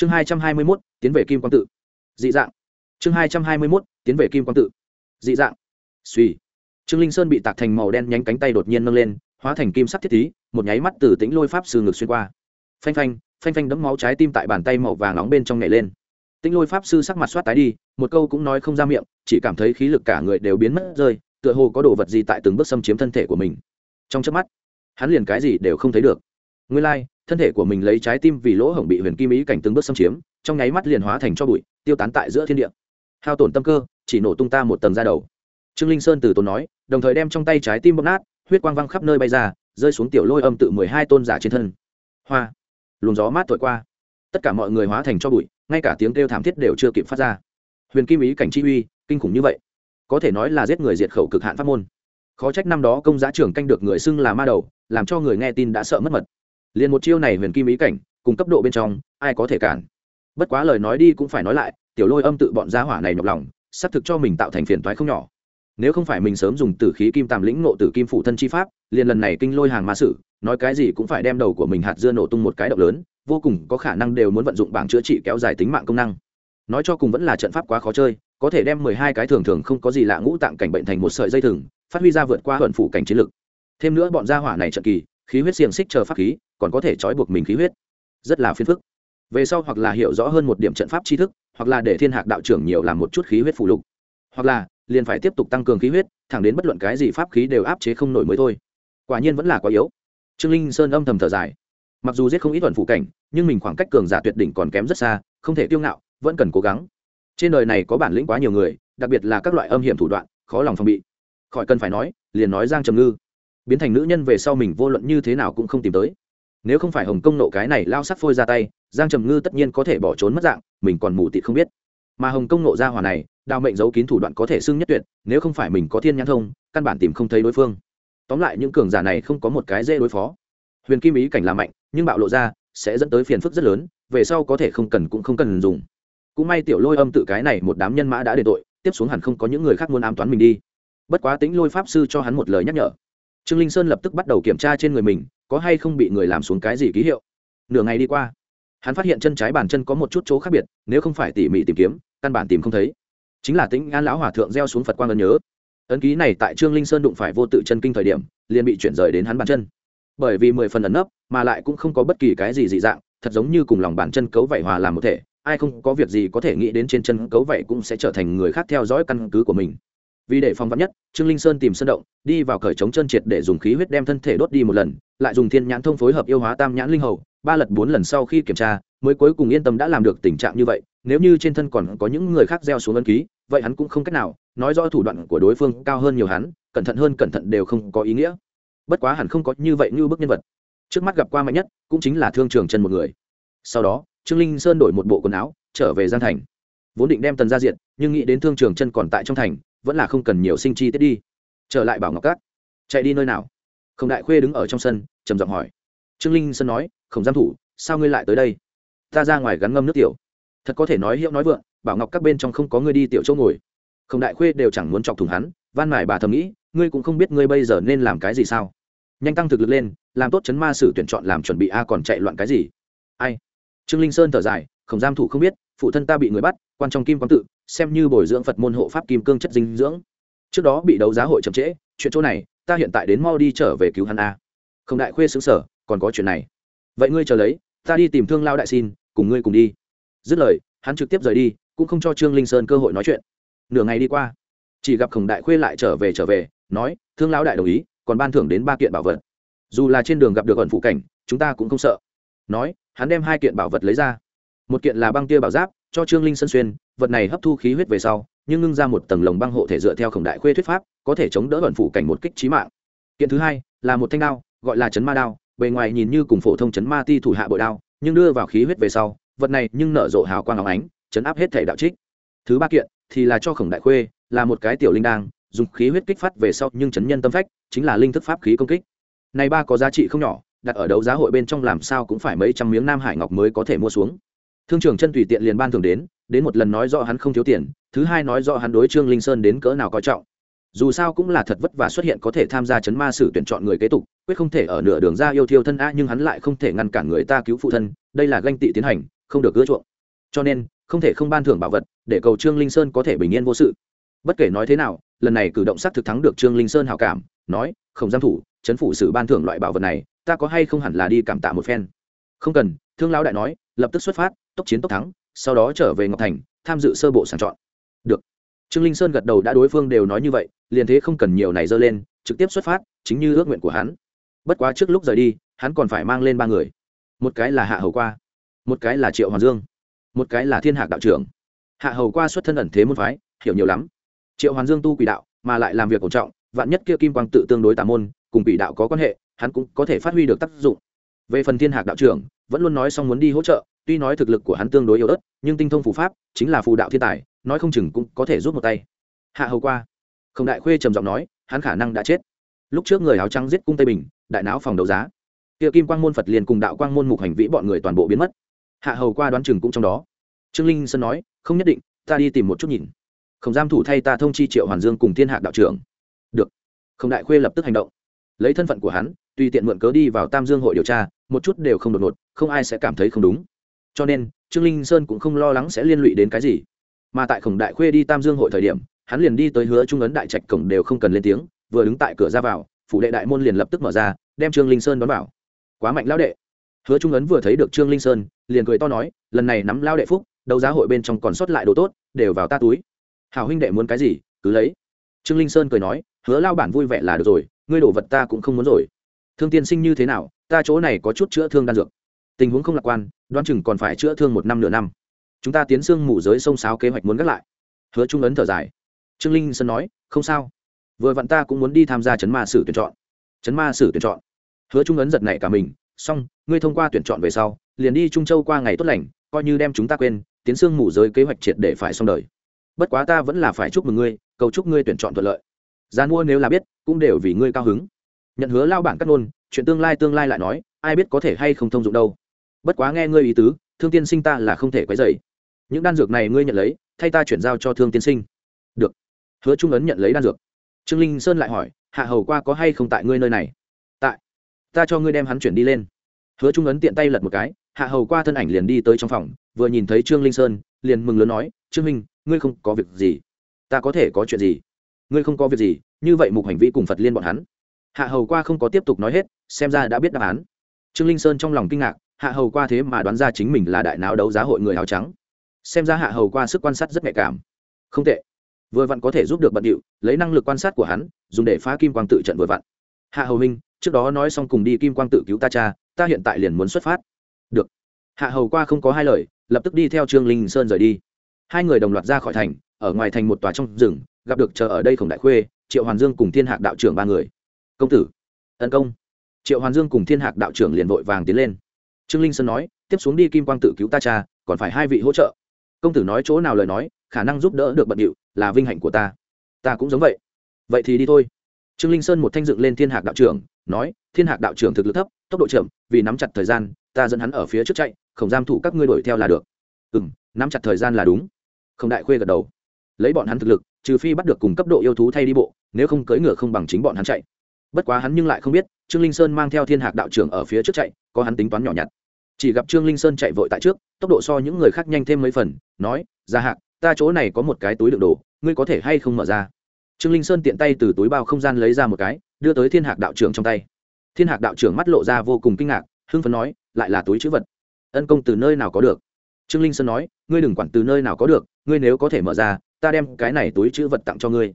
chương hai trăm hai mươi mốt tiến về kim quang tự. Dị dạng. Chương hai trăm hai mươi mốt tiến về kim quang tự. Dị dạng. Suy trương linh sơn bị tạc thành màu đen nhánh cánh tay đột nhiên nâng lên hóa thành kim sắc thiết thí một nháy mắt từ tĩnh lôi pháp sư ngực xuyên qua. Phanh phanh phanh phanh đấm máu trái tim tại bàn tay màu vàng nóng bên trong nhảy lên. Tĩnh lôi pháp sư sắc mặt soát tái đi một câu cũng nói không ra miệng chỉ cảm thấy khí lực cả người đều biến mất rơi tựa hồ có đồ vật gì tại từng bước xâm chiếm thân thể của mình. Trong chớp mắt hắn liền cái gì đều không thấy được. Nguyên lai、like, thân thể của mình lấy trái tim vì lỗ hổng bị huyền kim ý cảnh từng bước xâm chiếm, trong nháy mắt liền hóa thành cho bụi, tiêu tán tại giữa thiên địa. Hao tổn tâm cơ, chỉ nổ tung ta một tầng ra đầu. Trương linh sơn từ tốn nói, đồng thời đem trong tay trái tim bóp nát, huyết quang văng khắp nơi bay ra, rơi xuống tiểu lôi âm tự mười hai tôn giả trên thân. Hoa! Luồng gió mát thổi qua. Tất cả mọi người hóa thành cho bụi, ngay cả tiếng kêu thảm thiết đều chưa kịp phát ra. Huyền kim ý cảnh chi uy, kinh khủng như vậy. Có thể nói là giết người diệt khẩu cực hạn pháp môn. Khó trách năm đó công giá trưởng canh được người xưng là ma đầu, làm cho người nghe tin đã sợ mất mật liền một chiêu này huyền kim ý cảnh, cùng cấp độ bên trong, ai có thể cản? Bất quá lời nói đi cũng phải nói lại, tiểu lôi âm tự bọn gia hỏa này nhọc lòng, xác thực cho mình tạo thành phiền toái không nhỏ. Nếu không phải mình sớm dùng tử khí kim tàm lĩnh nộ tử kim phủ thân chi pháp, liền lần này kinh lôi hàng ma sử, nói cái gì cũng phải đem đầu của mình hạt dưa nổ tung một cái động lớn, vô cùng có khả năng đều muốn vận dụng bảng chữa trị kéo dài tính mạng công năng. Nói cho cùng vẫn là trận pháp quá khó chơi, có thể đem mười hai cái thường thường không có gì lạ ngũ tạng cảnh bệnh thành một sợi dây thừng, phát huy ra vượt qua hận phủ cảnh chiến lực. Thêm nữa bọn gia hỏa này trận kỳ, khí huyết xiềng xích chờ pháp khí còn có thể trói buộc mình khí huyết. Rất là phiền phức. Về sau hoặc là hiểu rõ hơn một điểm trận pháp tri thức, hoặc là để thiên hạc đạo trưởng nhiều làm một chút khí huyết phụ lục. Hoặc là, liền phải tiếp tục tăng cường khí huyết, thẳng đến bất luận cái gì pháp khí đều áp chế không nổi mới thôi. Quả nhiên vẫn là quá yếu. Trương linh sơn âm thầm thở dài. Mặc dù giết không ít thuận phụ cảnh, nhưng mình khoảng cách cường giả tuyệt đỉnh còn kém rất xa, không thể tiêu ngạo, vẫn cần cố gắng. Trên đời này có bản lĩnh quá nhiều người, đặc biệt là các loại âm hiểm thủ đoạn, khó lòng phòng bị. Khỏi cần phải nói, liền nói giang trầm ngư. Biến thành nữ nhân về sau mình vô luận như thế nào cũng không tìm tới nếu không phải hồng công nộ cái này lao sắc phôi ra tay, giang trầm ngư tất nhiên có thể bỏ trốn mất dạng, mình còn mù tịt không biết. Mà hồng công nộ ra hòa này, đào mệnh giấu kín thủ đoạn có thể xưng nhất tuyệt, nếu không phải mình có thiên nhãn thông, căn bản tìm không thấy đối phương. Tóm lại những cường giả này không có một cái dễ đối phó. Huyền kim ý cảnh là mạnh, nhưng bạo lộ ra, sẽ dẫn tới phiền phức rất lớn, về sau có thể không cần cũng không cần dùng. Cũng may tiểu lôi âm tự cái này một đám nhân mã đã để tội, tiếp xuống hẳn không có những người khác muốn ám toán mình đi. Bất quá tính lôi pháp sư cho hắn một lời nhắc nhở. Trương linh sơn lập tức bắt đầu kiểm tra trên người mình có hay không bị người làm xuống cái gì ký hiệu? Nửa ngày đi qua, hắn phát hiện chân trái bàn chân có một chút chỗ khác biệt, nếu không phải tỉ mỉ tìm kiếm, căn bản tìm không thấy. Chính là tĩnh an lão hòa thượng gieo xuống phật quang ấn nhớ. Ấn ký này tại trương linh sơn đụng phải vô tự chân kinh thời điểm, liền bị chuyển rời đến hắn bàn chân. Bởi vì mười phần ẩn nấp, mà lại cũng không có bất kỳ cái gì dị dạng, thật giống như cùng lòng bàn chân cấu vảy hòa làm một thể, ai không có việc gì có thể nghĩ đến trên chân cấu vảy cũng sẽ trở thành người khác theo dõi căn cứ của mình vì để phòng vắn nhất, trương linh sơn tìm sân động, đi vào cởi chống chân triệt để dùng khí huyết đem thân thể đốt đi một lần, lại dùng thiên nhãn thông phối hợp yêu hóa tam nhãn linh hầu, ba lần bốn lần sau khi kiểm tra, mới cuối cùng yên tâm đã làm được tình trạng như vậy, nếu như trên thân còn có những người khác gieo xuống ân ký, vậy hắn cũng không cách nào, nói rõ thủ đoạn của đối phương cao hơn nhiều hắn, cẩn thận hơn cẩn thận đều không có ý nghĩa. Bất quá hẳn không có như vậy như bức nhân vật. Trước mắt gặp qua mạnh nhất, cũng chính là thương trường chân một người. Sau đó, trương linh sơn đổi một bộ quần áo, trở về giang thành. Vốn định đem tần ra diện, nhưng nghĩ đến thương trường chân còn tại trong thành vẫn là không cần nhiều sinh chi tiết đi. Trở lại bảo ngọc cát. Chạy đi nơi nào? Khổng đại khuê đứng ở trong sân, trầm giọng hỏi. Trương linh sơn nói, khổng giam thủ, sao ngươi lại tới đây? Ta ra ngoài gắn ngâm nước tiểu. Thật có thể nói hiệu nói vượng, bảo ngọc các bên trong không có ngươi đi tiểu chỗ ngồi. Khổng đại khuê đều chẳng muốn chọc thủng hắn, van mải bà thầm nghĩ, ngươi cũng không biết ngươi bây giờ nên làm cái gì sao? Nhanh tăng thực lực lên, làm tốt chấn ma sử tuyển chọn làm chuẩn bị a còn chạy loạn cái gì? Ai? Trương linh sơn thở dài, khổng giam thủ không biết, phụ thân ta bị người bắt, quan trong kim quang tự xem như bồi dưỡng phật môn hộ pháp kim cương chất dinh dưỡng. Trước đó bị đấu giá hội chậm trễ, chuyện chỗ này, ta hiện tại đến mau đi trở về cứu hắn a. Không đại khuê xứng sở, còn có chuyện này. Vậy ngươi chờ lấy, ta đi tìm thương lao đại xin, cùng ngươi cùng đi. Dứt lời, hắn trực tiếp rời đi, cũng không cho trương linh sơn cơ hội nói chuyện. Nửa ngày đi qua, chỉ gặp khổng đại khuê lại trở về trở về, nói, thương lão đại đồng ý, còn ban thưởng đến ba kiện bảo vật. Dù là trên đường gặp được ẩn phụ cảnh, chúng ta cũng không sợ. Nói, hắn đem hai kiện bảo vật lấy ra một kiện là băng tia bảo giáp, cho trương linh sơn xuyên, vật này hấp thu khí huyết về sau, nhưng ngưng ra một tầng lồng băng hộ thể dựa theo khổng đại khuê thuyết pháp, có thể chống đỡ vận phụ cảnh một kích trí mạng. Kiện thứ hai, là một thanh đao, gọi là chấn ma đao, bề ngoài nhìn như cùng phổ thông chấn ma ti thủ hạ bội đao, nhưng đưa vào khí huyết về sau, vật này nhưng nở rộ hào quang óng ánh, chấn áp hết thể đạo trích. Thứ ba kiện, thì là cho khổng đại khuê, là một cái tiểu linh đang dùng khí huyết kích phát về sau nhưng chấn nhân tâm phách, chính là linh thức pháp khí công kích. Này ba có giá trị không nhỏ, đặt ở đấu giá hội bên trong làm sao cũng phải mấy trăm miếng nam hải ngọc mới có thể mua xuống thương trưởng chân tùy tiện liền ban thường đến đến một lần nói rõ hắn không thiếu tiền, thứ hai nói rõ hắn đối trương linh sơn đến cỡ nào coi trọng. Dù sao cũng là thật vất vả xuất hiện có thể tham gia chấn ma sử tuyển chọn người kế tục, quyết không thể ở nửa đường ra yêu thiêu thân a nhưng hắn lại không thể ngăn cản người ta cứu phụ thân, đây là ganh tị tiến hành, không được ưa chuộng. Cho nên, không thể không ban thưởng bảo vật, để cầu trương linh sơn có thể bình yên vô sự. Bất kể nói thế nào, lần này cử động s á c thực thắng được trương linh sơn hào cảm, nói không giam thủ, chấn phủ sử ban thưởng loại bảo vật này, ta có hay không hẳn là đi cảm tạ một phen? Không cần, thương lão đại nói, lập tức xuất phát tốc chiến tốc thắng, sau đó trở về ngọc thành, tham dự sơ bộ sàng chọn. Được. Trương linh sơn gật đầu đã đối phương đều nói như vậy, liền thế không cần nhiều này dơ lên, trực tiếp xuất phát, chính như ước nguyện của hắn. Bất quá trước lúc rời đi, hắn còn phải mang lên ba người. Một cái là hạ hầu qua, một cái là triệu hoàng dương, một cái là thiên hạc đạo trưởng. Hạ hầu qua xuất thân ẩn thế môn phái, hiểu nhiều lắm. Triệu hoàng dương tu quỷ đạo, mà lại làm việc cổ trọng, vạn nhất kia kim quang tự tương đối tà môn, cùng quỷ đạo có quan hệ, hắn cũng có thể phát huy được tác dụng. Về phần thiên hạc đạo trưởng, vẫn luôn nói xong muốn đi hỗ trợ tuy nói thực lực của hắn tương đối yếu ớt, nhưng tinh thông phù pháp, chính là phù đạo thiên tài, nói không chừng cũng có thể giúp một tay. Hạ hầu qua. Không đại khuê trầm giọng nói, hắn khả năng đã chết. Lúc trước người áo trắng giết cung tây bình, đại não phòng đấu giá. Kia kim quang môn phật liền cùng đạo quang môn mục hành vĩ bọn người toàn bộ biến mất. Hạ hầu qua đoán chừng cũng trong đó. Trương linh sơn nói, không nhất định, ta đi tìm một chút nhìn. Không giam thủ thay ta thông chi triệu hoàn dương cùng thiên hạ đạo trưởng. Được. Không đại khuê lập tức hành động. Lấy thân phận của hắn, tùy tiện mượn cớ đi vào tam dương hội điều tra, một chút đều không đột ngột, không ai sẽ cảm thấy không đúng cho nên, trương linh sơn cũng không lo lắng sẽ liên lụy đến cái gì. Mà tại khổng đại khuê đi tam dương hội thời điểm, hắn liền đi tới hứa trung ấn đại trạch cổng đều không cần lên tiếng, vừa đứng tại cửa ra vào, phủ đệ đại môn liền lập tức mở ra, đem trương linh sơn đón vào. Quá mạnh lão đệ. Hứa trung ấn vừa thấy được trương linh sơn, liền cười to nói, lần này nắm lao đệ phúc, đấu giá hội bên trong còn sót lại đồ tốt, đều vào ta túi. Hảo huynh đệ muốn cái gì, cứ lấy. Trương linh sơn cười nói, hứa lao bản vui vẻ là được rồi, ngươi đổ vật ta cũng không muốn rồi. Thương tiên sinh như thế nào, ta chỗ này có chút chữa thương đan dược tình huống không lạc quan đoan chừng còn phải chữa thương một năm nửa năm. Chúng ta tiến xương mù giới sông sáo kế hoạch muốn gác lại. Hứa trung ấn thở dài. Trương linh sơn nói, không sao. Vừa vặn ta cũng muốn đi tham gia chấn ma sử tuyển chọn. Chấn ma sử tuyển chọn? Hứa trung ấn giật nảy cả mình. Xong, ngươi thông qua tuyển chọn về sau, liền đi trung châu qua ngày tốt lành, coi như đem chúng ta quên, tiến xương mù giới kế hoạch triệt để phải xong đời. Bất quá ta vẫn là phải chúc mừng ngươi, cầu chúc ngươi tuyển chọn thuận lợi. Gian mua nếu là biết, cũng đều vì ngươi cao hứng. Nhận hứa lao bản cắt ngôn, chuyện tương lai tương lai lại nói, ai biết có thể hay không thông dụng đâu bất quá nghe ngươi ý tứ, thương tiên sinh ta là không thể quấy dày những đan dược này ngươi nhận lấy, thay ta chuyển giao cho thương tiên sinh. Được. Hứa trung ấn nhận lấy đan dược. Trương linh sơn lại hỏi, hạ hầu qua có hay không tại ngươi nơi này? Tại. Ta cho ngươi đem hắn chuyển đi lên. Hứa trung ấn tiện tay lật một cái, hạ hầu qua thân ảnh liền đi tới trong phòng, vừa nhìn thấy trương linh sơn, liền mừng lớn nói, trương minh ngươi không có việc gì. Ta có thể có chuyện gì? Ngươi không có việc gì, như vậy mục hành vi cùng phật liên bọn hắn. Hạ hầu qua không có tiếp tục nói hết, xem ra đã biết đáp án. Trương linh sơn trong lòng kinh ngạc hạ hầu qua thế mà đoán ra chính mình là đại não đấu giá hội người áo trắng. Xem ra hạ hầu qua sức quan sát rất nhạy cảm. Không tệ. Vừa vặn có thể giúp được bận điệu, lấy năng lực quan sát của hắn, dùng để phá kim quang tự trận vừa vặn. Hạ hầu minh trước đó nói xong cùng đi kim quang tự cứu ta cha, ta hiện tại liền muốn xuất phát. Được. Hạ hầu qua không có hai lời, lập tức đi theo trương linh sơn rời đi. Hai người đồng loạt ra khỏi thành, ở ngoài thành một tòa trong rừng, gặp được chờ ở đây khổng đại khuê, triệu hoàn dương cùng thiên hạc đạo trưởng ba người. Công tử. Tấn công. Triệu hoàn dương cùng thiên hạc đạo trưởng liền vội vàng tiến lên trương linh sơn nói, tiếp xuống đi kim quang tự cứu ta cha, còn phải hai vị hỗ trợ. Công tử nói chỗ nào lời nói, khả năng giúp đỡ được bận điệu là vinh hạnh của ta. Ta cũng giống vậy. Vậy thì đi thôi. Trương linh sơn một thanh dựng lên thiên hạc đạo trưởng, nói, thiên hạc đạo trưởng thực lực thấp, tốc độ chậm, vì nắm chặt thời gian, ta dẫn hắn ở phía trước chạy, không giam thủ các ngươi đuổi theo là được. Ừ m nắm chặt thời gian là đúng. Không đại khuê gật đầu. Lấy bọn hắn thực lực, trừ phi bắt được cùng cấp độ yêu thú thay đi bộ, nếu không cưỡi ngựa không bằng chính bọn hắn chạy bất quá hắn nhưng lại không biết, trương linh sơn mang theo thiên hạc đạo trưởng ở phía trước chạy, có hắn tính toán nhỏ nhặt. Chỉ gặp trương linh sơn chạy vội tại trước, tốc độ so những người khác nhanh thêm mấy phần, nói ra hạc, ta chỗ này có một cái túi đựng đồ, ngươi có thể hay không mở ra? Trương linh sơn tiện tay từ túi bao không gian lấy ra một cái, đưa tới thiên hạc đạo trưởng trong tay. Thiên hạc đạo trưởng mắt lộ ra vô cùng kinh ngạc, hưng phấn nói, lại là túi chữ vật. Ân công từ nơi nào có được? Trương linh sơn nói, ngươi đừng quản từ nơi nào có được, ngươi nếu có thể mở ra, ta đem cái này túi chữ vật tặng cho ngươi.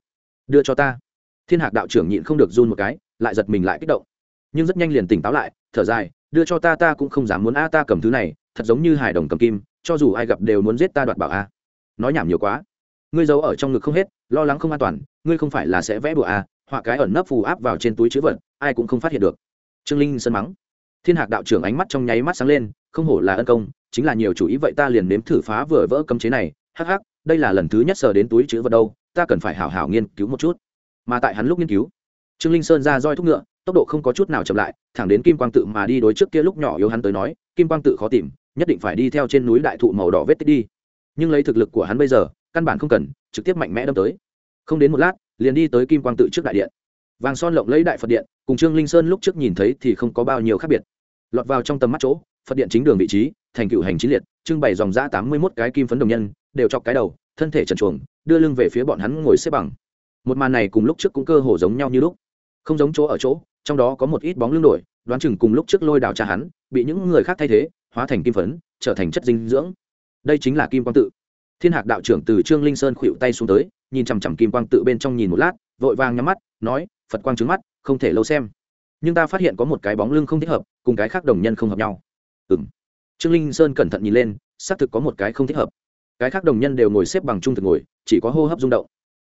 Đưa cho ta. Thiên hạc đạo trưởng nhịn không được run một cái lại giật mình lại kích động. Nhưng rất nhanh liền tỉnh táo lại, thở dài, đưa cho ta ta cũng không dám muốn, a, ta cầm thứ này, thật giống như hải đồng cầm kim, cho dù ai gặp đều muốn giết ta đoạt bảo, a. Nói nhảm nhiều quá. Ngươi giấu ở trong ngực không hết, lo lắng không an toàn, ngươi không phải là sẽ vẽ bùa a, họa cái ẩn nấp phù áp vào trên túi chữ vật, ai cũng không phát hiện được. Trương linh sân mắng. Thiên hạc đạo trưởng ánh mắt trong nháy mắt sáng lên, không hổ là ân công, chính là nhiều chủ ý vậy ta liền nếm thử phá vừa vỡ cấm chế này, hắc hắc, đây là lần thứ nhất sờ đến túi chữ vật đâu, ta cần phải hảo hảo nghiên cứu một chút. Mà tại hắn lúc nghiên cứu trương linh sơn ra roi thúc ngựa, tốc độ không có chút nào chậm lại, thẳng đến kim quang tự mà đi đối trước kia lúc nhỏ yếu hắn tới nói, kim quang tự khó tìm, nhất định phải đi theo trên núi đại thụ màu đỏ vết tích đi. Nhưng lấy thực lực của hắn bây giờ, căn bản không cần, trực tiếp mạnh mẽ đâm tới. Không đến một lát, liền đi tới kim quang tự trước đại điện. Vàng son lộng lấy đại phật điện, cùng trương linh sơn lúc trước nhìn thấy thì không có bao nhiêu khác biệt. Lọt vào trong tầm mắt chỗ, phật điện chính đường vị trí, thành cựu hành chín liệt, trưng bày dòng giã tám mươi mốt cái kim phấn đồng nhân, đều chọc cái đầu, thân thể trần chuồng đưa lưng về phía bọn hắn ngồi xếp bằng. Một màn này cùng lúc trước cũng cơ hồ giống nhau như lúc không giống chỗ ở chỗ, trong đó có một ít bóng lưng đổi, đoán chừng cùng lúc trước lôi đào cha hắn, bị những người khác thay thế, hóa thành kim phấn, trở thành chất dinh dưỡng. Đây chính là kim quang tự. Thiên hạc đạo trưởng từ trương linh sơn khuỵu tay xuống tới, nhìn chằm chằm kim quang tự bên trong nhìn một lát, vội vàng nhắm mắt, nói, phật quang trứng mắt, không thể lâu xem. Nhưng ta phát hiện có một cái bóng lưng không thích hợp, cùng cái khác đồng nhân không hợp nhau. Ừ m trương linh sơn cẩn thận nhìn lên, xác thực có một cái không thích hợp. Cái khác đồng nhân đều ngồi xếp bằng trung thực ngồi, chỉ có hô hấp rung động.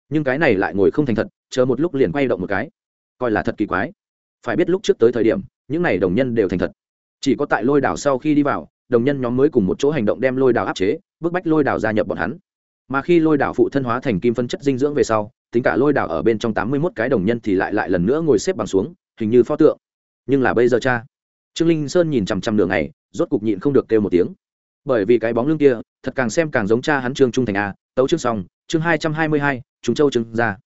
Nhưng cái này lại ngồi không thành thật, chờ một lúc liền quay động một cái coi là thật kỳ quái. Phải biết lúc trước tới thời điểm, những n à y đồng nhân đều thành thật. Chỉ có tại lôi đảo sau khi đi vào, đồng nhân nhóm mới cùng một chỗ hành động đem lôi đảo áp chế, bức bách lôi đảo gia nhập bọn hắn. Mà khi lôi đảo phụ thân hóa thành kim phân chất dinh dưỡng về sau, tính cả lôi đảo ở bên trong tám mươi mốt cái đồng nhân thì lại lại lần nữa ngồi xếp bằng xuống, hình như pho tượng. Nhưng là bây giờ cha, trương linh sơn nhìn chằm chằm đường này rốt cục nhịn không được kêu một tiếng. Bởi vì cái bóng lưng kia, thật càng xem càng giống cha hắn trương trung thành a, tấu chương xong, chương hai trăm hai mươi hai trung châu trương gia.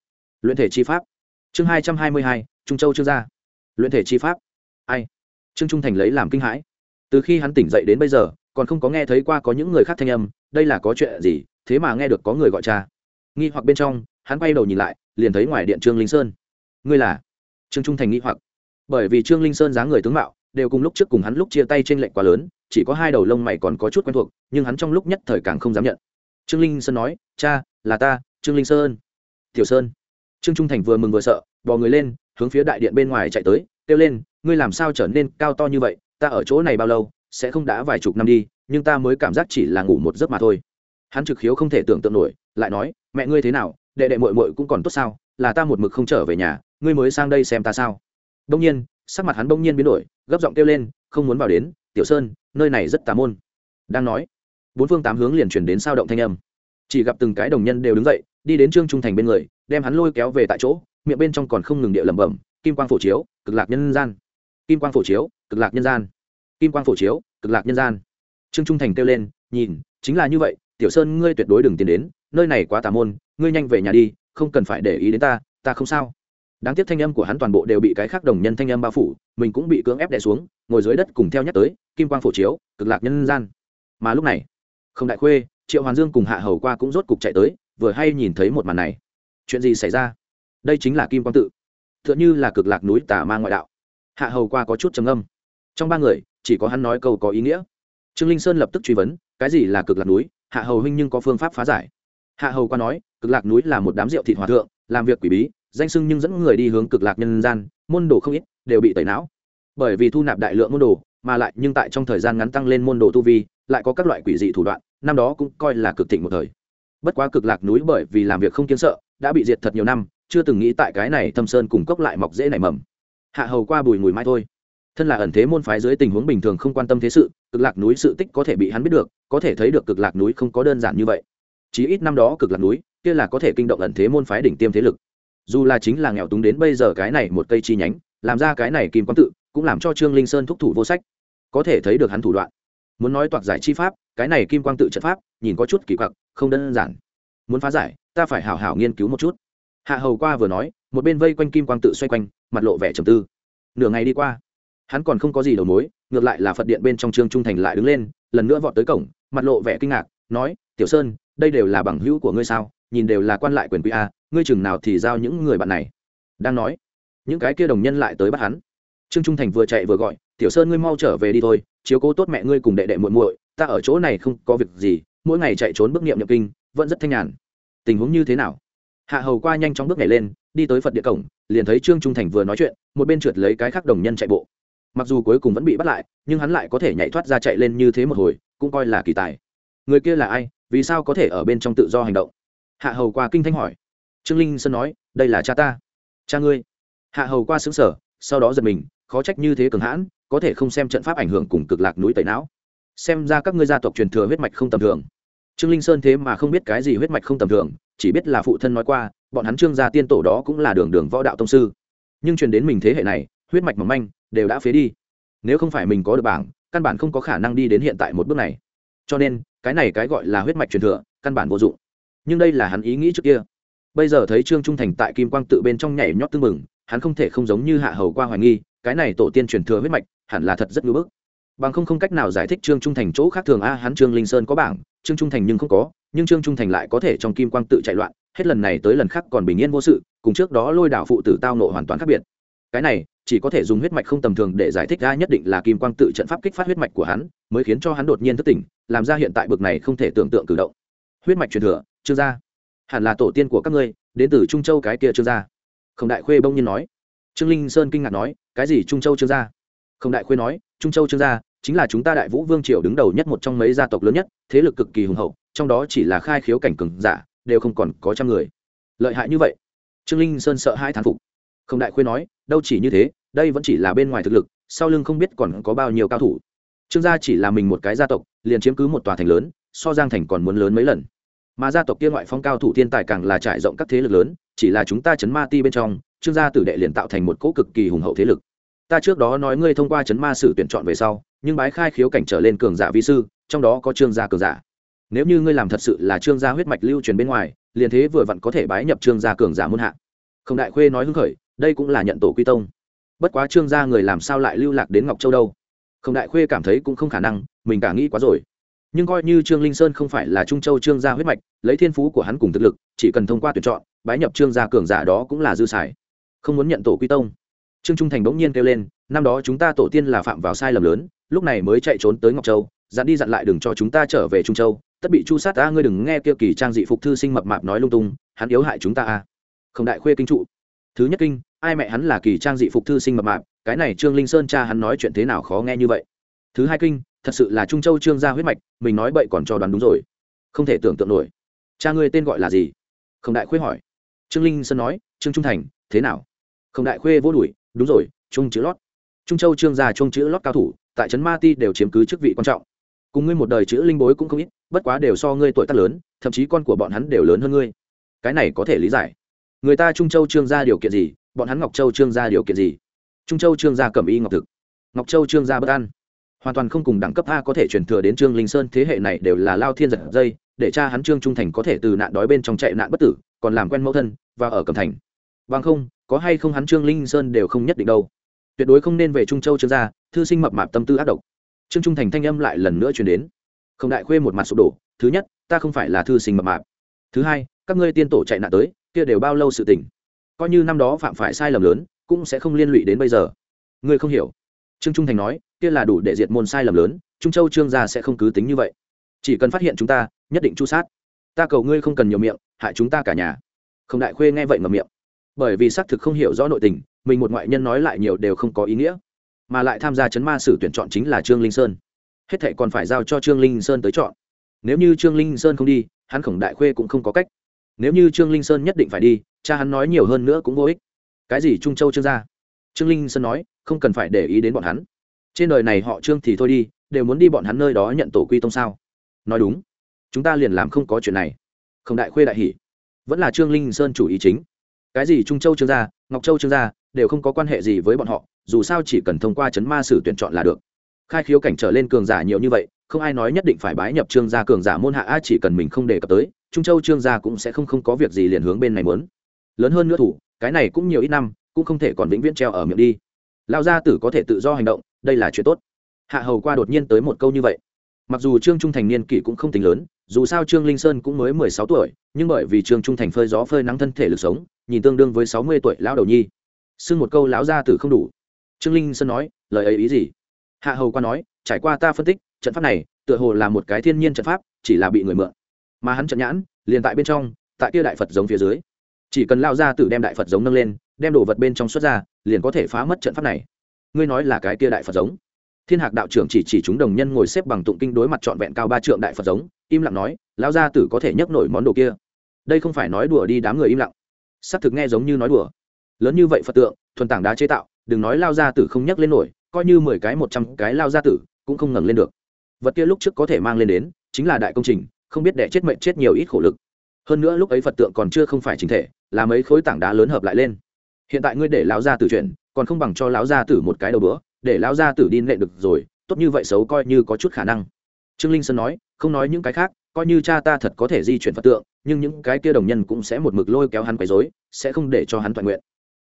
Luyện thể chi pháp chương hai trăm hai mươi hai, trung châu trương gia. Luyện thể chi pháp. Ai? Trương trung thành lấy làm kinh hãi. Từ khi hắn tỉnh dậy đến bây giờ, còn không có nghe thấy qua có những người khác thanh âm, đây là có chuyện gì, thế mà nghe được có người gọi cha. Nghi hoặc bên trong, hắn quay đầu nhìn lại, liền thấy ngoài điện trương linh sơn. Ngươi là? Trương trung thành nghi hoặc. Bởi vì trương linh sơn dáng người tướng mạo, đều cùng lúc trước cùng hắn lúc chia tay trên lệnh quá lớn, chỉ có hai đầu lông mày còn có chút quen thuộc, nhưng hắn trong lúc nhất thời càng không dám nhận. Trương linh sơn nói, cha, là ta, trương linh sơn. Tiểu sơn trương trung thành vừa mừng vừa sợ, bò người lên, hướng phía đại điện bên ngoài chạy tới, kêu lên, ngươi làm sao trở nên cao to như vậy? Ta ở chỗ này bao lâu, sẽ không đã vài chục năm đi, nhưng ta mới cảm giác chỉ là ngủ một giấc mà thôi. Hắn trực khiếu không thể tưởng tượng nổi, lại nói, mẹ ngươi thế nào, đệ đệ mội mội cũng còn tốt sao? Là ta một mực không trở về nhà, ngươi mới sang đây xem ta sao? Đông nhiên, sắc mặt hắn bỗng nhiên biến đổi, gấp giọng kêu lên, không muốn vào đến, tiểu sơn, nơi này rất tà môn. Đang nói, bốn phương tám hướng liền chuyển đến sao động thanh âm. Chỉ gặp từng cái đồng nhân đều đứng dậy, đi đến trương trung thành bên người đem hắn lôi kéo về tại chỗ, miệng bên trong còn không ngừng địa lẩm bẩm, kim quang phổ chiếu, cực lạc nhân gian. Kim quang phổ chiếu, cực lạc nhân gian. Kim quang phổ chiếu, cực lạc nhân gian. Trương trung thành kêu lên, nhìn, chính là như vậy, tiểu sơn ngươi tuyệt đối đừng tiến đến, nơi này quá tà môn, ngươi nhanh về nhà đi, không cần phải để ý đến ta ta không sao. Đáng tiếc thanh âm của hắn toàn bộ đều bị cái khác đồng nhân thanh âm bao phủ, mình cũng bị cưỡng ép đè xuống, ngồi dưới đất cùng theo nhắc tới, kim quang phổ chiếu, cực lạc nhân gian. Mà lúc này, không đại khuê, triệu hoàn dương cùng hạ hầu qua cũng rốt cục chạy tới, vừa hay nhìn thấy một màn này chuyện gì xảy ra? Đây chính là kim quang tự. T h ư ợ n h ư là cực lạc núi tà ma ngoại đạo. Hạ hầu qua có chút trầm âm trong ba người, chỉ có hắn nói câu có ý nghĩa. Trương linh sơn lập tức truy vấn, cái gì là cực lạc núi? Hạ hầu huynh nhưng có phương pháp phá giải. Hạ hầu qua nói, cực lạc núi là một đám rượu thịt hòa thượng, làm việc quỷ bí, danh sưng nhưng dẫn người đi hướng cực lạc nhân gian, môn đồ không ít, đều bị tẩy não. Bởi vì thu nạp đại lượng môn đồ, mà lại nhưng tại trong thời gian ngắn tăng lên môn đồ tu vi, lại có các loại quỷ dị thủ đoạn, năm đó cũng coi là cực thịnh một thời bất quá cực lạc núi bởi vì làm việc không kiến sợ, đã bị diệt thật nhiều năm, chưa từng nghĩ tại cái này thâm sơn cùng cốc lại mọc dễ nảy mầm. Hạ hầu qua bùi mùi mai thôi. Thân là ẩn thế môn phái dưới tình huống bình thường không quan tâm thế sự, cực lạc núi sự tích có thể bị hắn biết được, có thể thấy được cực lạc núi không có đơn giản như vậy. Chí ít năm đó cực lạc núi, kia là có thể kinh động ẩn thế môn phái đỉnh tiêm thế lực. Dù là chính là nghèo túng đến bây giờ cái này một cây chi nhánh, làm ra cái này kim quang tự, cũng làm cho trương linh sơn thúc thủ vô sách. Có thể thấy được hắn thủ đoạn muốn nói toạc giải chi pháp, cái này kim quang tự trận pháp, nhìn có chút kỳ quặc, không đơn giản. Muốn phá giải, ta phải hảo hảo nghiên cứu một chút. Hạ hầu qua vừa nói, một bên vây quanh kim quang tự xoay quanh, mặt lộ vẻ trầm tư. Nửa ngày đi qua, hắn còn không có gì đầu mối, ngược lại là phật điện bên trong trương trung thành lại đứng lên, lần nữa vọt tới cổng, mặt lộ vẻ kinh ngạc, nói, tiểu sơn, đây đều là bằng hữu của ngươi sao? Nhìn đều là quan lại quyền quý a, ngươi chừng nào thì giao những người bạn này? Đang nói, những cái kia đồng nhân lại tới bắt hắn. Trương trung thành vừa chạy vừa gọi tiểu sơn ngươi mau trở về đi thôi, chiếu cố tốt mẹ ngươi cùng đệ đệ muội muội, ta ở chỗ này không có việc gì, mỗi ngày chạy trốn bước niệm nhập kinh, vẫn rất thanh nhàn. Tình huống như thế nào? Hạ hầu qua nhanh chóng bước nhảy lên, đi tới phật địa cổng, liền thấy trương trung thành vừa nói chuyện, một bên trượt lấy cái khác đồng nhân chạy bộ. Mặc dù cuối cùng vẫn bị bắt lại, nhưng hắn lại có thể nhảy thoát ra chạy lên như thế một hồi, cũng coi là kỳ tài. Người kia là ai, vì sao có thể ở bên trong tự do hành động? Hạ hầu qua kinh thanh hỏi. Trương linh sơn nói, đây là cha ta. Cha ngươi. Hạ hầu qua xứng sở sau đó giật mình, khó trách như thế cường hãn có thể không xem trận pháp ảnh hưởng cùng cực lạc núi tẩy não. Xem ra các ngươi gia tộc truyền thừa huyết mạch không tầm thường. Trương linh sơn thế mà không biết cái gì huyết mạch không tầm thường, chỉ biết là phụ thân nói qua, bọn hắn trương gia tiên tổ đó cũng là đường đường võ đạo tông sư. Nhưng truyền đến mình thế hệ này, huyết mạch mỏng manh, đều đã phế đi. Nếu không phải mình có được bảng, căn bản không có khả năng đi đến hiện tại một bước này. Cho nên, cái này cái gọi là huyết mạch truyền thừa, căn bản vô dụng. Nhưng đây là hắn ý nghĩ trước kia. Bây giờ thấy trương trung thành tại kim quang tự bên trong nhảy nhót tư mừng hắn không thể không giống như hạ hầu qua hoài nghi, cái này tổ tiên truyền thừa huyết mạch hẳn là thật rất ngưỡng bức. Bằng không không cách nào giải thích trương trung thành chỗ khác thường. A, hắn trương linh sơn có bảng, trương trung thành nhưng không có, nhưng trương trung thành lại có thể trong kim quang tự chạy loạn, hết lần này tới lần khác còn bình yên vô sự, cùng trước đó lôi đảo phụ tử tao nộ hoàn toàn khác biệt. Cái này, chỉ có thể dùng huyết mạch không tầm thường để giải thích ra nhất định là kim quang tự trận pháp kích phát huyết mạch của hắn, mới khiến cho hắn đột nhiên thức tỉnh, làm ra hiện tại bực này không thể tưởng tượng cử động. Huyết mạch truyền thừa, trương gia. Hẳn là tổ tiên của các ngươi, đến từ trung châu cái kia trương gia. Không đại khuê bông nhiên nói. Trương linh sơn kinh ngạc nói, cái gì trung châu trương gia? Không đại khuê nói, trung châu trương gia chính là chúng ta đại vũ vương triều đứng đầu nhất một trong mấy gia tộc lớn nhất, thế lực cực kỳ hùng hậu, trong đó chỉ là khai khiếu cảnh cường giả, đều không còn có trăm người. Lợi hại như vậy? Trương linh sơn sợ hai thán phục. Không đại khuê nói, đâu chỉ như thế, đây vẫn chỉ là bên ngoài thực lực, sau lưng không biết còn có bao nhiêu cao thủ. Trương gia chỉ là mình một cái gia tộc, liền chiếm cứ một tòa thành lớn, so giang thành còn muốn lớn mấy lần. Mà gia tộc kia ngoại phong cao thủ thiên tài càng là trải rộng các thế lực lớn, chỉ là chúng ta chấn ma ti bên trong, trương gia tử đệ liền tạo thành một cỗ cực kỳ hùng hậu thế lực ta trước đó nói ngươi thông qua chấn ma sử tuyển chọn về sau, nhưng bái khai khiếu cảnh trở lên cường giả vi sư, trong đó có trương gia cường giả. Nếu như ngươi làm thật sự là trương gia huyết mạch lưu truyền bên ngoài, liền thế vừa vặn có thể bái nhập trương gia cường giả muôn hạ. Không đại khuê nói hưng khởi, đây cũng là nhận tổ quy tông. Bất quá trương gia người làm sao lại lưu lạc đến ngọc châu đâu? Không đại khuê cảm thấy cũng không khả năng, mình cả nghĩ quá rồi. Nhưng coi như trương linh sơn không phải là trung châu trương gia huyết mạch, lấy thiên phú của hắn cùng thực lực, chỉ cần thông qua tuyển chọn, bái nhập trương gia cường giả đó cũng là dư xài. Không muốn nhận tổ quy tông trương trung thành bỗng nhiên kêu lên, năm đó chúng ta tổ tiên là phạm vào sai lầm lớn, lúc này mới chạy trốn tới ngọc châu, dặn đi dặn lại đừng cho chúng ta trở về trung châu, tất bị chu sát ta ngươi đừng nghe kia kỳ trang dị phục thư sinh mập mạp nói lung tung, hắn yếu hại chúng ta a. Không đại khuê kinh trụ. Thứ nhất kinh, ai mẹ hắn là kỳ trang dị phục thư sinh mập mạp, cái này trương linh sơn cha hắn nói chuyện thế nào khó nghe như vậy. Thứ hai kinh, thật sự là trung châu trương gia huyết mạch, mình nói bậy còn cho đoán đúng rồi. Không thể tưởng tượng nổi. Cha ngươi tên gọi là gì? Không đại khuê hỏi. Trương linh sơn nói, trương trung thành, thế nào? Không đại khuê vô đuổi đúng rồi trung chữ lót. Trung châu trương gia trung chữ lót cao thủ, tại trấn ma ti đều chiếm cứ chức vị quan trọng. Cùng ngươi một đời chữ linh bối cũng không ít, bất quá đều so ngươi tuổi tác lớn, thậm chí con của bọn hắn đều lớn hơn ngươi. Cái này có thể lý giải. Người ta trung châu trương gia điều kiện gì, bọn hắn ngọc châu trương gia điều kiện gì? Trung châu trương gia cẩm y ngọc thực. Ngọc châu trương gia bất an. Hoàn toàn không cùng đẳng cấp a có thể truyền thừa đến trương linh sơn thế hệ này đều là lao thiên giật dây, để cha hắn trương trung thành có thể từ nạn đói bên trong chạy nạn bất tử, còn làm quen mẫu thân, và ở cẩm thành bằng không, có hay không hắn trương linh sơn đều không nhất định đâu. Tuyệt đối không nên về trung châu trương gia, thư sinh mập mạp tâm tư ác độc. Trương trung thành thanh âm lại lần nữa truyền đến. Không đại khuê một mặt sụp đổ, thứ nhất, ta không phải là thư sinh mập mạp. Thứ hai, các ngươi tiên tổ chạy nạn tới, kia đều bao lâu sự tỉnh coi như năm đó phạm phải sai lầm lớn, cũng sẽ không liên lụy đến bây giờ. Ngươi không hiểu. Trương trung thành nói, kia là đủ để diệt môn sai lầm lớn, trung châu trương gia sẽ không cứ tính như vậy. Chỉ cần phát hiện chúng ta, nhất định chu sát. Ta cầu ngươi không cần nhiều miệng, hại chúng ta cả nhà. Không đại khuê nghe vậy ngầm miệng bởi vì xác thực không hiểu rõ nội tình, mình một ngoại nhân nói lại nhiều đều không có ý nghĩa. Mà lại tham gia chấn ma sử tuyển chọn chính là trương linh sơn. Hết thệ còn phải giao cho trương linh sơn tới chọn. Nếu như trương linh sơn không đi, hắn khổng đại khuê cũng không có cách. Nếu như trương linh sơn nhất định phải đi, cha hắn nói nhiều hơn nữa cũng vô ích. Cái gì trung châu trương gia? Trương linh sơn nói, không cần phải để ý đến bọn hắn. Trên đời này họ trương thì thôi đi, đều muốn đi bọn hắn nơi đó nhận tổ quy tông sao? Nói đúng. Chúng ta liền làm không có chuyện này. Khổng đại khuê đại hỉ. Vẫn là trương linh sơn chủ ý chính cái gì trung châu trương gia, ngọc châu trương gia, đều không có quan hệ gì với bọn họ, dù sao chỉ cần thông qua chấn ma sử tuyển chọn là được. Khai khiếu cảnh trở lên cường giả nhiều như vậy, không ai nói nhất định phải bái nhập trương gia cường giả môn hạ, a, chỉ cần mình không đề cập tới, trung châu trương gia cũng sẽ không không có việc gì liền hướng bên này muốn. Lớn hơn nữa thủ, cái này cũng nhiều ít năm, cũng không thể còn vĩnh viễn treo ở miệng đi. Lao gia tử có thể tự do hành động, đây là chuyện tốt. Hạ hầu qua đột nhiên tới một câu như vậy. Mặc dù trương trung thành niên kỷ cũng không tính lớn, dù sao trương linh sơn cũng mới mười sáu tuổi, nhưng bởi vì trương trung thành phơi gió phơi nắng thân thể lực sống nhìn tương đương với sáu mươi tuổi lão đầu nhi. Xưng một câu lão gia tử không đủ. Trương linh sơn nói, lời ấy ý gì? Hạ hầu qua nói, trải qua ta phân tích, trận pháp này tựa hồ là một cái thiên nhiên trận pháp, chỉ là bị người mượn. Mà hắn trận nhãn, liền tại bên trong, tại kia đại phật giống phía dưới. Chỉ cần lao ra tử đem đại phật giống nâng lên, đem đồ vật bên trong xuất ra, liền có thể phá mất trận pháp này. Ngươi nói là cái kia đại phật giống? Thiên hạc đạo trưởng chỉ chỉ chúng đồng nhân ngồi xếp bằng tụng kinh đối mặt trọn vẹn cao ba trượng đại phật giống, im lặng nói lao gia tử có thể nhấc nổi món đồ kia. Đây không phải nói đùa đi đám người im lặng s ắ c thực nghe giống như nói đùa. Lớn như vậy phật tượng, thuần tảng đá chế tạo, đừng nói lao gia tử không nhấc lên nổi, coi như mười cái, một trăm cái lao gia tử cũng không ngẩng lên được. Vật kia lúc trước có thể mang lên đến, chính là đại công trình, không biết đẻ chết mệnh chết nhiều ít khổ lực. Hơn nữa lúc ấy phật tượng còn chưa không phải chính thể, là mấy khối tảng đá lớn hợp lại lên. Hiện tại ngươi để lão gia tử chuyển, còn không bằng cho lão gia tử một cái đầu bữa, để lão gia tử đi nệ được rồi, tốt như vậy xấu coi như có chút khả năng. Trương linh sơn nói, không nói những cái khác coi như cha ta thật có thể di chuyển phật tượng, nhưng những cái kia đồng nhân cũng sẽ một mực lôi kéo hắn quấy rối, sẽ không để cho hắn toàn nguyện.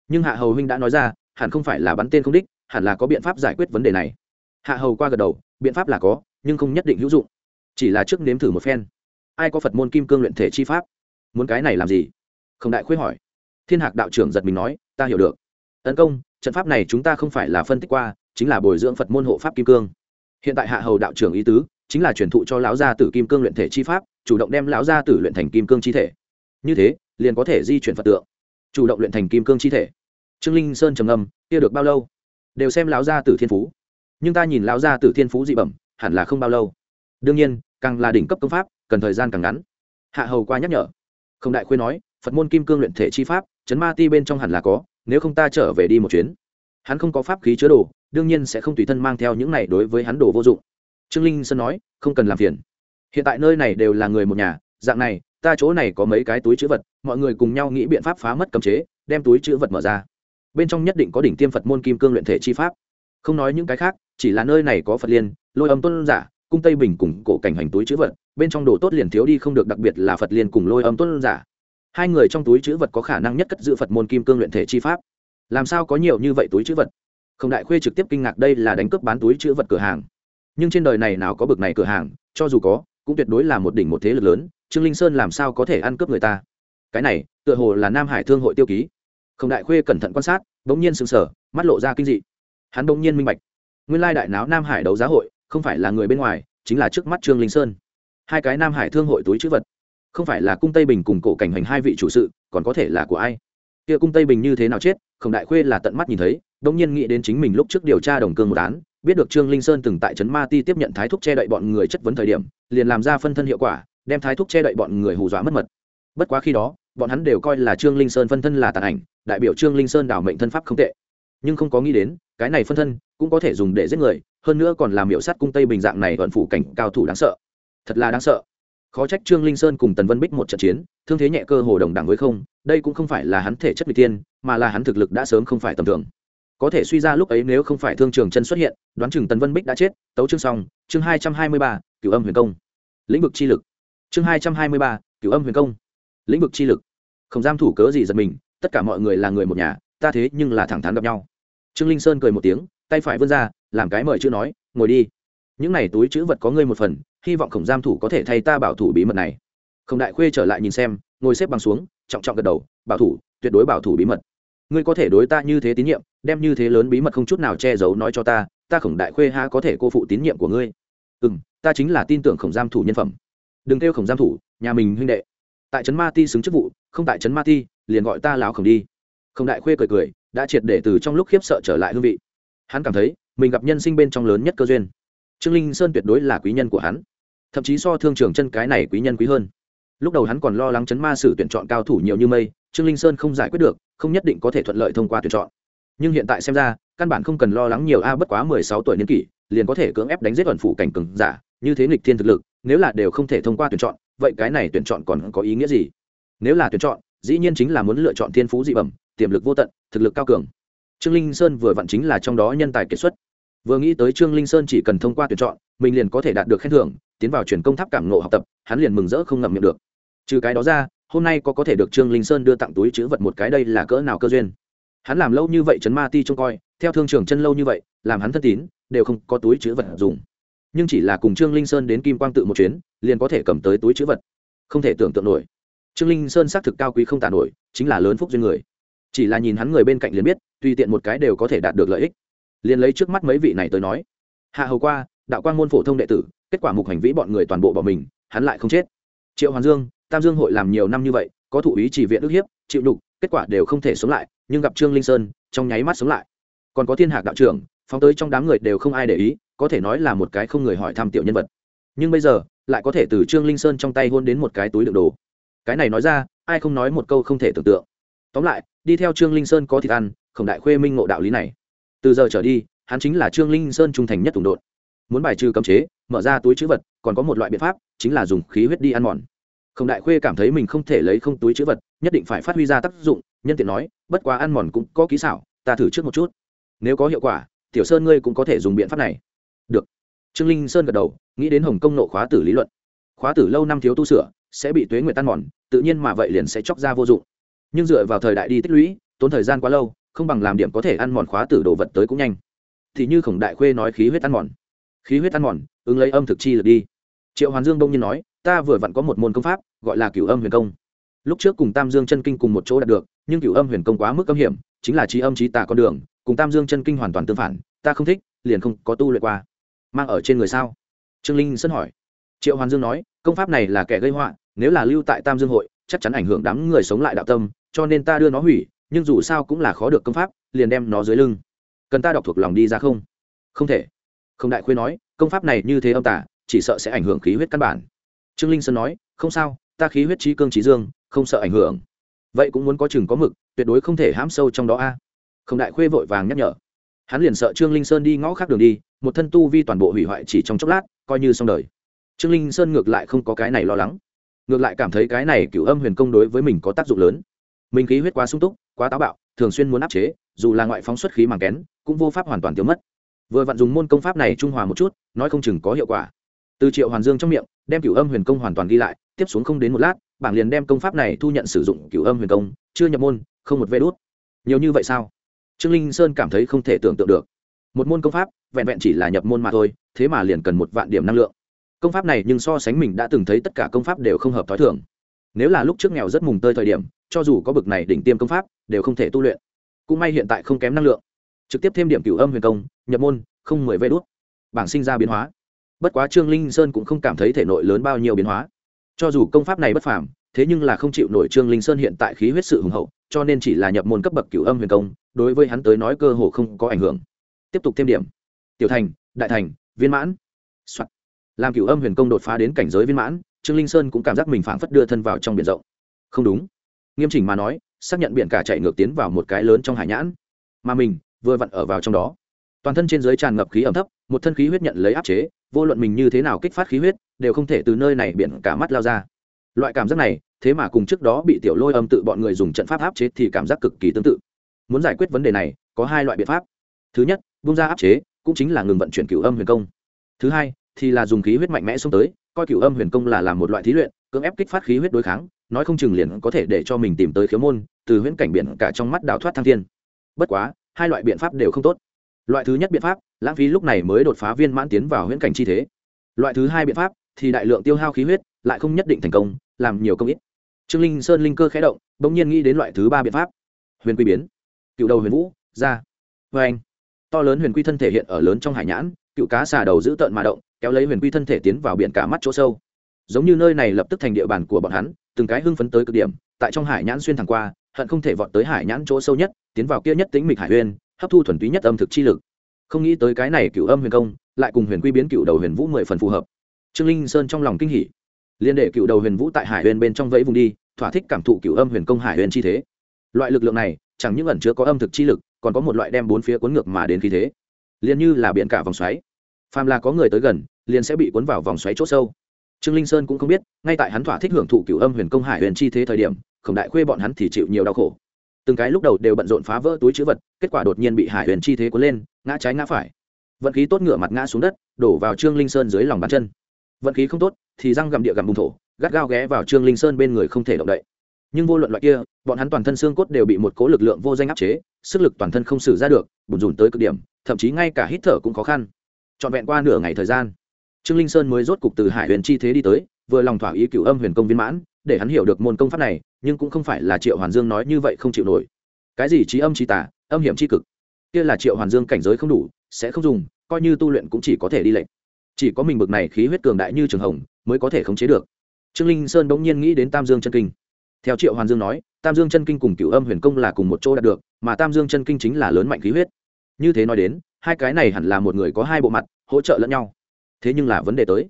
Nhưng hạ hầu huynh đã nói ra, hẳn không phải là bắn tên không đích, hẳn là có biện pháp giải quyết vấn đề này. Hạ hầu qua gật đầu, biện pháp là có, nhưng không nhất định hữu dụng. Chỉ là trước nếm thử một phen. Ai có phật môn kim cương luyện thể chi pháp? Muốn cái này làm gì? Không đại khuyết hỏi. Thiên hạc đạo trưởng giật mình nói, ta hiểu được. Tấn công, trận pháp này chúng ta không phải là phân tích qua, chính là bồi dưỡng phật môn hộ pháp kim cương. Hiện tại hạ hầu đạo trưởng ý tứ chính là truyền thụ cho lão gia tử kim cương luyện thể chi pháp, chủ động đem lão gia tử luyện thành kim cương chi thể. Như thế, liền có thể di chuyển phật tượng. Chủ động luyện thành kim cương chi thể. Trương linh sơn trầm ngâm, kia được bao lâu? Đều xem lão gia tử thiên phú. Nhưng ta nhìn lão gia tử thiên phú dị bẩm, hẳn là không bao lâu. Đương nhiên, càng là đỉnh cấp công pháp, cần thời gian càng ngắn. Hạ hầu qua nhắc nhở. Không đại khuyên nói, phật môn kim cương luyện thể chi pháp, chấn ma ti bên trong hẳn là có, nếu không ta trở về đi một chuyến. Hắn không có pháp khí chứa đồ, đương nhiên sẽ không tùy thân mang theo những này đối với hắn đồ vô dụng trương linh sơn nói, không cần làm phiền. Hiện tại nơi này đều là người một nhà, dạng này, ta chỗ này có mấy cái túi chữ vật, mọi người cùng nhau nghĩ biện pháp phá mất cấm chế, đem túi chữ vật mở ra. Bên trong nhất định có đỉnh tiêm phật môn kim cương luyện thể chi pháp. Không nói những cái khác, chỉ là nơi này có phật liên, lôi âm tuân giả, cung tây bình cùng cổ cảnh hành túi chữ vật, bên trong đồ tốt liền thiếu đi không được, đặc biệt là phật liên cùng lôi âm tuân giả. Hai người trong túi chữ vật có khả năng nhất cất giữ phật môn kim cương luyện thể chi pháp. Làm sao có nhiều như vậy túi chữ vật? Không đại khuê trực tiếp kinh ngạc, đây là đánh cướp bán túi chữ vật cửa hàng nhưng trên đời này nào có bực này cửa hàng, cho dù có, cũng tuyệt đối là một đỉnh một thế lực lớn, trương linh sơn làm sao có thể ăn cướp người ta? Cái này, tựa hồ là nam hải thương hội tiêu ký. Không đại khuê cẩn thận quan sát đ ỗ n g nhiên sừng sờ, mắt lộ ra kinh dị. Hắn đ ỗ n g nhiên minh bạch, nguyên lai đại náo nam hải đấu giá hội, không phải là người bên ngoài, chính là trước mắt trương linh sơn. Hai cái nam hải thương hội túi chữ vật. Không phải là cung tây bình cùng cổ cảnh hành hai vị chủ sự, còn có thể là của ai? Kia cung tây bình như thế nào chết không đại khuê là tận mắt nhìn thấy đông nhiên nghĩ đến chính mình lúc trước điều tra đồng cương một án biết được trương linh sơn từng tại trấn ma ti tiếp nhận thái thúc che đậy bọn người chất vấn thời điểm, liền làm ra phân thân hiệu quả, đem thái thúc che đậy bọn người hù dọa mất mật. Bất quá khi đó, bọn hắn đều coi là trương linh sơn phân thân là tàn ảnh, đại biểu trương linh sơn đảo mệnh thân pháp không tệ. Nhưng không có nghĩ đến, cái này phân thân cũng có thể dùng để giết người, hơn nữa còn làm hiệu sát cung tây bình dạng này vận phủ cảnh cao thủ đáng sợ. Thật là đáng sợ. Khó trách trương linh sơn cùng tần vân bích một trận chiến, thương thế nhẹ cơ hồ đồng đẳng với không, đây cũng không phải là hắn thể chất bị tiên, mà là hắn thực lực đã sớm không phải tầm thường có thể suy ra lúc ấy nếu không phải thương trường chân xuất hiện, đoán chừng tần vân bích đã chết. Tấu chương xong, chương hai trăm hai mươi ba, cửu âm huyền công. Lĩnh vực chi lực. Chương hai trăm hai mươi ba, cửu âm huyền công. Lĩnh vực chi lực. Không giam thủ cớ gì giật mình, tất cả mọi người là người một nhà, ta thế nhưng là thẳng thắn gặp nhau. Trương linh sơn cười một tiếng, tay phải vươn ra, làm cái mời chữ nói, ngồi đi. Những này túi chữ vật có ngươi một phần, hy vọng khổng giam thủ có thể thay ta bảo thủ bí mật này. Không đại khuê trở lại nhìn xem, ngồi xếp bằng xuống, trọng trọng gật đầu, bảo thủ, tuyệt đối bảo thủ bí mật ngươi có thể đối ta như thế tín nhiệm, đem như thế lớn bí mật không chút nào che giấu nói cho ta ta khổng đại khuê ha có thể cô phụ tín nhiệm của ngươi. Ừ m ta chính là tin tưởng khổng giam thủ nhân phẩm. Đừng kêu khổng giam thủ, nhà mình huynh đệ. Tại trấn ma ti xứng chức vụ, không tại trấn ma ti, liền gọi ta láo khổng đi. Khổng đại khuê cười cười, đã triệt để từ trong lúc khiếp sợ trở lại hương vị. Hắn cảm thấy, mình gặp nhân sinh bên trong lớn nhất cơ duyên. Trương linh sơn tuyệt đối là quý nhân của hắn. Thậm chí so thương trường chân cái này quý nhân quý hơn. Lúc đầu hắn còn lo lắng chấn ma sử tuyển chọn cao thủ nhiều như mây trương linh sơn không giải quyết được, không nhất định có thể thuận lợi thông qua tuyển chọn. Nhưng hiện tại xem ra, căn bản không cần lo lắng nhiều a bất quá mười sáu tuổi niên kỷ, liền có thể cưỡng ép đánh giết ẩn phủ cảnh cường giả, như thế nghịch thiên thực lực, nếu là đều không thể thông qua tuyển chọn, vậy cái này tuyển chọn còn có ý nghĩa gì? Nếu là tuyển chọn, dĩ nhiên chính là muốn lựa chọn thiên phú dị bẩm, tiềm lực vô tận, thực lực cao cường. Trương linh sơn vừa vặn chính là trong đó nhân tài kiệt xuất. Vừa nghĩ tới trương linh sơn chỉ cần thông qua tuyển chọn, mình liền có thể đạt được khen thưởng, tiến vào truyền công tháp cảm ngộ học tập, hắn liền mừng rỡ không ngậm miệng được. Trừ cái đó ra hôm nay có có thể được trương linh sơn đưa tặng túi chữ vật một cái đây là cỡ nào cơ duyên? Hắn làm lâu như vậy chấn ma ti trông coi, theo thương trường chân lâu như vậy, làm hắn thân tín, đều không có túi chữ vật dùng. Nhưng chỉ là cùng trương linh sơn đến kim quang tự một chuyến, liền có thể cầm tới túi chữ vật. Không thể tưởng tượng nổi. Trương linh sơn xác thực cao quý không tàn nổi, chính là lớn phúc duyên người. Chỉ là nhìn hắn người bên cạnh liền biết, tùy tiện một cái đều có thể đạt được lợi ích. Liền lấy trước mắt mấy vị này tới nói. Hạ hầu qua, đạo quan môn phổ thông đệ tử, kết quả mục hành vĩ bọn người toàn bộ bỏ mình, hắn lại không chết. Triệu hoàn dương tam dương hội làm nhiều năm như vậy, có thụ ý chỉ viện ức hiếp, chịu đục kết quả đều không thể sống lại, nhưng gặp trương linh sơn, trong nháy mắt sống lại. Còn có thiên hạc đạo trưởng, phóng tới trong đám người đều không ai để ý, có thể nói là một cái không người hỏi thăm tiểu nhân vật. Nhưng bây giờ, lại có thể từ trương linh sơn trong tay hôn đến một cái túi đựng đồ. Cái này nói ra, ai không nói một câu không thể tưởng tượng. Tóm lại, đi theo trương linh sơn có thịt ăn, khổng đại khuê minh ngộ đạo lý này. Từ giờ trở đi, hắn chính là trương linh sơn trung thành nhất tùng đột muốn bài trừ cấm chế, mở ra túi chữ vật, còn có một loại biện pháp, chính là dùng khí huyết đi ăn mòn khổng đại khuê cảm thấy mình không thể lấy không túi chữ vật, nhất định phải phát huy ra tác dụng, nhân tiện nói, bất quá ăn mòn cũng có kỹ xảo, ta thử trước một chút. Nếu có hiệu quả, tiểu sơn ngươi cũng có thể dùng biện pháp này. Được. Trương linh sơn gật đầu, nghĩ đến hồng công nộ khóa tử lý luận. Khóa tử lâu năm thiếu tu sửa, sẽ bị tuế nguyệt tan mòn, tự nhiên mà vậy liền sẽ chóc ra vô dụng. Nhưng dựa vào thời đại đi tích lũy, tốn thời gian quá lâu, không bằng làm điểm có thể ăn mòn khóa tử đồ vật tới cũng nhanh. Thì như khổng đại khuê nói khí huyết ăn mòn. Khí huyết ăn mòn, ứng lấy âm thực chi lực đi. Triệu hoàn dương đông nhiên nói ta vừa vặn có một môn công pháp, gọi là cửu âm huyền công. Lúc trước cùng tam dương chân kinh cùng một chỗ đạt được, nhưng cửu âm huyền công quá mức âm hiểm, chính là trí âm trí tà con đường, cùng tam dương chân kinh hoàn toàn tương phản, ta không thích, liền không có tu luyện qua. Mang ở trên người sao? Trương linh sân hỏi. Triệu hoàn dương nói, công pháp này là kẻ gây họa, nếu là lưu tại tam dương hội, chắc chắn ảnh hưởng đám người sống lại đạo tâm, cho nên ta đưa nó hủy, nhưng dù sao cũng là khó được công pháp, liền đem nó dưới lưng. Cần ta đọc thuộc lòng đi ra không? Không thể. Không đại khuê nói, công pháp này như thế âm tả chỉ sợ sẽ ảnh hưởng khí huyết căn bản trương linh sơn nói, không sao, ta khí huyết trí cương trí dương, không sợ ảnh hưởng. Vậy cũng muốn có chừng có mực, tuyệt đối không thể hãm sâu trong đó a. Không đại khuê vội vàng nhắc nhở. Hắn liền sợ trương linh sơn đi ngõ khác đường đi, một thân tu vi toàn bộ hủy hoại chỉ trong chốc lát, coi như xong đời. Trương linh sơn ngược lại không có cái này lo lắng. Ngược lại cảm thấy cái này cựu âm huyền công đối với mình có tác dụng lớn. Mình khí huyết quá sung túc, quá táo bạo, thường xuyên muốn áp chế, dù là ngoại phóng xuất khí màng kén, cũng vô pháp hoàn toàn tiêu mất. Vừa vặn dùng môn công pháp này trung hòa một chút, nói không chừng có hiệu quả từ triệu hoàn dương trong miệng, đem cửu âm huyền công hoàn toàn ghi lại, tiếp xuống không đến một lát, bảng liền đem công pháp này thu nhận sử dụng cửu âm huyền công, chưa nhập môn, không một vê đốt nhiều như vậy sao? Trương linh sơn cảm thấy không thể tưởng tượng được. Một môn công pháp, vẹn vẹn chỉ là nhập môn mà thôi, thế mà liền cần một vạn điểm năng lượng. Công pháp này nhưng so sánh mình đã từng thấy tất cả công pháp đều không hợp t h o i thường. Nếu là lúc trước nghèo rất mùng tơi thời điểm, cho dù có bực này đỉnh tiêm công pháp, đều không thể tu luyện. Cũng may hiện tại không kém năng lượng. Trực tiếp thêm điểm cửu âm huyền công, nhập môn, không mười vê đốt bảng sinh ra biến hóa bất quá trương linh sơn cũng không cảm thấy thể nội lớn bao nhiêu biến hóa. Cho dù công pháp này bất phàm, thế nhưng là không chịu nổi trương linh sơn hiện tại khí huyết sự hùng hậu, cho nên chỉ là nhập môn cấp bậc cửu âm huyền công, đối với hắn tới nói cơ hồ không có ảnh hưởng. Tiếp tục thêm điểm. Tiểu thành, đại thành, viên mãn、Soạn. làm cửu âm huyền công đột phá đến cảnh giới viên mãn, trương linh sơn cũng cảm giác mình phảng phất đưa thân vào trong biển rộng. Không đúng. Nghiêm chỉnh mà nói, xác nhận biển cả chạy ngược tiến vào một cái lớn trong hải nhãn. Mà mình, vừa vặn ở vào trong đó toàn thân trên dưới tràn ngập khí ẩm thấp, một thân khí huyết nhận lấy áp chế, vô luận mình như thế nào kích phát khí huyết, đều không thể từ nơi này biển cả mắt lao ra. Loại cảm giác này, thế mà cùng trước đó bị tiểu lôi âm tự bọn người dùng trận pháp áp chế thì cảm giác cực kỳ tương tự. Muốn giải quyết vấn đề này, có hai loại biện pháp. Thứ nhất bung ra áp chế, cũng chính là ngừng vận chuyển cửu âm huyền công. Thứ hai, thì là dùng khí huyết mạnh mẽ xông tới, coi cửu âm huyền công là làm một loại thí luyện, cưỡng ép kích phát khí huyết đối kháng, nói không chừng liền có thể để cho mình tìm tới khiếu môn, từ huyễn cảnh biển cả trong mắt đào thoát thăng thiên. Bất quá, hai loại biện pháp đều không tốt loại thứ nhất biện pháp, lãng phí lúc này mới đột phá viên mãn tiến vào huyễn cảnh chi thế. Loại thứ hai biện pháp thì đại lượng tiêu hao khí huyết, lại không nhất định thành công, làm nhiều công ít. Trương linh sơn linh cơ khẽ động, bỗng nhiên nghĩ đến loại thứ ba biện pháp. Huyền quy biến. Cựu đầu huyền vũ, ra. Vê anh. To lớn huyền quy thân thể hiện ở lớn trong hải nhãn, cựu cá xà đầu giữ tợn mà động, kéo lấy huyền quy thân thể tiến vào biển cả mắt chỗ sâu. Giống như nơi này lập tức thành địa bàn của bọn hắn, từng cái hưng phấn tới cực điểm, tại trong hải nhãn xuyên thẳng qua, hận không thể vọt tới hải nhãn chỗ sâu nhất, tiến vào kia nhất tính mịch hải huyền hấp thu thuần túy nhất âm thực chi lực. Không nghĩ tới cái này cựu âm huyền công, lại cùng huyền quy biến cựu đầu huyền vũ mười phần phù hợp. Trương linh sơn trong lòng kinh hỉ. Liên đệ cựu đầu huyền vũ tại hải huyền bên trong vẫy vùng đi, thỏa thích cảm thụ cựu âm huyền công hải huyền chi thế. Loại lực lượng này, chẳng những ẩn chứa có âm thực chi lực, còn có một loại đem bốn phía cuốn ngược mà đến khí thế. Liền như là biển cả vòng xoáy. Phàm là có người tới gần, liền sẽ bị cuốn vào vòng xoáy c h sâu. Trương linh sơn cũng không biết, ngay tại hắn thỏa thích hưởng thụ cựu âm huyền công hải huyền chi thế thời điểm, khổng đại khuê bọn hắn thì chịu nhiều đau khổ từng cái lúc đầu đều bận rộn phá vỡ túi chữ vật, kết quả đột nhiên bị hải huyền chi thế cuốn lên, ngã trái ngã phải. Vận khí tốt ngựa mặt ngã xuống đất, đổ vào trương linh sơn dưới lòng bàn chân. Vận khí không tốt, thì răng gặm địa gặm bùng thổ, gắt gao ghé vào trương linh sơn bên người không thể động đậy. Nhưng vô luận loại kia, bọn hắn toàn thân xương cốt đều bị một cố lực lượng vô danh áp chế, sức lực toàn thân không xử ra được, bùn rùn tới cực điểm, thậm chí ngay cả hít thở cũng khó khăn. Trọn vẹn qua nửa ngày thời gian, trương linh sơn mới rốt cục từ hải huyền chi thế đi tới, vừa lòng thỏa ý cựu âm huyền công viên mãn để hắn hiểu được môn công pháp này, nhưng cũng không phải là triệu hoàn dương nói như vậy không chịu nổi. Cái gì trí âm trí tả âm hiểm trí cực? Kia là triệu hoàn dương cảnh giới không đủ, sẽ không dùng, coi như tu luyện cũng chỉ có thể đi lệnh. Chỉ có mình bực này khí huyết cường đại như trường hồng, mới có thể khống chế được. Trương linh sơn bỗng nhiên nghĩ đến tam dương chân kinh. Theo triệu hoàn dương nói, tam dương chân kinh cùng cựu âm huyền công là cùng một chỗ đạt được, mà tam dương chân kinh chính là lớn mạnh khí huyết. Như thế nói đến, hai cái này hẳn là một người có hai bộ mặt, hỗ trợ lẫn nhau. Thế nhưng là vấn đề tới.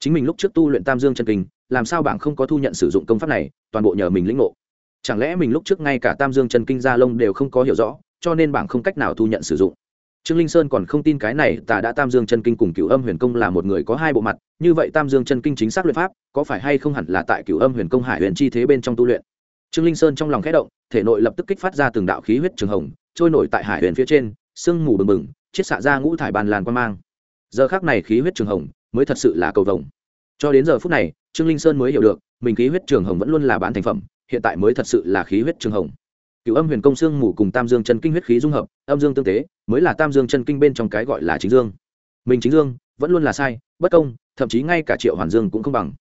Chính mình lúc trước tu luyện tam dương chân kinh làm sao bảng không có thu nhận sử dụng công pháp này, toàn bộ nhờ mình lĩnh ngộ. Chẳng lẽ mình lúc trước ngay cả tam dương chân kinh gia lông đều không có hiểu rõ, cho nên bảng không cách nào thu nhận sử dụng? Trương linh sơn còn không tin cái này, ta đã tam dương chân kinh cùng Cửu âm huyền công là một người có hai bộ mặt, như vậy tam dương chân kinh chính xác luyện pháp, có phải hay không hẳn là tại Cửu âm huyền công hải huyền chi thế bên trong tu luyện? Trương linh sơn trong lòng khẽ động, thể nội lập tức kích phát ra từng đạo khí huyết trường hồng, trôi nổi tại hải huyền phía trên, sương mù bừng bừng, chiết xạ ra ngũ thải bàn làn quan mang. Giờ khác này khí huyết trường hồng mới thật sự là cầu vồng cho đến giờ phút này, trương linh sơn mới hiểu được, mình khí huyết trường hồng vẫn luôn là bán thành phẩm, hiện tại mới thật sự là khí huyết trường hồng. Cựu âm huyền công xương mù cùng tam dương chân kinh huyết khí dung hợp, âm dương tương tế, mới là tam dương chân kinh bên trong cái gọi là chính dương. Mình chính dương, vẫn luôn là sai, bất công, thậm chí ngay cả triệu hoàn dương cũng không bằng.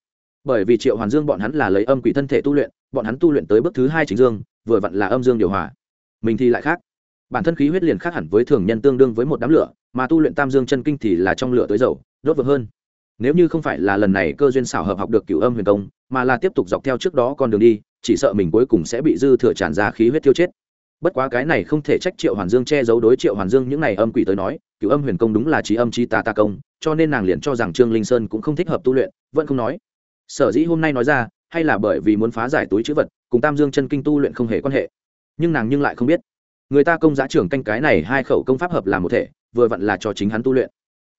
Bởi vì triệu hoàn dương bọn hắn là lấy âm quỷ thân thể tu luyện, bọn hắn tu luyện tới bước thứ hai chính dương, vừa vặn là âm dương điều hòa. Mình thì lại khác. Bản thân khí huyết liền khác hẳn với thường nhân tương đương với một đám lửa, mà tu luyện tam dương chân kinh thì là trong lửa tới dầu, đốt vực hơn nếu như không phải là lần này cơ duyên xảo hợp học được cửu âm huyền công, mà là tiếp tục dọc theo trước đó con đường đi, chỉ sợ mình cuối cùng sẽ bị dư thừa tràn ra khí huyết tiêu chết. Bất quá cái này không thể trách triệu hoàn dương che giấu đối triệu hoàn dương những này âm quỷ tới nói, cửu âm huyền công đúng là trí âm trí tà ta công, cho nên nàng liền cho rằng trương linh sơn cũng không thích hợp tu luyện, vẫn không nói. Sở dĩ hôm nay nói ra, hay là bởi vì muốn phá giải túi chữ vật, cùng tam dương chân kinh tu luyện không hề quan hệ. Nhưng nàng nhưng lại không biết. Người ta công giá trưởng canh cái này hai khẩu công pháp hợp làm một thể, vừa vặn là cho chính hắn tu luyện.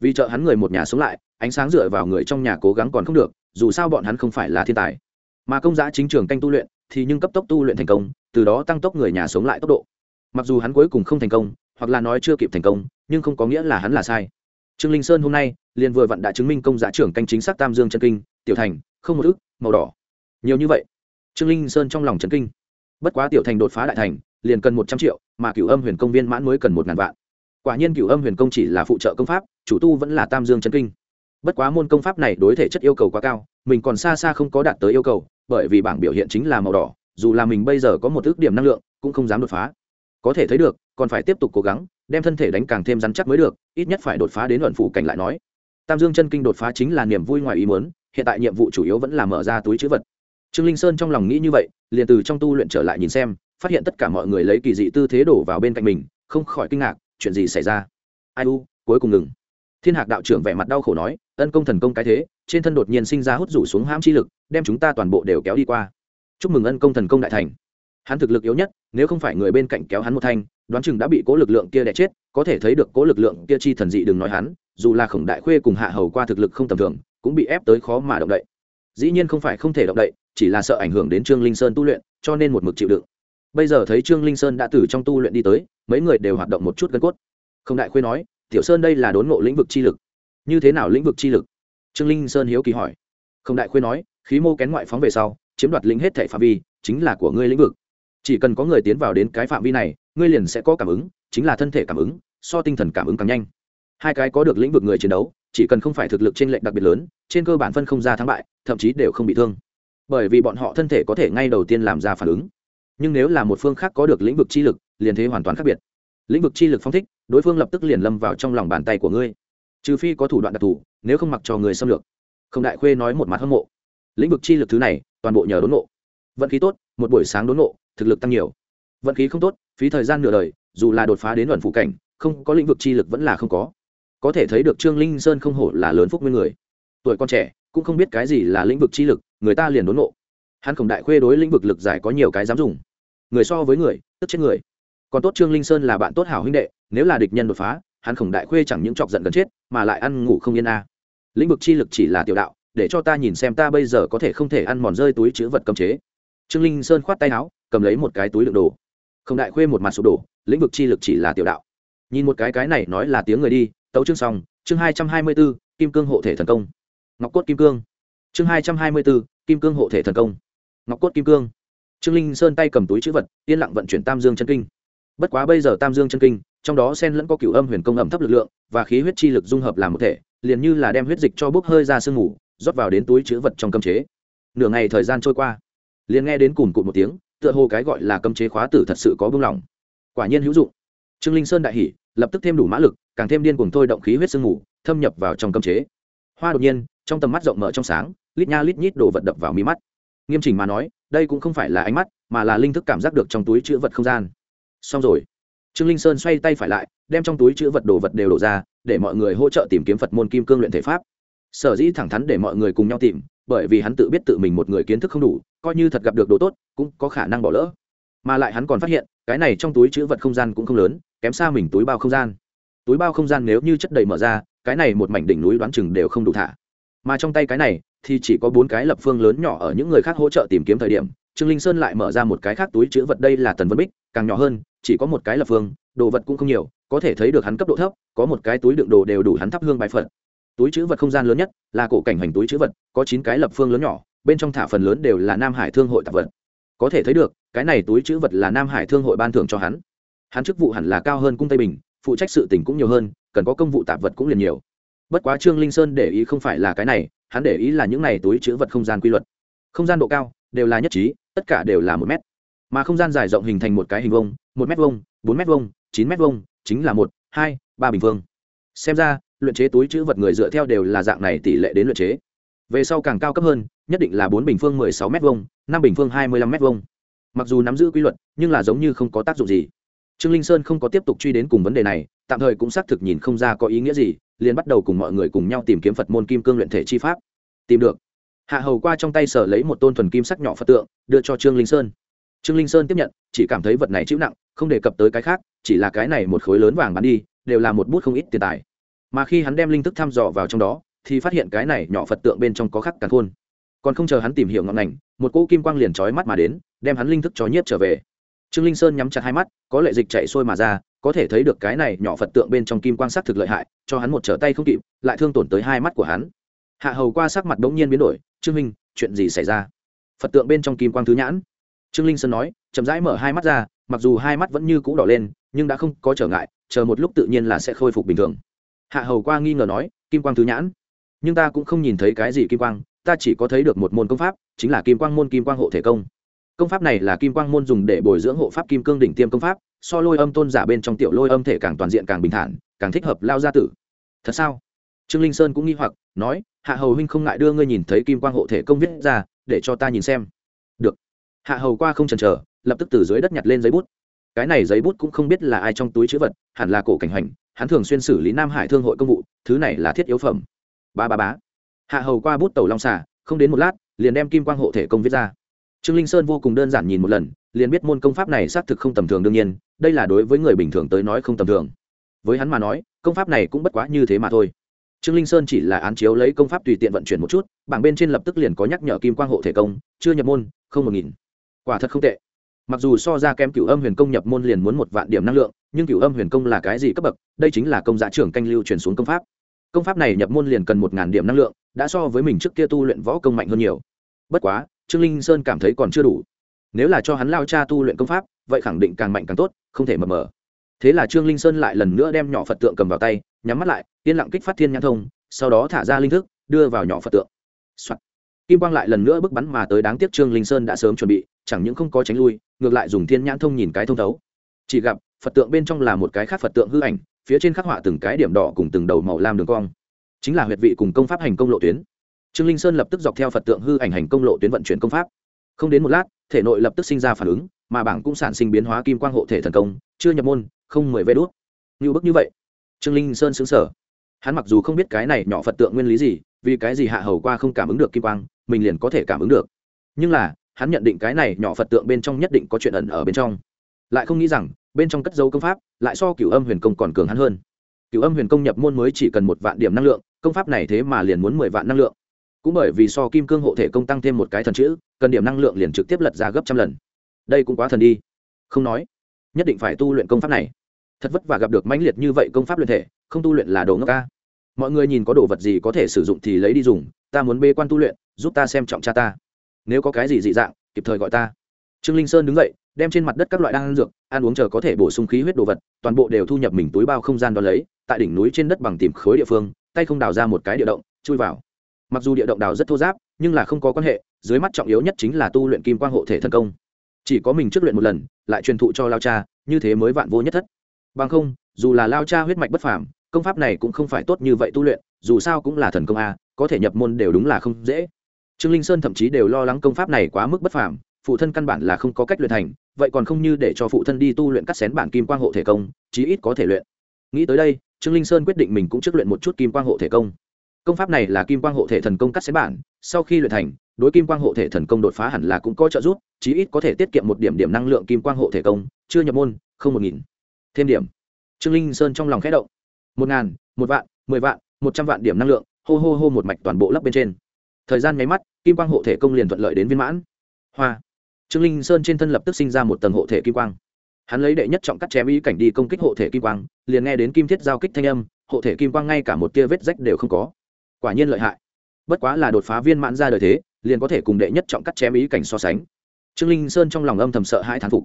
Vì trợ hắn người một nhà sống lại ánh sáng dựa vào người trong nhà cố gắng còn không được, dù sao bọn hắn không phải là thiên tài. Mà công giá chính trường canh tu luyện thì nhưng cấp tốc tu luyện thành công, từ đó tăng tốc người nhà sống lại tốc độ. Mặc dù hắn cuối cùng không thành công, hoặc là nói chưa kịp thành công, nhưng không có nghĩa là hắn là sai. Trương linh sơn hôm nay liền vừa vặn đã chứng minh công giá trưởng canh chính xác tam dương chân kinh, tiểu thành, không một ức, màu đỏ. Nhiều như vậy, trương linh sơn trong lòng trấn kinh. Bất quá tiểu thành đột phá đại thành, liền cần một trăm triệu, mà cửu âm huyền công viên mãn mới cần một ngàn vạn. Quả nhiên cửu âm huyền công chỉ là phụ trợ công pháp, chủ tu vẫn là tam dương chân kinh bất quá môn công pháp này đối thể chất yêu cầu quá cao, mình còn xa xa không có đạt tới yêu cầu, bởi vì bảng biểu hiện chính là màu đỏ, dù là mình bây giờ có một ước điểm năng lượng, cũng không dám đột phá. Có thể thấy được, còn phải tiếp tục cố gắng, đem thân thể đánh càng thêm rắn chắc mới được, ít nhất phải đột phá đến luận phủ cảnh lại nói. Tam dương chân kinh đột phá chính là niềm vui ngoài ý muốn, hiện tại nhiệm vụ chủ yếu vẫn là mở ra túi chữ vật. Trương linh sơn trong lòng nghĩ như vậy, liền từ trong tu luyện trở lại nhìn xem, phát hiện tất cả mọi người lấy kỳ dị tư thế đổ vào bên cạnh mình, không khỏi kinh ngạc, chuyện gì xảy ra? Ai u, cuối cùng ngừng. Thiên hạc đạo trưởng vẻ mặt đau khổ nói ân công thần công cái thế, trên thân đột nhiên sinh ra hút rủ xuống hãm chi lực, đem chúng ta toàn bộ đều kéo đi qua. Chúc mừng ân công thần công đại thành. Hắn thực lực yếu nhất, nếu không phải người bên cạnh kéo hắn một thanh, đoán chừng đã bị cố lực lượng kia đẻ chết, có thể thấy được cố lực lượng kia chi thần dị đừng nói hắn, dù là khổng đại khuê cùng hạ hầu qua thực lực không tầm thường, cũng bị ép tới khó mà động đậy. Dĩ nhiên không phải không thể động đậy, chỉ là sợ ảnh hưởng đến trương linh sơn tu luyện, cho nên một mực chịu đựng. Bây giờ thấy trương linh sơn đã từ trong tu luyện đi tới, mấy người đều hoạt động một chút gân cốt. Khổng đại khuê nói, tiểu sơn đây là đốn ngộ lĩnh vực chi lực như thế nào lĩnh vực chi lực? Trương linh sơn hiếu kỳ hỏi. Không đại khuyên nói, khí mô kén ngoại phóng về sau, chiếm đoạt lĩnh hết thẻ phạm vi, chính là của ngươi lĩnh vực. Chỉ cần có người tiến vào đến cái phạm vi này, ngươi liền sẽ có cảm ứng, chính là thân thể cảm ứng, so tinh thần cảm ứng càng nhanh. Hai cái có được lĩnh vực người chiến đấu, chỉ cần không phải thực lực trên lệnh đặc biệt lớn, trên cơ bản phân không ra thắng bại, thậm chí đều không bị thương. Bởi vì bọn họ thân thể có thể ngay đầu tiên làm ra phản ứng. Nhưng nếu là một phương khác có được lĩnh vực chi lực, liền thế hoàn toàn khác biệt. Lĩnh vực chi lực phong thích, đối phương lập tức liền lâm vào trong lòng bàn tay của ngươi trừ phi có thủ đoạn đặc thù, nếu không mặc cho người xâm lược. Không đại khuê nói một mặt hâm mộ. Lĩnh vực chi lực thứ này, toàn bộ nhờ đốn nộ vận khí tốt, một buổi sáng đốn nộ thực lực tăng nhiều. Vận khí không tốt, phí thời gian nửa đời, dù là đột phá đến luận phụ cảnh, không có lĩnh vực chi lực vẫn là không có. Có thể thấy được trương linh sơn không hổ là lớn phúc nguyên người. Tuổi con trẻ, cũng không biết cái gì là lĩnh vực chi lực, người ta liền đốn nộ hắn khổng đại khuê đối lĩnh vực lực giải có nhiều cái dám dùng. Người so với người, tức chết người. Còn tốt trương linh sơn là bạn tốt hảo huynh đệ, nếu là địch nhân đột phá hắn khổng đại khuê chẳng những chọc giận gần chết, mà lại ăn ngủ không yên a. Lĩnh vực chi lực chỉ là tiểu đạo, để cho ta nhìn xem ta bây giờ có thể không thể ăn mòn rơi túi chữ vật cầm chế. Trương linh sơn khoát tay áo, cầm lấy một cái túi đựng đồ. Khổng đại khuê một mặt sụp đổ, lĩnh vực chi lực chỉ là tiểu đạo. Nhìn một cái cái này nói là tiếng người đi, tấu chương xong, chương hai trăm hai mươi b ố kim cương hộ thể thần công. Ngọc cốt kim cương. Chương hai trăm hai mươi b ố kim cương hộ thể thần công. Ngọc cốt kim cương. Trương linh sơn tay cầm túi chữ vật, yên lặng vận chuyển tam dương chân kinh. Bất quá bây giờ tam dương chân kinh trong đó sen lẫn có cựu âm huyền công ẩm thấp lực lượng và khí huyết chi lực dung hợp làm một thể, liền như là đem huyết dịch cho bốc hơi ra sương mù, rót vào đến túi chữ vật trong cơm chế. Nửa ngày thời gian trôi qua, liền nghe đến cùn cụt một tiếng, tựa hồ cái gọi là cơm chế khóa tử thật sự có bưng lỏng quả nhiên hữu dụng. Trương linh sơn đại hỉ, lập tức thêm đủ mã lực, càng thêm điên cuồng thôi động khí huyết sương mù, thâm nhập vào trong cơm chế. Hoa đột nhiên, trong tầm mắt rộng mở trong sáng, lít nha lít nhít đổ vật đập vào mi mắt. Nghiêm chỉnh mà nói, đây cũng không phải là ánh mắt, mà là linh thức cảm giác được trong túi chữ vật không gian. Xong rồi trương linh sơn xoay tay phải lại, đem trong túi chữ vật đồ vật đều đổ ra, để mọi người hỗ trợ tìm kiếm phật môn kim cương luyện thể pháp. Sở dĩ thẳng thắn để mọi người cùng nhau tìm, bởi vì hắn tự biết tự mình một người kiến thức không đủ, coi như thật gặp được đồ tốt, cũng có khả năng bỏ lỡ. Mà lại hắn còn phát hiện, cái này trong túi chữ vật không gian cũng không lớn, kém xa mình túi bao không gian. Túi bao không gian nếu như chất đầy mở ra, cái này một mảnh đỉnh núi đoán chừng đều không đủ thả. Mà trong tay cái này, thì chỉ có bốn cái lập phương lớn nhỏ ở những người khác hỗ trợ tìm kiếm thời điểm trương linh sơn lại mở ra một cái khác túi chữ vật, đây là tần vân bích, càng nhỏ hơn, chỉ có một cái lập phương, đồ vật cũng không nhiều, có thể thấy được hắn cấp độ thấp, có một cái túi đựng đồ đều đủ hắn thắp hương bài phật. Túi chữ vật không gian lớn nhất, là cổ cảnh hành túi chữ vật, có chín cái lập phương lớn nhỏ, bên trong thả phần lớn đều là nam hải thương hội tạp vật. Có thể thấy được, cái này túi chữ vật là nam hải thương hội ban thưởng cho hắn. Hắn chức vụ hẳn là cao hơn cung tây bình, phụ trách sự tỉnh cũng nhiều hơn, cần có công vụ tạp vật cũng liền nhiều. Bất quá trương linh sơn để ý không phải là cái này, hắn để ý là những này túi chữ vật không gian quy luật. Không gian độ cao đều là nhất trí, tất cả đều là một mét. Mà không gian dài rộng hình thành một cái hình vông một mét vông bốn mét vông chín mét vông chính là một, hai, ba bình phương. Xem ra, luyện chế túi chữ vật người dựa theo đều là dạng này tỷ lệ đến luyện chế. Về sau càng cao cấp hơn, nhất định là bốn bình phương mười sáu m vông năm bình phương hai mươi lăm m vông mặc dù nắm giữ quy luật, nhưng là giống như không có tác dụng gì. Trương linh sơn không có tiếp tục truy đến cùng vấn đề này, tạm thời cũng xác thực nhìn không ra có ý nghĩa gì, liền bắt đầu cùng mọi người cùng nhau tìm kiếm phật môn kim cương luyện thể chi pháp. Tìm được hạ hầu qua trong tay sở lấy một tôn thuần kim sắc nhỏ phật tượng, đưa cho trương linh sơn. Trương linh sơn tiếp nhận, chỉ cảm thấy vật này chịu nặng, không đề cập tới cái khác, chỉ là cái này một khối lớn vàng bán đi, đều là một bút không ít tiền tài. Mà khi hắn đem linh thức thăm dò vào trong đó, thì phát hiện cái này nhỏ phật tượng bên trong có khắc càn khôn. Còn không chờ hắn tìm hiểu ngọn ngành một cỗ kim quang liền trói mắt mà đến, đem hắn linh thức cho nhiếp trở về. Trương linh sơn nhắm chặt hai mắt, có lệ dịch chạy sôi mà ra, có thể thấy được cái này nhỏ phật tượng bên trong kim quang sắc thực lợi hại, cho hắn một trở tay không kịp, lại thương tổn tới hai mắt của hắn. Hạ hầu qua sắc mặt đ ố n g nhiên biến đổi trương minh, chuyện gì xảy ra? Phật tượng bên trong kim quang thứ nhãn. Trương linh sơn nói, chậm rãi mở hai mắt ra, mặc dù hai mắt vẫn như cũ đỏ lên, nhưng đã không có trở ngại, chờ một lúc tự nhiên là sẽ khôi phục bình thường. Hạ hầu qua nghi ngờ nói, kim quang thứ nhãn? Nhưng ta cũng không nhìn thấy cái gì kim quang, ta chỉ có thấy được một môn công pháp, chính là kim quang môn kim quang hộ thể công. Công pháp này là kim quang môn dùng để bồi dưỡng hộ pháp kim cương đỉnh tiêm công pháp, so lôi âm tôn giả bên trong tiểu lôi âm thể càng toàn diện càng bình thản, càng thích hợp lao gia tử. Thật sao? Trương linh sơn cũng nghi hoặc, nói hạ hầu huynh không ngại đưa ngươi nhìn thấy kim quang hộ thể công viết ra, để cho ta nhìn xem. Được. Hạ hầu qua không chần chờ, lập tức từ dưới đất nhặt lên giấy bút. Cái này giấy bút cũng không biết là ai trong túi chữ vật, hẳn là cổ cảnh hành hắn thường xuyên xử lý nam hải thương hội công vụ, thứ này là thiết yếu phẩm. Ba ba bá hạ hầu qua bút tàu long xả không đến một lát, liền đem kim quang hộ thể công viết ra. Trương linh sơn vô cùng đơn giản nhìn một lần, liền biết môn công pháp này xác thực không tầm thường đương nhiên, đây là đối với người bình thường tới nói không tầm thường. Với hắn mà nói, công pháp này cũng bất quá như thế mà thôi trương linh sơn chỉ là án chiếu lấy công pháp tùy tiện vận chuyển một chút, bảng bên trên lập tức liền có nhắc nhở kim quang hộ thể công, chưa nhập môn, không một nghìn. Quả thật không tệ. Mặc dù so ra kém cửu âm huyền công nhập môn liền muốn một vạn điểm năng lượng, nhưng cửu âm huyền công là cái gì cấp bậc, đây chính là công giá trưởng canh lưu truyền xuống công pháp. Công pháp này nhập môn liền cần một ngàn điểm năng lượng, đã so với mình trước kia tu luyện võ công mạnh hơn nhiều. Bất quá, trương linh sơn cảm thấy còn chưa đủ. Nếu là cho hắn lao cha tu luyện công pháp, vậy khẳng định càng mạnh càng tốt, không thể mờ mờ. Thế là trương linh sơn lại lần nữa đem nhỏ phật tượng cầm vào tay nhắm mắt lại, yên lặng kích phát thiên nhãn thông, sau đó thả ra linh thức, đưa vào nhỏ phật tượng、Soạn. kim quang lại lần nữa bước bắn mà tới đáng tiếc trương linh sơn đã sớm chuẩn bị, chẳng những không có tránh lui, ngược lại dùng thiên nhãn thông nhìn cái thông thấu. Chỉ gặp, phật tượng bên trong là một cái khác phật tượng hư ảnh, phía trên khắc họa từng cái điểm đỏ cùng từng đầu màu lam đường cong. Chính là huyệt vị cùng công pháp hành công lộ tuyến. Trương linh sơn lập tức dọc theo phật tượng hư ảnh hành công lộ tuyến vận chuyển công pháp. Không đến một lát, thể nội lập tức sinh ra phản ứng, mà bảng cũng sản sinh biến hóa kim quang hộ thể thần công, chưa nhập môn, không mười vê đốt như bức như vậy trương linh sơn xứng sở hắn mặc dù không biết cái này nhỏ phật tượng nguyên lý gì, vì cái gì hạ hầu qua không cảm ứng được kim quang, mình liền có thể cảm ứng được. Nhưng là, hắn nhận định cái này nhỏ phật tượng bên trong nhất định có chuyện ẩn ở bên trong. Lại không nghĩ rằng, bên trong cất dấu công pháp, lại so cửu âm huyền công còn cường hắn hơn. Cửu âm huyền công nhập môn mới chỉ cần một vạn điểm năng lượng, công pháp này thế mà liền muốn mười vạn năng lượng. Cũng bởi vì so kim cương hộ thể công tăng thêm một cái thần chữ, cần điểm năng lượng liền trực tiếp lật ra gấp trăm lần. Đây cũng quá thần đi. Không nói. Nhất định phải tu luyện công pháp này thật vất vả gặp được mãnh liệt như vậy công pháp luyện thể, không tu luyện là đồ ngốc ca mọi người nhìn có đồ vật gì có thể sử dụng thì lấy đi dùng, ta muốn bê quan tu luyện, giúp ta xem trọng cha ta. Nếu có cái gì dị dạng, kịp thời gọi ta. Trương linh sơn đứng dậy, đem trên mặt đất các loại đan dược, ăn uống chờ có thể bổ sung khí huyết đồ vật, toàn bộ đều thu nhập mình túi bao không gian đo lấy, tại đỉnh núi trên đất bằng tìm khối địa phương, tay không đào ra một cái địa động, chui vào. Mặc dù địa động đào rất thô giáp, nhưng là không có quan hệ, dưới mắt trọng yếu nhất chính là tu luyện kim quang hộ thể thần công. Chỉ có mình trước luyện một lần, lại truyền thụ cho lao cha, như thế mới vạn vô nhất thất bằng không, dù là lao cha huyết mạch bất phàm, công pháp này cũng không phải tốt như vậy tu luyện, dù sao cũng là thần công a, có thể nhập môn đều đúng là không dễ. Trương linh sơn thậm chí đều lo lắng công pháp này quá mức bất phàm, phụ thân căn bản là không có cách luyện thành, vậy còn không như để cho phụ thân đi tu luyện cắt xén bản kim quang hộ thể công, chí ít có thể luyện. Nghĩ tới đây, trương linh sơn quyết định mình cũng trước luyện một chút kim quang hộ thể công. Công pháp này là kim quang hộ thể thần công cắt xén bản, sau khi luyện thành, đối kim quang hộ thể thần công đột phá hẳn là cũng có trợ giúp, chí ít có thể tiết kiệm một điểm điểm năng lượng kim quang hộ thể công, chưa nhập môn, không một nghìn thêm điểm. Trương linh sơn trong lòng khẽ động. Một ngàn, một vạn, mười vạn, một trăm vạn điểm năng lượng, hô hô hô một mạch toàn bộ lấp bên trên. Thời gian nháy mắt, kim quang hộ thể công liền thuận lợi đến viên mãn. Hoa. Trương linh sơn trên thân lập tức sinh ra một tầng hộ thể kim quang. Hắn lấy đệ nhất trọng cắt chém ý cảnh đi công kích hộ thể kim quang, liền nghe đến kim thiết giao kích thanh âm, hộ thể kim quang ngay cả một tia vết rách đều không có. Quả nhiên lợi hại. Bất quá là đột phá viên mãn ra đời thế, liền có thể cùng đệ nhất trọng cắt chém ý cảnh so sánh. Trương linh sơn trong lòng âm thầm sợ hãi thán phục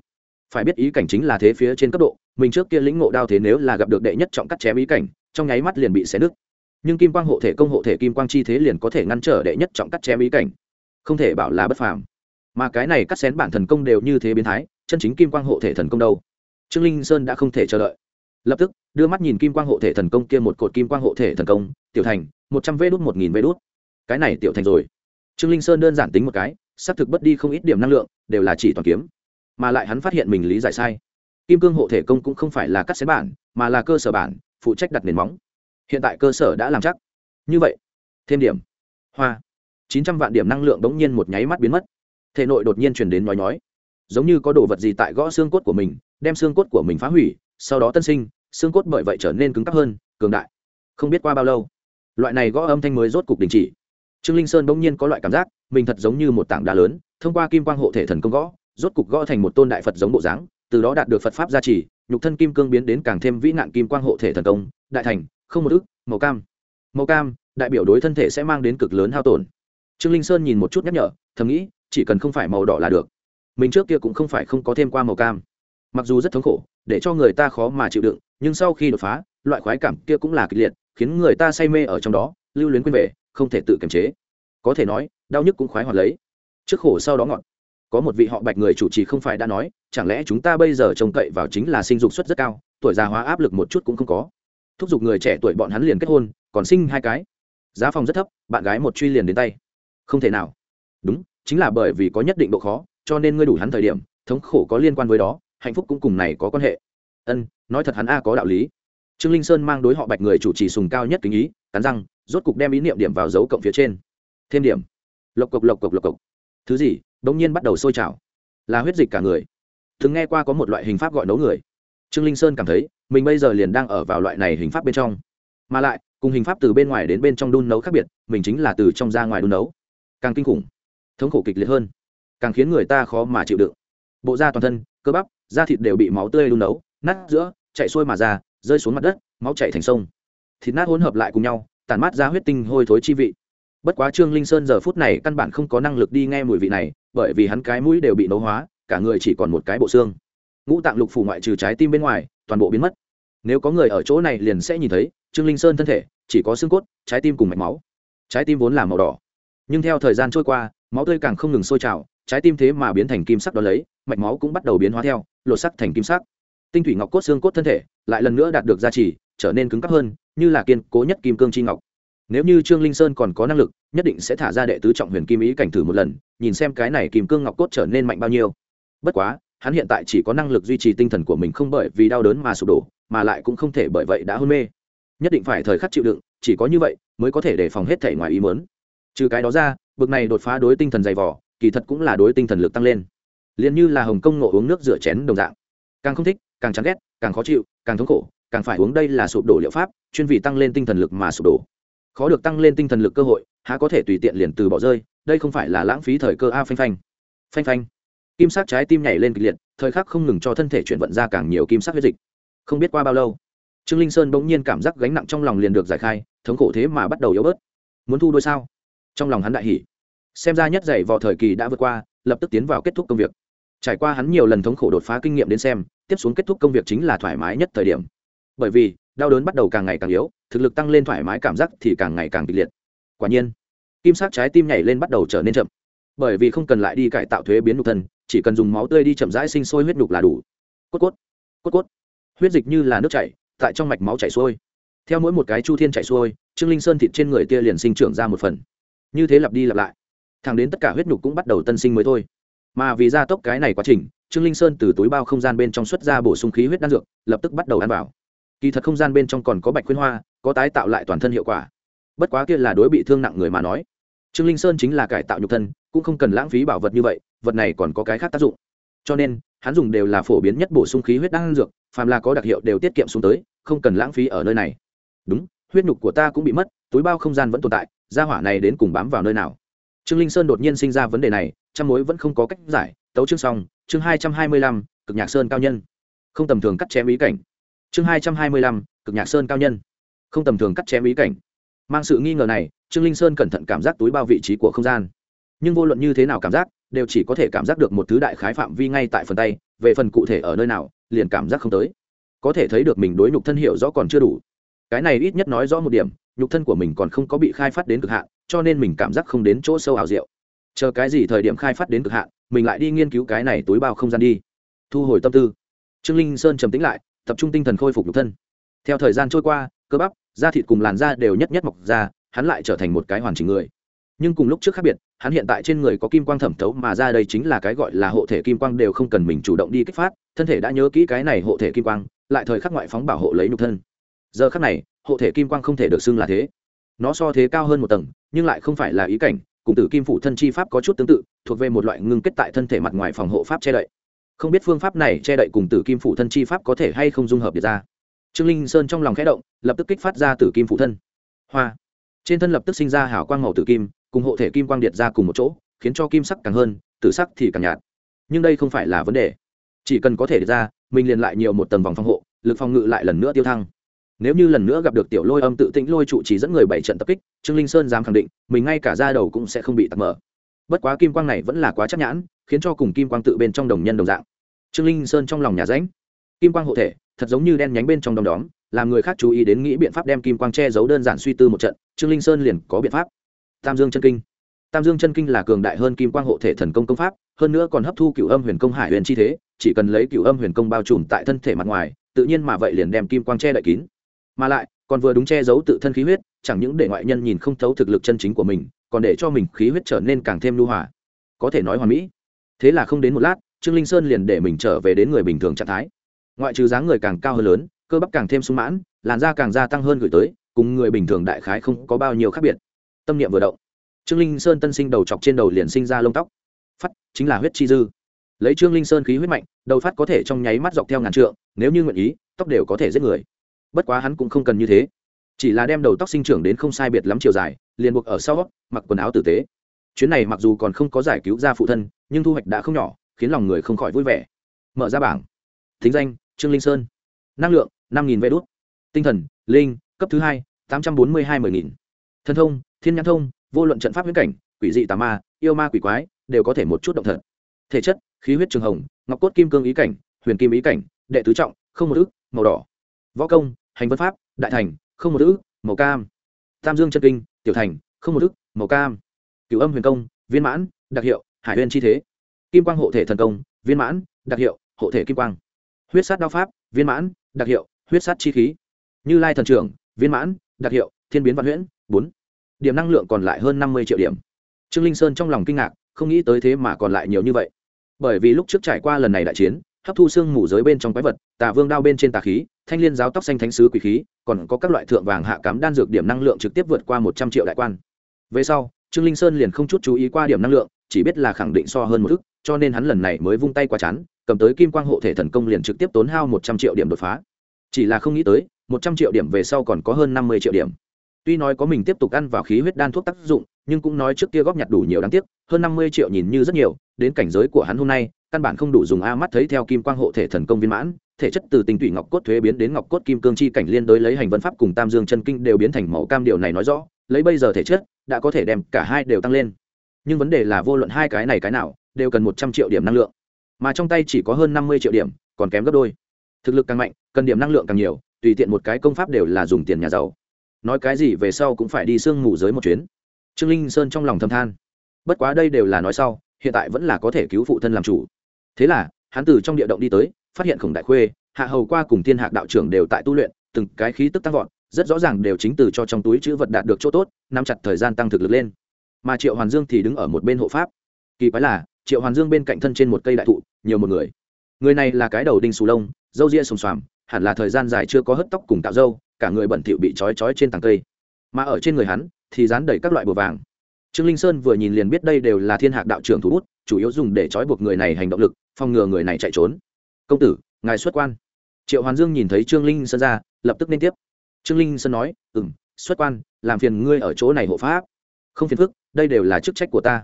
phải biết ý cảnh chính là thế phía trên cấp độ, mình trước kia lĩnh ngộ đao thế nếu là gặp được đệ nhất trọng cắt chém ý cảnh, trong nháy mắt liền bị xé nứt. Nhưng kim quang hộ thể công hộ thể kim quang chi thế liền có thể ngăn trở đệ nhất trọng cắt chém ý cảnh. Không thể bảo là bất phàm. Mà cái này cắt xén bản thần công đều như thế biến thái, chân chính kim quang hộ thể thần công đâu? Trương linh sơn đã không thể chờ đợi. Lập tức, đưa mắt nhìn kim quang hộ thể thần công kia một cột kim quang hộ thể thần công, tiểu thành, một trăm vê đốt một nghìn vê đốt cái này tiểu thành rồi. Trương linh sơn đơn giản tính một cái, xác thực bất đi không ít điểm năng lượng, đều là chỉ toàn kiếm mà lại hắn phát hiện mình lý giải sai. Kim cương hộ thể công cũng không phải là cắt xén bản, mà là cơ sở bản, phụ trách đặt nền móng. Hiện tại cơ sở đã làm chắc. Như vậy, thêm điểm. Hoa. Chín trăm vạn điểm năng lượng đ ố n g nhiên một nháy mắt biến mất. Thể nội đột nhiên chuyển đến nói nói giống như có đồ vật gì tại gõ xương cốt của mình, đem xương cốt của mình phá hủy, sau đó tân sinh, xương cốt bởi vậy trở nên cứng cắp hơn, cường đại. Không biết qua bao lâu, loại này gõ âm thanh mới rốt cục đình chỉ. Trương linh sơn bỗng nhiên có loại cảm giác, mình thật giống như một tảng đá lớn, thông qua kim quang hộ thể thần công gõ rốt cục gõ thành một tôn đại phật giống bộ dáng, từ đó đạt được phật pháp gia trì, nhục thân kim cương biến đến càng thêm vĩ nạn kim quang hộ thể thần công, đại thành, không một ức, màu cam. Màu cam, đại biểu đối thân thể sẽ mang đến cực lớn hao tổn. Trương linh sơn nhìn một chút nhắc nhở, thầm nghĩ, chỉ cần không phải màu đỏ là được. Mình trước kia cũng không phải không có thêm qua màu cam. Mặc dù rất thống khổ, để cho người ta khó mà chịu đựng, nhưng sau khi đột phá, loại khoái cảm kia cũng là kịch liệt, khiến người ta say mê ở trong đó, lưu luyến quên về, không thể tự kiềm chế. Có thể nói, đau nhức cũng khoái hoạt lấy. Trước khổ sau đó ngọt có một vị họ bạch người chủ trì không phải đã nói, chẳng lẽ chúng ta bây giờ trông cậy vào chính là sinh dục suất rất cao, tuổi già hóa áp lực một chút cũng không có. Thúc giục người trẻ tuổi bọn hắn liền kết hôn, còn sinh hai cái. Giá phòng rất thấp, bạn gái một truy liền đến tay. Không thể nào. Đúng, chính là bởi vì có nhất định độ khó, cho nên ngươi đủ hắn thời điểm, thống khổ có liên quan với đó, hạnh phúc cũng cùng này có quan hệ. Ân, nói thật hắn a có đạo lý. Trương linh sơn mang đối họ bạch người chủ trì sùng cao nhất kính ý, cắn răng, rốt cục đem ý niệm điểm vào dấu cộng phía trên. Thêm điểm. Lộc cộc lộc cộc lộc cộc thứ gì? Bỗng nhiên bắt đầu sôi trào. Là huyết dịch cả người. Thường nghe qua có một loại hình pháp gọi nấu người. Trương linh sơn cảm thấy, mình bây giờ liền đang ở vào loại này hình pháp bên trong. Mà lại, cùng hình pháp từ bên ngoài đến bên trong đun nấu khác biệt, mình chính là từ trong ra ngoài đun nấu. Càng kinh khủng, thống khổ kịch liệt hơn. Càng khiến người ta khó mà chịu đựng. Bộ da toàn thân, cơ bắp, da thịt đều bị máu tươi đun nấu, nát giữa, chạy xuôi mà ra, rơi xuống mặt đất, máu chạy thành sông. Thịt nát hỗn hợp lại cùng nhau tàn mát ra huyết tinh hôi thối chi vị bất quá trương linh sơn giờ phút này căn bản không có năng lực đi nghe mùi vị này, bởi vì hắn cái mũi đều bị nấu hóa, cả người chỉ còn một cái bộ xương. Ngũ tạng lục phủ ngoại trừ trái tim bên ngoài, toàn bộ biến mất. Nếu có người ở chỗ này liền sẽ nhìn thấy, trương linh sơn thân thể, chỉ có xương cốt, trái tim cùng mạch máu. Trái tim vốn là màu đỏ. Nhưng theo thời gian trôi qua, máu tươi càng không ngừng sôi trào, trái tim thế mà biến thành kim sắc đó lấy, mạch máu cũng bắt đầu biến hóa theo, lột sắc thành kim sắc. Tinh thủy ngọc cốt xương cốt thân thể lại lần nữa đạt được gia trì, trở nên cứng cắp hơn, như là kiên cố nhất kim cương chi ngọc nếu như trương linh sơn còn có năng lực, nhất định sẽ thả ra đệ tứ trọng huyền kim ý cảnh thử một lần, nhìn xem cái này kim cương ngọc cốt trở nên mạnh bao nhiêu. Bất quá, hắn hiện tại chỉ có năng lực duy trì tinh thần của mình không bởi vì đau đớn mà sụp đổ, mà lại cũng không thể bởi vậy đã hôn mê. Nhất định phải thời khắc chịu đựng, chỉ có như vậy mới có thể đề phòng hết thể ngoài ý mớn trừ cái đó ra, bực này đột phá đối tinh thần dày vỏ kỳ thật cũng là đối tinh thần lực tăng lên. Liền như là hồng công ngộ uống nước rửa chén đồng dạng. Càng không thích, càng chán ghét, càng khó chịu, càng thống khổ, càng phải uống đây là sụp đổ liệu pháp, chuyên vì tăng lên tinh thần lực mà sụp đổ khó được tăng lên tinh thần lực cơ hội, há có thể tùy tiện liền từ bỏ rơi, đây không phải là lãng phí thời cơ a phanh phanh. Phanh phanh. Kim sắc trái tim nhảy lên kịch liệt, thời khắc không ngừng cho thân thể chuyển vận ra càng nhiều kim sắc huyết dịch. Không biết qua bao lâu, trương linh sơn bỗng nhiên cảm giác gánh nặng trong lòng liền được giải khai, thống khổ thế mà bắt đầu yếu bớt. Muốn thu đôi sao? Trong lòng hắn đại hỉ. Xem ra nhất dạy vò thời kỳ đã vượt qua, lập tức tiến vào kết thúc công việc. Trải qua hắn nhiều lần thống khổ đột phá kinh nghiệm đến xem, tiếp xuống kết thúc công việc chính là thoải mái nhất thời điểm. Bởi vì đau đớn bắt đầu càng ngày càng yếu, thực lực tăng lên thoải mái cảm giác thì càng ngày càng kịch liệt. Quả nhiên, kim sắc trái tim nhảy lên bắt đầu trở nên chậm. Bởi vì không cần lại đi cải tạo thuế biến nhục thân, chỉ cần dùng máu tươi đi chậm rãi sinh sôi huyết nhục là đủ. Cốt cốt cốt cốt. Huyết dịch như là nước chảy, tại trong mạch máu chảy xuôi. Theo mỗi một cái chu thiên chảy xuôi, trương linh sơn thịt trên người tia liền sinh trưởng ra một phần. Như thế lặp đi lặp lại, thẳng đến tất cả huyết nhục cũng bắt đầu tân sinh mới thôi. Mà vì gia tốc cái này quá trình, trương linh sơn từ túi bao không gian bên trong xuất ra bổ sung khí huyết đan dược, lập tức bắt đầu ăn vào kỳ thật không gian bên trong còn có bạch khuyên hoa, có tái tạo lại toàn thân hiệu quả. Bất quá kia là đối bị thương nặng người mà nói. Trương linh sơn chính là cải tạo nhục thân, cũng không cần lãng phí bảo vật như vậy, vật này còn có cái khác tác dụng. Cho nên, hắn dùng đều là phổ biến nhất bổ sung khí huyết đan dược, phàm là có đặc hiệu đều tiết kiệm xuống tới, không cần lãng phí ở nơi này. Đúng, huyết nhục của ta cũng bị mất, túi bao không gian vẫn tồn tại, gia hỏa này đến cùng bám vào nơi nào? Trương linh sơn đột nhiên sinh ra vấn đề này, trăm mối vẫn không có cách giải, tấu chương xong, chương hai trăm hai mươi lăm, cực nhạc sơn cao nhân. Không tầm thường cắt chém ý cảnh chương hai trăm hai mươi lăm, cực nhạc sơn cao nhân. Không tầm thường cắt chém ý cảnh. Mang sự nghi ngờ này, trương linh sơn cẩn thận cảm giác túi bao vị trí của không gian. Nhưng vô luận như thế nào cảm giác, đều chỉ có thể cảm giác được một thứ đại khái phạm vi ngay tại phần tay, về phần cụ thể ở nơi nào, liền cảm giác không tới. Có thể thấy được mình đối nhục thân hiểu rõ còn chưa đủ. Cái này ít nhất nói rõ một điểm, nhục thân của mình còn không có bị khai phát đến cực hạn, cho nên mình cảm giác không đến chỗ sâu ảo diệu. Chờ cái gì thời điểm khai phát đến cực hạn, mình lại đi nghiên cứu cái này túi bao không gian đi. Thu hồi tâm tư. Trương linh sơn trầm tĩnh lại tập trung tinh thần khôi phục nhục thân. Theo thời gian trôi qua, cơ bắp, da thịt cùng làn da đều nhất nhất mọc ra, hắn lại trở thành một cái hoàn chỉnh người. Nhưng cùng lúc trước khác biệt, hắn hiện tại trên người có kim quang thẩm thấu mà ra đây chính là cái gọi là hộ thể kim quang đều không cần mình chủ động đi kích phát, thân thể đã nhớ kỹ cái này hộ thể kim quang, lại thời khắc ngoại phóng bảo hộ lấy nhục thân. Giờ khắc này, hộ thể kim quang không thể được xưng là thế. Nó so thế cao hơn một tầng, nhưng lại không phải là ý cảnh, cùng tử kim phủ thân chi pháp có chút tương tự, thuộc về một loại ngưng kết tại thân thể mặt ngoài phòng hộ pháp che đậy không biết phương pháp này che đậy cùng tử kim phụ thân chi pháp có thể hay không dung hợp được ra. Trương linh sơn trong lòng khẽ động, lập tức kích phát ra tử kim phụ thân. Hoa. Trên thân lập tức sinh ra hào quang màu tử kim, cùng hộ thể kim quang điện ra cùng một chỗ, khiến cho kim sắc càng hơn, tử sắc thì càng nhạt. Nhưng đây không phải là vấn đề. Chỉ cần có thể được ra, mình liền lại nhiều một tầng vòng phòng hộ, lực phòng ngự lại lần nữa tiêu thăng. Nếu như lần nữa gặp được tiểu lôi âm tự tĩnh lôi trụ chỉ dẫn người bảy trận tập kích, trương linh sơn dám khẳng định, mình ngay cả ra đầu cũng sẽ không bị tắt mở bất quá kim quang này vẫn là quá chắc nhãn, khiến cho cùng kim quang tự bên trong đồng nhân đồng dạng. Trương linh sơn trong lòng nhà ránh. Kim quang hộ thể, thật giống như đen nhánh bên trong đom đóm, làm người khác chú ý đến nghĩ biện pháp đem kim quang che giấu đơn giản suy tư một trận, trương linh sơn liền có biện pháp. Tam dương chân kinh. Tam dương chân kinh là cường đại hơn kim quang hộ thể thần công công pháp, hơn nữa còn hấp thu cựu âm huyền công hải huyền chi thế, chỉ cần lấy cựu âm huyền công bao trùm tại thân thể mặt ngoài, tự nhiên mà vậy liền đem kim quang che đậy kín. Mà lại, còn vừa đúng che giấu tự thân khí huyết chẳng những để ngoại nhân nhìn không thấu thực lực chân chính của mình, còn để cho mình khí huyết trở nên càng thêm lưu hòa. Có thể nói hoàn mỹ. Thế là không đến một lát, trương linh sơn liền để mình trở về đến người bình thường trạng thái. Ngoại trừ dáng người càng cao hơn lớn, cơ bắp càng thêm sung mãn, làn da càng gia tăng hơn gửi tới, cùng người bình thường đại khái không có bao nhiêu khác biệt. Tâm niệm vừa động, trương linh sơn tân sinh đầu chọc trên đầu liền sinh ra lông tóc. Phát chính là huyết chi dư. Lấy trương linh sơn khí huyết mạnh, đầu phát có thể trong nháy mắt dọc theo ngàn trượng, nếu như nguyện ý, tóc đều có thể giết người. Bất quá hắn cũng không cần như thế chỉ là đem đầu tóc sinh trưởng đến không sai biệt lắm chiều dài, liền buộc ở sau mặc quần áo tử tế. Chuyến này mặc dù còn không có giải cứu ra phụ thân, nhưng thu hoạch đã không nhỏ, khiến lòng người không khỏi vui vẻ. Mở ra bảng. Thính danh, trương linh sơn. Năng lượng, năm nghìn vé đốt tinh thần, linh, cấp thứ hai, tám trăm bốn mươi hai mươi nghìn. Thân thông, thiên nhãn thông, vô luận trận pháp huyễn cảnh, quỷ dị tà ma, yêu ma quỷ quái, đều có thể một chút động thật. Thể chất, khí huyết trường hồng, ngọc cốt kim cương ý cảnh, huyền kim ý cảnh, đệ tứ trọng, không một ức màu đỏ. Võ công, hành vân pháp, đại thành không một ức, màu cam. Tam dương chân kinh, tiểu thành, không một ức, màu cam. Cửu âm huyền công, viên mãn, đặc hiệu, hải huyền chi thế. Kim quang hộ thể thần công, viên mãn, đặc hiệu, hộ thể kim quang. Huyết sát đao pháp, viên mãn, đặc hiệu, huyết sát chi khí. Như lai thần trưởng, viên mãn, đặc hiệu, thiên biến văn huyễn, bốn. Điểm năng lượng còn lại hơn năm mươi triệu điểm. Trương linh sơn trong lòng kinh ngạc, không nghĩ tới thế mà còn lại nhiều như vậy. Bởi vì lúc trước trải qua lần này đại chiến hấp thu xương mù giới bên trong quái vật, tà vương đao bên trên tà khí, thanh liên giáo tóc xanh thánh sứ quỷ khí, còn có các loại thượng vàng hạ cám đan dược điểm năng lượng trực tiếp vượt qua một trăm triệu đại quan. Về sau, trương linh sơn liền không chút chú ý qua điểm năng lượng, chỉ biết là khẳng định so hơn một thức, cho nên hắn lần này mới vung tay qua chán, cầm tới kim quang hộ thể thần công liền trực tiếp tốn hao một trăm triệu điểm đột phá. Chỉ là không nghĩ tới, một trăm triệu điểm về sau còn có hơn năm mươi triệu điểm. Tuy nói có mình tiếp tục ăn vào khí huyết đan thuốc tác dụng, nhưng cũng nói trước kia góp nhặt đủ nhiều đáng tiếc, hơn năm mươi triệu nhìn như rất nhiều, đến cảnh giới của hắn hôm nay căn bản không đủ dùng a mắt thấy theo kim quang hộ thể thần công viên mãn, thể chất từ tinh tủy ngọc cốt thuế biến đến ngọc cốt kim cương chi cảnh liên đối lấy hành vân pháp cùng tam dương chân kinh đều biến thành màu cam điều này nói rõ, lấy bây giờ thể chất, đã có thể đem cả hai đều tăng lên. Nhưng vấn đề là vô luận hai cái này cái nào, đều cần một trăm triệu điểm năng lượng. Mà trong tay chỉ có hơn năm mươi triệu điểm, còn kém gấp đôi. Thực lực càng mạnh, cần điểm năng lượng càng nhiều, tùy tiện một cái công pháp đều là dùng tiền nhà giàu. Nói cái gì về sau cũng phải đi sương ngủ giới một chuyến. Trương linh sơn trong lòng thầm than. Bất quá đây đều là nói sau, hiện tại vẫn là có thể cứu phụ thân làm chủ thế là, hắn từ trong địa động đi tới, phát hiện khổng đại khuê, hạ hầu qua cùng thiên hạc đạo trưởng đều tại tu luyện, từng cái khí tức tăng vọt, rất rõ ràng đều chính từ cho trong túi chữ vật đạt được chỗ tốt, nắm chặt thời gian tăng thực lực lên. Mà triệu hoàn dương thì đứng ở một bên hộ pháp. Kỳ quái là, triệu hoàn dương bên cạnh thân trên một cây đại thụ, nhiều một người. Người này là cái đầu đinh xù lông, râu ria sùng xoàm, hẳn là thời gian dài chưa có hớt tóc cùng tạo râu, cả người bẩn thỉu bị trói trói trên tàng cây. Mà ở trên người hắn, thì dán đầy các loại bùa vàng. Trương linh sơn vừa nhìn liền biết đây đều là thiên hạc đạo trưởng thủ bút chủ yếu dùng để trói buộc người này hành động lực, phòng ngừa người này chạy trốn. Công tử, ngài xuất quan. Triệu hoàn dương nhìn thấy trương linh sơn ra, lập tức nên tiếp. Trương linh sơn nói ừ m xuất quan, làm phiền ngươi ở chỗ này hộ pháp. Không phiền phức, đây đều là chức trách của ta.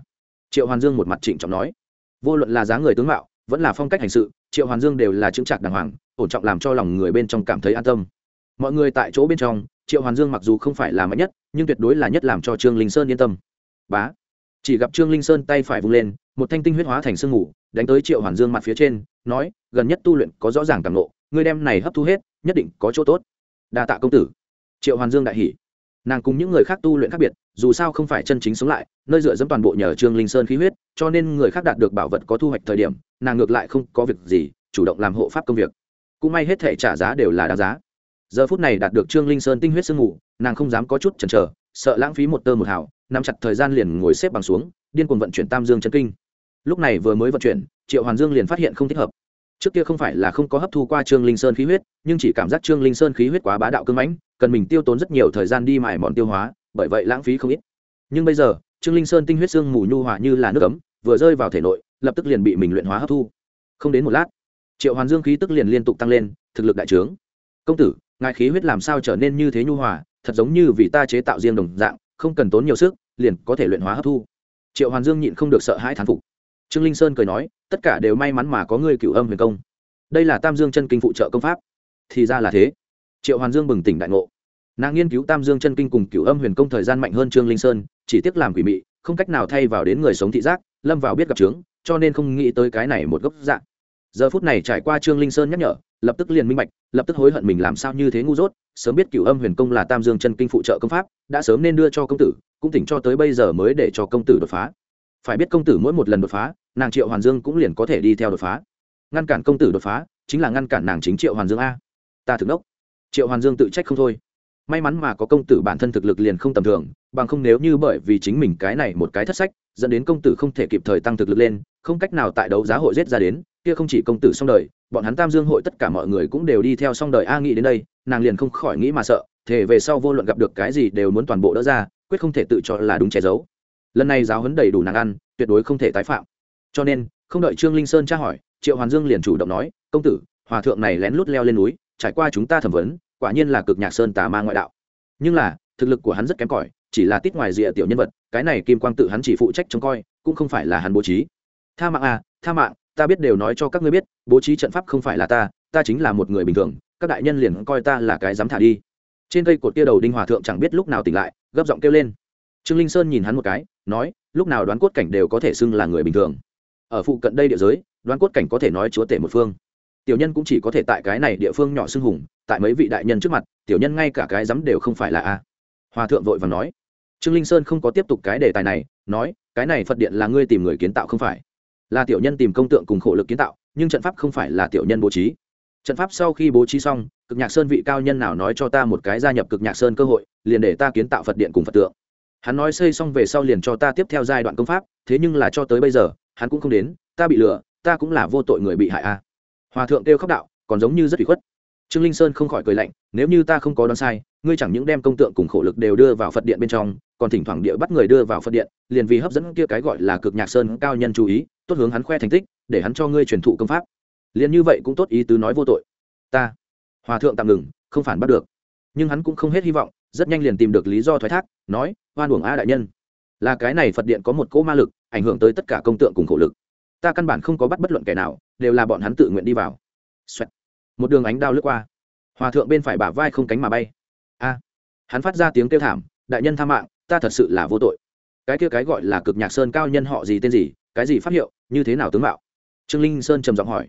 Triệu hoàn dương một mặt trịnh trọng nói, vô luận là dáng người tướng mạo, vẫn là phong cách hành sự, triệu hoàn dương đều là chứng trạc đàng hoàng, ổn trọng làm cho lòng người bên trong cảm thấy an tâm. Mọi người tại chỗ bên trong, triệu hoàn dương mặc dù không phải là mạnh nhất, nhưng tuyệt đối là nhất làm cho trương linh sơn yên tâm. Bá. Chỉ gặp trương linh sơn tay phải vung lên một thanh tinh huyết hóa thành sương mù, đánh tới triệu hoàn dương mặt phía trên, nói, gần nhất tu luyện có rõ ràng càng lộ ngươi đem này hấp thu hết, nhất định có chỗ tốt. Đa tạ công tử. Triệu hoàn dương đại hỉ. Nàng cùng những người khác tu luyện khác biệt, dù sao không phải chân chính sống lại, nơi dựa dẫm toàn bộ nhờ trương linh sơn khí huyết, cho nên người khác đạt được bảo vật có thu hoạch thời điểm, nàng ngược lại không có việc gì, chủ động làm hộ pháp công việc. Cũng may hết thể trả giá đều là đáng giá. Giờ phút này đạt được trương linh sơn tinh huyết sương ngủ nàng không dám có chút chần chờ, sợ lãng phí một tơ một hào, nắm chặt thời gian liền ngồi xếp bằng xuống, điên cuồng vận chuyển tam dương chân kinh lúc này vừa mới vận chuyển triệu hoàn dương liền phát hiện không thích hợp. Trước kia không phải là không có hấp thu qua trương linh sơn khí huyết nhưng chỉ cảm giác trương linh sơn khí huyết quá bá đạo cưng mãnh cần mình tiêu tốn rất nhiều thời gian đi mải mòn tiêu hóa bởi vậy lãng phí không ít. Nhưng bây giờ trương linh sơn tinh huyết xương mù nhu hòa như là nước cấm, vừa rơi vào thể nội lập tức liền bị mình luyện hóa hấp thu. Không đến một lát triệu hoàn dương khí tức liền liên tục tăng lên thực lực đại trướng. Công tử ngài khí huyết làm sao trở nên như thế nhu hòa thật giống như vì ta chế tạo riêng đồng dạng không cần tốn nhiều sức liền có thể luyện hóa hấp thu. Triệu hoàn dương nhịn không được sợ hãi thán phục trương linh sơn cười nói, tất cả đều may mắn mà có người cựu âm huyền công. Đây là tam dương chân kinh phụ trợ công pháp. Thì ra là thế. Triệu hoàn dương bừng tỉnh đại ngộ. Nàng nghiên cứu tam dương chân kinh cùng cựu âm huyền công thời gian mạnh hơn trương linh sơn, chỉ tiếc làm quỷ mị, không cách nào thay vào đến người sống thị giác, lâm vào biết gặp trướng cho nên không nghĩ tới cái này một gốc dạng giờ phút này trải qua trương linh sơn nhắc nhở, lập tức liền minh bạch, lập tức hối hận mình làm sao như thế ngu dốt, sớm biết cựu âm huyền công là tam dương chân kinh phụ trợ công pháp, đã sớm nên đưa cho công tử, cũng tỉnh cho tới bây giờ mới để cho công tử đột phá phải biết công tử mỗi một lần đột phá, nàng triệu hoàn dương cũng liền có thể đi theo đột phá. Ngăn cản công tử đột phá, chính là ngăn cản nàng chính triệu hoàn dương a. Ta thực đốc. Triệu hoàn dương tự trách không thôi. May mắn mà có công tử bản thân thực lực liền không tầm thường, bằng không nếu như bởi vì chính mình cái này một cái thất sách, dẫn đến công tử không thể kịp thời tăng thực lực lên, không cách nào tại đấu giá hội giết ra đến, kia không chỉ công tử xong đời, bọn hắn tam dương hội tất cả mọi người cũng đều đi theo xong đời a nghĩ đến đây, nàng liền không khỏi nghĩ mà sợ thể về sau vô luận gặp được cái gì đều muốn toàn bộ đỡ ra, quyết không thể tự cho là đúng che giấu lần này giáo huấn đầy đủ nàng ăn, tuyệt đối không thể tái phạm. Cho nên, không đợi trương linh sơn tra hỏi, triệu hoàn dương liền chủ động nói, công tử, hòa thượng này lén lút leo lên núi, trải qua chúng ta thẩm vấn, quả nhiên là cực nhạc sơn tà ma ngoại đạo. Nhưng là, thực lực của hắn rất kém cỏi, chỉ là tít ngoài rìa tiểu nhân vật, cái này kim quang tự hắn chỉ phụ trách trông coi, cũng không phải là hắn bố trí. Tha mạng à tha mạng, ta biết đều nói cho các ngươi biết, bố trí trận pháp không phải là ta ta chính là một người bình thường, các đại nhân liền coi ta là cái dám thả đi. Trên cây cột kia đầu đinh hòa thượng chẳng biết lúc nào tỉnh lại, gấp giọng kêu lên. Trương linh sơn nhìn hắn một cái nói, lúc nào đoán cốt cảnh đều có thể xưng là người bình thường. Ở phụ cận đây địa giới, đoán cốt cảnh có thể nói chúa tể một phương. Tiểu nhân cũng chỉ có thể tại cái này địa phương nhỏ xưng hùng, tại mấy vị đại nhân trước mặt, tiểu nhân ngay cả cái dám đều không phải là a. Hòa thượng vội và nói. Trương linh sơn không có tiếp tục cái đề tài này, nói, cái này phật điện là ngươi tìm người kiến tạo không phải. Là tiểu nhân tìm công tượng cùng khổ lực kiến tạo, nhưng trận pháp không phải là tiểu nhân bố trí. Trận pháp sau khi bố trí xong, cực nhạc sơn vị cao nhân nào nói cho ta một cái gia nhập cực nhạc sơn cơ hội, liền để ta kiến tạo phật điện cùng phật tượng hắn nói xây xong về sau liền cho ta tiếp theo giai đoạn công pháp, thế nhưng là cho tới bây giờ, hắn cũng không đến, ta bị lừa, ta cũng là vô tội người bị hại a. Hòa thượng kêu khóc đạo, còn giống như rất bị khuất. Trương linh sơn không khỏi cười lạnh, nếu như ta không có đoán sai, ngươi chẳng những đem công tượng cùng khổ lực đều đưa vào phật điện bên trong, còn thỉnh thoảng địa bắt người đưa vào phật điện, liền vì hấp dẫn kia cái gọi là cực nhạc sơn cao nhân chú ý, tốt hướng hắn khoe thành tích, để hắn cho ngươi truyền thụ công pháp. Liền như vậy cũng tốt ý tứ nói vô tội. Ta, hòa thượng tạm ngừng, không phản bắt được. Nhưng hắn cũng không hết hy vọng rất nhanh liền tìm được lý do thoái thác, nói hoan uổng a đại nhân. Là cái này phật điện có một cỗ ma lực, ảnh hưởng tới tất cả công tượng cùng khổ lực. Ta căn bản không có bắt bất luận kẻ nào, đều là bọn hắn tự nguyện đi vào. Xoẹt. một đường ánh đao lướt qua. Hòa thượng bên phải bả vai không cánh mà bay. A. Hắn phát ra tiếng kêu thảm, đại nhân tha mạng, ta thật sự là vô tội. Cái kia cái gọi là cực nhạc sơn cao nhân họ gì tên gì, cái gì phát hiệu, như thế nào tướng mạo? Trương linh sơn trầm giọng hỏi.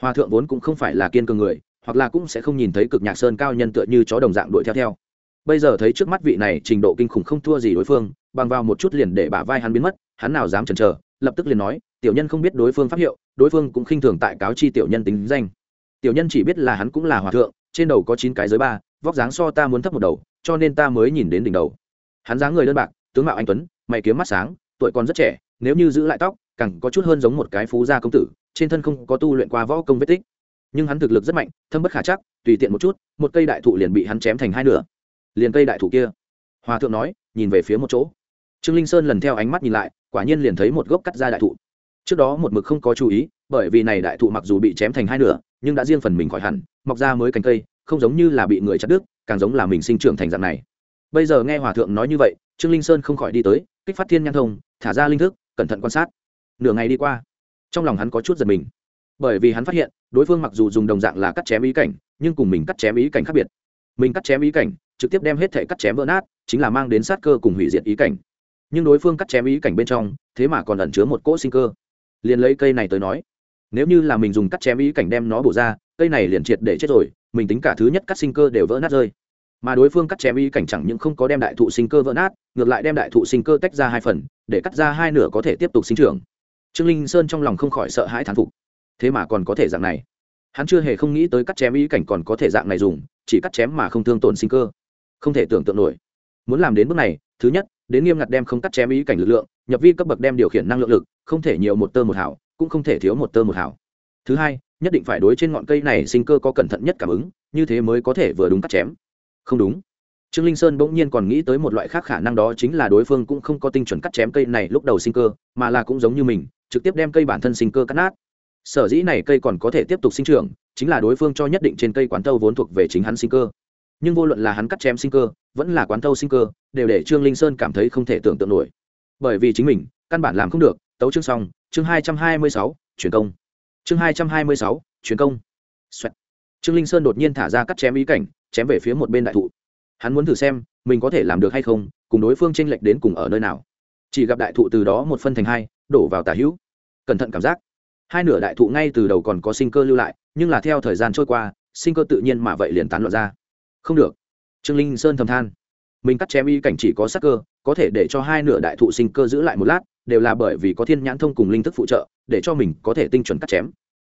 Hòa thượng vốn cũng không phải là kiên cường người, hoặc là cũng sẽ không nhìn thấy cực nhạc sơn cao nhân tựa như chó đồng dạng đuổi theo theo bây giờ thấy trước mắt vị này trình độ kinh khủng không thua gì đối phương, bằng vào một chút liền để bả vai hắn biến mất, hắn nào dám chần chờ, lập tức liền nói, tiểu nhân không biết đối phương pháp hiệu, đối phương cũng khinh thường tại cáo chi tiểu nhân tính danh. Tiểu nhân chỉ biết là hắn cũng là hòa thượng, trên đầu có chín cái giới ba, vóc dáng so ta muốn thấp một đầu, cho nên ta mới nhìn đến đỉnh đầu. Hắn dáng người đơn bạc, tướng mạo anh tuấn, mày kiếm mắt sáng, tuổi còn rất trẻ, nếu như giữ lại tóc, càng có chút hơn giống một cái phú gia công tử, trên thân không có tu luyện qua võ công vết tích. Nhưng hắn thực lực rất mạnh, thâm bất khả chắc, tùy tiện một chút, một cây đại thụ liền bị hắn chém thành hai nửa liền cây đại thụ kia. Hòa thượng nói, nhìn về phía một chỗ. Trương linh sơn lần theo ánh mắt nhìn lại, quả nhiên liền thấy một gốc cắt ra đại thụ. Trước đó một mực không có chú ý, bởi vì này đại thụ mặc dù bị chém thành hai nửa, nhưng đã riêng phần mình khỏi hẳn, mọc ra mới cành cây, không giống như là bị người chặt đứt, càng giống là mình sinh trưởng thành dạng này. Bây giờ nghe hòa thượng nói như vậy, trương linh sơn không khỏi đi tới, kích phát thiên nhãn thông, thả ra linh thức, cẩn thận quan sát. Nửa ngày đi qua, trong lòng hắn có chút giật mình. Bởi vì hắn phát hiện, đối phương mặc dù dùng đồng dạng là cắt chém ý cảnh, nhưng cùng mình cắt chém ý cảnh khác biệt. Mình cắt chém ý cảnh trực tiếp đem hết thể cắt chém vỡ nát, chính là mang đến sát cơ cùng hủy diệt ý cảnh. Nhưng đối phương cắt chém ý cảnh bên trong, thế mà còn ẩn chứa một cỗ sinh cơ. Liền lấy cây này tới nói, nếu như là mình dùng cắt chém ý cảnh đem nó bổ ra, cây này liền triệt để chết rồi, mình tính cả thứ nhất cắt sinh cơ đều vỡ nát rơi. Mà đối phương cắt chém ý cảnh chẳng những không có đem đại thụ sinh cơ vỡ nát, ngược lại đem đại thụ sinh cơ tách ra hai phần, để cắt ra hai nửa có thể tiếp tục sinh trưởng. Trương linh sơn trong lòng không khỏi sợ hãi thán phục. Thế mà còn có thể dạng này. Hắn chưa hề không nghĩ tới cắt chém ý cảnh còn có thể dạng này dùng, chỉ cắt chém mà không thương tổn sinh cơ không thể tưởng tượng nổi. Muốn làm đến bước này, thứ nhất, đến nghiêm ngặt đem không cắt chém ý cảnh lực lượng, nhập vi cấp bậc đem điều khiển năng lượng lực, không thể nhiều một tơ một hảo, cũng không thể thiếu một tơ một hảo. Thứ hai, nhất định phải đối trên ngọn cây này sinh cơ có cẩn thận nhất cảm ứng, như thế mới có thể vừa đúng cắt chém. Không đúng. Trương linh sơn bỗng nhiên còn nghĩ tới một loại khác khả năng đó chính là đối phương cũng không có tinh chuẩn cắt chém cây này lúc đầu sinh cơ, mà là cũng giống như mình, trực tiếp đem cây bản thân sinh cơ cắt nát. Sở dĩ này cây còn có thể tiếp tục sinh trưởng, chính là đối phương cho nhất định trên cây quán tâu vốn thuộc về chính hắn sinh cơ nhưng vô luận là hắn cắt chém sinh cơ, vẫn là quán thâu sinh cơ, đều để trương linh sơn cảm thấy không thể tưởng tượng nổi. Bởi vì chính mình, căn bản làm không được, tấu chương xong, chương hai trăm hai mươi sáu truyền công. Chương hai trăm hai mươi sáu truyền công、Xoẹt. trương linh sơn đột nhiên thả ra cắt chém ý cảnh, chém về phía một bên đại thụ. Hắn muốn thử xem, mình có thể làm được hay không, cùng đối phương tranh lệch đến cùng ở nơi nào. Chỉ gặp đại thụ từ đó một phân thành hai, đổ vào tả hữu. Cẩn thận cảm giác. Hai nửa đại thụ ngay từ đầu còn có sinh cơ lưu lại, nhưng là theo thời gian trôi qua, sinh cơ tự nhiên mà vậy liền tán loạn ra không được. Trương linh sơn thầm than. Mình cắt chém y cảnh chỉ có sắc cơ, có thể để cho hai nửa đại thụ sinh cơ giữ lại một lát, đều là bởi vì có thiên nhãn thông cùng linh thức phụ trợ, để cho mình có thể tinh chuẩn cắt chém.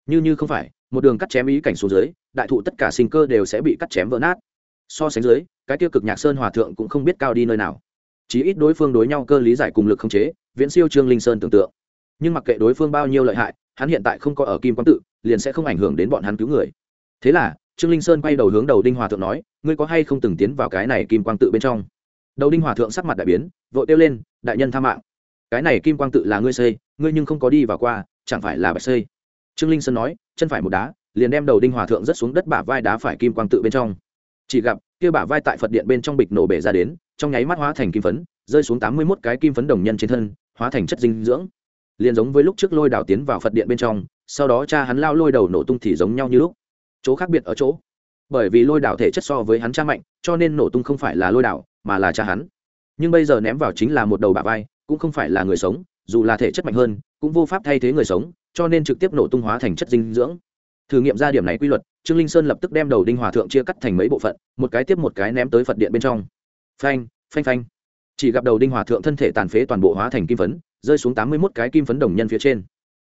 Như như không phải, một đường cắt chém ý cảnh xuống dưới, đại thụ tất cả sinh cơ đều sẽ bị cắt chém vỡ nát. So sánh dưới, cái tiêu cực nhạc sơn hòa thượng cũng không biết cao đi nơi nào. Chỉ ít đối phương đối nhau cơ lý giải cùng lực không chế, viễn siêu trương linh sơn tưởng tượng. Nhưng mặc kệ đối phương bao nhiêu lợi hại, hắn hiện tại không có ở kim quang tự, liền sẽ không ảnh hưởng đến bọn hắn cứu người. Thế là trương linh sơn quay đầu hướng đầu đinh hòa thượng nói, ngươi có hay không từng tiến vào cái này kim quang tự bên trong? Đầu đinh hòa thượng sắc mặt đại biến, vội kêu lên, đại nhân tha mạng. Cái này kim quang tự là ngươi xây, ngươi nhưng không có đi vào qua, chẳng phải là bạch xây? Trương linh sơn nói, chân phải một đá, liền đem đầu đinh hòa thượng rất xuống đất bả vai đá phải kim quang tự bên trong. Chỉ gặp, kia bả vai tại phật điện bên trong bịch nổ bể ra đến, trong nháy mắt hóa thành kim phấn, rơi xuống tám mươi mốt cái kim phấn đồng nhân trên thân, hóa thành chất dinh dưỡng. Liền giống với lúc trước lôi đảo tiến vào phật điện bên trong, sau đó cha hắn lao lôi đầu nổ tung thì giống nhau như lúc chỗ khác biệt ở chỗ. Bởi vì lôi đảo thể chất so với hắn cha mạnh, cho nên nổ tung không phải là lôi đảo, mà là cha hắn. Nhưng bây giờ ném vào chính là một đầu bả vai, cũng không phải là người sống, dù là thể chất mạnh hơn, cũng vô pháp thay thế người sống, cho nên trực tiếp nổ tung hóa thành chất dinh dưỡng. Thử nghiệm ra điểm này quy luật, trương linh sơn lập tức đem đầu đinh hòa thượng chia cắt thành mấy bộ phận, một cái tiếp một cái ném tới phật điện bên trong. Phanh phanh phanh. Chỉ gặp đầu đinh hòa thượng thân thể tàn phế toàn bộ hóa thành kim phấn, rơi xuống tám mươi một cái kim phấn đồng nhân phía trên.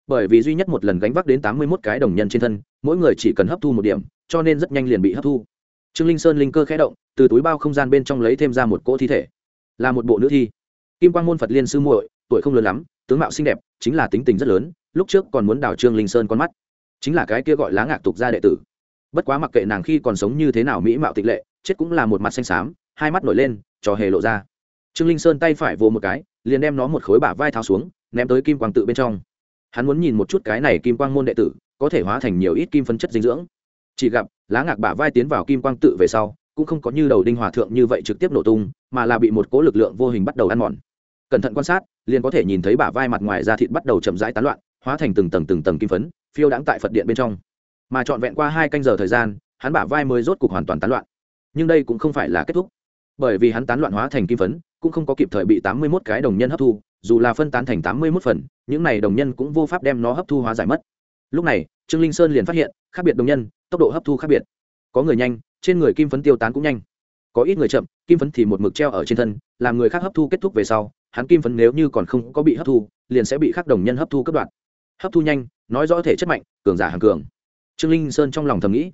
Bởi vì duy nhất một lần gánh vác đến tám mươi một cái đồng nhân trên thân mỗi người chỉ cần hấp thu một điểm, cho nên rất nhanh liền bị hấp thu. Trương linh sơn linh cơ khẽ động, từ túi bao không gian bên trong lấy thêm ra một cỗ thi thể. Là một bộ nữ thi. Kim quang môn phật liên sư muội, tuổi không lớn lắm, tướng mạo xinh đẹp, chính là tính tình rất lớn, lúc trước còn muốn đào trương linh sơn con mắt. Chính là cái kia gọi lá ngạc tục gia đệ tử. Bất quá mặc kệ nàng khi còn sống như thế nào mỹ mạo tịch lệ, chết cũng là một mặt xanh xám, hai mắt nổi lên, trò hề lộ ra. Trương linh sơn tay phải vồ một cái, liền đem nó một khối bả vai tháo xuống, ném tới kim quang tự bên trong. Hắn muốn nhìn một chút cái này kim quang môn đệ tử có thể hóa thành nhiều ít kim phân chất dinh dưỡng. Chỉ gặp, lá ngạc bả vai tiến vào kim quang tự về sau, cũng không có như đầu đinh hòa thượng như vậy trực tiếp nổ tung, mà là bị một cố lực lượng vô hình bắt đầu ăn mòn. Cẩn thận quan sát, liền có thể nhìn thấy bả vai mặt ngoài da thịt bắt đầu chậm rãi tán loạn, hóa thành từng tầng từng tầng kim phấn, phiêu đãng tại phật điện bên trong. Mà trọn vẹn qua hai canh giờ thời gian, hắn bả vai mới rốt cục hoàn toàn tán loạn. Nhưng đây cũng không phải là kết thúc. Bởi vì hắn tán loạn hóa thành kim phấn, cũng không có kịp thời bị tám mươi mốt cái đồng nhân hấp thu, dù là phân tán thành tám mươi mốt phần, những này đồng nhân cũng vô pháp đem nó hấp thu hóa giải mất lúc này, trương linh sơn liền phát hiện, khác biệt đồng nhân, tốc độ hấp thu khác biệt. Có người nhanh, trên người kim phấn tiêu tán cũng nhanh. Có ít người chậm, kim phấn thì một mực treo ở trên thân, làm người khác hấp thu kết thúc về sau, hắn kim phấn nếu như còn không có bị hấp thu, liền sẽ bị khác đồng nhân hấp thu cấp đoạn. Hấp thu nhanh, nói rõ thể chất mạnh, cường giả hàng cường. Trương linh sơn trong lòng thầm nghĩ,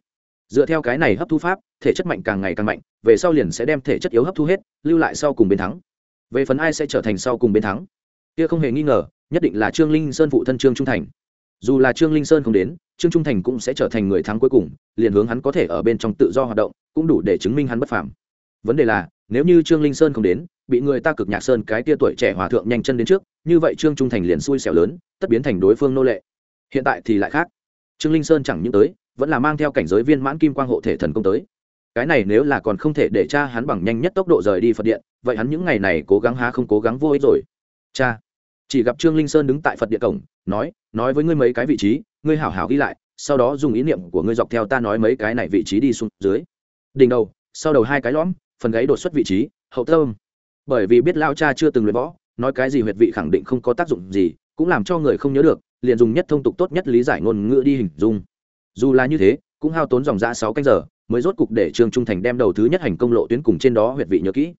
dựa theo cái này hấp thu pháp, thể chất mạnh càng ngày càng mạnh, về sau liền sẽ đem thể chất yếu hấp thu hết, lưu lại sau cùng bên thắng. Về phần ai sẽ trở thành sau cùng bên thắng? Kia không hề nghi ngờ, nhất định là trương linh sơn phụ thân trương trung thành dù là trương linh sơn không đến, trương trung thành cũng sẽ trở thành người thắng cuối cùng, liền hướng hắn có thể ở bên trong tự do hoạt động, cũng đủ để chứng minh hắn bất phàm. Vấn đề là, nếu như trương linh sơn không đến, bị người ta cực nhạc sơn cái tia tuổi trẻ hòa thượng nhanh chân đến trước, như vậy trương trung thành liền xui xẻo lớn, tất biến thành đối phương nô lệ. Hiện tại thì lại khác. Trương linh sơn chẳng những tới, vẫn là mang theo cảnh giới viên mãn kim quang hộ thể thần công tới. Cái này nếu là còn không thể để cha hắn bằng nhanh nhất tốc độ rời đi phật điện, vậy hắn những ngày này cố gắng há không cố gắng vô ích rồi. Cha! Chỉ gặp trương linh sơn đứng tại phật địa cổng, nói nói với ngươi mấy cái vị trí, ngươi hảo hảo ghi lại, sau đó dùng ý niệm của ngươi dọc theo ta nói mấy cái này vị trí đi xuống dưới. Đỉnh đầu, sau đầu hai cái lõm, phần gáy đột xuất vị trí, hậu tâm. Bởi vì biết lao cha chưa từng luyện võ, nói cái gì huyệt vị khẳng định không có tác dụng gì, cũng làm cho người không nhớ được, liền dùng nhất thông tục tốt nhất lý giải ngôn ngữ đi hình dung. Dù là như thế, cũng hao tốn dòng ra sáu canh giờ, mới rốt cục để trương trung thành đem đầu thứ nhất hành công lộ tuyến cùng trên đó huyệt vị nhớ kỹ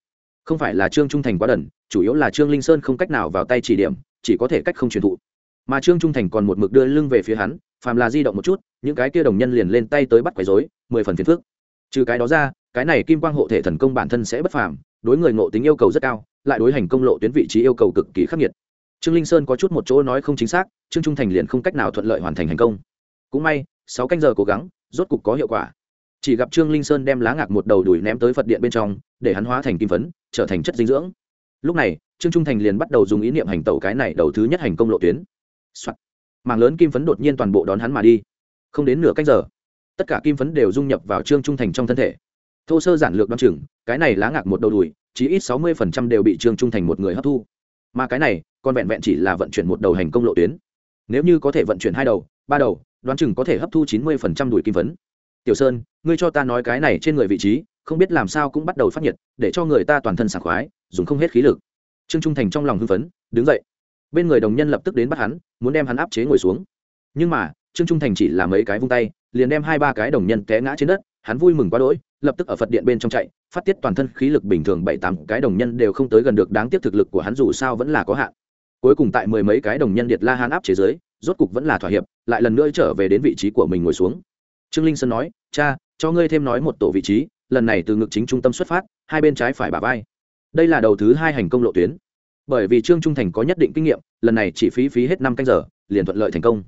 không phải là trương trung thành quá đần chủ yếu là trương linh sơn không cách nào vào tay chỉ điểm chỉ có thể cách không truyền thụ. Mà trương trung thành còn một mực đưa lưng về phía hắn phàm là di động một chút những cái kia đồng nhân liền lên tay tới bắt quấy dối, mười phần phiền phức. Trừ cái đó ra cái này kim quang hộ thể thần công bản thân sẽ bất phàm đối người ngộ tính yêu cầu rất cao lại đối hành công lộ tuyến vị trí yêu cầu cực kỳ khắc nghiệt. Trương linh sơn có chút một chỗ nói không chính xác trương trung thành liền không cách nào thuận lợi hoàn thành hành công. Cũng may sáu canh giờ cố gắng rốt cục có hiệu quả chỉ gặp trương linh sơn đem lá ngạc một đầu đùi ném tới phật điện bên trong, để hắn hóa thành kim phấn, trở thành chất dinh dưỡng. Lúc này, trương trung thành liền bắt đầu dùng ý niệm hành tẩu cái này đầu thứ nhất hành công lộ tuyến、Soạn. mạng lớn kim phấn đột nhiên toàn bộ đón hắn mà đi. Không đến nửa cách giờ, tất cả kim phấn đều dung nhập vào trương trung thành trong thân thể. Thô sơ giản lược đ o ă n chừng, cái này lá ngạc một đầu đùi chỉ ít sáu mươi phần trăm đều bị trương trung thành một người hấp thu. Mà cái này, còn vẹn vẹn chỉ là vận chuyển một đầu hành công lộ tuyến. Nếu như có thể vận chuyển hai đầu, ba đầu, đoán chừng có thể hấp thu chín mươi phần trăm đùi kim phấn. Tiểu sơn ngươi cho ta nói cái này trên người vị trí, không biết làm sao cũng bắt đầu phát nhiệt, để cho người ta toàn thân sảng khoái, dùng không hết khí lực. Trương trung thành trong lòng hưng phấn, đứng dậy. Bên người đồng nhân lập tức đến bắt hắn, muốn đem hắn áp chế ngồi xuống. Nhưng mà, trương trung thành chỉ làm mấy cái vung tay, liền đem hai ba cái đồng nhân té ngã trên đất, hắn vui mừng quá đỗi, lập tức ở phật điện bên trong chạy, phát tiết toàn thân khí lực bình thường bảy tám cái đồng nhân đều không tới gần được, đáng tiếc thực lực của hắn dù sao vẫn là có hạn. Cuối cùng tại mười mấy cái đồng nhân điệt la hắn áp chế giới rốt cục vẫn là thỏa hiệp, lại lần nữa trở về đến vị trí của mình ngồi xuống. Trương linh sơn nói, cha cho ngươi thêm nói một tổ vị trí, lần này từ ngực chính trung tâm xuất phát, hai bên trái phải bả vai. Đây là đầu thứ hai hành công lộ tuyến. Bởi vì trương trung thành có nhất định kinh nghiệm, lần này chỉ phí phí hết năm canh giờ, liền thuận lợi thành công.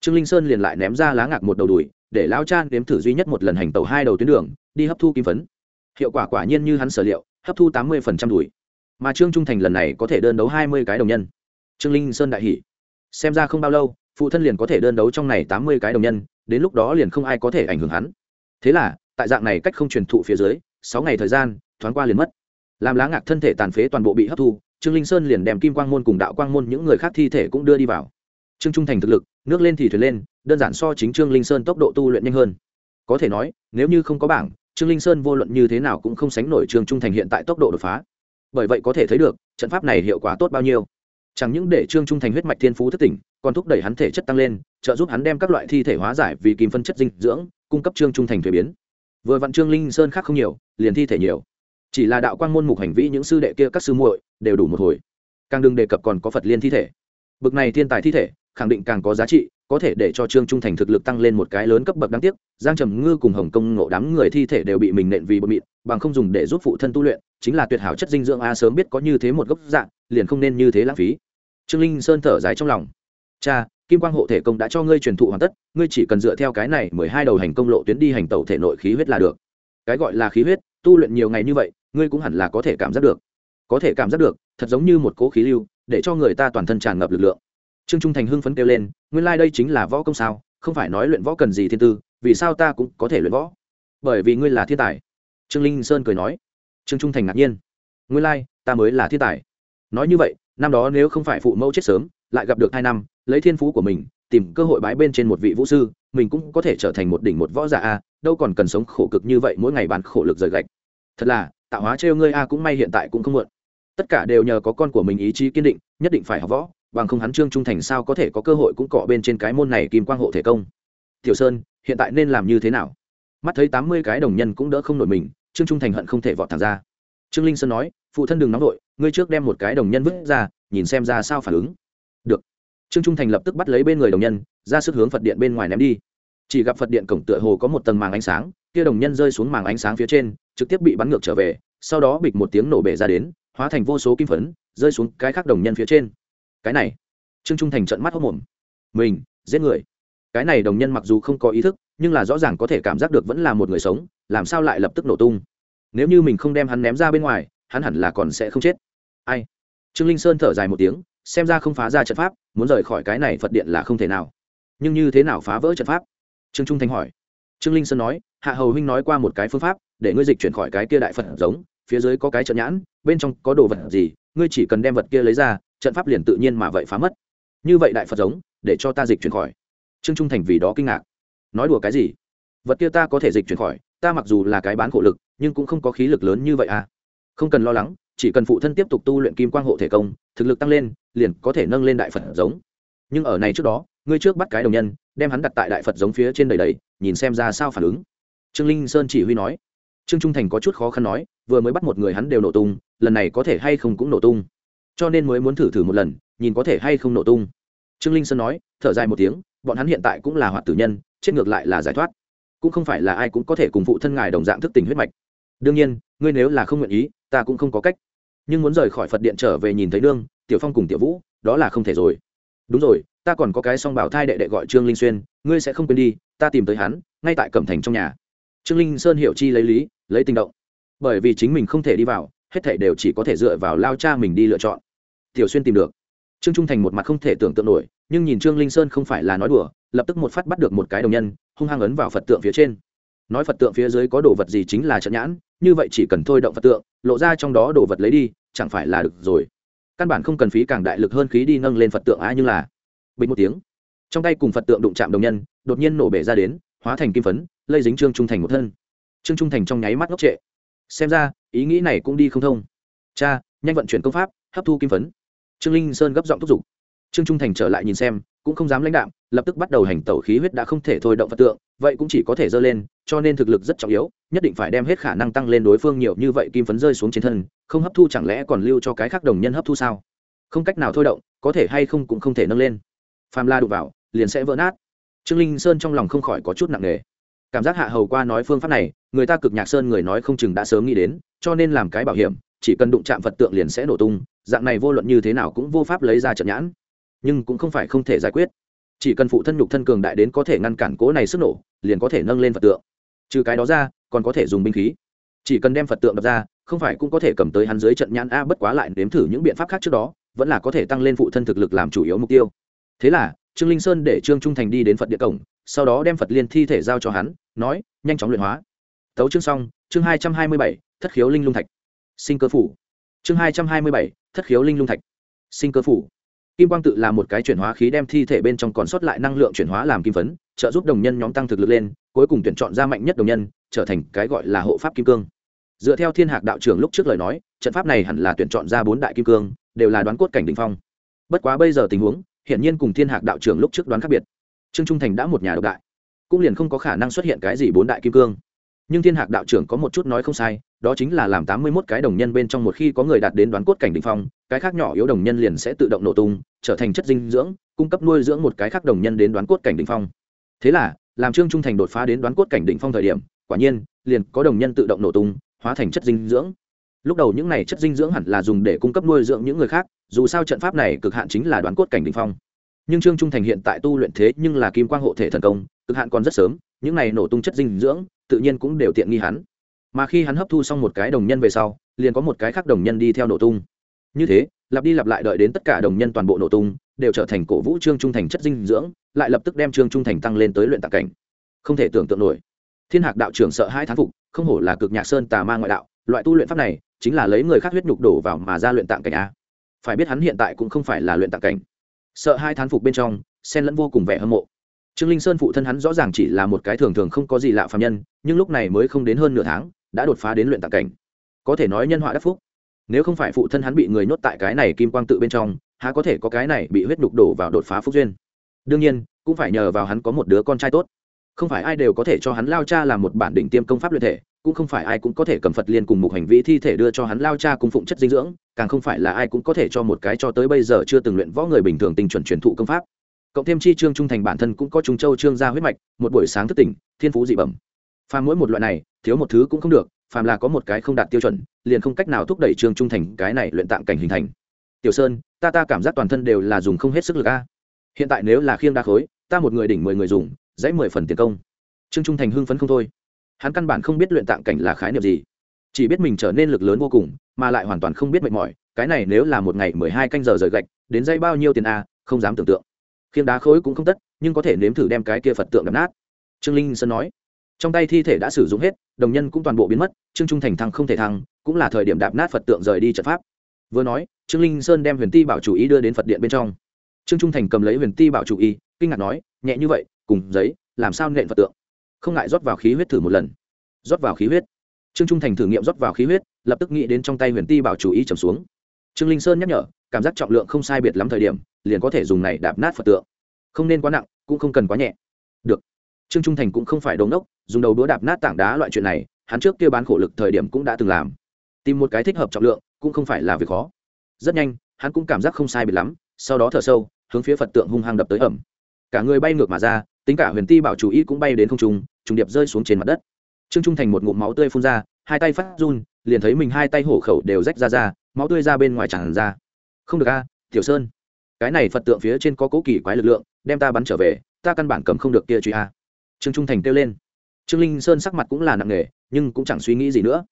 Trương linh sơn liền lại ném ra lá ngạc một đầu đùi, để lao cha nếm thử duy nhất một lần hành tàu hai đầu tuyến đường, đi hấp thu kim phấn. Hiệu quả quả nhiên như hắn sở liệu, hấp thu tám mươi đùi. Mà trương trung thành lần này có thể đơn đấu hai mươi cái đồng nhân. Trương linh sơn đại hỷ xem ra không bao lâu, phụ thân liền có thể đơn đấu trong này tám mươi cái đồng nhân, đến lúc đó liền không ai có thể ảnh hưởng hắn thế là, tại dạng này cách không truyền thụ phía dưới, sáu ngày thời gian, thoáng qua liền mất. Làm lá ngạc thân thể tàn phế toàn bộ bị hấp thu, trương linh sơn liền đem kim quang môn cùng đạo quang môn những người khác thi thể cũng đưa đi vào. Trương trung thành thực lực, nước lên thì thuyền lên, đơn giản so chính trương linh sơn tốc độ tu luyện nhanh hơn. Có thể nói, nếu như không có bảng, trương linh sơn vô luận như thế nào cũng không sánh nổi trương trung thành hiện tại tốc độ đột phá. Bởi vậy có thể thấy được, trận pháp này hiệu quả tốt bao nhiêu. Chẳng những để trương trung thành huyết mạch thiên phú thất tỉnh còn thúc đẩy hắn thể chất tăng lên, trợ giúp hắn đem các loại thi thể hóa giải vì kim phân chất dinh dưỡng, cung cấp trương trung thành thuế biến. Vừa vặn trương linh sơn khác không nhiều, liền thi thể nhiều. Chỉ là đạo quang môn mục hành vi những sư đệ kia các sư muội đều đủ một hồi. Càng đừng đề cập còn có phật liên thi thể. Bực này thiên tài thi thể, khẳng định càng có giá trị, có thể để cho trương trung thành thực lực tăng lên một cái lớn cấp bậc đáng tiếc, giang trầm ngư cùng hồng công ngộ đám người thi thể đều bị mình nện vì bột mịn, bằng không dùng để giúp phụ thân tu luyện, chính là tuyệt hảo chất dinh dưỡng a, sớm biết có như thế một gốc dạng, liền không nên như thế lãng phí. Trương linh sơn thở dài trong lòng cha kim quang hộ thể công đã cho ngươi truyền thụ hoàn tất ngươi chỉ cần dựa theo cái này mười hai đầu hành công lộ tuyến đi hành tẩu thể nội khí huyết là được. Cái gọi là khí huyết tu luyện nhiều ngày như vậy ngươi cũng hẳn là có thể cảm giác được. Có thể cảm giác được thật giống như một cỗ khí lưu để cho người ta toàn thân tràn ngập lực lượng. Trương trung thành hưng phấn kêu lên nguyên lai、like、đây chính là võ công sao không phải nói luyện võ cần gì thiên tư vì sao ta cũng có thể luyện võ? Bởi vì ngươi là thiên tài. Trương linh sơn cười nói. Trương trung thành ngạc nhiên. Nguyên lai、like, ta mới là thiên tài. Nói như vậy năm đó nếu không phải phụ mẫu chết sớm lại gặp được hai năm lấy thiên phú của mình, tìm cơ hội bái bên trên một vị vũ sư, mình cũng có thể trở thành một đỉnh một võ giả a, đâu còn cần sống khổ cực như vậy mỗi ngày bán khổ lực rời gạch. Thật là, tạo hóa trêu ngươi a cũng may hiện tại cũng không muộn. Tất cả đều nhờ có con của mình ý chí kiên định, nhất định phải học võ, bằng không hắn trương trung thành sao có thể có cơ hội cũng cọ bên trên cái môn này kim quang hộ thể công. Tiểu sơn, hiện tại nên làm như thế nào? Mắt thấy tám mươi cái đồng nhân cũng đỡ không nổi mình, trương trung thành hận không thể vọt thẳng ra. Trương linh sơn nói, phụ thân đừng nóng vội, ngươi trước đem một cái đồng nhân vứt ra, nhìn xem ra sao phản ứng trương trung thành lập tức bắt lấy bên người đồng nhân, ra sức hướng phật điện bên ngoài ném đi. Chỉ gặp phật điện cổng tựa hồ có một tầng màng ánh sáng, kia đồng nhân rơi xuống màng ánh sáng phía trên, trực tiếp bị bắn ngược trở về, sau đó bịch một tiếng nổ bể ra đến, hóa thành vô số kim phấn, rơi xuống cái khác đồng nhân phía trên. Cái này, trương trung thành trận mắt hốc mồm mình, giết người. Cái này đồng nhân mặc dù không có ý thức, nhưng là rõ ràng có thể cảm giác được vẫn là một người sống, làm sao lại lập tức nổ tung? Nếu như mình không đem hắn ném ra bên ngoài, hắn hẳn là còn sẽ không chết. Ai? Trương linh sơn thở dài một tiếng xem ra không phá ra trận pháp, muốn rời khỏi cái này phật điện là không thể nào. Nhưng như thế nào phá vỡ trận pháp? Trương trung thành hỏi. Trương linh sơn nói, hạ hầu huynh nói qua một cái phương pháp, để ngươi dịch chuyển khỏi cái kia đại phật giống, phía dưới có cái trận nhãn, bên trong có đồ vật gì, ngươi chỉ cần đem vật kia lấy ra, trận pháp liền tự nhiên mà vậy phá mất. Như vậy đại phật giống, để cho ta dịch chuyển khỏi. Trương trung thành vì đó kinh ngạc. Nói đùa cái gì? Vật kia ta có thể dịch chuyển khỏi, ta mặc dù là cái bán khổ lực, nhưng cũng không có khí lực lớn như vậy à. Không cần lo lắng chỉ cần phụ thân tiếp tục tu luyện kim quang hộ thể công, thực lực tăng lên, liền có thể nâng lên đại phật giống. Nhưng ở này trước đó, ngươi trước bắt cái đồng nhân, đem hắn đặt tại đại phật giống phía trên đầy đầy, nhìn xem ra sao phản ứng. Trương linh sơn chỉ huy nói. Trương trung thành có chút khó khăn nói, vừa mới bắt một người hắn đều nổ tung, lần này có thể hay không cũng nổ tung. Cho nên mới muốn thử thử một lần, nhìn có thể hay không nổ tung. Trương linh sơn nói, thở dài một tiếng, bọn hắn hiện tại cũng là hoạt tử nhân, chết ngược lại là giải thoát. Cũng không phải là ai cũng có thể cùng phụ thân ngài đồng dạng thức tỉnh huyết mạch. Đương nhiên, ngươi nếu là không nguyện ý, ta cũng không có cách nhưng muốn rời khỏi phật điện trở về nhìn thấy nương, tiểu phong cùng tiểu vũ, đó là không thể rồi. Đúng rồi, ta còn có cái song bảo thai đệ đệ gọi trương linh xuyên, ngươi sẽ không quên đi, ta tìm tới hắn, ngay tại cẩm thành trong nhà. Trương linh sơn hiểu chi lấy lý, lấy tình động. Bởi vì chính mình không thể đi vào, hết thể đều chỉ có thể dựa vào lao cha mình đi lựa chọn. Tiểu xuyên tìm được. Trương trung thành một mặt không thể tưởng tượng nổi, nhưng nhìn trương linh sơn không phải là nói đùa, lập tức một phát bắt được một cái đồng nhân, hung hăng ấn vào phật tượng phía trên. Nói phật tượng phía dưới có đồ vật gì chính là trận nhãn, như vậy chỉ cần thôi động phật tượng, lộ ra trong đó đồ vật lấy đi chẳng phải là được rồi. Căn bản không cần phí càng đại lực hơn khí đi nâng lên phật tượng a như là, bình một tiếng, trong tay cùng phật tượng đụng chạm đồng nhân, đột nhiên nổ bể ra đến, hóa thành kim phấn, lây dính trương trung thành một thân. Trương trung thành trong nháy mắt ngốc trệ. Xem ra, ý nghĩ này cũng đi không thông. Cha, nhanh vận chuyển công pháp, hấp thu kim phấn. Trương linh sơn gấp giọng thúc giục. Trương trung thành trở lại nhìn xem cũng không dám lãnh đạm, lập tức bắt đầu hành tẩu khí huyết đã không thể thôi động phật tượng, vậy cũng chỉ có thể dơ lên, cho nên thực lực rất trọng yếu, nhất định phải đem hết khả năng tăng lên đối phương nhiều như vậy kim phấn rơi xuống trên thân, không hấp thu chẳng lẽ còn lưu cho cái khác đồng nhân hấp thu sao? Không cách nào thôi động, có thể hay không cũng không thể nâng lên. Phàm la đụng vào, liền sẽ vỡ nát. Trương linh sơn trong lòng không khỏi có chút nặng nề. Cảm giác hạ hầu qua nói phương pháp này, người ta cực nhạc sơn người nói không chừng đã sớm nghĩ đến, cho nên làm cái bảo hiểm, chỉ cần đụng chạm phật tượng liền sẽ nổ tung, dạng này vô luận như thế nào cũng vô pháp lấy ra trận nhãn nhưng cũng không phải không thể giải quyết. Chỉ cần phụ thân nhục thân cường đại đến có thể ngăn cản cố này sức nổ, liền có thể nâng lên phật tượng. Trừ cái đó ra, còn có thể dùng binh khí. Chỉ cần đem phật tượng đập ra, không phải cũng có thể cầm tới hắn dưới trận nhãn a bất quá lại nếm thử những biện pháp khác trước đó, vẫn là có thể tăng lên phụ thân thực lực làm chủ yếu mục tiêu. Thế là, trương linh sơn để trương trung thành đi đến phật địa cổng, sau đó đem phật liên thi thể giao cho hắn, nói, nhanh chóng luyện hóa. Tấu chương xong, chương hai trăm hai mươi bảy, thất khiếu linh lung thạch. Sinh cơ phủ. Chương hai trăm hai mươi bảy, thất khiếu linh lung thạch. Sinh cơ phủ kim quang tự là một cái chuyển hóa khí đem thi thể bên trong còn sót lại năng lượng chuyển hóa làm kim phấn, trợ giúp đồng nhân nhóm tăng thực lực lên, cuối cùng tuyển chọn ra mạnh nhất đồng nhân, trở thành cái gọi là hộ pháp kim cương. Dựa theo thiên hạc đạo trưởng lúc trước lời nói, trận pháp này hẳn là tuyển chọn ra bốn đại kim cương, đều là đoán cốt cảnh đ ỉ n h phong. Bất quá bây giờ tình huống, hiển nhiên cùng thiên hạc đạo trưởng lúc trước đoán khác biệt. Trương trung thành đã một nhà độc đại, cũng liền không có khả năng xuất hiện cái gì bốn đại kim cương. Nhưng thiên hạc đạo trưởng có một chút nói không sai, đó chính là làm tám mươi mốt cái đồng nhân bên trong một khi có người đạt đến đoán cốt cảnh đ ỉ n h phong cái khác nhỏ yếu đồng nhân liền sẽ tự động nổ tung, trở thành chất dinh dưỡng, cung cấp nuôi dưỡng một cái khác đồng nhân đến đoán cốt cảnh đ ỉ n h phong. Thế là, làm trương trung thành đột phá đến đoán cốt cảnh đ ỉ n h phong thời điểm, quả nhiên, liền có đồng nhân tự động nổ tung, hóa thành chất dinh dưỡng. Lúc đầu những này chất dinh dưỡng hẳn là dùng để cung cấp nuôi dưỡng những người khác, dù sao trận pháp này cực hạn chính là đoán cốt cảnh đ ỉ n h phong. Nhưng trương trung thành hiện tại tu luyện thế nhưng là kim quang hộ thể thần công, cực hạn còn rất sớm, những này nổ tung chất dinh dưỡng, tự nhiên cũng đều tiện nghi hắn. Mà khi hắn hấp thu xong một cái đồng nhân về sau, liền có một cái khác đồng nhân đi theo nổ tung như thế, lặp đi lặp lại đợi đến tất cả đồng nhân toàn bộ nổ tung, đều trở thành cổ vũ trương trung thành chất dinh dưỡng, lại lập tức đem trương trung thành tăng lên tới luyện tạc cảnh. Không thể tưởng tượng nổi. Thiên hạc đạo trưởng sợ hai thán phục, không hổ là cực nhạc sơn tà ma ngoại đạo, loại tu luyện pháp này chính là lấy người khác huyết nhục đổ vào mà ra luyện tạng cảnh a. Phải biết hắn hiện tại cũng không phải là luyện tạng cảnh. Sợ hai thán phục bên trong, xen lẫn vô cùng vẻ hâm mộ. Trương linh sơn phụ thân hắn rõ ràng chỉ là một cái thường thường không có gì lạ phạm nhân, nhưng lúc này mới không đến hơn nửa tháng, đã đột phá đến luyện tạng cảnh. Có thể nói nhân họa đắc phúc nếu không phải phụ thân hắn bị người nhốt tại cái này kim quang tự bên trong, há có thể có cái này bị huyết đục đổ vào đột phá phúc duyên? Đương nhiên, cũng phải nhờ vào hắn có một đứa con trai tốt. Không phải ai đều có thể cho hắn lao cha làm một bản định tiêm công pháp luyện thể, cũng không phải ai cũng có thể cầm phật liên cùng một hành vi thi thể đưa cho hắn lao cha cùng phụng chất dinh dưỡng, càng không phải là ai cũng có thể cho một cái cho tới bây giờ chưa từng luyện võ người bình thường tình chuẩn truyền thụ công pháp. Cộng thêm chi trương trung thành bản thân cũng có trung châu trương gia huyết mạch, một buổi sáng thức tỉnh, thiên phú dị bẩm. Pha mỗi một loại này, thiếu một thứ cũng không được phàm là có một cái không đạt tiêu chuẩn, liền không cách nào thúc đẩy trương trung thành cái này luyện tạng cảnh hình thành. Tiểu sơn, ta ta cảm giác toàn thân đều là dùng không hết sức lực a. Hiện tại nếu là khiêng đa khối, ta một người đỉnh mười người dùng, dãy mười phần tiền công. Trương trung thành hưng phấn không thôi. Hắn căn bản không biết luyện tạng cảnh là khái niệm gì. Chỉ biết mình trở nên lực lớn vô cùng, mà lại hoàn toàn không biết mệt mỏi, cái này nếu là một ngày mười hai canh giờ rời gạch, đến dây bao nhiêu tiền a, không dám tưởng tượng. Khiêng đá khối cũng không tất, nhưng có thể nếm thử đem cái kia phật tượng đập nát. Trương linh sơn nói trong tay thi thể đã sử dụng hết, đồng nhân cũng toàn bộ biến mất, trương trung thành thăng không thể thăng, cũng là thời điểm đạp nát phật tượng rời đi trận pháp. Vừa nói, trương linh sơn đem huyền ti bảo chủ ý đưa đến phật điện bên trong. Trương trung thành cầm lấy huyền ti bảo chủ ý kinh ngạc nói, nhẹ như vậy, cùng giấy, làm sao nện phật tượng? Không ngại rót vào khí huyết thử một lần. Rót vào khí huyết. Trương trung thành thử nghiệm rót vào khí huyết, lập tức nghĩ đến trong tay huyền ti bảo chủ ý trầm xuống. Trương linh sơn nhắc nhở, cảm giác trọng lượng không sai biệt lắm thời điểm, liền có thể dùng này đạp nát phật tượng. Không nên quá nặng, cũng không cần quá nhẹ. Được trương trung thành cũng không phải đống đốc dùng đầu đũa đạp nát tảng đá loại chuyện này, hắn trước kia bán khổ lực thời điểm cũng đã từng làm. Tìm một cái thích hợp trọng lượng, cũng không phải là việc khó. Rất nhanh, hắn cũng cảm giác không sai biệt lắm, sau đó thở sâu, hướng phía phật tượng hung hăng đập tới ẩm. Cả người bay ngược mà ra, tính cả huyền ti bảo chủ ý cũng bay đến không trung, trùng điệp rơi xuống trên mặt đất. Trương trung thành một ngụm máu tươi phun ra, hai tay phát run, liền thấy mình hai tay hổ khẩu đều rách ra ra, máu tươi ra bên ngoài tràn ra. Không được a, tiểu sơn. Cái này phật tượng phía trên có cố kỳ quái lực lượng, đem ta bắn trở về, ta căn bản cầm không được kia truy a trương trung thành kêu lên. Trương linh sơn sắc mặt cũng là nặng nề, nhưng cũng chẳng suy nghĩ gì nữa.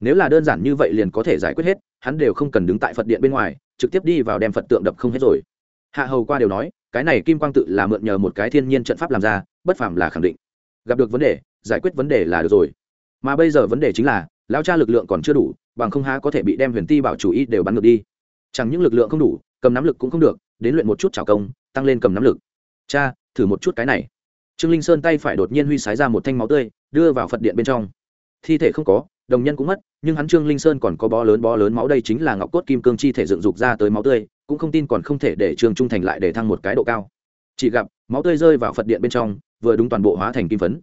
Nếu là đơn giản như vậy liền có thể giải quyết hết, hắn đều không cần đứng tại phật điện bên ngoài, trực tiếp đi vào đem phật tượng đập không hết rồi. Hạ hầu qua đều nói, cái này kim quang tự là mượn nhờ một cái thiên nhiên trận pháp làm ra, bất phàm là khẳng định. Gặp được vấn đề, giải quyết vấn đề là được rồi. Mà bây giờ vấn đề chính là lao cha lực lượng còn chưa đủ, bằng không há có thể bị đem huyền ti bảo chủ ý đều bắn ngược đi. Chẳng những lực lượng không đủ, cầm nắm lực cũng không được, đến luyện một chút trào công, tăng lên cầm nắm lực. Cha, thử một chút cái này trương linh sơn tay phải đột nhiên huy sái ra một thanh máu tươi, đưa vào phật điện bên trong. Thi thể không có, đồng nhân cũng mất, nhưng hắn trương linh sơn còn có bó lớn bó lớn máu đây chính là ngọc cốt kim cương chi thể dựng dục ra tới máu tươi, cũng không tin còn không thể để trương trung thành lại để thăng một cái độ cao. Chỉ gặp, máu tươi rơi vào phật điện bên trong, vừa đúng toàn bộ hóa thành kim phấn.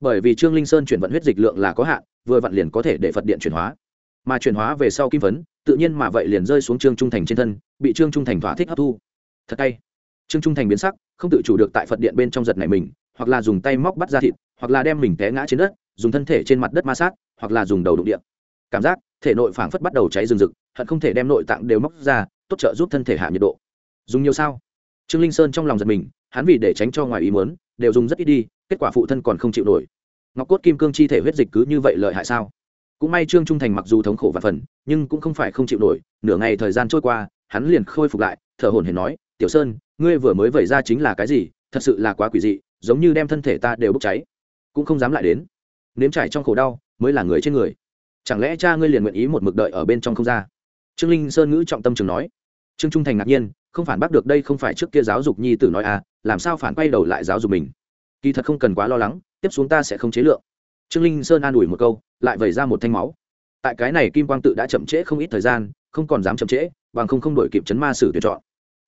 Bởi vì trương linh sơn chuyển vận huyết dịch lượng là có hạn, vừa vặn liền có thể để phật điện chuyển hóa. Mà chuyển hóa về sau kim phấn, tự nhiên mà vậy liền rơi xuống trương trung thành trên thân, bị trương trung thành thỏa thích hấp thu. Thật tay trương trung thành biến sắc, không tự chủ được tại phật điện bên trong giật này mình hoặc là dùng tay móc bắt ra thịt, hoặc là đem mình té ngã trên đất, dùng thân thể trên mặt đất ma sát, hoặc là dùng đầu đụng điện. Cảm giác, thể nội phảng phất bắt đầu cháy rừng rực, hận không thể đem nội tạng đều móc ra, tốt trợ giúp thân thể hạ nhiệt độ. Dùng nhiều sao? Trương linh sơn trong lòng giật mình, hắn vì để tránh cho ngoài ý muốn, đều dùng rất ít đi, kết quả phụ thân còn không chịu nổi. Ngọc cốt kim cương chi thể huyết dịch cứ như vậy lợi hại sao? Cũng may trương trung thành mặc dù thống khổ và phần, nhưng cũng không phải không chịu nổi, nửa ngày thời gian trôi qua, hắn liền khôi phục lại, thở hồn hển nói, tiểu sơn, ngươi vừa mới vẩy ra chính là cái gì? Thật sự là quá quỷ dị giống như đem thân thể ta đều bốc cháy, cũng không dám lại đến. Nếm trải trong khổ đau mới là người trên người. Chẳng lẽ cha ngươi liền nguyện ý một mực đợi ở bên trong không ra? Trương linh sơn ngữ trọng tâm trường nói. Trương trung thành ngạc nhiên, không phản bác được đây không phải trước kia giáo dục nhi tử nói à làm sao phản quay đầu lại giáo dục mình? Kỳ thật không cần quá lo lắng, tiếp xuống ta sẽ không chế lượng. Trương linh sơn an ủi một câu, lại vẩy ra một thanh máu. Tại cái này kim quang tự đã chậm trễ không ít thời gian, không còn dám chậm trễ, bằng không không đổi kịp chấn ma sử tuyển chọn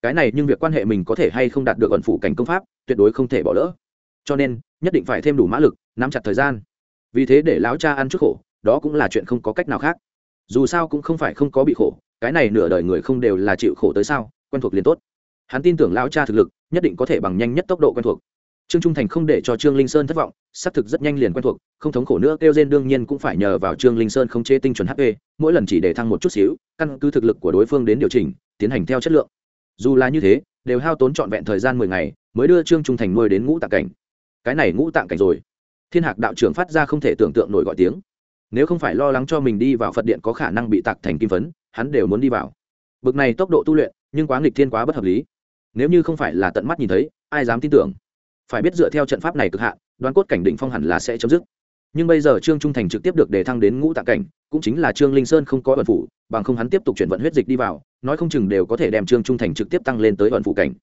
cái này nhưng việc quan hệ mình có thể hay không đạt được ẩn phủ cảnh công pháp, tuyệt đối không thể bỏ lỡ. Cho nên, nhất định phải thêm đủ mã lực, nắm chặt thời gian. Vì thế để lão cha ăn chút khổ, đó cũng là chuyện không có cách nào khác. Dù sao cũng không phải không có bị khổ, cái này nửa đời người không đều là chịu khổ tới sao, quen thuộc liền tốt. Hắn tin tưởng lão cha thực lực, nhất định có thể bằng nhanh nhất tốc độ quen thuộc. Trương trung thành không để cho trương linh sơn thất vọng, xác thực rất nhanh liền quen thuộc, không thống khổ nữa, kêu gen đương nhiên cũng phải nhờ vào trương linh sơn không chế tinh chuẩn hp mỗi lần chỉ để thăng một chút xíu, căn cứ thực lực của đối phương đến điều chỉnh, tiến hành theo chất lượng dù là như thế, đều hao tốn trọn vẹn thời gian mười ngày mới đưa trương trung thành nuôi đến ngũ tạng cảnh. Cái này ngũ tạng cảnh rồi. Thiên hạc đạo trưởng phát ra không thể tưởng tượng nổi gọi tiếng. Nếu không phải lo lắng cho mình đi vào phật điện có khả năng bị tạc thành kim phấn, hắn đều muốn đi vào. Bực này tốc độ tu luyện, nhưng quá nghịch thiên quá bất hợp lý. Nếu như không phải là tận mắt nhìn thấy, ai dám tin tưởng? Phải biết dựa theo trận pháp này cực hạn, đoán cốt cảnh định phong hẳn là sẽ chấm dứt nhưng bây giờ trương trung thành trực tiếp được đề thăng đến ngũ tạng cảnh, cũng chính là trương linh sơn không có ẩn phủ bằng không hắn tiếp tục chuyển vận huyết dịch đi vào, nói không chừng đều có thể đem trương trung thành trực tiếp tăng lên tới ẩn phủ cảnh.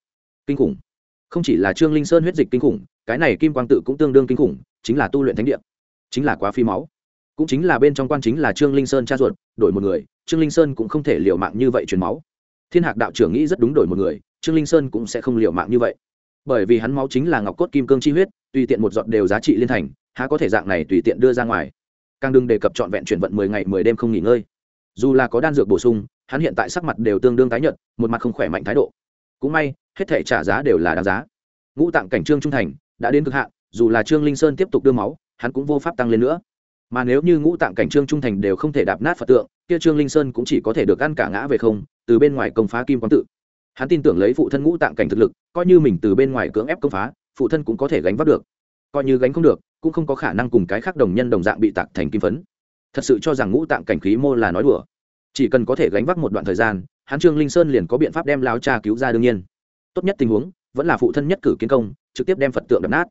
Kinh khủng. Không chỉ là trương linh sơn huyết dịch kinh khủng, cái này kim quang tự cũng tương đương kinh khủng, chính là tu luyện thánh địa. Chính là quá phi máu. Cũng chính là bên trong quan chính là trương linh sơn cha ruột, đổi một người, trương linh sơn cũng không thể liều mạng như vậy truyền máu. Thiên hạc đạo trưởng nghĩ rất đúng đổi một người, trương linh sơn cũng sẽ không liều mạng như vậy. Bởi vì hắn máu chính là ngọc cốt kim cương chi huyết, tùy tiện một giọt đều giá trị liên thành há có thể dạng này tùy tiện đưa ra ngoài. Càng đừng đề cập trọn vẹn chuyển vận mười ngày, mười đêm không nghỉ ngơi. Dù là có đan dược bổ sung, hắn hiện tại sắc mặt đều tương đương tái nhợt, một mặt không khỏe mạnh thái độ. Cũng may, hết thể trả giá đều là đáng giá. Ngũ tạng cảnh trương trung thành, đã đến cực hạn, dù là trương linh sơn tiếp tục đưa máu, hắn cũng vô pháp tăng lên nữa. Mà nếu như ngũ tạng cảnh trương trung thành đều không thể đạp nát phật tượng, kia trương linh sơn cũng chỉ có thể được ăn cả ngã về không, từ bên ngoài công phá kim quang tự. Hắn tin tưởng lấy phụ thân ngũ tạng cảnh thực lực, coi như mình từ bên ngoài cưỡng ép công phá, phụ thân cũng có thể gánh vác được. Coi như gánh không được cũng không có khả năng cùng cái khác đồng nhân đồng dạng bị tạc thành kim phấn. Thật sự cho rằng ngũ tạng cảnh khí mô là nói đùa. Chỉ cần có thể gánh vác một đoạn thời gian, hắn trương linh sơn liền có biện pháp đem lao cha cứu ra đương nhiên. Tốt nhất tình huống, vẫn là phụ thân nhất cử kiến công, trực tiếp đem phật tượng đập nát.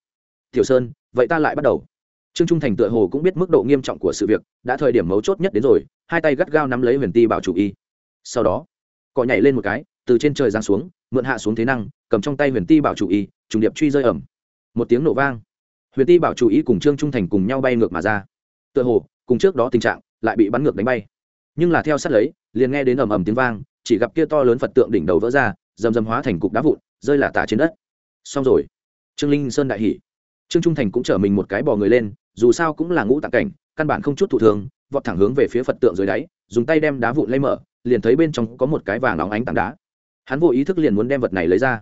Tiểu sơn, vậy ta lại bắt đầu. Trương trung thành tựa hồ cũng biết mức độ nghiêm trọng của sự việc, đã thời điểm mấu chốt nhất đến rồi, hai tay gắt gao nắm lấy huyền ti bảo chủ y. Sau đó cọ nhảy lên một cái, từ trên trời giáng xuống, mượn hạ xuống thế năng, cầm trong tay huyền ti bảo chủ y, trùng điệp truy rơi ẩm một tiếng nổ vang huyền ti bảo chủ ý cùng trương trung thành cùng nhau bay ngược mà ra. Tựa hồ, cùng trước đó tình trạng lại bị bắn ngược đánh bay. Nhưng là theo sát lấy, liền nghe đến ầm ầm tiếng vang, chỉ gặp kia to lớn phật tượng đỉnh đầu vỡ ra, rầm rầm hóa thành cục đá vụn, rơi là tả trên đất. Xong rồi. Trương linh sơn đại hỉ. Trương trung thành cũng chở mình một cái bò người lên, dù sao cũng là ngũ tạng cảnh, căn bản không chút thụ thường, vọt thẳng hướng về phía phật tượng dưới đáy, dùng tay đem đá vụn lấy mở, liền thấy bên trong có một cái vàng óng ánh tảng đá. Hắn vô ý thức liền muốn đem vật này lấy ra.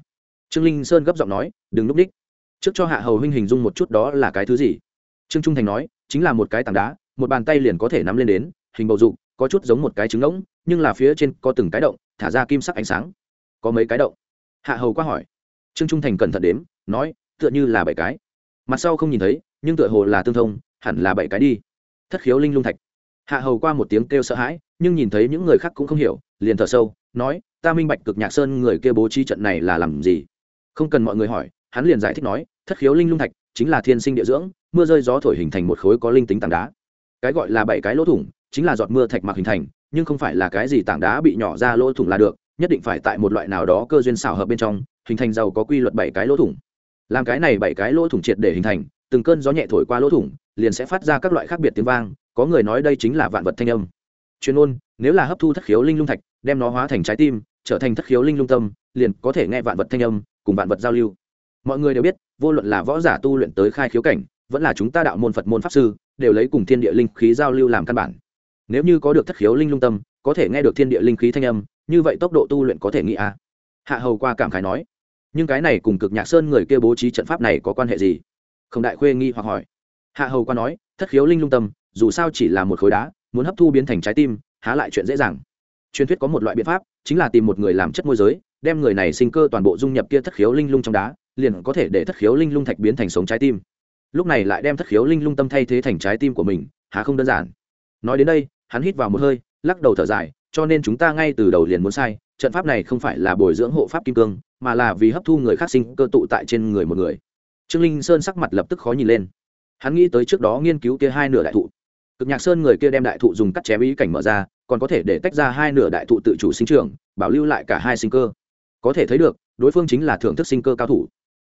Trương linh sơn gấp giọng nói, đừng núp đích trước cho hạ hầu huynh hình dung một chút đó là cái thứ gì? Trương trung thành nói, chính là một cái tảng đá, một bàn tay liền có thể nắm lên đến, hình bầu dục, có chút giống một cái trứng ngỗng, nhưng là phía trên có từng cái động, thả ra kim sắc ánh sáng. Có mấy cái động? Hạ hầu qua hỏi. Trương trung thành cẩn thận đếm, nói, tựa như là bảy cái. Mặt sau không nhìn thấy, nhưng tựa hồ là tương thông, hẳn là bảy cái đi. Thất khiếu linh lung thạch. Hạ hầu qua một tiếng kêu sợ hãi, nhưng nhìn thấy những người khác cũng không hiểu, liền thở sâu, nói, ta minh bạch cực nhạc sơn người kia bố trí trận này là làm gì? Không cần mọi người hỏi, hắn liền giải thích nói thất khiếu linh lung thạch, chính là thiên sinh địa dưỡng, mưa rơi gió thổi hình thành một khối có linh tính tảng đá. Cái gọi là bảy cái lỗ thủng, chính là giọt mưa thạch mặc hình thành, nhưng không phải là cái gì tảng đá bị nhỏ ra lỗ thủng là được, nhất định phải tại một loại nào đó cơ duyên xảo hợp bên trong, hình thành giàu có quy luật bảy cái lỗ thủng. Làm cái này bảy cái lỗ thủng triệt để hình thành, từng cơn gió nhẹ thổi qua lỗ thủng, liền sẽ phát ra các loại khác biệt tiếng vang, có người nói đây chính là vạn vật thanh âm. Chuyên ôn nếu là hấp thu thất khiếu linh lung thạch, đem nó hóa thành trái tim, trở thành thất khiếu linh lung tâm, liền có thể nghe vạn vật thanh âm, cùng vạn vật giao lưu mọi người đều biết, vô luận là võ giả tu luyện tới khai khiếu cảnh, vẫn là chúng ta đạo môn phật môn pháp sư, đều lấy cùng thiên địa linh khí giao lưu làm căn bản. Nếu như có được thất khiếu linh lung tâm, có thể nghe được thiên địa linh khí thanh âm, như vậy tốc độ tu luyện có thể nghĩ à. hạ hầu qua cảm khái nói, nhưng cái này cùng cực nhạc sơn người kia bố trí trận pháp này có quan hệ gì? Không đại khuê nghi hoặc hỏi. Hạ hầu qua nói, thất khiếu linh lung tâm, dù sao chỉ là một khối đá, muốn hấp thu biến thành trái tim, há lại chuyện dễ dàng. Truyền thuyết có một loại biện pháp, chính là tìm một người làm chất môi giới, đem người này sinh cơ toàn bộ dung nhập kia thất khiếu linh lung trong đá liền có thể để thất khiếu linh lung thạch biến thành sống trái tim. Lúc này lại đem thất khiếu linh lung tâm thay thế thành trái tim của mình, há không đơn giản. Nói đến đây, hắn hít vào một hơi, lắc đầu thở dài, cho nên chúng ta ngay từ đầu liền muốn sai, trận pháp này không phải là bồi dưỡng hộ pháp kim cương, mà là vì hấp thu người khác sinh cơ tụ tại trên người một người. Trương linh sơn sắc mặt lập tức khó nhìn lên. Hắn nghĩ tới trước đó nghiên cứu kia hai nửa đại thụ. Cực nhạc sơn người kia đem đại thụ dùng cắt chém ý cảnh mở ra, còn có thể để tách ra hai nửa đại thụ tự chủ sinh trưởng, bảo lưu lại cả hai sinh cơ. Có thể thấy được, đối phương chính là thưởng thức sinh cơ cao thủ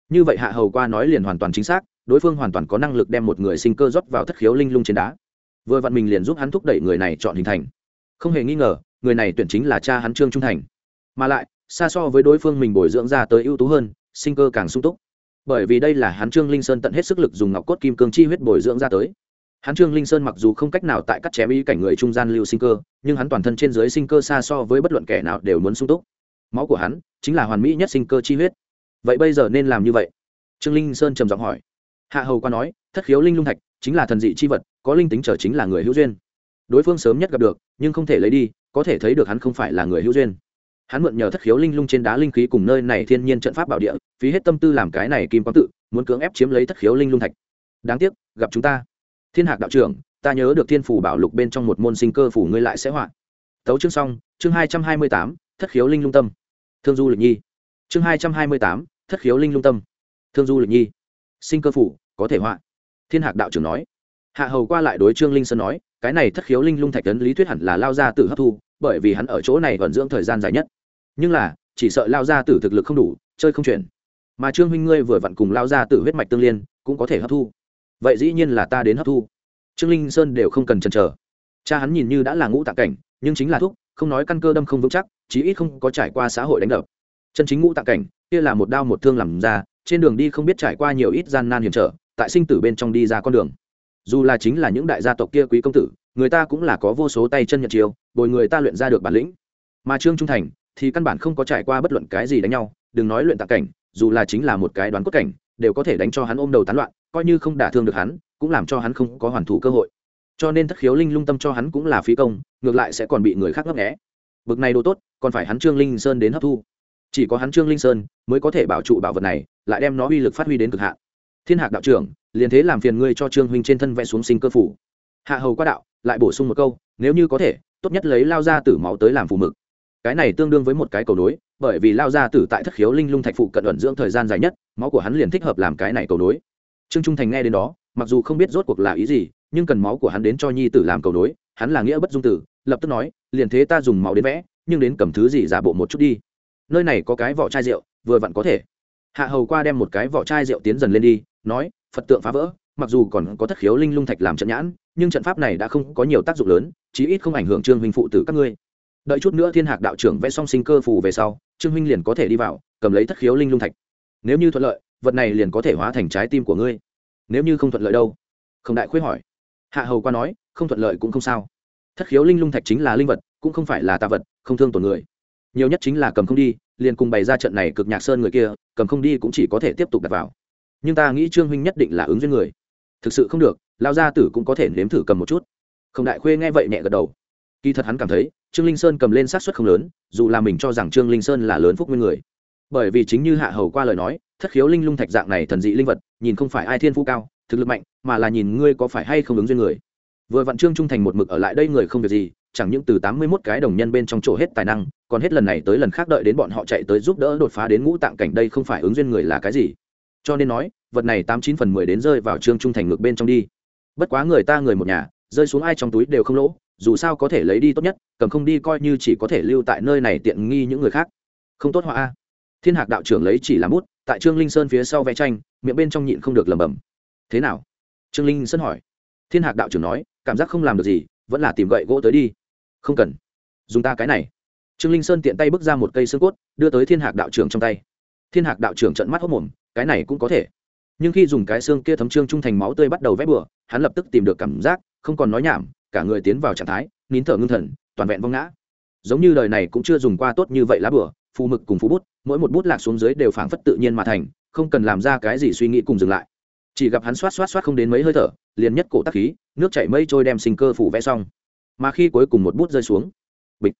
như vậy hạ hầu qua nói liền hoàn toàn chính xác, đối phương hoàn toàn có năng lực đem một người sinh cơ rót vào thất khiếu linh lung trên đá. Vừa vặn mình liền giúp hắn thúc đẩy người này chọn hình thành. Không hề nghi ngờ, người này tuyển chính là cha hắn trương trung thành. Mà lại, xa so với đối phương mình bồi dưỡng ra tới ưu tú hơn, sinh cơ càng sung túc. Bởi vì đây là hắn trương linh sơn tận hết sức lực dùng ngọc cốt kim cương chi huyết bồi dưỡng ra tới. Hắn trương linh sơn mặc dù không cách nào tại cắt chém ý cảnh người trung gian lưu sinh cơ, nhưng hắn toàn thân trên dưới sinh cơ xa so với bất luận kẻ nào đều muốn sung túc. Máu của hắn chính là hoàn mỹ nhất sinh cơ chi huyết vậy bây giờ nên làm như vậy? Trương linh sơn trầm giọng hỏi. Hạ hầu qua nói, thất khiếu linh lung thạch chính là thần dị chi vật, có linh tính trở chính là người hữu duyên. Đối phương sớm nhất gặp được, nhưng không thể lấy đi, có thể thấy được hắn không phải là người hữu duyên. Hắn mượn nhờ thất khiếu linh lung trên đá linh khí cùng nơi này thiên nhiên trận pháp bảo địa, phí hết tâm tư làm cái này kim quang tự, muốn cưỡng ép chiếm lấy thất khiếu linh lung thạch. Đáng tiếc, gặp chúng ta. Thiên hạc đạo trưởng, ta nhớ được thiên phủ bảo lục bên trong một môn sinh cơ phủ ngươi lại sẽ họa. Tấu chương xong, chương hai trăm hai mươi tám, thất khiếu linh lung tâm. Thương du lịch nhi. Chương hai trăm hai mươi tám thất khiếu linh lung tâm. Thương du lịch nhi, sinh cơ phủ, có thể họa. Thiên hạc đạo trưởng nói. Hạ hầu qua lại đối trương linh sơn nói, cái này thất khiếu linh lung thạch tấn lý thuyết hẳn là lao ra tử hấp thu, bởi vì hắn ở chỗ này vẫn dưỡng thời gian dài nhất. Nhưng là, chỉ sợ lao ra tử thực lực không đủ, chơi không chuyển. Mà trương huynh ngươi vừa vặn cùng lao ra tử huyết mạch tương liên, cũng có thể hấp thu. Vậy dĩ nhiên là ta đến hấp thu. Trương linh sơn đều không cần chần chờ. Cha hắn nhìn như đã là ngũ tạ cảnh, nhưng chính là thuốc không nói căn cơ đâm không vững chắc, chí ít không có trải qua xã hội đánh đập. Chân chính ngũ tạ cảnh kia là một đao một thương làm ra, trên đường đi không biết trải qua nhiều ít gian nan hiểm trở, tại sinh tử bên trong đi ra con đường. Dù là chính là những đại gia tộc kia quý công tử, người ta cũng là có vô số tay chân nhận chiêu, bồi người ta luyện ra được bản lĩnh. Mà trương trung thành thì căn bản không có trải qua bất luận cái gì đánh nhau, đừng nói luyện tạc cảnh, dù là chính là một cái đoán cốt cảnh, đều có thể đánh cho hắn ôm đầu tán loạn, coi như không đả thương được hắn, cũng làm cho hắn không có hoàn thủ cơ hội. Cho nên thất khiếu linh lung tâm cho hắn cũng là phí công, ngược lại sẽ còn bị người khác ngấp nghé. Bực này đồ tốt, còn phải hắn trương linh sơn đến hấp thu chỉ có hắn trương linh sơn mới có thể bảo trụ bảo vật này, lại đem nó uy lực phát huy đến cực hạn. Thiên hạc đạo trưởng, liền thế làm phiền ngươi cho trương huynh trên thân vẽ xuống sinh cơ phủ. Hạ hầu qua đạo, lại bổ sung một câu, nếu như có thể, tốt nhất lấy lao ra tử máu tới làm phù mực. Cái này tương đương với một cái cầu nối, bởi vì lao ra tử tại thất khiếu linh lung thạch phụ cận ẩn dưỡng thời gian dài nhất, máu của hắn liền thích hợp làm cái này cầu nối. Trương trung thành nghe đến đó, mặc dù không biết rốt cuộc là ý gì, nhưng cần máu của hắn đến cho nhi tử làm cầu nối, hắn là nghĩa bất dung tử, lập tức nói, liền thế ta dùng máu đến vẽ, nhưng đến cầm thứ gì giả bộ một chút đi nơi này có cái vỏ chai rượu, vừa vặn có thể. Hạ hầu qua đem một cái vỏ chai rượu tiến dần lên đi, nói, phật tượng phá vỡ, mặc dù còn có thất khiếu linh lung thạch làm trận nhãn, nhưng trận pháp này đã không có nhiều tác dụng lớn, chí ít không ảnh hưởng trương huynh phụ tử các ngươi. Đợi chút nữa thiên hạc đạo trưởng vẽ xong sinh cơ phù về sau, trương huynh liền có thể đi vào, cầm lấy thất khiếu linh lung thạch. Nếu như thuận lợi, vật này liền có thể hóa thành trái tim của ngươi. Nếu như không thuận lợi đâu? Không đại khuyết hỏi. Hạ hầu qua nói, không thuận lợi cũng không sao. Thất khiếu linh lung thạch chính là linh vật, cũng không phải là tạ vật, không thương tổn người nhiều nhất chính là cầm không đi, liền cùng bày ra trận này cực nhạc sơn người kia, cầm không đi cũng chỉ có thể tiếp tục đặt vào. Nhưng ta nghĩ trương huynh nhất định là ứng duyên người. Thực sự không được lao gia tử cũng có thể nếm thử cầm một chút. Không đại khuê nghe vậy nhẹ gật đầu. Kỳ thật hắn cảm thấy, trương linh sơn cầm lên sát xuất không lớn, dù là mình cho rằng trương linh sơn là lớn phúc nguyên người. Bởi vì chính như hạ hầu qua lời nói, thất khiếu linh lung thạch dạng này thần dị linh vật, nhìn không phải ai thiên phú cao, thực lực mạnh, mà là nhìn ngươi có phải hay không ứng duyên người. Vừa vặn trương trung thành một mực ở lại đây người không việc gì chẳng những từ tám mươi 81 cái đồng nhân bên trong chỗ hết tài năng, còn hết lần này tới lần khác đợi đến bọn họ chạy tới giúp đỡ đột phá đến ngũ tạng cảnh đây không phải ứng duyên người là cái gì. Cho nên nói, vật này tám chín phần mười đến rơi vào trương trung thành ngược bên trong đi. Bất quá người ta người một nhà, rơi xuống ai trong túi đều không lỗ, dù sao có thể lấy đi tốt nhất, cầm không đi coi như chỉ có thể lưu tại nơi này tiện nghi những người khác. Không tốt họa a. Thiên hạc đạo trưởng lấy chỉ làm bút, tại trương linh sơn phía sau vẽ tranh, miệng bên trong nhịn không được lẩm bẩm. Thế nào? Trương linh sơn hỏi. Thiên hạc đạo trưởng nói, cảm giác không làm được gì, vẫn là tìm gậy gỗ tới đi không cần. Dùng ta cái này. Trương linh sơn tiện tay bước ra một cây xương cốt, đưa tới thiên hạc đạo trưởng trong tay. Thiên hạc đạo trưởng trận mắt hốc mồm, cái này cũng có thể. Nhưng khi dùng cái xương kia thấm trương trung thành máu tươi bắt đầu vét bừa, hắn lập tức tìm được cảm giác, không còn nói nhảm, cả người tiến vào trạng thái, nín thở ngưng thần, toàn vẹn vong ngã. Giống như đời này cũng chưa dùng qua tốt như vậy lá bừa, phù mực cùng phú bút, mỗi một bút lạc xuống dưới đều phảng phất tự nhiên mà thành, không cần làm ra cái gì suy nghĩ cùng dừng lại. Chỉ gặp hắn xoát xoát xoát không đến mấy hơi thở, liền nhất cổ tắc khí, nước chảy mây trôi đem sinh cơ phủ vẽ xong mà khi cuối cùng một bút rơi xuống, bịch,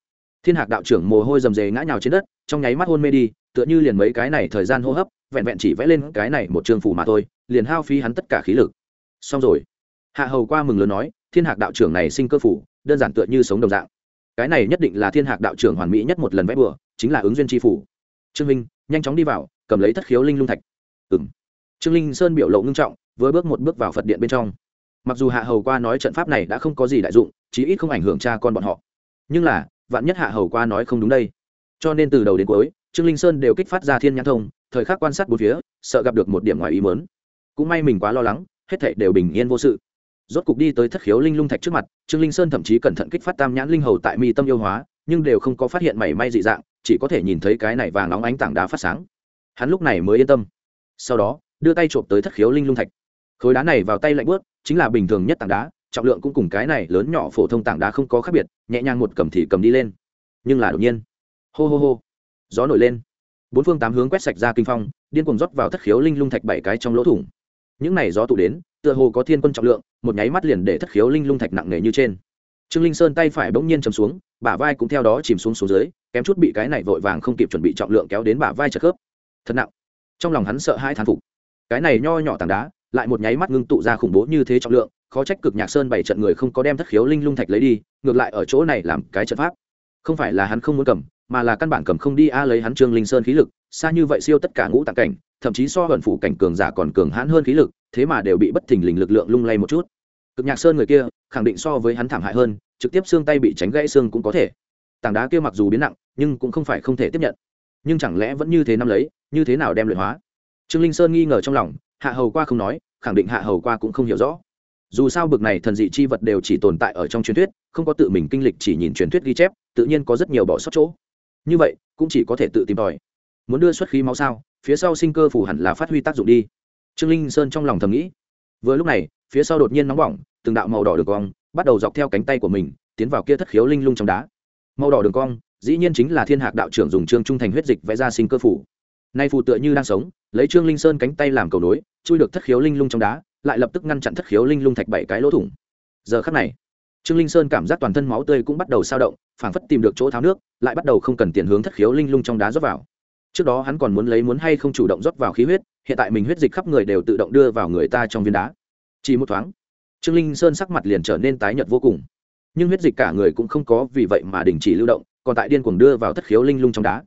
thiên hạc đạo trưởng mồ hôi rầm rề ngã nhào trên đất, trong nháy mắt hôn mê đi, tựa như liền mấy cái này thời gian hô hấp, vẹn vẹn chỉ vẽ lên cái này một trường phủ mà thôi, liền hao phí hắn tất cả khí lực. Xong rồi, hạ hầu qua mừng lớn nói, thiên hạc đạo trưởng này sinh cơ phủ đơn giản tựa như sống đồng dạng. Cái này nhất định là thiên hạc đạo trưởng hoàn mỹ nhất một lần vẽ bừa, chính là ứng duyên tri phủ trương minh, nhanh chóng đi vào, cầm lấy thất khiếu linh lung thạch. Ừ m trương linh sơn biểu lộ ngưng trọng với bước một bước vào phật điện bên trong mặc dù hạ hầu qua nói trận pháp này đã không có gì đại dụng, chí ít không ảnh hưởng cha con bọn họ. Nhưng là, vạn nhất hạ hầu qua nói không đúng đây. Cho nên từ đầu đến cuối, trương linh sơn đều kích phát ra thiên nhãn thông, thời khắc quan sát bốn phía, sợ gặp được một điểm ngoài ý mớn cũng may mình quá lo lắng, hết thảy đều bình yên vô sự. Rốt cục đi tới thất khiếu linh lung thạch trước mặt, trương linh sơn thậm chí cẩn thận kích phát tam nhãn linh hầu tại mi tâm yêu hóa, nhưng đều không có phát hiện mảy may dị dạng, chỉ có thể nhìn thấy cái này vàng óng ánh tảng đá phát sáng. Hắn lúc này mới yên tâm. Sau đó, đưa tay trộm tới thất khiếu linh lung thạch. Khối đá này vào tay lạnh bớt chính là bình thường nhất tảng đá, trọng lượng cũng cùng cái này lớn nhỏ phổ thông tảng đá không có khác biệt, nhẹ nhàng một cầm thì cầm đi lên. Nhưng là đột nhiên, hô hô hô, gió nổi lên. Bốn phương tám hướng quét sạch ra kinh phong, điên cuồng rót vào thất khiếu linh lung thạch bảy cái trong lỗ thủng. Những này gió tụ đến, tựa hồ có thiên quân trọng lượng, một nháy mắt liền để thất khiếu linh lung thạch nặng nề như trên. Trương linh sơn tay phải bỗng nhiên chầm xuống, bả vai cũng theo đó chìm xuống xuống dưới, kém chút bị cái này vội vàng không kịp chuẩn bị trọng lượng kéo đến bả vai chật khớp. Thật nặng. Trong lòng hắn sợ hai thán phục. Cái này nho nhỏ tảng đá lại một nháy mắt ngưng tụ ra khủng bố như thế trọng lượng, khó trách cực nhạc sơn bảy trận người không có đem thất khiếu linh lung thạch lấy đi, ngược lại ở chỗ này làm cái trận pháp. Không phải là hắn không muốn cầm, mà là căn bản cầm không đi a lấy hắn trương linh sơn khí lực, xa như vậy siêu tất cả ngũ tạng cảnh, thậm chí so hận phủ cảnh cường giả còn cường hãn hơn khí lực, thế mà đều bị bất thình lình lực lượng lung lay một chút. Cực nhạc sơn người kia, khẳng định so với hắn thảm hại hơn, trực tiếp xương tay bị tránh gãy xương cũng có thể. Tảng đá kia mặc dù biến nặng, nhưng cũng không phải không thể tiếp nhận. Nhưng chẳng lẽ vẫn như thế năm lấy, như thế nào đem luyện hóa? Trương linh sơn nghi ngờ trong lòng hạ hầu qua không nói, khẳng định hạ hầu qua cũng không hiểu rõ. Dù sao bực này thần dị chi vật đều chỉ tồn tại ở trong truyền thuyết, không có tự mình kinh lịch chỉ nhìn truyền thuyết ghi chép, tự nhiên có rất nhiều bỏ sót chỗ. Như vậy, cũng chỉ có thể tự tìm tòi. Muốn đưa xuất khí máu sao, phía sau sinh cơ phủ hẳn là phát huy tác dụng đi. Trương linh sơn trong lòng thầm nghĩ. Vừa lúc này, phía sau đột nhiên nóng bỏng, từng đạo màu đỏ đường cong bắt đầu dọc theo cánh tay của mình, tiến vào kia thất khiếu linh lung trong đá. Màu đỏ đường cong, dĩ nhiên chính là thiên hạc đạo trưởng dùng trương trung thành huyết dịch vẽ ra sinh cơ phủ nay phù tựa như đang sống lấy trương linh sơn cánh tay làm cầu nối, chui được thất khiếu linh lung trong đá, lại lập tức ngăn chặn thất khiếu linh lung thạch bảy cái lỗ thủng. Giờ khắc này, trương linh sơn cảm giác toàn thân máu tươi cũng bắt đầu sao động, phảng phất tìm được chỗ tháo nước, lại bắt đầu không cần tiền hướng thất khiếu linh lung trong đá rót vào. Trước đó hắn còn muốn lấy muốn hay không chủ động rót vào khí huyết, hiện tại mình huyết dịch khắp người đều tự động đưa vào người ta trong viên đá. Chỉ một thoáng, trương linh sơn sắc mặt liền trở nên tái nhợt vô cùng. Nhưng huyết dịch cả người cũng không có vì vậy mà đình chỉ lưu động, còn tại điên cuồng đưa vào thất khiếu linh lung trong đá.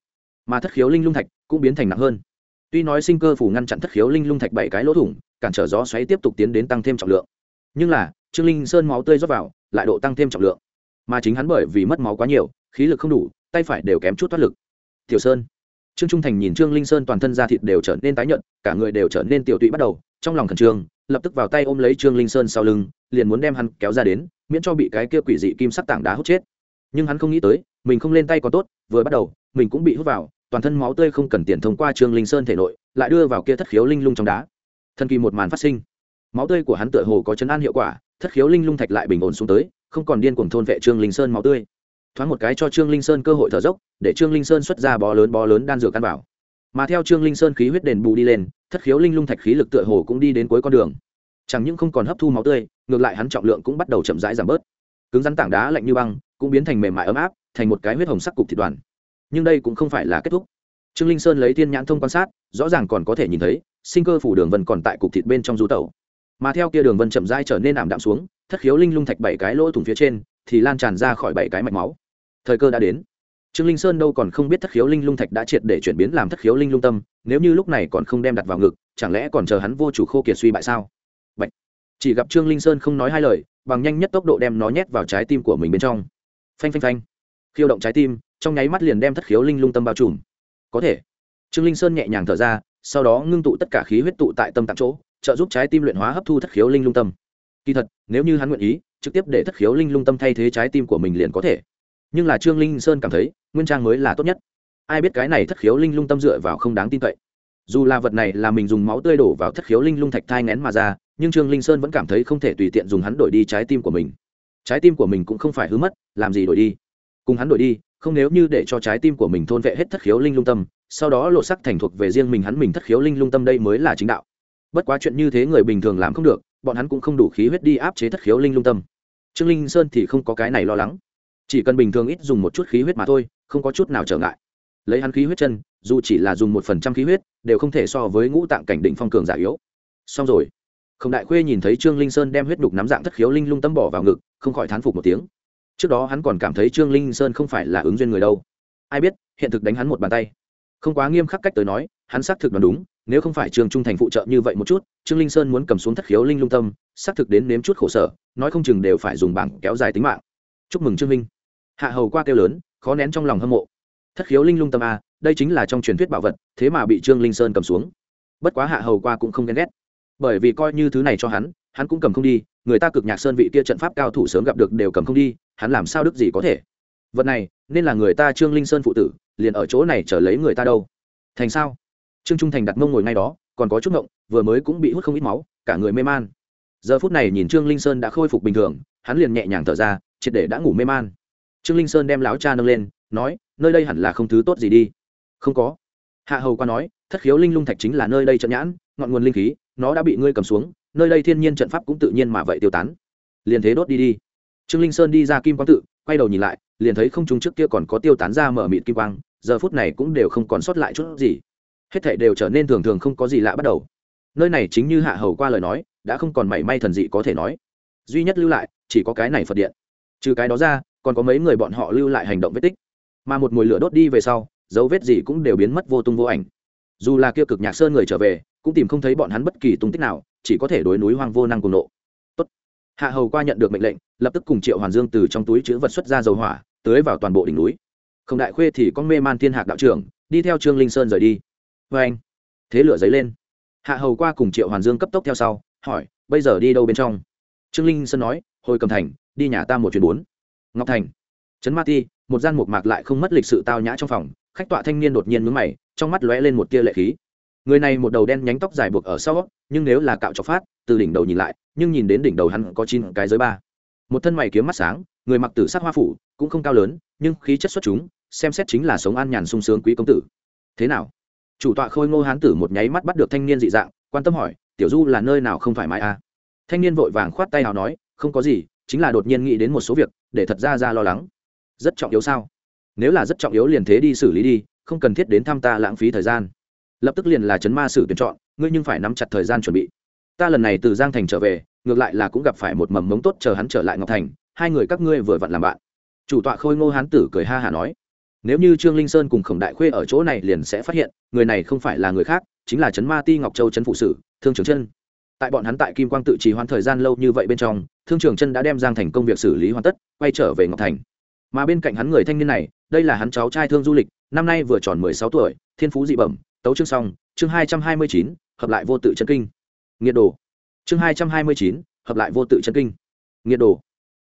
Mà thất khiếu linh lung thạch cũng biến thành nặng hơn tuy nói sinh cơ phủ ngăn chặn thất khiếu linh lung thạch bảy cái lỗ thủng, cản trở gió xoáy tiếp tục tiến đến tăng thêm trọng lượng. Nhưng là, trương linh sơn máu tươi rót vào, lại độ tăng thêm trọng lượng. Mà chính hắn bởi vì mất máu quá nhiều, khí lực không đủ, tay phải đều kém chút thoát lực. Tiểu sơn. Trương trung thành nhìn trương linh sơn toàn thân da thịt đều trở nên tái nhợt, cả người đều trở nên tiểu tụy bắt đầu, trong lòng khẩn trương, lập tức vào tay ôm lấy trương linh sơn sau lưng, liền muốn đem hắn kéo ra đến, miễn cho bị cái kia quỷ dị kim sắc tảng đá hút chết. Nhưng hắn không nghĩ tới, mình không lên tay còn tốt, vừa bắt đầu, mình cũng bị hút vào toàn thân máu tươi không cần tiền thông qua trương linh sơn thể nội, lại đưa vào kia thất khiếu linh lung trong đá. Thần kỳ một màn phát sinh. Máu tươi của hắn tựa hồ có chấn an hiệu quả, thất khiếu linh lung thạch lại bình ổn xuống tới, không còn điên cuồng thôn vệ trương linh sơn máu tươi. Thoáng một cái cho trương linh sơn cơ hội thở dốc, để trương linh sơn xuất ra bó lớn bó lớn đan dược căn bảo. Mà theo trương linh sơn khí huyết đền bù đi lên, thất khiếu linh lung thạch khí lực tựa hồ cũng đi đến cuối con đường. Chẳng những không còn hấp thu máu tươi, ngược lại hắn trọng lượng cũng bắt đầu chậm rãi giảm bớt. Cứng rắn tảng đá lạnh như băng, cũng biến thành mềm mại ấm áp, thành một cái huyết hồng sắc cục thịt đoàn nhưng đây cũng không phải là kết thúc. Trương linh sơn lấy thiên nhãn thông quan sát, rõ ràng còn có thể nhìn thấy, sinh cơ phủ đường vân còn tại cục thịt bên trong rú tẩu. Mà theo kia đường vân chậm rãi trở nên ảm đạm xuống, thất khiếu linh lung thạch bảy cái lỗ thủng phía trên, thì lan tràn ra khỏi bảy cái mạch máu. Thời cơ đã đến. Trương linh sơn đâu còn không biết thất khiếu linh lung thạch đã triệt để chuyển biến làm thất khiếu linh lung tâm, nếu như lúc này còn không đem đặt vào ngực, chẳng lẽ còn chờ hắn vô chủ khô kiệt suy bại sao? Bạch. chỉ gặp trương linh sơn không nói hai lời, bằng nhanh nhất tốc độ đem nó nhét vào trái tim của mình bên trong. Phanh phanh phanh. Khiêu động trái tim trong nháy mắt liền đem thất khiếu linh lung tâm bao trùm. Có thể. Trương linh sơn nhẹ nhàng thở ra, sau đó ngưng tụ tất cả khí huyết tụ tại tâm tạng chỗ, trợ giúp trái tim luyện hóa hấp thu thất khiếu linh lung tâm. Kỳ thật, nếu như hắn nguyện ý, trực tiếp để thất khiếu linh lung tâm thay thế trái tim của mình liền có thể. Nhưng là trương linh sơn cảm thấy, nguyên trang mới là tốt nhất. Ai biết cái này thất khiếu linh lung tâm dựa vào không đáng tin cậy. Dù là vật này là mình dùng máu tươi đổ vào thất khiếu linh lung thạch thai ngén mà ra, nhưng trương linh sơn vẫn cảm thấy không thể tùy tiện dùng hắn đổi đi trái tim của mình. Trái tim của mình cũng không phải hư mất, làm gì đổi đi? Cùng hắn đổi đi không nếu như để cho trái tim của mình thôn vệ hết thất khiếu linh lung tâm, sau đó lộ sắc thành thuộc về riêng mình hắn mình thất khiếu linh lung tâm đây mới là chính đạo. Bất quá chuyện như thế người bình thường làm không được, bọn hắn cũng không đủ khí huyết đi áp chế thất khiếu linh lung tâm. Trương linh sơn thì không có cái này lo lắng. Chỉ cần bình thường ít dùng một chút khí huyết mà thôi, không có chút nào trở ngại. Lấy hắn khí huyết chân, dù chỉ là dùng một phần trăm khí huyết, đều không thể so với ngũ tạng cảnh định phong cường giả yếu. Xong rồi. Không đại khuê nhìn thấy trương linh sơn đem huyết đục nắm dạng thất khiếu linh lung tâm bỏ vào ngực, không khỏi thán phục một tiếng trước đó hắn còn cảm thấy trương linh sơn không phải là ứng duyên người đâu. Ai biết, hiện thực đánh hắn một bàn tay. Không quá nghiêm khắc cách tới nói, hắn xác thực đoán đúng, nếu không phải trương trung thành phụ trợ như vậy một chút, trương linh sơn muốn cầm xuống thất khiếu linh lung tâm, xác thực đến nếm chút khổ sở, nói không chừng đều phải dùng bảng kéo dài tính mạng. Chúc mừng trương minh. Hạ hầu qua kêu lớn, khó nén trong lòng hâm mộ. Thất khiếu linh lung tâm a đây chính là trong truyền thuyết bảo vật, thế mà bị trương linh sơn cầm xuống. Bất quá hạ hầu qua cũng không ghen ghét. Bởi vì coi như thứ này cho hắn hắn cũng cầm không đi, người ta cực nhạc sơn vị kia trận pháp cao thủ sớm gặp được đều cầm không đi, hắn làm sao đức gì có thể? Vật này, nên là người ta trương linh sơn phụ tử, liền ở chỗ này trở lấy người ta đâu. Thành sao? Trương trung thành đặt mông ngồi ngay đó, còn có chút ngộng, vừa mới cũng bị hút không ít máu, cả người mê man. Giờ phút này nhìn trương linh sơn đã khôi phục bình thường, hắn liền nhẹ nhàng thở ra, triệt để đã ngủ mê man. Trương linh sơn đem láo cha nâng lên, nói, nơi đây hẳn là không thứ tốt gì đi. Không có. Hạ hầu qua nói, thất khiếu linh lung thạch chính là nơi đây trận nhãn, ngọn nguồn linh khí, nó đã bị ngươi cầm xuống nơi đây thiên nhiên trận pháp cũng tự nhiên mà vậy tiêu tán. Liền thế đốt đi đi. Trương linh sơn đi ra kim quang tự, quay đầu nhìn lại, liền thấy không chúng trước kia còn có tiêu tán ra mở mịt kim quang, giờ phút này cũng đều không còn sót lại chút gì. Hết thảy đều trở nên thường thường không có gì lạ bắt đầu. Nơi này chính như hạ hầu qua lời nói, đã không còn mảy may thần dị có thể nói. Duy nhất lưu lại, chỉ có cái này phật điện. Trừ cái đó ra, còn có mấy người bọn họ lưu lại hành động vết tích. Mà một mùi lửa đốt đi về sau, dấu vết gì cũng đều biến mất vô tung vô ảnh. Dù là kia cực nhạc sơn người trở về, cũng tìm không thấy bọn hắn bất kỳ tung tích nào chỉ có thể đối núi hoang vô năng cùng nộ. Tốt. hạ hầu qua nhận được mệnh lệnh, lập tức cùng triệu hoàn dương từ trong túi chữ vật xuất ra dầu hỏa, tưới vào toàn bộ đỉnh núi. Không đại khuê thì có mê man thiên hạc đạo trưởng, đi theo trương linh sơn rời đi. Vê anh, thế lửa dấy lên. Hạ hầu qua cùng triệu hoàn dương cấp tốc theo sau, hỏi, bây giờ đi đâu bên trong? Trương linh sơn nói, hồi cầm thành, đi nhà ta một chuyến bốn. Ngọc thành, trấn ma ti, một gian một mạc lại không mất lịch sự tao nhã trong phòng, khách tọa thanh niên đột nhiên mướn mày, trong mắt lóe lên một tia lệ khí người này một đầu đen nhánh tóc dài buộc ở sau, nhưng nếu là cạo chọc phát, từ đỉnh đầu nhìn lại, nhưng nhìn đến đỉnh đầu hắn có chín cái giới ba. Một thân mày kiếm mắt sáng, người mặc tử sắc hoa phủ, cũng không cao lớn, nhưng khí chất xuất chúng, xem xét chính là sống an nhàn sung sướng quý công tử. Thế nào? Chủ tọa khôi ngô hán tử một nháy mắt bắt được thanh niên dị dạng, quan tâm hỏi, tiểu du là nơi nào không thoải mái à? Thanh niên vội vàng khoát tay nào nói, không có gì, chính là đột nhiên nghĩ đến một số việc, để thật ra ra lo lắng. Rất trọng yếu sao? Nếu là rất trọng yếu liền thế đi xử lý đi, không cần thiết đến thăm ta lãng phí thời gian lập tức liền là chấn ma sử tuyển chọn, ngươi nhưng phải nắm chặt thời gian chuẩn bị. Ta lần này từ giang thành trở về, ngược lại là cũng gặp phải một mầm mống tốt chờ hắn trở lại ngọc thành, hai người các ngươi vừa vặn làm bạn. Chủ tọa khôi ngô hán tử cười ha hả nói, nếu như trương linh sơn cùng khổng đại khuê ở chỗ này liền sẽ phát hiện, người này không phải là người khác, chính là trấn ma ti ngọc châu trấn phụ sử, thương trường chân. Tại bọn hắn tại kim quang tự trì hoãn thời gian lâu như vậy bên trong, thương trường chân đã đem giang thành công việc xử lý hoàn tất, quay trở về ngọc thành. Mà bên cạnh hắn người thanh niên này, đây là hắn cháu trai thương du lịch, năm nay vừa tròn mười sáu tuổi, thiên phú dị bẩm tấu chương xong, chương hai trăm hai mươi chín, hợp lại vô tự chân kinh. Nghiệt đồ. Chương hai trăm hai mươi chín, hợp lại vô tự chân kinh. Nghiệt đồ.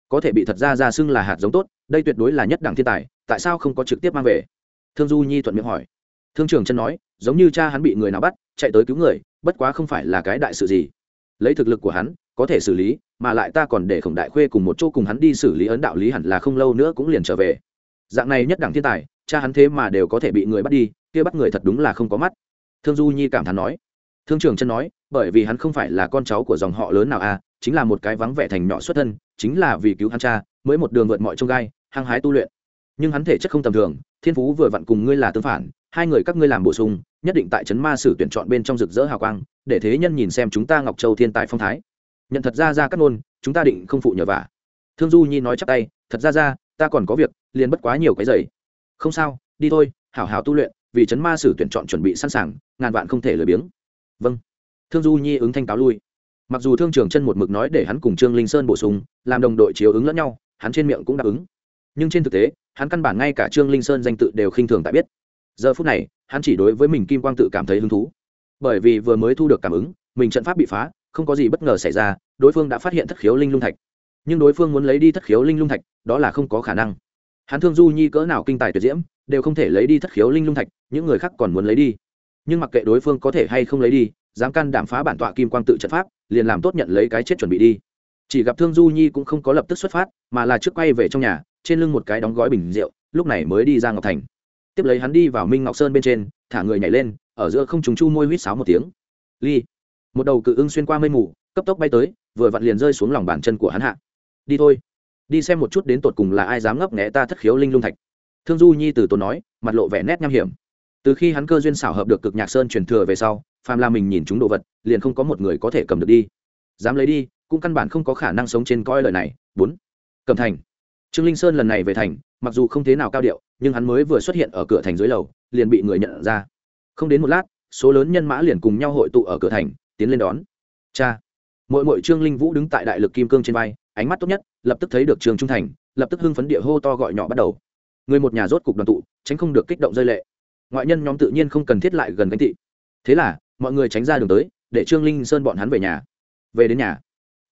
Có thể bị thật ra ra xưng là hạt giống tốt, đây tuyệt đối là nhất đẳng thiên tài, tại sao không có trực tiếp mang về? Thương du nhi thuận miệng hỏi. Thương trường chân nói, giống như cha hắn bị người nào bắt, chạy tới cứu người, bất quá không phải là cái đại sự gì. Lấy thực lực của hắn, có thể xử lý, mà lại ta còn để khổng đại khuê cùng một chỗ cùng hắn đi xử lý ấn đạo lý hẳn là không lâu nữa cũng liền trở về. Dạng này nhất đẳng thiên tài, cha hắn thế mà đều có thể bị người bắt đi kia bắt người thật đúng là không có mắt. Thương du nhi cảm thán nói. Thương trường chân nói, bởi vì hắn không phải là con cháu của dòng họ lớn nào à chính là một cái vắng vẻ thành nhỏ xuất thân, chính là vì cứu hắn cha, mới một đường vượt mọi trông gai, hăng hái tu luyện. Nhưng hắn thể chất không tầm thường, thiên phú vừa vặn cùng ngươi là tương phản, hai người các ngươi làm bổ sung, nhất định tại trấn ma sử tuyển chọn bên trong rực rỡ hào quang, để thế nhân nhìn xem chúng ta ngọc châu thiên tài phong thái. Nhận thật ra ra các ngôn chúng ta định không phụ nhờ vả. Thương du nhi nói chắc tay, thật ra ra, ta còn có việc, liền bất quá nhiều cái giày. Không sao, đi thôi, hảo hảo tu luyện vì chấn ma sử tuyển chọn chuẩn bị sẵn sàng, ngàn vạn không thể lười biếng. Vâng. Thương du nhi ứng thanh cáo lui. Mặc dù thương trường chân một mực nói để hắn cùng trương linh sơn bổ sung, làm đồng đội chiếu ứng lẫn nhau, hắn trên miệng cũng đáp ứng. Nhưng trên thực tế, hắn căn bản ngay cả trương linh sơn danh tự đều khinh thường tại biết. Giờ phút này, hắn chỉ đối với mình kim quang tự cảm thấy hứng thú. Bởi vì vừa mới thu được cảm ứng, mình trận pháp bị phá, không có gì bất ngờ xảy ra, đối phương đã phát hiện thất khiếu linh lung thạch. Nhưng đối phương muốn lấy đi thất khiếu linh lung thạch, đó là không có khả năng. Hắn thương du nhi cỡ nào kinh tài tuyệt diễm đều không thể lấy đi thất khiếu linh lung thạch, những người khác còn muốn lấy đi. Nhưng mặc kệ đối phương có thể hay không lấy đi, dám can đảm phá bản tọa kim quang tự trận pháp, liền làm tốt nhận lấy cái chết chuẩn bị đi. Chỉ gặp thương du nhi cũng không có lập tức xuất phát, mà là trước quay về trong nhà, trên lưng một cái đóng gói bình rượu, lúc này mới đi ra ngọc thành. Tiếp lấy hắn đi vào minh ngọc sơn bên trên, thả người nhảy lên, ở giữa không trùng chu môi huýt sáo một tiếng. Ly. Một đầu cự ưng xuyên qua mây mù, cấp tốc bay tới, vừa vặn liền rơi xuống lòng bàn chân của hắn hạ. Đi thôi. Đi xem một chút đến tột cùng là ai dám ngấp nghẽ ta thất khiếu linh lung thạch thương du nhi từ tốn nói, mặt lộ vẻ nét nham hiểm. Từ khi hắn cơ duyên xảo hợp được cực nhạc sơn truyền thừa về sau phàm là mình nhìn chúng đồ vật, liền không có một người có thể cầm được đi. Dám lấy đi, cũng căn bản không có khả năng sống trên coi lời này. Bốn, cầm thành. Trương linh sơn lần này về thành, mặc dù không thế nào cao điệu, nhưng hắn mới vừa xuất hiện ở cửa thành dưới lầu, liền bị người nhận ra. Không đến một lát, số lớn nhân mã liền cùng nhau hội tụ ở cửa thành, tiến lên đón. Cha. Mỗi mỗi trương linh vũ đứng tại đại lực kim cương trên vai, ánh mắt tốt nhất, lập tức thấy được trường trung thành, lập tức hưng phấn địa hô to gọi nhỏ bắt đầu người một nhà rốt cục đoàn tụ, tránh không được kích động rơi lệ. Ngoại nhân nhóm tự nhiên không cần thiết lại gần cánh thị thế là, mọi người tránh ra đường tới, để trương linh sơn bọn hắn về nhà. Về đến nhà.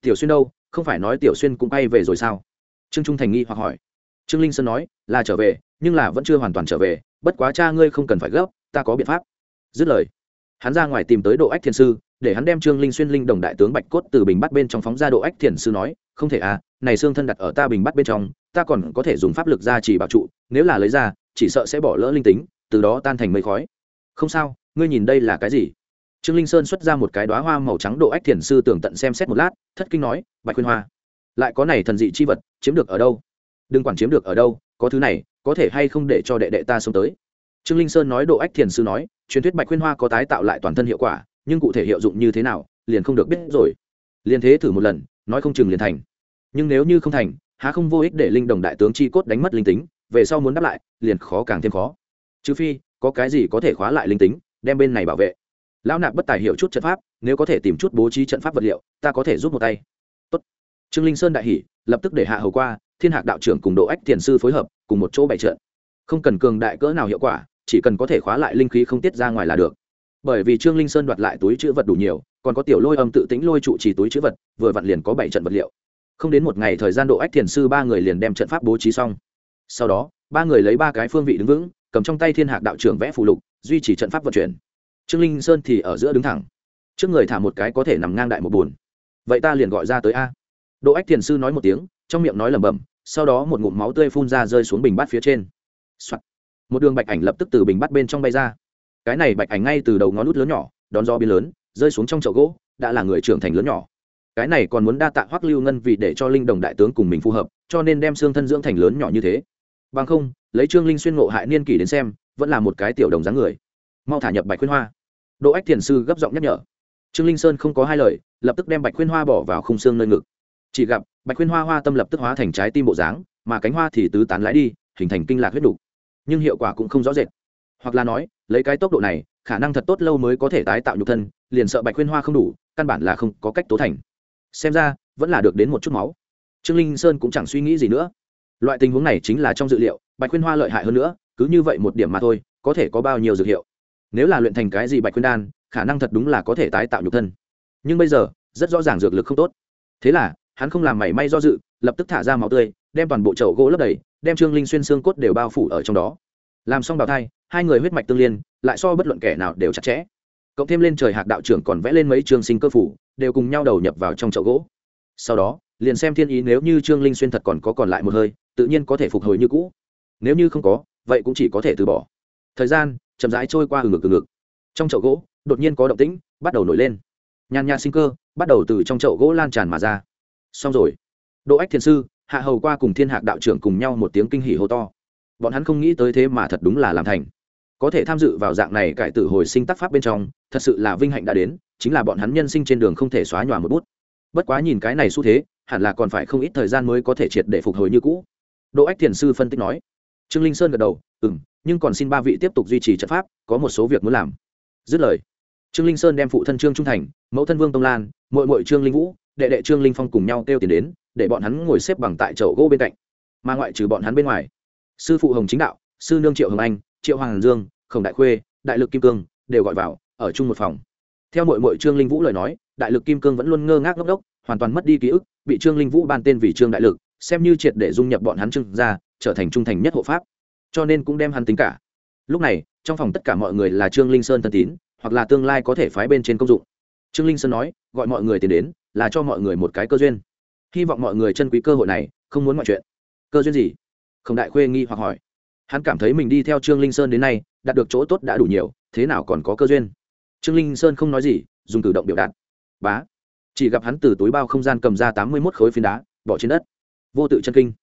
Tiểu xuyên đâu? Không phải nói tiểu xuyên cũng bay về rồi sao? Trương trung thành nghi hoặc hỏi. Trương linh sơn nói, là trở về, nhưng là vẫn chưa hoàn toàn trở về, bất quá cha ngươi không cần phải gấp, ta có biện pháp. Dứt lời, hắn ra ngoài tìm tới độ ách thiền sư, để hắn đem trương linh xuyên linh đồng đại tướng bạch cốt từ bình bắt bên trong phóng ra độ ách thiền sư nói, không thể à này xương thân đặt ở ta bình bắt bên trong ta còn có thể dùng pháp lực ra chỉ bảo trụ, nếu là lấy ra, chỉ sợ sẽ bỏ lỡ linh tính, từ đó tan thành mây khói. Không sao, ngươi nhìn đây là cái gì? Trương linh sơn xuất ra một cái đoá hoa màu trắng độ ách thiền sư tưởng tận xem xét một lát, thất kinh nói, bạch khuyên hoa, lại có này thần dị chi vật, chiếm được ở đâu? Đừng quản chiếm được ở đâu, có thứ này, có thể hay không để cho đệ đệ ta sống tới? Trương linh sơn nói độ ách thiền sư nói, truyền thuyết bạch khuyên hoa có tái tạo lại toàn thân hiệu quả, nhưng cụ thể hiệu dụng như thế nào, liền không được biết rồi. Liền thế thử một lần, nói không chừng liền thành. Nhưng nếu như không thành há không vô ích để linh đồng đại tướng chi cốt đánh mất linh tính, về sau muốn đáp lại, liền khó càng thêm khó. Trừ phi, có cái gì có thể khóa lại linh tính, đem bên này bảo vệ. Lão nạp bất tài hiểu chút trận pháp, nếu có thể tìm chút bố trí trận pháp vật liệu, ta có thể giúp một tay. Tốt. trương linh sơn đại hỉ, lập tức để hạ hầu qua, thiên hạc đạo trưởng cùng độ ách thiền sư phối hợp, cùng một chỗ bày trận. Không cần cường đại cỡ nào hiệu quả, chỉ cần có thể khóa lại linh khí không tiết ra ngoài là được. Bởi vì trương linh sơn đoạt lại túi chữ vật đủ nhiều, còn có tiểu lôi âm tự tính lôi trụ trì túi chữ vật, vừa vặn liền có bảy trận vật liệu không đến một ngày thời gian độ ách thiền sư ba người liền đem trận pháp bố trí xong. Sau đó, ba người lấy ba cái phương vị đứng vững, cầm trong tay thiên hạc đạo trưởng vẽ phù lục, duy trì trận pháp vận chuyển. Trương linh sơn thì ở giữa đứng thẳng. Trước người thả một cái có thể nằm ngang đại một bùn vậy ta liền gọi ra tới a. Độ ách thiền sư nói một tiếng, trong miệng nói lẩm bẩm, sau đó một ngụm máu tươi phun ra rơi xuống bình bát phía trên、Soạn. một đường bạch ảnh lập tức từ bình bát bên trong bay ra. Cái này bạch ảnh ngay từ đầu ngón nút lớn nhỏ, đón do biến lớn, rơi xuống trong chậu gỗ, đã là người trưởng thành lớn nhỏ cái này còn muốn đa tạ hoắc lưu ngân vì để cho linh đồng đại tướng cùng mình phù hợp, cho nên đem xương thân dưỡng thành lớn nhỏ như thế. Bằng không, lấy trương linh xuyên ngộ hại niên kỷ đến xem, vẫn là một cái tiểu đồng dáng người. Mau thả nhập bạch khuyên hoa. Độ ách thiền sư gấp giọng nhắc nhở. Trương linh sơn không có hai lời, lập tức đem bạch khuyên hoa bỏ vào khung xương nơi ngực. Chỉ gặp, bạch khuyên hoa hoa tâm lập tức hóa thành trái tim bộ dáng, mà cánh hoa thì tứ tán lái đi, hình thành kinh lạc huyết đủ. nhưng hiệu quả cũng không rõ rệt. Hoặc là nói, lấy cái tốc độ này, khả năng thật tốt lâu mới có thể tái tạo nhục thân, liền sợ bạch khuyên hoa không đủ, căn bản là không có cách tố thành xem ra vẫn là được đến một chút máu. Trương linh sơn cũng chẳng suy nghĩ gì nữa. Loại tình huống này chính là trong dự liệu, bạch khuyên hoa lợi hại hơn nữa, cứ như vậy một điểm mà thôi, có thể có bao nhiêu dược hiệu. Nếu là luyện thành cái gì bạch khuyên đan, khả năng thật đúng là có thể tái tạo nhục thân. Nhưng bây giờ, rất rõ ràng dược lực không tốt. Thế là, hắn không làm mảy may do dự, lập tức thả ra máu tươi, đem toàn bộ chậu gỗ lấp đầy, đem trương linh xuyên xương cốt đều bao phủ ở trong đó. Làm xong bào thai, hai người huyết mạch tương liên, lại so bất luận kẻ nào đều chặt chẽ. Cộng thêm lên trời hạc đạo trưởng còn vẽ lên mấy trường sinh cơ phủ đều cùng nhau đầu nhập vào trong chậu gỗ. Sau đó, liền xem thiên ý nếu như trương linh xuyên thật còn có còn lại một hơi, tự nhiên có thể phục hồi như cũ. Nếu như không có, vậy cũng chỉ có thể từ bỏ. Thời gian chậm rãi trôi qua từ ngực từ ngực trong chậu gỗ, đột nhiên có động tĩnh, bắt đầu nổi lên. Nhàn nhạt sinh cơ, bắt đầu từ trong chậu gỗ lan tràn mà ra. Xong rồi. Đỗ ách thiền sư, hạ hầu qua cùng thiên hạc đạo trưởng cùng nhau một tiếng kinh hỉ hô to. Bọn hắn không nghĩ tới thế mà thật đúng là làm thành có thể tham dự vào dạng này cải tử hồi sinh tác pháp bên trong, thật sự là vinh hạnh đã đến, chính là bọn hắn nhân sinh trên đường không thể xóa nhòa một bút. Bất quá nhìn cái này xu thế, hẳn là còn phải không ít thời gian mới có thể triệt để phục hồi như cũ. Đỗ ách thiền sư phân tích nói. Trương linh sơn gật đầu ừ m nhưng còn xin ba vị tiếp tục duy trì trận pháp, có một số việc muốn làm. Dứt lời, trương linh sơn đem phụ thân trương trung thành, mẫu thân vương tông lan mội mội trương linh vũ, đệ đệ trương linh phong cùng nhau kêu tiền đến, để bọn hắn ngồi xếp bằng tại chậu gỗ bên cạnh. Mà ngoại trừ bọn hắn bên ngoài, sư phụ hồng chính đạo, sư nương triệu hồng anh, triệu hoàng dương khổng đại khuê, đại lực kim cương, đều gọi vào, ở chung một phòng. Theo mội mội trương linh vũ lời nói, đại lực kim cương vẫn luôn ngơ ngác ngốc đốc, hoàn toàn mất đi ký ức, bị trương linh vũ ban tên vì trương đại lực, xem như triệt để dung nhập bọn hắn trương ra trở thành trung thành nhất hộ pháp. Cho nên cũng đem hắn tính cả. Lúc này, trong phòng tất cả mọi người là trương linh sơn thân tín, hoặc là tương lai có thể phái bên trên công dụng. Trương linh sơn nói, gọi mọi người tiến đến, là cho mọi người một cái cơ duyên. Hy vọng mọi người chân quý cơ hội này, không muốn mọi chuyện. Cơ duyên gì? Không đại khuê nghi hoặc hỏi hắn cảm thấy mình đi theo trương linh sơn đến nay, đạt được chỗ tốt đã đủ nhiều, thế nào còn có cơ duyên? Trương linh sơn không nói gì, dùng cử động biểu đạt. Bá. Chỉ gặp hắn từ túi bao không gian cầm ra tám mươi mốt khối phiến đá, bỏ trên đất. Vô tự chân kinh.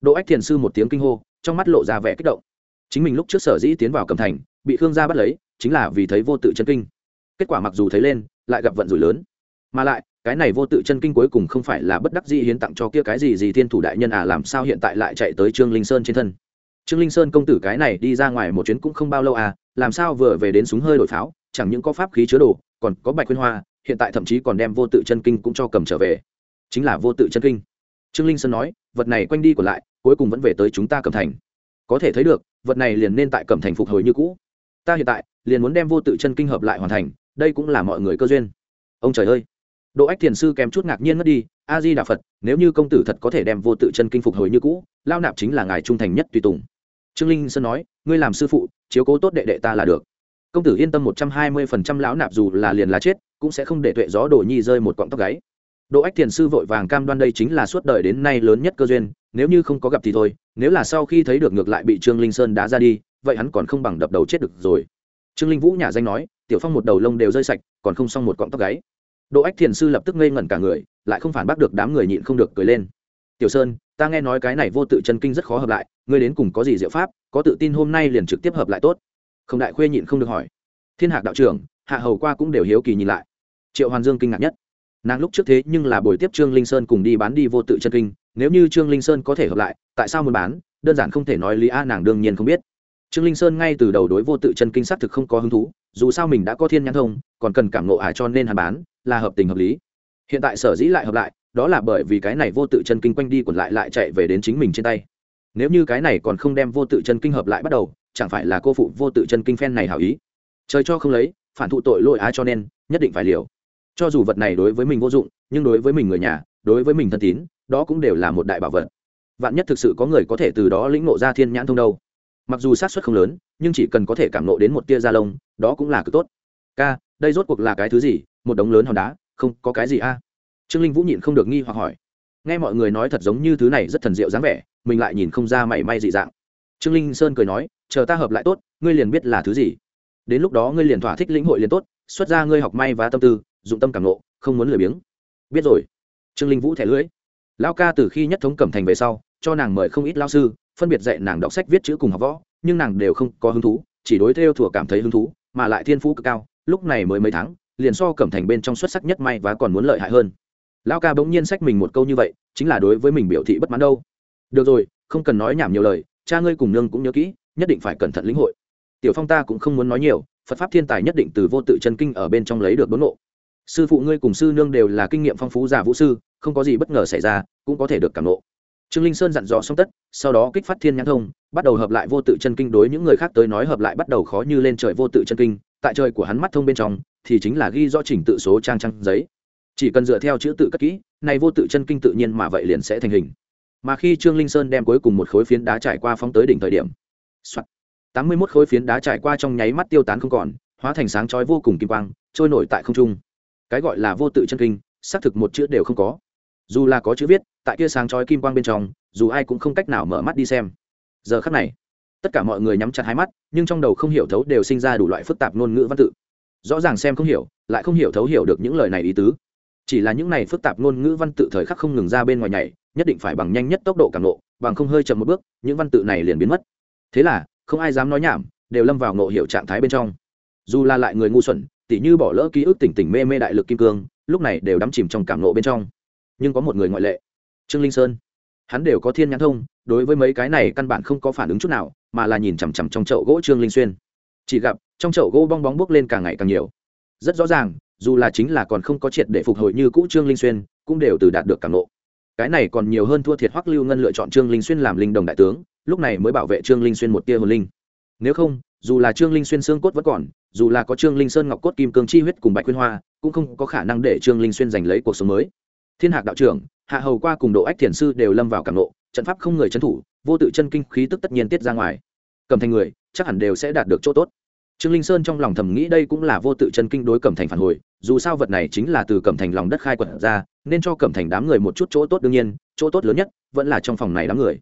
Đỗ ách thiền sư một tiếng kinh hô, trong mắt lộ ra vẻ kích động. Chính mình lúc trước sở dĩ tiến vào cầm thành, bị khương gia bắt lấy, chính là vì thấy vô tự chân kinh. Kết quả mặc dù thấy lên, lại gặp vận rủi lớn. Mà lại, cái này vô tự chân kinh cuối cùng không phải là bất đắc dĩ hiến tặng cho kia cái gì gì thiên thủ đại nhân à làm sao hiện tại lại chạy tới trương linh sơn trên thân? Trương linh sơn công tử cái này đi ra ngoài một chuyến cũng không bao lâu à làm sao vừa về đến súng hơi đổi pháo chẳng những có pháp khí chứa đồ còn có bạch khuyên hoa hiện tại thậm chí còn đem vô tự chân kinh cũng cho cầm trở về. Chính là vô tự chân kinh. Trương linh sơn nói vật này quanh đi còn lại cuối cùng vẫn về tới chúng ta cầm thành. Có thể thấy được vật này liền nên tại cầm thành phục hồi như cũ. Ta hiện tại liền muốn đem vô tự chân kinh hợp lại hoàn thành đây cũng là mọi người cơ duyên. Ông trời ơi! Độ Ách Thiền sư kém chút ngạc nhiên mất đi, A Di Đà Phật, nếu như công tử thật có thể đem vô tự chân kinh phục hồi như cũ, lao nạp chính là ngài trung thành nhất tùy tùng. Trương Linh Sơn nói, ngươi làm sư phụ, chiếu cố tốt đệ đệ ta là được. Công tử yên tâm một trăm hai mươi phần trăm lão nạp dù là liền là chết, cũng sẽ không để tuệ gió đổ nhi rơi một quọng tóc gáy. Đỗ Ách Thiền sư vội vàng cam đoan đây chính là suốt đời đến nay lớn nhất cơ duyên, nếu như không có gặp thì thôi, nếu là sau khi thấy được ngược lại bị Trương Linh Sơn đá ra đi, vậy hắn còn không bằng đập đầu chết được rồi. Trương Linh Vũ nhà danh nói, Tiểu Phong một đầu lông đều rơi sạch, còn không xong một cọng tóc gáy Đỗ Ách Thiền sư lập tức ngây ngẩn cả người, lại không phản bác được đám người nhịn không được cười lên. "Tiểu Sơn, ta nghe nói cái này vô tự chân kinh rất khó hợp lại, ngươi đến cùng có gì diệu pháp, có tự tin hôm nay liền trực tiếp hợp lại tốt?" Không đại khuê nhịn không được hỏi. Thiên Hạc đạo trưởng, Hạ Hầu qua cũng đều hiếu kỳ nhìn lại. Triệu Hoàn Dương kinh ngạc nhất. Nàng lúc trước thế nhưng là buổi tiếp Trương Linh Sơn cùng đi bán đi vô tự chân kinh, nếu như Trương Linh Sơn có thể hợp lại, tại sao muốn bán, đơn giản không thể nói lý a nàng đương nhiên không biết. Trương Linh Sơn ngay từ đầu đối vô tự chân kinh xác thực không có hứng thú, dù sao mình đã có thiên nhãn thông, còn cần cảm ngộ ải cho nên hắn bán, là hợp tình hợp lý hiện tại sở dĩ lại hợp lại đó là bởi vì cái này vô tự chân kinh quanh đi quẩn lại lại chạy về đến chính mình trên tay. Nếu như cái này còn không đem vô tự chân kinh hợp lại bắt đầu, chẳng phải là cô phụ vô tự chân kinh phen này hảo ý. Trời cho không lấy, phản thụ tội lỗi á cho nên, nhất định phải liều. Cho dù vật này đối với mình vô dụng, nhưng đối với mình người nhà, đối với mình thân tín, đó cũng đều là một đại bảo vật. Vạn nhất thực sự có người có thể từ đó lĩnh ngộ ra thiên nhãn thông đâu. Mặc dù sát xuất không lớn, nhưng chỉ cần có thể cảm nộ đến một tia da lông, đó cũng là cực tốt. Ca, đây rốt cuộc là cái thứ gì? Một đống lớn hòn đá, không có cái gì a trương linh vũ nhịn không được nghi hoặc hỏi. Nghe mọi người nói thật giống như thứ này rất thần diệu dáng vẻ, mình lại nhìn không ra mảy may dị dạng. Trương linh sơn cười nói, chờ ta hợp lại tốt, ngươi liền biết là thứ gì. Đến lúc đó ngươi liền thỏa thích lĩnh hội liền tốt, xuất ra ngươi học may và tâm tư, dụng tâm cảm nộ không muốn lười biếng. Biết rồi. Trương linh vũ thẻ lưỡi. Lao ca từ khi nhất thống cẩm thành về sau, cho nàng mời không ít lao sư, phân biệt dạy nàng đọc sách viết chữ cùng học võ, nhưng nàng đều không có hứng thú, chỉ đối theo thủa cảm thấy hứng thú, mà lại thiên phú cực cao, lúc này mới mấy tháng, liền so cẩm thành bên trong xuất sắc nhất may và còn muốn lợi hại hơn lao ca bỗng nhiên sách mình một câu như vậy, chính là đối với mình biểu thị bất mãn đâu. Được rồi, không cần nói nhảm nhiều lời, cha ngươi cùng nương cũng nhớ kỹ, nhất định phải cẩn thận lĩnh hội. Tiểu phong ta cũng không muốn nói nhiều, phật pháp thiên tài nhất định từ vô tự chân kinh ở bên trong lấy được đốn nộ sư phụ ngươi cùng sư nương đều là kinh nghiệm phong phú già vũ sư, không có gì bất ngờ xảy ra, cũng có thể được cảm nộ trương linh sơn dặn dò xong tất, sau đó kích phát thiên nhãn thông, bắt đầu hợp lại vô tự chân kinh đối những người khác tới nói hợp lại bắt đầu khó như lên trời vô tự chân kinh. Tại trời của hắn mắt thông bên trong, thì chính là ghi rõ trình tự số trang trang giấy chỉ cần dựa theo chữ tự cất kỹ, này vô tự chân kinh tự nhiên mà vậy liền sẽ thành hình. Mà khi trương linh sơn đem cuối cùng một khối phiến đá trải qua phóng tới đỉnh thời điểm tám mươi mốt khối phiến đá trải qua trong nháy mắt tiêu tán không còn, hóa thành sáng chói vô cùng kim quang, trôi nổi tại không trung. Cái gọi là vô tự chân kinh, xác thực một chữ đều không có. Dù là có chữ viết, tại kia sáng chói kim quang bên trong, dù ai cũng không cách nào mở mắt đi xem. Giờ khắc này, tất cả mọi người nhắm chặt hai mắt, nhưng trong đầu không hiểu thấu đều sinh ra đủ loại phức tạp ngôn ngữ văn tự. Rõ ràng xem không hiểu, lại không hiểu thấu hiểu được những lời này ý tứ chỉ là những này phức tạp ngôn ngữ văn tự thời khắc không ngừng ra bên ngoài nhảy, nhất định phải bằng nhanh nhất tốc độ càng lộ, bằng không hơi chậm một bước, những văn tự này liền biến mất. Thế là, không ai dám nói nhảm, đều lâm vào ngộ hiểu trạng thái bên trong. Dù là lại người ngu xuẩn, tỉ như bỏ lỡ ký ức tỉnh tỉnh mê mê đại lực kim cương, lúc này đều đắm chìm trong cảm nộ bên trong. Nhưng có một người ngoại lệ, trương linh sơn. Hắn đều có thiên nhãn thông, đối với mấy cái này căn bản không có phản ứng chút nào, mà là nhìn chằm chằm trong chậu gỗ trương linh xuyên. Chỉ gặp, trong chậu gỗ bong bóng bốc lên càng ngày càng nhiều. Rất rõ ràng dù là chính là còn không có triệt để phục hồi như cũ trương linh xuyên, cũng đều từ đạt được cảm nộ cái này còn nhiều hơn thua thiệt hoắc lưu ngân lựa chọn trương linh xuyên làm linh đồng đại tướng, lúc này mới bảo vệ trương linh xuyên một tia hồn linh. Nếu không, dù là trương linh xuyên xương cốt vẫn còn, dù là có trương linh sơn ngọc cốt kim cương chi huyết cùng bạch quyên hoa, cũng không có khả năng để trương linh xuyên giành lấy cuộc sống mới. Thiên hạc đạo trưởng, hạ hầu qua cùng độ ách thiền sư đều lâm vào cảm nộ trận pháp không người trấn thủ, vô tự chân kinh khí tức tất nhiên tiết ra ngoài. Cầm thành người, chắc hẳn đều sẽ đạt được chỗ tốt trương linh sơn trong lòng thầm nghĩ đây cũng là vô tự chân kinh đối cẩm thành phản hồi, dù sao vật này chính là từ cẩm thành lòng đất khai quật ra, nên cho cẩm thành đám người một chút chỗ tốt đương nhiên, chỗ tốt lớn nhất vẫn là trong phòng này đám người.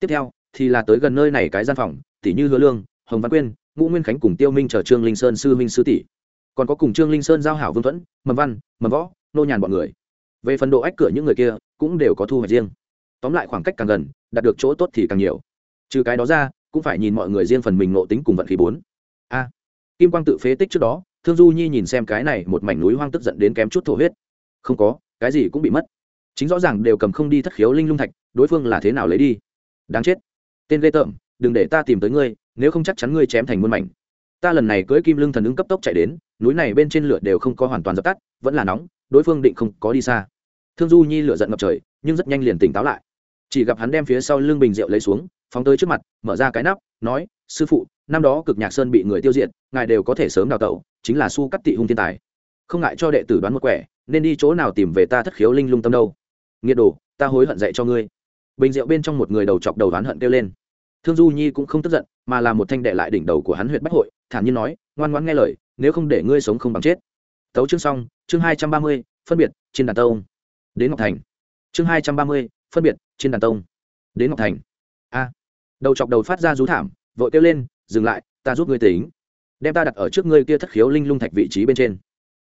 Tiếp theo, thì là tới gần nơi này cái gian phòng, tỷ như hứa lương, hồng văn quyên, ngũ nguyên khánh cùng tiêu minh chờ trương linh sơn sư minh sư tỷ. Còn có cùng trương linh sơn giao hảo vương thuẫn, mầm văn, mầm võ, nô nhàn bọn người. Về phần độ ách cửa những người kia, cũng đều có thu hoạch riêng. Tóm lại khoảng cách càng gần, đạt được chỗ tốt thì càng nhiều. Trừ cái đó ra, cũng phải nhìn mọi người riêng phần mình nộ tính cùng vận khí bốn. A kim quang tự phế tích trước đó, thương du nhi nhìn xem cái này một mảnh núi hoang tức giận đến kém chút thổ huyết. Không có, cái gì cũng bị mất. Chính rõ ràng đều cầm không đi thất khiếu linh lung thạch, đối phương là thế nào lấy đi? Đáng chết. Tên ghê tởm, đừng để ta tìm tới ngươi, nếu không chắc chắn ngươi chém thành muôn mảnh. Ta lần này cưỡi kim lưng thần ứng cấp tốc chạy đến, núi này bên trên lửa đều không có hoàn toàn dập tắt, vẫn là nóng, đối phương định không có đi xa. Thương du nhi lửa giận ngập trời, nhưng rất nhanh liền tỉnh táo lại. Chỉ gặp hắn đem phía sau lưng bình rượu lấy xuống, phóng tới trước mặt, mở ra cái nắp, nói, sư phụ năm đó cực nhạc sơn bị người tiêu diệt, ngài đều có thể sớm đào tẩu, chính là su cắt tị hung thiên tài. Không ngại cho đệ tử đoán một quẻ, nên đi chỗ nào tìm về ta thất khiếu linh lung tâm đâu. Nghiệt đồ, ta hối hận dạy cho ngươi. Bình rượu bên trong một người đầu chọc đầu đoán hận kêu lên. Thương du nhi cũng không tức giận, mà là một thanh đệ lại đỉnh đầu của hắn huyện bách hội, thản nhiên nói, ngoan ngoãn nghe lời, nếu không để ngươi sống không bằng chết. Tấu chương xong, chương hai trăm ba mươi, phân biệt, trên đàn tông. Đến ngọc thành. Chương hai trăm ba mươi, phân biệt, trên đàn tông. Đến ngọc thành. A. Đầu chọc đầu phát ra rú thảm, vội kêu lên dừng lại, ta giúp ngươi tính. Đem ta đặt ở trước ngươi kia thất khiếu linh lung thạch vị trí bên trên.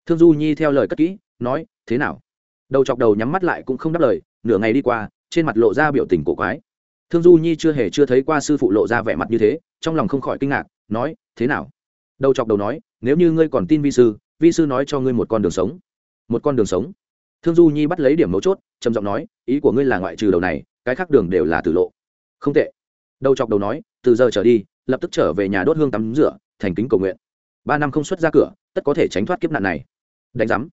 Thương du nhi theo lời cất kỹ, nói, thế nào? Đầu chọc đầu nhắm mắt lại cũng không đáp lời, nửa ngày đi qua, trên mặt lộ ra biểu tình cổ quái. Thương du nhi chưa hề chưa thấy qua sư phụ lộ ra vẻ mặt như thế, trong lòng không khỏi kinh ngạc, nói, thế nào? Đầu chọc đầu nói, nếu như ngươi còn tin vi sư vi sư nói cho ngươi một con đường sống. Một con đường sống. Thương du nhi bắt lấy điểm mấu chốt, trầm giọng nói, ý của ngươi là ngoại trừ đầu này, cái khác đường đều là tử lộ. Không tệ đầu chọc đầu nói, từ giờ trở đi, lập tức trở về nhà đốt hương tắm rửa, thành kính cầu nguyện. Ba năm không xuất ra cửa, tất có thể tránh thoát kiếp nạn này. Đánh giám.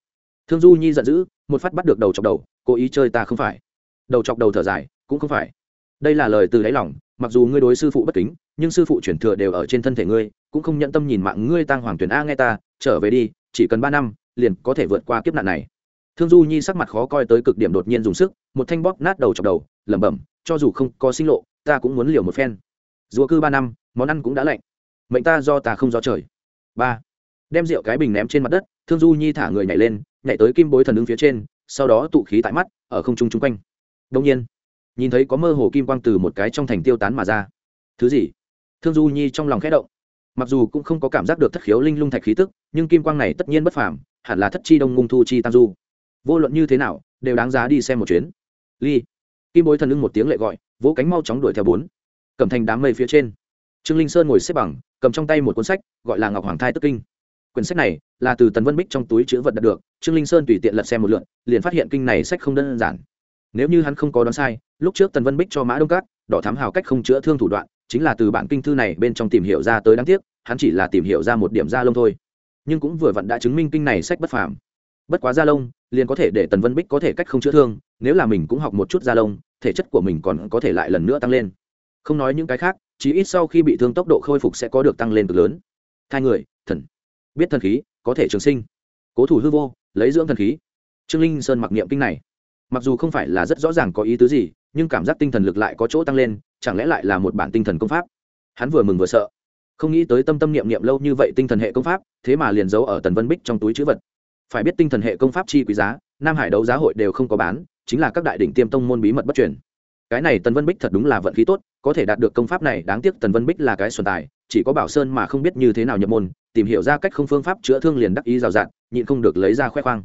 Thương du nhi giận dữ, một phát bắt được đầu chọc đầu, cố ý chơi ta không phải. Đầu chọc đầu thở dài, cũng không phải. Đây là lời từ đáy lòng, mặc dù ngươi đối sư phụ bất kính, nhưng sư phụ chuyển thừa đều ở trên thân thể ngươi, cũng không nhận tâm nhìn mạng ngươi tăng hoàng tuyển a nghe ta, trở về đi, chỉ cần ba năm, liền có thể vượt qua kiếp nạn này. Thương du nhi sắc mặt khó coi tới cực điểm đột nhiên dùng sức, một thanh bóp nát đầu chọc đầu, lẩm bẩm, cho dù không có sinh lộ ta cũng muốn liều một phen. Rùa cư ba năm, món ăn cũng đã lạnh. Mệnh ta do ta không do trời. Ba. Đem rượu cái bình ném trên mặt đất, thương du nhi thả người nhảy lên, nhảy tới kim bối thần ứng phía trên, sau đó tụ khí tại mắt, ở không trung chung quanh. Đông nhiên, nhìn thấy có mơ hồ kim quang từ một cái trong thành tiêu tán mà ra. Thứ gì? Thương du nhi trong lòng khẽ động. Mặc dù cũng không có cảm giác được thất khiếu linh lung thạch khí tức, nhưng kim quang này tất nhiên bất phàm, hẳn là thất chi đông ngung thu chi tam du. Vô luận như thế nào, đều đáng giá đi xem một chuyến. Ly. Kim bối thần lưng một tiếng lệ gọi vỗ cánh mau chóng đuổi theo bốn. Cầm thành đám mây phía trên. Trương linh sơn ngồi xếp bằng, cầm trong tay một cuốn sách, gọi là ngọc hoàng thai tức kinh. Quyển sách này là từ tần vân bích trong túi chữ vật đạt được, trương linh sơn tùy tiện lật xem một lượn liền phát hiện kinh này sách không đơn giản. Nếu như hắn không có đoán sai, lúc trước tần vân bích cho mã đông cát đỏ thám hào cách không chữa thương thủ đoạn, chính là từ bản kinh thư này bên trong tìm hiểu ra tới đáng tiếc, hắn chỉ là tìm hiểu ra một điểm da lông thôi. Nhưng cũng vừa vặn đã chứng minh kinh này sách bất phàm. Bất quá da lông, liền có thể để tần vân bích có thể cách không chữa thương, nếu là mình cũng học một chút da lông thể chất của mình còn có thể lại lần nữa tăng lên. Không nói những cái khác chỉ ít sau khi bị thương tốc độ khôi phục sẽ có được tăng lên cực lớn. Thai người, thần. Biết thần khí, có thể trường sinh. Cố thủ hư vô, lấy dưỡng thần khí. Trương linh sơn mặc niệm kinh này. Mặc dù không phải là rất rõ ràng có ý tứ gì, nhưng cảm giác tinh thần lực lại có chỗ tăng lên, chẳng lẽ lại là một bản tinh thần công pháp? Hắn vừa mừng vừa sợ. Không nghĩ tới tâm tâm niệm niệm lâu như vậy tinh thần hệ công pháp, thế mà liền giấu ở tần vân bích trong túi chữ vật. Phải biết tinh thần hệ công pháp chi quý giá, nam hải đấu giá hội đều không có bán chính là các đại đỉnh tiêm tông môn bí mật bất truyền. Cái này tần vân bích thật đúng là vận khí tốt, có thể đạt được công pháp này, đáng tiếc tần vân bích là cái xuân tài, chỉ có bảo sơn mà không biết như thế nào nhập môn, tìm hiểu ra cách không phương pháp chữa thương liền đắc ý rào rạt, nhịn không được lấy ra khoe khoang.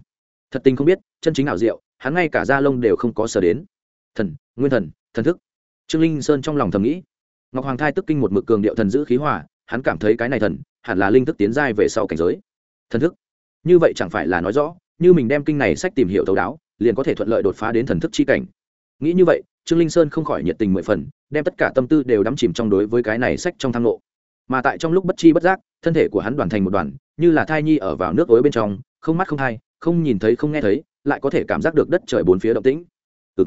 Thật tình không biết, chân chính ảo diệu, hắn ngay cả da lông đều không có sờ đến. Thần, nguyên thần thần thức. Trương linh sơn trong lòng thầm nghĩ. Ngọc hoàng thai tức kinh một mực cường điệu thần giữ khí hỏa hắn cảm thấy cái này thần, hẳn là linh thức tiến giai về sau cảnh giới. Thần thức. Như vậy chẳng phải là nói rõ, như mình đem kinh này sách tìm hiểu thấu đáo liền có thể thuận lợi đột phá đến thần thức chi cảnh. Nghĩ như vậy, trương linh sơn không khỏi nhiệt tình mười phần, đem tất cả tâm tư đều đắm chìm trong đối với cái này sách trong thang lộ mà tại trong lúc bất chi bất giác, thân thể của hắn đoàn thành một đoàn, như là thai nhi ở vào nước ối bên trong, không mắt không thai không nhìn thấy không nghe thấy, lại có thể cảm giác được đất trời bốn phía động tĩnh. Ừ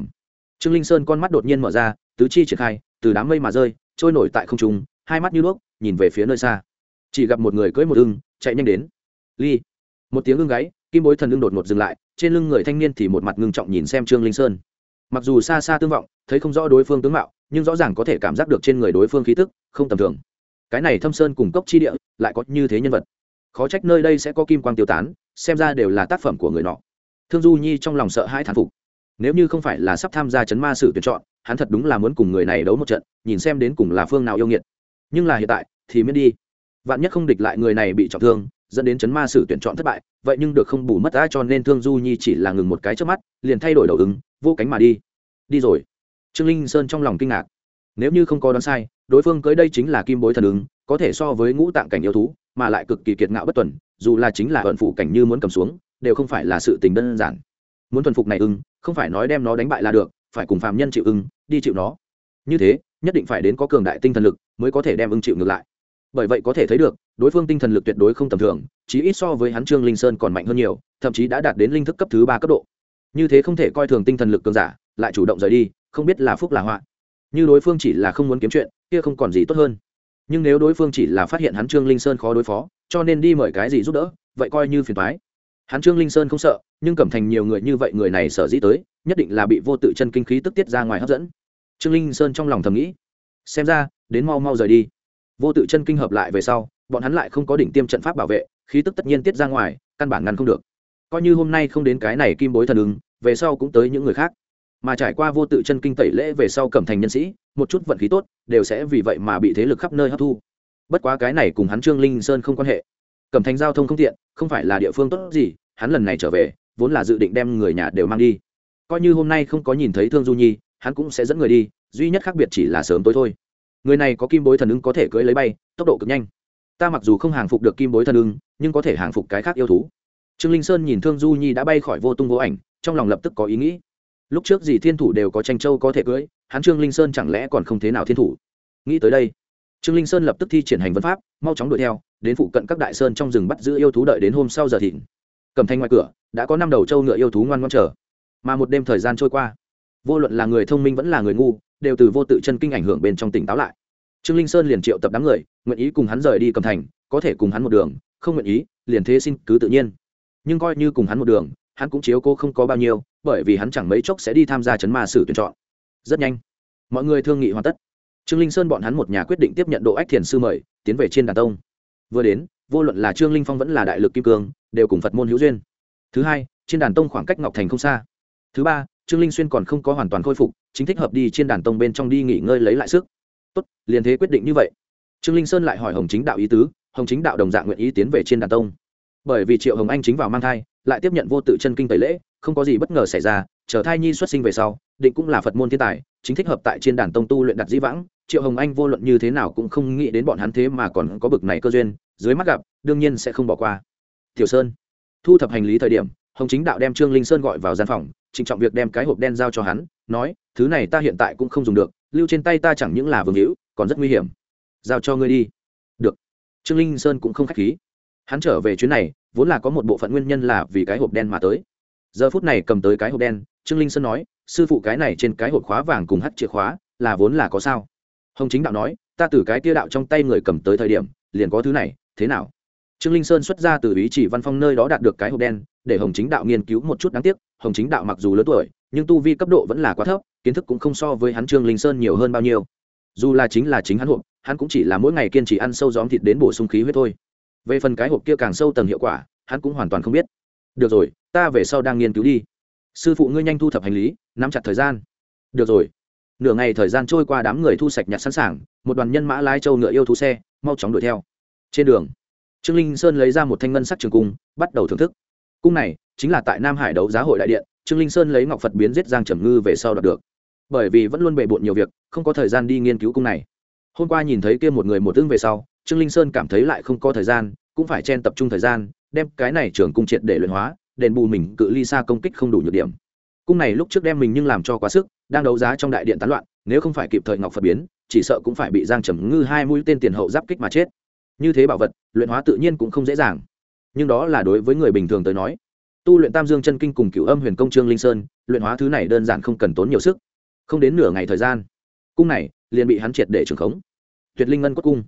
trương linh sơn con mắt đột nhiên mở ra, tứ chi triển khai, từ đám mây mà rơi, trôi nổi tại không trung, hai mắt như đuốc, nhìn về phía nơi xa. Chỉ gặp một người cưỡi một ưng, chạy nhanh đến. Ly. Một tiếng ưng gáy kim bối thần lưng đột ngột dừng lại, trên lưng người thanh niên thì một mặt ngưng trọng nhìn xem trương linh sơn. Mặc dù xa xa tương vọng, thấy không rõ đối phương tướng mạo, nhưng rõ ràng có thể cảm giác được trên người đối phương khí tức, không tầm thường. Cái này thâm sơn cùng cốc chi địa, lại có như thế nhân vật. Khó trách nơi đây sẽ có kim quang tiêu tán, xem ra đều là tác phẩm của người nọ. Thương du nhi trong lòng sợ hãi thán phục. Nếu như không phải là sắp tham gia chấn ma sử tuyển chọn, hắn thật đúng là muốn cùng người này đấu một trận, nhìn xem đến cùng là phương nào yêu nghiệt. Nhưng là hiện tại, thì miễn đi vạn nhất không địch lại người này bị trọng thương, dẫn đến chấn ma sử tuyển chọn thất bại, vậy nhưng được không bù mất đã cho nên thương du nhi chỉ là ngừng một cái trước mắt, liền thay đổi đầu ứng, vô cánh mà đi. Đi rồi. Trương linh sơn trong lòng kinh ngạc. Nếu như không có đoán sai, đối phương cưới đây chính là kim bối thần ứng, có thể so với ngũ tạng cảnh yêu thú, mà lại cực kỳ kiệt ngạo bất tuần, dù là chính là ẩn phụ cảnh như muốn cầm xuống, đều không phải là sự tình đơn giản. Muốn thuần phục này ưng không phải nói đem nó đánh bại là được, phải cùng phàm nhân chịu ưng đi chịu nó. Như thế, nhất định phải đến có cường đại tinh thần lực mới có thể đem ưng chịu ngược lại bởi vậy có thể thấy được, đối phương tinh thần lực tuyệt đối không tầm thường, chí ít so với hắn trương linh sơn còn mạnh hơn nhiều, thậm chí đã đạt đến linh thức cấp thứ ba cấp độ. Như thế không thể coi thường tinh thần lực cường giả, lại chủ động rời đi, không biết là phúc là họa. Như đối phương chỉ là không muốn kiếm chuyện, kia không còn gì tốt hơn. Nhưng nếu đối phương chỉ là phát hiện hắn trương linh sơn khó đối phó, cho nên đi mời cái gì giúp đỡ, vậy coi như phiền thoái hắn trương linh sơn không sợ, nhưng cẩm thành nhiều người như vậy người này sở dĩ tới, nhất định là bị vô tự chân kinh khí tức tiết ra ngoài hấp dẫn. Trương linh sơn trong lòng thầm nghĩ, xem ra, đến mau mau rời đi vô tự chân kinh hợp lại về sau, bọn hắn lại không có đỉnh tiêm trận pháp bảo vệ, khí tức tất nhiên tiết ra ngoài, căn bản ngăn không được. Coi như hôm nay không đến cái này kim bối thần ứng, về sau cũng tới những người khác. Mà trải qua vô tự chân kinh tẩy lễ về sau cẩm thành nhân sĩ, một chút vận khí tốt, đều sẽ vì vậy mà bị thế lực khắp nơi hấp thu. Bất quá cái này cùng hắn trương linh sơn không quan hệ. Cẩm thành giao thông không tiện, không phải là địa phương tốt gì, hắn lần này trở về, vốn là dự định đem người nhà đều mang đi. Coi như hôm nay không có nhìn thấy thương du nhi, hắn cũng sẽ dẫn người đi, duy nhất khác biệt chỉ là sớm tối thôi người này có kim bối thần ưng có thể cưỡi lấy bay, tốc độ cực nhanh. Ta mặc dù không hàng phục được kim bối thần ưng nhưng có thể hàng phục cái khác yêu thú. Trương linh sơn nhìn thương du nhi đã bay khỏi vô tung vô ảnh, trong lòng lập tức có ý nghĩ. Lúc trước gì thiên thủ đều có tranh châu có thể cưỡi, hắn trương linh sơn chẳng lẽ còn không thế nào thiên thủ? Nghĩ tới đây, trương linh sơn lập tức thi triển hành vân pháp, mau chóng đuổi theo, đến phụ cận các đại sơn trong rừng bắt giữ yêu thú đợi đến hôm sau giờ thịnh. Cầm thanh ngoài cửa, đã có năm đầu trâu ngựa yêu thú ngoan ngoan chờ. Mà một đêm thời gian trôi qua, vô luận là người thông minh vẫn là người ngu đều từ vô tự chân kinh ảnh hưởng bên trong tỉnh táo lại. Trương linh sơn liền triệu tập đám người, nguyện ý cùng hắn rời đi cầm thành, có thể cùng hắn một đường, không nguyện ý, liền thế xin cứ tự nhiên. Nhưng coi như cùng hắn một đường, hắn cũng chiếu cô không có bao nhiêu, bởi vì hắn chẳng mấy chốc sẽ đi tham gia chấn ma sử tuyển chọn. Rất nhanh, mọi người thương nghị hoàn tất. Trương linh sơn bọn hắn một nhà quyết định tiếp nhận độ ách thiền sư mời, tiến về trên đàn tông. Vừa đến, vô luận là trương linh phong vẫn là đại lực kim cương, đều cùng phật môn hữu duyên. Thứ hai trên đàn tông khoảng cách ngọc thành không xa. Thứ ba, trương linh xuyên còn không có hoàn toàn khôi phục chính thích hợp đi trên đàn tông bên trong đi nghỉ ngơi lấy lại sức. Tốt, liền thế quyết định như vậy. Trương linh sơn lại hỏi hồng chính đạo ý tứ, hồng chính đạo đồng dạng nguyện ý tiến về trên đàn tông. Bởi vì triệu hồng anh chính vào mang thai, lại tiếp nhận vô tự chân kinh tẩy lễ, không có gì bất ngờ xảy ra, chờ thai nhi xuất sinh về sau, định cũng là phật môn thiên tài, chính thích hợp tại trên đàn tông tu luyện đặt dĩ vãng. Triệu hồng anh vô luận như thế nào cũng không nghĩ đến bọn hắn thế mà còn có bực này cơ duyên, dưới mắt gặp, đương nhiên sẽ không bỏ qua. Tiểu sơn, thu thập hành lý thời điểm, hồng chính đạo đem trương linh sơn gọi vào gian phòng, trịnh trọng việc đem cái hộp đen giao cho hắn nói, thứ này ta hiện tại cũng không dùng được, lưu trên tay ta chẳng những là vương hữu, còn rất nguy hiểm. Giao cho ngươi đi. Được. Trương linh sơn cũng không k h á c h khí. Hắn trở về chuyến này, vốn là có một bộ phận nguyên nhân là vì cái hộp đen mà tới. Giờ phút này cầm tới cái hộp đen, trương linh sơn nói, sư phụ cái này trên cái hộp khóa vàng cùng hắt chìa khóa, là vốn là có sao? Hồng chính đạo nói, ta từ cái tia đạo trong tay người cầm tới thời điểm, liền có thứ này, thế nào? Trương linh sơn xuất ra từ ý chỉ văn phong nơi đó đạt được cái hộp đen, để hồng chính đạo nghiên cứu một chút đáng tiếc. Hồng chính đạo mặc dù lớn tuổi nhưng tu vi cấp độ vẫn là quá thấp, kiến thức cũng không so với hắn trương linh sơn nhiều hơn bao nhiêu. Dù là chính là chính hắn hộp, hắn cũng chỉ là mỗi ngày kiên trì ăn sâu gióm thịt đến bổ sung khí huyết thôi. Về phần cái hộp kia càng sâu tầng hiệu quả, hắn cũng hoàn toàn không biết. Được rồi, ta về sau đang nghiên cứu đi. Sư phụ ngươi nhanh thu thập hành lý, nắm chặt thời gian. Được rồi. Nửa ngày thời gian trôi qua đám người thu sạch nhặt sẵn sàng, một đoàn nhân mã lái châu ngựa yêu thú xe, mau chóng đuổi theo. Trên đường, trương linh sơn lấy ra một thanh ngân sắc trường cung, bắt đầu thưởng thức. Cung này chính là tại nam hải đấu giá hội đại điện trương linh sơn lấy ngọc phật biến giết giang trầm ngư về sau đoạt được. Bởi vì vẫn luôn bề bộn nhiều việc, không có thời gian đi nghiên cứu cung này. Hôm qua nhìn thấy kia một người một tương về sau, trương linh sơn cảm thấy lại không có thời gian, cũng phải chen tập trung thời gian, đem cái này trường cung triệt để luyện hóa, đền bù mình cự ly xa công kích không đủ nhược điểm. Cung này lúc trước đem mình nhưng làm cho quá sức, đang đấu giá trong đại điện tán loạn, nếu không phải kịp thời ngọc phật biến, chỉ sợ cũng phải bị giang trầm ngư hai mũi tên tiền hậu giáp kích mà chết. Như thế bảo vật, luyện hóa tự nhiên cũng không dễ dàng. Nhưng đó là đối với người bình thường tới nói tu luyện tam dương chân kinh cùng cửu âm huyền công trương linh sơn, luyện hóa thứ này đơn giản không cần tốn nhiều sức. Không đến nửa ngày thời gian, cung này liền bị hắn triệt để trường khống. Tuyệt linh ngân cốt cung.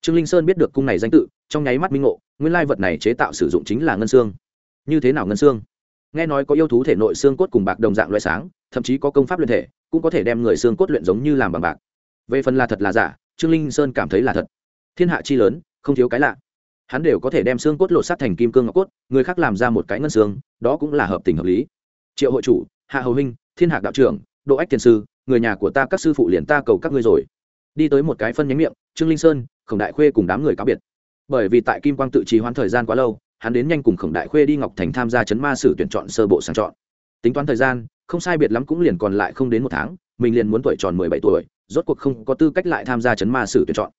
Trương linh sơn biết được cung này danh tự, trong nháy mắt minh ngộ, nguyên lai vật này chế tạo sử dụng chính là ngân xương. Như thế nào ngân xương? Nghe nói có yêu thú thể nội xương cốt cùng bạc đồng dạng loại sáng, thậm chí có công pháp luyện thể, cũng có thể đem người xương cốt luyện giống như làm bằng bạc. Về phần là thật là giả, trương linh sơn cảm thấy là thật. Thiên hạ chi lớn, không thiếu cái lạ hắn đều có thể đem xương cốt lột sát thành kim cương ngọc cốt, người khác làm ra một cái ngân xương, đó cũng là hợp tình hợp lý. Triệu hội chủ, hạ hầu huynh thiên hạc đạo trưởng, độ ách tiền sư, người nhà của ta các sư phụ liền ta cầu các ngươi rồi. Đi tới một cái phân nhánh miệng, trương linh sơn, khổng đại khuê cùng đám người cáo biệt. Bởi vì tại kim quang tự trì hoãn thời gian quá lâu, hắn đến nhanh cùng khổng đại khuê đi ngọc thành tham gia chấn ma sử tuyển chọn sơ bộ sàng chọn. Tính toán thời gian, không sai biệt lắm cũng liền còn lại không đến một tháng, mình liền muốn tuổi tròn mười bảy tuổi, rốt cuộc không có tư cách lại tham gia chấn ma sử tuyển chọn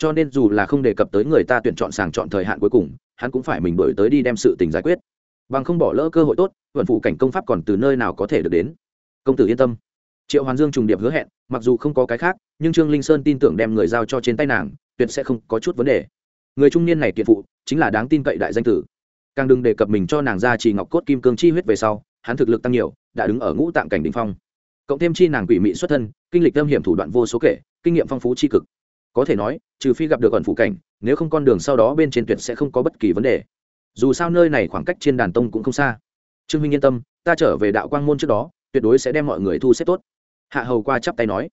cho nên dù là không đề cập tới người ta tuyển chọn sàng chọn thời hạn cuối cùng, hắn cũng phải mình đổi tới đi đem sự tình giải quyết. Bằng không bỏ lỡ cơ hội tốt, vận phụ cảnh công pháp còn từ nơi nào có thể được đến. Công tử yên tâm. Triệu hoàn dương trùng điệp hứa hẹn, mặc dù không có cái khác, nhưng trương linh sơn tin tưởng đem người giao cho trên tay nàng, tuyệt sẽ không có chút vấn đề. Người trung niên này kiệt phụ, chính là đáng tin cậy đại danh tử. Càng đừng đề cập mình cho nàng ra chỉ ngọc cốt kim cương chi huyết về sau, hắn thực lực tăng nhiều, đã đứng ở ngũ tạng cảnh đình phong. Cộng thêm chi nàng quỷ mị xuất thân, kinh lịch tâm hiểm thủ đoạn vô số kể, kinh nghiệm phong phú chi cực có thể nói, trừ phi gặp được ẩn phụ cảnh, nếu không con đường sau đó bên trên tuyệt sẽ không có bất kỳ vấn đề. Dù sao nơi này khoảng cách trên đàn tông cũng không xa. Trương minh yên tâm, ta trở về đạo quang môn trước đó, tuyệt đối sẽ đem mọi người thu xếp tốt. Hạ hầu qua chắp tay nói.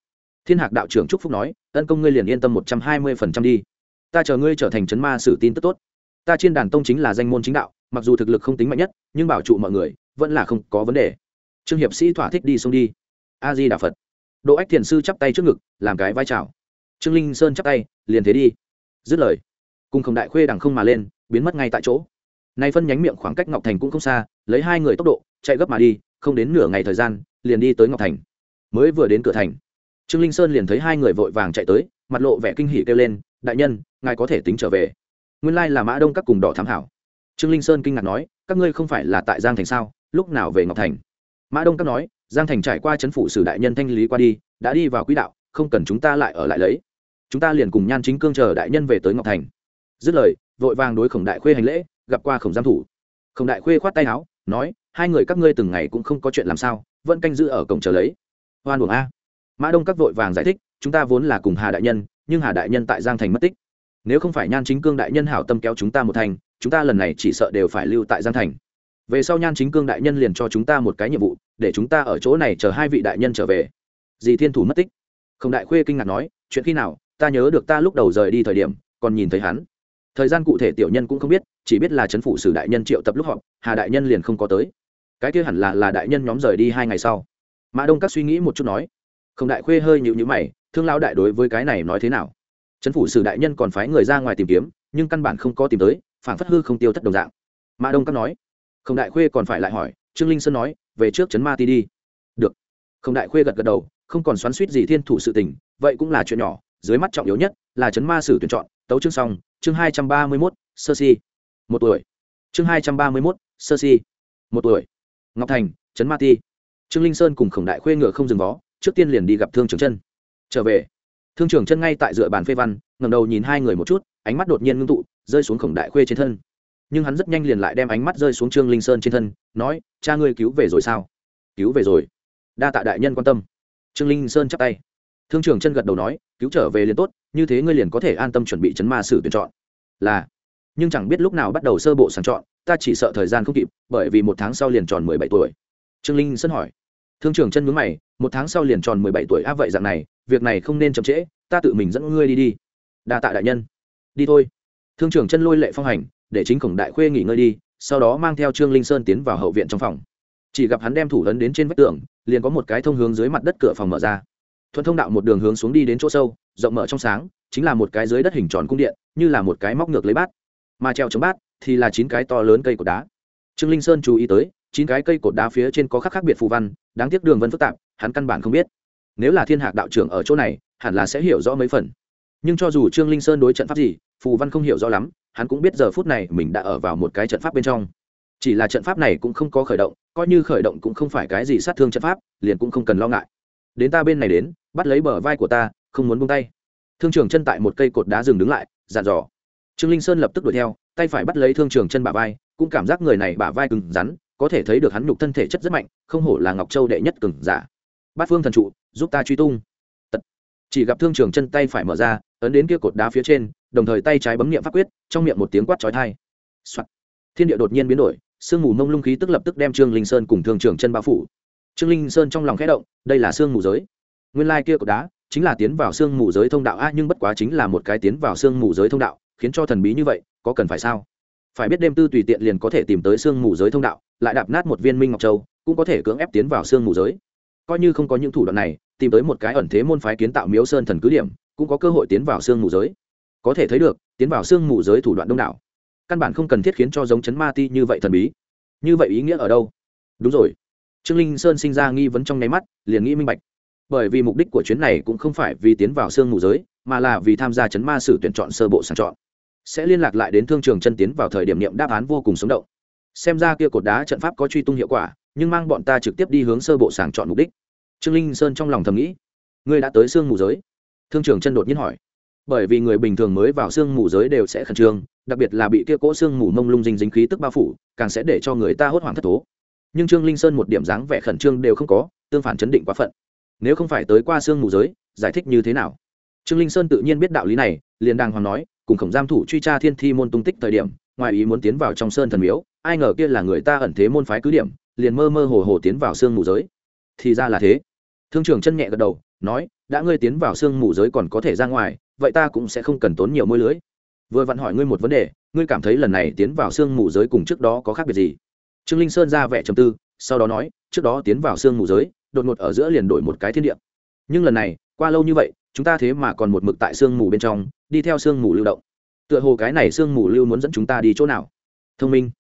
Thiên hạc đạo trưởng trúc phúc nói tấn công ngươi liền yên tâm một trăm hai mươi phần trăm đi. Ta chờ ngươi trở thành chấn ma sử tin tức tốt. Ta trên đàn tông chính là danh môn chính đạo, mặc dù thực lực không tính mạnh nhất, nhưng bảo trụ mọi người, vẫn là không có vấn đề. Trương hiệp sĩ thỏa thích đi xông đi. A di đà phật. Đỗ ách thiền sư chắp tay trước ngực, làm cái vai trào trương linh sơn chắp tay, liền thế đi. Dứt lời, cùng không đại khuê đằng không mà lên, biến mất ngay tại chỗ. Nay phân nhánh miệng khoảng cách ngọc thành cũng không xa, lấy hai người tốc độ, chạy gấp mà đi, không đến nửa ngày thời gian, liền đi tới ngọc thành. Mới vừa đến cửa thành, trương linh sơn liền thấy hai người vội vàng chạy tới, mặt lộ vẻ kinh hỉ kêu lên, đại nhân, ngài có thể tính trở về. Nguyên lai là mã đông các cùng đỏ thám hảo. Trương linh sơn kinh ngạc nói, các ngươi không phải là tại giang thành sao? Lúc nào về ngọc thành? Mã đông các nói, giang thành trải qua chấn phủ sử đại nhân thanh lý qua đi, đã đi vào quỹ đạo, không cần chúng ta lại ở lại lấy chúng ta liền cùng nhan chính cương chờ đại nhân về tới ngọc thành. Dứt lời, vội vàng đối khổng đại khuê hành lễ, gặp qua khổng giam thủ. Khổng đại khuê khoát tay áo, nói, hai người các ngươi từng ngày cũng không có chuyện làm sao, vẫn canh giữ ở cổng chờ lấy. Hoan buồng a. Mã đông các vội vàng giải thích, chúng ta vốn là cùng hà đại nhân, nhưng hà đại nhân tại giang thành mất tích. Nếu không phải nhan chính cương đại nhân hảo tâm kéo chúng ta một thành, chúng ta lần này chỉ sợ đều phải lưu tại giang thành. Về sau nhan chính cương đại nhân liền cho chúng ta một cái nhiệm vụ, để chúng ta ở chỗ này chờ hai vị đại nhân trở về. Dì thiên thủ mất tích. Khổng đại khuê kinh ngạc nói, chuyện khi nào? Ta nhớ được ta lúc đầu rời đi thời điểm, còn nhìn thấy hắn. Thời gian cụ thể tiểu nhân cũng không biết, chỉ biết là chấn phủ sử đại nhân triệu tập lúc họp, hà đại nhân liền không có tới. Cái kia hẳn là là đại nhân nhóm rời đi hai ngày sau. Mã đông các suy nghĩ một chút nói. Không đại khuê hơi nhịu nhữ mày, thương lao đại đối với cái này nói thế nào? Chấn phủ sử đại nhân còn phái người ra ngoài tìm kiếm, nhưng căn bản không có tìm tới phản phất hư không tiêu thất đồng dạng. Mã đông các nói. Không đại khuê còn phải lại hỏi, trương linh sơn nói, về trước chấn ma ti đi. Được. Không đại khuê gật gật đầu, không còn xoắn suýt gì thiên thủ sự tình, vậy cũng là chuyện nhỏ dưới mắt trọng yếu nhất là chấn ma sử tuyển chọn, tấu chương xong, chương hai trăm ba mươi mốt, sơ si. Một tuổi. Chương hai trăm ba mươi mốt, sơ si. Một tuổi. Ngọc thành, chấn ma ti. Trương linh sơn cùng khổng đại khuê ngựa không dừng vó, trước tiên liền đi gặp thương trường chân. Trở về. Thương trường chân ngay tại dựa bàn phê văn ngầm đầu nhìn hai người một chút, ánh mắt đột nhiên ngưng tụ, rơi xuống khổng đại khuê trên thân. Nhưng hắn rất nhanh liền lại đem ánh mắt rơi xuống trương linh sơn trên thân, nói, cha ngươi cứu về rồi sao? Cứu về rồi. Đa tạ đại nhân quan tâm. Trương linh sơn chắp tay thương trường chân gật đầu nói, cứu trở về liền tốt, như thế ngươi liền có thể an tâm chuẩn bị chấn ma sử tuyển chọn. Là, nhưng chẳng biết lúc nào bắt đầu sơ bộ sàng chọn, ta chỉ sợ thời gian không kịp, bởi vì một tháng sau liền tròn mười bảy tuổi. Trương linh sơn hỏi. Thương trường chân mướn mày, một tháng sau liền tròn mười bảy tuổi á, vậy dạng này, việc này không nên chậm trễ, ta tự mình dẫn ngươi đi đi. Đa tạ đại nhân. Đi thôi. Thương trưởng chân lôi lệ phong hành, để chính cổng đại khuê nghỉ ngơi đi, sau đó mang theo trương linh sơn tiến vào hậu viện trong phòng. Chỉ gặp hắn đem thủ ấn đến trên vách tường, liền có một cái thông hướng dưới mặt đất cửa phòng mở ra thuận thông đạo một đường hướng xuống đi đến chỗ sâu, rộng mở trong sáng, chính là một cái dưới đất hình tròn cung điện, như là một cái móc ngược lấy bát. Mà treo chống bát thì là chín cái to lớn cây cột đá. Trương linh sơn chú ý tới, chín cái cây cột đá phía trên có khắc khác biệt phù văn, đáng tiếc đường vân phức tạp, hắn căn bản không biết. Nếu là thiên hạc đạo trưởng ở chỗ này, hẳn là sẽ hiểu rõ mấy phần. Nhưng cho dù trương linh sơn đối trận pháp gì, phù văn không hiểu rõ lắm, hắn cũng biết giờ phút này mình đã ở vào một cái trận pháp bên trong. Chỉ là trận pháp này cũng không có khởi động, coi như khởi động cũng không phải cái gì sát thương trận pháp, liền cũng không cần lo ngại đến ta bên này đến, bắt lấy bờ vai của ta, không muốn buông tay. Thương trường chân tại một cây cột đá dừng đứng lại dàn dò. Trương linh sơn lập tức đuổi theo, tay phải bắt lấy thương trường chân bả vai, cũng cảm giác người này bả vai cứng rắn, có thể thấy được hắn nhục thân thể chất rất mạnh, không hổ là ngọc châu đệ nhất cừng giả. Bát phương thần trụ, giúp ta truy tung. Tật. chỉ gặp thương trường chân tay phải mở ra, ấn đến kia cột đá phía trên, đồng thời tay trái bấm niệm pháp quyết, trong miệng một tiếng quát chói tai. Soạn. thiên địa đột nhiên biến đổi, sương mù mông lung khí tức lập tức đem trương linh sơn cùng thương trường chân bao phủ trương linh sơn trong lòng khẽ động, đây là sương mù giới. Nguyên lai kia cột đá chính là tiến vào sương mù giới thông đạo. A, nhưng bất quá chính là một cái tiến vào sương mù giới thông đạo, khiến cho thần bí như vậy, có cần phải sao? Phải biết đêm tư tùy tiện liền có thể tìm tới sương mù giới thông đạo, lại đạp nát một viên minh ngọc châu, cũng có thể cưỡng ép tiến vào sương mù giới. Coi như không có những thủ đoạn này, tìm tới một cái ẩn thế môn phái kiến tạo miếu sơn thần cứ điểm, cũng có cơ hội tiến vào sương mù giới. Có thể thấy được, tiến vào sương mù giới thủ đoạn đông đảo. Căn bản không cần thiết khiến cho giống chấn ma ti như vậy thần bí. Như vậy ý nghĩa ở đâu? Đúng rồi trương linh sơn sinh ra nghi vấn trong nháy mắt, liền nghĩ minh bạch. Bởi vì mục đích của chuyến này cũng không phải vì tiến vào sương mù giới, mà là vì tham gia chấn ma sử tuyển chọn sơ bộ sàng chọn. Sẽ liên lạc lại đến thương trường chân tiến vào thời điểm niệm đáp án vô cùng sống động. Xem ra kia cột đá trận pháp có truy tung hiệu quả, nhưng mang bọn ta trực tiếp đi hướng sơ bộ sàng chọn mục đích. Trương linh sơn trong lòng thầm nghĩ, ngươi đã tới sương mù giới? Thương trường chân đột nhiên hỏi. Bởi vì người bình thường mới vào sương mù giới đều sẽ khẩn trương, đặc biệt là bị kia cỗ sương mù mông lung dinh dính khí tức bao phủ, càng sẽ để cho người ta hốt hoảng thất thố nhưng trương linh sơn một điểm dáng vẻ khẩn trương đều không có, tương phản chấn định quá phận. Nếu không phải tới qua sương mù giới, giải thích như thế nào? Trương linh sơn tự nhiên biết đạo lý này, liền đàng hoàng nói, cùng khổng giam thủ truy tra thiên thi môn tung tích thời điểm, ngoài ý muốn tiến vào trong sơn thần miếu, ai ngờ kia là người ta ẩn thế môn phái cứ điểm, liền mơ mơ hồ hồ tiến vào sương mù giới. Thì ra là thế. Thương trưởng chân nhẹ gật đầu, nói, đã ngươi tiến vào sương mù giới còn có thể ra ngoài, vậy ta cũng sẽ không cần tốn nhiều môi lưới. Vừa vặn hỏi ngươi một vấn đề, ngươi cảm thấy lần này tiến vào sương mù giới cùng trước đó có khác biệt gì? Trương linh sơn ra vẻ trầm tư, sau đó nói, trước đó tiến vào sương mù giới, đột ngột ở giữa liền đổi một cái thiên địa. Nhưng lần này, qua lâu như vậy, chúng ta thế mà còn một mực tại sương mù bên trong, đi theo sương mù lưu động. Tựa hồ cái này sương mù lưu muốn dẫn chúng ta đi chỗ nào? Thông minh.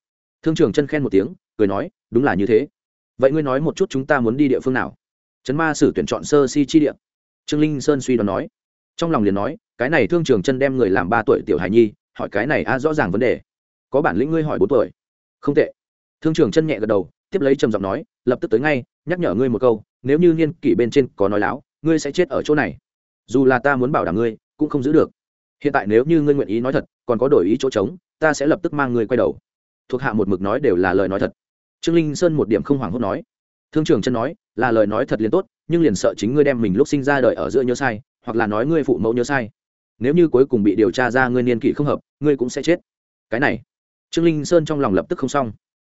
Thương trưởng chân khen một tiếng, cười nói, đúng là như thế. Vậy ngươi nói một chút chúng ta muốn đi địa phương nào? Trấn ma sử tuyển chọn sơ si chi địa. Trương linh sơn suy đoán nói. Trong lòng liền nói, cái này thương trường chân đem người làm ba tuổi tiểu hài nhi, hỏi cái này a rõ ràng vấn đề. Có bản lĩnh ngươi hỏi bốn tuổi. Không tệ thương trưởng chân nhẹ gật đầu, tiếp lấy trầm giọng nói, lập tức tới ngay, nhắc nhở ngươi một câu, nếu như niên kỷ bên trên có nói láo, ngươi sẽ chết ở chỗ này. Dù là ta muốn bảo đảm ngươi, cũng không giữ được. Hiện tại nếu như ngươi nguyện ý nói thật, còn có đổi ý chỗ trống, ta sẽ lập tức mang ngươi quay đầu. Thuộc hạ một mực nói đều là lời nói thật. Trương linh sơn một điểm không hoảng hốt nói. Thương trưởng chân nói, là lời nói thật liền tốt, nhưng liền sợ chính ngươi đem mình lúc sinh ra đời ở giữa nhớ sai, hoặc là nói ngươi phụ mẫu nhớ sai. Nếu như cuối cùng bị điều tra ra ngươi niên kỷ không hợp, ngươi cũng sẽ chết. Cái này. Trương linh sơn trong lòng lập tức không xong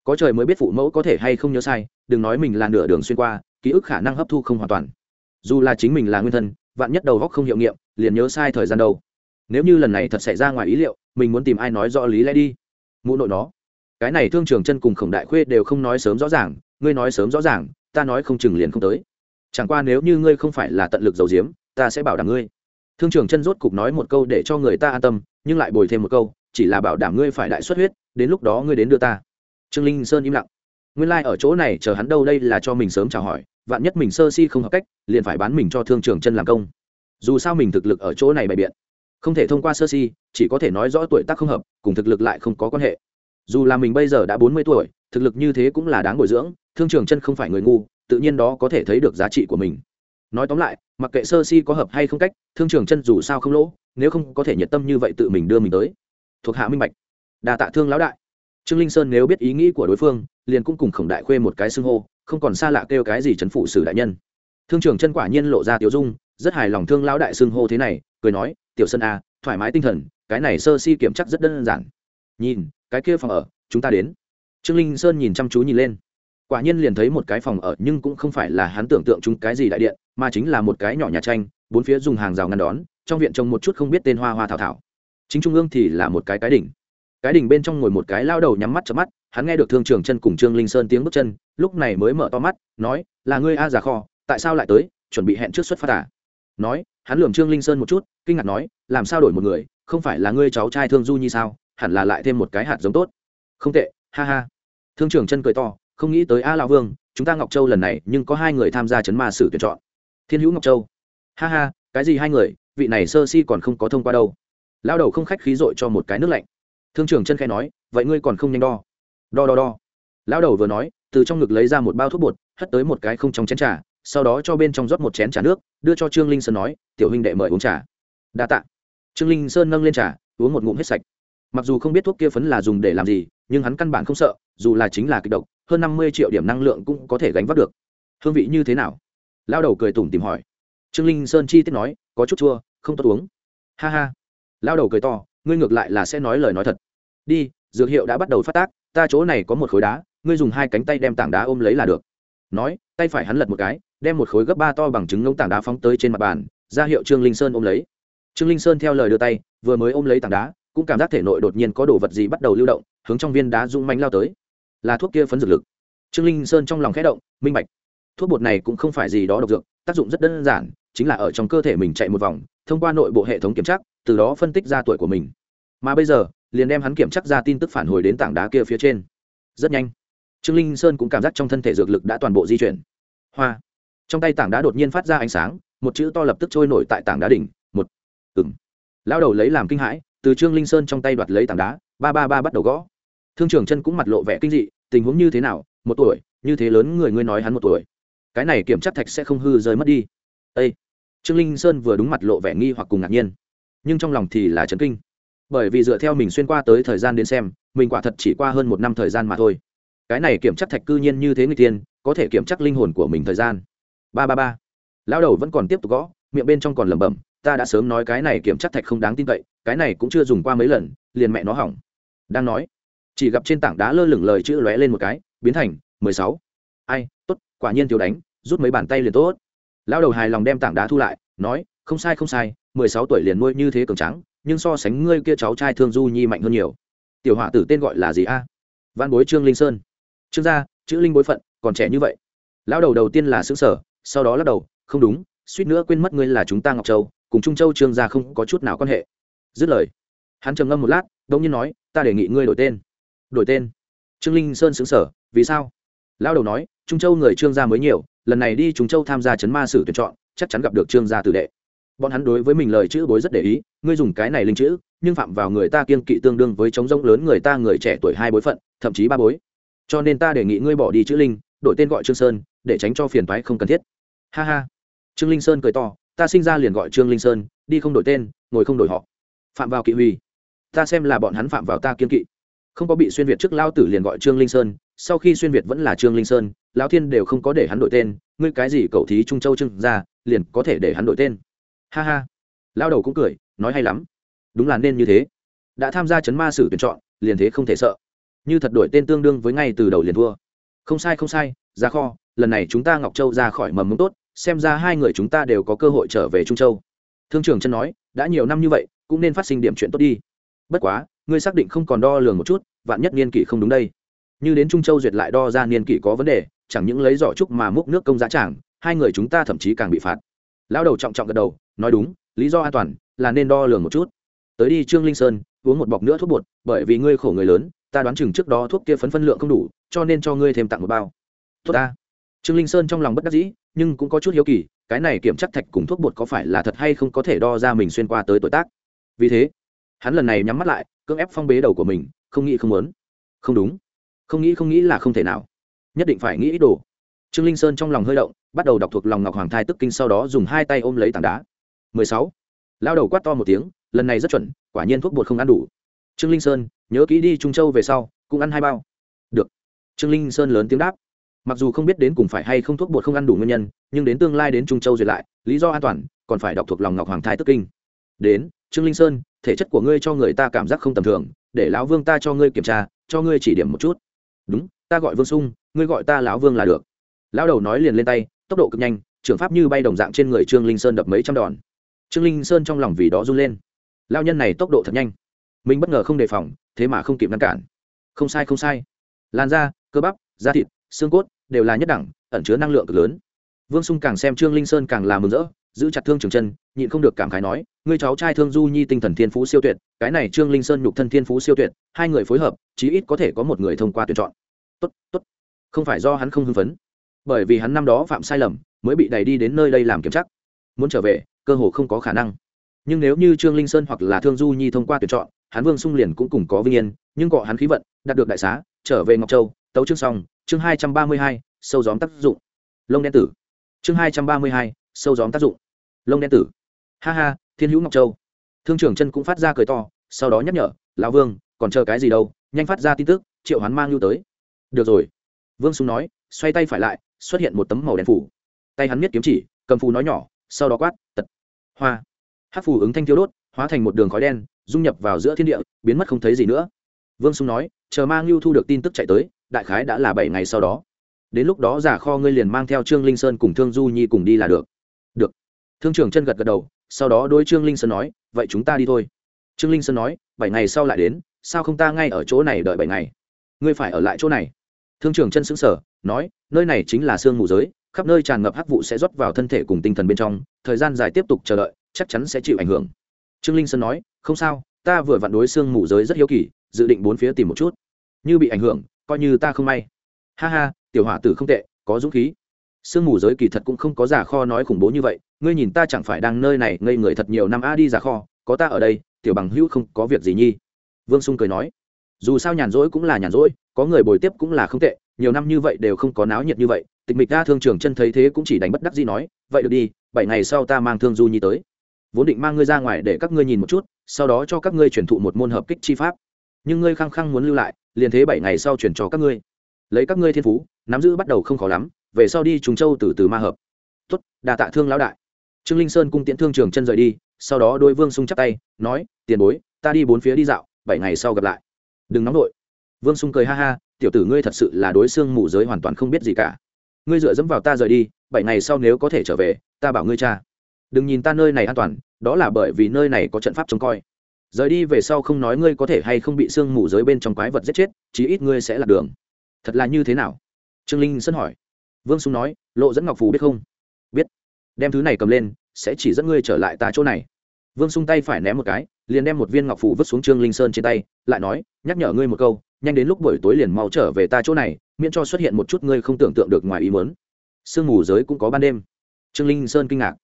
có trời mới biết phụ mẫu có thể hay không nhớ sai đừng nói mình là nửa đường xuyên qua ký ức khả năng hấp thu không hoàn toàn. Dù là chính mình là nguyên thân vạn nhất đầu góc không hiệu nghiệm liền nhớ sai thời gian đâu. Nếu như lần này thật xảy ra ngoài ý liệu mình muốn tìm ai nói rõ lý lẽ đi. Mụ nội nó. Cái này thương trường chân cùng khổng đại khuê đều không nói sớm rõ ràng ngươi nói sớm rõ ràng ta nói không chừng liền không tới. Chẳng qua nếu như ngươi không phải là tận lực dầu diếm, ta sẽ bảo đảm ngươi. Thương trường chân rốt cục nói một câu để cho người ta an tâm nhưng lại bồi thêm một câu chỉ là bảo đảm ngươi phải đại xuất huyết đến lúc đó ngươi đến đưa ta trương linh sơn im lặng. Nguyên lai、like、ở chỗ này chờ hắn đâu đây là cho mình sớm chào hỏi, vạn nhất mình sơ si không hợp cách, liền phải bán mình cho thương trường chân làm công. Dù sao mình thực lực ở chỗ này bày biện. Không thể thông qua sơ si, chỉ có thể nói rõ tuổi tác không hợp, cùng thực lực lại không có quan hệ. Dù là mình bây giờ đã bốn mươi tuổi, thực lực như thế cũng là đáng bồi dưỡng, thương trường chân không phải người ngu, tự nhiên đó có thể thấy được giá trị của mình. Nói tóm lại, mặc kệ sơ si có hợp hay không cách, thương trường chân dù sao không lỗ, nếu không có thể nhiệt tâm như vậy tự mình đưa mình tới. Thuộc hạ minh bạch. Đà tạ thương lão đại trương linh sơn nếu biết ý nghĩ của đối phương, liền cũng cùng khổng đại khuê một cái xưng hô, không còn xa lạ kêu cái gì chấn phụ sử đại nhân. Thương trường chân quả nhiên lộ ra tiểu dung, rất hài lòng thương lão đại xưng hô thế này, cười nói, tiểu sơn a thoải mái tinh thần, cái này sơ si kiểm chắc rất đơn giản. Nhìn, cái kia phòng ở, chúng ta đến. Trương linh sơn nhìn chăm chú nhìn lên. Quả nhiên liền thấy một cái phòng ở, nhưng cũng không phải là hắn tưởng tượng chúng cái gì đại điện, mà chính là một cái nhỏ nhà tranh, bốn phía dùng hàng rào ngăn đón, trong viện trồng một chút không biết tên hoa hoa thảo thảo. Chính trung ương thì là một cái cái đỉnh cái đỉnh bên trong ngồi một cái lao đầu nhắm mắt chớp mắt, hắn nghe được thương trường chân cùng trương linh sơn tiếng bước chân, lúc này mới mở to mắt, nói, là ngươi a già kho, tại sao lại tới, chuẩn bị hẹn trước xuất phát à? Nói, hắn lườm trương linh sơn một chút, kinh ngạc nói, làm sao đổi một người, không phải là ngươi cháu trai thương du như sao? Hẳn là lại thêm một cái hạt giống tốt. Không tệ, ha ha. Thương trường chân cười to, không nghĩ tới a lão vương, chúng ta ngọc châu lần này, nhưng có hai người tham gia chấn ma sử tuyển chọn. Thiên hữu ngọc châu. Ha ha, cái gì hai người, vị này sơ si còn không có thông qua đâu. Lao đầu không khách khí dội cho một cái nước lạnh thương trưởng chân khai nói, vậy ngươi còn không nhanh đo? Đo đo đo. Lao đầu vừa nói, từ trong ngực lấy ra một bao thuốc bột, hất tới một cái không trong chén trà, sau đó cho bên trong rót một chén trà nước, đưa cho trương linh sơn nói, tiểu huynh đệ mời uống trà. Đa tạ. Trương linh sơn nâng lên trà, uống một ngụm hết sạch. Mặc dù không biết thuốc kia phấn là dùng để làm gì, nhưng hắn căn bản không sợ, dù là chính là kịch độc, hơn năm mươi triệu điểm năng lượng cũng có thể gánh vác được. Hương vị như thế nào? Lao đầu cười tủm tìm hỏi. Trương linh sơn chi tiết nói, có chút chua, không tốt uống. Ha ha. Lao đầu cười to, ngươi ngược lại là sẽ nói lời nói thật đi, dược hiệu đã bắt đầu phát tác, ta chỗ này có một khối đá, ngươi dùng hai cánh tay đem tảng đá ôm lấy là được. Nói, tay phải hắn lật một cái, đem một khối gấp ba to bằng chứng ngông tảng đá phóng tới trên mặt bàn, ra hiệu trương linh sơn ôm lấy. Trương linh sơn theo lời đưa tay, vừa mới ôm lấy tảng đá, cũng cảm giác thể nội đột nhiên có đồ vật gì bắt đầu lưu động, hướng trong viên đá rung manh lao tới. Là thuốc kia phấn dược lực. Trương linh sơn trong lòng khẽ động, minh bạch. Thuốc bột này cũng không phải gì đó độc dược, tác dụng rất đơn giản, chính là ở trong cơ thể mình chạy một vòng, thông qua nội bộ hệ thống kiểm tra, từ đó phân tích ra tuổi của mình. Mà bây giờ liền đem hắn kiểm tra ra tin tức phản hồi đến tảng đá kia phía trên. Rất nhanh, trương linh sơn cũng cảm giác trong thân thể dược lực đã toàn bộ di chuyển. Hoa, trong tay tảng đá đột nhiên phát ra ánh sáng, một chữ to lập tức trôi nổi tại tảng đá đỉnh, một ừng lao đầu lấy làm kinh hãi, từ trương linh sơn trong tay đoạt lấy tảng đá, ba ba ba bắt đầu gõ. Thương trường chân cũng mặt lộ vẻ kinh dị, tình huống như thế nào, một tuổi, như thế lớn người ngươi nói hắn một tuổi. Cái này kiểm chắc thạch sẽ không hư rơi mất đi. Ê! Trương linh sơn vừa đúng mặt lộ vẻ nghi hoặc cùng ngạc nhiên, nhưng trong lòng thì là chấn kinh bởi vì dựa theo mình xuyên qua tới thời gian đến xem, mình quả thật chỉ qua hơn một năm thời gian mà thôi. Cái này kiểm chắc thạch cư nhiên như thế người tiên, có thể kiểm chắc linh hồn của mình thời gian. Ba ba ba. Lão đầu vẫn còn tiếp tục gõ, miệng bên trong còn lẩm bẩm, ta đã sớm nói cái này kiểm chắc thạch không đáng tin cậy, cái này cũng chưa dùng qua mấy lần, liền mẹ nó hỏng. Đang nói, chỉ gặp trên tảng đá lơ lửng lời chữ lóe lên một cái, biến thành mười sáu. Ai, tốt, quả nhiên thiếu đánh, rút mấy bàn tay liền tốt. Lão đầu hài lòng đem tảng đá thu lại, nói, không sai không sai, mười sáu tuổi liền nuôi như thế cường trắng nhưng so sánh ngươi kia cháu trai thương du nhi mạnh hơn nhiều. Tiểu họa tử tên gọi là gì a? Văn bối trương linh sơn. Trương gia, chữ linh bối phận, còn trẻ như vậy. Lão đầu đầu tiên là xứ sở, sau đó lắc đầu, không đúng, suýt nữa quên mất ngươi là chúng ta ngọc châu, cùng trung châu trương gia không có chút nào quan hệ. Dứt lời, hắn trầm ngâm một lát đông nhiên nói, ta đề nghị ngươi đổi tên. Đổi tên? Trương linh sơn xứng sở, vì sao? Lão đầu nói, trung châu người trương gia mới nhiều, lần này đi trung châu tham gia chấn ma sử tuyển chọn, chắc chắn gặp được trương gia tử đệ bọn hắn đối với mình lời chữ bối rất để ý, ngươi dùng cái này linh chữ, nhưng phạm vào người ta kiên kỵ tương đương với chống rông lớn người ta người trẻ tuổi hai bối phận, thậm chí ba bối. Cho nên ta đề nghị ngươi bỏ đi chữ linh, đổi tên gọi trương sơn, để tránh cho phiền toái không cần thiết. Ha ha. Trương linh sơn cười to, ta sinh ra liền gọi trương linh sơn, đi không đổi tên, ngồi không đổi họ. Phạm vào kỵ huy. Ta xem là bọn hắn phạm vào ta kiên kỵ. Không có bị xuyên việt trước lao tử liền gọi trương linh sơn, sau khi xuyên việt vẫn là trương linh sơn, lão thiên đều không có để hắn đổi tên, ngươi cái gì cậu thí trung châu trưng ra liền có thể để hắn đổi tên ha ha. Lao đầu cũng cười, nói hay lắm. Đúng là nên như thế. Đã tham gia chấn ma sử tuyển chọn, liền thế không thể sợ. Như thật đổi tên tương đương với ngay từ đầu liền thua. Không sai không sai, ra kho, lần này chúng ta ngọc châu ra khỏi mầm mống tốt, xem ra hai người chúng ta đều có cơ hội trở về trung châu. Thương trường chân nói, đã nhiều năm như vậy, cũng nên phát sinh điểm chuyện tốt đi. Bất quá, ngươi xác định không còn đo lường một chút, vạn nhất niên kỷ không đúng đây. Như đến trung châu duyệt lại đo ra niên kỷ có vấn đề, chẳng những lấy giỏ trúc mà múc nước công giá trảng hai người chúng ta thậm chí càng bị phạt. Lão đầu trọng trọng gật đầu nói đúng, lý do an toàn là nên đo lường một chút. Tới đi trương linh sơn, uống một bọc nữa thuốc bột, bởi vì ngươi khổ người lớn, ta đoán chừng trước đó thuốc kia phấn phân lượng không đủ, cho nên cho ngươi thêm tặng một bao. Tốt ta. Trương linh sơn trong lòng bất đắc dĩ, nhưng cũng có chút hiếu kỳ, cái này kiểm chắc thạch cùng thuốc bột có phải là thật hay không có thể đo ra mình xuyên qua tới tuổi tác? Vì thế, hắn lần này nhắm mắt lại, cưỡng ép phong bế đầu của mình, không nghĩ không muốn. Không đúng. Không nghĩ không nghĩ là không thể nào. Nhất định phải nghĩ ít đồ. Trương linh sơn trong lòng hơi động, bắt đầu đọc thuộc lòng ngọc hoàng thai tức kinh sau đó dùng hai tay ôm lấy tảng đá. 16. lao đầu quát to một tiếng, lần này rất chuẩn, quả nhiên thuốc bột không ăn đủ. Trương linh sơn, nhớ kỹ đi trung châu về sau, cũng ăn hai bao. Được. Trương linh sơn lớn tiếng đáp. Mặc dù không biết đến cùng phải hay không thuốc bột không ăn đủ nguyên nhân, nhưng đến tương lai đến trung châu duyệt lại, lý do an toàn, còn phải đọc thuộc lòng ngọc hoàng Thái tức kinh. Đến, trương linh sơn, thể chất của ngươi cho người ta cảm giác không tầm thường, để lão vương ta cho ngươi kiểm tra, cho ngươi chỉ điểm một chút. Đúng, ta gọi vương sung, ngươi gọi ta lão vương là được. Lão đầu nói liền lên tay, tốc độ cực nhanh, trường pháp như bay đồng dạng trên người trương linh sơn đập mấy trăm đòn trương linh sơn trong lòng vì đó run lên. Lao nhân này tốc độ thật nhanh. Mình bất ngờ không đề phòng, thế mà không kịp ngăn cản. Không sai không sai. Làn da, cơ bắp, da thịt, xương cốt đều là nhất đẳng, ẩn chứa năng lượng cực lớn. Vương sung càng xem trương linh sơn càng là mừng rỡ, giữ chặt thương trường chân, nhịn không được cảm khái nói, ngươi cháu trai thương du nhi tinh thần thiên phú siêu tuyệt, cái này trương linh sơn nhục thân thiên phú siêu tuyệt, hai người phối hợp, chí ít có thể có một người thông qua tuyển chọn. Tốt tốt. Không phải do hắn không hưng phấn, bởi vì hắn năm đó phạm sai lầm, mới bị đẩy đi đến nơi đây làm kiểm chắc muốn trở về cơ hồ không có khả năng. Nhưng nếu như trương linh sơn hoặc là thương du nhi thông qua tuyển chọn hắn vương sung liền cũng cùng có vinh yên, nhưng cọ hắn khí vận, đạt được đại xá, trở về ngọc châu, tấu chương xong, chương hai trăm ba mươi hai, sâu gióm tác dụng. Lông đen tử. Chương hai trăm ba mươi hai, sâu gióm tác dụng. Lông đen tử. Ha ha, thiên hữu ngọc châu. Thương trưởng chân cũng phát ra cười to, sau đó nhắc nhở, lão vương, còn chờ cái gì đâu, nhanh phát ra tin tức, triệu hắn mang lưu tới. Được rồi. Vương sung nói, xoay tay phải lại, xuất hiện một tấm màu đen phủ. Tay hắn miết kiếm chỉ, cầm phù nói nhỏ, sau đó quát, tật hoa. Hát phù ứng thanh thiếu đốt, hóa thành một đường khói đen, dung nhập vào giữa thiên địa, biến mất không thấy gì nữa. Vương sung nói, chờ mang lưu thu được tin tức chạy tới, đại khái đã là bảy ngày sau đó. Đến lúc đó giả kho ngươi liền mang theo trương linh sơn cùng thương du nhi cùng đi là được. Được. Thương trưởng chân gật gật đầu, sau đó đôi trương linh sơn nói, vậy chúng ta đi thôi. Trương linh sơn nói, bảy ngày sau lại đến, sao không ta ngay ở chỗ này đợi bảy ngày? Ngươi phải ở lại chỗ này. Thương trưởng chân xứng sở nói, nơi này chính là sương mù giới khắp nơi tràn ngập hắc vụ sẽ rót vào thân thể cùng tinh thần bên trong, thời gian dài tiếp tục chờ đợi, chắc chắn sẽ chịu ảnh hưởng. Trương linh sơn nói, không sao, ta vừa vặn đối xương mù giới rất hiếu kỳ, dự định bốn phía tìm một chút. Như bị ảnh hưởng, coi như ta không may. Ha ha, tiểu hỏa tử không tệ, có dũng khí. Sương mù giới kỳ thật cũng không có giả kho nói khủng bố như vậy, ngươi nhìn ta chẳng phải đang nơi này ngây người thật nhiều năm a đi giả kho, có ta ở đây, tiểu bằng hữu không có việc gì nhi. Vương sung cười nói, dù sao nhàn rỗi cũng là nhàn rỗi, có người bồi tiếp cũng là không tệ, nhiều năm như vậy đều không có náo nhiệt như vậy tịch mịch đa thương trường chân thấy thế cũng chỉ đánh bất đắc gì nói, vậy được đi, bảy ngày sau ta mang thương du nhi tới. Vốn định mang ngươi ra ngoài để các ngươi nhìn một chút, sau đó cho các ngươi truyền thụ một môn hợp kích chi pháp. Nhưng ngươi khăng khăng muốn lưu lại, liền thế bảy ngày sau chuyển cho các ngươi. Lấy các ngươi thiên phú, nắm giữ bắt đầu không khó lắm, về sau đi trùng châu từ từ ma hợp. Tuất đà tạ thương lão đại. Trương linh sơn cung tiễn thương trường chân rời đi, sau đó đôi vương sung chắp tay, nói, tiền bối, ta đi bốn phía đi dạo, bảy ngày sau gặp lại. Đừng nóng đội vương sung cười ha ha, tiểu tử ngươi thật sự là đối xương mù giới hoàn toàn không biết gì cả ngươi dựa dẫm vào ta rời đi, bảy ngày sau nếu có thể trở về, ta bảo ngươi cha. Đừng nhìn ta nơi này an toàn, đó là bởi vì nơi này có trận pháp trông coi. Rời đi về sau không nói ngươi có thể hay không bị sương mù dưới bên trong quái vật giết chết, chí ít ngươi sẽ lạc đường. Thật là như thế nào? Trương linh sân hỏi. Vương sung nói, lộ dẫn ngọc phù biết không? Biết. Đem thứ này cầm lên, sẽ chỉ dẫn ngươi trở lại ta chỗ này. Vương sung tay phải ném một cái, liền đem một viên ngọc phù vứt xuống trương linh sơn trên tay, lại nói, nhắc nhở ngươi một câu, nhanh đến lúc buổi tối liền mau trở về ta chỗ này miễn cho xuất hiện một chút ngươi không tưởng tượng được ngoài ý muốn. Sương mù giới cũng có ban đêm. Trương linh sơn kinh ngạc.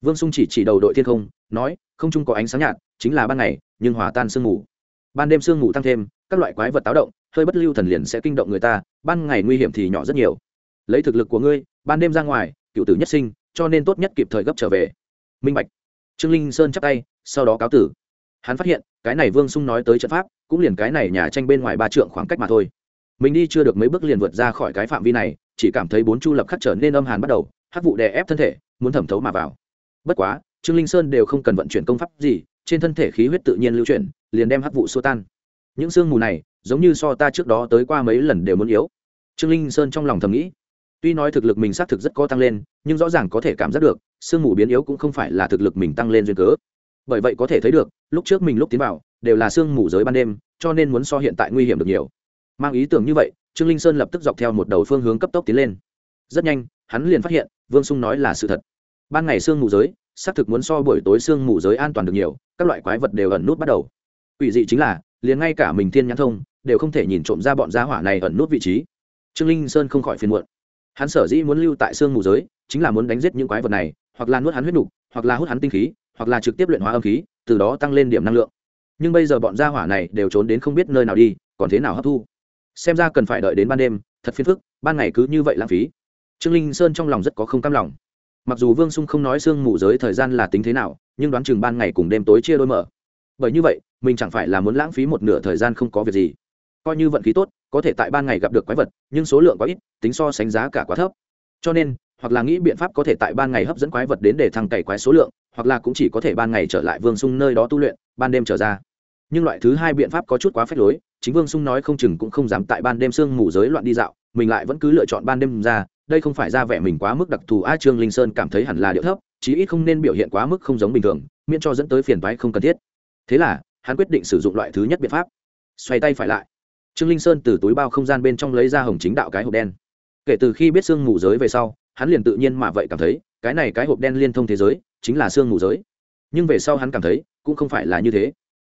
Vương sung chỉ chỉ đầu đội thiên không, nói, không chung có ánh sáng nhạt, chính là ban ngày, nhưng hòa tan sương mù. Ban đêm sương mù tăng thêm, các loại quái vật táo động, hơi bất lưu thần liền sẽ kinh động người ta, ban ngày nguy hiểm thì nhỏ rất nhiều. Lấy thực lực của ngươi, ban đêm ra ngoài, cựu tử nhất sinh, cho nên tốt nhất kịp thời gấp trở về. Minh bạch. Trương linh sơn chắp tay, sau đó cáo tử. Hắn phát hiện, cái này vương sung nói tới trận pháp, cũng liền cái này nhà tranh bên ngoài ba trượng khoảng cách mà thôi mình đi chưa được mấy bước liền vượt ra khỏi cái phạm vi này, chỉ cảm thấy bốn chu lập khắc trở nên âm hàn bắt đầu, hắc vụ đè ép thân thể, muốn thẩm thấu mà vào. Bất quá, trương linh sơn đều không cần vận chuyển công pháp gì, trên thân thể khí huyết tự nhiên lưu chuyển, liền đem hắc vụ xua tan. Những sương mù này, giống như so ta trước đó tới qua mấy lần đều muốn yếu. Trương linh sơn trong lòng thầm nghĩ. Tuy nói thực lực mình xác thực rất có tăng lên, nhưng rõ ràng có thể cảm giác được, sương mù biến yếu cũng không phải là thực lực mình tăng lên duyên cớ. Bởi vậy có thể thấy được, lúc trước mình lúc tiến vào, đều là sương mù giới ban đêm, cho nên muốn so hiện tại nguy hiểm được nhiều mang ý tưởng như vậy, trương linh sơn lập tức dọc theo một đầu phương hướng cấp tốc tiến lên. Rất nhanh, hắn liền phát hiện, vương sung nói là sự thật. Ban ngày sương mù giới, xác thực muốn so buổi tối sương mù giới an toàn được nhiều, các loại quái vật đều ẩn nút bắt đầu. Ủy dị chính là, liền ngay cả mình thiên nhãn thông, đều không thể nhìn trộm ra bọn gia hỏa này ẩn nút vị trí. Trương linh sơn không khỏi phiền muộn. Hắn sở dĩ muốn lưu tại sương mù giới, chính là muốn đánh giết những quái vật này, hoặc là nuốt hắn huyết nục, hoặc là hút hắn tinh khí, hoặc là trực tiếp luyện hóa âm khí, từ đó tăng lên điểm năng lượng. Nhưng bây giờ bọn gia hỏa này đều trốn đến không biết nơi nào đi, còn thế nào hấp thu? Xem ra cần phải đợi đến ban đêm, thật phiền phức, ban ngày cứ như vậy lãng phí. Trương linh sơn trong lòng rất có không cam lòng. Mặc dù vương sung không nói sương mù giới thời gian là tính thế nào, nhưng đoán chừng ban ngày cùng đêm tối chia đôi mở. Bởi như vậy, mình chẳng phải là muốn lãng phí một nửa thời gian không có việc gì. Coi như vận khí tốt, có thể tại ban ngày gặp được quái vật, nhưng số lượng quá ít, tính so sánh giá cả quá thấp. Cho nên, hoặc là nghĩ biện pháp có thể tại ban ngày hấp dẫn quái vật đến để thăng cày quái số lượng, hoặc là cũng chỉ có thể ban ngày trở lại vương sung nơi đó tu luyện, ban đêm trở ra nhưng loại thứ hai biện pháp có chút quá phép lối, chính vương sung nói không chừng cũng không dám tại ban đêm sương mù giới loạn đi dạo, mình lại vẫn cứ lựa chọn ban đêm ra, đây không phải ra vẻ mình quá mức đặc thù, a trương linh sơn cảm thấy hẳn là điệu thấp, chí ít không nên biểu hiện quá mức không giống bình thường, miễn cho dẫn tới phiền toái không cần thiết. Thế là, hắn quyết định sử dụng loại thứ nhất biện pháp. Xoay tay phải lại. Trương linh sơn từ túi bao không gian bên trong lấy ra hồng chính đạo cái hộp đen. Kể từ khi biết sương mù giới về sau, hắn liền tự nhiên mà vậy cảm thấy, cái này cái hộp đen liên thông thế giới, chính là sương mù giới nhưng về sau hắn cảm thấy, cũng không phải là như thế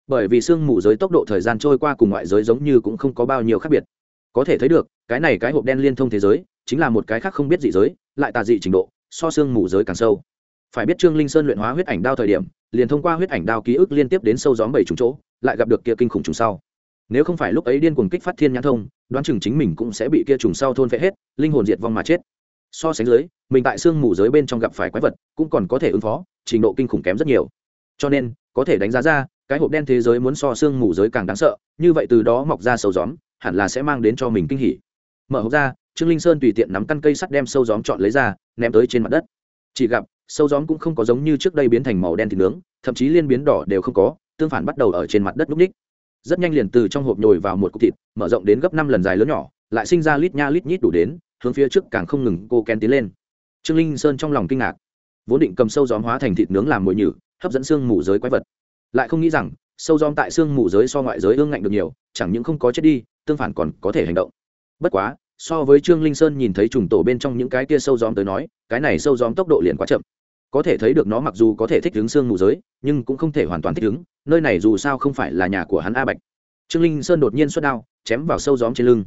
bởi vì sương mù giới tốc độ thời gian trôi qua cùng ngoại giới giống như cũng không có bao nhiêu khác biệt. Có thể thấy được, cái này cái hộp đen liên thông thế giới, chính là một cái khác không biết dị giới, lại tà dị trình độ, so sương mù giới càng sâu. Phải biết trương linh sơn luyện hóa huyết ảnh đao thời điểm, liền thông qua huyết ảnh đao ký ức liên tiếp đến sâu gióm bảy trùng chỗ, lại gặp được kia kinh khủng trùng sau. Nếu không phải lúc ấy điên cuồng kích phát thiên nhãn thông, đoán chừng chính mình cũng sẽ bị kia trùng sau thôn phệ hết, linh hồn diệt vong mà chết. So sánh dưới, mình tại sương mù giới bên trong gặp phải quái vật, cũng còn có thể ứng phó, trình độ kinh khủng kém rất nhiều. Cho nên, có thể đánh giá ra cái hộp đen thế giới muốn so xương mù giới càng đáng sợ, như vậy từ đó mọc ra sâu gióm, hẳn là sẽ mang đến cho mình kinh hỉ. Mở hộp ra, trương linh sơn tùy tiện nắm căn cây sắt đem sâu gióm chọn lấy ra, ném tới trên mặt đất. Chỉ gặp, sâu gióm cũng không có giống như trước đây biến thành màu đen thịt nướng, thậm chí liên biến đỏ đều không có, tương phản bắt đầu ở trên mặt đất núp ních. Rất nhanh liền từ trong hộp nhồi vào một cục thịt, mở rộng đến gấp năm lần dài lớn nhỏ, lại sinh ra lít nha lít nhít đủ đến, hướng phía trước càng không ngừng cô ken tiến lên. Trương linh sơn trong lòng kinh ngạc, vốn định cầm sâu gióm hóa thành thịt nướng làm mồi nhử, hấp dẫn xương mù giới quái vật lại không nghĩ rằng, sâu dom tại xương mù giới so ngoại giới ương ngạnh được nhiều, chẳng những không có chết đi, tương phản còn có thể hành động. Bất quá, so với trương linh sơn nhìn thấy trùng tổ bên trong những cái kia sâu gióm tới nói, cái này sâu gióm tốc độ liền quá chậm. Có thể thấy được nó mặc dù có thể thích ứng xương mù giới, nhưng cũng không thể hoàn toàn thích ứng, nơi này dù sao không phải là nhà của hắn a bạch. Trương linh sơn đột nhiên xuất đao, chém vào sâu dóm trên lưng.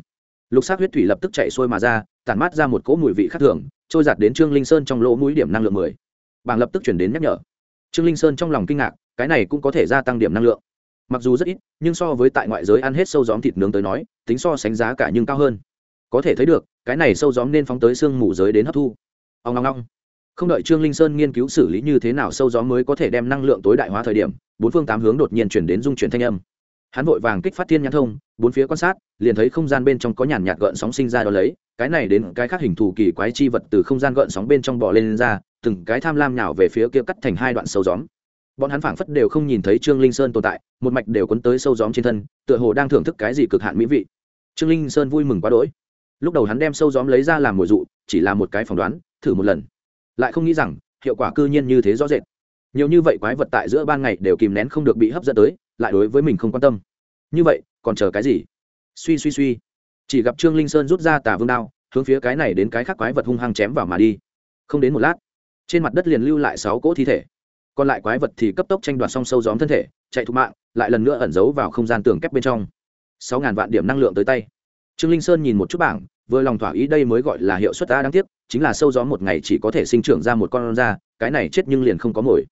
Lục xác huyết thủy lập tức chạy sôi mà ra, tản mát ra một cỗ mùi vị khác thường, trôi giạt đến trương linh sơn trong lỗ mũi điểm năng lượng mười. Bảng lập tức chuyển đến nhắc nhở. Trương linh sơn trong lòng kinh ngạc cái này cũng có thể gia tăng điểm năng lượng. Mặc dù rất ít nhưng so với tại ngoại giới ăn hết sâu gióm thịt nướng tới nói tính so sánh giá cả nhưng cao hơn. Có thể thấy được cái này sâu gióm nên phóng tới xương mù giới đến hấp thu. Ông ngong ngong không đợi trương linh sơn nghiên cứu xử lý như thế nào sâu gió mới có thể đem năng lượng tối đại hóa thời điểm bốn phương tám hướng đột nhiên chuyển đến dung chuyển thanh âm. Hắn vội vàng kích phát thiên nhãn thông bốn phía quan sát liền thấy không gian bên trong có nhàn nhạt gợn sóng sinh ra đó lấy cái này đến cái khác hình thù kỳ quái chi vật từ không gian gợn sóng bên trong bò lên, lên ra từng cái tham lam nhào về phía kia cắt thành hai đoạn sâu gióm bọn hắn phảng phất đều không nhìn thấy trương linh sơn tồn tại, một mạch đều quấn tới sâu gióm trên thân, tựa hồ đang thưởng thức cái gì cực hạn mỹ vị. Trương linh sơn vui mừng quá đỗi. Lúc đầu hắn đem sâu gióm lấy ra làm mồi dụ, chỉ là một cái phỏng đoán, thử một lần. Lại không nghĩ rằng, hiệu quả cư nhiên như thế rõ rệt. Nhiều như vậy quái vật tại giữa ban ngày đều kìm nén không được bị hấp dẫn tới, lại đối với mình không quan tâm. Như vậy, còn chờ cái gì? Suy suy suy. Chỉ gặp trương linh sơn rút ra tà vương đao, hướng phía cái này đến cái khác quái vật hung hăng chém vào mà đi. Không đến một lát, trên mặt đất liền lưu lại sáu cỗ thi thể còn lại quái vật thì cấp tốc tranh đoạt song sâu gióm thân thể, chạy thục mạng, lại lần nữa ẩn giấu vào không gian tường kép bên trong. Sáu ngàn vạn điểm năng lượng tới tay. Trương linh sơn nhìn một chút bảng, vừa lòng thỏa ý đây mới gọi là hiệu suất ta đáng tiếc, chính là sâu gióm một ngày chỉ có thể sinh trưởng ra một con da cái này chết nhưng liền không có mồi.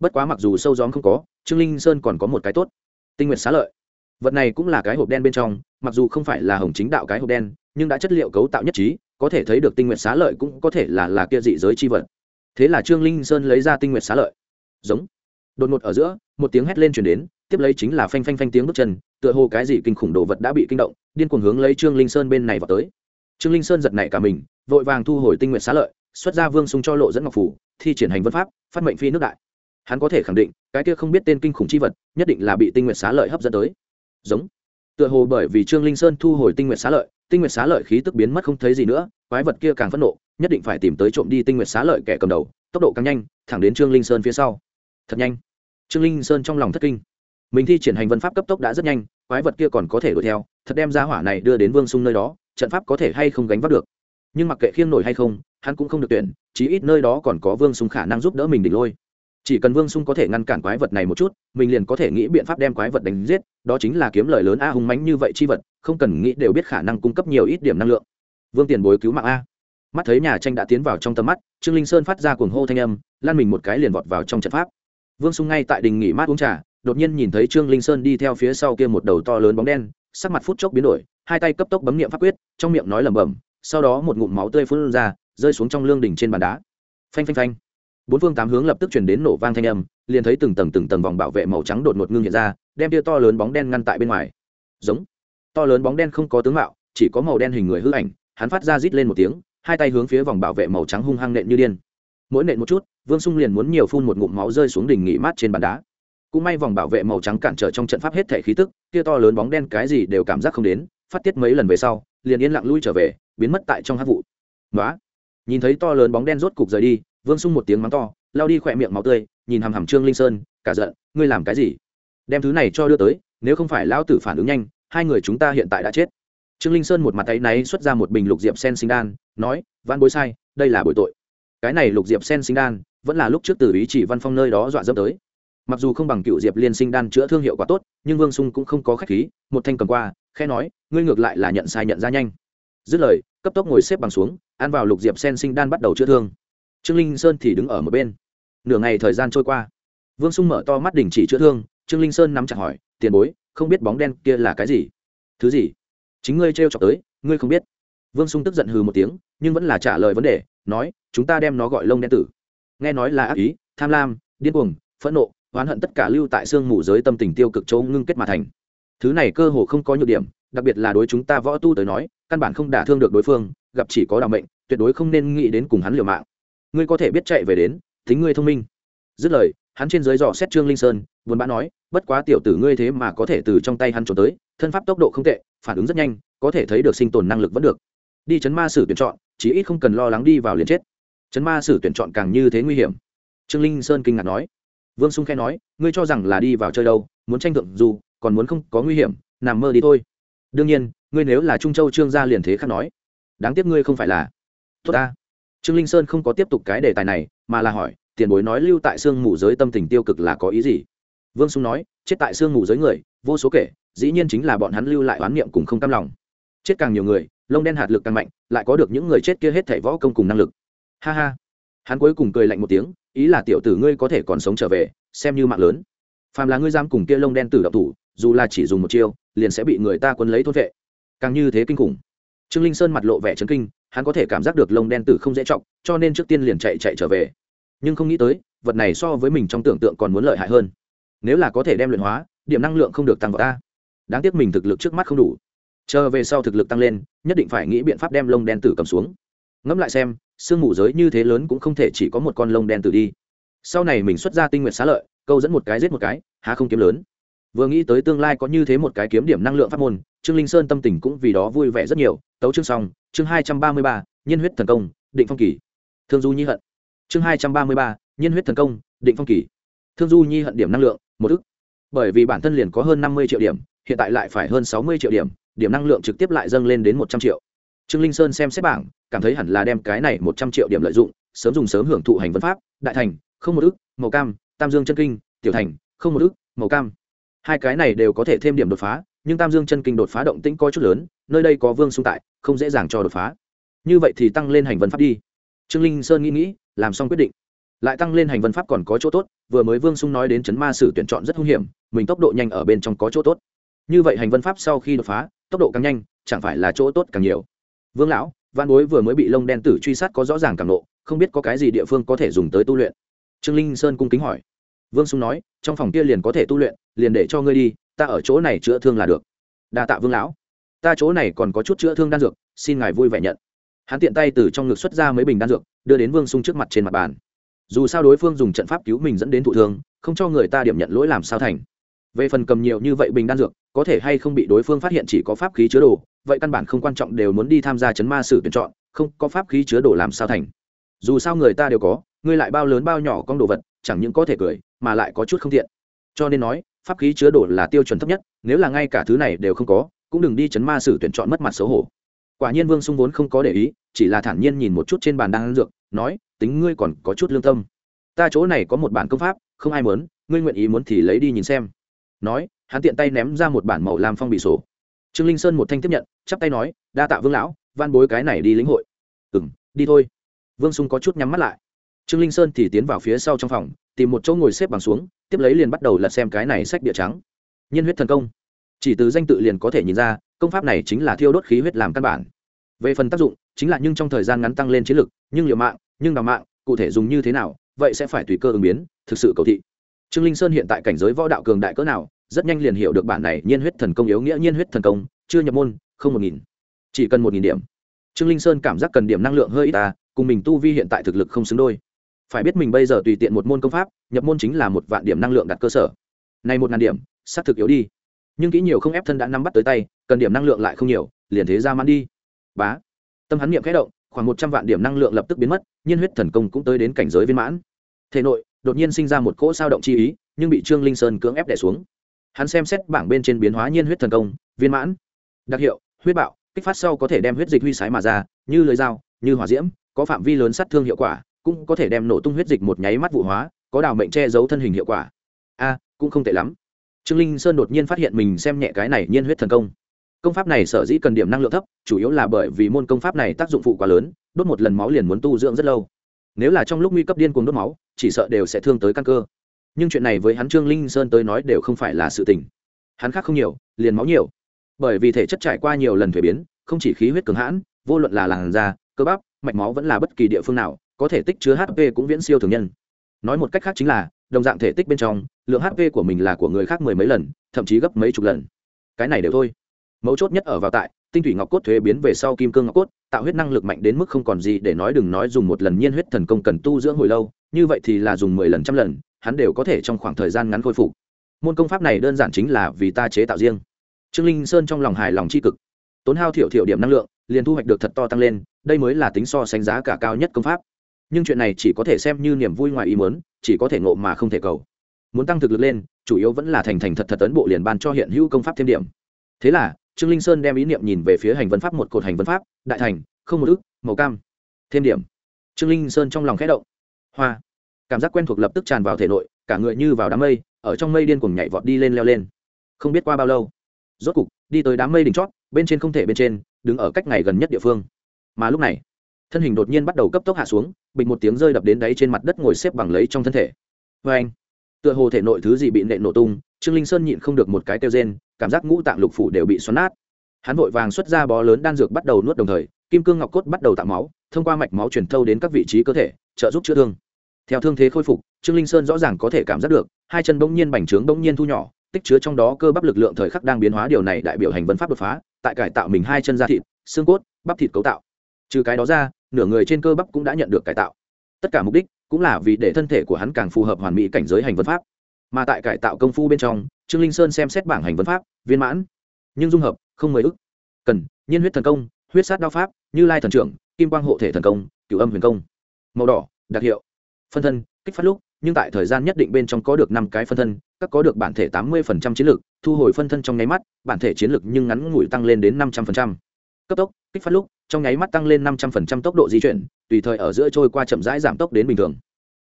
Bất quá mặc dù sâu gióm không có, trương linh sơn còn có một cái tốt. Tinh nguyện xá lợi. Vật này cũng là cái hộp đen bên trong, mặc dù không phải là hồng chính đạo cái hộp đen, nhưng đã chất liệu cấu tạo nhất trí, có thể thấy được tinh nguyện xá lợi cũng có thể là là kia dị giới chi vật. Thế là trương linh sơn lấy ra tinh nguyện xá lợi giống. Đột ngột ở giữa, một tiếng hét lên chuyển đến, tiếp lấy chính là phanh phanh phanh tiếng bước chân, tựa hồ cái gì kinh khủng đồ vật đã bị kinh động, điên cuồng hướng lấy trương linh sơn bên này vào tới. Trương linh sơn giật nảy cả mình, vội vàng thu hồi tinh nguyện xá lợi, xuất ra vương sung cho lộ dẫn ngọc phủ, thi triển hành vân pháp, phát mệnh phi nước đại. Hắn có thể khẳng định, cái kia không biết tên kinh khủng chi vật, nhất định là bị tinh nguyện xá lợi hấp dẫn tới. Giống. Tựa hồ bởi vì trương linh sơn thu hồi tinh nguyện xá lợi, tinh nguyện xá lợi khí tức biến mất không thấy gì nữa, quái vật kia càng phẫn nộ, nhất định phải tìm tới trộm đi tinh nguyện xá lợi kẻ cầm đầu, tốc độ càng nhanh, thẳng đến trương linh sơn phía sau thật nhanh. Trương linh sơn trong lòng thất kinh. Mình thi triển hành vân pháp cấp tốc đã rất nhanh, quái vật kia còn có thể đuổi theo, thật đem ra hỏa này đưa đến vương sung nơi đó, trận pháp có thể hay không gánh vác được. Nhưng mặc kệ khiêng nổi hay không, hắn cũng không được tuyển, chí ít nơi đó còn có vương sung khả năng giúp đỡ mình đỉnh lôi. Chỉ cần vương sung có thể ngăn cản quái vật này một chút, mình liền có thể nghĩ biện pháp đem quái vật đánh giết, đó chính là kiếm lời lớn a hùng mánh như vậy chi vật, không cần nghĩ đều biết khả năng cung cấp nhiều ít điểm năng lượng. Vương tiền bối cứu mạng a. Mắt thấy nhà tranh đã tiến vào trong tầm mắt, trương linh sơn phát ra cuồng hô thanh âm, lan mình một cái liền vọt vào trong trận pháp vương sung ngay tại đình nghỉ mát uống trà, đột nhiên nhìn thấy trương linh sơn đi theo phía sau kia một đầu to lớn bóng đen, sắc mặt phút chốc biến đổi, hai tay cấp tốc bấm niệm pháp quyết, trong miệng nói lẩm bẩm, sau đó một ngụm máu tươi phun ra, rơi xuống trong lương đỉnh trên bàn đá. Phanh phanh phanh. Bốn phương tám hướng lập tức chuyển đến nổ vang thanh âm, liền thấy từng tầng từng tầng vòng bảo vệ màu trắng đột ngột ngưng hiện ra, đem tia to lớn bóng đen ngăn tại bên ngoài. Giống. To lớn bóng đen không có tướng mạo, chỉ có màu đen hình người hư ảnh, hắn phát ra rít lên một tiếng, hai tay hướng phía vòng bảo vệ màu trắng hung hăng nện như điên mỗi nện một chút, vương sung liền muốn nhiều phun một ngụm máu rơi xuống đỉnh nghỉ mát trên bàn đá. Cũng may vòng bảo vệ màu trắng cản trở trong trận pháp hết thể khí tức, kia to lớn bóng đen cái gì đều cảm giác không đến, phát tiết mấy lần về sau, liền yên lặng lui trở về, biến mất tại trong hát vụ. Nói nhìn thấy to lớn bóng đen rốt cục rời đi, vương sung một tiếng mắng to, lao đi khỏe miệng máu tươi, nhìn hằm hằm trương linh sơn, cả giận, ngươi làm cái gì? Đem thứ này cho đưa tới, nếu không phải lão tử phản ứng nhanh, hai người chúng ta hiện tại đã chết. Trương linh sơn một mặt tay náy xuất ra một bình lục diệp sen sinh đan, nói văn bối sai, đây là bội tội cái này lục diệp sen sinh đan vẫn là lúc trước từ ý chỉ văn phong nơi đó dọa dẫm tới. Mặc dù không bằng cựu diệp liên sinh đan chữa thương hiệu quả tốt, nhưng vương sung cũng không có khách khí, một thanh cầm qua khe nói, ngươi ngược lại là nhận sai nhận ra nhanh. Dứt lời, cấp tốc ngồi xếp bằng xuống, ăn vào lục diệp sen sinh đan bắt đầu chữa thương. Trương linh sơn thì đứng ở một bên. Nửa ngày thời gian trôi qua. Vương sung mở to mắt đình chỉ chữa thương, trương linh sơn nắm chặt hỏi, tiền bối, không biết bóng đen kia là cái gì? Thứ gì? Chính ngươi t r e o chọc tới, ngươi không biết. Vương sung tức giận hừ một tiếng, nhưng vẫn là trả lời vấn đề nói, chúng ta đem nó gọi lông đen tử. Nghe nói là ác ý, tham lam, điên cuồng, phẫn nộ, oán hận tất cả lưu tại xương mù giới tâm tình tiêu cực châu ngưng kết mà thành. Thứ này cơ hồ không có nhược điểm, đặc biệt là đối chúng ta võ tu tới nói, căn bản không đả thương được đối phương, gặp chỉ có đ ả mệnh, tuyệt đối không nên nghĩ đến cùng hắn liều mạng. Ngươi có thể biết chạy về đến, tính ngươi thông minh. Dứt lời, hắn trên dưới dò xét trương linh sơn, buồn bã nói, bất quá tiểu tử ngươi thế mà có thể từ trong tay hắn trốn tới, thân pháp tốc độ không tệ, phản ứng rất nhanh, có thể thấy được sinh tồn năng lực vẫn được đi chấn ma sử tuyển chọn, chí ít không cần lo lắng đi vào liền chết. Chấn ma sử tuyển chọn càng như thế nguy hiểm. Trương linh sơn kinh ngạc nói. Vương sung khe nói, ngươi cho rằng là đi vào chơi đâu, muốn tranh thượng dù, còn muốn không có nguy hiểm, nằm mơ đi thôi. Đương nhiên, ngươi nếu là trung châu trương gia liền thế khác nói. Đáng tiếc ngươi không phải là. Tốt ta. Trương linh sơn không có tiếp tục cái đề tài này, mà là hỏi, tiền bối nói lưu tại xương mù giới tâm tình tiêu cực là có ý gì? Vương sung nói, chết tại xương mù giới người, vô số kể, dĩ nhiên chính là bọn hắn lưu lại oán niệm cùng không cam lòng chết càng nhiều người, lông đen hạt lực càng mạnh, lại có được những người chết kia hết thảy võ công cùng năng lực. Ha ha. Hắn cuối cùng cười lạnh một tiếng, ý là tiểu tử ngươi có thể còn sống trở về, xem như mạng lớn. Phàm là ngươi giam cùng kia lông đen tử độc thủ, dù là chỉ dùng một chiêu, liền sẽ bị người ta quân lấy thốt vệ. Càng như thế kinh khủng. Trương linh sơn mặt lộ vẻ chấn kinh, hắn có thể cảm giác được lông đen tử không dễ trọng, cho nên trước tiên liền chạy chạy trở về. Nhưng không nghĩ tới, vật này so với mình trong tưởng tượng còn muốn lợi hại hơn. Nếu là có thể đem luyện hóa, điểm năng lượng không được tăng vào ta. Đáng tiếc mình thực lực trước mắt không đủ chờ về sau thực lực tăng lên, nhất định phải nghĩ biện pháp đem lông đen tử cầm xuống. Ngẫm lại xem, sương mù giới như thế lớn cũng không thể chỉ có một con lông đen tử đi. Sau này mình xuất ra tinh nguyện xá lợi, câu dẫn một cái giết một cái, há không kiếm lớn. Vừa nghĩ tới tương lai có như thế một cái kiếm điểm năng lượng pháp môn, trương linh sơn tâm tình cũng vì đó vui vẻ rất nhiều. Tấu chương xong, chương hai trăm ba mươi ba, nhiên huyết thần công, định phong kỳ. Thương du nhi hận. Chương hai trăm ba mươi ba, nhiên huyết thần công, định phong kỳ. Thương du nhi hận điểm năng lượng, một ức. Bởi vì bản thân liền có hơn năm mươi triệu điểm hiện tại lại phải hơn sáu mươi triệu điểm điểm năng lượng trực tiếp lại dâng lên đến một trăm triệu. Trương linh sơn xem xét bảng, cảm thấy hẳn là đem cái này một trăm triệu điểm lợi dụng, sớm dùng sớm hưởng thụ hành vấn pháp, đại thành, không một ức, màu cam, tam dương chân kinh, tiểu thành, không một ức, màu cam. Hai cái này đều có thể thêm điểm đột phá, nhưng tam dương chân kinh đột phá động tĩnh có chút lớn, nơi đây có vương xung tại, không dễ dàng cho đột phá. Như vậy thì tăng lên hành vân pháp đi. Trương linh sơn nghĩ nghĩ, làm xong quyết định. Lại tăng lên hành vân pháp còn có chỗ tốt, vừa mới vương Xung nói đến chấn ma sử tuyển chọn rất hung hiểm, mình tốc độ nhanh ở bên trong có chỗ tốt như vậy hành vân pháp sau khi đột phá, tốc độ càng nhanh, chẳng phải là chỗ tốt càng nhiều. Vương lão, văn bối vừa mới bị lông đen tử truy sát có rõ ràng càng nộ, không biết có cái gì địa phương có thể dùng tới tu luyện. Trương linh sơn cung kính hỏi. Vương sung nói, trong phòng kia liền có thể tu luyện, liền để cho ngươi đi, ta ở chỗ này chữa thương là được. Đa tạ vương lão. Ta chỗ này còn có chút chữa thương đan dược, xin ngài vui vẻ nhận. Hắn tiện tay từ trong ngực xuất ra mấy bình đan dược, đưa đến vương sung trước mặt trên mặt bàn. Dù sao đối phương dùng trận pháp cứu mình dẫn đến thụ thương, không cho người ta điểm nhận lỗi làm sao thành về phần cầm nhiều như vậy bình đan dược, có thể hay không bị đối phương phát hiện chỉ có pháp khí chứa đồ, vậy căn bản không quan trọng, đều muốn đi tham gia chấn ma sử tuyển chọn, không có pháp khí chứa đồ làm sao thành. Dù sao người ta đều có ngươi lại bao lớn bao nhỏ con đồ vật, chẳng những có thể cười, mà lại có chút không thiện cho nên nói, pháp khí chứa đồ là tiêu chuẩn thấp nhất, nếu là ngay cả thứ này đều không có, cũng đừng đi chấn ma sử tuyển chọn mất mặt xấu hổ. Quả nhiên vương sung vốn không có để ý, chỉ là thản nhiên nhìn một chút trên bàn đan dược, nói, tính ngươi còn có chút lương tâm. Ta chỗ này có một bản công pháp, không ai muốn, ngươi nguyện ý muốn thì lấy đi nhìn xem nói, hắn tiện tay ném ra một bản màu làm phong bị sổ. Trương linh sơn một thanh tiếp nhận, chắp tay nói, đa tạ vương lão, van bối cái này đi lĩnh hội. Ừ m đi thôi. Vương sung có chút nhắm mắt lại. Trương linh sơn thì tiến vào phía sau trong phòng, tìm một chỗ ngồi xếp bằng xuống, tiếp lấy liền bắt đầu lật xem cái này sách địa trắng. Nhiên huyết thần công. Chỉ từ danh tự liền có thể nhìn ra, công pháp này chính là thiêu đốt khí huyết làm căn bản. Về phần tác dụng, chính là nhưng trong thời gian ngắn tăng lên chiến lực, nhưng liệu mạng, nhưng đào mạng, cụ thể dùng như thế nào, vậy sẽ phải tùy cơ ứng biến, thực sự cầu thị trương linh sơn hiện tại cảnh giới võ đạo cường đại cỡ nào, rất nhanh liền hiểu được bản này nhiên huyết thần công yếu nghĩa nhiên huyết thần công, chưa nhập môn, không một nghìn, chỉ cần một nghìn điểm. Trương linh sơn cảm giác cần điểm năng lượng hơi ít ta cùng mình tu vi hiện tại thực lực không xứng đôi. Phải biết mình bây giờ tùy tiện một môn công pháp, nhập môn chính là một vạn điểm năng lượng đặt cơ sở. Này một ngàn điểm sát thực yếu đi. Nhưng kỹ nhiều không ép thân đã nắm bắt tới tay, cần điểm năng lượng lại không nhiều, liền thế ra mắn đi. Bá. Tâm hắn niệm khẽ động, khoảng một trăm vạn điểm năng lượng lập tức biến mất, nhiên huyết thần công cũng tới đến cảnh giới viên mãn. Thể nội đột nhiên sinh ra một cỗ sao động chi ý, nhưng bị trương linh sơn cưỡng ép đẻ xuống. Hắn xem xét bảng bên trên biến hóa nhiên huyết thần công, viên mãn, đặc hiệu, huyết bạo, kích phát sau có thể đem huyết dịch huy sái mà ra, như lưới dao, như hỏa diễm, có phạm vi lớn sát thương hiệu quả, cũng có thể đem nổ tung huyết dịch một nháy mắt vụ hóa, có đào mệnh che giấu thân hình hiệu quả. A, cũng không tệ lắm. Trương linh sơn đột nhiên phát hiện mình xem nhẹ cái này nhiên huyết thần công. Công pháp này sở dĩ cần điểm năng lượng thấp, chủ yếu là bởi vì môn công pháp này tác dụng phụ quá lớn, đốt một lần máu liền muốn tu dưỡng rất lâu nếu là trong lúc nguy cấp điên cuồng đốt máu, chỉ sợ đều sẽ thương tới căn cơ. Nhưng chuyện này với hắn trương linh sơn tới nói đều không phải là sự tình. Hắn khác không nhiều, liền máu nhiều. Bởi vì thể chất trải qua nhiều lần thuế biến, không chỉ khí huyết cường hãn, vô luận là làn da, cơ bắp, mạch máu vẫn là bất kỳ địa phương nào, có thể tích chứa hp cũng viễn siêu thường nhân. Nói một cách khác chính là, đồng dạng thể tích bên trong, lượng hp của mình là của người khác mười mấy lần, thậm chí gấp mấy chục lần. Cái này đều thôi. Mấu chốt nhất ở vào tại tinh thủy ngọc cốt thuế biến về sau kim cương ngọc cốt, tạo huyết năng lực mạnh đến mức không còn gì để nói đừng nói dùng một lần nhiên huyết thần công cần tu dưỡng hồi lâu, như vậy thì là dùng mười lần trăm lần, hắn đều có thể trong khoảng thời gian ngắn khôi phục. Môn công pháp này đơn giản chính là vì ta chế tạo riêng. Trương linh sơn trong lòng hài lòng c h i cực. Tốn hao thiểu thiểu điểm năng lượng, liền thu hoạch được thật to tăng lên, đây mới là tính so sánh giá cả cao nhất công pháp. Nhưng chuyện này chỉ có thể xem như niềm vui ngoài ý muốn, chỉ có thể ngộ mà không thể cầu. Muốn tăng thực lực lên, chủ yếu vẫn là thành thành thật thật tấn bộ liền ban cho hiện hữu công pháp thêm điểm. Thế là trương linh sơn đem ý niệm nhìn về phía hành vấn pháp một cột hành vấn pháp, đại thành, không một ức, màu cam. Thêm điểm. Trương linh sơn trong lòng khẽ động. Hoa. Cảm giác quen thuộc lập tức tràn vào thể nội, cả người như vào đám mây, ở trong mây điên cuồng nhảy vọt đi lên leo lên. Không biết qua bao lâu, rốt cục, đi tới đám mây đỉnh chót, bên trên không thể bên trên, đứng ở cách ngày gần nhất địa phương. Mà lúc này, thân hình đột nhiên bắt đầu cấp tốc hạ xuống, bình một tiếng rơi đập đến đáy trên mặt đất ngồi xếp bằng lấy trong thân thể. Vê anh tựa hồ thể nội thứ gì bị nệ nổ tung trương linh sơn nhịn không được một cái kêu rên, cảm giác ngũ tạng lục phủ đều bị xoắn nát. Hắn vội vàng xuất ra bó lớn đan dược bắt đầu nuốt đồng thời, kim cương ngọc cốt bắt đầu tạo máu, thông qua mạch máu truyền thâu đến các vị trí cơ thể, trợ giúp chữa thương. Theo thương thế khôi phục, trương linh sơn rõ ràng có thể cảm giác được, hai chân bỗng nhiên bành trướng bỗng nhiên thu nhỏ, tích chứa trong đó cơ bắp lực lượng thời khắc đang biến hóa điều này đại biểu hành vấn pháp đột phá, tại cải tạo mình hai chân da thịt, xương cốt, bắp thịt cấu tạo. Trừ cái đó ra, nửa người trên cơ bắp cũng đã nhận được cải tạo. Tất cả mục đích cũng là vì để thân thể của hắn càng phù hợp hoàn mỹ cảnh giới hành vấn pháp mà tại cải tạo công phu bên trong, trương linh sơn xem xét bảng hành vấn pháp, viên mãn. Nhưng dung hợp, không mười ức. Cần, nhiên huyết thần công, huyết sát đao pháp, như lai thần trưởng, kim quang hộ thể thần công, cửu âm huyền công. Màu đỏ, đặc hiệu. Phân thân, kích phát lúc, nhưng tại thời gian nhất định bên trong có được năm cái phân thân, các có được bản thể tám mươi chiến lược thu hồi phân thân trong nháy mắt, bản thể chiến lược nhưng ngắn ngủi tăng lên đến năm trăm linh cấp tốc, kích phát lúc, trong nháy mắt tăng lên năm trăm linh tốc độ di chuyển, tùy thời ở giữa trôi qua chậm rãi giảm tốc đến bình thường.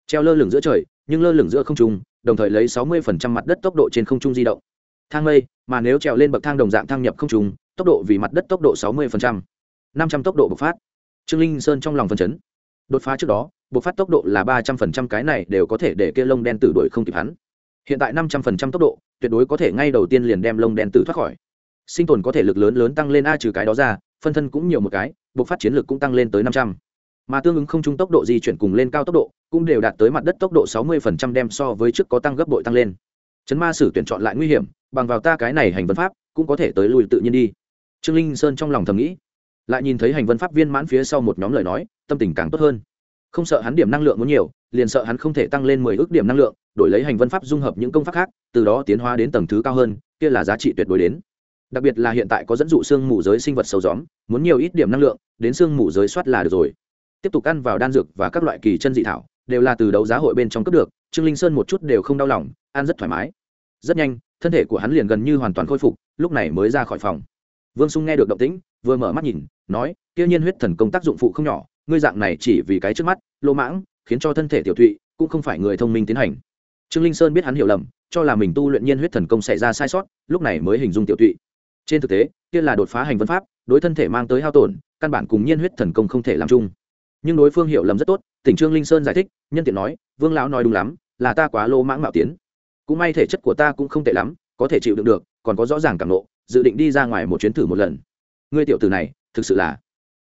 Treo lơ lửng giữa trời, nhưng lơ lửng giữa không trung đồng thời lấy sáu mươi mặt đất tốc độ trên không trung di động. Thang mây, mà nếu trèo lên bậc thang đồng dạng thang nhập không trung, tốc độ vì mặt đất tốc độ sáu mươi năm trăm tốc độ bộc phát. Trương linh sơn trong lòng phấn chấn. Đột phá trước đó, bộc phát tốc độ là ba trăm phần trăm cái này đều có thể để kia lông đen tử đuổi không kịp hắn. Hiện tại năm trăm phần trăm tốc độ, tuyệt đối có thể ngay đầu tiên liền đem lông đen tử thoát khỏi. Sinh tồn có thể lực lớn lớn tăng lên a trừ cái đó ra, phân thân cũng nhiều một cái, bộc phát chiến lực cũng tăng lên tới năm trăm mà tương ứng không trung tốc độ di chuyển cùng lên cao tốc độ cũng đều đạt tới mặt đất tốc độ sáu mươi phần trăm đem so với trước có tăng gấp bội tăng lên. Chấn ma sử tuyển chọn lại nguy hiểm, bằng vào ta cái này hành vân pháp, cũng có thể tới lùi tự nhiên đi. Trương linh sơn trong lòng thầm nghĩ, lại nhìn thấy hành vân pháp viên mãn phía sau một nhóm lời nói, tâm tình càng tốt hơn. Không sợ hắn điểm năng lượng muốn nhiều, liền sợ hắn không thể tăng lên mười ước điểm năng lượng, đổi lấy hành vân pháp dung hợp những công pháp khác, từ đó tiến hóa đến tầng thứ cao hơn, kia là giá trị tuyệt đối đến. Đặc biệt là hiện tại có dẫn dụ xương mù giới sinh vật sâu gióm, muốn nhiều ít điểm năng lượng, đến xương mù giới soát là được rồi tiếp tục ăn vào đan dược và các loại kỳ chân dị thảo, đều là từ đấu giá hội bên trong cấp được, trương linh sơn một chút đều không đau lòng, ăn rất thoải mái. Rất nhanh, thân thể của hắn liền gần như hoàn toàn khôi phục, lúc này mới ra khỏi phòng. Vương sung nghe được động tĩnh, vừa mở mắt nhìn, nói tiêu nhiên huyết thần công tác dụng phụ không nhỏ, ngươi dạng này chỉ vì cái trước mắt, lỗ mãng, khiến cho thân thể tiểu thụy, cũng không phải người thông minh tiến hành. Trương linh sơn biết hắn hiểu lầm, cho là mình tu luyện nhiên huyết thần công xảy ra sai sót, lúc này mới hình dung tiểu thụy. Trên thực tế, kia là đột phá hành vân pháp, đối thân thể mang tới hao tổn, căn bản cùng nhiên huyết thần công không thể làm chung nhưng đối phương hiểu lầm rất tốt, tỉnh trương linh sơn giải thích, nhân tiện nói, vương lão nói đúng lắm, là ta quá lô mãng mạo tiến. Cũng may thể chất của ta cũng không tệ lắm, có thể chịu đựng được, còn có rõ ràng cảm nộ, dự định đi ra ngoài một chuyến thử một lần. Ngươi tiểu tử này, thực sự là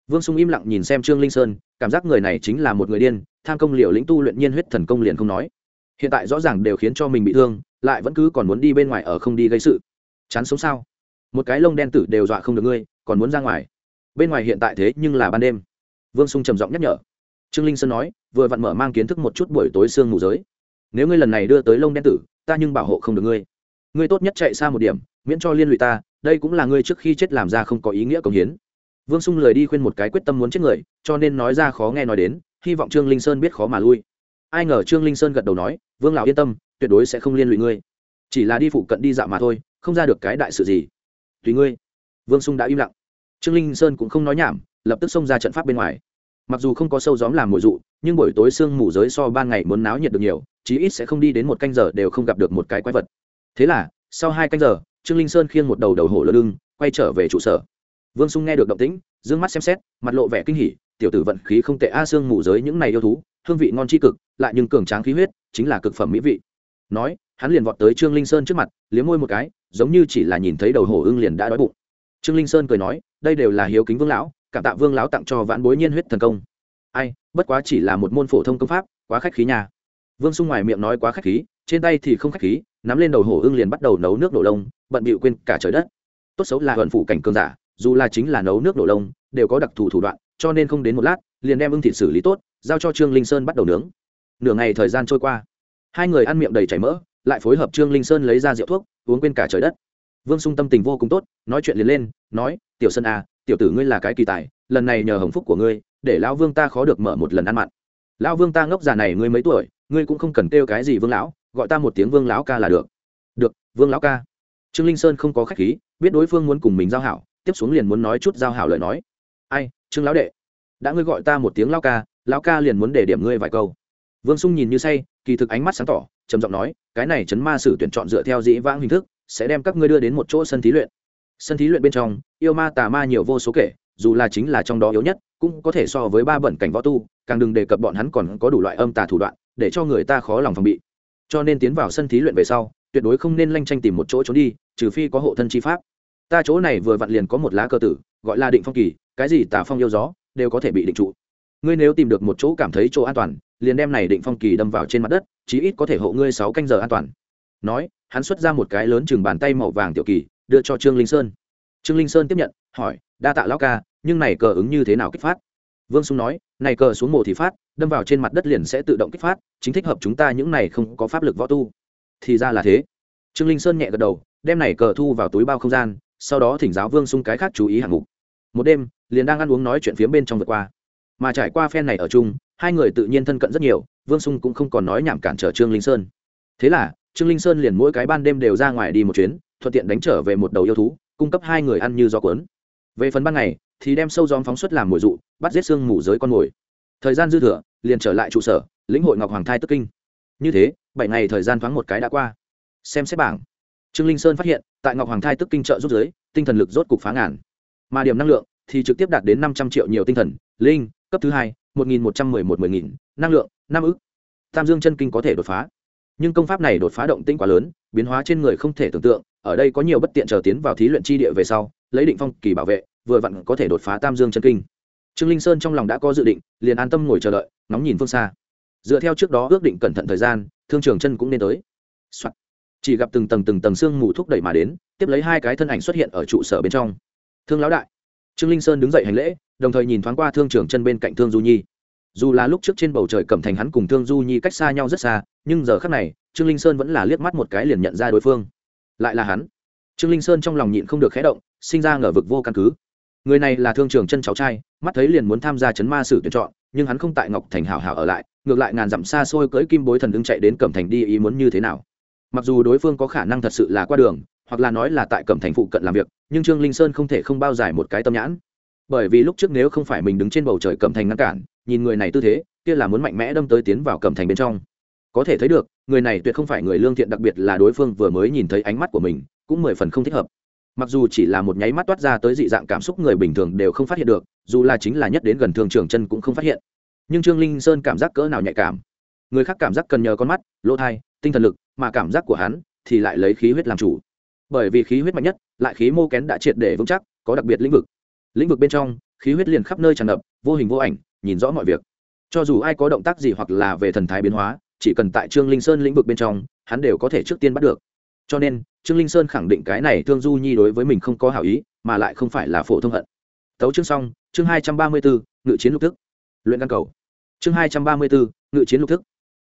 vương sung im lặng nhìn xem trương linh sơn, cảm giác người này chính là một người điên, tham công liều lĩnh tu luyện nhiên huyết thần công liền không nói. Hiện tại rõ ràng đều khiến cho mình bị thương, lại vẫn cứ còn muốn đi bên ngoài ở không đi gây sự. Chán sống sao? Một cái lông đen tử đều dọa không được ngươi, còn muốn ra ngoài. Bên ngoài hiện tại thế nhưng là ban đêm vương sung trầm giọng nhắc nhở. Trương linh sơn nói, vừa vặn mở mang kiến thức một chút buổi tối sương mù giới. Nếu ngươi lần này đưa tới lông đen tử, ta nhưng bảo hộ không được ngươi. Ngươi tốt nhất chạy xa một điểm, miễn cho liên lụy ta, đây cũng là ngươi trước khi chết làm ra không có ý nghĩa công hiến. Vương sung lời đi khuyên một cái quyết tâm muốn chết người, cho nên nói ra khó nghe nói đến, hy vọng trương linh sơn biết khó mà lui. Ai ngờ trương linh sơn gật đầu nói, vương lão yên tâm, tuyệt đối sẽ không liên lụy ngươi. Chỉ là đi phụ cận đi dạo mà thôi, không ra được cái đại sự gì. Tùy ngươi. Vương sung đã im lặng. Trương linh sơn cũng không nói nhảm lập tức xông ra trận pháp bên ngoài. Mặc dù không có sâu gióm làm mùi dụ, nhưng buổi tối sương mù giới so ban ngày muốn náo nhiệt được nhiều, chí ít sẽ không đi đến một canh giờ đều không gặp được một cái quái vật. Thế là, sau hai canh giờ, trương linh sơn khiêng một đầu đầu hổ lơ lưng, quay trở về trụ sở. Vương sung nghe được động tĩnh d ư ơ n g mắt xem xét, mặt lộ vẻ kinh hỉ, tiểu tử vận khí không tệ a, sương mù giới những này yêu thú, hương vị ngon c h i cực, lại nhưng cường tráng khí huyết, chính là cực phẩm mỹ vị. Nói, hắn liền vọt tới trương linh sơn trước mặt, liếm môi một cái, giống như chỉ là nhìn thấy đầu hổ ưng liền đã đói bụng. Trương linh sơn cười nói, đây đều là hiếu kính vương lão cảm tạ vương lão tặng cho vãn bối nhiên huyết thần công. Ai, bất quá chỉ là một môn phổ thông công pháp, quá khách khí nhà vương sung ngoài miệng nói quá khách khí, trên tay thì không khách khí, nắm lên đầu hổ ưng liền bắt đầu nấu nước nổ lông, bận bịu quên cả trời đất. Tốt xấu là hận phủ cảnh cường giả, dù là chính là nấu nước nổ lông, đều có đặc thù thủ đoạn, cho nên không đến một lát, liền đem ưng thịt xử lý tốt, giao cho trương linh sơn bắt đầu nướng. Nửa ngày thời gian trôi qua, hai người ăn miệng đầy chảy mỡ, lại phối hợp trương linh sơn lấy ra rượu thuốc, uống quên cả trời đất. Vương sung tâm tình vô cùng tốt, nói chuyện liền lên, nói, tiểu sơn à tiểu tử ngươi là cái kỳ tài, lần này nhờ hồng phúc của ngươi, để lão vương ta khó được mở một lần ăn mặn. Lão vương ta ngốc già này ngươi mấy tuổi, ngươi cũng không cần kêu cái gì vương lão, gọi ta một tiếng vương lão ca là được. Được, vương lão ca. Trương linh sơn không có khách khí, biết đối phương muốn cùng mình giao hảo, tiếp xuống liền muốn nói chút giao hảo lời nói. Ai, trương lão đệ? Đã ngươi gọi ta một tiếng lão ca lão ca liền muốn để điểm ngươi vài câu. Vương sung nhìn như say, kỳ thực ánh mắt sáng tỏ, trầm giọng nói, cái này chấn ma sử tuyển chọn dựa theo dĩ vãng hình thức, sẽ đem các ngươi đưa đến một chỗ sân thí luyện sân thí luyện bên trong, yêu ma tà ma nhiều vô số kể, dù là chính là trong đó yếu nhất, cũng có thể so với ba bẩn cảnh võ tu, càng đừng đề cập bọn hắn còn có đủ loại âm tà thủ đoạn, để cho người ta khó lòng phòng bị. Cho nên tiến vào sân thí luyện về sau, tuyệt đối không nên lanh tranh tìm một chỗ trốn đi, trừ phi có hộ thân chi pháp. Ta chỗ này vừa vặn liền có một lá cơ tử, gọi là định phong kỳ, cái gì tà phong yêu gió, đều có thể bị định trụ. Ngươi nếu tìm được một chỗ cảm thấy chỗ an toàn, liền đem này định phong kỳ đâm vào trên mặt đất, chí ít có thể hộ ngươi sáu canh giờ an toàn. Nói, hắn xuất ra một cái lớn chừng bàn tay màu vàng tiểu kỳ đưa cho trương linh sơn trương linh sơn tiếp nhận hỏi đa tạ lão ca nhưng này cờ ứng như thế nào kích phát vương sung nói này cờ xuống mồ thì phát đâm vào trên mặt đất liền sẽ tự động kích phát chính thích hợp chúng ta những này không có pháp lực võ tu thì ra là thế trương linh sơn nhẹ gật đầu đem này cờ thu vào túi bao không gian sau đó thỉnh giáo vương sung cái khác chú ý hạng mục một đêm liền đang ăn uống nói chuyện phía bên trong vượt qua mà trải qua phen này ở chung hai người tự nhiên thân cận rất nhiều vương sung cũng không còn nói nhảm cản trở trương linh sơn thế là trương linh sơn liền mỗi cái ban đêm đều ra ngoài đi một chuyến thuận tiện đánh trở về một đầu yêu thú, cung cấp hai người ăn như gió cuốn. Về phần ban ngày, thì đem sâu gióm phóng xuất làm mồi dụ, bắt giết xương mù giới con mồi. Thời gian dư thừa, liền trở lại trụ sở, lĩnh hội ngọc hoàng thai tức kinh. Như thế, bảy ngày thời gian thoáng một cái đã qua. Xem xét bảng. Trương linh sơn phát hiện, tại ngọc hoàng thai tức kinh trợ rút giới tinh thần lực rốt cục phá ngàn. Mà điểm năng lượng, thì trực tiếp đạt đến năm trăm triệu nhiều tinh thần, linh, cấp thứ hai, một nghìn một trăm mười một mười nghìn, năng lượng, năm ức. Tam dương chân kinh có thể đột phá. Nhưng công pháp này đột phá động tĩnh quá lớn, biến hóa trên người không thể tưởng tượng ở đây có nhiều bất tiện chờ tiến vào thí luyện chi địa về sau, lấy định phong kỳ bảo vệ, vừa vặn có thể đột phá tam dương chân kinh. Trương linh sơn trong lòng đã có dự định, liền an tâm ngồi chờ đợi, ngóng nhìn phương xa. Dựa theo trước đó ước định cẩn thận thời gian, thương trường chân cũng nên tới、Soạn. chỉ gặp từng tầng từng tầng xương mù thúc đẩy mà đến, tiếp lấy hai cái thân ảnh xuất hiện ở trụ sở bên trong. Thương lão đại. Trương linh sơn đứng dậy hành lễ, đồng thời nhìn thoáng qua thương trường chân bên cạnh thương du nhi. Dù là lúc trước trên bầu trời cẩm thành hắn cùng thương du nhi cách xa nhau rất xa, nhưng giờ khác này, trương linh sơn vẫn là liếc mắt một cái liền nhận ra đối phương lại là hắn. Trương linh sơn trong lòng nhịn không được khé động, sinh ra ngờ vực vô căn cứ. Người này là thương trường chân cháu trai, mắt thấy liền muốn tham gia chấn ma sử tuyển chọn, nhưng hắn không tại ngọc thành hảo hảo ở lại, ngược lại ngàn dặm xa xôi cưỡi kim bối thần đứng chạy đến cẩm thành đi ý muốn như thế nào. Mặc dù đối phương có khả năng thật sự là qua đường, hoặc là nói là tại cẩm thành phụ cận làm việc, nhưng trương linh sơn không thể không bao giải một cái tâm nhãn. Bởi vì lúc trước nếu không phải mình đứng trên bầu trời cẩm thành ngăn cản, nhìn người này tư thế, kia là muốn mạnh mẽ đâm tới tiến vào cẩm thành bên trong có thể thấy được, người này tuyệt không phải người lương thiện đặc biệt là đối phương vừa mới nhìn thấy ánh mắt của mình, cũng mười phần không thích hợp. Mặc dù chỉ là một nháy mắt toát ra tới dị dạng cảm xúc người bình thường đều không phát hiện được, dù là chính là nhất đến gần thường trường chân cũng không phát hiện. Nhưng trương linh sơn cảm giác cỡ nào nhạy cảm. Người khác cảm giác cần nhờ con mắt, lỗ thai tinh thần lực, mà cảm giác của hắn thì lại lấy khí huyết làm chủ. Bởi vì khí huyết mạnh nhất, lại khí mô kén đã triệt để vững chắc, có đặc biệt lĩnh vực. Lĩnh vực bên trong, khí huyết liền khắp nơi tràn ngập, vô hình vô ảnh, nhìn rõ mọi việc. Cho dù ai có động tác gì hoặc là về thần thái biến hóa chỉ cần tại trương linh sơn lĩnh vực bên trong, hắn đều có thể trước tiên bắt được. Cho nên, trương linh sơn khẳng định cái này thương du nhi đối với mình không có hảo ý, mà lại không phải là phổ thông hận. Tấu chương xong, chương hai trăm ba mươi bốn ngự chiến lục thức. Luyện gan cầu. Chương hai trăm ba mươi bốn ngự chiến lục thức.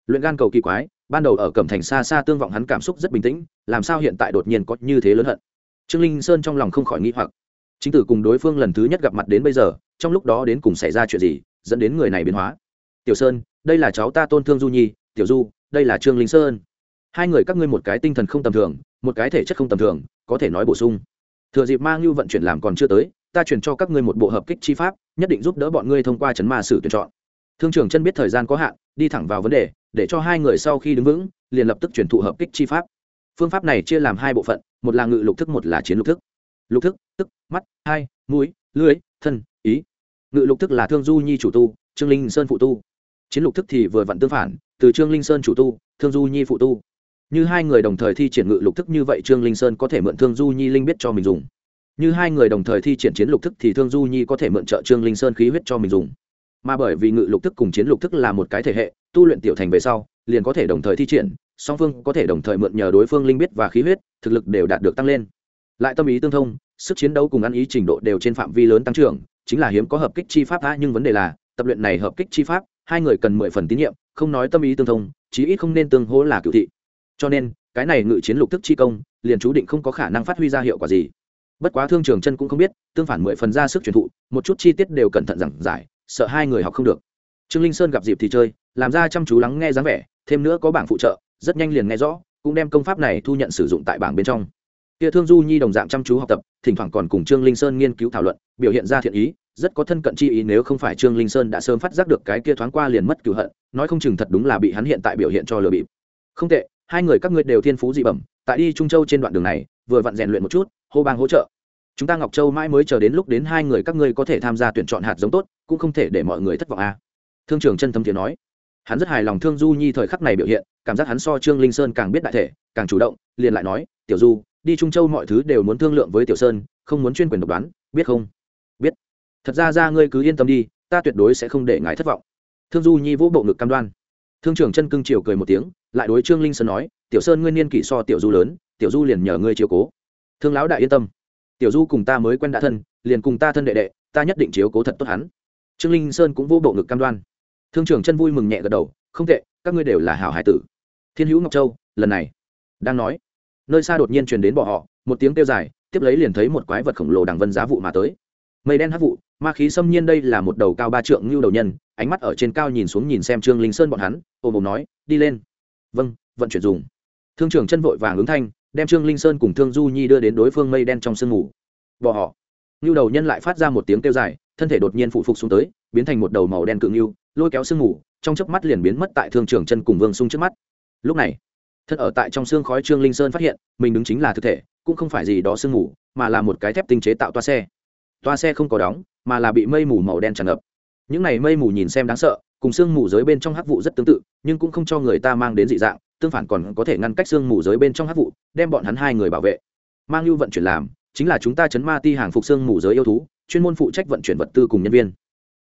Luyện gan cầu kỳ quái, ban đầu ở cẩm thành xa xa tương vọng hắn cảm xúc rất bình tĩnh, làm sao hiện tại đột nhiên có như thế lớn hận? Trương linh sơn trong lòng không khỏi nghĩ hoặc. Chính tử cùng đối phương lần thứ nhất gặp mặt đến bây giờ, trong lúc đó đến cùng xảy ra chuyện gì, dẫn đến người này biến hóa. Tiểu sơn, đây là cháu ta tôn thương du nhi tiểu du, đây là trương linh sơn. Hai người các ngươi một cái tinh thần không tầm thường, một cái thể chất không tầm thường, có thể nói bổ sung. Thừa dịp mang như vận chuyển làm còn chưa tới, ta chuyển cho các ngươi một bộ hợp kích chi pháp, nhất định giúp đỡ bọn ngươi thông qua chấn ma sử tuyển chọn. Thương trưởng chân biết thời gian có hạn, đi thẳng vào vấn đề, để cho hai người sau khi đứng vững, liền lập tức chuyển thụ hợp kích chi pháp. Phương pháp này chia làm hai bộ phận, một là ngự lục thức, một là chiến lục thức. Lục thức, tức, mắt, hai, mũi lưới thân, ý. Ngự lục thức là thương du nhi chủ tu, trương linh sơn phụ tu. Chiến lục thức thì vừa vặn tương phản từ trương linh sơn chủ tu, thương du nhi phụ tu. Như hai người đồng thời thi triển ngự lục thức như vậy, trương linh sơn có thể mượn thương du nhi linh biết cho mình dùng. Như hai người đồng thời thi triển chiến lục thức thì thương du nhi có thể mượn trợ trương linh sơn khí huyết cho mình dùng. Mà bởi vì ngự lục thức cùng chiến lục thức là một cái thể hệ, tu luyện tiểu thành về sau, liền có thể đồng thời thi triển, song phương có thể đồng thời mượn nhờ đối phương linh biết và khí huyết, thực lực đều đạt được tăng lên. Lại tâm ý tương thông, sức chiến đấu cùng ăn ý trình độ đều trên phạm vi lớn tăng trưởng, chính là hiếm có hợp kích chi pháp đã nhưng vấn đề là, tập luyện này hợp kích chi pháp, hai người cần mười phần tín nhiệm không nói tâm ý tương thông, chí ít không nên tương hỗ là cựu thị. Cho nên, cái này ngự chiến lục thức chi công, liền chú định không có khả năng phát huy ra hiệu quả gì. Bất quá thương trường chân cũng không biết, tương phản mười phần ra sức truyền thụ, một chút chi tiết đều cẩn thận giảng giải, sợ hai người học không được. Trương linh sơn gặp dịp thì chơi, làm ra chăm chú lắng nghe dáng vẻ, thêm nữa có bảng phụ trợ, rất nhanh liền nghe rõ, cũng đem công pháp này thu nhận sử dụng tại bảng bên trong kia thương du nhi đồng dạng chăm chú học tập, thỉnh thoảng còn cùng trương linh sơn nghiên cứu thảo luận, biểu hiện ra thiện ý, rất có thân cận chi ý nếu không phải trương linh sơn đã sớm phát giác được cái kia thoáng qua liền mất cửu hận, nói không chừng thật đúng là bị hắn hiện tại biểu hiện cho lừa bịp. Không tệ, hai người các ngươi đều thiên phú dị bẩm, tại đi trung châu trên đoạn đường này, vừa vặn rèn luyện một chút, hô bang hỗ trợ. Chúng ta ngọc châu mãi mới chờ đến lúc đến hai người các ngươi có thể tham gia tuyển chọn hạt giống tốt, cũng không thể để mọi người thất vọng a à. thương trường chân thâm thiện nói. Hắn rất hài lòng thương du nhi thời khắc này biểu hiện, cảm giác hắn so trương linh sơn càng biết đại thể, càng chủ động, liền lại nói, tiểu du đi trung châu mọi thứ đều muốn thương lượng với tiểu sơn, không muốn chuyên quyền độc đoán, biết không? Biết. Thật ra ra ngươi cứ yên tâm đi, ta tuyệt đối sẽ không để ngài thất vọng. Thương du nhi vỗ bộ ngực cam đoan. Thương trưởng chân cưng chiều cười một tiếng, lại đối trương linh sơn nói, tiểu sơn ngươi niên kỷ so tiểu du lớn, tiểu du liền nhờ ngươi chiếu cố. Thương lão đại yên tâm. Tiểu du cùng ta mới quen đã thân, liền cùng ta thân đệ đệ, ta nhất định chiếu cố thật tốt hắn. Trương linh sơn cũng vô bộ ngực cam đoan. Thương trưởng chân vui mừng nhẹ gật đầu, không tệ, các ngươi đều là hảo hải tử. Thiên hữu ngọc châu, lần này, đang nói nơi xa đột nhiên truyền đến bỏ họ, một tiếng kêu dài, tiếp lấy liền thấy một quái vật khổng lồ đằng vân giá vụ mà tới. Mây đen hắc vụ, ma khí xâm nhiên đây là một đầu cao ba trượng ngưu đầu nhân, ánh mắt ở trên cao nhìn xuống nhìn xem trương linh sơn bọn hắn ôm ôm nói, đi lên. Vâng vận chuyển dùng. Thương trưởng chân vội vàng ứng thanh, đem trương linh sơn cùng thương du nhi đưa đến đối phương mây đen trong sương mù. Bỏ họ. Ngưu đầu nhân lại phát ra một tiếng kêu dài, thân thể đột nhiên phụ phục xuống tới, biến thành một đầu màu đen cự ngưu, lôi kéo sương mù, trong chớp mắt liền biến mất tại thương trưởng chân cùng vương sung trước mắt. Lúc này thân ở tại trong xương khói trương linh sơn phát hiện, mình đứng chính là thực thể, cũng không phải gì đó sương mù, mà là một cái thép tinh chế tạo toa xe. Toa xe không có đóng, mà là bị mây mù màu đen tràn ngập. Những này mây mù nhìn xem đáng sợ, cùng sương mù giới bên trong hắc vụ rất tương tự, nhưng cũng không cho người ta mang đến dị dạng, tương phản còn có thể ngăn cách sương mù giới bên trong hắc vụ, đem bọn hắn hai người bảo vệ. Mang lưu vận chuyển làm, chính là chúng ta chấn ma ti hàng phục sương mù giới yêu thú, chuyên môn phụ trách vận chuyển vật tư cùng nhân viên.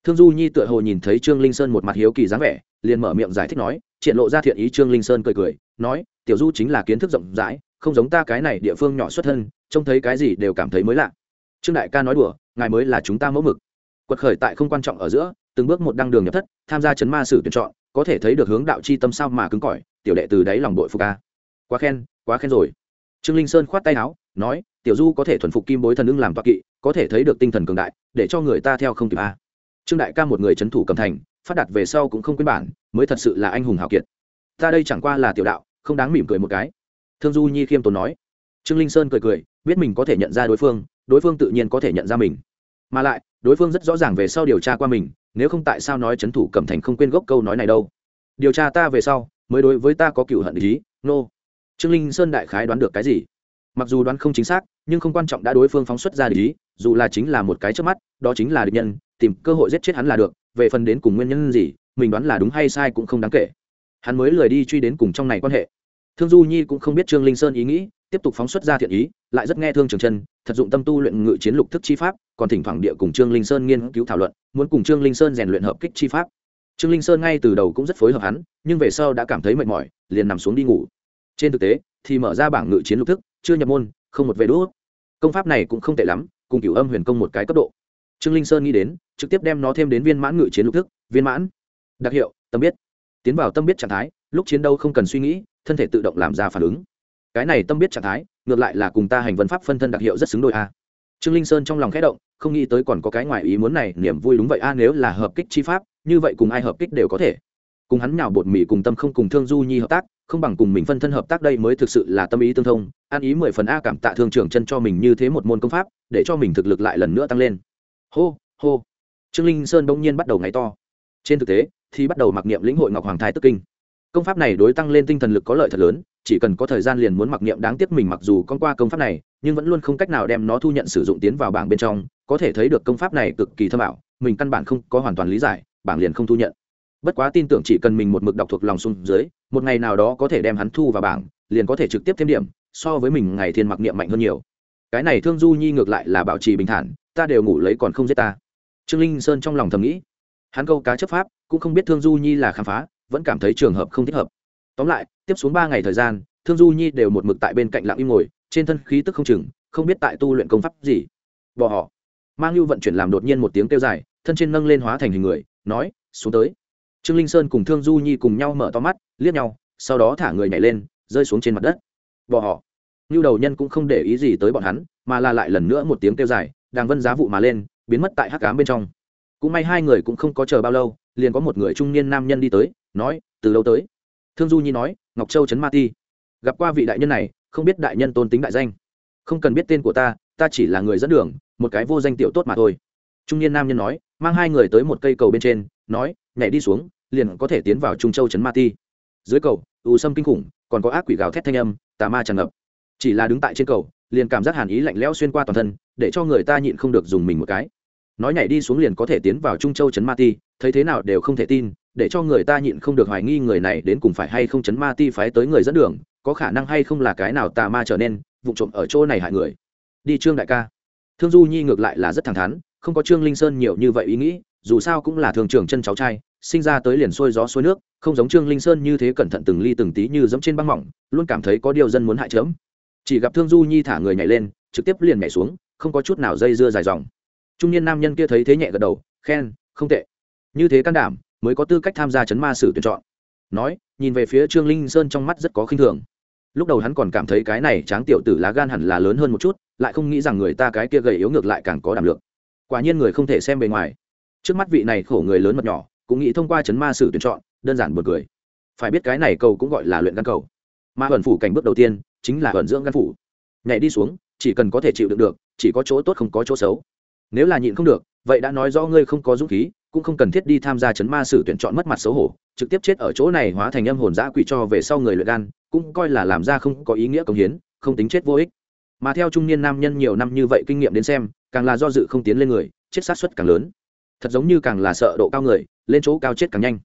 Thương du nhi tựa hồ nhìn thấy trương linh sơn một mặt hiếu kỳ dáng vẻ, liền mở miệng giải thích nói triển lộ ra thiện ý trương linh sơn cười cười, nói, tiểu du chính là kiến thức rộng rãi, không giống ta cái này địa phương nhỏ xuất thân, trông thấy cái gì đều cảm thấy mới lạ. Trương đại ca nói đùa, ngài mới là chúng ta mẫu mực. Quật khởi tại không quan trọng ở giữa, từng bước một đăng đường nhập thất, tham gia chấn ma sử tuyển chọn, có thể thấy được hướng đạo chi tâm sao mà cứng cỏi, tiểu đệ từ đáy lòng đội phục ca quá khen quá khen rồi. Trương linh sơn khoát tay áo, nói, tiểu du có thể thuần phục kim bối thần ưng làm toạc kỵ, có thể thấy được tinh thần cường đại, để cho người ta theo không kịp a. Trương đại ca một người c h ấ n thủ cầm thành phát đạt về sau cũng không quên bản, mới thật sự là anh hùng hào kiệt. Ta đây chẳng qua là tiểu đạo, không đáng mỉm cười một cái. Thương du nhi khiêm tốn nói. Trương linh sơn cười cười, biết mình có thể nhận ra đối phương đối phương tự nhiên có thể nhận ra mình. Mà lại, đối phương rất rõ ràng về sau điều tra qua mình, nếu không tại sao nói c h ấ n thủ cẩm thành không quên gốc câu nói này đâu. Điều tra ta về sau, mới đối với ta có cựu hận ý, nô、no. trương linh sơn đại khái đoán được cái gì? Mặc dù đoán không chính xác, nhưng không quan trọng đã đối phương phóng xuất ra ý, dù là chính là một cái trước mắt, đó chính là địch nhân tìm cơ hội giết chết hắn là được, về phần đến cùng nguyên nhân gì, mình đoán là đúng hay sai cũng không đáng kể. Hắn mới lười đi truy đến cùng trong này quan hệ. Thương du nhi cũng không biết trương linh sơn ý nghĩ, tiếp tục phóng xuất ra thiện ý, lại rất nghe thương trường chân thật dụng tâm tu luyện ngự chiến lục thức chi pháp, còn thỉnh thoảng địa cùng trương linh sơn nghiên cứu thảo luận, muốn cùng trương linh sơn rèn luyện hợp kích chi pháp. Trương linh sơn ngay từ đầu cũng rất phối hợp hắn, nhưng về sau đã cảm thấy mệt mỏi, liền nằm xuống đi ngủ. Trên thực tế, thì mở ra bảng ngự chiến lục thức, chưa nhập môn, không một về đũa công pháp này cũng không tệ lắm, cùng cửu âm huyền công một cái cấp độ trương linh sơn nghĩ đến, trực tiếp đem nó thêm đến viên mãn ngự chiến lục thức, viên mãn. Đặc hiệu, tâm biết. Tiến vào tâm biết trạng thái, lúc chiến đấu không cần suy nghĩ, thân thể tự động làm ra phản ứng. Cái này tâm biết trạng thái, ngược lại là cùng ta hành vân pháp phân thân đặc hiệu rất xứng đôi a. Trương linh sơn trong lòng khẽ động, không nghĩ tới còn có cái ngoài ý muốn này, niềm vui đúng vậy a, nếu là hợp kích chi pháp, như vậy cùng ai hợp kích đều có thể. Cùng hắn nhào bột mì cùng tâm không cùng thương du nhi hợp tác, không bằng cùng mình phân thân hợp tác đây mới thực sự là tâm ý tương thông. An ý mười phần a cảm tạ thương trưởng chân cho mình như thế một môn công pháp, để cho mình thực lực lại lần nữa tăng lên hô hô. Trương linh sơn bỗng nhiên bắt đầu ngáy to. Trên thực tế, thì bắt đầu mặc niệm lĩnh hội ngọc hoàng thái tức kinh. Công pháp này đối tăng lên tinh thần lực có lợi thật lớn, chỉ cần có thời gian liền muốn mặc niệm đáng tiếc mình mặc dù con qua công pháp này, nhưng vẫn luôn không cách nào đem nó thu nhận sử dụng tiến vào bảng bên trong, có thể thấy được công pháp này cực kỳ thâm ảo, mình căn bản không có hoàn toàn lý giải, bảng liền không thu nhận. Bất quá tin tưởng chỉ cần mình một mực đọc thuộc lòng xuống dưới, một ngày nào đó có thể đem hắn thu vào bảng, liền có thể trực tiếp thêm điểm, so với mình ngày thiên mặc niệm mạnh hơn nhiều. Cái này thương du nhi ngược lại là bảo trì bình thản ta đều ngủ lấy còn không giết ta. Trương linh sơn trong lòng thầm nghĩ. Hắn câu cá chấp pháp, cũng không biết thương du nhi là khám phá, vẫn cảm thấy trường hợp không thích hợp. Tóm lại, tiếp xuống ba ngày thời gian, thương du nhi đều một mực tại bên cạnh lặng im ngồi, trên thân khí tức không chừng, không biết tại tu luyện công pháp gì. Bỏ họ. Mang lưu vận chuyển làm đột nhiên một tiếng kêu dài, thân trên nâng lên hóa thành hình người, nói, xuống tới. Trương linh sơn cùng thương du nhi cùng nhau mở to mắt, liếc nhau, sau đó thả người nhảy lên, rơi xuống trên mặt đất. Bỏ họ. Lưu đầu nhân cũng không để ý gì tới bọn hắn, mà là lại lần nữa một tiếng kêu dài đang vân giá vụ mà lên, biến mất tại hắc cám bên trong. Cũng may hai người cũng không có chờ bao lâu, liền có một người trung niên nam nhân đi tới, nói, từ lâu tới. Thương du nhi nói, ngọc châu trấn ma ti. Gặp qua vị đại nhân này, không biết đại nhân tôn tính đại danh. Không cần biết tên của ta ta chỉ là người dẫn đường, một cái vô danh tiểu tốt mà thôi. Trung niên nam nhân nói, mang hai người tới một cây cầu bên trên, nói, nhảy đi xuống, liền có thể tiến vào trung châu trấn ma ti. Dưới cầu ù sâm kinh khủng, còn có ác quỷ gào thét thanh âm, tà ma tràn ngập. Chỉ là đứng tại trên cầu, liền cảm giác hàn ý lạnh lẽo xuyên qua toàn thân để cho người ta nhịn không được dùng mình một cái. Nói nhảy đi xuống liền có thể tiến vào trung châu trấn ma ti, thấy thế nào đều không thể tin, để cho người ta nhịn không được hoài nghi người này đến cùng phải hay không Trấn ma ti phái tới người dẫn đường, có khả năng hay không là cái nào tà ma trở nên, vụ trộm ở chỗ này hại người. Đi trương đại ca. Thương du nhi ngược lại là rất thẳng thắn, không có trương linh sơn nhiều như vậy ý nghĩ, dù sao cũng là thường trưởng chân cháu trai, sinh ra tới liền xuôi gió xuôi nước, không giống trương linh sơn như thế cẩn thận từng ly từng tí như dẫm trên băng mỏng, luôn cảm thấy có điều dân muốn hại chớm. Chỉ gặp thương du nhi thả người nhảy lên, trực tiếp liền nhảy xuống không có chút nào dây dưa dài dòng. Trung niên nam nhân kia thấy thế nhẹ gật đầu, khen, không tệ. Như thế can đảm, mới có tư cách tham gia chấn ma sử tuyển chọn. Nói, nhìn về phía trương linh sơn trong mắt rất có khinh thường. Lúc đầu hắn còn cảm thấy cái này tráng tiểu tử lá gan hẳn là lớn hơn một chút, lại không nghĩ rằng người ta cái kia gầy yếu ngược lại càng có đảm lượng. Quả nhiên người không thể xem bề ngoài. Trước mắt vị này khổ người lớn mật nhỏ, cũng nghĩ thông qua chấn ma sử tuyển chọn, đơn giản một người phải biết cái này cầu cũng gọi là luyện gan cầu. Ma ẩn phủ cảnh bước đầu tiên, chính là ẩn dưỡng gan phủ. Nhảy đi xuống, chỉ cần có thể chịu đựng được chỉ có chỗ tốt không có chỗ xấu. Nếu là nhịn không được, vậy đã nói rõ ngươi không có dũng khí, cũng không cần thiết đi tham gia chấn ma sử tuyển chọn mất mặt xấu hổ, trực tiếp chết ở chỗ này hóa thành âm hồn giã quỷ cho về sau người luyện gan cũng coi là làm ra không có ý nghĩa công hiến, không tính chết vô ích. Mà theo trung niên nam nhân nhiều năm như vậy kinh nghiệm đến xem, càng là do dự không tiến lên người, chết sát suất càng lớn. Thật giống như càng là sợ độ cao người, lên chỗ cao chết càng nhanh.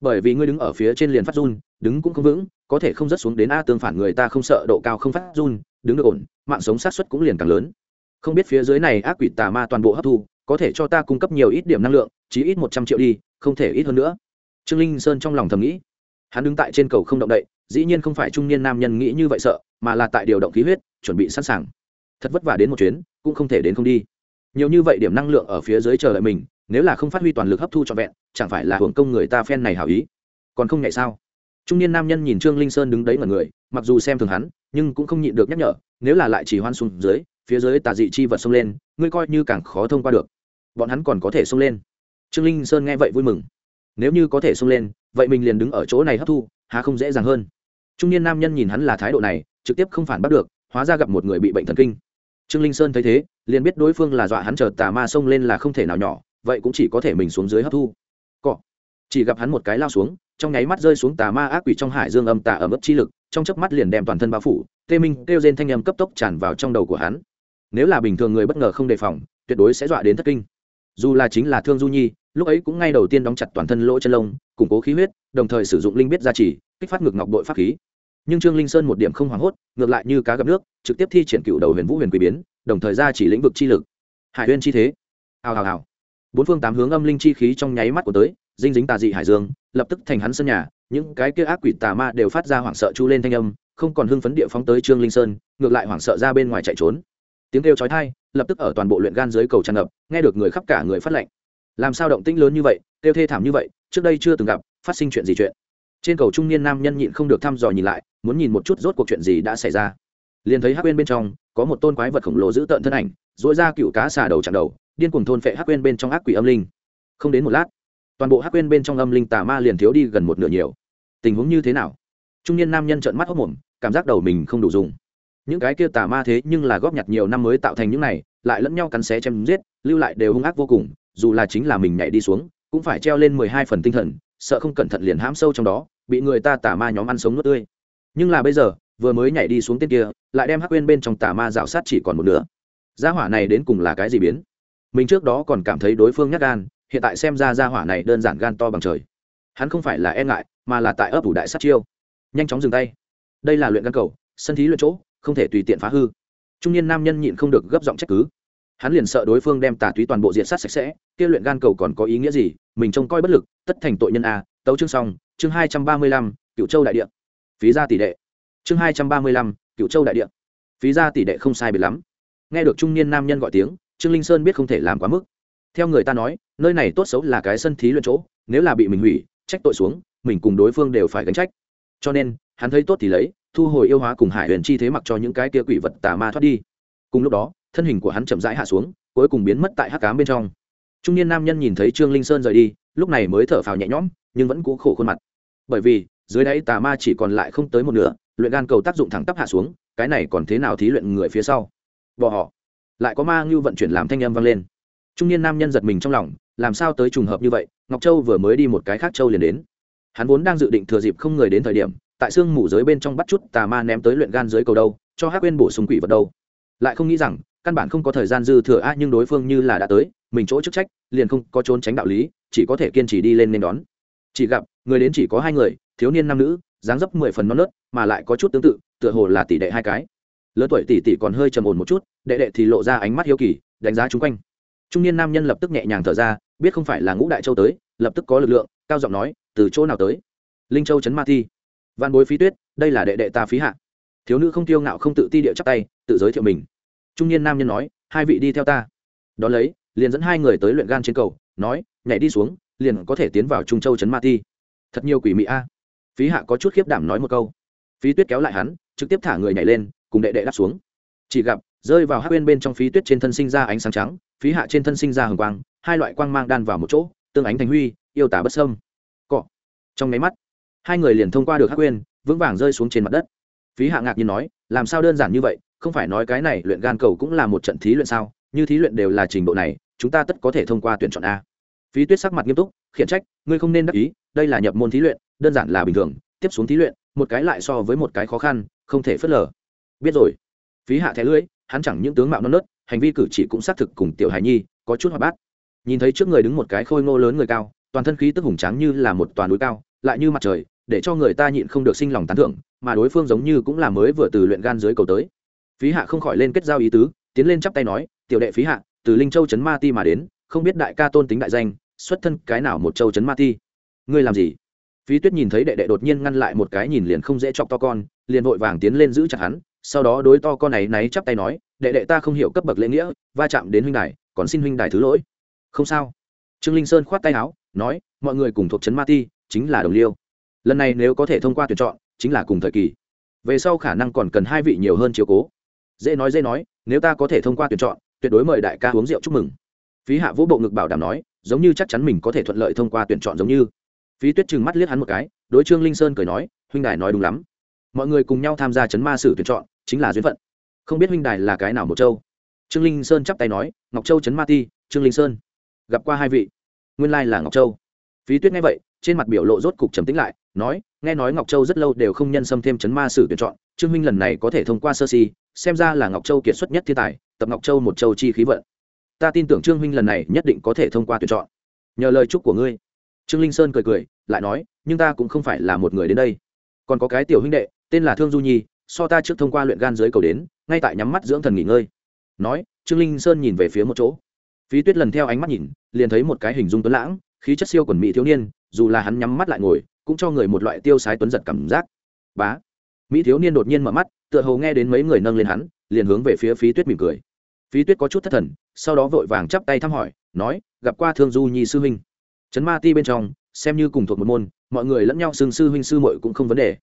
Bởi vì ngươi đứng ở phía trên liền phát run, đứng cũng không vững, có thể không rất xuống đến a tương phản người ta không sợ độ cao không phát run, đứng được ổn, mạng sống sát suất cũng liền càng lớn không biết phía dưới này ác quỷ tà ma toàn bộ hấp thu, có thể cho ta cung cấp nhiều ít điểm năng lượng chỉ ít một trăm triệu đi, không thể ít hơn nữa. Trương linh sơn trong lòng thầm nghĩ. Hắn đứng tại trên cầu không động đậy, dĩ nhiên không phải trung niên nam nhân nghĩ như vậy sợ, mà là tại điều động khí huyết, chuẩn bị sẵn sàng. Thật vất vả đến một chuyến, cũng không thể đến không đi. Nhiều như vậy điểm năng lượng ở phía dưới chờ đợi mình, nếu là không phát huy toàn lực hấp thu trọn vẹn, chẳng phải là hưởng công người ta phen này hảo ý. Còn không nhảy sao? Trung niên nam nhân nhìn trương linh sơn đứng đấy mọi người, mặc dù xem thường hắn, nhưng cũng không nhịn được nhắc nhở, nếu là lại chỉ hoan xuống dưới phía dưới tà dị chi vật xông lên, ngươi coi như càng khó thông qua được. Bọn hắn còn có thể xông lên. Trương linh sơn nghe vậy vui mừng. Nếu như có thể xông lên, vậy mình liền đứng ở chỗ này hấp thu, há không dễ dàng hơn. Trung niên nam nhân nhìn hắn là thái độ này, trực tiếp không phản bắt được, hóa ra gặp một người bị bệnh thần kinh. Trương linh sơn thấy thế, liền biết đối phương là dọa hắn chờ tà ma xông lên là không thể nào nhỏ, vậy cũng chỉ có thể mình xuống dưới hấp thu. Cọ. Chỉ gặp hắn một cái lao xuống, trong nháy mắt rơi xuống tà ma ác quỷ trong hải dương âm tà ở mức chi lực, trong chớp mắt liền đem toàn thân bao phủ, tê minh kêu rên thanh âm cấp tốc tràn vào trong đầu của hắn nếu là bình thường người bất ngờ không đề phòng, tuyệt đối sẽ dọa đến thất kinh. Dù là chính là thương du nhi, lúc ấy cũng ngay đầu tiên đóng chặt toàn thân lỗ chân lông, củng cố khí huyết, đồng thời sử dụng linh biết gia trì, kích phát ngược ngọc đội pháp khí. Nhưng trương linh sơn một điểm không hoảng hốt, ngược lại như cá gặp nước, trực tiếp thi triển cựu đầu huyền vũ huyền quý biến, đồng thời ra chỉ lĩnh vực chi lực. Hải huyên chi thế. Hào hào hào. Bốn phương tám hướng âm linh chi khí trong nháy mắt của tới, dinh dính tà dị hải dương, lập tức thành hắn sân nhà, những cái kia ác quỷ tà ma đều phát ra hoảng sợ chu lên thanh âm, không còn hưng phấn địa phóng tới trương linh sơn, ngược lại hoảng sợ ra bên ngoài chạy trốn tiếng kêu chói tai, lập tức ở toàn bộ luyện gan dưới cầu tràn ngập, nghe được người khắp cả người phát lệnh. Làm sao động tĩnh lớn như vậy, kêu thê thảm như vậy, trước đây chưa từng gặp, phát sinh chuyện gì chuyện. Trên cầu trung niên nam nhân nhịn không được thăm dò nhìn lại, muốn nhìn một chút rốt cuộc chuyện gì đã xảy ra. Liền thấy hắc uyên bên trong, có một tôn quái vật khổng lồ giữ tợn thân ảnh dỗi ra cựu cá xà đầu chặn đầu, điên cuồng thôn phệ hắc uyên bên trong ác quỷ âm linh. Không đến một lát, toàn bộ hắc quên bên trong âm linh tà ma liền thiếu đi gần một nửa nhiều. Tình huống như thế nào? Trung niên nam nhân trợn mắt hốc mồm, cảm giác đầu mình không đủ dùng những cái kia tà ma thế nhưng là góp nhặt nhiều năm mới tạo thành những này, lại lẫn nhau cắn xé chém giết, lưu lại đều hung ác vô cùng, dù là chính là mình nhảy đi xuống, cũng phải treo lên mười hai phần tinh thần, sợ không cẩn thận liền hãm sâu trong đó, bị người ta tà ma nhóm ăn sống nuốt tươi. Nhưng là bây giờ, vừa mới nhảy đi xuống tên kia, lại đem hắc quên bên trong tà ma rào sát chỉ còn một nửa. Gia hỏa này đến cùng là cái gì biến? Mình trước đó còn cảm thấy đối phương nhắc gan, hiện tại xem ra gia hỏa này đơn giản gan to bằng trời. Hắn không phải là e ngại, mà là tại ấp ủ đại sát chiêu. Nhanh chóng dừng tay. Đây là luyện gan cầu, sân thí luyện chỗ không thể tùy tiện phá hư. Trung niên nam nhân nhịn không được gấp giọng trách cứ. Hắn liền sợ đối phương đem tà túy toàn bộ diện sát sạch sẽ, kia luyện gan cầu còn có ý nghĩa gì, mình trông coi bất lực, tất thành tội nhân a. Tấu chương xong, chương hai trăm ba mươi lăm cựu châu đại địa. Phí ra tỷ đệ. Chương hai trăm ba mươi lăm cựu châu đại địa. Phí ra tỷ đệ không sai biệt lắm. Nghe được trung niên nam nhân gọi tiếng, trương linh sơn biết không thể làm quá mức. Theo người ta nói, nơi này tốt xấu là cái sân thí luyện chỗ, nếu là bị mình hủy, trách tội xuống, mình cùng đối phương đều phải gánh trách. Cho nên, hắn thấy tốt thì lấy thu hồi yêu hóa cùng hải huyền chi thế mặc cho những cái kia quỷ vật tà ma thoát đi. Cùng lúc đó, thân hình của hắn chậm rãi hạ xuống, cuối cùng biến mất tại hắc cám bên trong. Trung niên nam nhân nhìn thấy trương linh sơn rời đi, lúc này mới thở phào nhẹ nhõm, nhưng vẫn cũ khổ khuôn mặt. Bởi vì, dưới đáy tà ma chỉ còn lại không tới một nửa, luyện gan cầu tác dụng thẳng tắp hạ xuống, cái này còn thế nào thí luyện người phía sau? Bỏ họ lại có ma ngưu vận chuyển làm thanh âm vang lên. Trung niên nam nhân giật mình trong lòng, làm sao tới trùng hợp như vậy, ngọc châu vừa mới đi một cái khác châu liền đến. Hắn vốn đang dự định thừa dịp không người đến thời điểm tại xương mù giới bên trong bắt chút tà ma ném tới luyện gan dưới cầu đâu, cho hát quên bổ sung quỷ vật đâu. Lại không nghĩ rằng, căn bản không có thời gian dư thừa a, nhưng đối phương như là đã tới, mình chỗ chức trách, liền không có trốn tránh đạo lý, chỉ có thể kiên trì đi lên nên đón. Chỉ gặp, người đến chỉ có hai người, thiếu niên nam nữ, dáng dấp mười phần non nớt, mà lại có chút tương tự, tựa hồ là tỷ đệ hai cái. Lớn tuổi tỷ tỷ còn hơi trầm ổn một chút, đệ đệ thì lộ ra ánh mắt hiếu kỳ, đánh giá chung quanh. Trung niên nam nhân lập tức nhẹ nhàng thở ra, biết không phải là ngũ đại châu tới, lập tức có lực lượng, cao giọng nói, từ chỗ nào tới? Linh châu trấn ma thi văn bối phí tuyết, đây là đệ đệ ta phí hạ. Thiếu nữ không tiêu ngạo không tự ti địa chắc tay, tự giới thiệu mình. Trung niên nam nhân nói, hai vị đi theo ta. Đón lấy, liền dẫn hai người tới luyện gan trên cầu, nói, nhảy đi xuống, liền có thể tiến vào trung châu trấn ma ti. Thật nhiều quỷ mị a. Phí hạ có chút khiếp đảm nói một câu. Phí tuyết kéo lại hắn, trực tiếp thả người nhảy lên, cùng đệ đệ đáp xuống. Chỉ gặp, rơi vào hát bên bên trong phí tuyết trên thân sinh ra ánh sáng trắng, phí hạ trên thân sinh ra hồng quang, hai loại quang mang đan vào một chỗ, tương ánh thành huy, yêu tả bất sâm cọ. Trong máy mắt hai người liền thông qua được hắc quên vững vàng rơi xuống trên mặt đất. Phí hạ ngạc nhiên nói, làm sao đơn giản như vậy? Không phải nói cái này luyện gan cầu cũng là một trận thí luyện sao? Như thí luyện đều là trình độ này, chúng ta tất có thể thông qua tuyển chọn a. Phí tuyết sắc mặt nghiêm túc, khiển trách, ngươi không nên đắc ý, đây là nhập môn thí luyện, đơn giản là bình thường, tiếp xuống thí luyện, một cái lại so với một cái khó khăn, không thể phớt lờ. Biết rồi. Phí hạ thẻ lưỡi, hắn chẳng những tướng mạo non nớt, hành vi cử chỉ cũng xác thực cùng tiểu hài nhi có chút hoạt bát. Nhìn thấy trước người đứng một cái khôi ngô lớn người cao, toàn thân khí tức hùng tráng như là một toàn núi cao, lại như mặt trời để cho người ta nhịn không được sinh lòng tán thưởng, mà đối phương giống như cũng là mới vừa từ luyện gan dưới cầu tới. Phí hạ không khỏi lên kết giao ý tứ, tiến lên chắp tay nói, tiểu đệ phí hạ, từ linh châu trấn ma ti mà đến, không biết đại ca tôn tính đại danh, xuất thân cái nào một châu trấn ma ti? Ngươi làm gì? Phí tuyết nhìn thấy đệ đệ đột nhiên ngăn lại một cái nhìn liền không dễ chọc to con, liền vội vàng tiến lên giữ chặt hắn, sau đó đối to con này náy chắp tay nói, đệ đệ ta không hiểu cấp bậc lễ nghĩa, va chạm đến huynh đài, còn xin huynh đài thứ lỗi. Không sao. Trương linh sơn khoát tay áo, nói, mọi người cùng thuộc trấn ma ti, chính là đồng liêu lần này nếu có thể thông qua tuyển chọn, chính là cùng thời kỳ. Về sau khả năng còn cần hai vị nhiều hơn chiếu cố. Dễ nói dễ nói, nếu ta có thể thông qua tuyển chọn, tuyệt đối mời đại ca uống rượu chúc mừng. Phí hạ vũ bộ ngực bảo đảm nói, giống như chắc chắn mình có thể thuận lợi thông qua tuyển chọn giống như. Phí tuyết trừng mắt liếc hắn một cái, đối trương linh sơn cười nói, huynh đài nói đúng lắm. Mọi người cùng nhau tham gia chấn ma sử tuyển chọn, chính là duyên phận. Không biết huynh đài là cái nào một châu. Trương linh sơn chắp tay nói, ngọc châu chấn ma ti, trương linh sơn. Gặp qua hai vị. Nguyên lai là ngọc châu phí tuyết nghe vậy, trên mặt biểu lộ rốt cục trầm tĩnh lại, nói, nghe nói ngọc châu rất lâu đều không nhân xâm thêm chấn ma sử tuyển chọn, trương Minh lần này có thể thông qua sơ si, xem ra là ngọc châu kiệt xuất nhất thiên tài, tập ngọc châu một châu chi khí vận. Ta tin tưởng trương Minh lần này nhất định có thể thông qua tuyển chọn. Nhờ lời chúc của ngươi. Trương linh sơn cười cười, lại nói, nhưng ta cũng không phải là một người đến đây. Còn có cái tiểu huynh đệ, tên là thương du nhi, so ta trước thông qua luyện gan dưới cầu đến, ngay tại nhắm mắt dưỡng thần nghỉ ngơi. Nói, trương linh sơn nhìn về phía một chỗ. Phí tuyết lần theo ánh mắt nhìn, liền thấy một cái hình dung tuấn lãng khí chất siêu quần mỹ thiếu niên, dù là hắn nhắm mắt lại ngồi, cũng cho người một loại tiêu sái tuấn giật cảm giác. Bá. Mỹ thiếu niên đột nhiên mở mắt, tựa hồ nghe đến mấy người nâng lên hắn, liền hướng về phía phí tuyết mỉm cười. Phí tuyết có chút thất thần, sau đó vội vàng chắp tay thăm hỏi, nói, gặp qua thương du nhi sư huynh. Trấn ma ti bên trong, xem như cùng thuộc một môn, mọi người lẫn nhau xưng sư huynh sư muội cũng không vấn đề.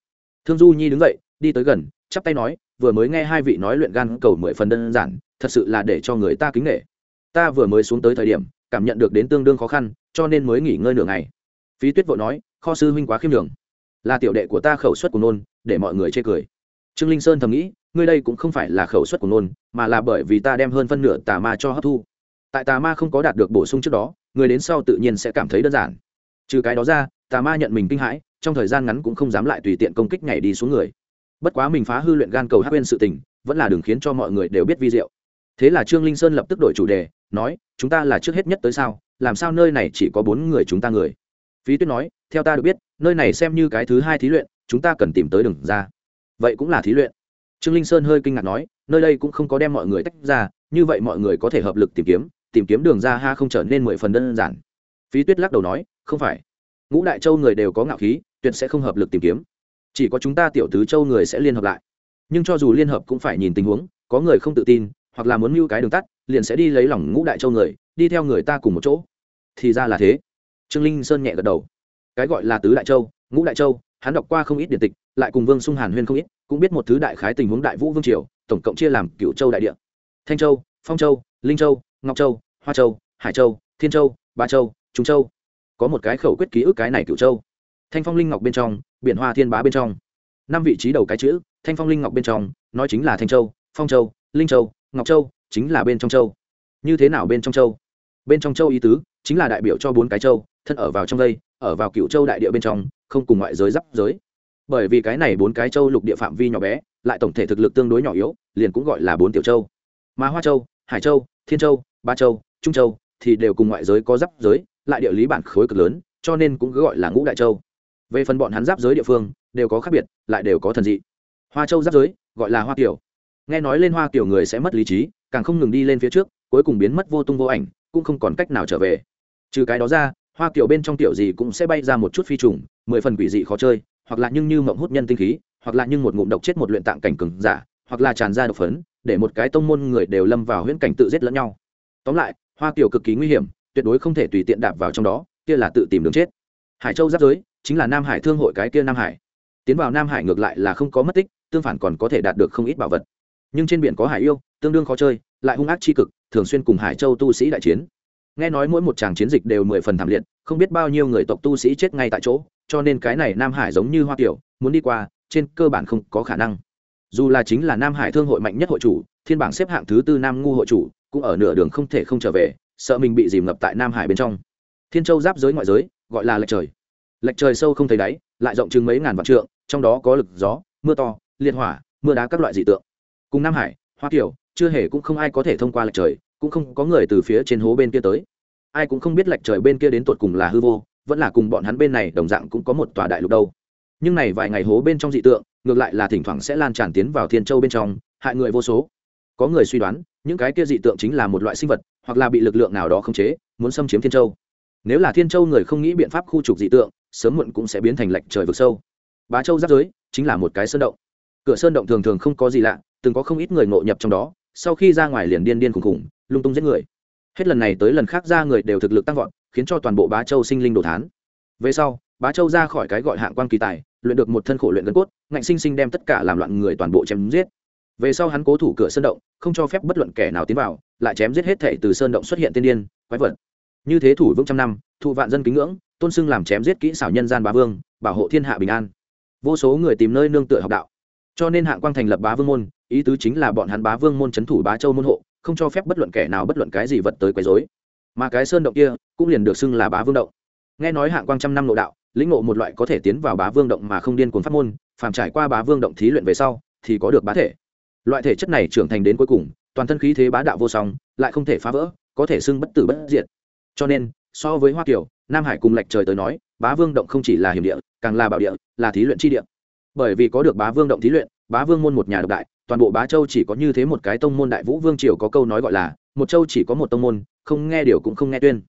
Thương du nhi đứng dậy, đi tới gần, chắp tay nói, vừa mới nghe hai vị nói luyện gan cầu mười phần đơn giản, thật sự là để cho người ta kính nghệ ta vừa mới xuống tới thời điểm cảm nhận được đến tương đương khó khăn, cho nên mới nghỉ ngơi nửa ngày. Phí tuyết vội nói, kho sư huynh quá khiêm đường là tiểu đệ của ta khẩu suất của nôn, để mọi người chê cười. Trương linh sơn thầm nghĩ, ngươi đây cũng không phải là khẩu suất của nôn, mà là bởi vì ta đem hơn phân nửa tà ma cho hấp thu. Tại tà ma không có đạt được bổ sung trước đó, người đến sau tự nhiên sẽ cảm thấy đơn giản. Trừ cái đó ra, tà ma nhận mình kinh hãi, trong thời gian ngắn cũng không dám lại tùy tiện công kích nhảy đi xuống người. Bất quá mình phá hư luyện gan cầu hát quên sự tình, vẫn là đường khiến cho mọi người đều biết vi diệu thế là trương linh sơn lập tức đổi chủ đề, nói, chúng ta là trước hết nhất tới sao? Làm sao nơi này chỉ có bốn người chúng ta người? Phí tuyết nói, theo ta được biết, nơi này xem như cái thứ hai thí luyện, chúng ta cần tìm tới đường ra. Vậy cũng là thí luyện. Trương linh sơn hơi kinh ngạc nói, nơi đây cũng không có đem mọi người tách ra, như vậy mọi người có thể hợp lực tìm kiếm tìm kiếm đường ra ha không trở nên mười phần đơn giản. Phí tuyết lắc đầu nói, không phải. Ngũ đại châu người đều có ngạo khí, tuyệt sẽ không hợp lực tìm kiếm. Chỉ có chúng ta tiểu tứ châu người sẽ liên hợp lại. Nhưng cho dù liên hợp cũng phải nhìn tình huống, có người không tự tin hoặc là muốn mưu cái đường tắt, liền sẽ đi lấy lòng ngũ đại châu người, đi theo người ta cùng một chỗ. Thì ra là thế. Trương linh sơn nhẹ gật đầu. Cái gọi là tứ đại châu, ngũ đại châu, hắn đọc qua không ít điện tịch, lại cùng vương sung hàn huyên không ít, cũng biết một thứ đại khái tình huống đại vũ vương triều, tổng cộng chia làm cựu châu đại địa. Thanh châu, phong châu, linh châu, ngọc châu, hoa châu, hải châu, thiên châu ba châu, trung châu. Có một cái khẩu quyết ký ức cái này cựu châu. Thanh phong linh ngọc bên trong, biển hoa thiên bá bên trong. Năm vị trí đầu cái chữ, thanh phong linh ngọc bên trong, nói chính là thanh châu, phong châu, linh châu ngọc châu, chính là bên trong châu. Như thế nào bên trong châu? Bên trong châu ý tứ, chính là đại biểu cho bốn cái châu, thân ở vào trong đây, ở vào cựu châu đại địa bên trong, không cùng ngoại giới giáp giới. Bởi vì cái này bốn cái châu lục địa phạm vi nhỏ bé, lại tổng thể thực lực tương đối nhỏ yếu, liền cũng gọi là bốn tiểu châu. Mà hoa châu, hải châu, thiên châu, ba châu, trung châu thì đều cùng ngoại giới có giáp giới, lại địa lý bản khối cực lớn, cho nên cũng gọi là ngũ đại châu. Về phần bọn hắn giáp giới địa phương, đều có khác biệt, lại đều có thần dị. Hoa châu giáp giới, gọi là hoa kiểu nghe nói lên hoa kiểu người sẽ mất lý trí, càng không ngừng đi lên phía trước, cuối cùng biến mất vô tung vô ảnh, cũng không còn cách nào trở về. Trừ cái đó ra, hoa kiểu bên trong tiểu gì cũng sẽ bay ra một chút phi trùng, mười phần quỷ dị khó chơi, hoặc là nhưng như mộng hút nhân tinh khí, hoặc là nhưng một ngụm độc chết một luyện tạng cảnh cừng giả, hoặc là tràn ra độc phấn, để một cái tông môn người đều lâm vào huyễn cảnh tự giết lẫn nhau. Tóm lại, hoa kiểu cực kỳ nguy hiểm, tuyệt đối không thể tùy tiện đạp vào trong đó, kia là tự tìm đường chết. Hải châu giáp giới, chính là nam hải thương hội cái kia nam hải. Tiến vào nam hải ngược lại là không có mất tích, tương phản còn có thể đạt được không ít bảo vật nhưng trên biển có hải yêu, tương đương khó chơi, lại hung ác tri cực, thường xuyên cùng hải châu tu sĩ đại chiến. Nghe nói mỗi một tràng chiến dịch đều mười phần thảm liệt, không biết bao nhiêu người tộc tu sĩ chết ngay tại chỗ, cho nên cái này nam hải giống như hoa kiểu muốn đi qua, trên cơ bản không có khả năng. Dù là chính là nam hải thương hội mạnh nhất hội chủ, thiên bảng xếp hạng thứ tư nam ngu hội chủ, cũng ở nửa đường không thể không trở về, sợ mình bị dìm ngập tại nam hải bên trong. Thiên châu giáp giới ngoại giới, gọi là lệch trời. Lệch trời sâu không thấy đáy, lại rộng chừng mấy ngàn vạn trượng, trong đó có lực gió, mưa to, liệt hỏa, mưa đá các loại dị tượng cùng nam hải, hoa kiều, chưa hề cũng không ai có thể thông qua lệch trời, cũng không có người từ phía trên hố bên kia tới. Ai cũng không biết lệch trời bên kia đến tột cùng là hư vô, vẫn là cùng bọn hắn bên này đồng dạng cũng có một tòa đại lục đâu. Nhưng này vài ngày hố bên trong dị tượng, ngược lại là thỉnh thoảng sẽ lan tràn tiến vào thiên châu bên trong, hại người vô số. Có người suy đoán, những cái kia dị tượng chính là một loại sinh vật, hoặc là bị lực lượng nào đó khống chế, muốn xâm chiếm thiên châu. Nếu là thiên châu người không nghĩ biện pháp khu trục dị tượng, sớm muộn cũng sẽ biến thành lệch trời vực sâu. Bá châu giáp giới chính là một cái sơn động. Cửa sơn động thường thường không có gì lạ từng có không ít người ngộ nhập trong đó, sau khi ra ngoài liền điên điên khùng khùng lung tung giết người. Hết lần này tới lần khác ra người đều thực lực tăng vọt, khiến cho toàn bộ bá châu sinh linh đồ thán. Về sau, bá châu ra khỏi cái gọi hạng quan kỳ tài, luyện được một thân khổ luyện gân cốt, ngạnh sinh sinh đem tất cả làm loạn người toàn bộ chém giết. Về sau hắn cố thủ cửa sơn động, không cho phép bất luận kẻ nào tiến vào, lại chém giết hết thể từ sơn động xuất hiện tiên điên, quái vật. Như thế thủ vững trăm năm, thụ vạn dân kính ngưỡng, tôn xưng làm chém giết kỹ xảo nhân gian bá vương, bảo hộ thiên hạ bình an. Vô số người tìm nơi nương tựa học đạo. Cho nên hạng quang thành lập bá vương môn ý tứ chính là bọn hắn bá vương môn c h ấ n thủ bá châu môn hộ, không cho phép bất luận kẻ nào bất luận cái gì vật tới quấy dối mà cái sơn động kia cũng liền được xưng là bá vương động. Nghe nói hạng quang trăm năm nội đạo, lĩnh ngộ một loại có thể tiến vào bá vương động mà không điên cuồng pháp môn, phàm trải qua bá vương động thí luyện về sau, thì có được bá thể. Loại thể chất này trưởng thành đến cuối cùng, toàn thân khí thế bá đạo vô song, lại không thể phá vỡ, có thể xưng bất tử bất diệt. Cho nên, so với hoa kiều, nam hải cùng lệch trời tới nói, bá vương động không chỉ là hiểm địa, càng là bảo địa, là thí luyện chi địa bởi vì có được bá vương động thí luyện, bá vương môn một nhà độc đại, toàn bộ bá châu chỉ có như thế một cái tông môn đại vũ vương triều có câu nói gọi là, một châu chỉ có một tông môn, không nghe điều cũng không nghe tuyên.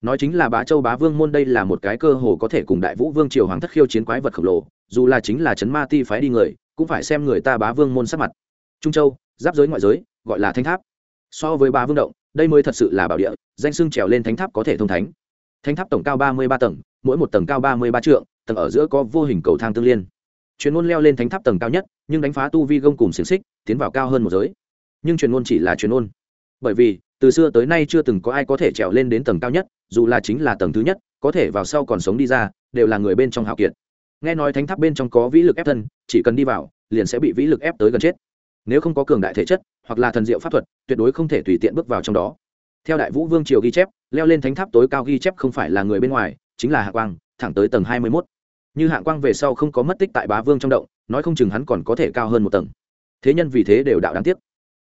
Nói chính là bá châu bá vương môn đây là một cái cơ hồ có thể cùng đại vũ vương triều hoàng thất khiêu chiến quái vật khổng lồ, dù là chính là chấn ma ti phái đi người, cũng phải xem người ta bá vương môn sắc mặt. Trung châu, giáp giới ngoại giới, gọi là thanh tháp. So với bá vương động, đây mới thật sự là bảo địa, danh sưng trèo lên thánh tháp có thể thông thánh. Thánh tháp tổng cao ba mươi ba tầng, mỗi một tầng cao ba mươi ba trượng, tầng ở giữa có vô hình cầu thang tương liên truyền ngôn leo lên thánh tháp tầng cao nhất, nhưng đánh phá tu vi gông cùng xiềng xích, tiến vào cao hơn một giới. Nhưng truyền ngôn chỉ là truyền ngôn bởi vì, từ xưa tới nay chưa từng có ai có thể trèo lên đến tầng cao nhất, dù là chính là tầng thứ nhất, có thể vào sau còn sống đi ra, đều là người bên trong hạo kiệt. Nghe nói thánh tháp bên trong có vĩ lực ép thân, chỉ cần đi vào, liền sẽ bị vĩ lực ép tới gần chết. Nếu không có cường đại thể chất, hoặc là thần diệu pháp thuật, tuyệt đối không thể tùy tiện bước vào trong đó. Theo đại vũ vương triều ghi chép, leo lên thánh tháp tối cao ghi chép không phải là người bên ngoài, chính là hạ quang, thẳng tới tầng hai mươi mốt như hạng quang về sau không có mất tích tại bá vương trong động, nói không chừng hắn còn có thể cao hơn một tầng. Thế nhân vì thế đều đạo đáng tiếc.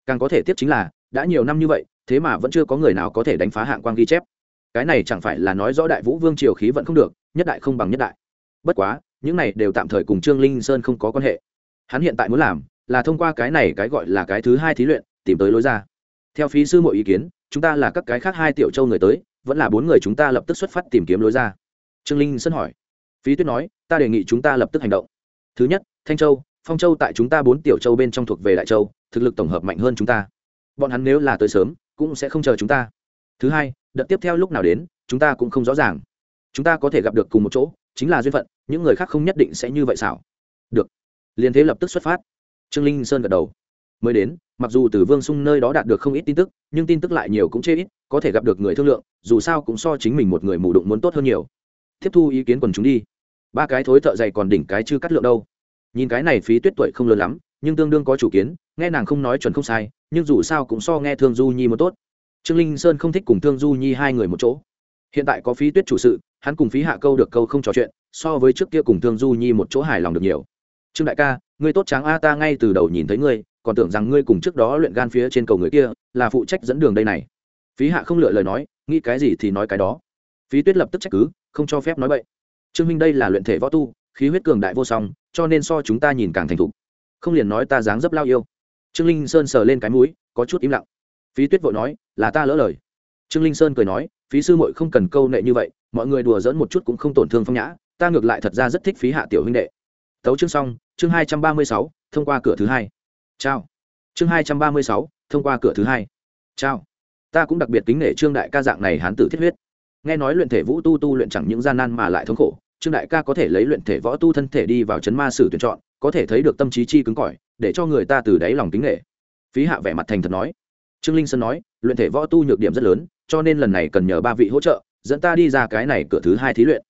Càng có thể tiếc chính là, đã nhiều năm như vậy, thế mà vẫn chưa có người nào có thể đánh phá hạng quang ghi chép. Cái này chẳng phải là nói rõ đại vũ vương triều khí vẫn không được, nhất đại không bằng nhất đại. Bất quá, những này đều tạm thời cùng trương linh sơn không có quan hệ. Hắn hiện tại muốn làm, là thông qua cái này cái gọi là cái thứ hai thí luyện, tìm tới lối ra. Theo phí sư mọi ý kiến, chúng ta là các cái khác hai tiểu châu người tới, vẫn là bốn người chúng ta lập tức xuất phát tìm kiếm lối ra. Trương linh sơn hỏi. Phí tuyết nói ta đề nghị chúng ta lập tức hành động. Thứ nhất, thanh châu, phong châu tại chúng ta bốn tiểu châu bên trong thuộc về đại châu, thực lực tổng hợp mạnh hơn chúng ta. Bọn hắn nếu là tới sớm, cũng sẽ không chờ chúng ta. Thứ hai, đợt tiếp theo lúc nào đến, chúng ta cũng không rõ ràng. Chúng ta có thể gặp được cùng một chỗ, chính là duyên phận, những người khác không nhất định sẽ như vậy xảo. Được. Liên thế lập tức xuất phát. Trương linh sơn gật đầu. Mới đến, mặc dù từ vương sung nơi đó đạt được không ít tin tức, nhưng tin tức lại nhiều cũng chê ít, có thể gặp được người thương lượng, dù sao cũng so chính mình một người mù đụng muốn tốt hơn nhiều. Tiếp thu ý kiến quần chúng đi ba cái thối thợ dày còn đỉnh cái chưa cắt lượng đâu. Nhìn cái này phí tuyết tuổi không lớn lắm, nhưng tương đương có chủ kiến, nghe nàng không nói chuẩn không sai, nhưng dù sao cũng so nghe thương du nhi một tốt. Trương linh sơn không thích cùng thương du nhi hai người một chỗ. Hiện tại có phí tuyết chủ sự, hắn cùng phí hạ câu được câu không trò chuyện, so với trước kia cùng thương du nhi một chỗ hài lòng được nhiều. Trương đại ca, ngươi tốt tráng a, ta ngay từ đầu nhìn thấy ngươi, còn tưởng rằng ngươi cùng trước đó luyện gan phía trên cầu người kia, là phụ trách dẫn đường đây này. Phí hạ không lựa lời nói, nghĩ cái gì thì nói cái đó. Phí tuyết lập tức trách cứ, không cho phép nói vậy trương minh đây là luyện thể võ tu, khí huyết cường đại vô song, cho nên so chúng ta nhìn càng thành thục. Không liền nói ta dáng dấp lao yêu. Trương linh sơn sờ lên cái mũi, có chút im lặng. Phí tuyết vội nói, là ta lỡ lời. Trương linh sơn cười nói, phí sư muội không cần câu nệ như vậy, mọi người đùa dỡn một chút cũng không tổn thương phong nhã, ta ngược lại thật ra rất thích phí hạ tiểu huynh đệ. Tấu chương xong, chương hai trăm ba mươi sáu, thông qua cửa thứ hai. Chào. Chương hai trăm ba mươi sáu, thông qua cửa thứ hai. Chào. Ta cũng đặc biệt kính nể trương đại ca dạng này hán tử thiết huyết. Nghe nói luyện thể vũ tu tu luyện chẳng những gian nan mà lại thống khổ trương đại ca có thể lấy luyện thể võ tu thân thể đi vào chấn ma sử tuyển chọn, có thể thấy được tâm trí chi cứng cỏi, để cho người ta từ đáy lòng kính nể. Phí hạ vẻ mặt thành thật nói. Trương linh sơn nói, luyện thể võ tu nhược điểm rất lớn, cho nên lần này cần nhờ ba vị hỗ trợ, dẫn ta đi ra cái này cửa thứ hai thí luyện.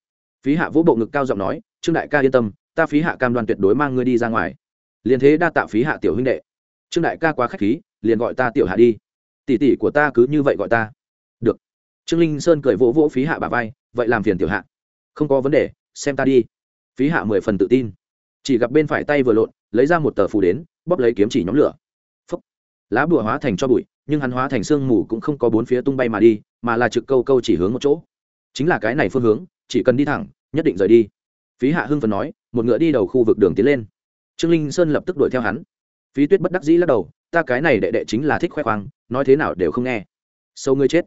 Phí hạ vũ bộ ngực cao giọng nói, trương đại ca yên tâm, ta phí hạ cam đoan tuyệt đối mang ngươi đi ra ngoài. Liền thế đa tạ phí hạ tiểu huynh đệ. Trương đại ca quá k h á c h khí, liền gọi ta tiểu hạ đi. Tỷ tỷ của ta cứ như vậy gọi ta. Được. Trương linh sơn cười vỗ vỗ phí hạ bà vai, vậy làm phiền tiểu hạ không có vấn đề, xem ta đi. Phí hạ mười phần tự tin. Chỉ gặp bên phải tay vừa lộn, lấy ra một tờ phù đến, bóp lấy kiếm chỉ nhóm lửa. Phấp lá bùa hóa thành cho bụi, nhưng hắn hóa thành sương mù cũng không có bốn phía tung bay mà đi, mà là trực câu câu chỉ hướng một chỗ. Chính là cái này phương hướng, chỉ cần đi thẳng, nhất định rời đi. Phí hạ hưng phần nói, một ngựa đi đầu khu vực đường tiến lên. Trương linh sơn lập tức đuổi theo hắn. Phí tuyết bất đắc dĩ lắc đầu, ta cái này đệ đệ chính là thích khoe khoang, nói thế nào đều không nghe. Sâu ngươi chết.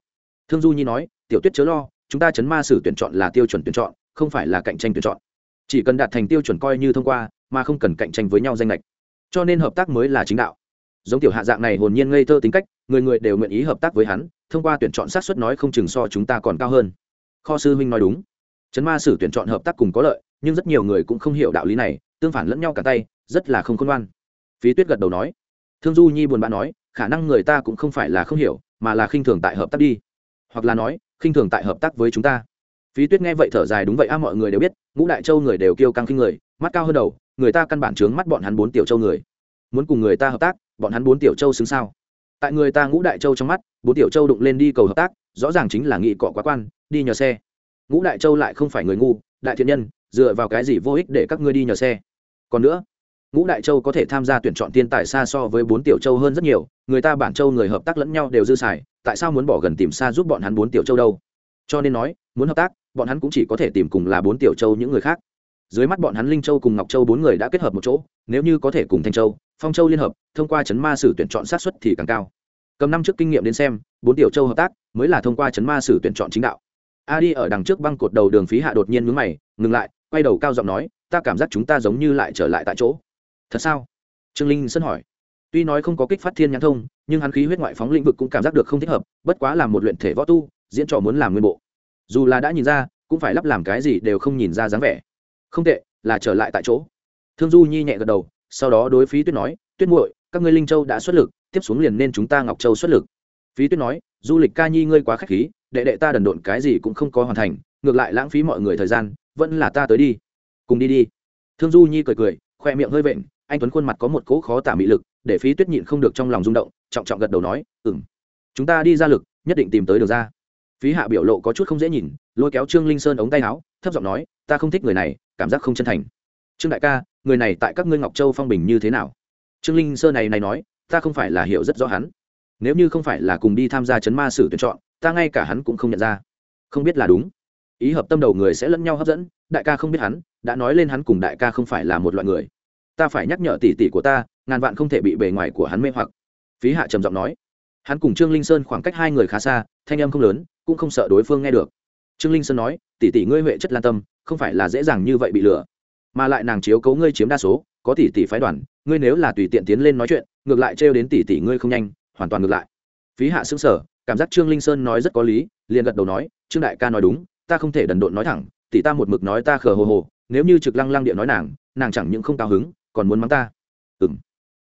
Thương du nhi nói, tiểu tuyết chớ lo, chúng ta chấn ma sử tuyển chọn là tiêu chuẩn tuyển chọn không phải là cạnh tranh tuyển chọn. Chỉ cần đạt thành tiêu chuẩn coi như thông qua, mà không cần cạnh tranh với nhau danh lệch cho nên hợp tác mới là chính đạo. Giống tiểu hạ dạng này hồn nhiên ngây thơ tính cách, người người đều nguyện ý hợp tác với hắn, thông qua tuyển chọn sát xuất nói không chừng so chúng ta còn cao hơn. Kho sư huynh nói đúng. Chấn ma sử tuyển chọn hợp tác cùng có lợi, nhưng rất nhiều người cũng không hiểu đạo lý này, tương phản lẫn nhau cả tay, rất là không khôn ngoan. Phí tuyết gật đầu nói. Thương du nhi buồn bã nói, khả năng người ta cũng không phải là không hiểu, mà là khinh thường tại hợp tác đi. Hoặc là nói, khinh thường tại hợp tác với chúng ta phí tuyết nghe vậy thở dài, đúng vậy a, mọi người đều biết, ngũ đại châu người đều kêu căng khinh người, mắt cao hơn đầu, người ta căn bản trướng mắt bọn hắn bốn tiểu châu người. Muốn cùng người ta hợp tác, bọn hắn bốn tiểu châu xứng sao? Tại người ta ngũ đại châu trong mắt, bốn tiểu châu đụng lên đi cầu hợp tác, rõ ràng chính là nghị cọ quá quan, đi nhờ xe. Ngũ đại châu lại không phải người ngu, đại thiện nhân, dựa vào cái gì vô ích để các ngươi đi nhờ xe? Còn nữa, ngũ đại châu có thể tham gia tuyển chọn tiên tài xa so với bốn tiểu châu hơn rất nhiều, người ta bản châu người hợp tác lẫn nhau đều dư xài, tại sao muốn bỏ gần tìm xa giúp bọn hắn bốn tiểu châu đâu? Cho nên nói, muốn hợp tác bọn hắn cũng chỉ có thể tìm cùng là bốn tiểu châu những người khác. Dưới mắt bọn hắn linh châu cùng ngọc châu bốn người đã kết hợp một chỗ, nếu như có thể cùng thanh châu, phong châu liên hợp, thông qua chấn ma sử tuyển chọn sát xuất thì càng cao. Cầm năm trước kinh nghiệm đến xem, bốn tiểu châu hợp tác mới là thông qua chấn ma sử tuyển chọn chính đạo. A đi ở đằng trước băng cột đầu đường phí hạ đột nhiên mướn mày, ngừng lại, quay đầu cao giọng nói, ta cảm giác chúng ta giống như lại trở lại tại chỗ. Thật sao? Trương linh sân hỏi. Tuy nói không có kích phát thiên nhãn thông, nhưng hắn khí huyết ngoại phóng lĩnh vực cũng cảm giác được không thích hợp, bất quá là một luyện thể võ tu, diễn trò muốn làm nguyên bộ dù là đã nhìn ra, cũng phải lắp làm cái gì đều không nhìn ra dáng vẻ. Không tệ, là trở lại tại chỗ. Thương du nhi nhẹ gật đầu, sau đó đối phí tuyết nói, tuyết muội, các ngươi linh châu đã xuất lực, tiếp xuống liền nên chúng ta ngọc châu xuất lực. Phí tuyết nói, du lịch ca nhi ngươi quá k h á c h khí, đệ đệ ta đần độn cái gì cũng không có hoàn thành, ngược lại lãng phí mọi người thời gian, vẫn là ta tới đi. Cùng đi đi. Thương du nhi cười cười, khoe miệng hơi vện, anh tuấn khuôn mặt có một cỗ khó tả mị lực, để phí tuyết nhịn không được trong lòng rung động, trọng trọng gật đầu nói ừ m chúng ta đi ra lực, nhất định tìm tới được ra phí hạ biểu lộ có chút không dễ nhìn, lôi kéo trương linh sơn ống tay áo, thấp giọng nói, ta không thích người này, cảm giác không chân thành. Trương đại ca, người này tại các ngươi ngọc châu phong bình như thế nào? Trương linh sơn này này nói, ta không phải là hiểu rất rõ hắn. Nếu như không phải là cùng đi tham gia chấn ma sử tuyển chọn, ta ngay cả hắn cũng không nhận ra. Không biết là đúng. Ý hợp tâm đầu người sẽ lẫn nhau hấp dẫn. Đại ca không biết hắn, đã nói lên hắn cùng đại ca không phải là một loại người. Ta phải nhắc nhở tỉ tỉ của ta, ngàn vạn không thể bị bề ngoài của hắn mê hoặc. Phí hạ trầm giọng nói. Hắn cùng trương linh sơn khoảng cách hai người khá xa, thanh âm không lớn cũng không sợ đối phương nghe được. Trương linh sơn nói, tỷ tỷ ngươi huệ chất lan tâm, không phải là dễ dàng như vậy bị lừa. Mà lại nàng chiếu cấu ngươi chiếm đa số, có tỷ tỷ phái đoàn, ngươi nếu là tùy tiện tiến lên nói chuyện, ngược lại trêu đến tỷ tỷ ngươi không nhanh, hoàn toàn ngược lại. Phí hạ xứng sở cảm giác trương linh sơn nói rất có lý, liền gật đầu nói, trương đại ca nói đúng, ta không thể đần độn nói thẳng, tỷ ta một mực nói ta khờ hồ hồ, nếu như trực lăng lăng điện nói nàng nàng chẳng những không cao hứng, còn muốn mắng ta. Ừng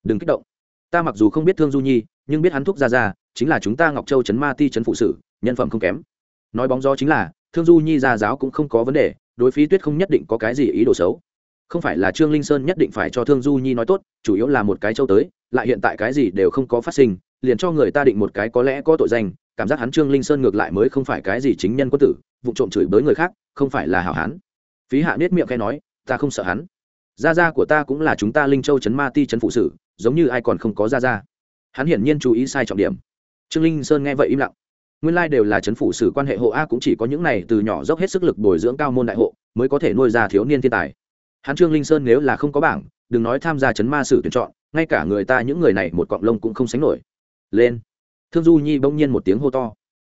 đừng kích động. Ta mặc dù không biết thương du nhi, nhưng biết hắn thúc ra ra chính là chúng ta ngọc châu chấn ma ti chấn phụ sự nhân phẩm không kém. Nói bóng gió chính là, thương du nhi gia giáo cũng không có vấn đề, đối phí tuyết không nhất định có cái gì ý đồ xấu. Không phải là trương linh sơn nhất định phải cho thương du nhi nói tốt, chủ yếu là một cái châu tới, lại hiện tại cái gì đều không có phát sinh, liền cho người ta định một cái có lẽ có tội danh, cảm giác hắn trương linh sơn ngược lại mới không phải cái gì chính nhân quân tử, vụ trộm chửi bới người khác, không phải là hảo hán. Phí hạ nết miệng khai nói, ta không sợ hắn. Gia gia của ta cũng là chúng ta linh châu chấn ma ti chấn phụ sử, giống như ai còn không có gia gia. Hắn hiển nhiên chú ý sai trọng điểm. Trương linh sơn nghe vậy im lặng nguyên lai đều là chấn phủ sử quan hệ hộ a cũng chỉ có những này từ nhỏ dốc hết sức lực bồi dưỡng cao môn đại hộ mới có thể nuôi ra thiếu niên thiên tài. Hắn trương linh sơn nếu là không có bảng, đừng nói tham gia chấn ma sử tuyển chọn, ngay cả người ta những người này một cọng lông cũng không sánh nổi. Lên. Thương du nhi bỗng nhiên một tiếng hô to.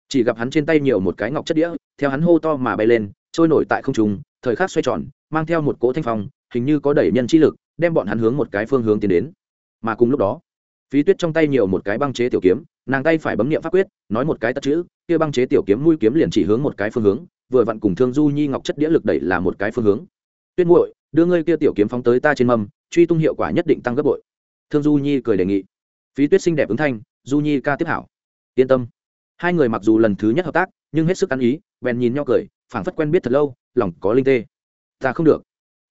Chỉ gặp hắn trên tay nhiều một cái ngọc chất đĩa, theo hắn hô to mà bay lên, trôi nổi tại không trung, thời khắc xoay tròn, mang theo một cỗ thanh phong, hình như có đẩy nhân chi lực, đem bọn hắn hướng một cái phương hướng tiến đến. Mà cùng lúc đó, phí tuyết trong tay nhiều một cái băng chế tiểu kiếm nàng tay phải bấm niệm pháp quyết, nói một cái tật chữ, kia băng chế tiểu kiếm mũi kiếm liền chỉ hướng một cái phương hướng, vừa vặn cùng thương du nhi ngọc chất đĩa lực đẩy là một cái phương hướng. Tuyết muội, đưa ngươi kia tiểu kiếm phóng tới ta trên mâm, truy tung hiệu quả nhất định tăng gấp bội. Thương du nhi cười đề nghị. Phí tuyết xinh đẹp ứng thanh, du nhi ca tiếp hảo. Yên tâm. Hai người mặc dù lần thứ nhất hợp tác, nhưng hết sức ăn ý, bèn nhìn nhau cười, phảng phất quen biết thật lâu, lòng có linh tê. Ta không được.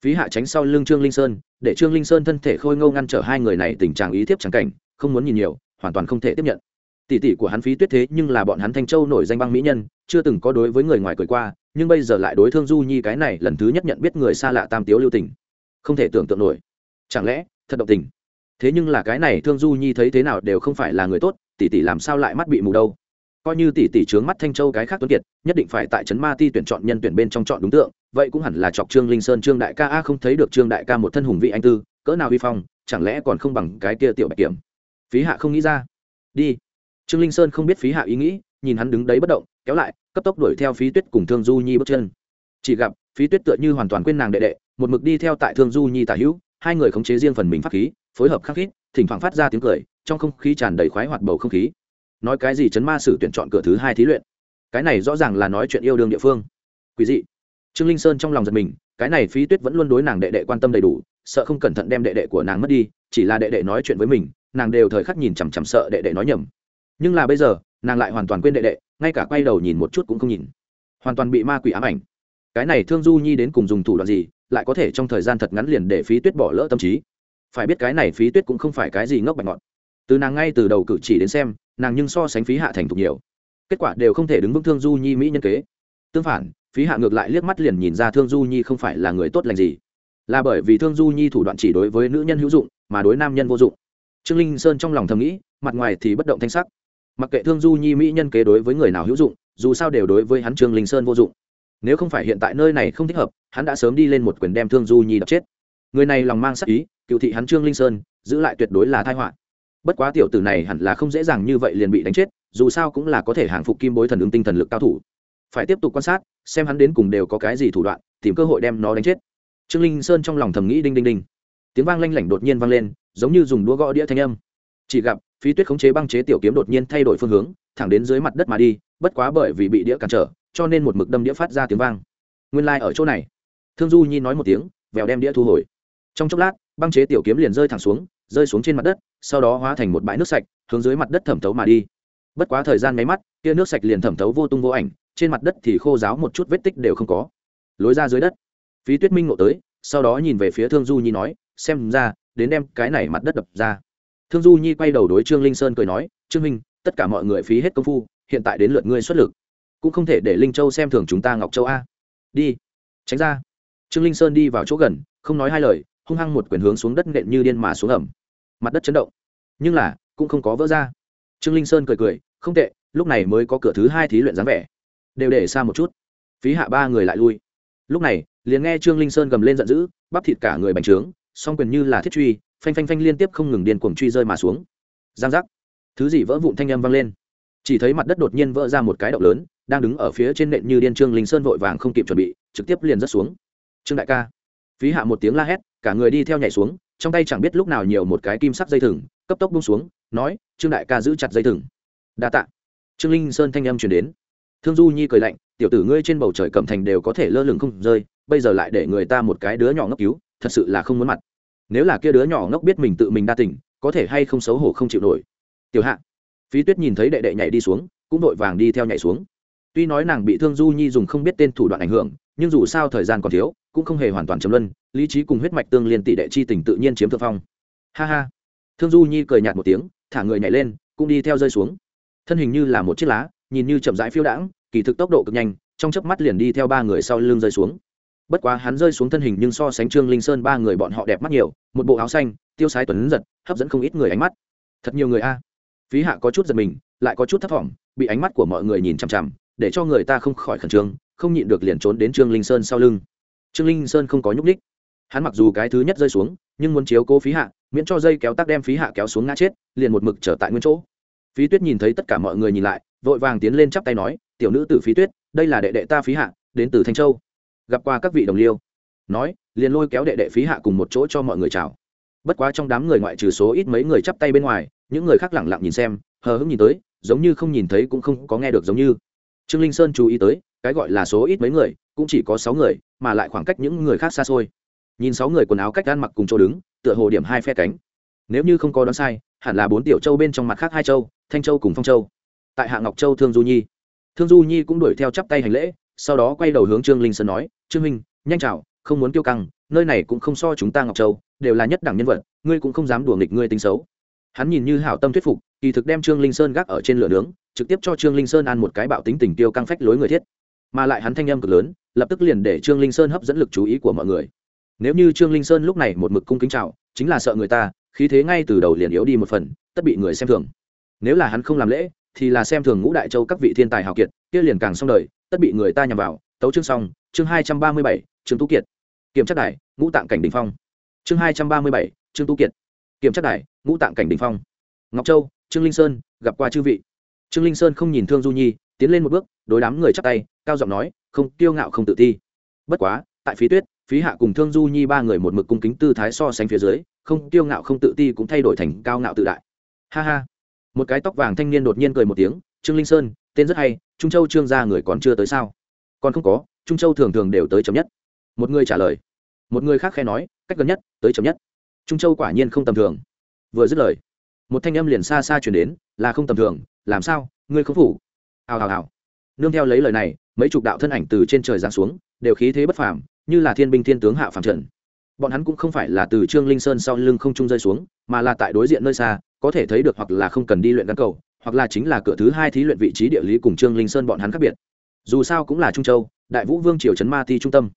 Phí hạ tránh sau lưng trương linh sơn, để trương linh sơn thân thể khôi ngâu ngăn trở hai người này tình trạng ý tiếp trắng cảnh, không muốn nhìn nhiều, hoàn toàn không thể tiếp nhận tỷ tỷ của hắn phí tuyết thế nhưng là bọn hắn thanh châu nổi danh băng mỹ nhân, chưa từng có đối với người ngoài cười qua, nhưng bây giờ lại đối thương du nhi cái này lần thứ nhất nhận biết người xa lạ tam tiếu lưu tình. Không thể tưởng tượng nổi. Chẳng lẽ, thật động tình? Thế nhưng là cái này thương du nhi thấy thế nào đều không phải là người tốt, tỷ tỷ làm sao lại mắt bị mù đâu? Coi như tỷ tỷ trướng mắt thanh châu cái khác tuấn kiệt, nhất định phải tại trấn ma ti tuyển chọn nhân tuyển bên trong chọn đúng tượng, vậy cũng hẳn là chọc trương linh sơn, trương đại ca. A, không thấy được trương đại ca một thân hùng vị anh tư, cỡ nào vi phong, chẳng lẽ còn không bằng cái kia tiểu bạch kiểm? Phí hạ không nghĩ ra. Đi trương linh sơn không biết phí hạ ý nghĩ, nhìn hắn đứng đấy bất động, kéo lại, cấp tốc đuổi theo phí tuyết cùng thương du nhi bước chân. Chỉ gặp, phí tuyết tựa như hoàn toàn quên nàng đệ đệ, một mực đi theo tại thương du nhi tả hữu, hai người khống chế riêng phần mình pháp khí, phối hợp khắc khít, thỉnh thoảng phát ra tiếng cười, trong không khí tràn đầy khoái hoạt bầu không khí. Nói cái gì chấn ma sử tuyển chọn cửa thứ hai thí luyện. Cái này rõ ràng là nói chuyện yêu đương địa phương. Quý dị. Trương linh sơn trong lòng giật mình, cái này phí tuyết vẫn luôn đối nàng đệ đệ quan tâm đầy đủ, sợ không cẩn thận đem đệ đệ của nàng mất đi, chỉ là đệ đệ nói chuyện với mình, nàng đều thời khắc nhìn chằm chằm sợ đệ đệ nói nhầm nhưng là bây giờ, nàng lại hoàn toàn quên đệ đệ, ngay cả quay đầu nhìn một chút cũng không nhìn. Hoàn toàn bị ma quỷ ám ảnh. Cái này thương du nhi đến cùng dùng thủ đoạn gì, lại có thể trong thời gian thật ngắn liền để phí tuyết bỏ lỡ tâm trí? Phải biết cái này phí tuyết cũng không phải cái gì ngốc bạch ngọt từ nàng ngay từ đầu cử chỉ đến xem, nàng nhưng so sánh phí hạ thành thục nhiều. Kết quả đều không thể đứng vững thương du nhi mỹ nhân kế. Tương phản, phí hạ ngược lại liếc mắt liền nhìn ra thương du nhi không phải là người tốt lành gì. Là bởi vì thương du nhi thủ đoạn chỉ đối với nữ nhân hữu dụng, mà đối nam nhân vô dụng. Trương linh sơn trong lòng thầm nghĩ, mặt ngoài thì bất động thanh sắc mặc kệ thương du nhi mỹ nhân kế đối với người nào hữu dụng, dù sao đều đối với hắn trương linh sơn vô dụng. Nếu không phải hiện tại nơi này không thích hợp, hắn đã sớm đi lên một quyền đem thương du nhi đập chết. Người này lòng mang sắc ý, cựu thị hắn trương linh sơn, giữ lại tuyệt đối là thai họa. Bất quá tiểu tử này hẳn là không dễ dàng như vậy liền bị đánh chết, dù sao cũng là có thể hàng phục kim bối thần ứng tinh thần lực cao thủ. Phải tiếp tục quan sát, xem hắn đến cùng đều có cái gì thủ đoạn, tìm cơ hội đem nó đánh chết. Trương linh sơn trong lòng thầm nghĩ đinh đinh đinh. Tiếng vang lanh lảnh đột nhiên vang lên, giống như dùng đũa gõ đĩa thanh âm. Chỉ gặp phí tuyết khống chế băng chế tiểu kiếm đột nhiên thay đổi phương hướng, thẳng đến dưới mặt đất mà đi, bất quá bởi vì bị đĩa cản trở, cho nên một mực đâm đĩa phát ra tiếng vang. Nguyên lai、like、ở chỗ này. Thương du nhi nói một tiếng, vèo đem đĩa thu hồi. Trong chốc lát, băng chế tiểu kiếm liền rơi thẳng xuống, rơi xuống trên mặt đất, sau đó hóa thành một bãi nước sạch, hướng dưới mặt đất thẩm thấu mà đi. Bất quá thời gian máy mắt, kia nước sạch liền thẩm thấu vô tung vô ảnh, trên mặt đất thì khô ráo một chút vết tích đều không có. Lối ra dưới đất. Phí tuyết minh ngộ tới, sau đó nhìn về phía thương du nhi nói, xem ra, đến đem cái này mặt đất đập ra thương du nhi quay đầu đối trương linh sơn cười nói, trương minh, tất cả mọi người phí hết công phu, hiện tại đến lượt ngươi xuất lực. Cũng không thể để linh châu xem thường chúng ta ngọc châu a. Đi, tránh ra. Trương linh sơn đi vào chỗ gần, không nói hai lời, hung hăng một quyền hướng xuống đất nện như điên mà xuống ẩm. Mặt đất chấn động. Nhưng là, cũng không có vỡ ra. Trương linh sơn cười cười, không tệ, lúc này mới có cửa thứ hai thí luyện dáng vẻ. Đều để xa một chút. Phí hạ ba người lại lui. Lúc này, liền nghe trương linh sơn gầm lên giận dữ, bắp thịt cả người bành trướng, song quyền như là thiết truy phanh phanh phanh liên tiếp không ngừng điên cuồng truy rơi mà xuống. Giang giác. Thứ gì vỡ vụn thanh âm vang lên. Chỉ thấy mặt đất đột nhiên vỡ ra một cái động lớn, đang đứng ở phía trên nện như điên trương linh sơn vội vàng không kịp chuẩn bị, trực tiếp liền rớt xuống. Trương đại ca. Phí hạ một tiếng la hét, cả người đi theo nhảy xuống, trong tay chẳng biết lúc nào nhiều một cái kim sắc dây thừng, cấp tốc bung xuống, nói, trương đại ca giữ chặt dây thừng. Đa tạ. Trương linh sơn thanh âm chuyển đến. Thương du nhi cười lạnh, tiểu tử ngươi trên bầu trời cẩm thành đều có thể lơ lửng không rơi, bây giờ lại để người ta một cái đứa nhỏ ngốc cứu, thật sự là không muốn mặt nếu là kia đứa nhỏ ngốc biết mình tự mình đa tỉnh có thể hay không xấu hổ không chịu nổi. Tiểu hạ, phí tuyết nhìn thấy đệ đệ nhảy đi xuống, cũng vội vàng đi theo nhảy xuống. Tuy nói nàng bị thương du nhi dùng không biết tên thủ đoạn ảnh hưởng, nhưng dù sao thời gian còn thiếu, cũng không hề hoàn toàn chấm luân, lý trí cùng huyết mạch tương liên tỷ đệ chi tình tự nhiên chiếm thượng phong. Ha ha. Thương du nhi cười nhạt một tiếng, thả người nhảy lên, cũng đi theo rơi xuống. Thân hình như là một chiếc lá, nhìn như chậm rãi phiêu đãng, kỳ thực tốc độ cực nhanh, trong chớp mắt liền đi theo ba người sau lưng rơi xuống bất quá hắn rơi xuống thân hình nhưng so sánh trương linh sơn ba người bọn họ đẹp mắt nhiều, một bộ áo xanh, tiêu sái tuấn giật, hấp dẫn không ít người ánh mắt. Thật nhiều người a. Phí hạ có chút giật mình, lại có chút thất vọng, bị ánh mắt của mọi người nhìn chằm chằm, để cho người ta không khỏi khẩn trương, không nhịn được liền trốn đến trương linh sơn sau lưng. Trương linh sơn không có nhúc ních hắn mặc dù cái thứ nhất rơi xuống, nhưng muốn chiếu cố phí hạ, miễn cho dây kéo tắc đem phí hạ kéo xuống ngã chết, liền một mực trở tại nguyên chỗ. Phí tuyết nhìn thấy tất cả mọi người nhìn lại, vội vàng tiến lên chắp tay nói, tiểu nữ tử phí tuyết, đây là đệ đệ ta phí hạ, đến từ thanh châu gặp qua các vị đồng liêu. Nói, liền lôi kéo đệ đệ phí hạ cùng một chỗ cho mọi người chào. Bất quá trong đám người ngoại trừ số ít mấy người chắp tay bên ngoài, những người khác lẳng lặng nhìn xem, hờ hững nhìn tới, giống như không nhìn thấy cũng không có nghe được giống như. Trương linh sơn chú ý tới, cái gọi là số ít mấy người, cũng chỉ có sáu người, mà lại khoảng cách những người khác xa xôi. Nhìn sáu người quần áo cách ăn mặc cùng chỗ đứng, tựa hồ điểm hai phe cánh. Nếu như không có đoán sai, hẳn là bốn tiểu châu bên trong mặt khác hai châu, thanh châu cùng phong châu. Tại hạ ngọc châu thương du nhi. Thương du nhi cũng đuổi theo chắp tay hành lễ sau đó quay đầu hướng trương linh sơn nói, trương minh nhanh chào, không muốn kiêu căng, nơi này cũng không so chúng ta ngọc châu, đều là nhất đẳng nhân vật, ngươi cũng không dám đùa nghịch ngươi tính xấu. Hắn nhìn như hảo tâm thuyết phục, kỳ thực đem trương linh sơn gác ở trên lửa nướng, trực tiếp cho trương linh sơn ăn một cái bạo tính tình tiêu căng phách lối người thiết. Mà lại hắn thanh âm cực lớn, lập tức liền để trương linh sơn hấp dẫn lực chú ý của mọi người. Nếu như trương linh sơn lúc này một mực cung kính chào, chính là sợ người ta, khí thế ngay từ đầu liền yếu đi một phần, tất bị người xem thường. Nếu là hắn không làm lễ, thì là xem thường ngũ đại châu các vị thiên tài hào kiệt, kia liền càng xong đời tất bị người ta nhằm vào, tấu chương xong, chương hai trăm ba mươi bảy, trương tú kiệt. Kiểm tra đài, ngũ tạng cảnh đình phong. Chương hai trăm ba mươi bảy, trương tú kiệt. Kiểm tra đài, ngũ tạng cảnh đình phong. Ngọc châu, trương linh sơn, gặp qua chư vị. Trương linh sơn không nhìn thương du nhi, tiến lên một bước, đối đám người chắp tay, cao giọng nói, không, kiêu ngạo không tự ti. Bất quá, tại phí tuyết, phí hạ cùng thương du nhi ba người một mực cung kính tư thái so sánh phía dưới, không kiêu ngạo không tự ti cũng thay đổi thành cao ngạo tự đại. Ha ha. Một cái tóc vàng thanh niên đột nhiên cười một tiếng trương linh sơn, tên rất hay, trung châu trương gia người còn chưa tới sao? Còn không có, trung châu thường thường đều tới chậm nhất. Một người trả lời. Một người khác khe nói, cách gần nhất, tới chậm nhất. Trung châu quả nhiên không tầm thường. Vừa dứt lời, một thanh âm liền xa xa chuyển đến, là không tầm thường, làm sao, ngươi không phủ? Hào hào hào. Nương theo lấy lời này, mấy chục đạo thân ảnh từ trên trời giáng xuống, đều khí thế bất phàm, như là thiên binh thiên tướng hạ phàm trận. Bọn hắn cũng không phải là từ trương linh sơn sau lưng không trung rơi xuống, mà là tại đối diện nơi xa, có thể thấy được hoặc là không cần đi luyện gắn cầu hoặc là chính là cửa thứ hai thí luyện vị trí địa lý cùng trương linh sơn bọn hắn khác biệt. Dù sao cũng là trung châu, đại vũ vương triều trấn ma ti trung tâm.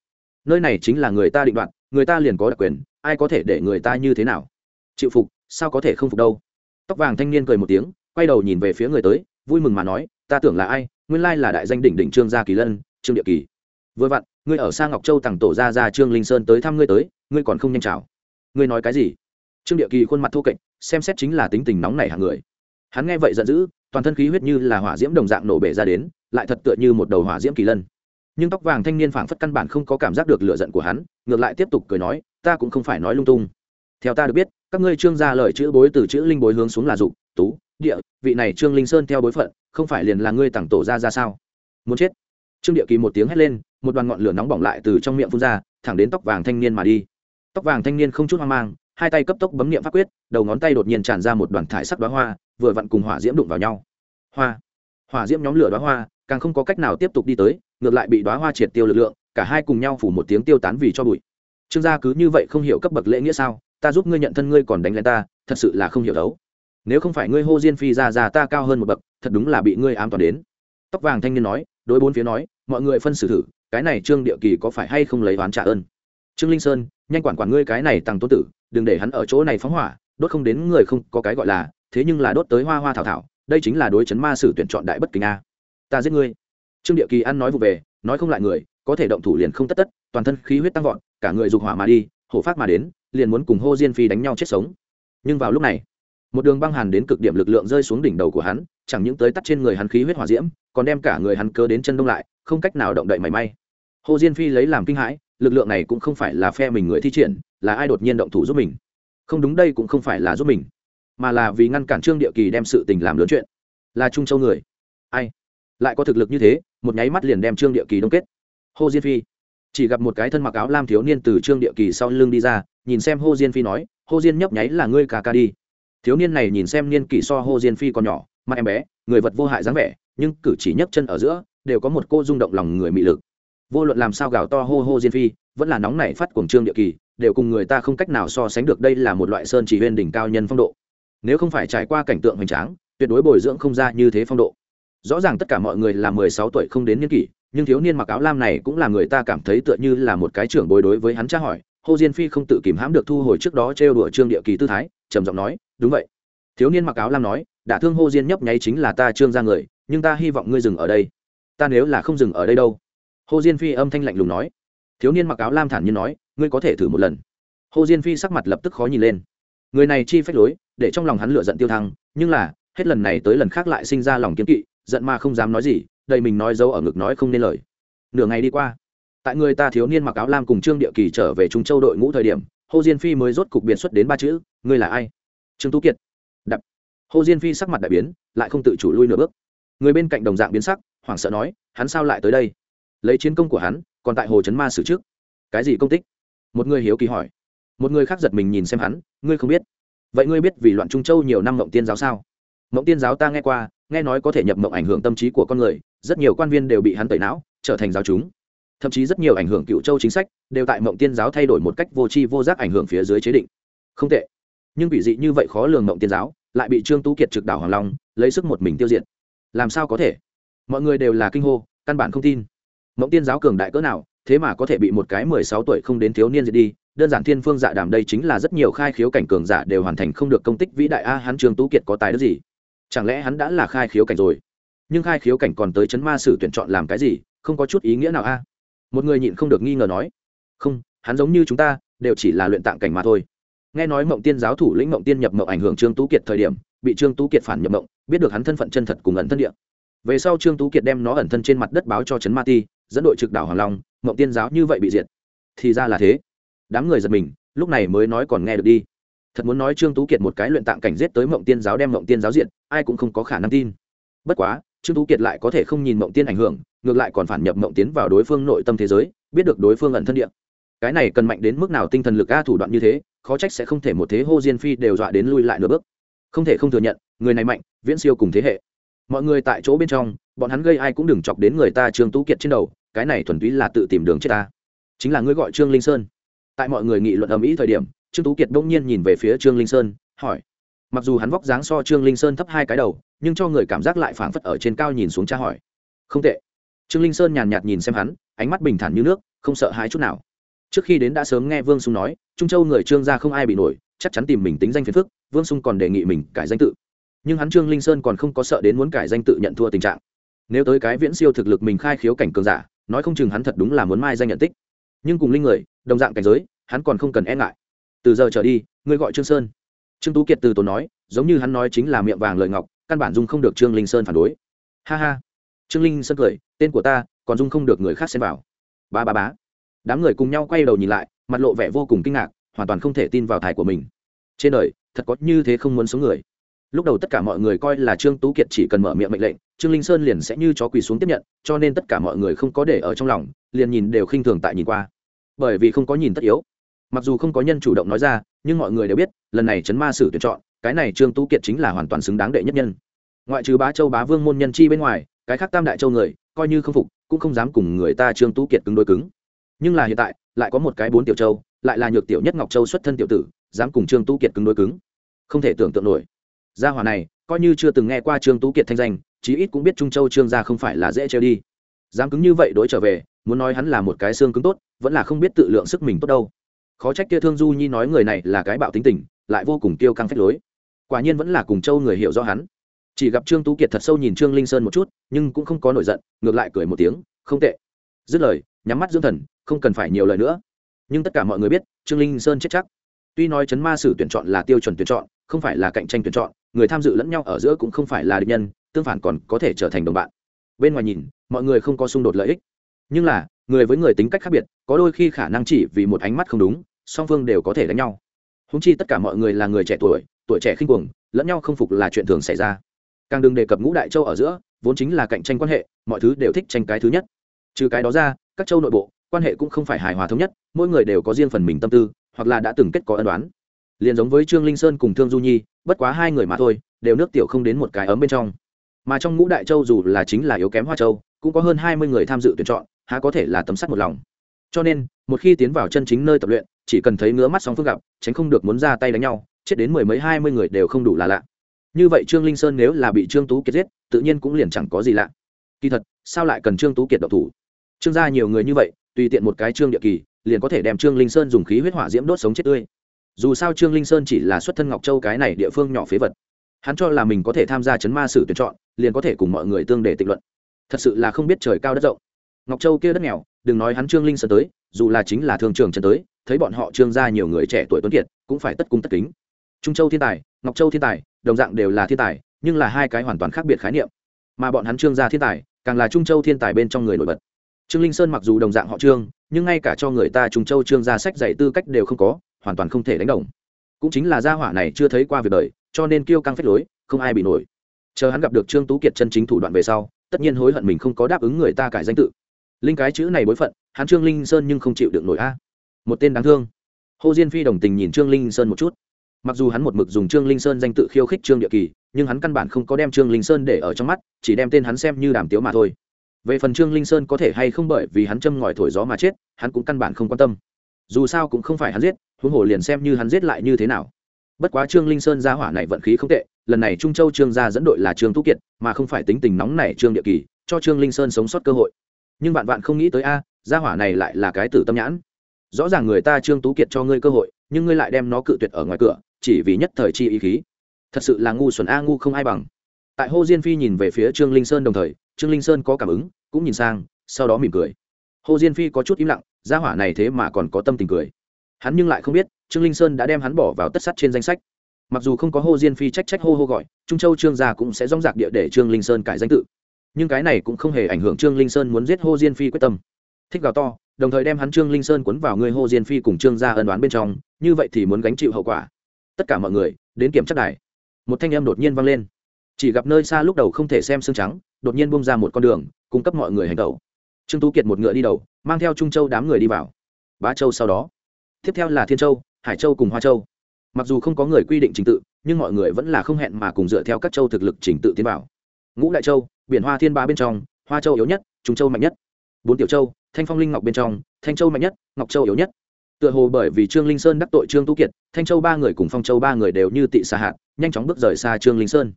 Nơi này chính là người ta định đoạt, người ta liền có đặc quyền, ai có thể để người ta như thế nào? Chịu phục, sao có thể không phục đâu? Tóc vàng thanh niên cười một tiếng, quay đầu nhìn về phía người tới, vui mừng mà nói, ta tưởng là ai? Nguyên lai là đại danh đỉnh đỉnh trương gia kỳ lân, trương địa kỳ. Vừa vặn, ngươi ở xa ngọc châu tặng tổ ra ra trương linh sơn tới thăm ngươi tới, ngươi còn không nhanh chào ngươi nói cái gì? Trương địa kỳ khuôn mặt thô kệch, xem xét chính là tính tình nóng nảy hàng người hắn nghe vậy giận dữ, toàn thân khí huyết như là hỏa diễm đồng dạng nổ bể ra đến, lại thật tựa như một đầu hỏa diễm kỳ lân. Nhưng tóc vàng thanh niên phảng phất căn bản không có cảm giác được lựa giận của hắn, ngược lại tiếp tục cười nói, ta cũng không phải nói lung tung. Theo ta được biết, các ngươi trương ra lời chữ bối từ chữ linh bối hướng xuống là dục, tú, địa, vị này trương linh sơn theo bối phận, không phải liền là ngươi tặng tổ ra ra sao? Muốn chết. Trương địa kỳ một tiếng hét lên, một đoàn ngọn lửa nóng bỏng lại từ trong miệng phun ra, thẳng đến tóc vàng thanh niên mà đi. Tóc vàng thanh niên không chút hoang mang, hai tay cấp tốc bấm niệm pháp quyết, đầu ngón tay đột nhiên tràn ra một đoàn thải sắc đoá hoa vừa vặn cùng hỏa diễm đụng vào nhau. Hoa. Hỏa diễm nhóm lửa đoá hoa, càng không có cách nào tiếp tục đi tới, ngược lại bị đoá hoa triệt tiêu lực lượng, cả hai cùng nhau phủ một tiếng tiêu tán vì cho bụi. Trương gia cứ như vậy không hiểu cấp bậc lễ nghĩa sao? Ta giúp ngươi nhận thân ngươi còn đánh lên ta, thật sự là không hiểu đấu. Nếu không phải ngươi hô diên phi ra ra ta cao hơn một bậc, thật đúng là bị ngươi ám toàn đến. Tóc vàng thanh niên nói, đối bốn phía nói, mọi người phân xử thử, cái này trương địa kỳ có phải hay không lấy oán trả ơn? Trương linh sơn, nhanh quản quản ngươi cái này tăng tôn tử, đừng để hắn ở chỗ này phóng hỏa, đốt không đến người không có cái gọi là thế nhưng là đốt tới hoa hoa thảo thảo, đây chính là đối chấn ma sử tuyển chọn đại bất kính a. Ta giết ngươi. Trương địa kỳ ăn nói vụ về, nói không lại người, có thể động thủ liền không tất tất, toàn thân khí huyết tăng vọt, cả người dục hỏa mà đi, hổ phát mà đến, liền muốn cùng hô diên phi đánh nhau chết sống. Nhưng vào lúc này, một đường băng hàn đến cực điểm lực lượng rơi xuống đỉnh đầu của hắn, chẳng những tới tắt trên người hắn khí huyết hỏa diễm, còn đem cả người hắn cơ đến chân đông lại, không cách nào động đậy mảy may. Hồ diên phi lấy làm kinh hãi, lực lượng này cũng không phải là phe mình người thi triển, là ai đột nhiên động thủ giúp mình? Không đúng, đây cũng không phải là giúp mình mà là vì ngăn cản trương địa kỳ đem sự tình làm lớn chuyện. Là trung châu người. Ai? Lại có thực lực như thế, một nháy mắt liền đem trương địa kỳ đông kết. Hồ diên phi. Chỉ gặp một cái thân mặc áo lam thiếu niên từ trương địa kỳ sau lưng đi ra, nhìn xem hồ diên phi nói, hồ diên nhấp nháy là ngươi cà ca đi. Thiếu niên này nhìn xem niên kỷ so hồ diên phi còn nhỏ, mặt em bé, người vật vô hại dáng vẻ, nhưng cử chỉ nhấc chân ở giữa, đều có một cô rung động lòng người mị lực. Vô luận làm sao gào to hô hô diên phi, vẫn là nóng nảy phát cuồng trương địa kỳ, đều cùng người ta không cách nào so sánh được đây là một loại sơn chỉ huyên đỉnh cao nhân phong độ nếu không phải trải qua cảnh tượng hoành tráng, tuyệt đối bồi dưỡng không ra như thế phong độ. Rõ ràng tất cả mọi người là mười sáu tuổi không đến niên kỷ, nhưng thiếu niên mặc áo lam này cũng là người ta cảm thấy tựa như là một cái trưởng bối đối với hắn tra hỏi. Hồ diên phi không tự kìm hãm được thu hồi trước đó trêu đùa trương địa kỳ tư thái, trầm giọng nói, đúng vậy. Thiếu niên mặc áo lam nói, đả thương hồ diên nhấp nháy chính là ta trương ra người, nhưng ta hy vọng ngươi dừng ở đây. Ta nếu là không dừng ở đây đâu? Hồ diên phi âm thanh lạnh lùng nói. Thiếu niên mặc áo lam thản nhiên nói, ngươi có thể thử một lần. Hồ diên phi sắc mặt lập tức khó nhìn lên. Người này chi phách lối để trong lòng hắn lựa giận tiêu thăng, nhưng là, hết lần này tới lần khác lại sinh ra lòng kiếm kỵ, giận mà không dám nói gì, đầy mình nói dấu ở ngực nói không nên lời. Nửa ngày đi qua, tại người ta thiếu niên mặc áo lam cùng trương địa kỳ trở về trung châu đội ngũ thời điểm, hồ diên phi mới rốt cục biệt xuất đến ba chữ, ngươi là ai? Trương tú kiệt. Đập. Hồ diên phi sắc mặt đại biến, lại không tự chủ lui nửa bước. Người bên cạnh đồng dạng biến sắc, hoảng sợ nói, hắn sao lại tới đây? Lấy chiến công của hắn, còn tại hồ trấn ma xử trước. Cái gì công tích? Một người hiếu kỳ hỏi. Một người khác giật mình nhìn xem hắn, ngươi không biết? Vậy ngươi biết vì loạn trung châu nhiều năm mộng tiên giáo sao? Mộng tiên giáo ta nghe qua, nghe nói có thể nhập mộng ảnh hưởng tâm trí của con người, rất nhiều quan viên đều bị hắn tẩy não, trở thành giáo chúng. Thậm chí rất nhiều ảnh hưởng cựu châu chính sách đều tại mộng tiên giáo thay đổi một cách vô tri vô giác ảnh hưởng phía dưới chế định. Không tệ. Nhưng bị dị như vậy khó lường mộng tiên giáo, lại bị trương tú kiệt trực đảo hoàng long, lấy sức một mình tiêu diệt. Làm sao có thể? Mọi người đều là kinh hô, căn bản không tin. Mộng tiên giáo cường đại cỡ nào, thế mà có thể bị một cái mười sáu tuổi không đến thiếu niên diệt đi đơn giản thiên phương dạ đàm đây chính là rất nhiều khai khiếu cảnh cường giả đều hoàn thành không được công tích vĩ đại. A, hắn trương tú kiệt có tài đức gì? Chẳng lẽ hắn đã là khai khiếu cảnh rồi? Nhưng khai khiếu cảnh còn tới chấn ma sử tuyển chọn làm cái gì? Không có chút ý nghĩa nào a. Một người nhịn không được nghi ngờ nói. Không, hắn giống như chúng ta, đều chỉ là luyện tạng cảnh mà thôi. Nghe nói mộng tiên giáo thủ lĩnh mộng tiên nhập mộng ảnh hưởng trương tú kiệt thời điểm, bị trương tú kiệt phản nhập mộng, biết được hắn thân phận chân thật cùng ẩn thân địa. Về sau trương tú kiệt đem nó ẩn thân trên mặt đất báo cho trấn ma ti, dẫn đội trực đảo hoàng long, mộng tiên giáo như vậy bị diệt. Thì ra là thế đám người giật mình, lúc này mới nói còn nghe được đi. Thật muốn nói trương tú kiệt một cái luyện tạng cảnh giết tới mộng tiên giáo đem mộng tiên giáo diện ai cũng không có khả năng tin. Bất quá, trương tú kiệt lại có thể không nhìn mộng tiên ảnh hưởng, ngược lại còn phản nhập mộng tiến vào đối phương nội tâm thế giới, biết được đối phương ẩn thân địa. Cái này cần mạnh đến mức nào tinh thần lực a thủ đoạn như thế, khó trách sẽ không thể một thế hô diên phi đều dọa đến lui lại nửa bước. Không thể không thừa nhận, người này mạnh, viễn siêu cùng thế hệ. Mọi người tại chỗ bên trong, bọn hắn gây ai cũng đừng chọc đến người ta trương tú kiệt trên đầu, cái này thuần túy là tự tìm đường chết ta. Chính là ngươi gọi trương linh sơn tại mọi người nghị luận ầm ĩ thời điểm, trương tú kiệt đông nhiên nhìn về phía trương linh sơn, hỏi. Mặc dù hắn vóc dáng so trương linh sơn thấp hai cái đầu, nhưng cho người cảm giác lại phảng phất ở trên cao nhìn xuống tra hỏi. Không tệ. Trương linh sơn nhàn nhạt nhìn xem hắn, ánh mắt bình thản như nước, không sợ hãi chút nào. Trước khi đến đã sớm nghe vương sung nói, trung châu người trương gia không ai bị nổi, chắc chắn tìm mình tính danh phiền phức, vương sung còn đề nghị mình cải danh tự. Nhưng hắn trương linh sơn còn không có sợ đến muốn cải danh tự nhận thua tình trạng. Nếu tới cái viễn siêu thực lực mình khai khiếu cảnh cường giả, nói không chừng hắn thật đúng là muốn mai danh nhận tích. Nhưng cùng linh người, đồng dạng cảnh giới hắn còn không cần e ngại. Từ giờ trở đi, ngươi gọi trương sơn. Trương tú kiệt từ tốn nói, giống như hắn nói chính là miệng vàng lời ngọc, căn bản dung không được trương linh sơn phản đối. Ha ha. Trương linh sơn cười, tên của ta, còn dung không được người khác xem vào. Ba ba bá đám người cùng nhau quay đầu nhìn lại, mặt lộ vẻ vô cùng kinh ngạc, hoàn toàn không thể tin vào thải của mình. Trên đời, thật có như thế không muốn sống người. Lúc đầu tất cả mọi người coi là trương tú kiệt chỉ cần mở miệng mệnh lệnh, trương linh sơn liền sẽ như chó quỳ xuống tiếp nhận, cho nên tất cả mọi người không có để ở trong lòng, liền nhìn đều khinh thường tại nhìn qua. Bởi vì không có nhìn tất yếu mặc dù không có nhân chủ động nói ra, nhưng mọi người đều biết, lần này chấn ma sử tuyển chọn, cái này trương tú kiệt chính là hoàn toàn xứng đáng đệ nhất nhân. Ngoại trừ bá châu bá vương môn nhân chi bên ngoài, cái khác tam đại châu người, coi như không phục, cũng không dám cùng người ta trương tú kiệt cứng đôi cứng. Nhưng là hiện tại, lại có một cái bốn tiểu châu, lại là nhược tiểu nhất ngọc châu xuất thân tiểu tử, dám cùng trương tú kiệt cứng đôi cứng. Không thể tưởng tượng nổi. Gia hỏa này, coi như chưa từng nghe qua trương tú kiệt thanh danh, chí ít cũng biết trung châu trương gia không phải là dễ treo đi. Dám cứng như vậy đối trở về, muốn nói hắn là một cái xương cứng tốt, vẫn là không biết tự lượng sức mình tốt đâu khó trách kia thương du nhi nói người này là cái bạo tính tình, lại vô cùng tiêu căng phách lối. Quả nhiên vẫn là cùng châu người hiểu rõ hắn. Chỉ gặp trương tú kiệt thật sâu nhìn trương linh sơn một chút, nhưng cũng không có nổi giận, ngược lại cười một tiếng, không tệ. Dứt lời, nhắm mắt dưỡng thần, không cần phải nhiều lời nữa. Nhưng tất cả mọi người biết, trương linh sơn chết chắc. Tuy nói chấn ma sử tuyển chọn là tiêu chuẩn tuyển chọn, không phải là cạnh tranh tuyển chọn, người tham dự lẫn nhau ở giữa cũng không phải là địch nhân, tương phản còn có thể trở thành đồng bạn. Bên ngoài nhìn, mọi người không có xung đột lợi ích. Nhưng là, người với người tính cách khác biệt, có đôi khi khả năng chỉ vì một ánh mắt không đúng song phương đều có thể đánh nhau. Húng chi tất cả mọi người là người trẻ tuổi tuổi trẻ khinh cuồng, lẫn nhau không phục là chuyện thường xảy ra. Càng đừng đề cập ngũ đại châu ở giữa, vốn chính là cạnh tranh quan hệ, mọi thứ đều thích tranh cái thứ nhất. Trừ cái đó ra, các châu nội bộ, quan hệ cũng không phải hài hòa thống nhất, mỗi người đều có riêng phần mình tâm tư, hoặc là đã từng kết có ân đoán liền giống với trương linh sơn cùng thương du nhi, bất quá hai người mà thôi, đều nước tiểu không đến một cái ấm bên trong. Mà trong ngũ đại châu dù là chính là yếu kém hoa châu, cũng có hơn hai mươi người tham dự tuyển chọn, há có thể là tấm sắt một lòng. Cho nên, một khi tiến vào chân chính nơi tập luyện chỉ cần thấy ngứa mắt song phương gặp, tránh không được muốn ra tay đánh nhau, chết đến mười mấy hai mươi người đều không đủ là lạ. Như vậy trương linh sơn nếu là bị trương tú kiệt giết, tự nhiên cũng liền chẳng có gì lạ. Kỳ thật, sao lại cần trương tú kiệt độc thủ? Trương gia nhiều người như vậy, tùy tiện một cái trương địa kỳ, liền có thể đem trương linh sơn dùng khí huyết hỏa diễm đốt sống chết tươi. Dù sao trương linh sơn chỉ là xuất thân ngọc châu cái này địa phương nhỏ phế vật. Hắn cho là mình có thể tham gia chấn ma sử tuyển chọn, liền có thể cùng mọi người tương để tịnh luận. Thật sự là không biết trời cao đất rộng. Ngọc châu kia đất nghèo, đừng nói hắn trương linh sơn tới, dù là chính là thường trường trần tới thấy bọn họ trương gia nhiều người trẻ tuổi tuấn kiệt, cũng phải tất cung tất kính. Trung châu thiên tài, ngọc châu thiên tài, đồng dạng đều là thiên tài, nhưng là hai cái hoàn toàn khác biệt khái niệm. Mà bọn hắn trương gia thiên tài, càng là trung châu thiên tài bên trong người nổi bật. Trương linh sơn mặc dù đồng dạng họ trương, nhưng ngay cả cho người ta trung châu trương gia sách dạy tư cách đều không có, hoàn toàn không thể đánh đồng. Cũng chính là gia hỏa này chưa thấy qua việc đời, cho nên kêu căng phách lối, không ai bị nổi. Chờ hắn gặp được trương tú kiệt chân chính thủ đoạn về sau, tất nhiên hối hận mình không có đáp ứng người ta cải danh tự. Linh cái chữ này bối phận, hắn trương linh sơn nhưng không chịu được nổi a một tên đáng thương. Hồ diên phi đồng tình nhìn trương linh sơn một chút. Mặc dù hắn một mực dùng trương linh sơn danh tự khiêu khích trương địa kỳ, nhưng hắn căn bản không có đem trương linh sơn để ở trong mắt, chỉ đem tên hắn xem như đàm tiếu mà thôi. Về phần trương linh sơn có thể hay không bởi vì hắn châm ngòi thổi gió mà chết, hắn cũng căn bản không quan tâm. Dù sao cũng không phải hắn giết, huống hồ liền xem như hắn giết lại như thế nào. Bất quá trương linh sơn gia hỏa này vận khí không tệ, lần này trung châu trương gia dẫn đội là trương Thúc kiệt, mà không phải tính tình nóng này trương địa kỳ, cho trương linh sơn sống sót cơ hội. Nhưng bạn bạn không nghĩ tới a, gia hỏa này lại là cái tử tâm nhãn rõ ràng người ta trương tú kiệt cho ngươi cơ hội, nhưng ngươi lại đem nó cự tuyệt ở ngoài cửa, chỉ vì nhất thời chi ý khí. Thật sự là ngu xuẩn a, ngu không ai bằng. Tại hô diên phi nhìn về phía trương linh sơn đồng thời, trương linh sơn có cảm ứng, cũng nhìn sang, sau đó mỉm cười. Hồ diên phi có chút im lặng, gia hỏa này thế mà còn có tâm tình cười. Hắn nhưng lại không biết, trương linh sơn đã đem hắn bỏ vào tất sắt trên danh sách. Mặc dù không có hồ diên phi trách trách hô hô gọi, trung châu trương gia cũng sẽ dóng dạc địa để trương linh sơn cải danh tự. Nhưng cái này cũng không hề ảnh hưởng trương linh sơn muốn giết hồ diên phi quyết tâm. Thích gào to đồng thời đem hắn trương linh sơn cuốn vào người hồ diên phi cùng trương gia ân đoán bên trong, như vậy thì muốn gánh chịu hậu quả. Tất cả mọi người, đến kiểm tra đài. Một thanh em đột nhiên vang lên. Chỉ gặp nơi xa lúc đầu không thể xem xương trắng, đột nhiên bung ra một con đường, cung cấp mọi người hành tẩu trương tú kiệt một ngựa đi đầu, mang theo trung châu đám người đi vào. Bá châu sau đó. Tiếp theo là thiên châu, hải châu cùng hoa châu. Mặc dù không có người quy định trình tự, nhưng mọi người vẫn là không hẹn mà cùng dựa theo các châu thực lực trình tự tiến vào. Ngũ đại châu, biển hoa thiên ba bên trong, hoa châu yếu nhất, trung châu mạnh nhất. Bốn tiểu châu thanh phong linh ngọc bên trong, thanh châu mạnh nhất, ngọc châu yếu nhất. Tựa hồ bởi vì trương linh sơn đắc tội trương tú kiệt, thanh châu ba người cùng phong châu ba người đều như tị xa hạn nhanh chóng bước rời xa trương linh sơn.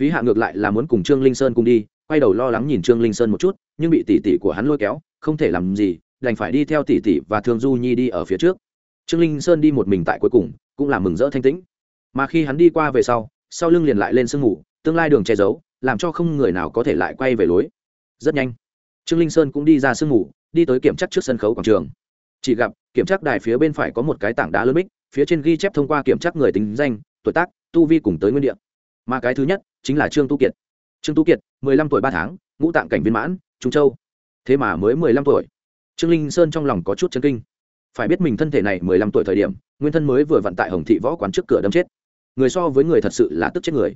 Phí hạ ngược lại là muốn cùng trương linh sơn cùng đi, quay đầu lo lắng nhìn trương linh sơn một chút, nhưng bị tỷ tỷ của hắn lôi kéo, không thể làm gì, đành phải đi theo tỷ tỷ và thương du nhi đi ở phía trước. Trương linh sơn đi một mình tại cuối cùng, cũng là mừng rỡ thanh tĩnh. Mà khi hắn đi qua về sau sau lưng liền lại lên sương ngủ tương lai đường che giấu, làm cho không người nào có thể lại quay về lối. Rất nhanh, trương linh sơn cũng đi ra sương ngủ đi tới kiểm tra trước sân khấu quảng trường. Chỉ gặp, kiểm tra đài phía bên phải có một cái tảng đá lớn bích, phía trên ghi chép thông qua kiểm tra người tính danh, tuổi tác, tu vi cùng tới nguyên địa. Mà cái thứ nhất chính là trương tu kiệt. Trương tu kiệt, mười lăm tuổi ba tháng, ngũ tạng cảnh viên mãn, trung châu. Thế mà mới mười lăm tuổi. Trương linh sơn trong lòng có chút chân kinh. Phải biết mình thân thể này mười lăm tuổi thời điểm, nguyên thân mới vừa vận tại hồng thị võ quán trước cửa đâm chết. Người so với người thật sự là tức chết người.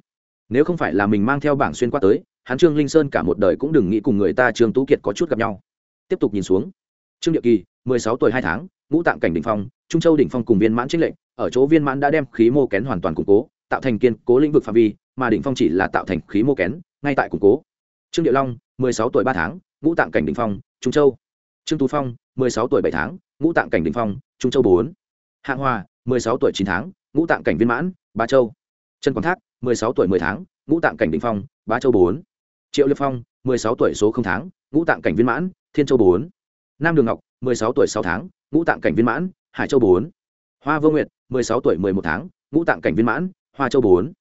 Nếu không phải là mình mang theo bảng xuyên qua tới, hắn trương linh sơn cả một đời cũng đừng nghĩ cùng người ta trương tú kiệt có chút gặp nhau tiếp tục nhìn xuống. Trương địa kỳ, mười sáu tuổi hai tháng, ngũ tạng cảnh đ ỉ n h phong, trung châu đỉnh phong cùng viên mãn trích lệnh ở chỗ viên mãn đã đem khí mô kén hoàn toàn củng cố, tạo thành kiên cố lĩnh vực phạm vi, mà đỉnh phong chỉ là tạo thành khí mô kén, ngay tại củng cố. Trương địa long, mười sáu tuổi ba tháng, ngũ tạng cảnh đỉnh phong, trung châu. Trương tú phong, mười sáu tuổi bảy tháng, ngũ tạng cảnh đỉnh phong, trung châu bốn. Hạng hòa mười sáu tuổi chín tháng, ngũ tạng cảnh viên mãn ba châu. Trần quảng thác, mười sáu tuổi mười tháng, ngũ tạng cảnh đỉnh phong ba châu bốn. Triệu liệt phong, mười sáu tuổi số không tháng ngũ tạng cảnh viên mãn, thiên châu bốn. Nam đường ngọc, mười sáu tuổi sáu tháng, ngũ tạng cảnh viên mãn, hải châu bốn. Hoa vô nguyệt, mười sáu tuổi mười một tháng, ngũ tạng cảnh viên mãn, hoa châu bốn.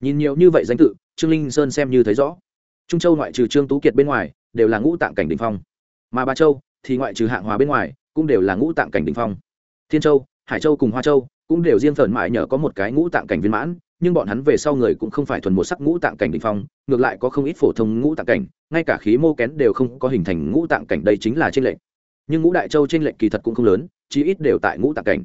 Nhìn nhiều như vậy danh tự, trương linh sơn xem như thấy rõ. Trung châu ngoại trừ trương tú kiệt bên ngoài, đều là ngũ tạng cảnh đình phong. Mà ba châu thì ngoại trừ hạng hòa bên ngoài, cũng đều là ngũ tạng cảnh đình phong. Thiên châu, hải châu cùng hoa châu cũng đều riêng phần mại nhờ có một cái ngũ tạng cảnh viên mãn nhưng bọn hắn về sau người cũng không phải thuần một sắc ngũ tạng cảnh đình phong, ngược lại có không ít phổ thông ngũ tạng cảnh, ngay cả khí mô kén đều không có hình thành ngũ tạng cảnh đây chính là tranh lệch. Nhưng ngũ đại châu tranh lệch kỳ thật cũng không lớn, chí ít đều tại ngũ tạng cảnh.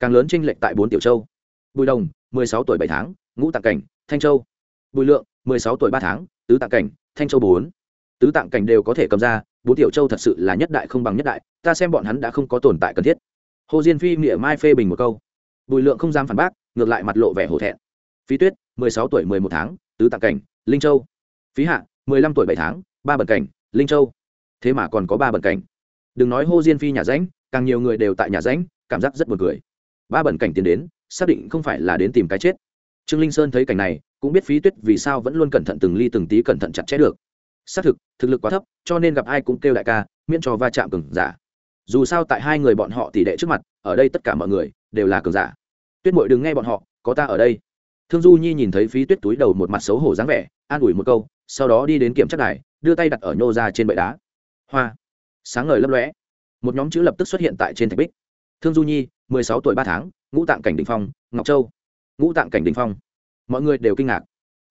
Càng lớn tranh lệch tại bốn tiểu châu. Bùi đồng, mười sáu tuổi bảy tháng, ngũ tạng cảnh, thanh châu. Bùi lượng, mười sáu tuổi ba tháng, tứ tạng cảnh, thanh châu bốn. Tứ tạng cảnh đều có thể cầm ra, bốn tiểu châu thật sự là nhất đại không bằng nhất đại, ta xem bọn hắn đã không có tồn tại cần thiết. Hồ diên phi nghĩa mai phê bình một câu. Bùi lượng không dám phản bác, ngược lại mặt lộ vẻ hổ thẹn phí tuyết, mười sáu tuổi mười một tháng, tứ tạng cảnh, linh châu. Phí hạ, mười lăm tuổi bảy tháng, ba bẩn cảnh, linh châu. Thế mà còn có ba bẩn cảnh. Đừng nói hô diên phi nhà ránh, càng nhiều người đều tại nhà ránh, cảm giác rất buồn cười. Ba bẩn cảnh tiến đến, xác định không phải là đến tìm cái chết. Trương linh sơn thấy cảnh này, cũng biết phí tuyết vì sao vẫn luôn cẩn thận từng ly từng tí cẩn thận chặt chẽ được. Xác thực thực lực quá thấp, cho nên gặp ai cũng kêu đại ca, miễn cho va chạm cường giả. Dù sao tại hai người bọn họ tỷ đệ trước mặt, ở đây tất cả mọi người đều là cường giả. Tuyết mội đừng nghe bọn họ, có ta ở đây thương du nhi nhìn thấy phí tuyết túi đầu một mặt xấu hổ dáng vẻ, an ủi một câu, sau đó đi đến kiểm chất đài, đưa tay đặt ở nhô ra trên bệ đá. Hoa. Sáng ngời lấp lóe. Một nhóm chữ lập tức xuất hiện tại trên thạch bích. Thương du nhi, mười sáu tuổi ba tháng, ngũ tạng cảnh đình phong, ngọc châu. Ngũ tạng cảnh đình phong. Mọi người đều kinh ngạc.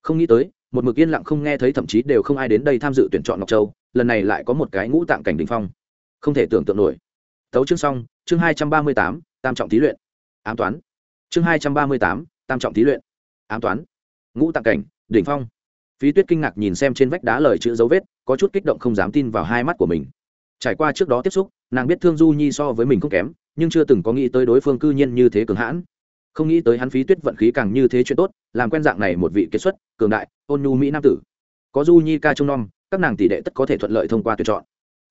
Không nghĩ tới, một mực yên lặng không nghe thấy thậm chí đều không ai đến đây tham dự tuyển chọn ngọc châu, lần này lại có một cái ngũ tạng cảnh đình phong. Không thể tưởng tượng nổi. Tấu chương xong, chương hai trăm ba mươi tám, tam trọng thí luyện. Ám toán. Chương hai trăm ba mươi tám, tam trọng thí luyện ám toán, ngũ tạng cảnh, đỉnh phong. Phí tuyết kinh ngạc nhìn xem trên vách đá lời chữ dấu vết, có chút kích động không dám tin vào hai mắt của mình. Trải qua trước đó tiếp xúc, nàng biết thương du nhi so với mình không kém, nhưng chưa từng có nghĩ tới đối phương cư nhiên như thế cường hãn. Không nghĩ tới hắn phí tuyết vận khí càng như thế chuyện tốt, làm quen dạng này một vị kết xuất, cường đại, ôn nhu mỹ nam tử. Có du nhi ca trông nom, các nàng tỷ đệ tất có thể thuận lợi thông qua tuyển chọn.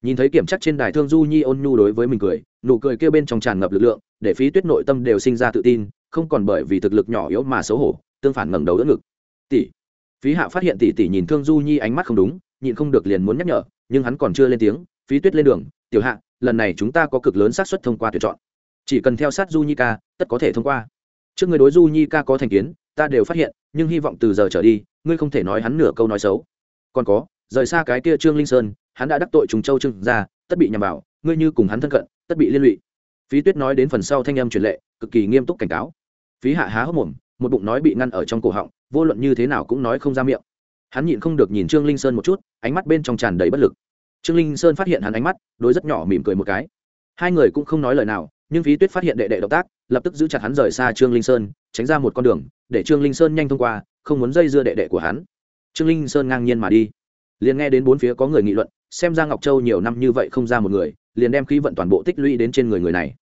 Nhìn thấy kiểm chắc trên đài thương du nhi ôn nhu đối với mình cười, nụ cười kêu bên trong tràn ngập lực lượng, để phí tuyết nội tâm đều sinh ra tự tin, không còn bởi vì thực lực nhỏ yếu mà xấu hổ tương phản ngẩng đầu đỡ ngực. Tỷ. Phí hạ phát hiện tỷ tỷ nhìn thương du nhi ánh mắt không đúng, nhịn không được liền muốn nhắc nhở, nhưng hắn còn chưa lên tiếng, phí tuyết lên đường, tiểu hạ, lần này chúng ta có cực lớn xác suất thông qua tuyển chọn. Chỉ cần theo sát du nhi ca, tất có thể thông qua. Trước người đối du nhi ca có thành kiến, ta đều phát hiện, nhưng hy vọng từ giờ trở đi, ngươi không thể nói hắn nửa câu nói xấu. Còn có, rời xa cái kia trương linh sơn, hắn đã đắc tội trùng châu trương ra tất bị nhằm vào, ngươi như cùng hắn thân cận, tất bị liên lụy. Phí tuyết nói đến phần sau thanh âm truyền lệ, cực kỳ nghiêm túc cảnh cáo. Phí hạ há hốc mồm một bụng nói bị ngăn ở trong cổ họng, vô luận như thế nào cũng nói không ra miệng. Hắn nhịn không được nhìn trương linh sơn một chút, ánh mắt bên trong tràn đầy bất lực. Trương linh sơn phát hiện hắn ánh mắt, đối rất nhỏ mỉm cười một cái. Hai người cũng không nói lời nào, nhưng phí tuyết phát hiện đệ đệ động tác, lập tức giữ chặt hắn rời xa trương linh sơn, tránh ra một con đường, để trương linh sơn nhanh thông qua, không muốn dây dưa đệ đệ của hắn. Trương linh sơn ngang nhiên mà đi. Liền nghe đến bốn phía có người nghị luận, xem ra ngọc châu nhiều năm như vậy không ra một người, liền đem khí vận toàn bộ tích lũy đến trên người người này.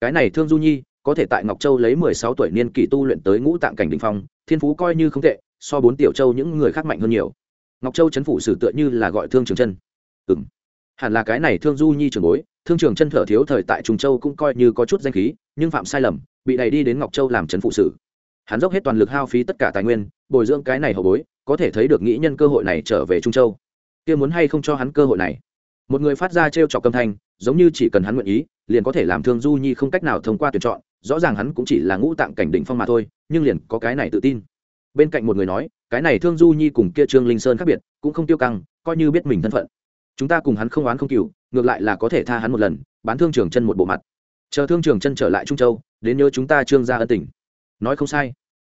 Cái này thương du nhi có thể tại ngọc châu lấy mười sáu tuổi niên kỷ tu luyện tới ngũ tạng cảnh đ ỉ n h phong, thiên phú coi như không tệ, so bốn tiểu châu những người khác mạnh hơn nhiều. Ngọc châu chấn phủ sử tựa như là gọi thương trường chân. Ừ m hẳn là cái này thương du nhi trường bối, thương trường chân thở thiếu thời tại trùng châu cũng coi như có chút danh khí, nhưng phạm sai lầm, bị đẩy đi đến ngọc châu làm chấn phụ sử. Hắn dốc hết toàn lực hao phí tất cả tài nguyên, bồi dưỡng cái này hậu bối, có thể thấy được nghĩ nhân cơ hội này trở về trung châu. Kia muốn hay không cho hắn cơ hội này? Một người phát ra t r e o trọc âm thanh, giống như chỉ cần hắn nguyện ý liền có thể làm thương du nhi không cách nào thông qua tuyển chọn, rõ ràng hắn cũng chỉ là ngũ tạng cảnh đỉnh phong mà thôi, nhưng liền có cái này tự tin. Bên cạnh một người nói, cái này thương du nhi cùng kia trương linh sơn khác biệt, cũng không tiêu căng, coi như biết mình thân phận. Chúng ta cùng hắn không oán không cừu, ngược lại là có thể tha hắn một lần, bán thương trường chân một bộ mặt. Chờ thương trường chân trở lại trung châu, đến nhớ chúng ta trương gia ân tình. Nói không sai.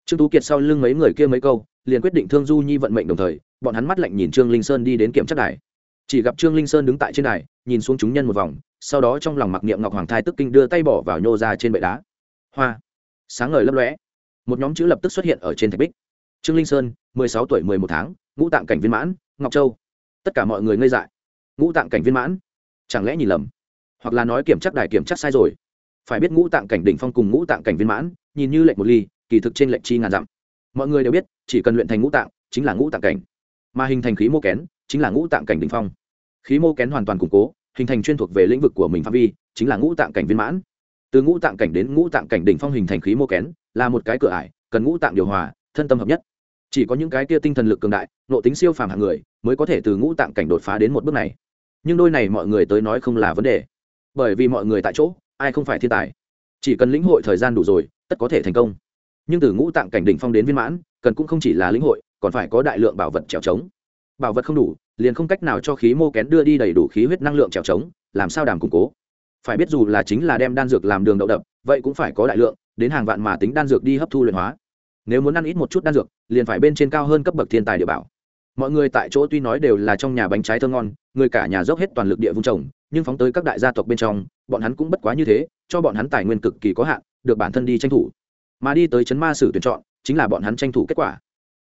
Trương tú kiệt sau lưng mấy người kia mấy câu, liền quyết định thương du nhi vận mệnh đồng thời, bọn hắn mắt lạnh nhìn trương linh sơn đi đến kiểm chất đài chỉ gặp trương linh sơn đứng tại trên đài, nhìn xuống chúng nhân một vòng, sau đó trong lòng mặc niệm ngọc hoàng thai tức kinh đưa tay bỏ vào nhô ra trên bệ đá. Hoa! Sáng ngời lấp lóe. Một nhóm chữ lập tức xuất hiện ở trên thạch bích. Trương linh sơn, mười sáu tuổi, mười một tháng, ngũ tạng cảnh viên mãn, ngọc châu. Tất cả mọi người ngây dại. Ngũ tạng cảnh viên mãn? Chẳng lẽ nhìn lầm? Hoặc là nói kiểm tra đài kiểm tra sai rồi? Phải biết ngũ tạng cảnh đỉnh phong cùng ngũ tạng cảnh viên mãn, nhìn như lệnh một ly, kỳ thực trên lệnh chi ngàn dặm. Mọi người đều biết, chỉ cần luyện thành ngũ tạng, chính là ngũ tạng cảnh. Mà hình thành khí mô kén chính là ngũ tạng cảnh đ ỉ n h phong. Khí mô kén hoàn toàn củng cố, hình thành chuyên thuộc về lĩnh vực của mình phạm vi, chính là ngũ tạng cảnh viên mãn. Từ ngũ tạng cảnh đến ngũ tạng cảnh đỉnh phong hình thành khí mô kén, là một cái cửa ải, cần ngũ tạng điều hòa, thân tâm hợp nhất. Chỉ có những cái kia tinh thần lực cường đại nộ tính siêu phàm hạng người, mới có thể từ ngũ tạng cảnh đột phá đến một bước này. Nhưng đôi này mọi người tới nói không là vấn đề. Bởi vì mọi người tại chỗ, ai không phải thiên tài. Chỉ cần lĩnh hội thời gian đủ rồi, tất có thể thành công. Nhưng từ ngũ tạng cảnh đỉnh phong đến viên mãn, cần cũng không chỉ là lĩnh hội, còn phải có đại lượng bảo vật trèo trống bảo vật không đủ, liền không cách nào cho khí mô kén đưa đi đầy đủ khí huyết năng lượng trèo trống, làm sao đàm củng cố? Phải biết dù là chính là đem đan dược làm đường đậu đập, vậy cũng phải có đại lượng, đến hàng vạn mà tính đan dược đi hấp thu luyện hóa. Nếu muốn ăn ít một chút đan dược, liền phải bên trên cao hơn cấp bậc thiên tài địa bảo. Mọi người tại chỗ tuy nói đều là trong nhà bánh trái thơ ngon, người cả nhà dốc hết toàn lực địa vung trồng, nhưng phóng tới các đại gia tộc bên trong, bọn hắn cũng bất quá như thế, cho bọn hắn tài nguyên cực kỳ có hạn, được bản thân đi tranh thủ. Mà đi tới chấn ma sử tuyển chọn, chính là bọn hắn tranh thủ kết quả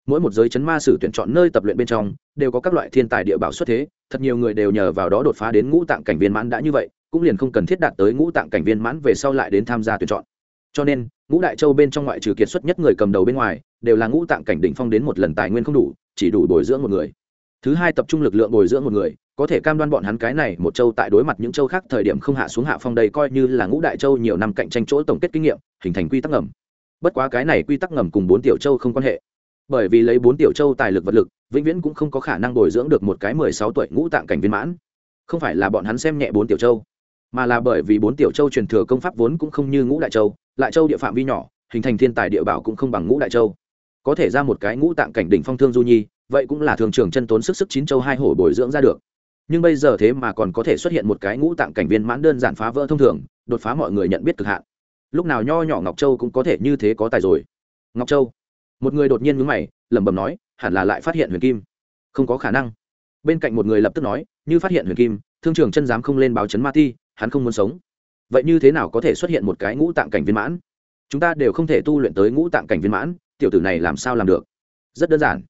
mỗi một giới chấn ma sử tuyển chọn nơi tập luyện bên trong đều có các loại thiên tài địa bảo xuất thế, thật nhiều người đều nhờ vào đó đột phá đến ngũ tạng cảnh viên mãn đã như vậy, cũng liền không cần thiết đạt tới ngũ tạng cảnh viên mãn về sau lại đến tham gia tuyển chọn. Cho nên, ngũ đại châu bên trong ngoại trừ kiệt xuất nhất người cầm đầu bên ngoài, đều là ngũ tạng cảnh đỉnh phong đến một lần tài nguyên không đủ, chỉ đủ bồi dưỡng một người. Thứ hai tập trung lực lượng bồi dưỡng một người, có thể cam đoan bọn hắn cái này một châu tại đối mặt những châu khác thời điểm không hạ xuống hạ phong đây coi như là ngũ đại châu nhiều năm cạnh tranh chỗ tổng kết kinh nghiệm, hình thành quy tắc ngầm. Bất quá cái này quy tắc ngầm cùng bốn tiểu châu không quan hệ bởi vì lấy bốn tiểu châu tài lực vật lực, vĩnh viễn cũng không có khả năng bồi dưỡng được một cái mười sáu tuổi ngũ tạng cảnh viên mãn. Không phải là bọn hắn xem nhẹ bốn tiểu châu, mà là bởi vì bốn tiểu châu truyền thừa công pháp vốn cũng không như ngũ đại châu, lại châu địa phạm vi nhỏ, hình thành thiên tài địa bảo cũng không bằng ngũ đại châu. Có thể ra một cái ngũ tạng cảnh đỉnh phong thương du nhi, vậy cũng là thường trường chân tốn sức sức chín châu hai hổ bồi dưỡng ra được. Nhưng bây giờ thế mà còn có thể xuất hiện một cái ngũ tạng cảnh viên mãn đơn giản phá vỡ thông thường, đột phá mọi người nhận biết cực hạn. Lúc nào nho nhỏ ngọc châu cũng có thể như thế có tài rồi. Ngọc châu một người đột nhiên mướn mày, lẩm bẩm nói, hẳn là lại phát hiện huyền kim. Không có khả năng. Bên cạnh một người lập tức nói, như phát hiện huyền kim, thương trường chân dám không lên báo chấn ma ti, hắn không muốn sống. Vậy như thế nào có thể xuất hiện một cái ngũ tạng cảnh viên mãn? Chúng ta đều không thể tu luyện tới ngũ tạng cảnh viên mãn, tiểu tử này làm sao làm được? Rất đơn giản.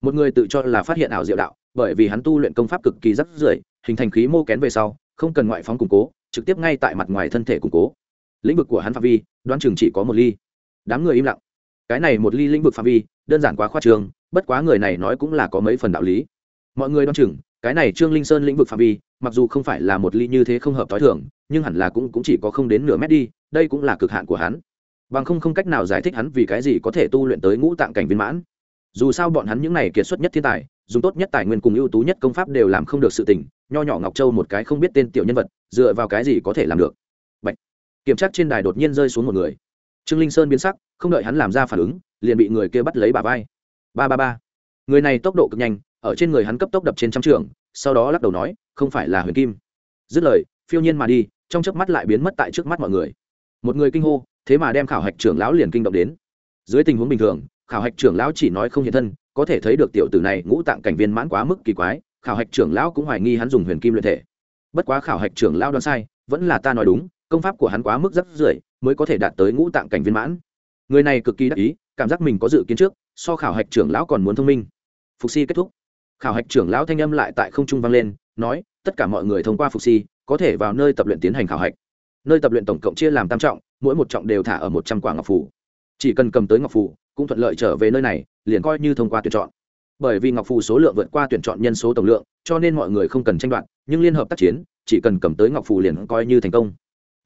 Một người tự cho là phát hiện ảo diệu đạo, bởi vì hắn tu luyện công pháp cực kỳ rất rưởi, hình thành khí mô kén về sau, không cần ngoại phóng củng cố, trực tiếp ngay tại mặt ngoài thân thể củng cố. Lĩnh vực của hắn phạm vi, đoán chừng chỉ có một ly. Đám người im lặng cái này một ly lĩnh vực phạm vi đơn giản quá khoa trương bất quá người này nói cũng là có mấy phần đạo lý. Mọi người đoán chừng cái này trương linh sơn lĩnh vực phạm vi mặc dù không phải là một ly như thế không hợp t h o i thường nhưng hẳn là cũng, cũng chỉ có không đến nửa mét đi đây cũng là cực hạn của hắn. Bằng không không cách nào giải thích hắn vì cái gì có thể tu luyện tới ngũ tạng cảnh viên mãn. Dù sao bọn hắn những n à y kiệt xuất nhất thiên tài dùng tốt nhất tài nguyên cùng ưu tú nhất công pháp đều làm không được sự tình nho nhỏ ngọc châu một cái không biết tên tiểu nhân vật dựa vào cái gì có thể làm được. Bạch. kiểm tra trên đài đột nhiên rơi xuống một người. Trương linh sơn biến sắc không đợi hắn làm ra phản ứng, liền bị người kia bắt lấy bà vai. Ba ba ba. Người này tốc độ cực nhanh, ở trên người hắn cấp tốc đập trên trăm trường, sau đó lắc đầu nói, không phải là huyền kim. Dứt lời, phiêu nhiên mà đi, trong chớp mắt lại biến mất tại trước mắt mọi người. Một người kinh hô, thế mà đem khảo hạch trưởng lão liền kinh động đến. Dưới tình huống bình thường, khảo hạch trưởng lão chỉ nói không hiện thân, có thể thấy được tiểu tử này ngũ tạng cảnh viên mãn quá mức kỳ quái, khảo hạch trưởng lão cũng hoài nghi hắn dùng huyền kim luyện thể. Bất quá khảo hạch trưởng lão đoán sai, vẫn là ta nói đúng, công pháp của hắn quá mức rất rưởi, mới có thể đạt tới ngũ tạng cảnh viên mãn người này cực kỳ đắc ý, cảm giác mình có dự kiến trước, so khảo hạch trưởng lão còn muốn thông minh. Phục si kết thúc. Khảo hạch trưởng lão thanh âm lại tại không trung vang lên, nói, tất cả mọi người thông qua phục si, có thể vào nơi tập luyện tiến hành khảo hạch. Nơi tập luyện tổng cộng chia làm tam trọng, mỗi một trọng đều thả ở một trăm quả ngọc phủ chỉ cần cầm tới ngọc phủ cũng thuận lợi trở về nơi này, liền coi như thông qua tuyển chọn. Bởi vì ngọc phù số lượng vượt qua tuyển chọn nhân số tổng lượng, cho nên mọi người không cần tranh đoạt, nhưng liên hợp tác chiến, chỉ cần cầm tới ngọc phù liền coi như thành công.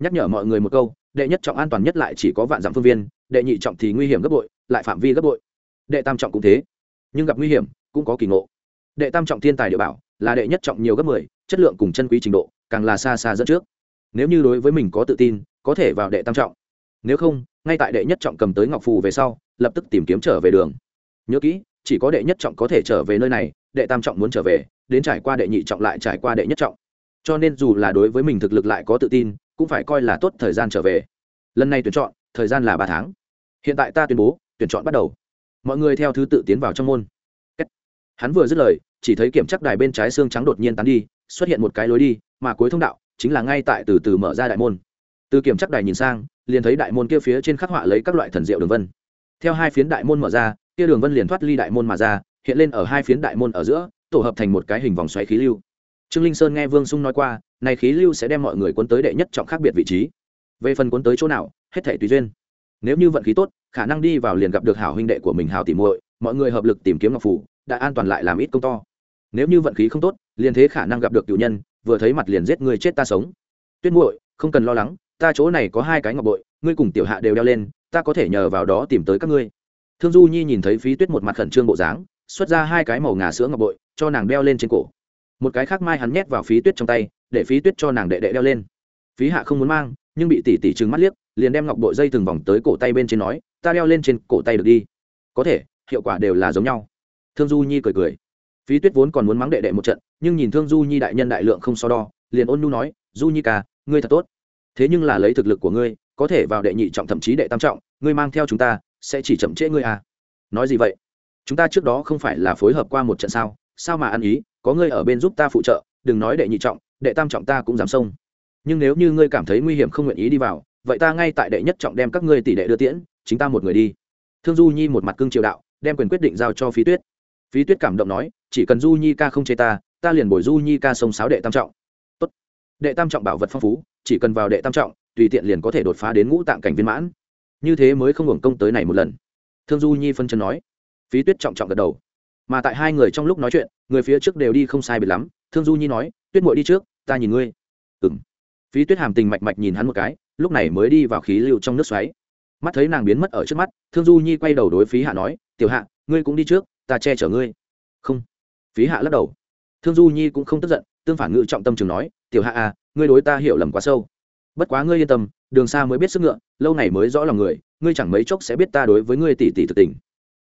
Nhắc nhở mọi người một câu đệ nhất trọng an toàn nhất lại chỉ có vạn dặm phương viên, đệ nhị trọng thì nguy hiểm gấp bội, lại phạm vi gấp bội. Đệ tam trọng cũng thế, nhưng gặp nguy hiểm cũng có kỳ ngộ. Đệ tam trọng thiên tài địa bảo là đệ nhất trọng nhiều gấp mười, chất lượng cùng chân quý trình độ càng là xa xa dẫn trước. Nếu như đối với mình có tự tin, có thể vào đệ tam trọng. Nếu không, ngay tại đệ nhất trọng cầm tới ngọc phù về sau, lập tức tìm kiếm trở về đường. Nhớ kỹ, chỉ có đệ nhất trọng có thể trở về nơi này, đệ tam trọng muốn trở về, đến trải qua đệ nhị trọng lại trải qua đệ nhất trọng. Cho nên dù là đối với mình thực lực lại có tự tin cũng phải coi là tốt thời gian trở về. Lần này tuyển chọn, thời gian là ba tháng. Hiện tại ta tuyên bố, tuyển chọn bắt đầu. Mọi người theo thứ tự tiến vào trong môn. Hắn vừa dứt lời, chỉ thấy kiểm chắc đài bên trái xương trắng đột nhiên tán đi, xuất hiện một cái lối đi, mà cuối thông đạo, chính là ngay tại từ từ mở ra đại môn. Từ kiểm chắc đài nhìn sang, liền thấy đại môn kia phía trên khắc họa lấy các loại thần diệu đường vân. Theo hai phiến đại môn mở ra, kia đường vân liền thoát ly đại môn mà ra, hiện lên ở hai phiến đại môn ở giữa, tổ hợp thành một cái hình vòng xoáy khí lưu trương linh sơn nghe vương sung nói qua, này khí lưu sẽ đem mọi người cuốn tới đệ nhất trọng khác biệt vị trí. Về phần cuốn tới chỗ nào, hết thể tùy duyên. Nếu như vận khí tốt, khả năng đi vào liền gặp được hảo huynh đệ của mình hảo Tỷ muội, mọi người hợp lực tìm kiếm ngọc phủ, đã an toàn lại làm ít công to. Nếu như vận khí không tốt, liền thế khả năng gặp được cựu nhân, vừa thấy mặt liền giết người chết ta sống. Tuyết muội, không cần lo lắng, ta chỗ này có hai cái ngọc bội, ngươi cùng tiểu hạ đều đeo lên, ta có thể nhờ vào đó tìm tới các ngươi. Thương du nhi nhìn thấy phí tuyết một mặt khẩn trương bộ dáng, xuất ra hai cái màu ngà sữa ngọc bội, cho nàng đeo lên trên cổ một cái khác mai hắn nhét vào phí tuyết trong tay, để phí tuyết cho nàng đệ đệ đeo lên. Phí hạ không muốn mang, nhưng bị tỷ tỷ trừng mắt liếc, liền đem ngọc bội dây từng vòng tới cổ tay bên trên nói, ta đeo lên trên cổ tay được đi. Có thể, hiệu quả đều là giống nhau. Thương du nhi cười cười. Phí tuyết vốn còn muốn mắng đệ đệ một trận, nhưng nhìn thương du nhi đại nhân đại lượng không so đo, liền ôn nhu nói, du nhi ca, ngươi thật tốt. Thế nhưng là lấy thực lực của ngươi, có thể vào đệ nhị trọng thậm chí đệ tam trọng, ngươi mang theo chúng ta, sẽ chỉ chậm trễ ngươi à. Nói gì vậy? Chúng ta trước đó không phải là phối hợp qua một trận sao? Sao mà ăn ý? Có ngươi ở bên giúp ta phụ trợ, đừng nói đệ nhị trọng, đệ tam trọng ta cũng dám xông. Nhưng nếu như ngươi cảm thấy nguy hiểm không nguyện ý đi vào, vậy ta ngay tại đệ nhất trọng đem các ngươi tỷ đệ đưa tiễn, chính ta một người đi. Thương du nhi một mặt cưng triều đạo, đem quyền quyết định giao cho phí tuyết. Phí tuyết cảm động nói, chỉ cần du nhi ca không chê ta ta liền bồi du nhi ca sông sáo đệ tam trọng. Tốt. đệ tam trọng bảo vật phong phú, chỉ cần vào đệ tam trọng, tùy tiện liền có thể đột phá đến ngũ tạng cảnh viên mãn. Như thế mới không hưởng công tới này một lần. Thương du nhi phân chân nói. Phí tuyết trọng trọng gật đầu. Mà tại hai người trong lúc nói chuyện người phía trước đều đi không sai biệt lắm, thương du nhi nói, tuyết muội đi trước, ta nhìn ngươi. Ừng phí tuyết hàm tình mạch mạch nhìn hắn một cái, lúc này mới đi vào khí lưu trong nước xoáy. Mắt thấy nàng biến mất ở trước mắt, thương du nhi quay đầu đối phí hạ nói, tiểu hạ, ngươi cũng đi trước, ta che chở ngươi. Không. Phí hạ lắc đầu. Thương du nhi cũng không tức giận, tương phản ngự trọng tâm trường nói, tiểu hạ à ngươi đối ta hiểu lầm quá sâu. Bất quá ngươi yên tâm, đường xa mới biết sức ngựa, lâu này mới rõ lòng người, ngươi chẳng mấy chốc sẽ biết ta đối với ngươi tỷ tỷ thực tình.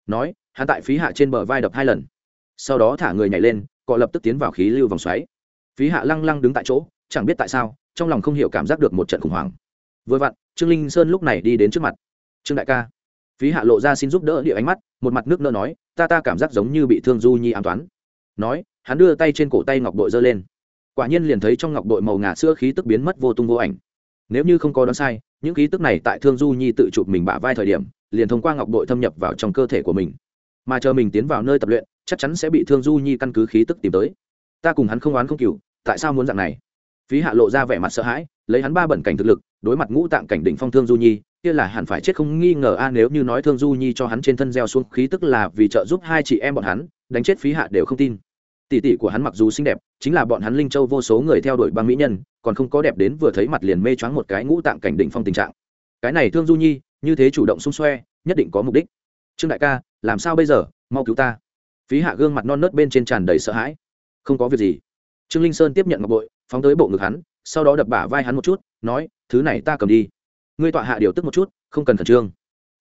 Nói, hắn tại phí hạ trên bờ vai đập hai lần sau đó thả người nhảy lên, cọ lập tức tiến vào khí lưu vòng xoáy. Phí hạ lăng lăng đứng tại chỗ, chẳng biết tại sao, trong lòng không hiểu cảm giác được một trận khủng hoảng. Vừa vặn, trương linh sơn lúc này đi đến trước mặt. Trương đại ca. Phí hạ lộ ra xin giúp đỡ địa ánh mắt, một mặt nước nỡ nói, ta ta cảm giác giống như bị thương du nhi an toán. Nói, hắn đưa tay trên cổ tay ngọc bội giơ lên. Quả nhiên liền thấy trong ngọc bội màu ngà sữa khí tức biến mất vô tung vô ảnh. Nếu như không có đoán sai, những khí tức này tại thương du nhi tự chụp mình bả vai thời điểm, liền thông qua ngọc bội thâm nhập vào trong cơ thể của mình. Mà chờ mình tiến vào nơi tập luyện chắc chắn sẽ bị thương du nhi căn cứ khí tức tìm tới ta cùng hắn không oán không cừu, tại sao muốn dạng này? Phí hạ lộ ra vẻ mặt sợ hãi, lấy hắn ba bẩn cảnh thực lực, đối mặt ngũ tạng cảnh đỉnh phong thương du nhi, kia là hẳn phải chết không nghi ngờ a, nếu như nói thương du nhi cho hắn trên thân gieo xuống khí tức là vì trợ giúp hai chị em bọn hắn, đánh chết phí hạ đều không tin. Tỷ tỷ của hắn mặc dù xinh đẹp, chính là bọn hắn linh châu vô số người theo đuổi băng mỹ nhân, còn không có đẹp đến vừa thấy mặt liền mê choáng một cái ngũ tạng cảnh đỉnh phong tình trạng. Cái này thương du nhi, như thế chủ động xung xoe, nhất định có mục đích. Trương đại ca, làm sao bây giờ? Mau cứu ta phí hạ gương mặt non nớt bên trên tràn đầy sợ hãi. Không có việc gì. Trương linh sơn tiếp nhận ngọc bội, phóng tới bộ ngực hắn, sau đó đập bả vai hắn một chút, nói, thứ này ta cầm đi. Ngươi tọa hạ điều tức một chút, không cần khẩn trương.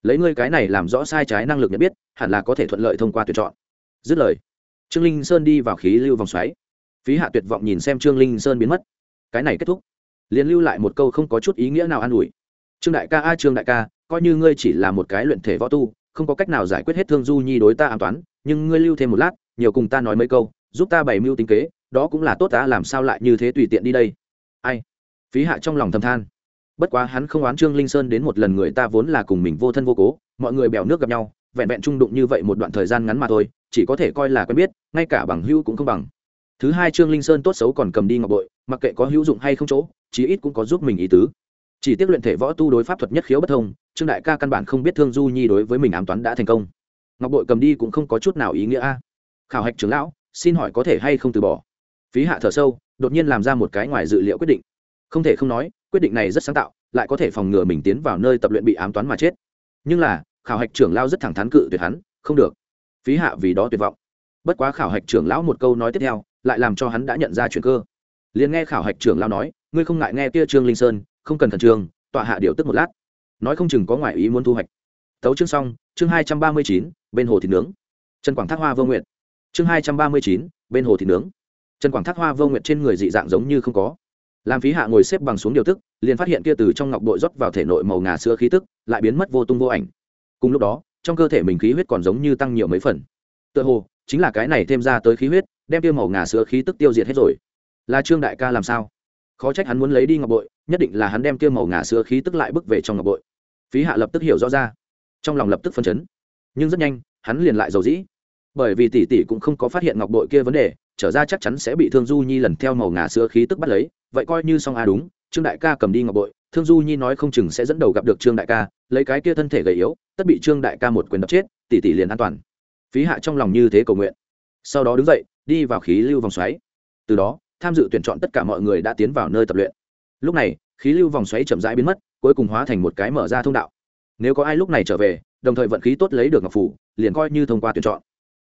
Lấy ngươi cái này làm rõ sai trái năng lực nhận biết, hẳn là có thể thuận lợi thông qua tuyển chọn. Dứt lời, trương linh sơn đi vào khí lưu vòng xoáy. Phí hạ tuyệt vọng nhìn xem trương linh sơn biến mất. Cái này kết thúc. Liền lưu lại một câu không có chút ý nghĩa nào an ủi. Trương đại ca a, trương đại ca, coi như ngươi chỉ là một cái luyện thể võ tu không có cách nào giải quyết hết thương du nhi đối ta an toán nhưng ngươi lưu thêm một lát, nhiều cùng ta nói mấy câu, giúp ta bày mưu tính kế, đó cũng là tốt ta, làm sao lại như thế tùy tiện đi đây? Ai? Phí hạ trong lòng thầm than. Bất quá hắn không oán trương linh sơn đến một lần người ta vốn là cùng mình vô thân vô cố, mọi người bèo nước gặp nhau, vẹn vẹn trung đụng như vậy một đoạn thời gian ngắn mà thôi, chỉ có thể coi là quen biết, ngay cả bằng hữu cũng không bằng. Thứ hai trương linh sơn tốt xấu còn cầm đi ngọc bội, mặc kệ có hữu dụng hay không chỗ, chí ít cũng có giúp mình ý tứ chỉ tiếc luyện thể võ tu đối pháp thuật nhất khiếu bất thông, trương đại ca căn bản không biết thương du nhi đối với mình ám toán đã thành công. Ngọc bội cầm đi cũng không có chút nào ý nghĩa a. Khảo hạch trưởng lão, xin hỏi có thể hay không từ bỏ? Phí hạ thở sâu, đột nhiên làm ra một cái ngoài dự liệu quyết định. Không thể không nói, quyết định này rất sáng tạo, lại có thể phòng ngừa mình tiến vào nơi tập luyện bị ám toán mà chết. Nhưng là, khảo hạch trưởng lao rất thẳng thắn cự tuyệt hắn, không được. Phí hạ vì đó tuyệt vọng. Bất quá khảo hạch trưởng lão một câu nói tiếp theo, lại làm cho hắn đã nhận ra chuyện cơ. Liền nghe khảo hạch trưởng lao nói, ngươi không ngại nghe kia trương linh sơn không cần thần trường tọa hạ điều tức một lát. Nói không chừng có ngoại ý muốn thu hoạch. Tấu chương xong, chương hai trăm ba mươi chín, bên hồ thịt nướng. Trần quảng thác hoa vô nguyện chương hai trăm ba mươi chín, bên hồ thịt nướng. Trần quảng thác hoa vô nguyện trên người dị dạng giống như không có. Làm phí hạ ngồi xếp bằng xuống điều tức, liền phát hiện kia từ trong ngọc bội rót vào thể nội màu ngà sữa khí tức, lại biến mất vô tung vô ảnh. Cùng lúc đó, trong cơ thể mình khí huyết còn giống như tăng nhiều mấy phần. Tựa hồ, chính là cái này thêm ra tới khí huyết, đem tiêu màu ngà sữa khí tức tiêu diệt hết rồi. Là trương đại ca làm sao? Khó trách hắn muốn lấy đi ngọc bội nhất định là hắn đem kia màu ngà sữa khí tức lại bước về trong ngọc bội. Phí hạ lập tức hiểu rõ ra. Trong lòng lập tức phân chấn. Nhưng rất nhanh, hắn liền lại dầu dĩ. Bởi vì tỷ tỷ cũng không có phát hiện ngọc bội kia vấn đề, trở ra chắc chắn sẽ bị thương du nhi lần theo màu ngà sữa khí tức bắt lấy. Vậy coi như xong a đúng, trương đại ca cầm đi ngọc bội. Thương du nhi nói không chừng sẽ dẫn đầu gặp được trương đại ca, lấy cái kia thân thể gầy yếu, tất bị trương đại ca một quyền đập chết, tỷ tỷ liền an toàn. Phí hạ trong lòng như thế cầu nguyện. Sau đó đứng dậy, đi vào khí lưu vòng xoáy. Từ đó, tham dự tuyển chọn tất cả mọi người đã tiến vào nơi tập luyện lúc này, khí lưu vòng xoáy chậm rãi biến mất, cuối cùng hóa thành một cái mở ra thông đạo. Nếu có ai lúc này trở về, đồng thời vận khí tốt lấy được ngọc phủ, liền coi như thông qua tuyển chọn.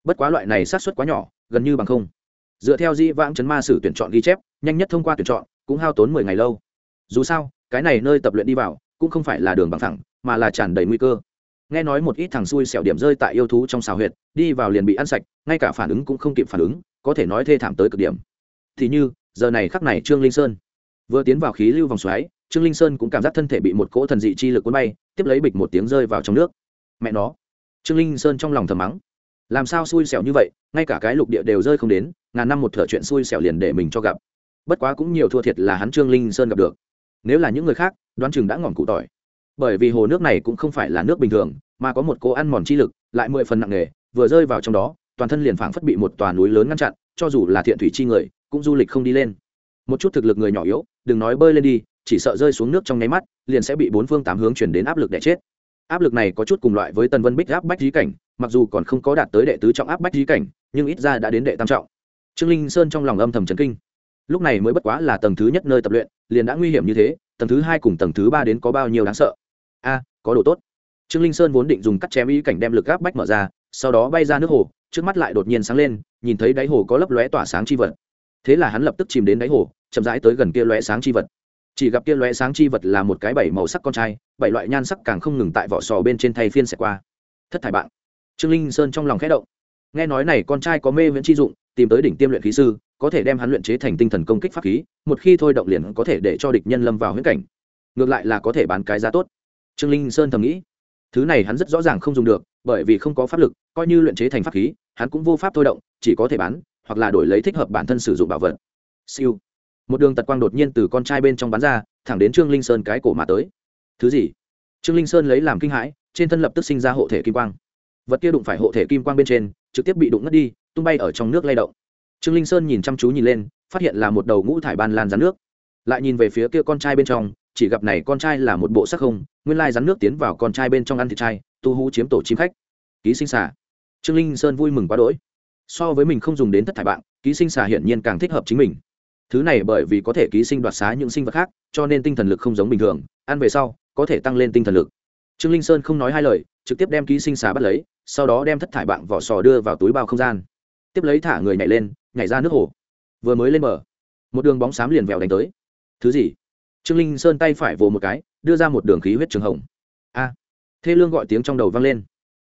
Bất quá loại này sát xuất quá nhỏ, gần như bằng không. Dựa theo di vãng chấn ma sử tuyển chọn ghi chép, nhanh nhất thông qua tuyển chọn, cũng hao tốn mười ngày lâu. Dù sao, cái này nơi tập luyện đi vào, cũng không phải là đường bằng thẳng mà là tràn đầy nguy cơ. Nghe nói một ít thằng xui xẻo điểm rơi tại yêu thú trong xào huyệt, đi vào liền bị ăn sạch, ngay cả phản ứng cũng không kịp phản ứng, có thể nói thê thảm tới cực điểm. Thì như, giờ này khắc này trương linh sơn vừa tiến vào khí lưu vòng xoáy, trương linh sơn cũng cảm giác thân thể bị một cỗ thần dị chi lực cuốn bay, tiếp lấy bịch một tiếng rơi vào trong nước. Mẹ nó! Trương linh sơn trong lòng thầm mắng. Làm sao xui xẻo như vậy, ngay cả cái lục địa đều rơi không đến, ngàn năm một thợ chuyện xui xẻo liền để mình cho gặp. Bất quá cũng nhiều thua thiệt là hắn trương linh sơn gặp được. Nếu là những người khác, đoán chừng đã ngỏm cụ tỏi. Bởi vì hồ nước này cũng không phải là nước bình thường, mà có một cô ăn mòn chi lực, lại mười phần nặng nề, vừa rơi vào trong đó, toàn thân liền phảng phất bị một tòa núi lớn ngăn chặn, cho dù là thiện thủy chi người, cũng du lịch không đi lên. Một chút thực lực người nhỏ yếu đừng nói bơi lên đi, chỉ sợ rơi xuống nước trong nháy mắt, liền sẽ bị bốn phương tám hướng chuyển đến áp lực để chết. Áp lực này có chút cùng loại với tần vân bích áp bách trí cảnh, mặc dù còn không có đạt tới đệ tứ trọng áp bách trí cảnh, nhưng ít ra đã đến đệ tam trọng. Trương linh sơn trong lòng âm thầm trấn kinh. Lúc này mới bất quá là tầng thứ nhất nơi tập luyện, liền đã nguy hiểm như thế, tầng thứ hai cùng tầng thứ ba đến có bao nhiêu đáng sợ? A, có đồ tốt. Trương linh sơn vốn định dùng cắt chém ý cảnh đem lực gáp bách mở ra, sau đó bay ra nước hồ, trước mắt lại đột nhiên sáng lên, nhìn thấy đáy hồ có lấp lóe tỏa sáng chi vật thế là hắn lập tức chìm đến đáy hồ, chậm rãi tới gần kia lóe sáng chi vật. Chỉ gặp kia lóe sáng chi vật là một cái bảy màu sắc con trai, bảy loại nhan sắc càng không ngừng tại vỏ sò bên trên thay phiên xẹt qua. Thất thải bạn. Trương linh sơn trong lòng khẽ động. Nghe nói này con trai có mê viễn chi dụng, tìm tới đỉnh tiêm luyện khí sư, có thể đem hắn luyện chế thành tinh thần công kích pháp khí, một khi thôi động liền có thể để cho địch nhân lâm vào huyễn cảnh. Ngược lại là có thể bán cái giá tốt. Trương linh sơn thầm nghĩ. Thứ này hắn rất rõ ràng không dùng được, bởi vì không có pháp lực, coi như luyện chế thành pháp khí, hắn cũng vô pháp thôi động, chỉ có thể bán hoặc là đổi lấy thích hợp bản thân sử dụng bảo vật. Siêu. Một đường tật quang đột nhiên từ con trai bên trong bán ra, thẳng đến trương linh sơn cái cổ mà tới. Thứ gì? Trương linh sơn lấy làm kinh hãi, trên thân lập tức sinh ra hộ thể kim quang. Vật kia đụng phải hộ thể kim quang bên trên, trực tiếp bị đụng ngất đi, tung bay ở trong nước lay động. Trương linh sơn nhìn chăm chú nhìn lên, phát hiện là một đầu ngũ thải ban lan rắn nước. Lại nhìn về phía kia con trai bên trong, chỉ gặp này con trai là một bộ sắc không, nguyên lai rắn nước tiến vào con trai bên trong ăn thịt trai, tu hú chiếm tổ chim khách. Ký sinh xả trương linh sơn vui mừng quá đỗi so với mình không dùng đến thất thải bạn, ký sinh xà hiển nhiên càng thích hợp chính mình. Thứ này bởi vì có thể ký sinh đoạt xá những sinh vật khác, cho nên tinh thần lực không giống bình thường, ăn về sau, có thể tăng lên tinh thần lực. Trương linh sơn không nói hai lời, trực tiếp đem ký sinh xà bắt lấy, sau đó đem thất thải bạn vỏ sò đưa vào túi bao không gian. Tiếp lấy thả người nhảy lên, nhảy ra nước hồ. Vừa mới lên bờ, một đường bóng xám liền vèo đánh tới. Thứ gì? Trương linh sơn tay phải vồ một cái, đưa ra một đường khí huyết trường hồng. A. Thê lương gọi tiếng trong đầu vang lên.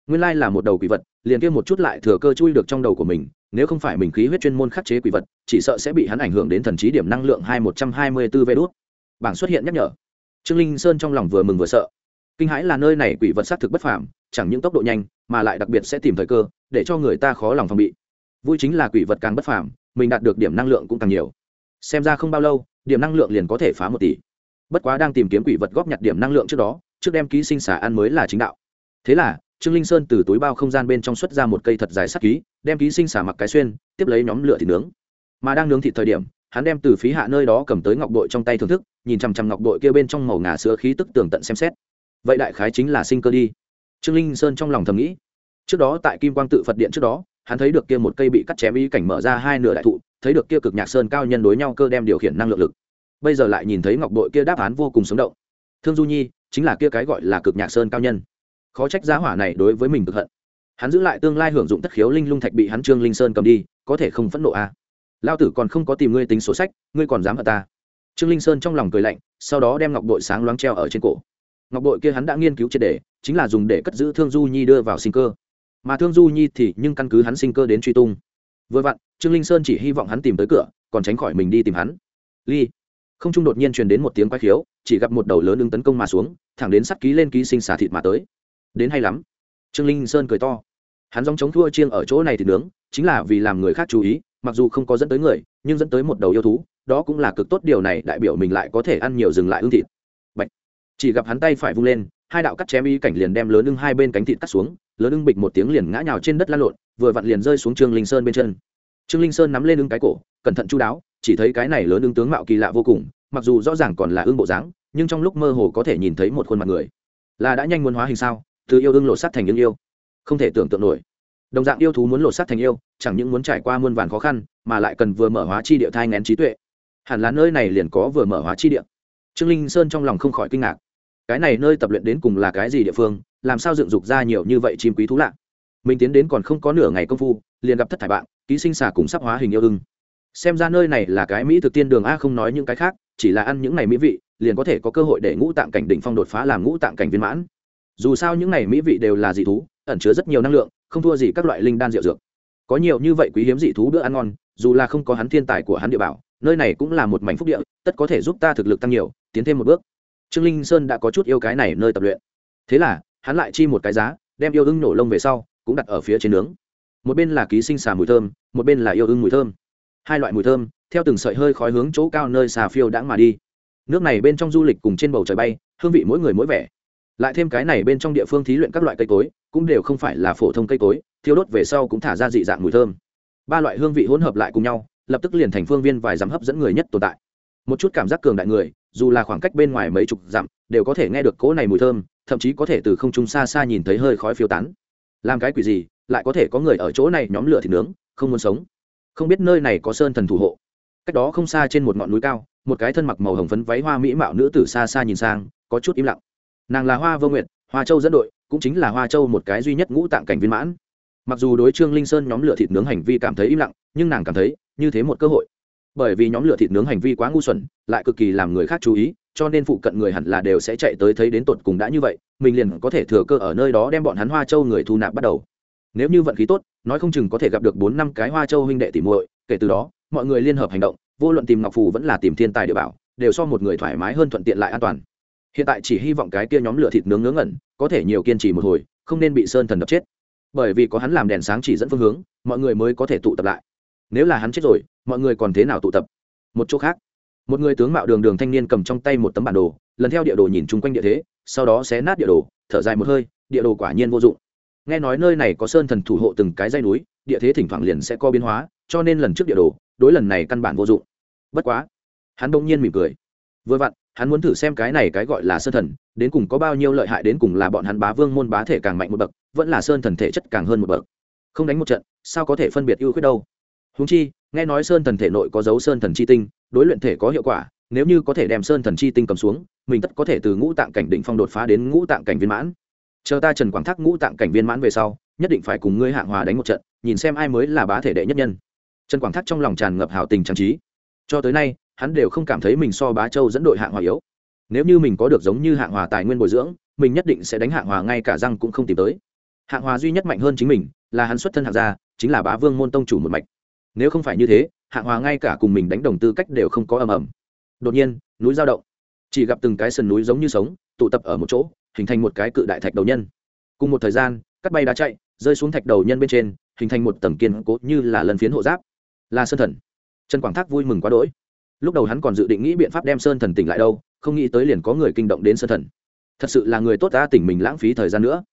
Nguyên lai là một đầu quỷ vật liền kia một chút lại thừa cơ chui được trong đầu của mình, nếu không phải mình khí huyết chuyên môn khắc chế quỷ vật, chỉ sợ sẽ bị hắn ảnh hưởng đến thần trí điểm năng lượng hai một trăm hai mươi b ố đốt bảng xuất hiện nhắc nhở. Trương linh sơn trong lòng vừa mừng vừa sợ. Kinh hãi là nơi này quỷ vật xác thực bất phàm, chẳng những tốc độ nhanh, mà lại đặc biệt sẽ tìm thời cơ, để cho người ta khó lòng phòng bị. Vui chính là quỷ vật càng bất phàm, mình đạt được điểm năng lượng cũng càng nhiều. Xem ra không bao lâu, điểm năng lượng liền có thể phá một tỷ. Bất quá đang tìm kiếm quỷ vật góp nhặt điểm năng lượng trước đó, trước đem ký sinh xả ăn mới là chính đạo. Thế là trương linh sơn từ túi bao không gian bên trong xuất ra một cây thật dài sắt ký, đem ký sinh xả mặc cái xuyên, tiếp lấy nhóm lửa thịt nướng. Mà đang nướng thịt thời điểm, hắn đem từ phí hạ nơi đó cầm tới ngọc bội trong tay thưởng thức, nhìn chằm chằm ngọc bội kia bên trong màu ngà sữa khí tức tường tận xem xét. Vậy đại khái chính là sinh cơ đi. Trương linh sơn trong lòng thầm nghĩ. Trước đó tại kim quang tự phật điện trước đó, hắn thấy được kia một cây bị cắt chém ý cảnh mở ra hai nửa đại thụ, thấy được kia cực nhạc sơn cao nhân đối nhau cơ đem điều khiển năng lượng lực. Bây giờ lại nhìn thấy ngọc bội kia đáp án vô cùng sống động. Thương du nhi, chính là kia cái gọi là cực nhạc sơn cao nhân khó trách giá hỏa này đối với mình cực hận. Hắn giữ lại tương lai hưởng dụng tất khiếu linh lung thạch bị hắn trương linh sơn cầm đi, có thể không phẫn nộ à. lao tử còn không có tìm ngươi tính sổ sách, ngươi còn dám ở ta. Trương linh sơn trong lòng cười lạnh, sau đó đem ngọc bội sáng loáng treo ở trên cổ. Ngọc bội kia hắn đã nghiên cứu triệt đề chính là dùng để cất giữ thương du nhi đưa vào sinh cơ. Mà thương du nhi thì nhưng căn cứ hắn sinh cơ đến truy tung. Vừa vặn, trương linh sơn chỉ hy vọng hắn tìm tới cửa, còn tránh khỏi mình đi tìm hắn. Ly. Không trung đột nhiên truyền đến một tiếng quái khiếu, chỉ gặp một đầu lớn ứng tấn công mà xuống, thẳng đến sắt ký lên ký sinh xả thịt mà tới đến hay lắm. Trương linh sơn cười to. Hắn dòng chống thua chiêng ở chỗ này thì nướng, chính là vì làm người khác chú ý, mặc dù không có dẫn tới người, nhưng dẫn tới một đầu yêu thú, đó cũng là cực tốt, điều này đại biểu mình lại có thể ăn nhiều dừng lại ương thịt. Bạch. chỉ gặp hắn tay phải vung lên, hai đạo cắt chém y cảnh liền đem lớn ưng hai bên cánh thịt cắt xuống, lớn ưng bịch một tiếng liền ngã nhào trên đất lăn lộn, vừa vặn liền rơi xuống trương linh sơn bên chân. Trương linh sơn nắm lên ưng cái cổ, cẩn thận chú đáo, chỉ thấy cái này lớn ưng tướng mạo kỳ lạ vô cùng, mặc dù rõ ràng còn là ưng bộ dáng, nhưng trong lúc mơ hồ có thể nhìn thấy một khuôn mặt người. Là đã nhanh muốn hóa hình sao? Từ yêu đương lột sắt thành yêu yêu. Không thể tưởng tượng nổi. Đồng dạng yêu thú muốn lột sắt thành yêu, chẳng những muốn trải qua muôn vàn khó khăn, mà lại cần vừa mở hóa chi địa thai ngén trí tuệ. Hẳn là nơi này liền có vừa mở hóa chi địa. Trương linh sơn trong lòng không khỏi kinh ngạc. Cái này nơi tập luyện đến cùng là cái gì địa phương, làm sao dựng dục ra nhiều như vậy chim quý thú lạ? Mình tiến đến còn không có nửa ngày công phu, liền gặp thất thải bạn, ký sinh xà cùng sắp hóa hình yêu ưng. Xem ra nơi này là cái mỹ thực tiên đường a, không nói những cái khác, chỉ là ăn những này mỹ vị, liền có thể có cơ hội để ngũ tạng cảnh đỉnh phong đột phá làm ngũ tạng cảnh viên mãn dù sao những này mỹ vị đều là dị thú, ẩn chứa rất nhiều năng lượng, không thua gì các loại linh đan rượu dược. Có nhiều như vậy quý hiếm dị thú bữa ăn ngon, dù là không có hắn thiên tài của hắn địa bảo, nơi này cũng là một mảnh phúc địa, tất có thể giúp ta thực lực tăng nhiều, tiến thêm một bước. Trương linh sơn đã có chút yêu cái này nơi tập luyện. Thế là, hắn lại chi một cái giá, đem yêu ưng nổ lông về sau, cũng đặt ở phía trên nướng. Một bên là ký sinh xà mùi thơm, một bên là yêu ưng mùi thơm. Hai loại mùi thơm, theo từng sợi hơi khói hướng chỗ cao nơi xà phiêu đãng mà đi. Nước này bên trong du lịch cùng trên bầu trời bay, hương vị mỗi người mỗi vẻ lại thêm cái này bên trong địa phương thí luyện các loại cây cối, cũng đều không phải là phổ thông cây cối thiếu đốt về sau cũng thả ra dị dạng mùi thơm. Ba loại hương vị hỗn hợp lại cùng nhau, lập tức liền thành phương viên vài dặm hấp dẫn người nhất tồn tại. Một chút cảm giác cường đại người, dù là khoảng cách bên ngoài mấy chục dặm, đều có thể nghe được cỗ này mùi thơm, thậm chí có thể từ không trung xa xa nhìn thấy hơi khói phiêu tán. Làm cái quỷ gì, lại có thể có người ở chỗ này nhóm lửa thịt nướng, không muốn sống. Không biết nơi này có sơn thần thủ hộ. Cách đó không xa trên một ngọn núi cao, một cái thân mặc màu hồng phấn váy hoa mỹ mạo nữ tử xa xa nhìn sang, có chút im lặng nàng là hoa vô nguyệt, hoa châu dẫn đội, cũng chính là hoa châu một cái duy nhất ngũ tạng cảnh viên mãn. Mặc dù đối trương linh sơn nhóm lửa thịt nướng hành vi cảm thấy im lặng, nhưng nàng cảm thấy như thế một cơ hội. Bởi vì nhóm lửa thịt nướng hành vi quá ngu xuẩn, lại cực kỳ làm người khác chú ý, cho nên phụ cận người hẳn là đều sẽ chạy tới thấy đến tột cùng đã như vậy, mình liền có thể thừa cơ ở nơi đó đem bọn hắn hoa châu người thu nạp bắt đầu. Nếu như vận khí tốt, nói không chừng có thể gặp được bốn năm cái hoa châu huynh đệ tỉ muội, kể từ đó, mọi người liên hợp hành động, vô luận tìm ngọc phù vẫn là tìm thiên tài địa bảo, đều so một người thoải mái hơn thuận tiện lại an toàn hiện tại chỉ hy vọng cái kia nhóm lửa thịt nướng ngớ ngẩn, có thể nhiều kiên trì một hồi, không nên bị sơn thần đập chết. Bởi vì có hắn làm đèn sáng chỉ dẫn phương hướng, mọi người mới có thể tụ tập lại. Nếu là hắn chết rồi, mọi người còn thế nào tụ tập? Một chỗ khác, một người tướng mạo đường đường thanh niên cầm trong tay một tấm bản đồ, lần theo địa đồ nhìn chung quanh địa thế, sau đó xé nát địa đồ, thở dài một hơi, địa đồ quả nhiên vô dụng. Nghe nói nơi này có sơn thần thủ hộ từng cái dây núi, địa thế thỉnh thoảng liền sẽ có biến hóa, cho nên lần trước địa đồ, đối lần này căn bản vô dụng. Bất quá, hắn bỗng nhiên mỉm cười. Vừa vặn hắn muốn thử xem cái này cái gọi là sơn thần, đến cùng có bao nhiêu lợi hại, đến cùng là bọn hắn bá vương môn bá thể càng mạnh một bậc, vẫn là sơn thần thể chất càng hơn một bậc. Không đánh một trận, sao có thể phân biệt ưu khuyết đâu? Húng chi, nghe nói sơn thần thể nội có dấu sơn thần chi tinh, đối luyện thể có hiệu quả, nếu như có thể đem sơn thần chi tinh cầm xuống, mình tất có thể từ ngũ tạng cảnh định phong đột phá đến ngũ tạng cảnh viên mãn. Chờ ta trần quảng thác ngũ tạng cảnh viên mãn về sau, nhất định phải cùng ngươi hạng hòa đánh một trận, nhìn xem ai mới là bá thể đệ nhất nhân. Trần quảng thác trong lòng tràn ngập hào tình trang trí. Cho tới nay hắn đều không cảm thấy mình so bá châu dẫn đội hạng hòa yếu. Nếu như mình có được giống như hạng hòa tài nguyên bồi dưỡng, mình nhất định sẽ đánh hạng hòa ngay cả răng cũng không tìm tới. Hạng hòa duy nhất mạnh hơn chính mình là hắn xuất thân hạng gia, chính là bá vương môn tông chủ một mạch. Nếu không phải như thế, hạng hòa ngay cả cùng mình đánh đồng tư cách đều không có ầm ầm. Đột nhiên, núi giao động. Chỉ gặp từng cái sườn núi giống như sống, tụ tập ở một chỗ, hình thành một cái cự đại thạch đầu nhân. Cùng một thời gian, cắt bay đá chạy, rơi xuống thạch đầu nhân bên trên, hình thành một tầng kiên cố như là lần phiến hộ giáp. Là sơn thần. Trần quảng thác vui mừng quá đỗi lúc đầu hắn còn dự định nghĩ biện pháp đem sơn thần tỉnh lại đâu, không nghĩ tới liền có người kinh động đến sơn thần. Thật sự là người tốt ta tỉnh mình lãng phí thời gian nữa.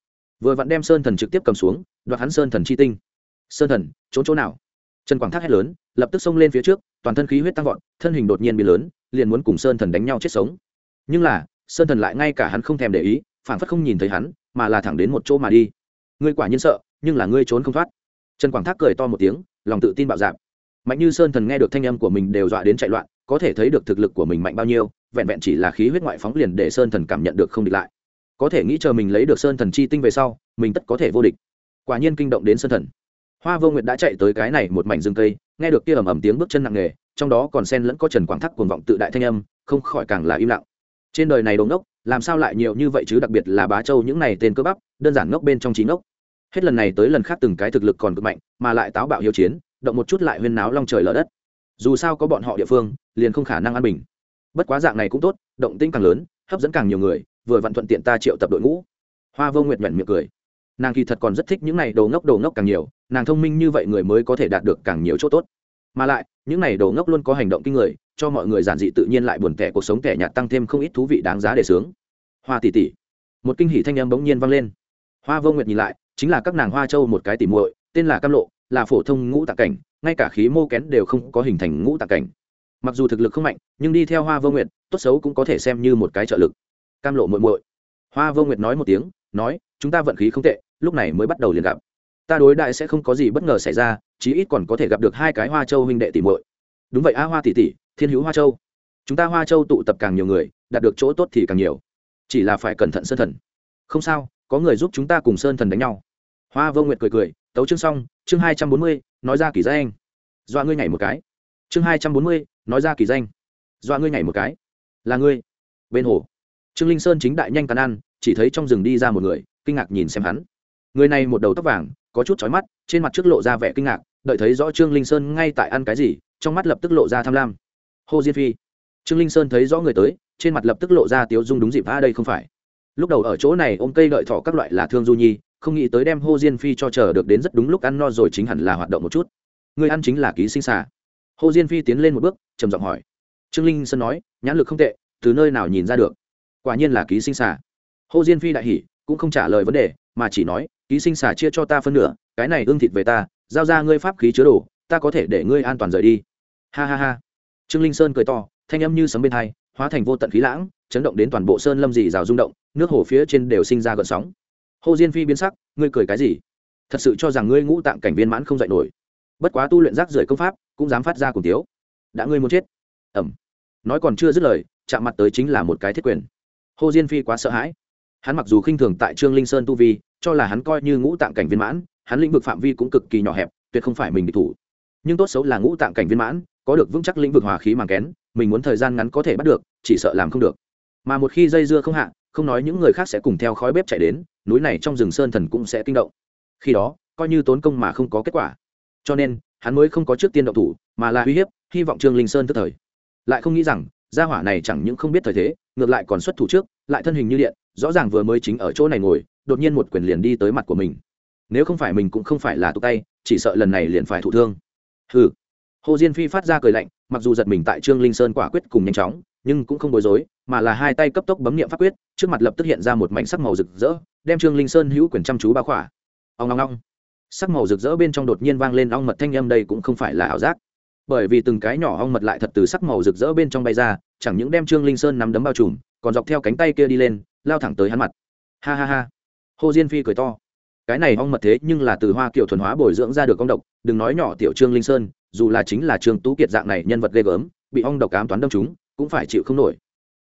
Vừa vặn đem sơn thần trực tiếp cầm xuống, đoạt hắn sơn thần chi tinh. Sơn thần, trốn chỗ nào? Trần quảng thác hét lớn, lập tức xông lên phía trước, toàn thân khí huyết tăng vọt, thân hình đột nhiên bị lớn, liền muốn cùng sơn thần đánh nhau chết sống. Nhưng là, sơn thần lại ngay cả hắn không thèm để ý phản phất không nhìn thấy hắn, mà là thẳng đến một chỗ mà đi. Ngươi quả nhiên sợ, nhưng là ngươi trốn không thoát. Trần quảng thác cười to một tiếng, lòng tự tin bạo dạp mạnh như sơn thần nghe được thanh âm của mình đều dọa đến chạy loạn có thể thấy được thực lực của mình mạnh bao nhiêu, vẹn vẹn chỉ là khí huyết ngoại phóng liền để sơn thần cảm nhận được không địch lại. Có thể nghĩ chờ mình lấy được sơn thần chi tinh về sau, mình tất có thể vô địch. Quả nhiên kinh động đến sơn thần. Hoa vô nguyệt đã chạy tới cái này một mảnh rừng cây, nghe được kia ầm ầm tiếng bước chân nặng nề, trong đó còn sen lẫn có trần quảng thắc cuồng vọng tự đại thanh âm, không khỏi càng là im lặng. Trên đời này đống ngốc, làm sao lại nhiều như vậy chứ, đặc biệt là bá châu những này tên cơ bắp, đơn giản ngốc bên trong trí ngốc. Hết lần này tới lần khác từng cái thực lực còn cực mạnh, mà lại táo bạo hiếu chiến, động một chút lại huyên náo long trời lở đất dù sao có bọn họ địa phương, liền không khả năng an bình. Bất quá dạng này cũng tốt, động tinh càng lớn, hấp dẫn càng nhiều người, vừa vặn thuận tiện ta triệu tập đội ngũ. Hoa vô nguyệt nhuận miệng cười. Nàng kỳ thật còn rất thích những này đồ ngốc đồ ngốc càng nhiều, nàng thông minh như vậy người mới có thể đạt được càng nhiều chỗ tốt. Mà lại, những này đồ ngốc luôn có hành động kinh người, cho mọi người giản dị tự nhiên lại buồn tẻ cuộc sống tẻ nhạt tăng thêm không ít thú vị đáng giá để sướng. Hoa tỷ tỷ. Một kinh hỷ thanh âm bỗng nhiên vang lên. Hoa vô nguyệt nhìn lại, chính là các nàng hoa châu một cái tỉ muội, tên là cam lộ, là phổ thông ngũ tạc cảnh ngay cả khí mô kén đều không có hình thành ngũ tạc cảnh. Mặc dù thực lực không mạnh, nhưng đi theo hoa vô nguyệt, tốt xấu cũng có thể xem như một cái trợ lực. Cam lộ muội muội. Hoa vô nguyệt nói một tiếng, nói, chúng ta vận khí không tệ, lúc này mới bắt đầu liền gặp. Ta đối đại sẽ không có gì bất ngờ xảy ra, chí ít còn có thể gặp được hai cái hoa châu huynh đệ tỷ muội. Đúng vậy a, hoa tỷ tỷ, thiên hữu hoa châu. Chúng ta hoa châu tụ tập càng nhiều người, đạt được chỗ tốt thì càng nhiều. Chỉ là phải cẩn thận sơn thần. Không sao, có người giúp chúng ta cùng sơn thần đánh nhau. Hoa vô nguyệt cười cười, tấu chương xong, chương hai trăm bốn mươi nói ra kỳ danh. Doa ngươi nhảy một cái. Chương hai trăm bốn mươi, nói ra kỳ danh. Doa ngươi nhảy một cái. Là ngươi. Bên hồ. Trương linh sơn chính đại nhanh tàn ăn, chỉ thấy trong rừng đi ra một người, kinh ngạc nhìn xem hắn. Người này một đầu tóc vàng, có chút trói mắt, trên mặt trước lộ ra vẻ kinh ngạc, đợi thấy rõ trương linh sơn ngay tại ăn cái gì, trong mắt lập tức lộ ra tham lam. Hồ diên phi. Trương linh sơn thấy rõ người tới, trên mặt lập tức lộ ra tiếu dung đúng dịp, a, đây không phải. Lúc đầu ở chỗ này, ôm cây đợi thỏ các loại là thương du nhi không nghĩ tới đem hô diên phi cho chờ được đến rất đúng lúc ăn no rồi chính hẳn là hoạt động một chút. Người ăn chính là ký sinh xà. Hô diên phi tiến lên một bước, trầm giọng hỏi. Trương linh sơn nói, nhãn lực không tệ, từ nơi nào nhìn ra được? Quả nhiên là ký sinh xà. Hô diên phi đại hỉ, cũng không trả lời vấn đề, mà chỉ nói, ký sinh xà chia cho ta phân nửa, cái này ương thịt về ta, giao ra ngươi pháp khí chứa đồ, ta có thể để ngươi an toàn rời đi. Ha ha ha. Trương linh sơn cười to, thanh âm như sấm bên thai hóa thành vô tận khí lãng, chấn động đến toàn bộ sơn lâm dì rào rung động, nước hồ phía trên đều sinh ra gợn sóng hồ diên phi biến sắc, ngươi cười cái gì? Thật sự cho rằng ngươi ngũ tạng cảnh viên mãn không dạy nổi. Bất quá tu luyện rác rưởi công pháp, cũng dám phát ra cùng tiếu. Đã ngươi muốn chết. Ẩm nói còn chưa dứt lời, chạm mặt tới chính là một cái thiết quyền. Hồ diên phi quá sợ hãi. Hắn mặc dù khinh thường tại trương linh sơn tu vi, cho là hắn coi như ngũ tạng cảnh viên mãn, hắn lĩnh vực phạm vi cũng cực kỳ nhỏ hẹp, tuyệt không phải mình địch thủ. Nhưng tốt xấu là ngũ tạng cảnh viên mãn, có được vững chắc lĩnh vực hòa khí màng kén, mình muốn thời gian ngắn có thể bắt được, chỉ sợ làm không được. Mà một khi dây dưa không hạ không nói những người khác sẽ cùng theo khói bếp chạy đến, núi này trong rừng sơn thần cũng sẽ kinh động. Khi đó, coi như tốn công mà không có kết quả. Cho nên, hắn mới không có trước tiên động thủ, mà là uy hiếp, hy vọng trương linh sơn tức thời. Lại không nghĩ rằng, gia hỏa này chẳng những không biết thời thế, ngược lại còn xuất thủ trước, lại thân hình như điện, rõ ràng vừa mới chính ở chỗ này ngồi, đột nhiên một quyền liền đi tới mặt của mình. Nếu không phải mình cũng không phải là tụ tay, chỉ sợ lần này liền phải thụ thương. Hừ. Hồ diên phi phát ra cười lạnh, mặc dù giật mình tại trương linh sơn quả quyết cùng nhanh chóng nhưng cũng không bối rối, mà là hai tay cấp tốc bấm nghiệm pháp quyết, trước mặt lập tức hiện ra một mảnh sắc màu rực rỡ, đem trương linh sơn hữu quyền chăm chú bao khỏa. Ông long long sắc màu rực rỡ bên trong đột nhiên vang lên ong mật thanh âm đây cũng không phải là ảo giác. Bởi vì từng cái nhỏ ong mật lại thật từ sắc màu rực rỡ bên trong bay ra, chẳng những đem trương linh sơn nắm đấm bao trùm, còn dọc theo cánh tay kia đi lên, lao thẳng tới hắn mặt. Ha ha ha. Hồ diên phi cười to. Cái này ong mật thế nhưng là từ hoa kiểu thuần hóa bồi dưỡng ra được ong độc, đừng nói nhỏ tiểu trương linh sơn, dù là chính là trương tú kiệt dạng này nhân vật ghê gớm, bị ong độc ám toán đâm chúng cũng phải chịu không nổi.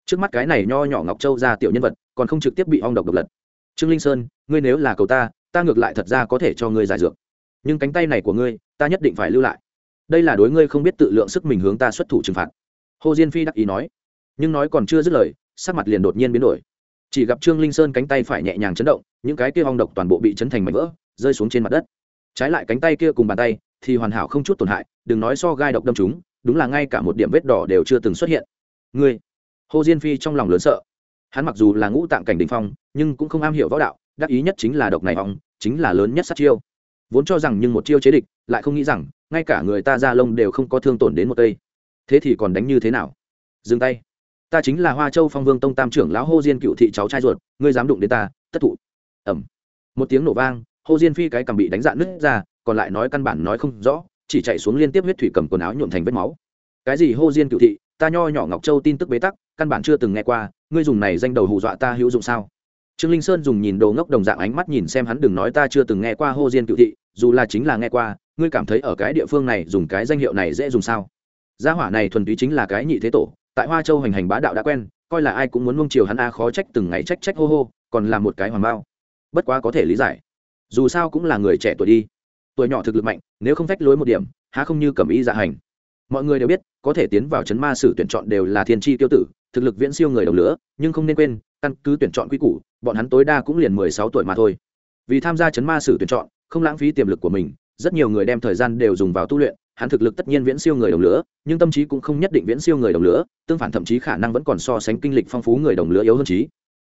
Trước mắt cái này nho nhỏ ngọc châu ra tiểu nhân vật, còn không trực tiếp bị ong độc độc lật. Trương linh sơn, ngươi nếu là cầu ta ta ngược lại thật ra có thể cho ngươi giải dược. Nhưng cánh tay này của ngươi, ta nhất định phải lưu lại. Đây là đối ngươi không biết tự lượng sức mình hướng ta xuất thủ trừng phạt. Hồ diên phi đắc ý nói. Nhưng nói còn chưa dứt lời, sắc mặt liền đột nhiên biến đổi. Chỉ gặp trương linh sơn cánh tay phải nhẹ nhàng chấn động, những cái kia ong độc toàn bộ bị chấn thành mảnh vỡ, rơi xuống trên mặt đất. Trái lại cánh tay kia cùng bàn tay thì hoàn hảo không chút tổn hại, đừng nói so gai độc đâm chúng, đúng là ngay cả một điểm vết đỏ đều chưa từng xuất hiện ngươi. Hồ diên phi trong lòng lớn sợ. Hắn mặc dù là ngũ tạng cảnh đình phong, nhưng cũng không am hiểu võ đạo, đắc ý nhất chính là độc này hỏng, chính là lớn nhất sát chiêu. Vốn cho rằng nhưng một chiêu chế địch, lại không nghĩ rằng, ngay cả người ta ra lông đều không có thương tổn đến một cây. Thế thì còn đánh như thế nào? Dừng tay. Ta chính là hoa châu phong vương tông tam trưởng lão hô diên cựu thị cháu trai ruột, ngươi dám đụng đến ta tất thụ ẩm một tiếng nổ vang hô diên phi cái cầm bị đánh dạn nứt ra, còn lại nói căn bản nói không rõ, chỉ chạy xuống liên tiếp huyết thủy cầm quần áo nhuộm thành vết máu. Cái gì hô diên cựu thị? Ta nho nhỏ ngọc châu tin tức bế tắc, căn bản chưa từng nghe qua, ngươi dùng này danh đầu hù dọa ta hữu dụng sao? Trương linh sơn dùng nhìn đồ ngốc đồng dạng ánh mắt nhìn xem hắn, đừng nói ta chưa từng nghe qua hô diên cựu thị, dù là chính là nghe qua, ngươi cảm thấy ở cái địa phương này dùng cái danh hiệu này dễ dùng sao? Gia hỏa này thuần túy chính là cái nhị thế tổ, tại hoa châu hành hành bá đạo đã quen, coi là ai cũng muốn mông chiều hắn a, khó trách từng ngày trách trách hô hô, còn là một cái hoàng bao. Bất quá có thể lý giải. Dù sao cũng là người trẻ tuổi đi. Tuổi nhỏ thực lực mạnh, nếu không phách lối một điểm, há không như cầm ý dạ hành mọi người đều biết, có thể tiến vào chấn ma sử tuyển chọn đều là thiên tri tiêu tử, thực lực viễn siêu người đồng lửa, nhưng không nên quên, căn cứ tuyển chọn quy củ, bọn hắn tối đa cũng liền mười sáu tuổi mà thôi. Vì tham gia chấn ma sử tuyển chọn, không lãng phí tiềm lực của mình, rất nhiều người đem thời gian đều dùng vào tu luyện, hắn thực lực tất nhiên viễn siêu người đồng lửa, nhưng tâm trí cũng không nhất định viễn siêu người đồng lửa, tương phản thậm chí khả năng vẫn còn so sánh kinh lịch phong phú người đồng lửa yếu hơn trí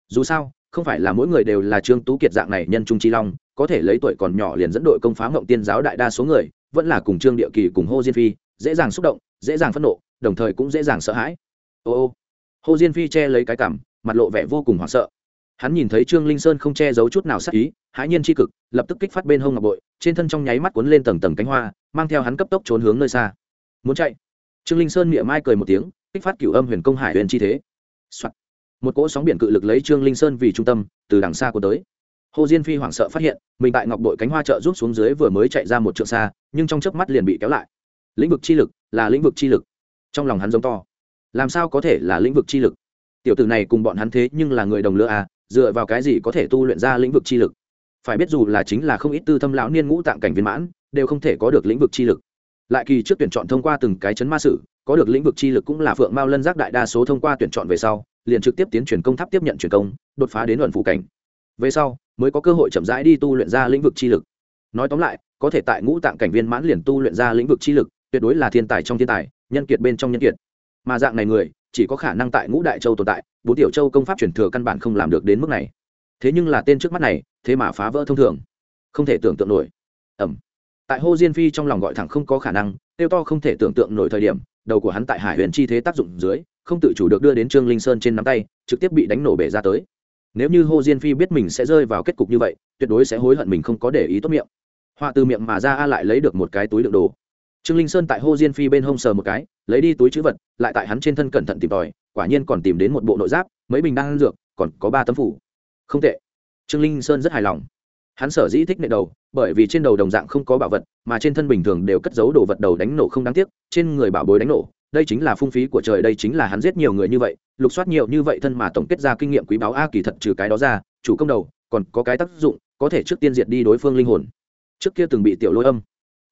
dù sao, không phải là mỗi người đều là trương tú kiệt dạng này nhân trung chi long, có thể lấy tuổi còn nhỏ liền dẫn đội công phá ngộng tiên giáo đại đa số người, vẫn là cùng trương địa kỳ cùng hô diên phi dễ dàng xúc động, dễ dàng phẫn nộ, đồng thời cũng dễ dàng sợ hãi. Ô ô, hồ diên phi che lấy cái cảm, mặt lộ vẻ vô cùng hoảng sợ. Hắn nhìn thấy trương linh sơn không che giấu chút nào sắc ý, hãi nhiên c h i cực, lập tức kích phát bên hông ngọc bội, trên thân trong nháy mắt cuốn lên tầng tầng cánh hoa, mang theo hắn cấp tốc trốn hướng nơi xa. Muốn chạy? Trương linh sơn miệng mai cười một tiếng, kích phát cửu âm huyền công hải huyền chi thế、Soạn. một cỗ sóng biển cự lực lấy trương linh sơn vì trung tâm, từ đằng xa của tới. Hồ diên phi hoảng sợ phát hiện, mình tại ngọc bội cánh hoa trợ rút xuống dưới vừa mới chạy ra một trượng xa, nhưng trong chớp mắt liền bị kéo lại lĩnh vực chi lực là lĩnh vực chi lực. Trong lòng hắn giống to. Làm sao có thể là lĩnh vực chi lực? Tiểu tử này cùng bọn hắn thế nhưng là người đồng lứa à dựa vào cái gì có thể tu luyện ra lĩnh vực chi lực? Phải biết dù là chính là không ít tư thâm lão niên ngũ tạng cảnh viên mãn, đều không thể có được lĩnh vực chi lực. Lại kỳ trước tuyển chọn thông qua từng cái chấn ma sử có được lĩnh vực chi lực cũng là phượng mao lân giác đại đa số thông qua tuyển chọn về sau, liền trực tiếp tiến truyền công tháp tiếp nhận truyền công, đột phá đến luận phụ cảnh. Về sau, mới có cơ hội chậm rãi đi tu luyện ra lĩnh vực chi lực. Nói tóm lại, có thể tại ngũ tạng cảnh viên mãn liền tu luyện ra lĩnh vực chi lực tuyệt đối là thiên tài trong thiên tài, nhân kiệt bên trong nhân kiệt. Mà dạng này người, chỉ có khả năng tại ngũ đại châu tồn tại, bốn tiểu châu công pháp truyền thừa căn bản không làm được đến mức này. Thế nhưng là tên trước mắt này, thế mà phá vỡ thông thường. Không thể tưởng tượng nổi. Ẩm tại hô diên phi trong lòng gọi thẳng không có khả năng, tiêu to không thể tưởng tượng nổi thời điểm, đầu của hắn tại hải huyền chi thế tác dụng dưới, không tự chủ được đưa đến trương linh sơn trên nắm tay, trực tiếp bị đánh nổ bể ra tới. Nếu như hô diên phi biết mình sẽ rơi vào kết cục như vậy, tuyệt đối sẽ hối hận mình không có để ý tốt miệng. Họa từ miệng mà ra a lại lấy được một cái túi đựng đồ trương linh sơn tại hô diên phi bên hông sờ một cái, lấy đi túi chữ vật, lại tại hắn trên thân cẩn thận tìm tòi, quả nhiên còn tìm đến một bộ nội giáp, mấy bình đan dược, còn có ba tấm phủ. Không tệ. Trương linh sơn rất hài lòng. Hắn sở dĩ thích nệ đầu, bởi vì trên đầu đồng dạng không có bảo vật, mà trên thân bình thường đều cất giấu đồ vật đầu đánh nổ không đáng tiếc, trên người bảo bối đánh nổ, đây chính là phung phí của trời, đây chính là hắn giết nhiều người như vậy, lục soát nhiều như vậy thân mà tổng kết ra kinh nghiệm quý báo a kỳ thật trừ cái đó ra, chủ công đầu còn có cái tác dụng, có thể trước tiên diệt đi đối phương linh hồn. Trước kia từng bị tiểu lôi âm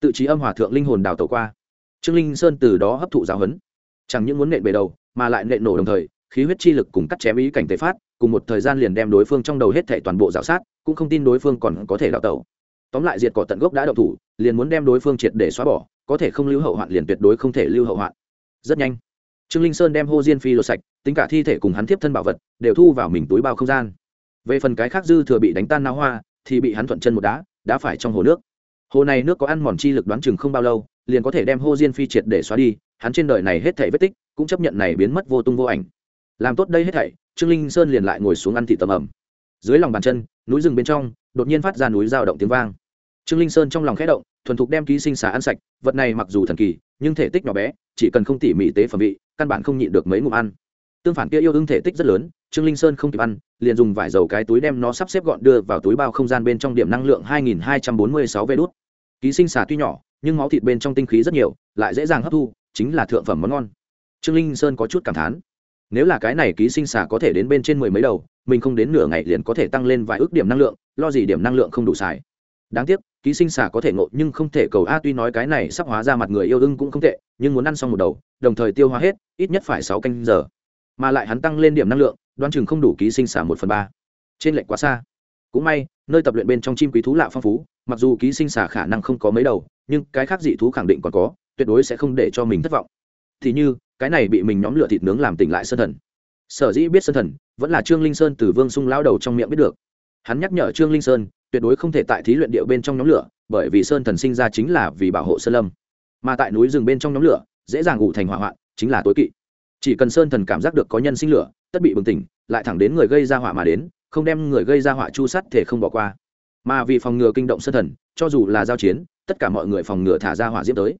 tự trí âm hòa thượng linh hồn đào tẩu qua. Trương linh sơn từ đó hấp thụ giáo huấn. Chẳng những muốn nện bề đầu, mà lại nện nổ đồng thời, khí huyết chi lực cùng cắt chém ý cảnh tế phát, cùng một thời gian liền đem đối phương trong đầu hết thể toàn bộ giáo sát, cũng không tin đối phương còn có thể đào tẩu. Tóm lại diệt cỏ tận gốc đã đậu thủ, liền muốn đem đối phương triệt để xóa bỏ, có thể không lưu hậu hoạn liền tuyệt đối không thể lưu hậu hoạn. Rất nhanh, trương linh sơn đem hô diên phi lột sạch, tính cả thi thể cùng hắn tiếp thân bảo vật, đều thu vào mình túi bao không gian. Về phần cái khác dư thừa bị đánh tan náo hoa, thì bị hắn thuận chân một đá đã phải trong hồ nước hồ này nước có ăn mòn chi lực đoán chừng không bao lâu, liền có thể đem hô diên phi triệt để xóa đi, hắn trên đời này hết thảy vết tích, cũng chấp nhận này biến mất vô tung vô ảnh. Làm tốt đây hết thảy, trương linh sơn liền lại ngồi xuống ăn thị tầm ẩm. Dưới lòng bàn chân, núi rừng bên trong, đột nhiên phát ra núi dao động tiếng vang. Trương linh sơn trong lòng khẽ động, thuần thục đem ký sinh xà ăn sạch, vật này mặc dù thần kỳ, nhưng thể tích nhỏ bé, chỉ cần không tỉ mỉ tế phẩm vị, căn bản không nhịn được mấy ngụm ăn. Tương phản kia yêu ưng thể tích rất lớn, trương linh sơn không kịp ăn, liền dùng vải dầu cái túi đem nó sắp xếp gọn đưa vào túi bao không gian bên trong điểm năng lượng 2246 vé đút ký sinh xà tuy nhỏ, nhưng máu thịt bên trong tinh khí rất nhiều, lại dễ dàng hấp thu, chính là thượng phẩm món ngon. Trương linh sơn có chút cảm thán. Nếu là cái này ký sinh xà có thể đến bên trên mười mấy đầu, mình không đến nửa ngày liền có thể tăng lên vài ước điểm năng lượng, lo gì điểm năng lượng không đủ xài. Đáng tiếc, ký sinh xà có thể ngộ nhưng không thể cầu a tuy nói cái này sắp hóa ra mặt người yêu ưng cũng không tệ, nhưng muốn ăn xong một đầu, đồng thời tiêu hóa hết, ít nhất phải sáu canh giờ. Mà lại hắn tăng lên điểm năng lượng, đoán chừng không đủ ký sinh xả một phần ba. Trên lệnh quá xa cũng may, nơi tập luyện bên trong chim quý thú lạ phong phú, mặc dù ký sinh xả khả năng không có mấy đầu, nhưng cái khác dị thú khẳng định còn có, tuyệt đối sẽ không để cho mình thất vọng. Thì như, cái này bị mình nhóm lửa thịt nướng làm tỉnh lại sơn thần. Sở dĩ biết sơn thần, vẫn là trương linh sơn từ vương sung lao đầu trong miệng biết được. Hắn nhắc nhở trương linh sơn, tuyệt đối không thể tại thí luyện điệu bên trong nhóm lửa, bởi vì sơn thần sinh ra chính là vì bảo hộ sơn lâm. Mà tại núi rừng bên trong nhóm lửa, dễ dàng ngủ thành hỏa hoạn, chính là tối kỵ. Chỉ cần sơn thần cảm giác được có nhân sinh lửa, tất bị bừng tỉnh, lại thẳng đến người gây ra hỏa mà đến không đem người gây ra hỏa chu sắt thể không bỏ qua. Mà vì phòng ngừa kinh động sân thần, cho dù là giao chiến, tất cả mọi người phòng ngừa thả ra hỏa diễm tới.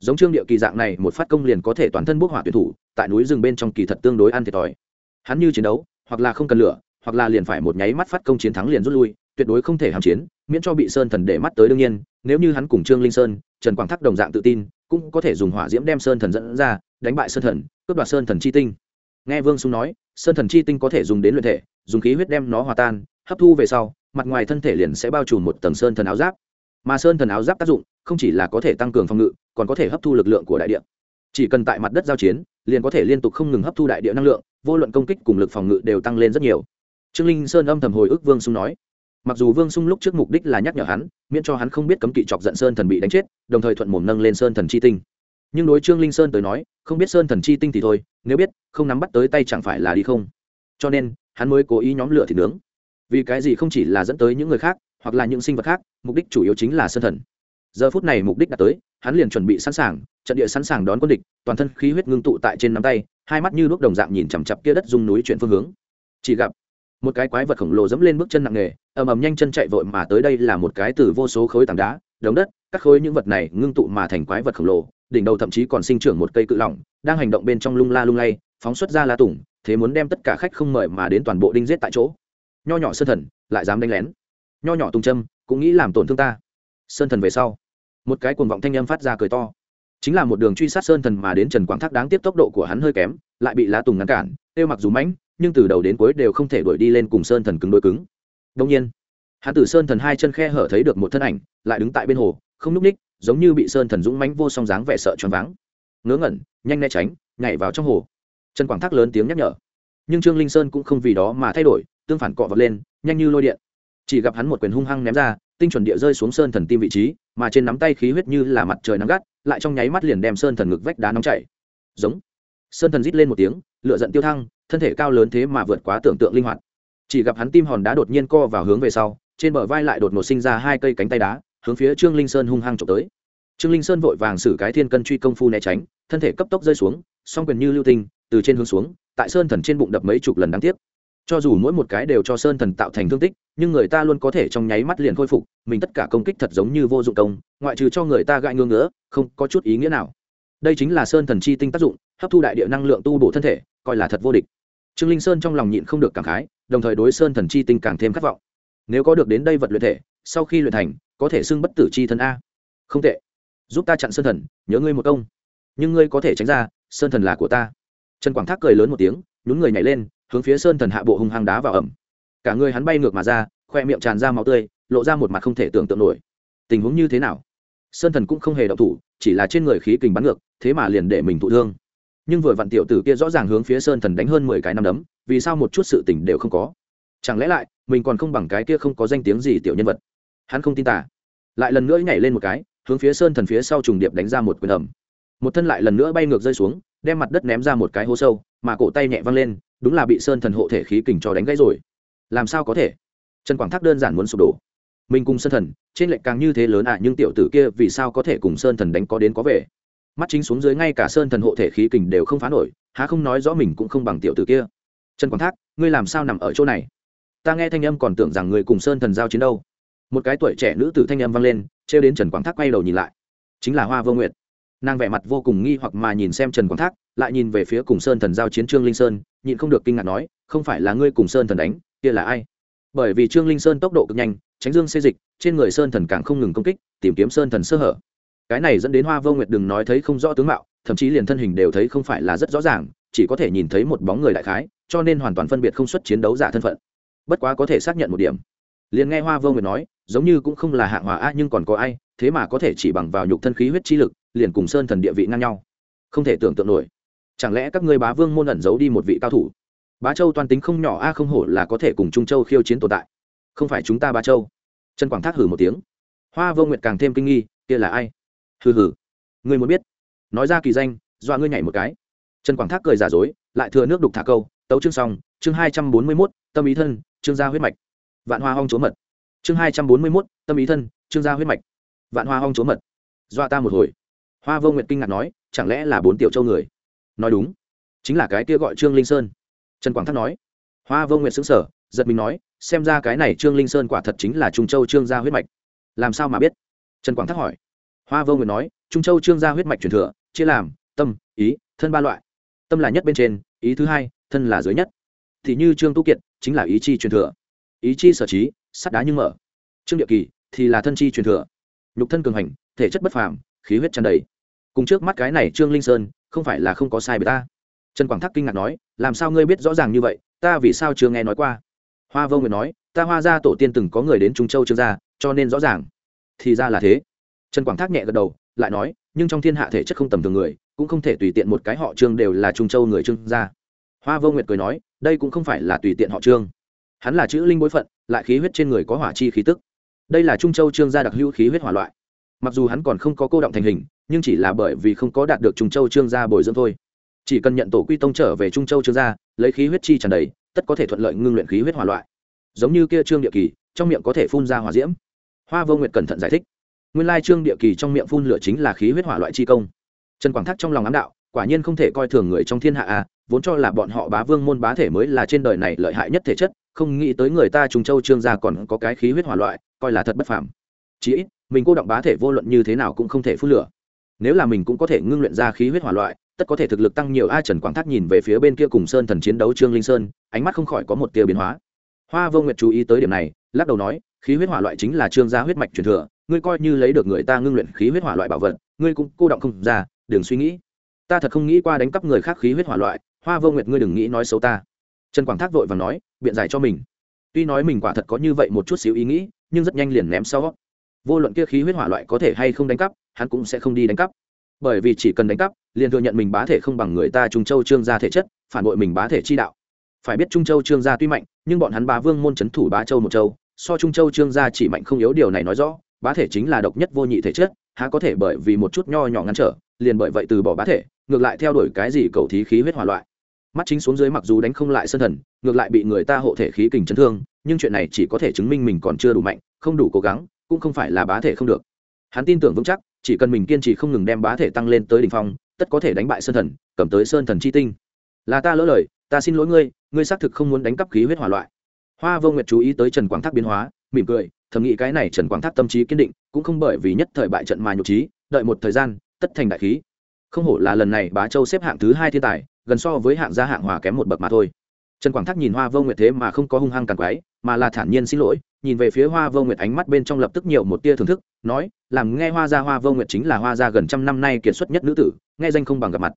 Giống trương địa kỳ dạng này, một phát công liền có thể toàn thân bốc hỏa tuyển thủ, tại núi rừng bên trong kỳ thật tương đối ăn thiệt thòi. Hắn như chiến đấu, hoặc là không cần lửa, hoặc là liền phải một nháy mắt phát công chiến thắng liền rút lui, tuyệt đối không thể hàm chiến, miễn cho bị sơn thần để mắt tới đương nhiên, nếu như hắn cùng trương linh sơn, trần quảng thắc đồng dạng tự tin, cũng có thể dùng hỏa diễm đem sơn thần dẫn ra, đánh bại sơn thần, cướp đoạt sơn thần chi tinh. Nghe vương sung nói, sơn thần chi tinh có thể dùng đến luyện thể dùng khí huyết đem nó hòa tan, hấp thu về sau, mặt ngoài thân thể liền sẽ bao trùm một tầng sơn thần áo giáp. Mà sơn thần áo giáp tác dụng không chỉ là có thể tăng cường phòng ngự, còn có thể hấp thu lực lượng của đại địa. Chỉ cần tại mặt đất giao chiến, liền có thể liên tục không ngừng hấp thu đại địa năng lượng, vô luận công kích cùng lực phòng ngự đều tăng lên rất nhiều. Trương linh sơn âm thầm hồi ức vương sung nói. Mặc dù vương sung lúc trước mục đích là nhắc nhở hắn, miễn cho hắn không biết cấm kỵ chọc giận sơn thần bị đánh chết, đồng thời thuận mồm nâng lên sơn thần chi tinh. Nhưng đối trương linh sơn tới nói, không biết sơn thần chi tinh thì thôi, nếu biết, không nắm bắt tới tay chẳng phải là đi không. Cho nên hắn mới cố ý nhóm lửa thịt nướng. Vì cái gì không chỉ là dẫn tới những người khác, hoặc là những sinh vật khác, mục đích chủ yếu chính là sơn thần. Giờ phút này mục đích đã tới, hắn liền chuẩn bị sẵn sàng, trận địa sẵn sàng đón quân địch, toàn thân khí huyết ngưng tụ tại trên nắm tay, hai mắt như đuốc đồng dạng nhìn chằm chặp kia đất dung núi chuyển phương hướng. Chỉ gặp, một cái quái vật khổng lồ dẫm lên bước chân nặng nề, ầm ầm nhanh chân chạy vội mà tới đây là một cái từ vô số khối tảng đá, đống đất, các khối những vật này ngưng tụ mà thành quái vật khổng lồ, đỉnh đầu thậm chí còn sinh trưởng một cây cự lỏng, đang hành động bên trong lung la lung lay phóng xuất ra la tủng thế muốn đem tất cả khách không mời mà đến toàn bộ đinh giết tại chỗ. Nho nhỏ sơn thần, lại dám đánh lén. Nho nhỏ tung trâm cũng nghĩ làm tổn thương ta. Sơn thần về sau, một cái cuồng vọng thanh âm phát ra cười to. Chính là một đường truy sát sơn thần mà đến trần quảng thác đáng tiếp tốc độ của hắn hơi kém, lại bị lá tùng ngăn cản têu mặc dù mãnh, nhưng từ đầu đến cuối đều không thể đuổi đi lên cùng sơn thần cứng đôi cứng. Đông nhiên, hắn tử sơn thần hai chân khe hở thấy được một thân ảnh, lại đứng tại bên hồ, không n ú c ních, giống như bị sơn thần dũng mãnh vô song dáng vẻ sợ choáng váng. Ngớ ngẩn, nhanh né tránh, nhảy vào trong hồ trần quảng thác lớn tiếng nhắc nhở. Nhưng trương linh sơn cũng không vì đó mà thay đổi, tương phản cọ vật lên, nhanh như lôi điện. Chỉ gặp hắn một quyền hung hăng ném ra, tinh chuẩn địa rơi xuống sơn thần tim vị trí, mà trên nắm tay khí huyết như là mặt trời nắng gắt, lại trong nháy mắt liền đem sơn thần ngực vách đá nóng chảy. Giống. Sơn thần rít lên một tiếng lựa giận tiêu thăng, thân thể cao lớn thế mà vượt quá tưởng tượng linh hoạt. Chỉ gặp hắn tim hòn đá đột nhiên co vào hướng về sau, trên bờ vai lại đột ngột sinh ra hai cây cánh tay đá, hướng phía trương linh sơn hung hăng trộm tới. Trương linh sơn vội vàng xử cái thiên cân truy công phu né tránh, thân thể cấp tốc rơi xuống song quyền như lưu tinh, từ trên hướng xuống, tại sơn thần trên bụng đập mấy chục lần đáng tiếc. Cho dù mỗi một cái đều cho sơn thần tạo thành thương tích, nhưng người ta luôn có thể trong nháy mắt liền khôi phục, mình tất cả công kích thật giống như vô dụng công, ngoại trừ cho người ta gãi ngưỡng ngứa, không có chút ý nghĩa nào. Đây chính là sơn thần chi tinh tác dụng, hấp thu đại địa năng lượng tu bổ thân thể, coi là thật vô địch. Trương linh sơn trong lòng nhịn không được cảm khái, đồng thời đối sơn thần chi tinh càng thêm khát vọng. Nếu có được đến đây vật luyện thể, sau khi luyện thành, có thể xưng bất tử chi thân a. Không tệ. Giúp ta chặn sơn thần, nhớ ngươi một công. Nhưng ngươi có thể tránh ra sơn thần là của ta. Trần quảng thác cười lớn một tiếng, nhún người nhảy lên, hướng phía sơn thần hạ bộ hung hăng đá vào ẩm. Cả người hắn bay ngược mà ra, khoe miệng tràn ra máu tươi, lộ ra một mặt không thể tưởng tượng nổi. Tình huống như thế nào? Sơn thần cũng không hề động thủ, chỉ là trên người khí kình bắn ngược, thế mà liền để mình thụ thương. Nhưng vừa vặn tiểu tử kia rõ ràng hướng phía sơn thần đánh hơn mười cái năm đấm, vì sao một chút sự tình đều không có? Chẳng lẽ lại, mình còn không bằng cái kia không có danh tiếng gì tiểu nhân vật? Hắn không tin tả lại lần nữa nhảy lên một cái, hướng phía sơn thần phía sau trùng điệp đánh ra một quyền ẩm một thân lại lần nữa bay ngược rơi xuống, đem mặt đất ném ra một cái hố sâu, mà cổ tay nhẹ văng lên, đúng là bị sơn thần hộ thể khí kình cho đánh gãy rồi. Làm sao có thể? Trần quảng thác đơn giản muốn sụp đổ. Mình cùng sơn thần, trên lệnh càng như thế lớn à nhưng tiểu tử kia vì sao có thể cùng sơn thần đánh có đến có về? Mắt chính xuống dưới ngay cả sơn thần hộ thể khí kình đều không phá nổi, há không nói rõ mình cũng không bằng tiểu tử kia. Trần quảng thác, ngươi làm sao nằm ở chỗ này? Ta nghe thanh âm còn tưởng rằng người cùng sơn thần giao chiến đâu. Một cái tuổi trẻ nữ tử thanh âm vang lên, trêu đến trần quảng thác quay đầu nhìn lại. Chính là hoa vô nguyệt nàng vẻ mặt vô cùng nghi hoặc mà nhìn xem trần quảng thác, lại nhìn về phía cùng sơn thần giao chiến trương linh sơn, nhịn không được kinh ngạc nói, không phải là ngươi cùng sơn thần đánh, kia là ai? Bởi vì trương linh sơn tốc độ cực nhanh, tránh dương xê dịch, trên người sơn thần càng không ngừng công kích, tìm kiếm sơn thần sơ hở. Cái này dẫn đến hoa vô nguyệt đừng nói thấy không rõ tướng mạo, thậm chí liền thân hình đều thấy không phải là rất rõ ràng, chỉ có thể nhìn thấy một bóng người đại khái, cho nên hoàn toàn phân biệt không xuất chiến đấu giả thân phận. Bất quá có thể xác nhận một điểm. Liền nghe hoa vô nguyệt nói, giống như cũng không là hạng hòa a nhưng còn có ai, thế mà có thể chỉ bằng vào nhục thân khí huyết chi lực liền cùng sơn thần địa vị ngang nhau. Không thể tưởng tượng nổi. Chẳng lẽ các ngươi bá vương môn ẩn giấu đi một vị cao thủ? Bá châu toàn tính không nhỏ, a, không hổ là có thể cùng trung châu khiêu chiến tồn tại. Không phải chúng ta bá châu. Trần quảng thác hử một tiếng. Hoa vô nguyệt càng thêm kinh nghi, kia là ai? Hừ hừ. Ngươi muốn biết. Nói ra kỳ danh, dọa ngươi nhảy một cái. Trần quảng thác cười giả dối, lại thừa nước đục thả câu, tấu chương xong, chương hai trăm bốn mươi mốt, tâm ý thân chương gia huyết mạch. Vạn hoa hong chúa mật. Chương hai trăm bốn mươi mốt, tâm ý thân chương gia huyết mạch. Vạn hoa hong chúa mật. Dọa ta một hồi hoa vô nguyệt kinh ngạc nói, chẳng lẽ là bốn tiểu châu người? Nói đúng, chính là cái kia gọi trương linh sơn. Trần quảng thác nói. Hoa vô nguyệt xứng sở giật mình nói, xem ra cái này trương linh sơn quả thật chính là trung châu trương gia huyết mạch. Làm sao mà biết? Trần quảng thác hỏi. Hoa vô nguyệt nói, trung châu trương gia huyết mạch truyền thừa, chia làm, tâm, ý, thân ba loại. Tâm là nhất bên trên, ý thứ hai, thân là dưới nhất. Thì như trương tu kiệt, chính là ý chi truyền thừa. Ý chi sở trí, sắt đá nhưng mở. Trương địa kỳ, thì là thân chi truyền thừa. Nhục thân cường hành, thể chất bất phàm, khí huyết tràn đầy cùng trước mắt cái này trương linh sơn, không phải là không có sai bởi ta. Trần quảng thác kinh ngạc nói, làm sao ngươi biết rõ ràng như vậy, ta vì sao chưa nghe nói qua? Hoa vô nguyệt nói, ta hoa ra tổ tiên từng có người đến trung châu trương gia, cho nên rõ ràng. Thì ra là thế. Trần quảng thác nhẹ gật đầu, lại nói, nhưng trong thiên hạ thể chất không tầm thường người, cũng không thể tùy tiện một cái họ trương đều là trung châu người trương gia. Hoa vô nguyệt cười nói, đây cũng không phải là tùy tiện họ trương. Hắn là chữ linh bối phận, lại khí huyết trên người có hỏa chi khí tức. Đây là trung châu trương gia đặc hữu khí huyết hỏa loại mặc dù hắn còn không có cô động thành hình, nhưng chỉ là bởi vì không có đạt được trung châu trương gia bồi dưỡng thôi. Chỉ cần nhận tổ quy tông trở về trung châu trương gia, lấy khí huyết chi tràn đầy, tất có thể thuận lợi ngưng luyện khí huyết hỏa loại. Giống như kia trương địa kỳ, trong miệng có thể phun ra hỏa diễm. Hoa vô nguyệt cẩn thận giải thích. Nguyên lai trương địa kỳ trong miệng phun lửa chính là khí huyết hỏa loại chi công. Trần quảng thác trong lòng ám đạo, quả nhiên không thể coi thường người trong thiên hạ à vốn cho là bọn họ bá vương môn bá thể mới là trên đời này lợi hại nhất thể chất, không nghĩ tới người ta trùng châu trương gia còn có cái khí huyết hỏa loại, coi là thật bất phàm. Chí ít mình cô động bá thể vô luận như thế nào cũng không thể phun lửa. Nếu là mình cũng có thể ngưng luyện ra khí huyết hỏa loại, tất có thể thực lực tăng nhiều, a trần quảng thác nhìn về phía bên kia cùng sơn thần chiến đấu trương linh sơn, ánh mắt không khỏi có một tia biến hóa. Hoa vô nguyệt chú ý tới điểm này, lắc đầu nói, khí huyết hỏa loại chính là trương gia huyết mạch truyền thừa, ngươi coi như lấy được người ta ngưng luyện khí huyết hỏa loại bảo vật, ngươi cũng cô động không ra, đừng suy nghĩ. Ta thật không nghĩ qua đánh cắp người khác khí huyết hỏa loại, hoa vô nguyệt ngươi đừng nghĩ nói xấu ta. Trần quảng thác vội và nói, biện giải cho mình. Tuy nói mình quả thật có như vậy một chút xíu ý nghĩ, nhưng rất nhanh liền ném sau vô luận kia khí huyết hỏa loại có thể hay không đánh cắp, hắn cũng sẽ không đi đánh cắp. Bởi vì chỉ cần đánh cắp, liền thừa nhận mình bá thể không bằng người ta trung châu trương gia thể chất, phản bội mình bá thể chi đạo. Phải biết trung châu trương gia tuy mạnh, nhưng bọn hắn bá vương môn c h ấ n thủ bá châu một châu, so trung châu trương gia chỉ mạnh không yếu điều này nói rõ, bá thể chính là độc nhất vô nhị thể chất, há có thể bởi vì một chút nho nhỏ ngăn trở, liền bởi vậy từ bỏ bá thể, ngược lại theo đuổi cái gì cầu thí khí huyết hỏa loại. Mắt chính xuống dưới mặc dù đánh không lại sân thần, ngược lại bị người ta hộ thể khí kình chấn thương, nhưng chuyện này chỉ có thể chứng minh mình còn chưa đủ mạnh, không đủ cố gắng cũng không phải là bá thể không được. Hắn tin tưởng vững chắc, chỉ cần mình kiên trì không ngừng đem bá thể tăng lên tới đ ỉ n h phong, tất có thể đánh bại sơn thần, cầm tới sơn thần chi tinh. Là ta lỡ lời, ta xin lỗi ngươi ngươi xác thực không muốn đánh cắp khí huyết hỏa loại. Hoa vô nguyệt chú ý tới trần quảng thác biến hóa, mỉm cười, thầm nghĩ cái này trần quảng thác tâm trí kiên định, cũng không bởi vì nhất thời bại trận mà nhục trí, đợi một thời gian, tất thành đại khí. Không hổ là lần này bá châu xếp hạng thứ hai thiên tài, gần so với hạng gia hạng hòa kém một bậc mà thôi. Trần quảng thác nhìn hoa vô nguyệt thế mà không có hung hăng càng quái mà là thản nhiên xin lỗi, nhìn về phía hoa vô nguyệt ánh mắt bên trong lập tức nhiều một tia thưởng thức, nói, làm nghe hoa gia, hoa vô nguyệt chính là hoa gia gần trăm năm nay kiệt xuất nhất nữ tử, nghe danh không bằng gặp mặt.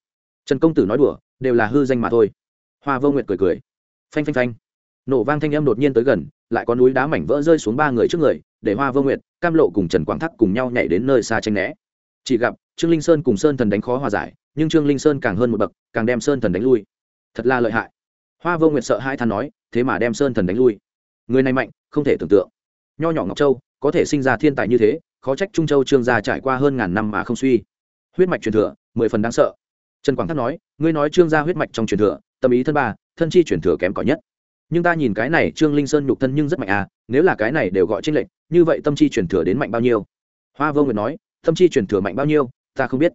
Trần công tử nói đùa, đều là hư danh mà thôi. Hoa vô nguyệt cười cười. Phanh phanh phanh. Nổ vang thanh âm đột nhiên tới gần, lại có núi đá mảnh vỡ rơi xuống ba người trước người, để hoa vô nguyệt, cam lộ cùng trần quảng thắc cùng nhau nhảy đến nơi xa tranh né. Chỉ gặp, trương linh sơn cùng sơn thần đánh khó hòa giải, nhưng trương linh sơn càng hơn một bậc, càng đem sơn thần đánh lui. Thật là lợi hại. Hoa vô nguyệt sợ hai than nói, thế mà đem sơn thần đánh lui người này mạnh, không thể tưởng tượng. Nho nhỏ ngọc châu, có thể sinh ra thiên tài như thế, khó trách trung châu trương gia trải qua hơn ngàn năm mà không suy. Huyết mạch truyền thừa, mười phần đáng sợ. Trần quảng thác nói, ngươi nói trương gia huyết mạch trong truyền thừa, tâm ý thân ba, thân chi truyền thừa kém cỏi nhất. Nhưng ta nhìn cái này trương linh sơn nhục thân nhưng rất mạnh à nếu là cái này đều gọi trên lệnh như vậy tâm chi truyền thừa đến mạnh bao nhiêu? Hoa vô nguyệt nói, tâm chi truyền thừa mạnh bao nhiêu, ta không biết.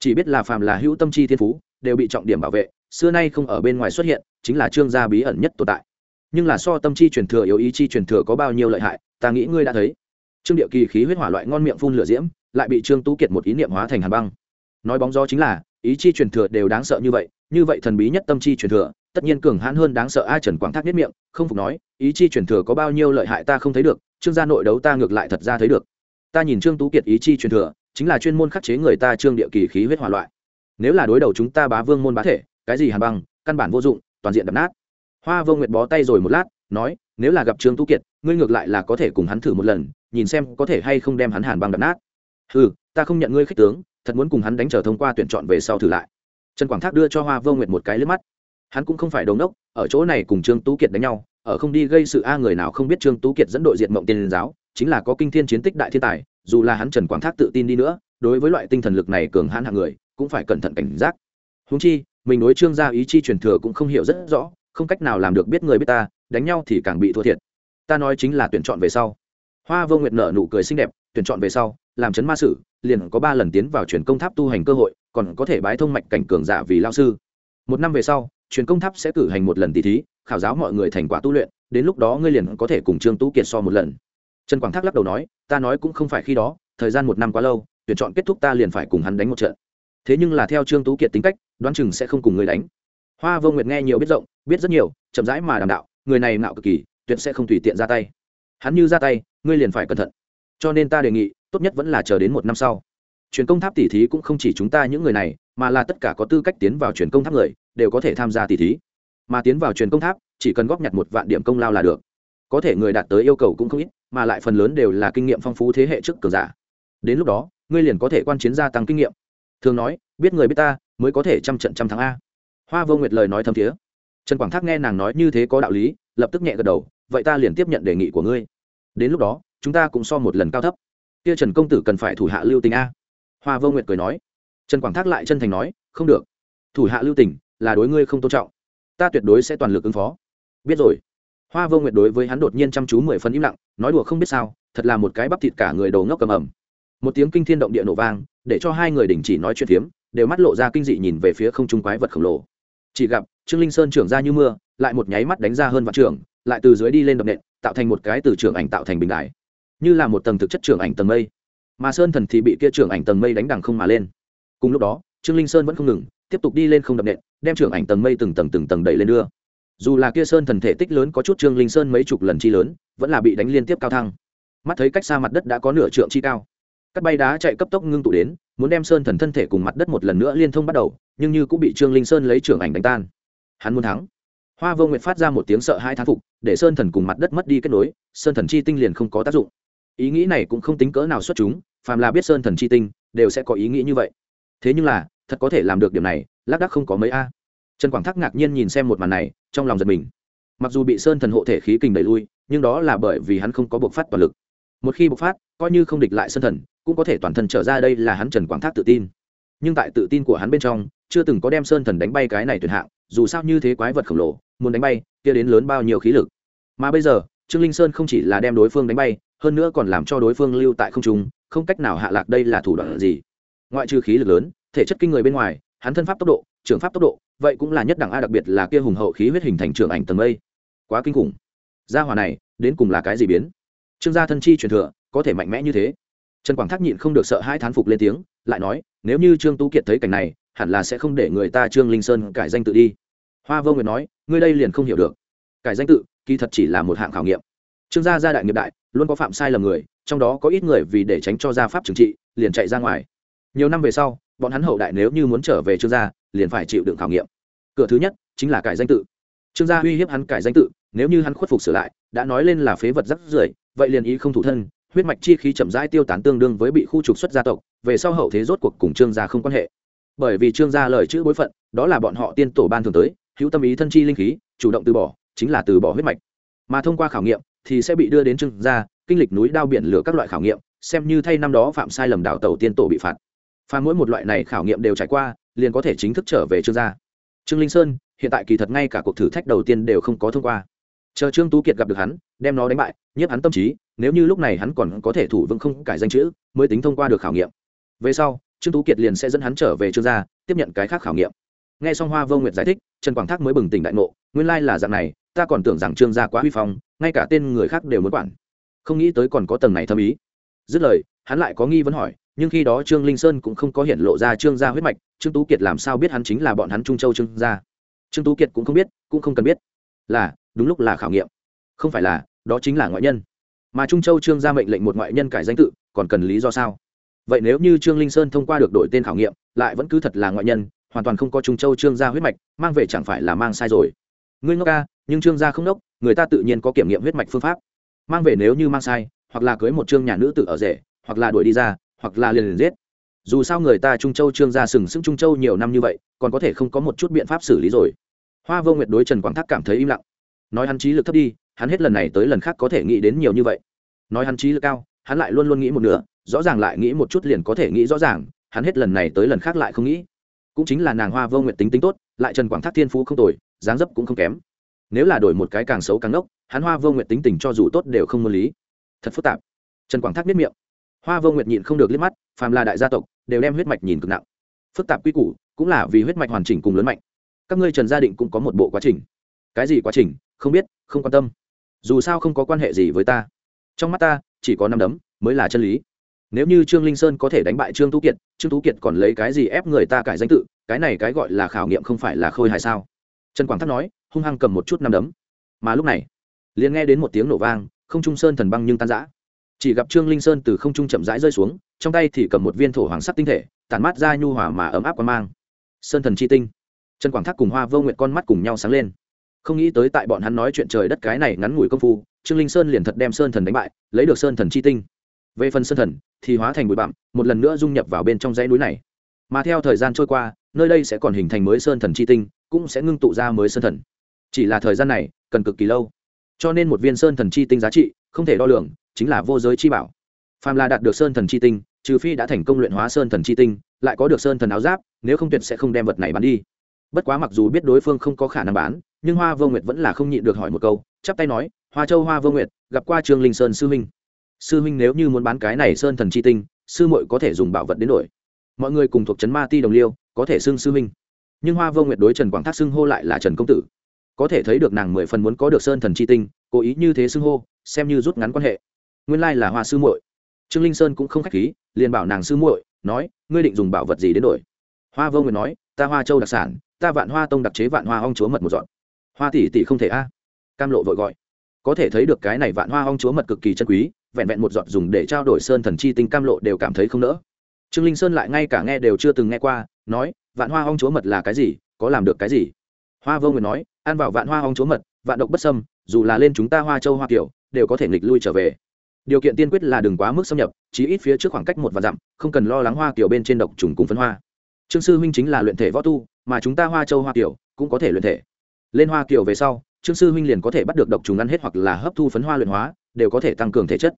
Chỉ biết là phàm là hữu tâm chi thiên phú, đều bị trọng điểm bảo vệ, xưa nay không ở bên ngoài xuất hiện, chính là trương gia bí ẩn nhất tồn tại nhưng là so tâm chi truyền thừa yếu ý chi truyền thừa có bao nhiêu lợi hại, ta nghĩ ngươi đã thấy. Trương địa kỳ khí huyết hỏa loại ngon miệng phun lửa diễm, lại bị trương tú kiệt một ý niệm hóa thành hàn băng. Nói bóng gió chính là, ý chi truyền thừa đều đáng sợ như vậy như vậy thần bí nhất tâm chi truyền thừa, tất nhiên cường hãn hơn đáng sợ ai trần quảng thác nhất miệng, không phục nói, ý chi truyền thừa có bao nhiêu lợi hại ta không thấy được, trương gia nội đấu ta ngược lại thật ra thấy được. Ta nhìn trương tú kiệt ý chi truyền thừa, chính là chuyên môn khắc chế người ta trương địa kỳ khí huyết hỏa loại. Nếu là đối đầu chúng ta bá vương môn bá thể, cái gì hàn băng, căn bản vô dụng, toàn diện đập nát hoa vô nguyệt bó tay rồi một lát, nói, nếu là gặp trương tú kiệt, ngươi ngược lại là có thể cùng hắn thử một lần, nhìn xem có thể hay không đem hắn hàn băng đập nát. Ừ ta không nhận ngươi khích tướng, thật muốn cùng hắn đánh trở thông qua tuyển chọn về sau thử lại. Trần quảng thác đưa cho hoa vô nguyệt một cái lướt mắt. Hắn cũng không phải đống đốc ở chỗ này cùng trương tú kiệt đánh nhau, ở không đi gây sự a, người nào không biết trương tú kiệt dẫn đội diệt mộng tiên giáo, chính là có kinh thiên chiến tích đại thiên tài, dù là hắn trần quảng thác tự tin đi nữa, đối với loại tinh thần lực này cường hãn hạng người, cũng phải cẩn thận cảnh giác. Húng chi, mình đối trương gia ý chi truyền thừa cũng không hiểu rất rõ không cách nào làm được biết người biết ta, đánh nhau thì càng bị thua thiệt. Ta nói chính là tuyển chọn về sau. Hoa vô nguyệt nở nụ cười xinh đẹp, tuyển chọn về sau, làm chấn ma sử, liền có ba lần tiến vào truyền công tháp tu hành cơ hội, còn có thể bái thông mạch cảnh cường giả vì lao sư. Một năm về sau, truyền công tháp sẽ cử hành một lần tỷ thí, khảo giáo mọi người thành quả tu luyện, đến lúc đó ngươi liền có thể cùng trương tú kiệt so một lần. Trần quảng thác lắc đầu nói, ta nói cũng không phải khi đó, thời gian một năm quá lâu, tuyển chọn kết thúc ta liền phải cùng hắn đánh một trận. Thế nhưng là theo trương tú kiệt tính cách, đoán chừng sẽ không cùng người đánh. Hoa vô nguyệt nghe nhiều biết rộng biết rất nhiều, chậm rãi mà đàm đạo, người này ngạo cực kỳ, tuyệt sẽ không tùy tiện ra tay. Hắn như ra tay, ngươi liền phải cẩn thận. Cho nên ta đề nghị, tốt nhất vẫn là chờ đến một năm sau. Truyền công tháp tỷ thí cũng không chỉ chúng ta những người này, mà là tất cả có tư cách tiến vào truyền công tháp người, đều có thể tham gia tỷ thí. Mà tiến vào truyền công tháp, chỉ cần góp nhặt một vạn điểm công lao là được. Có thể người đạt tới yêu cầu cũng không ít, mà lại phần lớn đều là kinh nghiệm phong phú thế hệ trước cường giả. Đến lúc đó, ngươi liền có thể quan chiến gia tăng kinh nghiệm. Thường nói, biết người biết ta, mới có thể trăm trận trăm thắng a. Hoa vô nguyệt lời nói thâm thiế trần quảng thác nghe nàng nói như thế có đạo lý, lập tức nhẹ gật đầu, vậy ta liền tiếp nhận đề nghị của ngươi. Đến lúc đó, chúng ta cũng so một lần cao thấp. Kia trần công tử cần phải thủ hạ lưu tình a. Hoa vô nguyệt cười nói. Trần quảng thác lại chân thành nói, không được. Thủ hạ lưu tình là đối ngươi không tôn trọng. Ta tuyệt đối sẽ toàn lực ứng phó. Biết rồi. Hoa vô nguyệt đối với hắn đột nhiên chăm chú mười phần im lặng, nói đùa không biết sao, thật là một cái bắp thịt cả người đầu ngốc cầm ẩm. Một tiếng kinh thiên động địa nổ vang, để cho hai người đình chỉ nói chuyện phiếm, đều mắt lộ ra kinh dị nhìn về phía không trung quái vật khổng lồ. Chỉ gặp trương linh sơn trưởng ra như mưa, lại một nháy mắt đánh ra hơn vạn trưởng, lại từ dưới đi lên đập nện, tạo thành một cái từ trưởng ảnh tạo thành bình đại như là một tầng thực chất trưởng ảnh tầng mây. Mà sơn thần thì bị kia trưởng ảnh tầng mây đánh đằng không mà lên. Cùng lúc đó, trương linh sơn vẫn không ngừng, tiếp tục đi lên không đập nện, đem trưởng ảnh tầng mây từng tầng từng tầng đẩy lên đưa. Dù là kia sơn thần thể tích lớn có chút trương linh sơn mấy chục lần chi lớn, vẫn là bị đánh liên tiếp cao thăng. Mắt thấy cách xa mặt đất đã có nửa trượng chi cao. Các bay đá chạy cấp tốc ngưng tụ đến, muốn đem sơn thần thân thể cùng mặt đất một lần nữa liên thông bắt đầu, nhưng như cũng bị trương linh sơn lấy trưởng ảnh đánh tan hắn muốn thắng. Hoa vô nguyệt phát ra một tiếng sợ hai thán phục, để sơn thần cùng mặt đất mất đi kết nối, sơn thần chi tinh liền không có tác dụng. Ý nghĩ này cũng không tính cỡ nào xuất chúng, phàm là biết sơn thần chi tinh, đều sẽ có ý nghĩ như vậy. Thế nhưng là, thật có thể làm được điểm này, lác đắc không có mấy a. Trần quảng thác ngạc nhiên nhìn xem một màn này, trong lòng giật mình. Mặc dù bị sơn thần hộ thể khí kình đẩy lui, nhưng đó là bởi vì hắn không có bộc phát toàn lực. Một khi bộc phát, coi như không địch lại sơn thần, cũng có thể toàn thân trở ra đây là hắn trần quảng thác tự tin. Nhưng tại tự tin của hắn bên trong, chưa từng có đem sơn thần đánh bay cái này tuyệt hạng dù sao như thế quái vật khổng lồ, muốn đánh bay, kia đến lớn bao nhiêu khí lực. Mà bây giờ, trương linh sơn không chỉ là đem đối phương đánh bay, hơn nữa còn làm cho đối phương lưu tại không trung, không cách nào hạ lạc đây là thủ đoạn gì. Ngoại trừ khí lực lớn, thể chất kinh người bên ngoài, hắn thân pháp tốc độ trường pháp tốc độ, vậy cũng là nhất đẳng a, đặc biệt là kia hùng hậu khí huyết hình thành trường ảnh tầng mây. Quá kinh khủng. Gia hỏa này, đến cùng là cái gì biến? Trương gia thân chi truyền thừa, có thể mạnh mẽ như thế. Trần quảng thác nhịn không được sợ hai thán phục lên tiếng, lại nói, nếu như trương tú kiệt thấy cảnh này hẳn là sẽ không để người ta trương linh sơn cải danh tự đi. Hoa vô nguyệt nói, ngươi đây liền không hiểu được. Cải danh tự, kỳ thật chỉ là một hạng khảo nghiệm. Trương gia gia đại nghiệp đại, luôn có phạm sai lầm người, trong đó có ít người vì để tránh cho gia pháp trừng trị, liền chạy ra ngoài. Nhiều năm về sau, bọn hắn hậu đại nếu như muốn trở về trương gia, liền phải chịu đựng khảo nghiệm. Cửa thứ nhất chính là cải danh tự. Trương gia uy hiếp hắn cải danh tự, nếu như hắn khuất phục sửa lại, đã nói lên là phế vật rắc rưởi, vậy liền ý không thủ thân, huyết mạch chi khí chậm rãi tiêu tán tương đương với bị khu trục xuất gia tộc, về sau hậu thế rốt cuộc cùng trương gia không quan hệ bởi vì trương gia lời chữ bối phận, đó là bọn họ tiên tổ ban thường tới, hữu tâm ý thân chi linh khí, chủ động từ bỏ, chính là từ bỏ huyết mạch. Mà thông qua khảo nghiệm thì sẽ bị đưa đến trương gia, kinh lịch núi đao biển lửa các loại khảo nghiệm, xem như thay năm đó phạm sai lầm đảo tàu tiên tổ bị phạt. Pha mỗi một loại này khảo nghiệm đều trải qua, liền có thể chính thức trở về trương gia. Trương linh sơn, hiện tại kỳ thật ngay cả cuộc thử thách đầu tiên đều không có thông qua. Chờ trương tú kiệt gặp được hắn, đem nó đánh bại, nhiếp hắn tâm trí, nếu như lúc này hắn còn có thể thủ vững không cải danh chữ, mới tính thông qua được khảo nghiệm. Về sau trương tú kiệt liền sẽ dẫn hắn trở về trương gia, tiếp nhận cái khác khảo nghiệm. Nghe xong hoa vô nguyệt giải thích, trần quảng thác mới bừng tỉnh đại ngộ, nguyên lai là dạng này, ta còn tưởng rằng trương gia quá huy phong, ngay cả tên người khác đều muốn quản. Không nghĩ tới còn có tầng này thâm ý. Dứt lời, hắn lại có nghi vấn hỏi, nhưng khi đó trương linh sơn cũng không có hiện lộ ra trương gia huyết mạch, trương tú kiệt làm sao biết hắn chính là bọn hắn trung châu trương gia? Trương tú kiệt cũng không biết, cũng không cần biết. Là, đúng lúc là khảo nghiệm. Không phải là, đó chính là ngoại nhân. Mà trung châu trương gia mệnh lệnh một ngoại nhân cải danh tự, còn cần lý do sao? Vậy nếu như trương linh sơn thông qua được đổi tên khảo nghiệm, lại vẫn cứ thật là ngoại nhân, hoàn toàn không có trung châu trương gia huyết mạch, mang về chẳng phải là mang sai rồi. Ngươi ngốc ca nhưng trương gia không đốc, người ta tự nhiên có kiểm nghiệm huyết mạch phương pháp. Mang về nếu như mang sai, hoặc là cưới một trương nhà nữ tự ở rể, hoặc là đuổi đi ra, hoặc là liền liền giết. Dù sao người ta trung châu trương gia sừng sững trung châu nhiều năm như vậy, còn có thể không có một chút biện pháp xử lý rồi. Hoa vô nguyệt đối trần quảng thác cảm thấy im lặng. Nói hắn trí lực thấp đi, hắn hết lần này tới lần khác có thể nghĩ đến nhiều như vậy. Nói hắn trí lực cao, hắn lại luôn luôn nghĩ một nửa rõ ràng lại nghĩ một chút liền có thể nghĩ rõ ràng hắn hết lần này tới lần khác lại không nghĩ. Cũng chính là nàng hoa vô nguyện tính tính tốt lại trần quảng thác thiên phú không tồi dáng dấp cũng không kém. Nếu là đổi một cái càng xấu càng nốc, hắn hoa vô nguyện tính tình cho dù tốt đều không muốn lý. Thật phức tạp. Trần quảng thác biết miệng. Hoa vô nguyện nhịn không được liếc mắt phàm là đại gia tộc đều đem huyết mạch nhìn cực nặng. Phức tạp quy củ cũng là vì huyết mạch hoàn chỉnh cùng lớn mạnh. Các ngươi trần gia định cũng có một bộ quá trình. Cái gì quá trình không biết không quan tâm. Dù sao không có quan hệ gì với ta. Trong mắt ta chỉ có năm đấm mới là chân lý nếu như trương linh sơn có thể đánh bại trương tú kiệt, trương tú kiệt còn lấy cái gì ép người ta cải danh tự, cái này cái gọi là khảo nghiệm không phải là khôi hài sao? Trần quảng thác nói, hung hăng cầm một chút năm đấm. Mà lúc này, liền nghe đến một tiếng nổ vang, không trung sơn thần băng nhưng tan rã. Chỉ gặp trương linh sơn từ không trung chậm rãi rơi xuống, trong tay thì cầm một viên thổ hoàng sắc tinh thể, tản mát ra nhu hòa mà ấm áp quan mang. Sơn thần chi tinh. Trần quảng thác cùng hoa vô nguyện con mắt cùng nhau sáng lên. Không nghĩ tới tại bọn hắn nói chuyện trời đất cái này ngắn ngủi công phu, trương linh sơn liền thật đem sơn thần đánh bại, lấy được sơn thần chi tinh về phần sơn thần, thì hóa thành bụi bặm, một lần nữa dung nhập vào bên trong dãy núi này. Mà theo thời gian trôi qua, nơi đây sẽ còn hình thành mới sơn thần chi tinh, cũng sẽ ngưng tụ ra mới sơn thần. Chỉ là thời gian này, cần cực kỳ lâu. Cho nên một viên sơn thần chi tinh giá trị, không thể đo lường, chính là vô giới chi bảo. Phàm là đạt được sơn thần chi tinh, trừ phi đã thành công luyện hóa sơn thần chi tinh, lại có được sơn thần áo giáp, nếu không tuyệt sẽ không đem vật này bán đi. Bất quá mặc dù biết đối phương không có khả năng bán, nhưng hoa vô nguyệt vẫn là không nhịn được hỏi một câu, chắp tay nói, hoa châu, hoa vô nguyệt, gặp qua trương linh sơn sư minh sư huynh nếu như muốn bán cái này sơn thần chi tinh, sư muội có thể dùng bảo vật đến đổi. Mọi người cùng thuộc trấn ma ti đồng liêu, có thể xưng sư huynh. Nhưng hoa vô nguyệt đối trần quảng thác xưng hô lại là trần công tử. Có thể thấy được nàng mười phần muốn có được sơn thần chi tinh, cố ý như thế xưng hô, xem như rút ngắn quan hệ. Nguyên lai là hoa sư muội. Trương linh sơn cũng không khách khí, liền bảo nàng sư muội, nói, ngươi định dùng bảo vật gì đến đổi? Hoa vô nguyệt nói, ta hoa châu đặc sản, ta vạn hoa tông đặc chế vạn hoa ong chúa mật một dọn. Hoa tỷ tỷ không thể a. Cam lộ vội gọi. Có thể thấy được cái này vạn hoa ong chúa mật cực kỳ chân quý vẹn vẹn một giọt dùng để trao đổi sơn thần chi tinh cam lộ đều cảm thấy không nỡ. Trương linh sơn lại ngay cả nghe đều chưa từng nghe qua, nói, vạn hoa ong chúa mật là cái gì? Có làm được cái gì? Hoa vô nguyệt nói ăn vào vạn hoa ong chúa mật, vạn độc bất sâm dù là lên chúng ta hoa châu hoa kiểu đều có thể nghịch lui trở về. Điều kiện tiên quyết là đừng quá mức xâm nhập, chí ít phía trước khoảng cách một và dặm, không cần lo lắng hoa kiểu bên trên độc trùng cùng phân hoa. Trương sư huynh chính là luyện thể võ tu, mà chúng ta hoa châu hoa kiểu cũng có thể luyện thể. Lên hoa kiểu về sau, trương sư huynh liền có thể bắt được độc trùng ăn hết hoặc là hấp thu phấn hoa luyện hóa, đều có thể tăng cường thể chất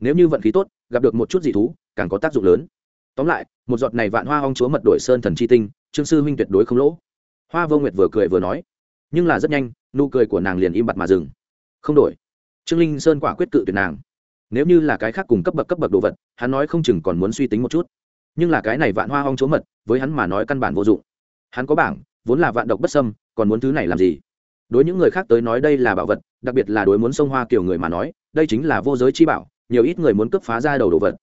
nếu như vận khí tốt, gặp được một chút dị thú, càng có tác dụng lớn. Tóm lại, một giọt này vạn hoa ong chúa mật đổi sơn thần chi tinh, trương sư huynh tuyệt đối không lỗ. Hoa vô nguyệt vừa cười vừa nói, nhưng là rất nhanh, nụ cười của nàng liền im bặt mà dừng. Không đổi. Trương linh sơn quả quyết cự tuyệt nàng. Nếu như là cái khác cùng cấp bậc cấp bậc đồ vật, hắn nói không chừng còn muốn suy tính một chút. Nhưng là cái này vạn hoa ong chúa mật, với hắn mà nói căn bản vô dụng. Hắn có bảng, vốn là vạn độc bất sâm còn muốn thứ này làm gì? Đối những người khác tới nói đây là bảo vật, đặc biệt là đối muốn sông hoa kiểu người mà nói, đây chính là vô giới chi bảo nhiều ít người muốn cướp phá ra đầu đồ vật.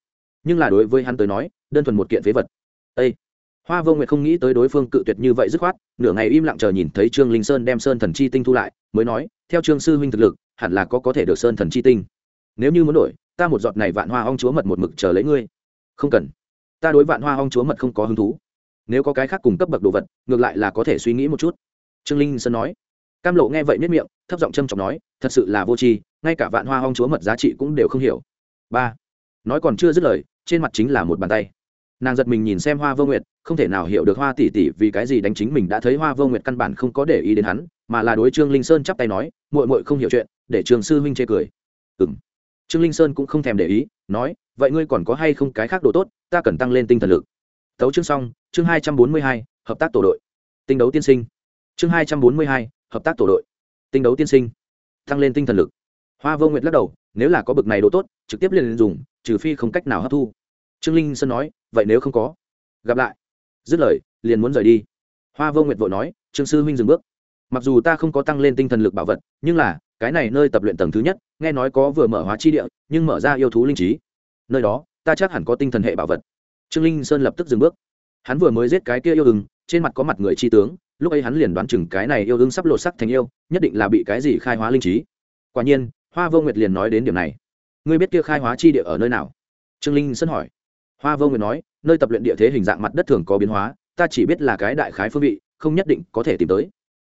Nhưng là đối với hắn tới nói, đơn thuần một kiện phế vật. Ê! hoa vô nguyệt không nghĩ tới đối phương cự tuyệt như vậy dứt khoát, nửa ngày im lặng chờ nhìn thấy trương linh sơn đem sơn thần chi tinh thu lại, mới nói, theo trương sư huynh thực lực, hẳn là có có thể được sơn thần chi tinh. Nếu như muốn đổi, ta một giọt này vạn hoa ong chúa mật một mực chờ lấy ngươi. Không cần. Ta đối vạn hoa ong chúa mật không có hứng thú. Nếu có cái khác cùng cấp bậc đồ vật, ngược lại là có thể suy nghĩ một chút. Trương linh sơn nói. Cam lộ nghe vậy miết miệng, thấp giọng trâm trọng nói, thật sự là vô tri, ngay cả vạn hoa ong chúa mật giá trị cũng đều không hiểu ba nói còn chưa dứt lời trên mặt chính là một bàn tay nàng giật mình nhìn xem hoa vô nguyệt không thể nào hiểu được hoa tỷ tỷ vì cái gì đánh chính mình đã thấy hoa vô nguyệt căn bản không có để ý đến hắn mà là đối trương linh sơn chắp tay nói muội muội không hiểu chuyện để trường sư huynh chê cười ừm, trương linh sơn cũng không thèm để ý nói vậy ngươi còn có hay không cái khác đồ tốt ta cần tăng lên tinh thần lực tấu chương xong chương hai trăm bốn mươi hai hợp tác tổ đội tinh đấu tiên sinh chương hai trăm bốn mươi hai hợp tác tổ đội tinh đấu tiên sinh tăng lên tinh thần lực hoa vô nguyệt lắc đầu nếu là có bực này đồ tốt, trực tiếp liền dùng, trừ phi không cách nào hấp thu. Trương linh sơn nói, vậy nếu không có, gặp lại. Dứt lời, liền muốn rời đi. Hoa vô nguyệt vội nói, trương sư huynh dừng bước. Mặc dù ta không có tăng lên tinh thần lực bảo vật, nhưng là, cái này nơi tập luyện tầng thứ nhất, nghe nói có vừa mở hóa chi địa, nhưng mở ra yêu thú linh trí. Nơi đó, ta chắc hẳn có tinh thần hệ bảo vật. Trương linh sơn lập tức dừng bước. Hắn vừa mới giết cái kia yêu ưng, trên mặt có mặt người chi tướng, lúc ấy hắn liền đoán chừng cái này yêu đương sắp lột sắc thành yêu, nhất định là bị cái gì khai hóa linh trí. Quả nhiên hoa vô nguyệt liền nói đến điểm này. Ngươi biết kia khai hóa chi địa ở nơi nào? Trương linh sơn hỏi. Hoa vô nguyệt nói, nơi tập luyện địa thế hình dạng mặt đất thường có biến hóa, ta chỉ biết là cái đại khái phương vị, không nhất định có thể tìm tới.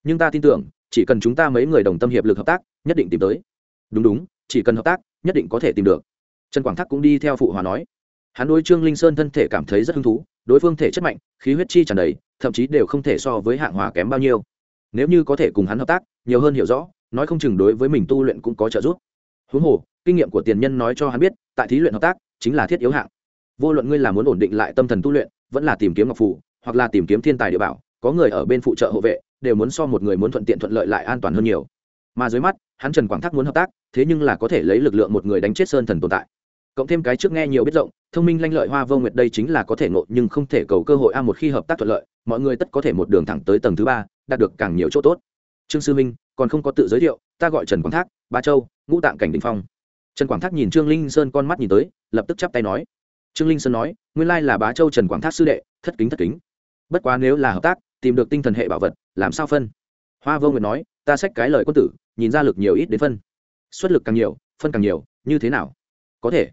Nhưng ta tin tưởng, chỉ cần chúng ta mấy người đồng tâm hiệp lực hợp tác, nhất định tìm tới. Đúng đúng, chỉ cần hợp tác, nhất định có thể tìm được. Trần quảng thác cũng đi theo phụ hòa nói. Hắn đối trương linh sơn thân thể cảm thấy rất hứng thú, đối phương thể chất mạnh, khí huyết chi tràn đầy, thậm chí đều không thể so với hạng hòa kém bao nhiêu. Nếu như có thể cùng hắn hợp tác, nhiều hơn hiểu rõ nói không chừng đối với mình tu luyện cũng có trợ giúp. Huống hồ kinh nghiệm của tiền nhân nói cho hắn biết tại thí luyện hợp tác chính là thiết yếu hạng. Vô luận ngươi là muốn ổn định lại tâm thần tu luyện vẫn là tìm kiếm ngọc phù, hoặc là tìm kiếm thiên tài địa bảo có người ở bên phụ trợ hộ vệ đều muốn so một người muốn thuận tiện thuận lợi lại an toàn hơn nhiều. Mà dưới mắt hắn trần quảng thác muốn hợp tác thế nhưng là có thể lấy lực lượng một người đánh chết sơn thần tồn tại. Cộng thêm cái trước nghe nhiều biết rộng thông minh lanh lợi hoa vô nguyệt đây chính là có thể ngộ nhưng không thể cầu cơ hội a một khi hợp tác thuận lợi mọi người tất có thể một đường thẳng tới tầng thứ ba đạt được càng nhiều chỗ tốt. Trương sư minh còn không có tự giới thiệu, ta gọi trần quảng thác, ba châu, ngũ tạng cảnh đình phong. Trần quảng thác nhìn trương linh sơn con mắt nhìn tới, lập tức chắp tay nói. Trương linh sơn nói, nguyên lai là bá châu trần quảng thác sư đệ, thất kính thất kính. Bất quá nếu là hợp tác, tìm được tinh thần hệ bảo vật, làm sao phân? Hoa vô nguyệt nói, ta xách cái lời quân tử, nhìn ra lực nhiều ít đến phân. Xuất lực càng nhiều, phân càng nhiều, như thế nào? Có thể.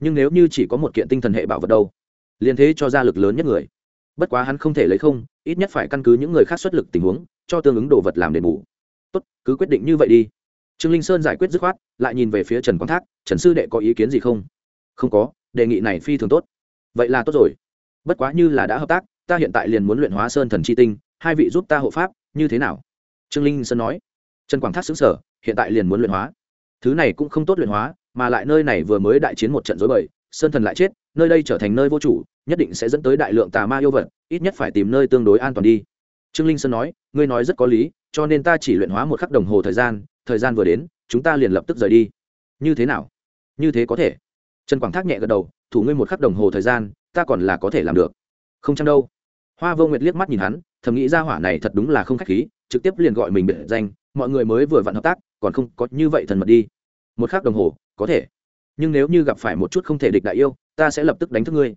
Nhưng nếu như chỉ có một kiện tinh thần hệ bảo vật đâu, liền thế cho ra lực lớn nhất người. Bất quá hắn không thể lấy không, ít nhất phải căn cứ những người khác xuất lực tình huống, cho tương ứng đồ vật làm đền bù tốt, cứ quyết định như vậy đi. Trương linh sơn giải quyết dứt khoát, lại nhìn về phía trần quang thác, trần sư đệ có ý kiến gì không? Không có, đề nghị này phi thường tốt. Vậy là tốt rồi. Bất quá như là đã hợp tác, ta hiện tại liền muốn luyện hóa sơn thần chi tinh, hai vị giúp ta hộ pháp, như thế nào? Trương linh sơn nói. Trần quảng thác xứng sở hiện tại liền muốn luyện hóa. Thứ này cũng không tốt luyện hóa, mà lại nơi này vừa mới đại chiến một trận dối bời, sơn thần lại chết, nơi đây trở thành nơi vô chủ, nhất định sẽ dẫn tới đại lượng tà ma yêu vật, ít nhất phải tìm nơi tương đối an toàn đi. Trương linh sơn nói, ngươi nói rất có lý cho nên ta chỉ luyện hóa một khắc đồng hồ thời gian thời gian vừa đến, chúng ta liền lập tức rời đi. Như thế nào? Như thế có thể. Trần quảng thác nhẹ gật đầu, thủ ngươi một khắc đồng hồ thời gian, ta còn là có thể làm được. Không chăng đâu? Hoa vô nguyệt liếc mắt nhìn hắn, thầm nghĩ ra hỏa này thật đúng là không khách khí, trực tiếp liền gọi mình biệt danh, mọi người mới vừa vặn hợp tác, còn không có như vậy thần mật đi. Một khắc đồng hồ, có thể. Nhưng nếu như gặp phải một chút không thể địch đại yêu, ta sẽ lập tức đánh thức ngươi.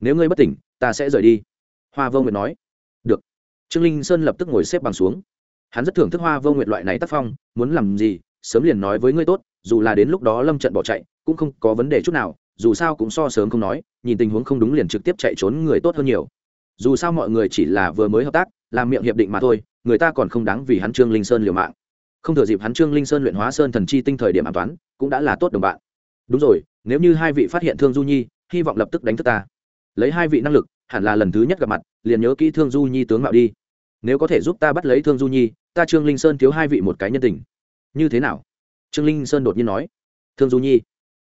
Nếu ngươi bất tỉnh, ta sẽ rời đi. Hoa vô nguyệt nói. Được. Trương linh sơn lập tức ngồi xếp bằng xuống hắn rất thưởng thức hoa vô nguyệt loại này tác phong, muốn làm gì, sớm liền nói với ngươi tốt, dù là đến lúc đó lâm trận bỏ chạy, cũng không có vấn đề chút nào, dù sao cũng so sớm không nói, nhìn tình huống không đúng liền trực tiếp chạy trốn người tốt hơn nhiều. Dù sao mọi người chỉ là vừa mới hợp tác làm miệng hiệp định mà thôi, người ta còn không đáng vì hắn trương linh sơn liều mạng. Không thừa dịp hắn trương linh sơn luyện hóa sơn thần chi tinh thời điểm an toán cũng đã là tốt đồng bạn. Đúng rồi, nếu như hai vị phát hiện thương du nhi, hy vọng lập tức đánh thức ta. Lấy hai vị năng lực, hẳn là lần thứ nhất gặp mặt, liền nhớ kỹ thương du nhi tướng mạo đi nếu có thể giúp ta bắt lấy thương du nhi, ta trương linh sơn thiếu hai vị một cái nhân tình. Như thế nào? Trương linh sơn đột nhiên nói. Thương du nhi.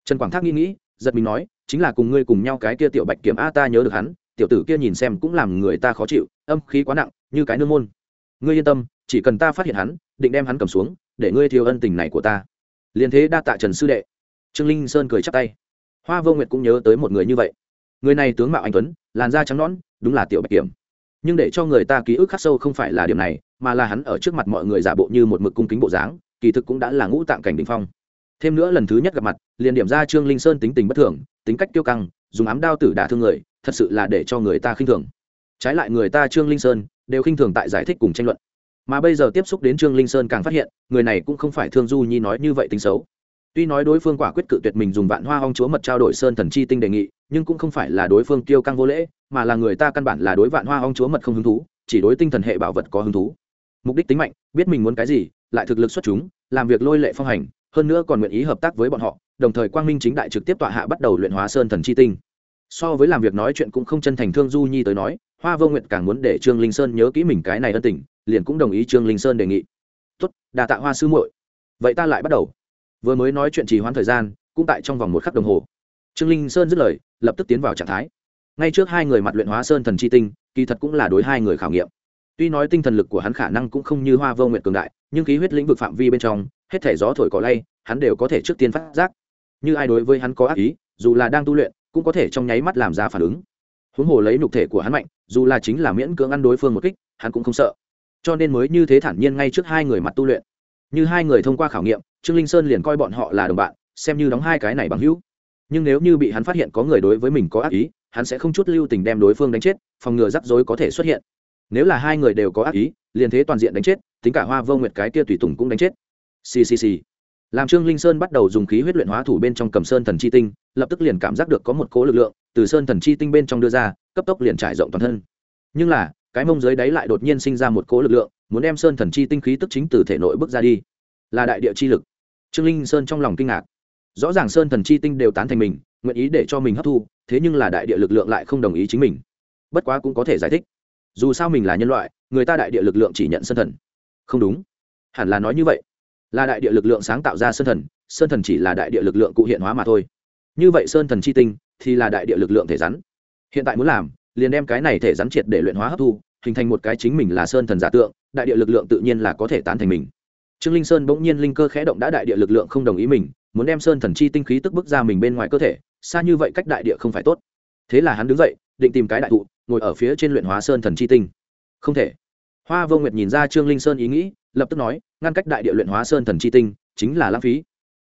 Trần quảng thác nghĩ nghĩ, giật mình nói, chính là cùng ngươi cùng nhau cái kia tiểu bạch kiểm a ta nhớ được hắn, tiểu tử kia nhìn xem cũng làm người ta khó chịu, âm khí quá nặng, như cái nương môn. Ngươi yên tâm, chỉ cần ta phát hiện hắn, định đem hắn cầm xuống, để ngươi thiếu ân tình này của ta. Liền thế đa tạ trần sư đệ. Trương linh sơn cười chắp tay. Hoa vô nguyệt cũng nhớ tới một người như vậy. Người này tướng mạo anh tuấn, làn da trắng nõn, đúng là tiểu bạch kiểm nhưng để cho người ta ký ức khắc sâu không phải là điểm này, mà là hắn ở trước mặt mọi người giả bộ như một mực cung kính bộ dáng, kỳ thực cũng đã là ngũ tạng cảnh đình phong. Thêm nữa lần thứ nhất gặp mặt, liền điểm ra trương linh sơn tính tình bất thường, tính cách tiêu căng, dùng ám đao tử đả thương người, thật sự là để cho người ta khinh thường. Trái lại người ta trương linh sơn đều khinh thường tại giải thích cùng tranh luận. Mà bây giờ tiếp xúc đến trương linh sơn càng phát hiện, người này cũng không phải thương du nhi nói như vậy tính xấu tuy nói đối phương quả quyết cự tuyệt mình dùng vạn hoa hong chúa mật trao đổi sơn thần chi tinh đề nghị, nhưng cũng không phải là đối phương tiêu căng vô lễ, mà là người ta căn bản là đối vạn hoa hong chúa mật không hứng thú, chỉ đối tinh thần hệ bảo vật có hứng thú. Mục đích tính mạnh, biết mình muốn cái gì, lại thực lực xuất chúng, làm việc lôi lệ phong hành, hơn nữa còn nguyện ý hợp tác với bọn họ, đồng thời quang minh chính đại trực tiếp tọa hạ bắt đầu luyện hóa sơn thần chi tinh. So với làm việc nói chuyện cũng không chân thành thương du nhi tới nói, hoa vô nguyện càng muốn để trương linh sơn nhớ kỹ mình cái này ân tình, liền cũng đồng ý trương linh sơn đề nghị. Tốt đà tạ hoa sư muội. Vậy ta lại bắt đầu vừa mới nói chuyện trì hoãn thời gian, cũng tại trong vòng một khắc đồng hồ. Trương linh sơn dứt lời, lập tức tiến vào trạng thái. Ngay trước hai người mặt luyện hóa sơn thần chi tinh, kỳ thật cũng là đối hai người khảo nghiệm. Tuy nói tinh thần lực của hắn khả năng cũng không như hoa vô nguyện cường đại, nhưng khí huyết lĩnh vực phạm vi bên trong, hết thể gió thổi cỏ lay, hắn đều có thể trước tiên phát giác. Như ai đối với hắn có ác ý, dù là đang tu luyện, cũng có thể trong nháy mắt làm ra phản ứng. Huống hồ lấy nhục thể của hắn mạnh, dù là chính là miễn cưỡng ăn đối phương một kích, hắn cũng không sợ. Cho nên mới như thế thản nhiên ngay trước hai người mặt tu luyện. Như hai người thông qua khảo nghiệm trương linh sơn liền coi bọn họ là đồng bạn, xem như đóng hai cái này bằng hữu. Nhưng nếu như bị hắn phát hiện có người đối với mình có ác ý, hắn sẽ không chút lưu tình đem đối phương đánh chết, phòng ngừa rắc rối có thể xuất hiện. Nếu là hai người đều có ác ý, liền thế toàn diện đánh chết, tính cả hoa vô nguyệt cái kia tùy tùng cũng đánh chết. Ccc làm trương linh sơn bắt đầu dùng khí huyết luyện hóa thủ bên trong cầm sơn thần chi tinh, lập tức liền cảm giác được có một cố lực lượng từ sơn thần chi tinh bên trong đưa ra, cấp tốc liền trải rộng toàn thân. Nhưng là, cái mông dưới đáy lại đột nhiên sinh ra một cố lực lượng, muốn đem sơn thần chi tinh khí tức chính từ thể nội bước ra đi. Là đại địa chi lực trương linh sơn trong lòng kinh ngạc. Rõ ràng sơn thần chi tinh đều tán thành mình, nguyện ý để cho mình hấp thu, thế nhưng là đại địa lực lượng lại không đồng ý chính mình. Bất quá cũng có thể giải thích. Dù sao mình là nhân loại, người ta đại địa lực lượng chỉ nhận sơn thần. Không đúng. Hẳn là nói như vậy. Là đại địa lực lượng sáng tạo ra sơn thần sơn thần chỉ là đại địa lực lượng cụ hiện hóa mà thôi. Như vậy sơn thần chi tinh thì là đại địa lực lượng thể rắn. Hiện tại muốn làm, liền đem cái này thể rắn triệt để luyện hóa hấp thu, hình thành một cái chính mình là sơn thần giả tượng, đại địa lực lượng tự nhiên là có thể tán thành mình trương linh sơn bỗng nhiên linh cơ khẽ động đã đại địa lực lượng không đồng ý mình, muốn đem sơn thần chi tinh khí tức bước ra mình bên ngoài cơ thể, xa như vậy cách đại địa không phải tốt. Thế là hắn đứng dậy, định tìm cái đại thụ, ngồi ở phía trên luyện hóa sơn thần chi tinh. Không thể. Hoa vô nguyệt nhìn ra trương linh sơn ý nghĩ, lập tức nói, ngăn cách đại địa luyện hóa sơn thần chi tinh, chính là lãng phí.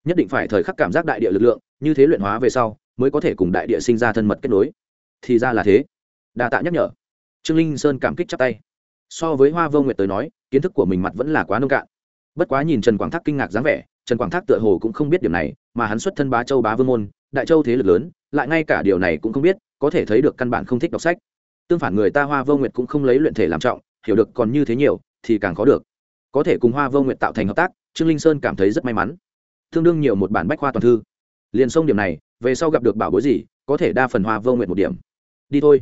Nhất định phải thời khắc cảm giác đại địa lực lượng, như thế luyện hóa về sau, mới có thể cùng đại địa sinh ra thân mật kết nối. Thì ra là thế. Đa tạ nhắc nhở. Trương linh sơn cảm kích chắp tay. So với hoa vô nguyệt tới nói, kiến thức của mình mặt vẫn là quá nông cạn bất quá nhìn trần quảng thác kinh ngạc dáng vẻ, trần quảng thác tựa hồ cũng không biết điểm này, mà hắn xuất thân bá châu bá vương môn, đại châu thế lực lớn, lại ngay cả điều này cũng không biết, có thể thấy được căn bản không thích đọc sách. Tương phản người ta hoa vô nguyệt cũng không lấy luyện thể làm trọng, hiểu được còn như thế nhiều, thì càng khó được. Có thể cùng hoa vô nguyệt tạo thành hợp tác, trương linh sơn cảm thấy rất may mắn. Tương đương nhiều một bản bách khoa toàn thư. Liền sông điểm này, về sau gặp được bảo bối gì, có thể đa phần hoa vô nguyệt một điểm. Đi thôi.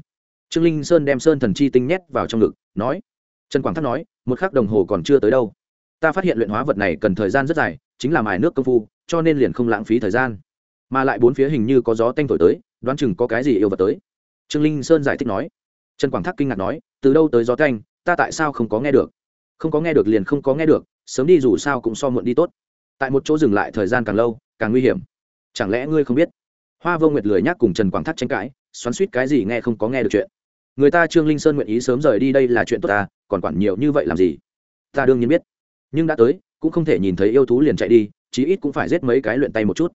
Trương linh sơn đem sơn thần chi tinh nhét vào trong ngực, nói. Trần quảng thác nói, một khắc đồng hồ còn chưa tới đâu ta phát hiện luyện hóa vật này cần thời gian rất dài, chính là mài nước công phu, cho nên liền không lãng phí thời gian. Mà lại bốn phía hình như có gió tanh thổi tới, đoán chừng có cái gì yêu vật tới. Trương linh sơn giải thích nói. Trần quảng thác kinh ngạc nói, từ đâu tới gió tanh, ta tại sao không có nghe được? Không có nghe được liền không có nghe được, sớm đi dù sao cũng so muộn đi tốt. Tại một chỗ dừng lại thời gian càng lâu, càng nguy hiểm. Chẳng lẽ ngươi không biết? Hoa vô nguyệt lười nhác cùng trần quảng thác tranh cãi, xoắn suýt cái gì nghe không có nghe được chuyện. Người ta trương linh sơn nguyện ý sớm rời đi đây là chuyện tốt ta còn quản nhiều như vậy làm gì? Ta đương nhiên biết nhưng đã tới, cũng không thể nhìn thấy yêu thú liền chạy đi, chí ít cũng phải giết mấy cái luyện tay một chút.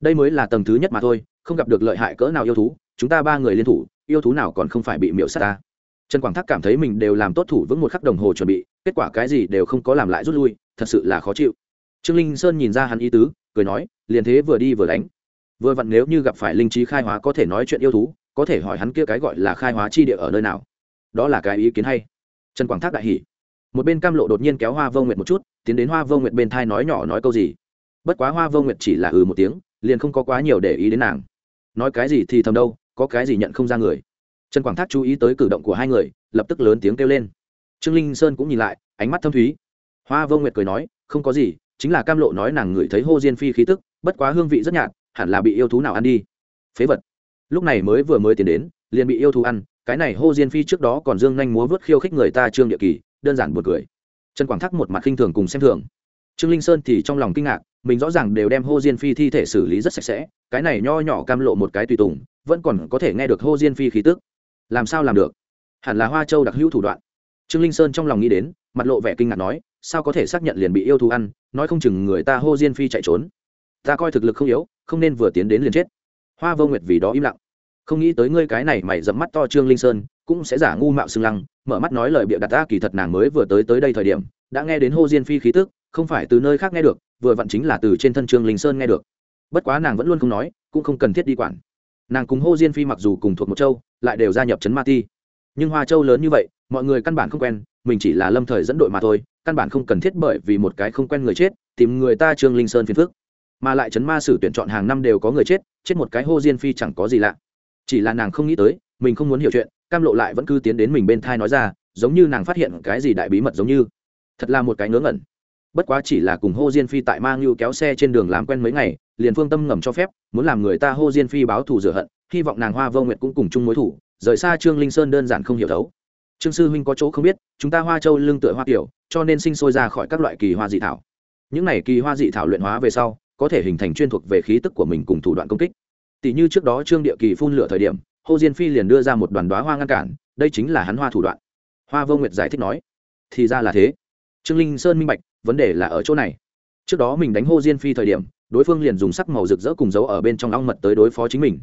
Đây mới là tầng thứ nhất mà thôi, không gặp được lợi hại cỡ nào yêu thú, chúng ta ba người liên thủ, yêu thú nào còn không phải bị miễu sát ta. Trần quảng thác cảm thấy mình đều làm tốt thủ vững một khắc đồng hồ chuẩn bị, kết quả cái gì đều không có làm lại rút lui, thật sự là khó chịu. Trương linh sơn nhìn ra hắn ý tứ, cười nói, liền thế vừa đi vừa đánh. Vừa vặn nếu như gặp phải linh trí khai hóa có thể nói chuyện yêu thú, có thể hỏi hắn kia cái gọi là khai hóa chi địa ở nơi nào. Đó là cái ý kiến hay. Trần quảng thác đại hỉ một bên cam lộ đột nhiên kéo hoa vô nguyệt một chút, tiến đến hoa vô nguyệt bên thai nói nhỏ nói câu gì. Bất quá hoa vô nguyệt chỉ là ừ một tiếng, liền không có quá nhiều để ý đến nàng. Nói cái gì thì thầm đâu, có cái gì nhận không ra người. Trần quảng thác chú ý tới cử động của hai người, lập tức lớn tiếng kêu lên. Trương linh sơn cũng nhìn lại, ánh mắt thâm thúy. Hoa vô nguyệt cười nói, không có gì, chính là cam lộ nói nàng ngửi thấy hô diên phi khí tức, bất quá hương vị rất nhạt, hẳn là bị yêu thú nào ăn đi. Phế vật. Lúc này mới vừa mới tiến đến, liền bị yêu thú ăn, cái này hô diên phi trước đó còn dương nhanh múa vớt khiêu khích người ta trương địa kỳ đơn giản buồn cười. Trần quảng thác một mặt khinh thường cùng xem thường. Trương linh sơn thì trong lòng kinh ngạc, mình rõ ràng đều đem hô diên phi thi thể xử lý rất sạch sẽ, cái này nho nhỏ cam lộ một cái tùy tùng, vẫn còn có thể nghe được hô diên phi khí tức. Làm sao làm được? Hẳn là hoa châu đặc hữu thủ đoạn. Trương linh sơn trong lòng nghĩ đến, mặt lộ vẻ kinh ngạc nói, sao có thể xác nhận liền bị yêu thú ăn, nói không chừng người ta hô diên phi chạy trốn. Ta coi thực lực không yếu, không nên vừa tiến đến liền chết. Hoa vô nguyệt vì đó im lặng. Không nghĩ tới ngươi cái này mày dẫm mắt to trương linh sơn cũng sẽ giả ngu mạo xương lăng, mở mắt nói lời bịa đặt ta, kỳ thật nàng mới vừa tới tới đây thời điểm, đã nghe đến hô diên phi khí tức, không phải từ nơi khác nghe được, vừa vặn chính là từ trên thân trương linh sơn nghe được. Bất quá nàng vẫn luôn không nói, cũng không cần thiết đi quản. Nàng cùng hô diên phi mặc dù cùng thuộc một châu, lại đều gia nhập trấn ma ti. Nhưng hoa châu lớn như vậy, mọi người căn bản không quen, mình chỉ là lâm thời dẫn đội mà thôi, căn bản không cần thiết bởi vì một cái không quen người chết, tìm người ta trương linh sơn phiền phức. Mà lại trấn ma sử tuyển chọn hàng năm đều có người chết chết một cái hô diên phi chẳng có gì lạ. Chỉ là nàng không nghĩ tới mình không muốn hiểu chuyện, cam lộ lại vẫn cứ tiến đến mình bên thai nói ra, giống như nàng phát hiện cái gì đại bí mật giống như. Thật là một cái ngớ ngẩn. Bất quá chỉ là cùng hô diên phi tại mang lưu kéo xe trên đường làm quen mấy ngày, liền phương tâm ngầm cho phép, muốn làm người ta hô diên phi báo thù rửa hận, hy vọng nàng hoa vô nguyệt cũng cùng chung mối thủ rời xa trương linh sơn đơn giản không hiểu thấu. Trương sư huynh có chỗ không biết, chúng ta hoa châu lưng tựa hoa kiểu, cho nên sinh sôi ra khỏi các loại kỳ hoa dị thảo. Những này kỳ hoa dị thảo luyện hóa về sau, có thể hình thành chuyên thuộc về khí tức của mình cùng thủ đoạn công kích. Tỷ như trước đó trương địa kỳ phun lửa thời điểm hồ diên phi liền đưa ra một đoàn đoá hoa ngăn cản, đây chính là hắn hoa thủ đoạn. Hoa vô nguyệt giải thích nói, thì ra là thế. Trương linh sơn minh bạch, vấn đề là ở chỗ này. Trước đó mình đánh hô diên phi thời điểm, đối phương liền dùng sắc màu rực rỡ cùng dấu ở bên trong ong mật tới đối phó chính mình.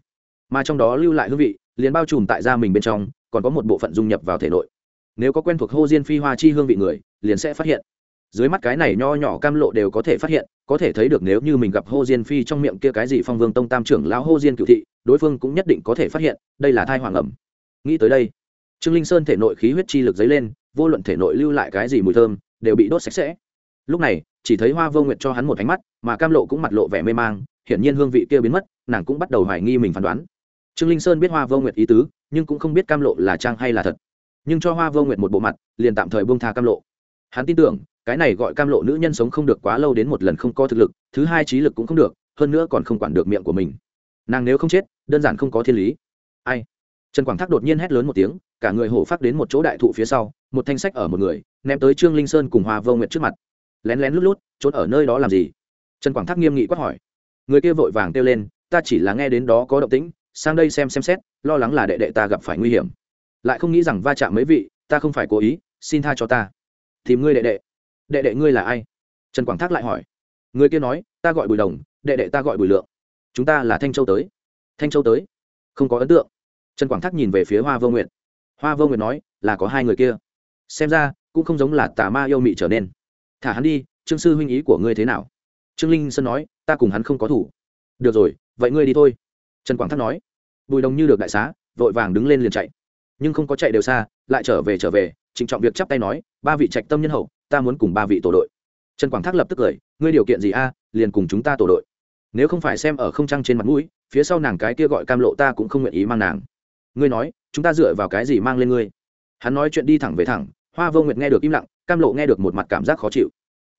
Mà trong đó lưu lại hương vị, liền bao trùm tại da mình bên trong, còn có một bộ phận dung nhập vào thể nội. Nếu có quen thuộc hô diên phi hoa chi hương vị người, liền sẽ phát hiện. Dưới mắt cái này nho nhỏ cam lộ đều có thể phát hiện, có thể thấy được nếu như mình gặp hô diên phi trong miệng kia cái gì phong vương tông tam trưởng lão hô diên cựu thị đối phương cũng nhất định có thể phát hiện, đây là thai hoàng ẩm. Nghĩ tới đây, trương linh sơn thể nội khí huyết chi lực dấy lên, vô luận thể nội lưu lại cái gì mùi thơm, đều bị đốt sạch sẽ. Lúc này, chỉ thấy hoa vô nguyện cho hắn một ánh mắt, mà cam lộ cũng mặt lộ vẻ mê mang, hiển nhiên hương vị kia biến mất, nàng cũng bắt đầu hoài nghi mình phán đoán. Trương linh sơn biết hoa vô nguyện ý tứ, nhưng cũng không biết cam lộ là trang hay là thật. Nhưng cho hoa vô nguyện một bộ mặt, liền tạm thời buông tha cam lộ. Hắn tin tưởng, cái này gọi cam lộ nữ nhân sống không được quá lâu đến một lần không có thực lực, thứ hai trí lực cũng không được, hơn nữa còn không quản được miệng của mình nàng nếu không chết, đơn giản không có thiên lý. Ai? Trần quảng thác đột nhiên hét lớn một tiếng, cả người hổ phát đến một chỗ đại thụ phía sau, một thanh sách ở một người, ném tới trương linh sơn cùng hoa vô nguyệt trước mặt. Lén lén lút lút, trốn ở nơi đó làm gì? Trần quảng thác nghiêm nghị quát hỏi. Người kia vội vàng kêu lên, ta chỉ là nghe đến đó có động tĩnh, sang đây xem xem xét, lo lắng là đệ đệ ta gặp phải nguy hiểm. Lại không nghĩ rằng va chạm mấy vị, ta không phải cố ý, xin tha cho ta. Tìm ngươi đệ đệ. Đệ đệ ngươi là ai? Trần quảng thác lại hỏi. Người kia nói, ta gọi bùi đồng, đệ đệ ta gọi bùi lượng chúng ta là thanh châu tới. Thanh châu tới? Không có ấn tượng. Trần quảng thác nhìn về phía hoa vô nguyện hoa vô nguyện nói, là có hai người kia. Xem ra, cũng không giống là tà ma yêu mị trở nên. Thả hắn đi, trương sư huynh ý của ngươi thế nào? Trương linh sơn nói, ta cùng hắn không có thủ. Được rồi, vậy ngươi đi thôi. Trần quảng thác nói. Bùi đồng như được đại xá, vội vàng đứng lên liền chạy. Nhưng không có chạy đều xa, lại trở về trở về, trịnh trọng việc chắp tay nói, ba vị trạch tâm nhân hậu, ta muốn cùng ba vị tổ đội. Trần quảng thác lập tức cười, ngươi điều kiện gì a, liền cùng chúng ta tổ đội nếu không phải xem ở không trăng trên mặt mũi, phía sau nàng cái kia gọi cam lộ ta cũng không nguyện ý mang nàng. Ngươi nói, chúng ta dựa vào cái gì mang lên ngươi? Hắn nói chuyện đi thẳng về thẳng, hoa vô nguyệt nghe được im lặng, cam lộ nghe được một mặt cảm giác khó chịu.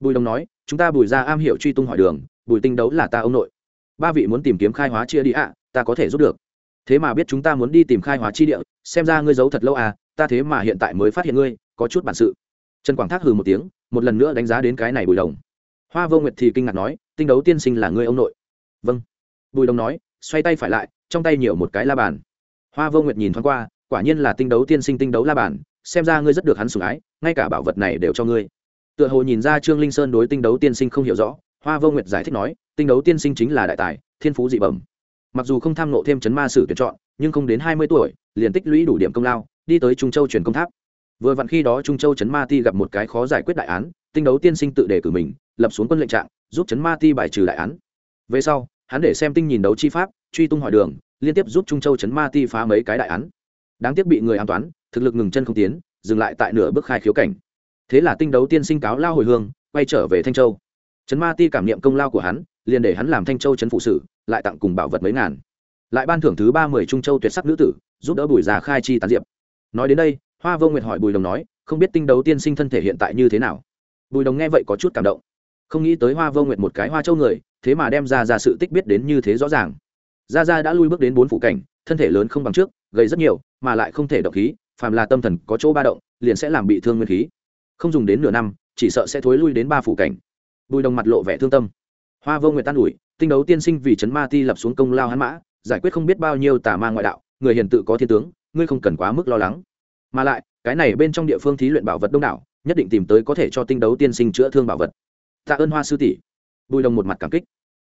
Bùi đồng nói, chúng ta bùi ra am hiểu truy tung hỏi đường, bùi tinh đấu là ta ông nội. Ba vị muốn tìm kiếm khai hóa chia đi ạ, ta có thể giúp được. Thế mà biết chúng ta muốn đi tìm khai hóa chi địa, xem ra ngươi giấu thật lâu à ta thế mà hiện tại mới phát hiện ngươi, có chút bản sự. Trần quảng thác hừ một tiếng, một lần nữa đánh giá đến cái này bùi đồng. Hoa vô nguyệt thì kinh ngạc nói, tinh đấu tiên sinh là ngươi ông nội vâng. Bùi đồng nói, xoay tay phải lại, trong tay nhiều một cái la bàn. Hoa vô nguyệt nhìn thoáng qua, quả nhiên là tinh đấu tiên sinh tinh đấu la bàn, xem ra ngươi rất được hắn sủng ái, ngay cả bảo vật này đều cho ngươi. Tựa hồ nhìn ra trương linh sơn đối tinh đấu tiên sinh không hiểu rõ, hoa vô nguyệt giải thích nói, tinh đấu tiên sinh chính là đại tài, thiên phú dị bẩm. Mặc dù không tham nộ thêm chấn ma sử tuyển chọn, nhưng không đến hai mươi tuổi, liền tích lũy đủ điểm công lao, đi tới trung châu truyền công tháp. Vừa vặn khi đó trung châu chấn ma ti gặp một cái khó giải quyết đại án, tinh đấu tiên sinh tự đề cử mình, lập xuống quân lệnh trạng, giúp chấn ma ti bài trừ đại án về sau, hắn để xem tinh nhìn đấu chi pháp, truy tung hỏi đường, liên tiếp giúp trung châu chấn ma ti phá mấy cái đại án. Đáng tiếc bị người an toán, thực lực ngừng chân không tiến, dừng lại tại nửa bước khai khiếu cảnh. Thế là tinh đấu tiên sinh cáo lao hồi hương, quay trở về thanh châu. Trấn ma ti cảm niệm công lao của hắn, liền để hắn làm thanh châu trấn phụ sử lại tặng cùng bảo vật mấy ngàn. Lại ban thưởng thứ ba mươi trung châu tuyệt sắc nữ tử, giúp đỡ bùi già khai chi tán diệp. Nói đến đây, hoa vô nguyệt hỏi bùi đồng nói, không biết tinh đấu tiên sinh thân thể hiện tại như thế nào? Bùi đồng nghe vậy có chút cảm động không nghĩ tới hoa vô nguyệt một cái hoa châu người, thế mà đem ra ra sự tích biết đến như thế rõ ràng. Ra ra đã lui bước đến bốn phủ cảnh, thân thể lớn không bằng trước, gầy rất nhiều, mà lại không thể động khí, phàm là tâm thần có chỗ ba động, liền sẽ làm bị thương nguyên khí. Không dùng đến nửa năm, chỉ sợ sẽ thối lui đến ba phủ cảnh. Bùi đồng mặt lộ vẻ thương tâm. Hoa vô nguyệt tan ủi, tinh đấu tiên sinh vì trấn ma ti lập xuống công lao hắn mã, giải quyết không biết bao nhiêu tà ma ngoại đạo, người hiền tự có thiên tướng, ngươi không cần quá mức lo lắng. Mà lại, cái này bên trong địa phương thí luyện bảo vật đông đảo, nhất định tìm tới có thể cho tinh đấu tiên sinh chữa thương bảo vật tạ ơn hoa sư tỷ. Bùi đồng một mặt cảm kích.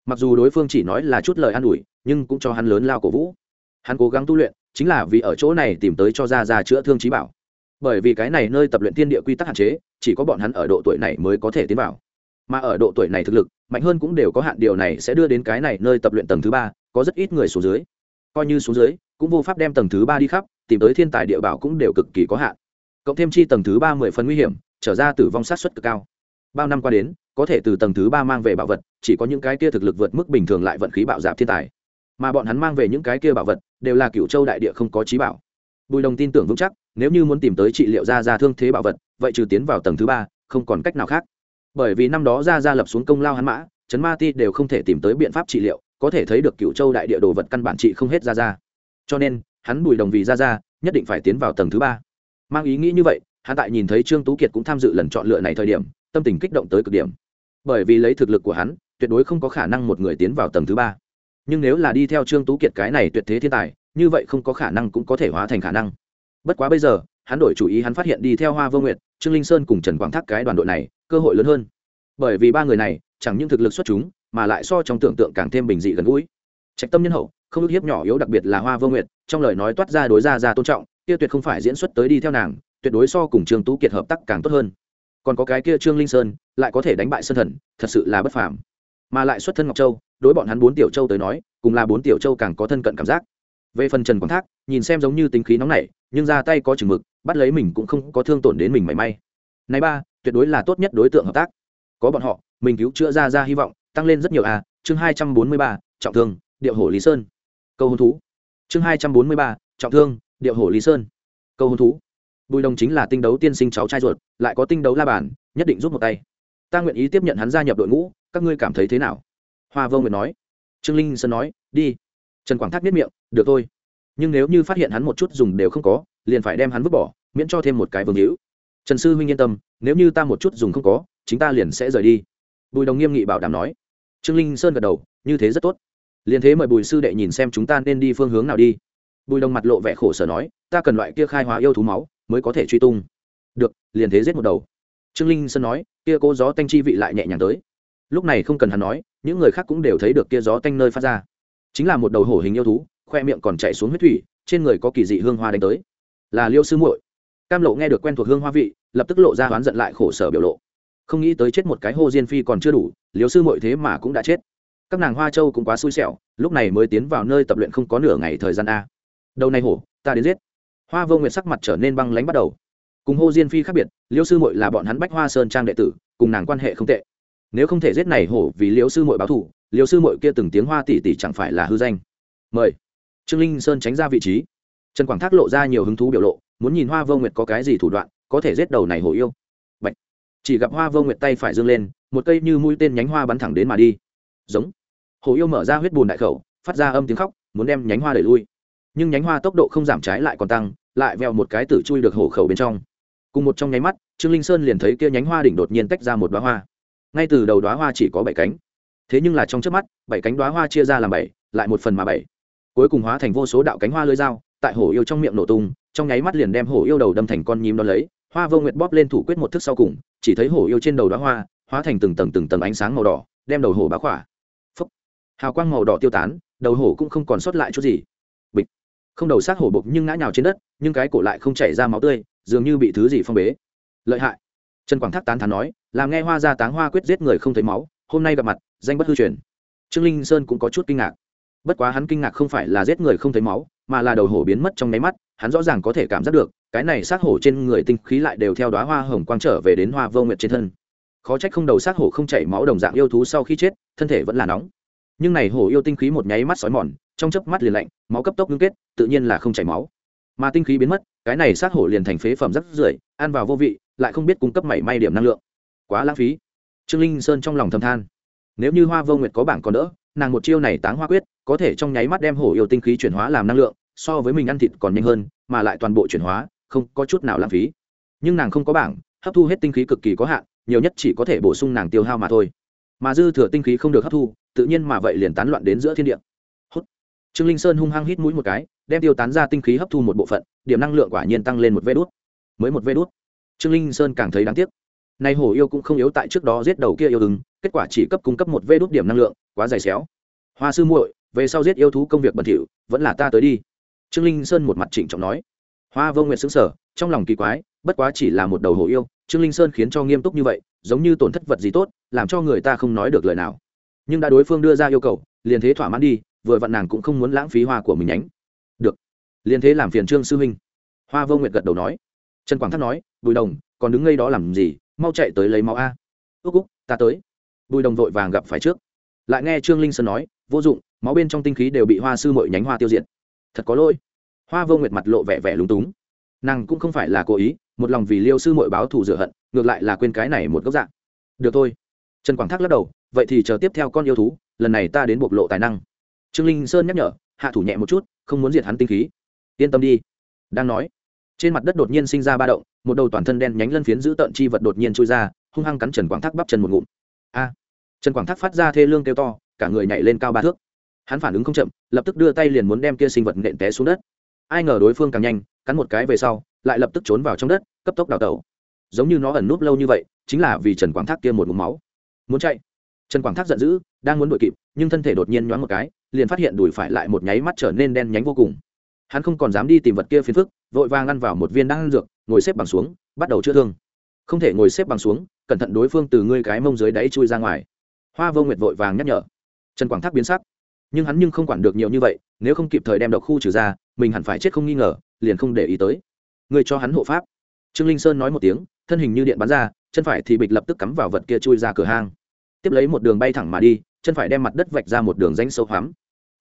Mặc dù đối phương chỉ nói là chút lời an ủi, nhưng cũng cho hắn lớn lao cổ vũ. Hắn cố gắng tu luyện, chính là vì ở chỗ này tìm tới cho ra ra chữa thương trí bảo. Bởi vì cái này nơi tập luyện tiên địa quy tắc hạn chế, chỉ có bọn hắn ở độ tuổi này mới có thể tiến vào. Mà ở độ tuổi này thực lực, mạnh hơn cũng đều có hạn điều này sẽ đưa đến cái này nơi tập luyện tầng thứ ba, có rất ít người xuống dưới. Coi như xuống dưới, cũng vô pháp đem tầng thứ ba đi khắp, tìm tới thiên tài địa bảo cũng đều cực kỳ có hạn. Cộng thêm chi tầng thứ ba mười phần nguy hiểm, trở ra tử vong sát xuất cực cao. Bao năm qua đến có thể từ tầng thứ ba mang về bảo vật, chỉ có những cái kia thực lực vượt mức bình thường lại vận khí bạo dạp thiên tài. Mà bọn hắn mang về những cái kia bảo vật, đều là cựu châu đại địa không có trí bảo. Bùi đồng tin tưởng vững chắc, nếu như muốn tìm tới trị liệu ra ra thương thế bảo vật, vậy trừ tiến vào tầng thứ ba, không còn cách nào khác. Bởi vì năm đó ra ra lập xuống công lao hắn mã chấn ma ti đều không thể tìm tới biện pháp trị liệu, có thể thấy được cựu châu đại địa đồ vật căn bản trị không hết ra ra cho nên, hắn bùi đồng vì ra ra nhất định phải tiến vào tầng thứ ba. Mang ý nghĩ như vậy, hắn tại nhìn thấy trương tú kiệt cũng tham dự lần chọn lựa này thời điểm, tâm tình kích động tới cực điểm bởi vì lấy thực lực của hắn, tuyệt đối không có khả năng một người tiến vào tầng thứ ba. Nhưng nếu là đi theo trương tú kiệt cái này tuyệt thế thiên tài, như vậy không có khả năng cũng có thể hóa thành khả năng. Bất quá bây giờ, hắn đổi chủ ý, hắn phát hiện đi theo hoa vô nguyệt, trương linh sơn cùng trần quảng thác cái đoàn đội này, cơ hội lớn hơn. Bởi vì ba người này, chẳng những thực lực xuất chúng, mà lại so trong tưởng tượng càng thêm bình dị gần gũi. Trạch tâm nhân hậu, không ức hiếp nhỏ yếu đặc biệt là hoa vô nguyệt, trong lời nói toát ra đối ra ra tôn trọng, kia tuyệt không phải diễn xuất tới đi theo nàng, tuyệt đối so cùng trương tú kiệt hợp tác càng tốt hơn còn có cái kia trương linh sơn lại có thể đánh bại sơn thần thật sự là bất phàm mà lại xuất thân ngọc châu đối bọn hắn bốn tiểu châu tới nói cùng là bốn tiểu châu càng có thân cận cảm giác về phần trần quảng thác nhìn xem giống như tính khí nóng nảy nhưng ra tay có chừng mực bắt lấy mình cũng không có thương tổn đến mình mảy may này ba tuyệt đối là tốt nhất đối tượng hợp tác có bọn họ mình cứu chữa ra ra hy vọng tăng lên rất nhiều à chương hai trăm bốn mươi ba trọng thương điệu hổ lý sơn câu hôn thú chương hai trăm bốn mươi ba trọng thương điệu hổ lý sơn câu hôn thú bùi đồng chính là tinh đấu tiên sinh cháu trai ruột, lại có tinh đấu la bàn, nhất định giúp một tay. Ta nguyện ý tiếp nhận hắn gia nhập đội ngũ, các ngươi cảm thấy thế nào? Hoa vô nguyện nói. Trương linh sơn nói, đi. Trần quảng thác biết miệng, được thôi. Nhưng nếu như phát hiện hắn một chút dùng đều không có, liền phải đem hắn vứt bỏ, miễn cho thêm một cái vương hữu. Trần sư huynh yên tâm, nếu như ta một chút dùng không có, chính ta liền sẽ rời đi. Bùi đồng nghiêm nghị bảo đảm nói. Trương linh sơn gật đầu, như thế rất tốt. Liền thế mời bùi sư đệ nhìn xem chúng ta nên đi phương hướng nào đi. Bùi đồng mặt lộ vẻ khổ sở nói, ta cần loại kia khai hóa yêu thú máu mới có thể truy tung. Được, liền thế giết một đầu. Trương linh sơn nói, kia cố gió tanh chi vị lại nhẹ nhàng tới. Lúc này không cần hắn nói, những người khác cũng đều thấy được kia gió tanh nơi phát ra. Chính là một đầu hổ hình yêu thú, khoe miệng còn chạy xuống huyết thủy, trên người có kỳ dị hương hoa đánh tới. Là liêu sư muội. Cam lộ nghe được quen thuộc hương hoa vị, lập tức lộ ra oán giận lại khổ sở biểu lộ. Không nghĩ tới chết một cái hô diên phi còn chưa đủ, liêu sư muội thế mà cũng đã chết. Các nàng hoa châu cũng quá xui xẻo, lúc này mới tiến vào nơi tập luyện không có nửa ngày thời gian a. Đầu này hổ, ta đến giết hoa vô nguyệt sắc mặt trở nên băng lánh bắt đầu. Cùng hô diên phi khác biệt liêu sư Mội là bọn hắn bách hoa sơn trang đệ tử, cùng nàng quan hệ không tệ. Nếu không thể giết này hổ vì liêu sư Mội báo thủ liêu sư Mội kia từng tiếng hoa tỷ tỷ chẳng phải là hư danh. Mời. Trương linh sơn tránh ra vị trí. Trần quảng thác lộ ra nhiều hứng thú biểu lộ, muốn nhìn hoa vô nguyệt có cái gì thủ đoạn, có thể giết đầu này hổ yêu. Bạch. chỉ gặp hoa vô nguyệt tay phải dương lên, một cây như mũi tên nhánh hoa bắn thẳng đến mà đi. Giống. Hổ yêu mở ra huyết bùn đại khẩu, phát ra âm tiếng khóc, muốn đem nhánh hoa đẩy lui. Nhưng nhánh hoa tốc độ không giảm trái lại còn tăng lại veo một cái tử chui được hổ khẩu bên trong. Cùng một trong nháy mắt, trương linh sơn liền thấy kia nhánh hoa đỉnh đột nhiên tách ra một đoá hoa. Ngay từ đầu đoá hoa chỉ có bảy cánh. Thế nhưng là trong trước mắt, bảy cánh đoá hoa chia ra làm bảy, lại một phần mà bảy. Cuối cùng hóa thành vô số đạo cánh hoa lưỡi dao, tại hổ yêu trong miệng nổ tung, trong nháy mắt liền đem hổ yêu đầu đâm thành con nhím đón lấy, hoa vô nguyệt bóp lên thủ quyết một thức sau cùng, chỉ thấy hổ yêu trên đầu đoá hoa, hóa thành từng tầng từng tầng ánh sáng màu đỏ, đem đầu hổ bá khỏa. Phúc. hào quang màu đỏ tiêu tán, đầu hổ cũng không còn sót lại chút gì không đầu xác hổ bục nhưng ngã nhào trên đất, nhưng cái cổ lại không chảy ra máu tươi, dường như bị thứ gì phong bế. Lợi hại. Trần quảng thác tán thán nói, làm nghe hoa ra táng hoa quyết giết người không thấy máu, hôm nay gặp mặt, danh bất hư truyền. Trương linh sơn cũng có chút kinh ngạc. Bất quá hắn kinh ngạc không phải là giết người không thấy máu, mà là đầu hổ biến mất trong nháy mắt, hắn rõ ràng có thể cảm giác được, cái này xác hổ trên người tinh khí lại đều theo đoá hoa hồng quang trở về đến hoa vô nguyệt trên thân. Khó trách không đầu xác hổ không chảy máu đồng dạng yêu thú sau khi chết, thân thể vẫn là nóng. Nhưng này hổ yêu tinh khí một nháy mắt sói mòn trong chớp mắt liền lạnh, máu cấp tốc ngưng kết, tự nhiên là không chảy máu. Mà tinh khí biến mất, cái này xác hổ liền thành phế phẩm rất rưởi, ăn vào vô vị, lại không biết cung cấp mảy may điểm năng lượng. Quá lãng phí. Trương linh sơn trong lòng thầm than. Nếu như hoa vô nguyệt có bảng còn đỡ, nàng một chiêu này táng hoa quyết, có thể trong nháy mắt đem hổ yêu tinh khí chuyển hóa làm năng lượng, so với mình ăn thịt còn nhanh hơn, mà lại toàn bộ chuyển hóa, không có chút nào lãng phí. Nhưng nàng không có bảng, hấp thu hết tinh khí cực kỳ có hạn, nhiều nhất chỉ có thể bổ sung nàng tiêu hao mà thôi. Mà dư thừa tinh khí không được hấp thu, tự nhiên mà vậy liền tán loạn đến giữa thiên địa trương linh sơn hung hăng hít mũi một cái, đem tiêu tán ra tinh khí hấp thu một bộ phận, điểm năng lượng quả nhiên tăng lên một vê đốt mới một vê đốt trương linh sơn càng thấy đáng tiếc. Nay hổ yêu cũng không yếu tại trước đó giết đầu kia yêu ứng kết quả chỉ cấp cung cấp một vê đốt điểm năng lượng, quá dày xéo. Hoa sư muội, về sau giết yêu thú công việc bẩn thỉu, vẫn là ta tới đi. Trương linh sơn một mặt trịnh trọng nói. Hoa vô nguyệt xứng sở trong lòng kỳ quái, bất quá chỉ là một đầu hổ yêu, trương linh sơn khiến cho nghiêm túc như vậy, giống như tổn thất vật gì tốt, làm cho người ta không nói được lời nào. Nhưng đã đối phương đưa ra yêu cầu, liền thế thỏa mãn đi vừa vặn nàng cũng không muốn lãng phí hoa của mình nhánh. Được. Liền thế làm phiền trương sư huynh hoa vô nguyệt gật đầu nói. Trần quảng thác nói, bùi đồng, còn đứng ngay đó làm gì? Mau chạy tới lấy máu a. Ước úc, ta tới. Bùi đồng vội vàng gặp phải trước. Lại nghe trương linh sơn nói, vô dụng, máu bên trong tinh khí đều bị hoa sư mội nhánh hoa tiêu diệt. Thật có lỗi. Hoa vô nguyệt mặt lộ vẻ vẻ lúng túng. Nàng cũng không phải là cố ý, một lòng vì liêu sư mội báo thù rửa hận, ngược lại là quên cái này một góc dạng được thôi. Trần quảng thác lắc đầu, vậy thì chờ tiếp theo con yêu thú, lần này ta đến bộc lộ tài năng trương linh sơn nhắc nhở, hạ thủ nhẹ một chút, không muốn diệt hắn tinh khí. Yên tâm đi. Đang nói, trên mặt đất đột nhiên sinh ra ba động, một đầu toàn thân đen nhánh lân phiến giữ tợn chi vật đột nhiên trôi ra, hung hăng cắn trần quảng thác bắp chân một ngụm. A! Trần quảng thác phát ra thê lương kêu to, cả người nhảy lên cao ba thước. Hắn phản ứng không chậm, lập tức đưa tay liền muốn đem kia sinh vật nện té xuống đất. Ai ngờ đối phương càng nhanh, cắn một cái về sau, lại lập tức trốn vào trong đất, cấp tốc đào tẩu. Giống như nó ẩn núp lâu như vậy, chính là vì trần quảng thác kia một mụm máu. Muốn chạy. Trần quảng thác giận dữ, đang muốn đuổi kịp, nhưng thân thể đột nhiên nhoáng một cái liền phát hiện đùi phải lại một nháy mắt trở nên đen nhánh vô cùng. Hắn không còn dám đi tìm vật kia phiền phức, vội vàng ăn vào một viên đan dược, ngồi xếp bằng xuống, bắt đầu chữa thương. Không thể ngồi xếp bằng xuống, cẩn thận đối phương từ ngươi cái mông dưới đáy chui ra ngoài. Hoa vô nguyệt vội vàng nhắc nhở. Trần quảng thác biến sắc. Nhưng hắn nhưng không quản được nhiều như vậy, nếu không kịp thời đem độc khu trừ ra, mình hẳn phải chết không nghi ngờ, liền không để ý tới. Ngươi cho hắn hộ pháp. Trương linh sơn nói một tiếng, thân hình như điện bắn ra, chân phải thì bịch lập tức cắm vào vật kia chui ra cửa hang. Tiếp lấy một đường bay thẳng mà đi chân phải đem mặt đất vạch ra một đường rãnh sâu hoắm.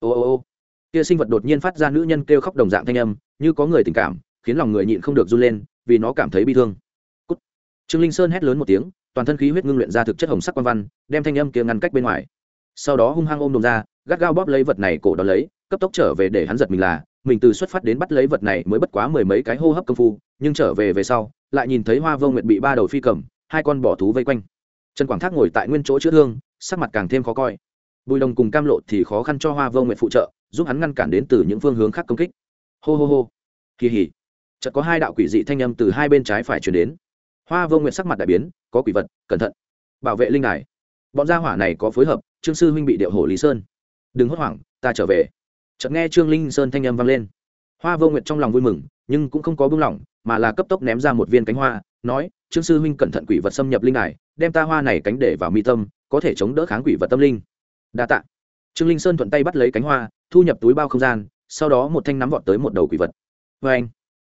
Ô ô ô. Kia sinh vật đột nhiên phát ra nữ nhân kêu khóc đồng dạng thanh âm, như có người tình cảm, khiến lòng người nhịn không được run lên, vì nó cảm thấy bi thương. Cút. trương linh sơn hét lớn một tiếng, toàn thân khí huyết ngưng luyện ra thực chất hồng sắc quan văn, đem thanh âm kia ngăn cách bên ngoài. Sau đó hung hăng ôm đồm ra, gắt gao bóp lấy vật này cổ đó lấy, cấp tốc trở về để hắn giật mình là, mình từ xuất phát đến bắt lấy vật này mới bất quá mười mấy cái hô hấp công phu, nhưng trở về về sau, lại nhìn thấy hoa vô nguyệt bị ba đầu phi cầm, hai con bỏ thú vây quanh. Trần quảng thác ngồi tại nguyên chỗ chữa thương sắc mặt càng thêm khó coi. Bùi đồng cùng cam lộ thì khó khăn cho hoa vô nguyện phụ trợ, giúp hắn ngăn cản đến từ những phương hướng khác công kích. Hô hô hô. Kỳ hỉ. Chợt có hai đạo quỷ dị thanh âm từ hai bên trái phải chuyển đến. Hoa vô nguyện sắc mặt đại biến, có quỷ vật, cẩn thận. Bảo vệ linh đài. Bọn gia hỏa này có phối hợp, trương sư huynh bị điệu hổ lý sơn. Đừng hốt hoảng, ta trở về. Chợt nghe trương linh sơn thanh âm vang lên. Hoa vô nguyện trong lòng vui mừng, nhưng cũng không có buông lỏng, mà là cấp tốc ném ra một viên cánh hoa, nói, trương sư huynh cẩn thận quỷ vật xâm nhập linh đài, đem ta hoa này cánh để vào mi tâm có thể chống đỡ kháng quỷ vật tâm linh. Đa tạ. Trương linh sơn thuận tay bắt lấy cánh hoa, thu nhập túi bao không gian, sau đó một thanh nắm vọt tới một đầu quỷ vật. Vê anh,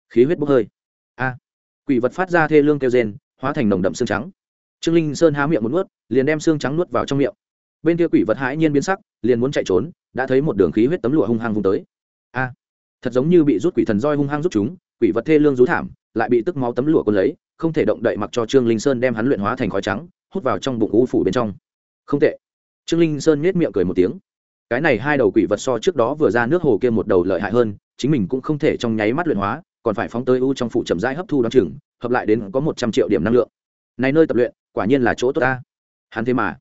khí huyết bốc hơi. A, quỷ vật phát ra thê lương kêu rên, hóa thành nồng đậm xương trắng. Trương linh sơn há miệng một nuốt, liền đem xương trắng nuốt vào trong miệng. Bên kia quỷ vật hãi nhiên biến sắc, liền muốn chạy trốn, đã thấy một đường khí huyết tấm lụa hung hăng vùng tới. A, thật giống như bị rút quỷ thần roi hung hăng rút chúng, quỷ vật thê lương rú thảm, lại bị tức máu tấm lụa quân lấy, không thể động đậy mặc cho trương linh sơn đem hắn luyện hóa thành khói trắng, hút vào trong bụng u phủ bên trong không tệ. Trương linh sơn nhếch miệng cười một tiếng. Cái này hai đầu quỷ vật so trước đó vừa ra nước hồ kia một đầu lợi hại hơn, chính mình cũng không thể trong nháy mắt luyện hóa, còn phải phóng tới u trong phụ chậm rãi hấp thu đ o chừng, hợp lại đến có một trăm triệu điểm năng lượng. Này nơi tập luyện, quả nhiên là chỗ tốt ta. Hắn thế mà.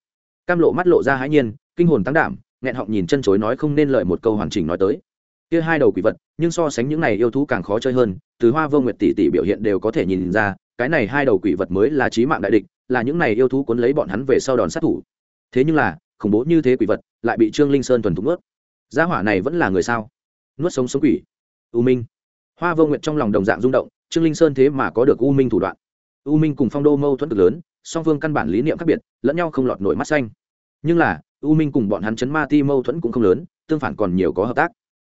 Cam lộ mắt lộ ra hãi nhiên, kinh hồn tăng đảm, nghẹn họng nhìn chân chối nói không nên lợi một câu hoàn chỉnh nói tới. Kia hai đầu quỷ vật, nhưng so sánh những này yêu thú càng khó chơi hơn, từ hoa vô nguyệt tỷ tỷ biểu hiện đều có thể nhìn ra, cái này hai đầu quỷ vật mới là trí mạng đại địch, là những này yêu thú cuốn lấy bọn hắn về sau đòn sát thủ thế nhưng là, khủng bố như thế quỷ vật lại bị trương linh sơn thuần thục nuốt. Gia hỏa này vẫn là người sao? Nuốt sống sống quỷ. U minh. Hoa vô nguyện trong lòng đồng dạng rung động, trương linh sơn thế mà có được u minh thủ đoạn. U minh cùng phong đô mâu thuẫn cực lớn, song phương căn bản lý niệm khác biệt, lẫn nhau không lọt nổi mắt xanh. Nhưng là, u minh cùng bọn hắn chấn ma ti mâu thuẫn cũng không lớn, tương phản còn nhiều có hợp tác.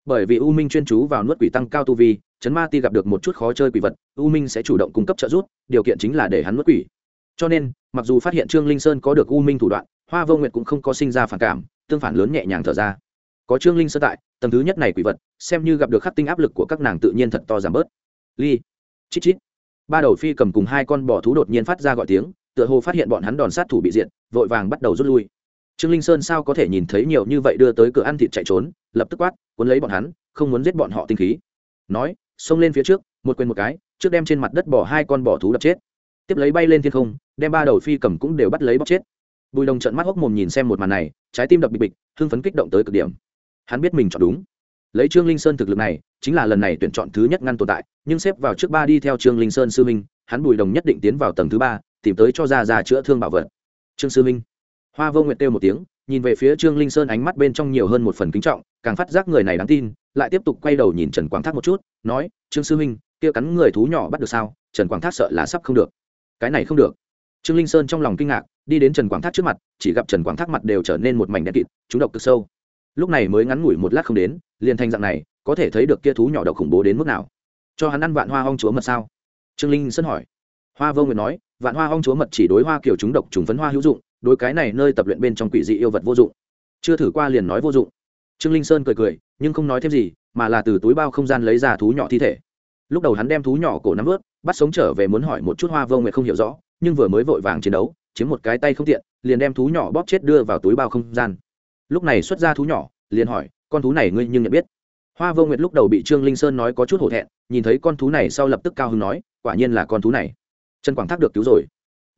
Bởi vì u minh chuyên chú vào nuốt quỷ tăng cao tu vi, chấn ma ti gặp được một chút khó chơi quỷ vật, u minh sẽ chủ động cung cấp trợ giúp, điều kiện chính là để hắn nuốt quỷ. Cho nên, mặc dù phát hiện trương linh sơn có được u minh thủ đoạn hoa vô nguyệt cũng không có sinh ra phản cảm, tương phản lớn nhẹ nhàng thở ra. Có trương linh sơ tại, tầng thứ nhất này quỷ vật, xem như gặp được khắc tinh áp lực của các nàng tự nhiên thật to giảm bớt. Ly, chít chít. Ba đầu phi cầm cùng hai con bò thú đột nhiên phát ra gọi tiếng, tựa hồ phát hiện bọn hắn đòn sát thủ bị diện vội vàng bắt đầu rút lui. Trương linh sơn sao có thể nhìn thấy nhiều như vậy đưa tới cửa ăn thịt chạy trốn, lập tức quát, cuốn lấy bọn hắn, không muốn giết bọn họ tinh khí. Nói, xông lên phía trước, một quên một cái, trước đem trên mặt đất bỏ hai con bò thú đập chết. Tiếp lấy bay lên thiên không, đem ba đầu phi cầm cũng đều bắt lấy bóc chết bùi đồng trận mắt hốc mồm nhìn xem một màn này, trái tim đập bịch bịch, hưng phấn kích động tới cực điểm. Hắn biết mình chọn đúng. Lấy trương linh sơn thực lực này, chính là lần này tuyển chọn thứ nhất ngăn tồn tại, nhưng xếp vào trước ba đi theo trương linh sơn sư minh hắn bùi đồng nhất định tiến vào tầng thứ ba, tìm tới cho ra ra chữa thương bảo vật. Trương sư minh hoa vô nguyệt kêu một tiếng, nhìn về phía trương linh sơn ánh mắt bên trong nhiều hơn một phần kính trọng, càng phát giác người này đáng tin, lại tiếp tục quay đầu nhìn trần quảng thác một chút, nói, trương sư minh kia cắn người thú nhỏ bắt được sao? Trần quảng thác sợ là sắp không được. Cái này không được. Trương linh sơn trong lòng kinh ngạc đi đến trần quảng thác trước mặt, chỉ gặp trần quảng thác mặt đều trở nên một mảnh đen kịt, chúng độc cực sâu. Lúc này mới ngắn ngủi một lát không đến, liền thành dạng này, có thể thấy được kia thú nhỏ độc khủng bố đến mức nào. Cho hắn ăn vạn hoa hong chúa mật sao? Trương linh sơn hỏi. Hoa vô nguyệt nói, vạn hoa hong chúa mật chỉ đối hoa kiểu chúng độc trùng phấn hoa hữu dụng, đối cái này nơi tập luyện bên trong quỷ dị yêu vật vô dụng. Chưa thử qua liền nói vô dụng. Trương linh sơn cười cười, nhưng không nói thêm gì, mà là từ túi bao không gian lấy ra thú nhỏ thi thể. Lúc đầu hắn đem thú nhỏ cổ nắm vớt, bắt sống trở về muốn hỏi một chút hoa vô nguyệt không hiểu rõ, nhưng vừa mới vội vàng chiến đấu chiếm một cái tay không tiện, liền đem thú nhỏ bóp chết đưa vào túi bao không gian. Lúc này xuất ra thú nhỏ, liền hỏi, con thú này ngươi nhưng nhận biết? Hoa vô nguyệt lúc đầu bị trương linh sơn nói có chút hổ thẹn, nhìn thấy con thú này sau lập tức cao hứng nói, quả nhiên là con thú này. Trần quảng thác được cứu rồi.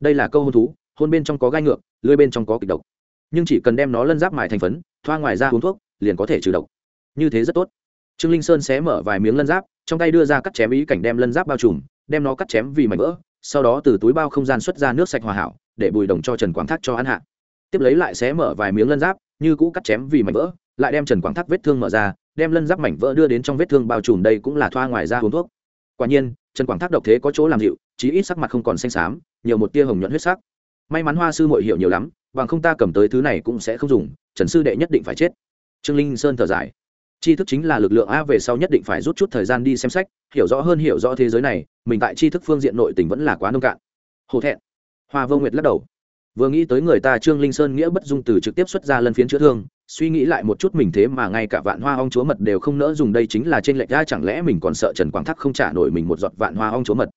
Đây là câu hôn thú, hôn bên trong có gai ngược, lưới bên trong có kịch độc. Nhưng chỉ cần đem nó lân giáp mài thành phấn, thoa ngoài ra uống thuốc, liền có thể trừ độc. Như thế rất tốt. Trương linh sơn xé mở vài miếng lân giáp, trong tay đưa ra cắt chém ý cảnh đem lân giáp bao trùm, đem nó cắt chém vì mảnh vỡ sau đó từ túi bao không gian xuất ra nước sạch hòa hảo, để bùi đồng cho trần quảng thác cho ăn hạ. Tiếp lấy lại xé mở vài miếng lân giáp, như cũ cắt chém vì mảnh vỡ, lại đem trần quảng thác vết thương mở ra, đem lân giáp mảnh vỡ đưa đến trong vết thương bao trùm đây cũng là thoa ngoài ra uống thuốc. Quả nhiên, trần quảng thác độc thế có chỗ làm dịu, chí ít sắc mặt không còn xanh xám, nhiều một tia hồng nhuận huyết sắc. May mắn hoa sư mội hiểu nhiều lắm, bằng không ta cầm tới thứ này cũng sẽ không dùng, trần sư đệ nhất định phải chết. Trương linh sơn thở dài tri thức chính là lực lượng a về sau nhất định phải rút chút thời gian đi xem sách, hiểu rõ hơn hiểu rõ thế giới này, mình tại tri thức phương diện nội tình vẫn là quá nông cạn. Hổ thẹn. Hoa vô nguyệt lắc đầu. Vừa nghĩ tới người ta trương linh sơn nghĩa bất dung từ trực tiếp xuất ra lân phiến chữa thương, suy nghĩ lại một chút mình thế mà ngay cả vạn hoa ong chúa mật đều không nỡ dùng đây chính là trên lệch ra, chẳng lẽ mình còn sợ trần quảng thác không trả nổi mình một giọt vạn hoa ong chúa mật?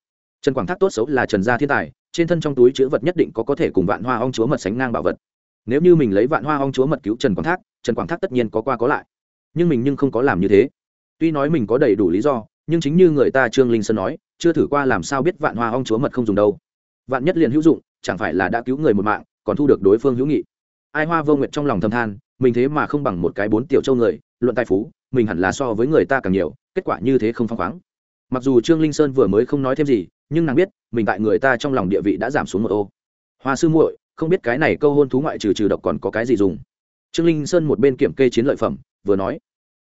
Trần quảng thác tốt xấu là trần gia thiên tài, trên thân trong túi chữ vật nhất định có có thể cùng vạn hoa ong chúa mật sánh ngang bảo vật. Nếu như mình lấy vạn hoa ong chúa mật cứu trần quảng thác, trần quảng thác tất nhiên có qua có lại nhưng mình nhưng không có làm như thế. Tuy nói mình có đầy đủ lý do, nhưng chính như người ta trương linh sơn nói, chưa thử qua làm sao biết vạn hoa ong chúa mật không dùng đâu. Vạn nhất liền hữu dụng, chẳng phải là đã cứu người một mạng, còn thu được đối phương hữu nghị. Ai hoa vô nguyện trong lòng thầm than, mình thế mà không bằng một cái bốn tiểu châu người, luận tài phú, mình hẳn là so với người ta càng nhiều, kết quả như thế không phăng khoáng. Mặc dù trương linh sơn vừa mới không nói thêm gì, nhưng nàng biết, mình tại người ta trong lòng địa vị đã giảm xuống một ô. Hoa sư muội, không biết cái này câu hôn thú ngoại trừ trừ độc còn có cái gì dùng. Trương linh sơn một bên kiểm kê chiến lợi phẩm vừa nói.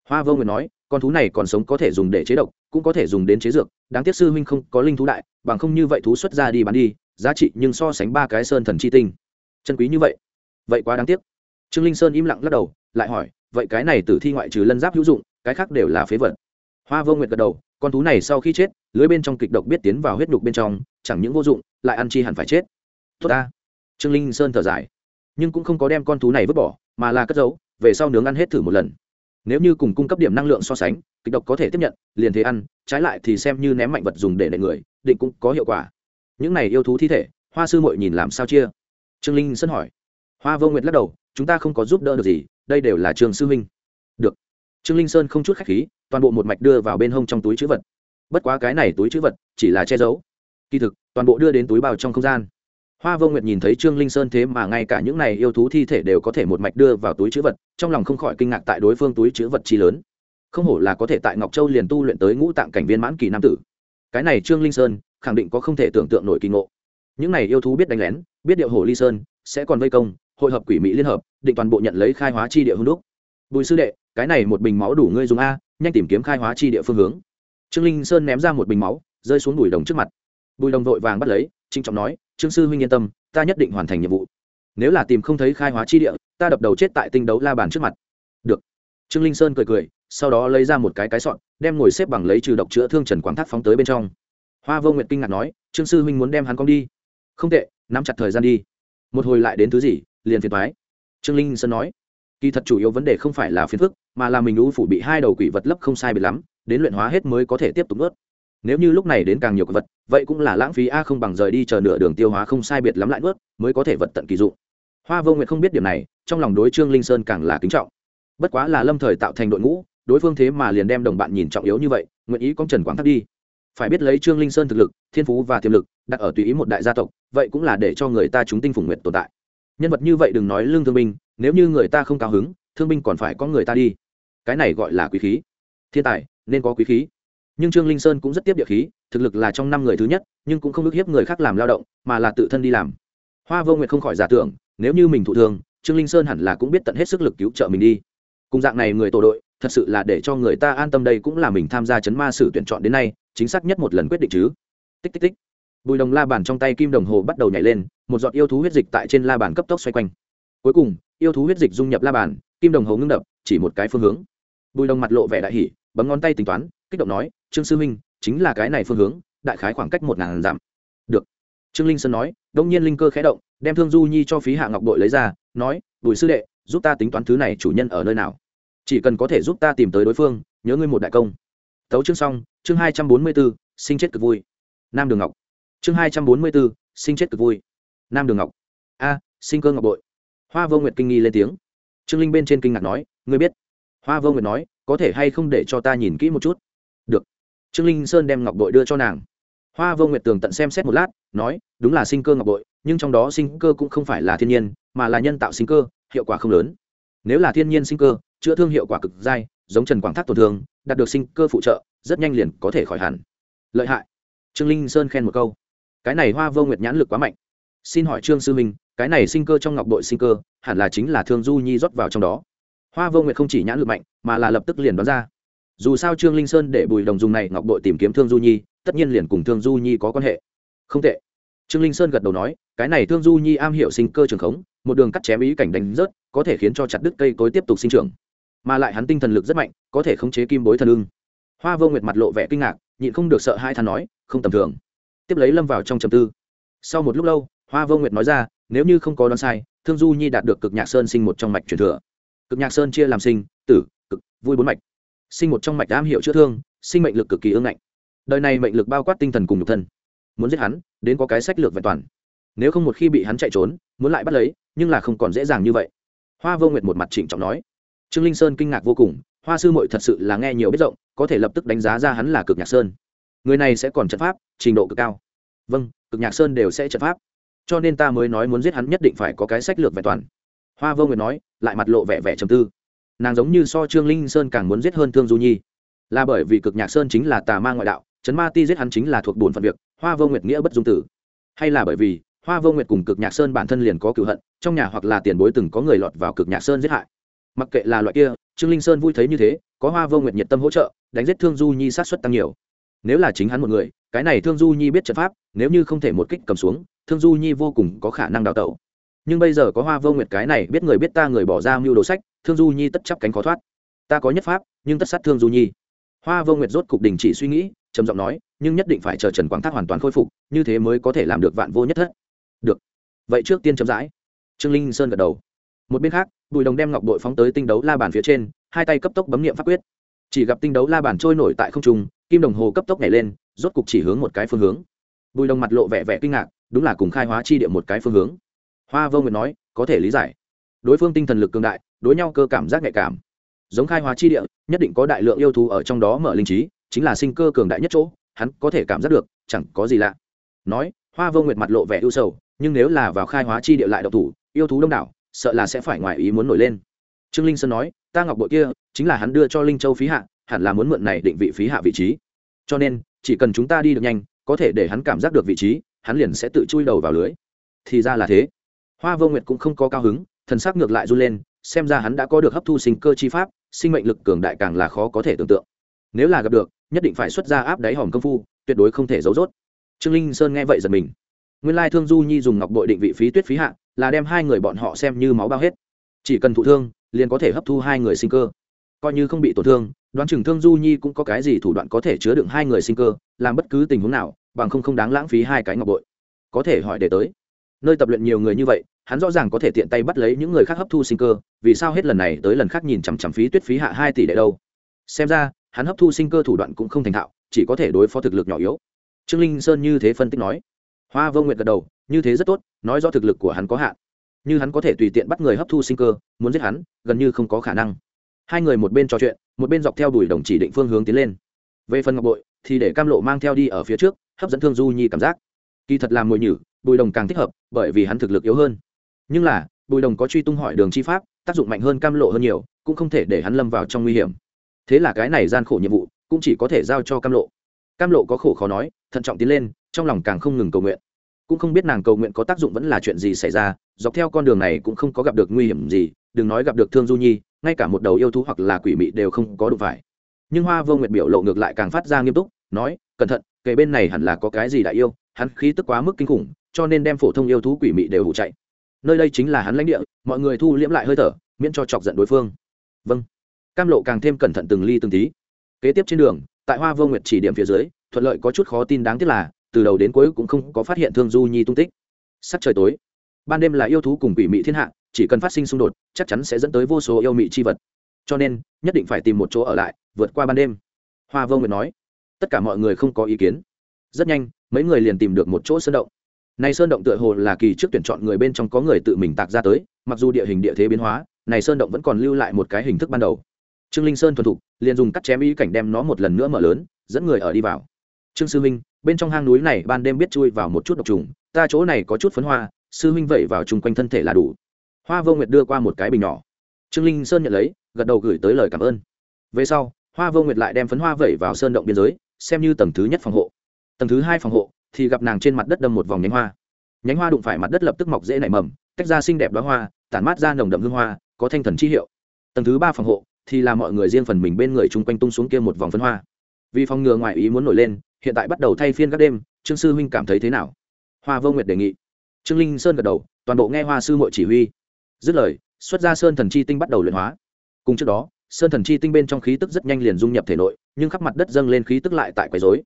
Hoa vô nguyệt nói, con thú này còn sống có thể dùng để chế độc, cũng có thể dùng đến chế dược. Đáng tiếc sư huynh không có linh thú đại, bằng không như vậy thú xuất ra đi bán đi, giá trị nhưng so sánh ba cái sơn thần chi tinh. Chân quý như vậy. Vậy quá đáng tiếc. Trương linh sơn im lặng lắc đầu, lại hỏi, vậy cái này tử thi ngoại trừ lân giáp hữu dụng, cái khác đều là phế vật. Hoa vô nguyệt gật đầu, con thú này sau khi chết, lưới bên trong kịch độc biết tiến vào huyết đục bên trong, chẳng những vô dụng, lại ăn chi hẳn phải chết. Tốt ta. Trương linh sơn thở dài, nhưng cũng không có đem con thú này vứt bỏ, mà là cất giấu, về sau nướng ăn hết thử một lần nếu như cùng cung cấp điểm năng lượng so sánh, kịch độc có thể tiếp nhận, liền thế ăn, trái lại thì xem như ném mạnh vật dùng để nệ người, định cũng có hiệu quả. Những này yêu thú thi thể, hoa sư mội nhìn làm sao chia? Trương linh sơn hỏi. Hoa vô nguyệt lắc đầu, chúng ta không có giúp đỡ được gì, đây đều là trường sư huynh được. Trương linh sơn không chút khách khí, toàn bộ một mạch đưa vào bên hông trong túi chữ vật. Bất quá cái này túi chữ vật chỉ là che giấu. Kỳ thực, toàn bộ đưa đến túi bào trong không gian hoa vô nguyệt nhìn thấy trương linh sơn thế mà ngay cả những này yêu thú thi thể đều có thể một mạch đưa vào túi chữ vật, trong lòng không khỏi kinh ngạc tại đối phương túi chữ vật chi lớn. Không hổ là có thể tại ngọc châu liền tu luyện tới ngũ tạng cảnh viên mãn kỳ nam tử. Cái này trương linh sơn, khẳng định có không thể tưởng tượng nổi kỳ ngộ. Những này yêu thú biết đánh lén, biết điệu hồ ly sơn, sẽ còn vây công, hội hợp quỷ mỹ liên hợp, định toàn bộ nhận lấy khai hóa chi địa hương đúc. Bùi sư đệ, cái này một bình máu đủ ngươi dùng a, nhanh tìm kiếm khai hóa chi địa phương hướng. Trương linh sơn ném ra một bình máu, rơi xuống bùi đồng trước mặt. Bùi đồng vội vàng bắt lấy trinh trọng nói trương sư huynh yên tâm, ta nhất định hoàn thành nhiệm vụ. Nếu là tìm không thấy khai hóa chi địa, ta đập đầu chết tại tinh đấu la bàn trước mặt. Được. Trương linh sơn cười cười, sau đó lấy ra một cái cái sọn đem ngồi xếp bằng lấy trừ độc chữa thương trần quảng thác phóng tới bên trong. Hoa vô nguyệt kinh ngạc nói, trương sư huynh muốn đem hắn con đi. Không tệ, nắm chặt thời gian đi. Một hồi lại đến thứ gì, liền phiền thoái trương linh sơn nói, kỳ thật chủ yếu vấn đề không phải là phiền phức, mà là mình u phủ bị hai đầu quỷ vật lấp không sai bị lắm, đến luyện hóa hết mới có thể tiếp tục ướt nếu như lúc này đến càng nhiều vật, vậy cũng là lãng phí a không bằng rời đi chờ nửa đường tiêu hóa không sai biệt lắm lại nuốt, mới có thể vật tận kỳ dụng. Hoa vô nguyệt không biết điểm này, trong lòng đối trương linh sơn càng là kính trọng. Bất quá là lâm thời tạo thành đội ngũ, đối phương thế mà liền đem đồng bạn nhìn trọng yếu như vậy, nguyện ý con trần quảng thắt đi. Phải biết lấy trương linh sơn thực lực, thiên phú và tiềm lực, đặt ở tùy ý một đại gia tộc, vậy cũng là để cho người ta chúng tinh phủng nguyện tồn tại. Nhân vật như vậy đừng nói lương thương binh, nếu như người ta không cao hứng, thương binh còn phải có người ta đi. Cái này gọi là quý khí. Thiên tài, nên có quý khí nhưng trương linh sơn cũng rất tiếp địa khí, thực lực là trong năm người thứ nhất, nhưng cũng không ức hiếp người khác làm lao động, mà là tự thân đi làm. Hoa vô nguyệt không khỏi giả tưởng, nếu như mình thụ thường trương linh sơn hẳn là cũng biết tận hết sức lực cứu trợ mình đi. Cùng dạng này người tổ đội, thật sự là để cho người ta an tâm đây cũng là mình tham gia chấn ma sử tuyển chọn đến nay, chính xác nhất một lần quyết định chứ. Tích tích tích. Bùi đồng la bàn trong tay kim đồng hồ bắt đầu nhảy lên, một giọt yêu thú huyết dịch tại trên la bàn cấp tốc xoay quanh. Cuối cùng, yêu thú huyết dịch dung nhập la bàn, kim đồng hồ ngưng đập, chỉ một cái phương hướng. Bùi đồng mặt lộ vẻ đại hỉ, bấm ngón tay tính toán kích động nói, trương sư minh chính là cái này phương hướng, đại khái khoảng cách một ngàn dặm. Được. Trương linh sơn nói, đông nhiên linh cơ khẽ động, đem thương du nhi cho phí hạ ngọc đội lấy ra, nói, bùi sư đệ, giúp ta tính toán thứ này chủ nhân ở nơi nào? Chỉ cần có thể giúp ta tìm tới đối phương, nhớ ngươi một đại công. Tấu chương xong, chương hai trăm bốn mươi b ố sinh chết cực vui. Nam đường ngọc. Chương hai trăm bốn mươi b ố sinh chết cực vui. Nam đường ngọc. A, sinh cơ ngọc bội. Hoa vô nguyệt kinh nghi lên tiếng. Trương linh bên trên kinh ngạc nói, ngươi biết? Hoa vô nguyệt nói, có thể hay không để cho ta nhìn kỹ một chút? Được. Trương linh sơn đem ngọc bội đưa cho nàng. Hoa vô nguyệt tường tận xem xét một lát, nói, đúng là sinh cơ ngọc bội, nhưng trong đó sinh cơ cũng không phải là thiên nhiên, mà là nhân tạo sinh cơ, hiệu quả không lớn. Nếu là thiên nhiên sinh cơ, chữa thương hiệu quả cực dai, giống trần quảng thác tổn thương, đạt được sinh cơ phụ trợ, rất nhanh liền có thể khỏi hẳn. Lợi hại. Trương linh sơn khen một câu. Cái này hoa vô nguyệt nhãn lực quá mạnh. Xin hỏi trương sư minh, cái này sinh cơ trong ngọc bội sinh cơ, hẳn là chính là thương du nhi rót vào trong đó. Hoa vô nguyệt không chỉ nhãn lực mạnh, mà là lập tức liền đoán ra dù sao trương linh sơn để bùi đồng dùng này ngọc bội tìm kiếm thương du nhi, tất nhiên liền cùng thương du nhi có quan hệ. Không tệ. Trương linh sơn gật đầu nói, cái này thương du nhi am hiểu sinh cơ trường khống, một đường cắt chém ý cảnh đánh rớt, có thể khiến cho chặt đứt cây cối tiếp tục sinh trưởng. Mà lại hắn tinh thần lực rất mạnh, có thể khống chế kim bối thần ưng. Hoa vô nguyệt mặt lộ vẻ kinh ngạc, nhịn không được sợ hai thằng nói, không tầm thường. Tiếp lấy lâm vào trong trầm tư. Sau một lúc lâu, hoa vô nguyệt nói ra, nếu như không có đoán sai, thương du nhi đạt được cực nhạc sơn sinh một trong mạch truyền thừa. Cực nhạc sơn chia làm sinh, tử, cực, vui bốn mạch sinh một trong mạch am hiệu chữa thương, sinh mệnh lực cực kỳ ương ngạnh. Đời này mệnh lực bao quát tinh thần cùng nhục thân. Muốn giết hắn, đến có cái sách lược vẹn toàn. Nếu không một khi bị hắn chạy trốn, muốn lại bắt lấy, nhưng là không còn dễ dàng như vậy. Hoa vô nguyệt một mặt trịnh trọng nói. Trương linh sơn kinh ngạc vô cùng, hoa sư mội thật sự là nghe nhiều biết rộng, có thể lập tức đánh giá ra hắn là cực nhạc sơn. Người này sẽ còn trận pháp, trình độ cực cao. Vâng cực nhạc sơn đều sẽ trận pháp. Cho nên ta mới nói muốn giết hắn nhất định phải có cái sách lược vẹn toàn. Hoa vô nguyệt nói, lại mặt lộ vẻ vẻ trầm tư nàng giống như so trương linh sơn càng muốn giết hơn thương du nhi. Là bởi vì cực nhạc sơn chính là tà ma ngoại đạo chấn ma ti giết hắn chính là thuộc bổn phận việc, hoa vô nguyệt nghĩa bất dung tử. Hay là bởi vì, hoa vô nguyệt cùng cực nhạc sơn bản thân liền có cựu hận, trong nhà hoặc là tiền bối từng có người lọt vào cực nhạc sơn giết hại. Mặc kệ là loại kia, trương linh sơn vui thấy như thế, có hoa vô nguyệt nhiệt tâm hỗ trợ, đánh giết thương du nhi sát xuất tăng nhiều. Nếu là chính hắn một người, cái này thương du nhi biết trận pháp, nếu như không thể một kích cầm xuống, thương du nhi vô cùng có khả năng đào tẩu nhưng bây giờ có hoa vô nguyệt cái này, biết người biết ta, người bỏ ra mưu đồ sách, thương du nhi tất chấp cánh khó thoát. Ta có nhất pháp, nhưng tất sát thương du nhi. Hoa vô nguyệt rốt cục đình chỉ suy nghĩ, trầm giọng nói, nhưng nhất định phải chờ trần quang thác hoàn toàn khôi phục, như thế mới có thể làm được vạn vô nhất thất. Được. Vậy trước tiên chấm dãi trương linh sơn gật đầu. Một bên khác, bùi đồng đem ngọc đội phóng tới tinh đấu la bàn phía trên, hai tay cấp tốc bấm nghiệm pháp quyết. Chỉ gặp tinh đấu la bàn trôi nổi tại không trung, kim đồng hồ cấp tốc nhảy lên, rốt cục chỉ hướng một cái phương hướng. Bùi đồng mặt lộ vẻ vẻ kinh ngạc, đúng là cùng khai hóa chi địa một cái phương hướng hoa vô nguyệt nói, có thể lý giải. Đối phương tinh thần lực cường đại, đối nhau cơ cảm giác nhạy cảm. Giống khai hóa chi địa, nhất định có đại lượng yêu thú ở trong đó mở linh trí, chính là sinh cơ cường đại nhất chỗ, hắn có thể cảm giác được, chẳng có gì lạ. Nói, hoa vô nguyệt mặt lộ vẻ ưu sầu, nhưng nếu là vào khai hóa chi địa lại độc thủ, yêu thú đông đảo, sợ là sẽ phải ngoài ý muốn nổi lên. Trương linh sơn nói, ta ngọc bội kia, chính là hắn đưa cho linh châu phí hạ, hẳn là muốn mượn này định vị phí hạ vị trí. Cho nên, chỉ cần chúng ta đi được nhanh, có thể để hắn cảm giác được vị trí, hắn liền sẽ tự chui đầu vào lưới. Thì ra là thế hoa vô nguyệt cũng không có cao hứng, thần sắc ngược lại run lên, xem ra hắn đã có được hấp thu sinh cơ chi pháp, sinh mệnh lực cường đại càng là khó có thể tưởng tượng. Nếu là gặp được, nhất định phải xuất ra áp đáy hòm công phu, tuyệt đối không thể giấu rốt. Trương linh sơn nghe vậy giật mình. Nguyên lai thương du nhi dùng ngọc bội định vị phí tuyết phí hạ, là đem hai người bọn họ xem như máu bao hết. Chỉ cần thụ thương, liền có thể hấp thu hai người sinh cơ. Coi như không bị tổn thương, đoán chừng thương du nhi cũng có cái gì thủ đoạn có thể chứa đựng hai người sinh cơ, làm bất cứ tình huống nào, bằng không không đáng lãng phí hai cái ngọc bội. Có thể hỏi để tới nơi tập luyện nhiều người như vậy, hắn rõ ràng có thể tiện tay bắt lấy những người khác hấp thu sinh cơ, vì sao hết lần này tới lần khác nhìn chằm chằm phí tuyết phí hạ hai tỷ đệ đâu? Xem ra, hắn hấp thu sinh cơ thủ đoạn cũng không thành thạo, chỉ có thể đối phó thực lực nhỏ yếu. Trương linh sơn như thế phân tích nói. Hoa vô nguyệt gật đầu, như thế rất tốt, nói do thực lực của hắn có hạn. Như hắn có thể tùy tiện bắt người hấp thu sinh cơ, muốn giết hắn, gần như không có khả năng. Hai người một bên trò chuyện, một bên dọc theo đuổi đồng chỉ định phương hướng tiến lên. Về phần ngọc bội, thì để cam lộ mang theo đi ở phía trước, hấp dẫn thương du nhi cảm giác. Kỳ thật làm mồi nhử bùi đồng càng thích hợp, bởi vì hắn thực lực yếu hơn. Nhưng là, bùi đồng có truy tung hỏi đường chi pháp, tác dụng mạnh hơn cam lộ hơn nhiều, cũng không thể để hắn lâm vào trong nguy hiểm. Thế là cái này gian khổ nhiệm vụ, cũng chỉ có thể giao cho cam lộ. Cam lộ có khổ khó nói, thận trọng tiến lên, trong lòng càng không ngừng cầu nguyện. Cũng không biết nàng cầu nguyện có tác dụng vẫn là chuyện gì xảy ra, dọc theo con đường này cũng không có gặp được nguy hiểm gì, đừng nói gặp được thương du nhi, ngay cả một đầu yêu thú hoặc là quỷ mị đều không có đủ phải. Nhưng hoa vô nguyệt biểu lộ ngược lại càng phát ra nghiêm túc, nói, cẩn thận kể bên này hẳn là có cái gì đại yêu, hắn khí tức quá mức kinh khủng cho nên đem phổ thông yêu thú quỷ mị đều hụ chạy. Nơi đây chính là hắn lãnh địa, mọi người thu liễm lại hơi thở, miễn cho chọc giận đối phương. Vâng. Cam lộ càng thêm cẩn thận từng ly từng tí. Kế tiếp trên đường, tại hoa vô nguyệt chỉ điểm phía dưới, thuận lợi có chút khó tin đáng tiếc là, từ đầu đến cuối cũng không có phát hiện thương du nhi tung tích. Sắc trời tối, ban đêm là yêu thú cùng quỷ mị thiên hạ, chỉ cần phát sinh xung đột, chắc chắn sẽ dẫn tới vô số yêu mị c h i vật. Cho nên, nhất định phải tìm một chỗ ở lại, vượt qua ban đêm. Hoa vô nguyệt nói. Tất cả mọi người không có ý kiến. Rất nhanh, mấy người liền tìm được một chỗ sơn động này sơn động tựa hồ là kỳ trước tuyển chọn người bên trong có người tự mình tạc ra tới, mặc dù địa hình địa thế biến hóa, này sơn động vẫn còn lưu lại một cái hình thức ban đầu. Trương linh sơn thuần thục, liền dùng cắt chém ý cảnh đem nó một lần nữa mở lớn, dẫn người ở đi vào. Trương sư minh, bên trong hang núi này ban đêm biết chui vào một chút độc trùng, ta chỗ này có chút phấn hoa, sư minh vẩy vào chung quanh thân thể là đủ. Hoa vô nguyệt đưa qua một cái bình nhỏ. Trương linh sơn nhận lấy, gật đầu gửi tới lời cảm ơn. Về sau, hoa vô nguyệt lại đem phấn hoa vẩy vào sơn động biên giới, xem như tầng thứ nhất phòng hộ. Tầng thứ hai phòng hộ thì gặp nàng trên mặt đất đâm một vòng nhánh hoa. Nhánh hoa đụng phải mặt đất lập tức mọc dễ nảy mầm, tách ra xinh đẹp đoá hoa, tản mát ra nồng đậm hương hoa, có thanh thần chi hiệu. Tầng thứ ba phòng hộ, thì là mọi người riêng phần mình bên người chung quanh tung xuống kia một vòng phân hoa. Vì phòng ngừa ngoại ý muốn nổi lên, hiện tại bắt đầu thay phiên các đêm, trương sư huynh cảm thấy thế nào? Hoa vô nguyệt đề nghị. Trương linh sơn gật đầu, toàn bộ nghe hoa sư mội chỉ huy. Dứt lời, xuất ra sơn thần chi tinh bắt đầu luyện hóa. Cùng trước đó, sơn thần chi tinh bên trong khí tức rất nhanh liền dung nhập thể nội, nhưng khắp mặt đất dâng lên khí tức lại tại quấy dối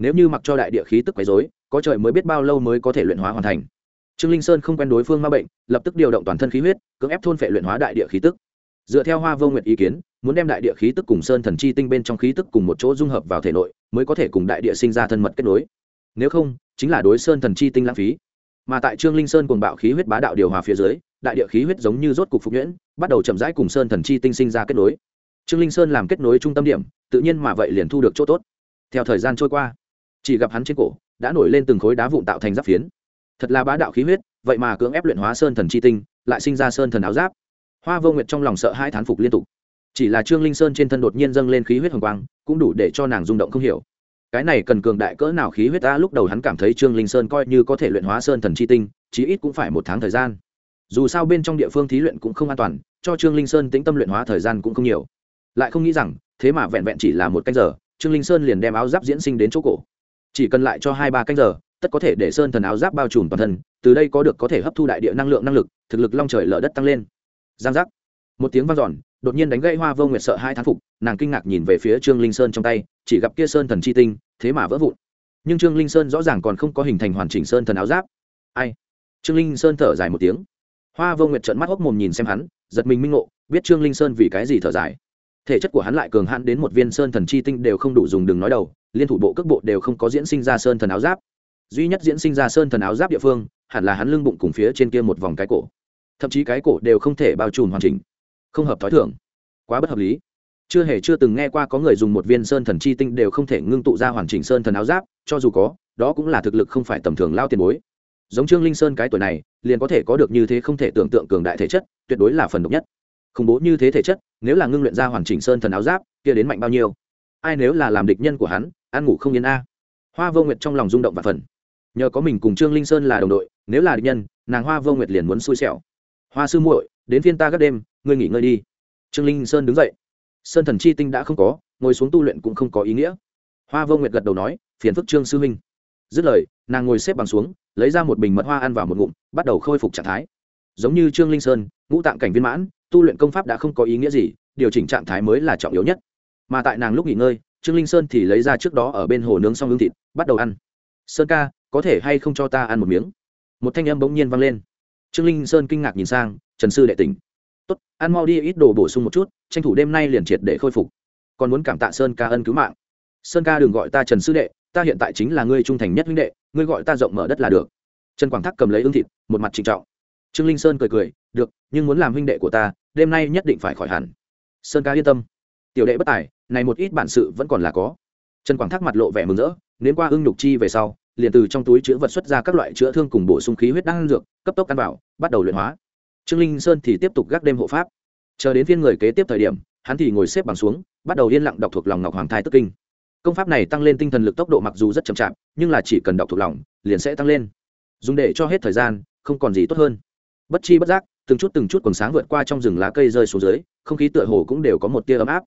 nếu như mặc cho đại địa khí tức quấy rối, có trời mới biết bao lâu mới có thể luyện hóa hoàn thành. Trương linh sơn không quen đối phương ma bệnh lập tức điều động toàn thân khí huyết cưỡng ép thôn phệ luyện hóa đại địa khí tức. Dựa theo hoa vô nguyệt ý kiến muốn đem đại địa khí tức cùng sơn thần chi tinh bên trong khí tức cùng một chỗ dung hợp vào thể nội mới có thể cùng đại địa sinh ra thân mật kết nối. Nếu không chính là đối sơn thần chi tinh lãng phí. Mà tại trương linh sơn cùng bạo khí huyết bá đạo điều hòa phía dưới đại địa khí huyết giống như rốt cục phục nhuyễn bắt đầu chậm rãi cùng sơn thần chi tinh sinh ra kết nối. Trương linh sơn làm kết nối trung tâm điểm tự nhiên mà vậy liền thu được chỗ tốt. Theo thời gian trôi qua chỉ gặp hắn trên cổ đã nổi lên từng khối đá vụn tạo thành giáp phiến. Thật là bá đạo khí huyết, vậy mà cưỡng ép luyện hóa sơn thần chi tinh, lại sinh ra sơn thần áo giáp. Hoa vô nguyệt trong lòng sợ hai thán phục liên tục. Chỉ là trương linh sơn trên thân đột nhiên dâng lên khí huyết hồng quang, cũng đủ để cho nàng rung động không hiểu. Cái này cần cường đại cỡ nào khí huyết ta lúc đầu hắn cảm thấy trương linh sơn coi như có thể luyện hóa sơn thần chi tinh, chí ít cũng phải một tháng thời gian. Dù sao bên trong địa phương thí luyện cũng không an toàn, cho trương linh sơn tĩnh tâm luyện hóa thời gian cũng không nhiều. Lại không nghĩ rằng, thế mà vẹn vẹn chỉ là một canh giờ, trương linh sơn liền đem áo giáp diễn sinh đến chỗ cổ chỉ cần lại cho hai ba canh giờ, tất có thể để sơn thần áo giáp bao trùm toàn thân, từ đây có được có thể hấp thu đại địa năng lượng năng lực, thực lực long trời lở đất tăng lên. Giang giác. Một tiếng vang dọn, đột nhiên đánh gãy hoa vô nguyệt sợ hai thán phục, nàng kinh ngạc nhìn về phía trương linh sơn trong tay, chỉ gặp kia sơn thần chi tinh, thế mà vỡ vụn. Nhưng trương linh sơn rõ ràng còn không có hình thành hoàn chỉnh sơn thần áo giáp. Ai? Trương linh sơn thở dài một tiếng. Hoa vô nguyệt trợn mắt hốc mồm nhìn xem hắn, giật mình minh ngộ, biết trương linh sơn vì cái gì thở dài thể chất của hắn lại cường hãn đến một viên sơn thần chi tinh đều không đủ dùng, đừng nói đầu, liên thủ bộ, cước bộ đều không có diễn sinh ra sơn thần áo giáp. Duy nhất diễn sinh ra sơn thần áo giáp địa phương, hẳn là hắn lưng bụng cùng phía trên kia một vòng cái cổ. Thậm chí cái cổ đều không thể bao trùm hoàn chỉnh. Không hợp t h ó i thưởng quá bất hợp lý. Chưa hề chưa từng nghe qua có người dùng một viên sơn thần chi tinh đều không thể ngưng tụ ra hoàn chỉnh sơn thần áo giáp, cho dù có, đó cũng là thực lực không phải tầm thường lao tiền bối. Giống trương linh sơn cái tuổi này, liền có thể có được như thế không thể tưởng tượng cường đại thể chất, tuyệt đối là phần độc nhất khủng bố như thế thể chất, nếu là ngưng luyện ra hoàn chỉnh sơn thần áo giáp, kia đến mạnh bao nhiêu? Ai nếu là làm địch nhân của hắn, ăn ngủ không yên a. Hoa vô nguyệt trong lòng rung động và phần nhờ có mình cùng trương linh sơn là đồng đội, nếu là địch nhân, nàng hoa vô nguyệt liền muốn xui xẻo. Hoa sư muội, đến phiên ta gác đêm, ngươi nghỉ ngơi đi. Trương linh sơn đứng dậy. Sơn thần chi tinh đã không có, ngồi xuống tu luyện cũng không có ý nghĩa. Hoa vô nguyệt gật đầu nói, phiền phức trương sư huynh. Dứt lời, nàng ngồi xếp bằng xuống, lấy ra một bình mật hoa ăn vào một ngụm, bắt đầu khôi phục trạng thái. Giống như trương linh sơn, ngũ tạng cảnh viên mãn tu luyện công pháp đã không có ý nghĩa gì, điều chỉnh trạng thái mới là trọng yếu nhất. Mà tại nàng lúc nghỉ ngơi, trương linh sơn thì lấy ra trước đó ở bên hồ nướng xong hương thịt, bắt đầu ăn. Sơn ca, có thể hay không cho ta ăn một miếng? Một thanh âm bỗng nhiên vang lên. Trương linh sơn kinh ngạc nhìn sang, trần sư đệ tỉnh. Tốt, ăn mau đi, ít đồ bổ sung một chút, tranh thủ đêm nay liền triệt để khôi phục. Còn muốn cảm tạ sơn ca ân cứu mạng. Sơn ca đừng gọi ta trần sư đệ, ta hiện tại chính là ngươi trung thành nhất huynh đệ, ngươi gọi ta rộng mở đất là được. Trần quảng thác cầm lấy ương thịt, một mặt trịnh trọng. Trương linh sơn cười cười, được, nhưng muốn làm huynh đệ của ta đêm nay nhất định phải khỏi hẳn. Sơn ca yên tâm. Tiểu đệ bất tài, này một ít bản sự vẫn còn là có. Trần quảng thác mặt lộ vẻ mừng rỡ nến qua ưng nhục chi về sau, liền từ trong túi chứa vật xuất ra các loại chữa thương cùng bổ sung khí huyết đan dược, cấp tốc ăn vào, bắt đầu luyện hóa. Trương linh sơn thì tiếp tục gác đêm hộ pháp. Chờ đến phiên người kế tiếp thời điểm, hắn thì ngồi xếp bằng xuống, bắt đầu yên lặng đọc thuộc lòng ngọc hoàng thai tức kinh. Công pháp này tăng lên tinh thần lực tốc độ mặc dù rất chậm chạp, nhưng là chỉ cần đọc thuộc lòng, liền sẽ tăng lên. Dùng để cho hết thời gian, không còn gì tốt hơn. Bất chi bất giác từng chút từng chút quần sáng vượt qua trong rừng lá cây rơi xuống dưới, không khí tựa hồ cũng đều có một tia ấm áp.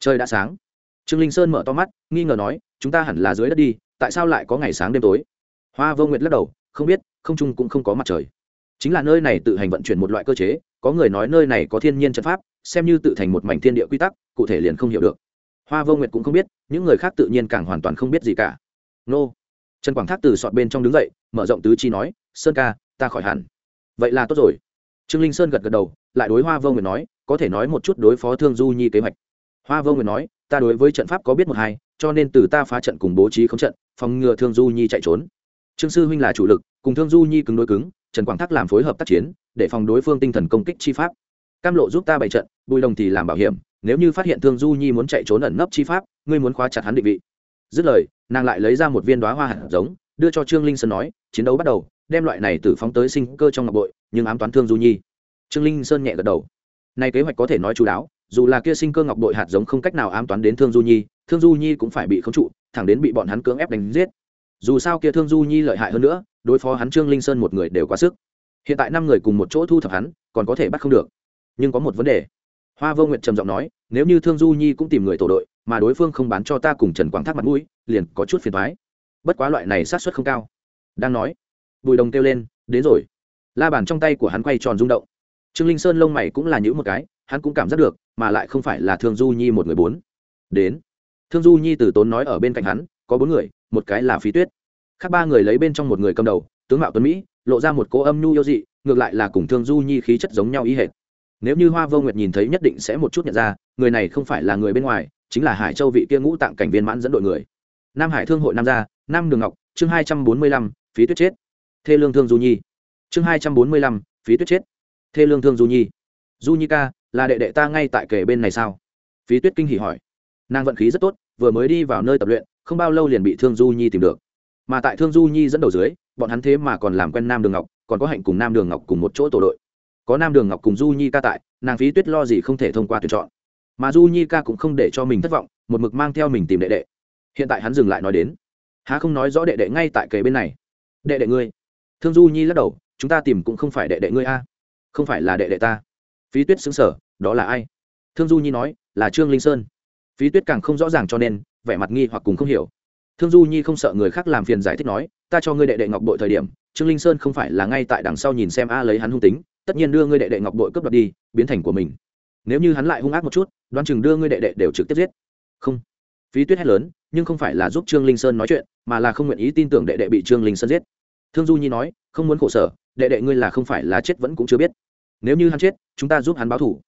Trời đã sáng. Trương linh sơn mở to mắt, nghi ngờ nói, chúng ta hẳn là dưới đất đi, tại sao lại có ngày sáng đêm tối? Hoa vô nguyệt lắc đầu, không biết, không trung cũng không có mặt trời. Chính là nơi này tự hành vận chuyển một loại cơ chế, có người nói nơi này có thiên nhiên trận pháp, xem như tự thành một mảnh thiên địa quy tắc, cụ thể liền không hiểu được. Hoa vô nguyệt cũng không biết, những người khác tự nhiên càng hoàn toàn không biết gì cả. Nô. Trần quảng thác từ sọt bên trong đứng dậy, mở rộng tứ chi nói, sơn ca, ta khỏi hẳn. Vậy là tốt rồi trương linh sơn gật gật đầu, lại đối hoa vô nguyệt nói, có thể nói một chút đối phó thương du nhi kế hoạch. Hoa vô nguyệt nói, ta đối với trận pháp có biết một hai, cho nên từ ta phá trận cùng bố trí không trận, phòng ngừa thương du nhi chạy trốn. Trương sư huynh là chủ lực, cùng thương du nhi cứng đối cứng, trần quảng thác làm phối hợp tác chiến, để phòng đối phương tinh thần công kích chi pháp. Cam lộ giúp ta bày trận, bùi đồng thì làm bảo hiểm, nếu như phát hiện thương du nhi muốn chạy trốn ẩn nấp chi pháp, ngươi muốn khóa chặt hắn định vị. Dứt lời, nàng lại lấy ra một viên đoá hoa hạt giống, đưa cho trương linh sơn nói, chiến đấu bắt đầu, đem loại này từ phóng tới sinh cơ trong ngọc bội nhưng ám toán thương du nhi trương linh sơn nhẹ gật đầu này kế hoạch có thể nói chú đáo dù là kia sinh cơ ngọc đội hạt giống không cách nào ám toán đến thương du nhi thương du nhi cũng phải bị khống trụ thẳng đến bị bọn hắn cưỡng ép đánh giết dù sao kia thương du nhi lợi hại hơn nữa đối phó hắn trương linh sơn một người đều quá sức hiện tại năm người cùng một chỗ thu thập hắn còn có thể bắt không được nhưng có một vấn đề hoa vô nguyệt trầm giọng nói nếu như thương du nhi cũng tìm người tổ đội mà đối phương không bán cho ta cùng trần quảng thác mặt mũi liền có chút phiền thoái bất quá loại này sát xuất không cao đang nói bùi đồng kêu lên đến rồi la bàn trong tay của hắn quay tròn rung động. Trương linh sơn lông mày cũng là những một cái, hắn cũng cảm giác được, mà lại không phải là thương du nhi một người bốn. Đến. Thương du nhi từ tốn nói ở bên cạnh hắn, có bốn người, một cái là phí tuyết. Khác ba người lấy bên trong một người cầm đầu, tướng mạo tuấn mỹ, lộ ra một cô âm nhu yêu dị, ngược lại là cùng thương du nhi khí chất giống nhau ý hệt. Nếu như hoa vô nguyệt nhìn thấy nhất định sẽ một chút nhận ra, người này không phải là người bên ngoài, chính là hải châu vị kia ngũ tạng cảnh viên mãn dẫn đội người. Nam hải thương hội nam gia, nam đường ngọc, chương hai trăm bốn mươi lăm, phí tuyết chết. Thê lương thương du nhi chương hai trăm bốn mươi lăm, phí tuyết chết. Thê lương thương du nhi. Du nhi ca, là đệ đệ ta ngay tại kề bên này sao? Phí tuyết kinh hỉ hỏi. Nàng vận khí rất tốt, vừa mới đi vào nơi tập luyện, không bao lâu liền bị thương du nhi tìm được. Mà tại thương du nhi dẫn đầu dưới, bọn hắn thế mà còn làm quen nam đường ngọc, còn có hạnh cùng nam đường ngọc cùng một chỗ tổ đội. Có nam đường ngọc cùng du nhi ca tại, nàng phí tuyết lo gì không thể thông qua tuyển chọn. Mà du nhi ca cũng không để cho mình thất vọng, một mực mang theo mình tìm đệ đệ. Hiện tại hắn dừng lại nói đến. Há không nói rõ đệ đệ ngay tại kề bên này. Đệ đệ ngươi. Thương du nhi lắc đầu chúng ta tìm cũng không phải đệ đệ ngươi a. Không phải là đệ đệ ta. Phí tuyết xứng sở đó là ai? Thương du nhi nói, là trương linh sơn. Phí tuyết càng không rõ ràng cho nên, vẻ mặt nghi hoặc cùng không hiểu. Thương du nhi không sợ người khác làm phiền giải thích nói, ta cho ngươi đệ đệ ngọc bội thời điểm, trương linh sơn không phải là ngay tại đằng sau nhìn xem a lấy hắn hung tính, tất nhiên đưa ngươi đệ đệ ngọc bội cướp đoạt đi, biến thành của mình. Nếu như hắn lại hung ác một chút, đoán chừng đưa ngươi đệ đệ đều trực tiếp giết. Không. Phí tuyết hét lớn, nhưng không phải là giúp trương linh sơn nói chuyện, mà là không nguyện ý tin tưởng đệ đệ bị trương linh sơn giết. Thương du nhi nói, không muốn khổ sở đệ đệ ngươi là không phải là chết vẫn cũng chưa biết. Nếu như hắn chết, chúng ta giúp hắn báo thủ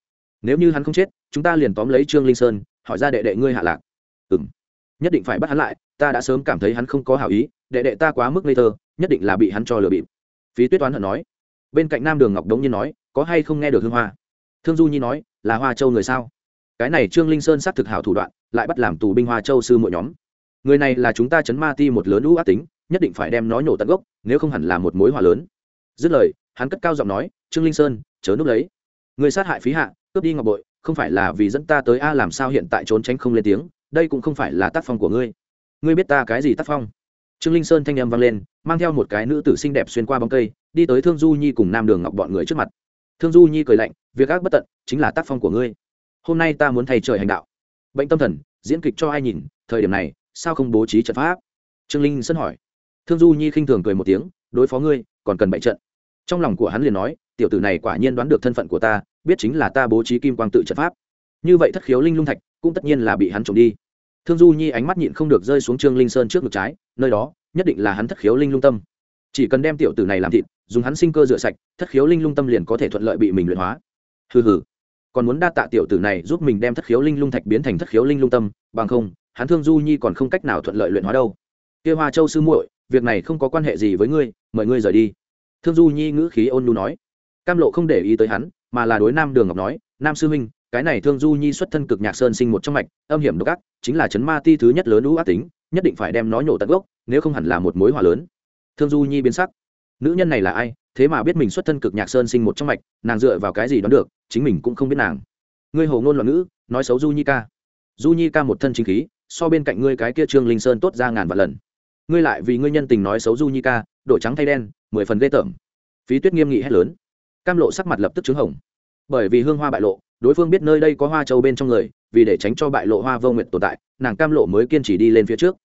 nếu như hắn không chết, chúng ta liền tóm lấy trương linh sơn, hỏi ra đệ đệ ngươi hạ lạc. Ừ m nhất định phải bắt hắn lại, ta đã sớm cảm thấy hắn không có hảo ý, đệ đệ ta quá mức ngây thơ, nhất định là bị hắn cho lừa bịp. Phí tuyết toán hận nói. Bên cạnh nam đường ngọc đống nhiên nói, có hay không nghe được hương hoa? Thương du nhi nói, là hoa châu người sao? Cái này trương linh sơn xác thực hảo thủ đoạn, lại bắt làm tù binh hoa châu sư mỗi nhóm. Người này là chúng ta chấn ma ti một lớn lũ ác tính, nhất định phải đem nó nhổ tận gốc, nếu không hẳn là một mối hòa lớn dứt lời, hắn cất cao giọng nói, trương linh sơn, chớ núp lấy. Người sát hại phí hạ, cướp đi ngọc bội, không phải là vì dẫn ta tới a làm sao hiện tại trốn tránh không lên tiếng, đây cũng không phải là tác phong của ngươi. Ngươi biết ta cái gì tác phong? Trương linh sơn thanh â m vang lên, mang theo một cái nữ tử xinh đẹp xuyên qua bóng cây, đi tới thương du nhi cùng nam đường ngọc bọn người trước mặt. Thương du nhi cười lạnh, việc ác bất tận, chính là tác phong của ngươi. Hôm nay ta muốn thay trời hành đạo. Bệnh tâm thần, diễn kịch cho ai nhìn, thời điểm này, sao không bố trí trận pháp? Trương linh Sơn hỏi. Thương du nhi khinh thường cười một tiếng, đối phó ngươi, còn cần bậy trận trong lòng của hắn liền nói, tiểu tử này quả nhiên đoán được thân phận của ta, biết chính là ta bố trí kim quang tự trận pháp. Như vậy thất khiếu linh lung thạch cũng tất nhiên là bị hắn trộm đi. Thương du nhi ánh mắt nhịn không được rơi xuống trương linh sơn trước ngực trái, nơi đó, nhất định là hắn thất khiếu linh lung tâm. Chỉ cần đem tiểu tử này làm thịt, dùng hắn sinh cơ rửa sạch, thất khiếu linh lung tâm liền có thể thuận lợi bị mình luyện hóa. Hừ hừ. Còn muốn đa tạ tiểu tử này giúp mình đem thất khiếu linh lung thạch biến thành thất khiếu linh lung tâm, bằng không, hắn thương du nhi còn không cách nào thuận lợi luyện hóa đâu. Kia hoa châu sư muội, việc này không có quan hệ gì với ngươi, mời ngươi rời đi thương du nhi ngữ khí ôn nhu nói. Cam lộ không để ý tới hắn, mà là đối nam đường ngọc nói, nam sư huynh, cái này thương du nhi xuất thân cực nhạc sơn sinh một trong mạch, âm hiểm độc ác, chính là chấn ma ti thứ nhất lớn lũ ác tính, nhất định phải đem nó nhổ tận gốc, nếu không hẳn là một mối hòa lớn. Thương du nhi biến sắc. Nữ nhân này là ai? Thế mà biết mình xuất thân cực nhạc sơn sinh một trong mạch, nàng dựa vào cái gì đoán được, chính mình cũng không biết nàng. Ngươi hồ ngôn loạn ngữ, nói xấu du nhi ca. Du nhi ca một thân chính khí, so bên cạnh ngươi cái kia trương linh sơn tốt ra ngàn vạn lần ngươi lại vì ngươi nhân tình nói xấu du nhi ca đổi trắng thay đen, mười phần ghê tởm. Phí tuyết nghiêm nghị hét lớn. Cam lộ sắc mặt lập tức trứng hồng. Bởi vì hương hoa bại lộ, đối phương biết nơi đây có hoa châu bên trong người, vì để tránh cho bại lộ hoa vô nguyện tồn tại, nàng cam lộ mới kiên trì đi lên phía trước.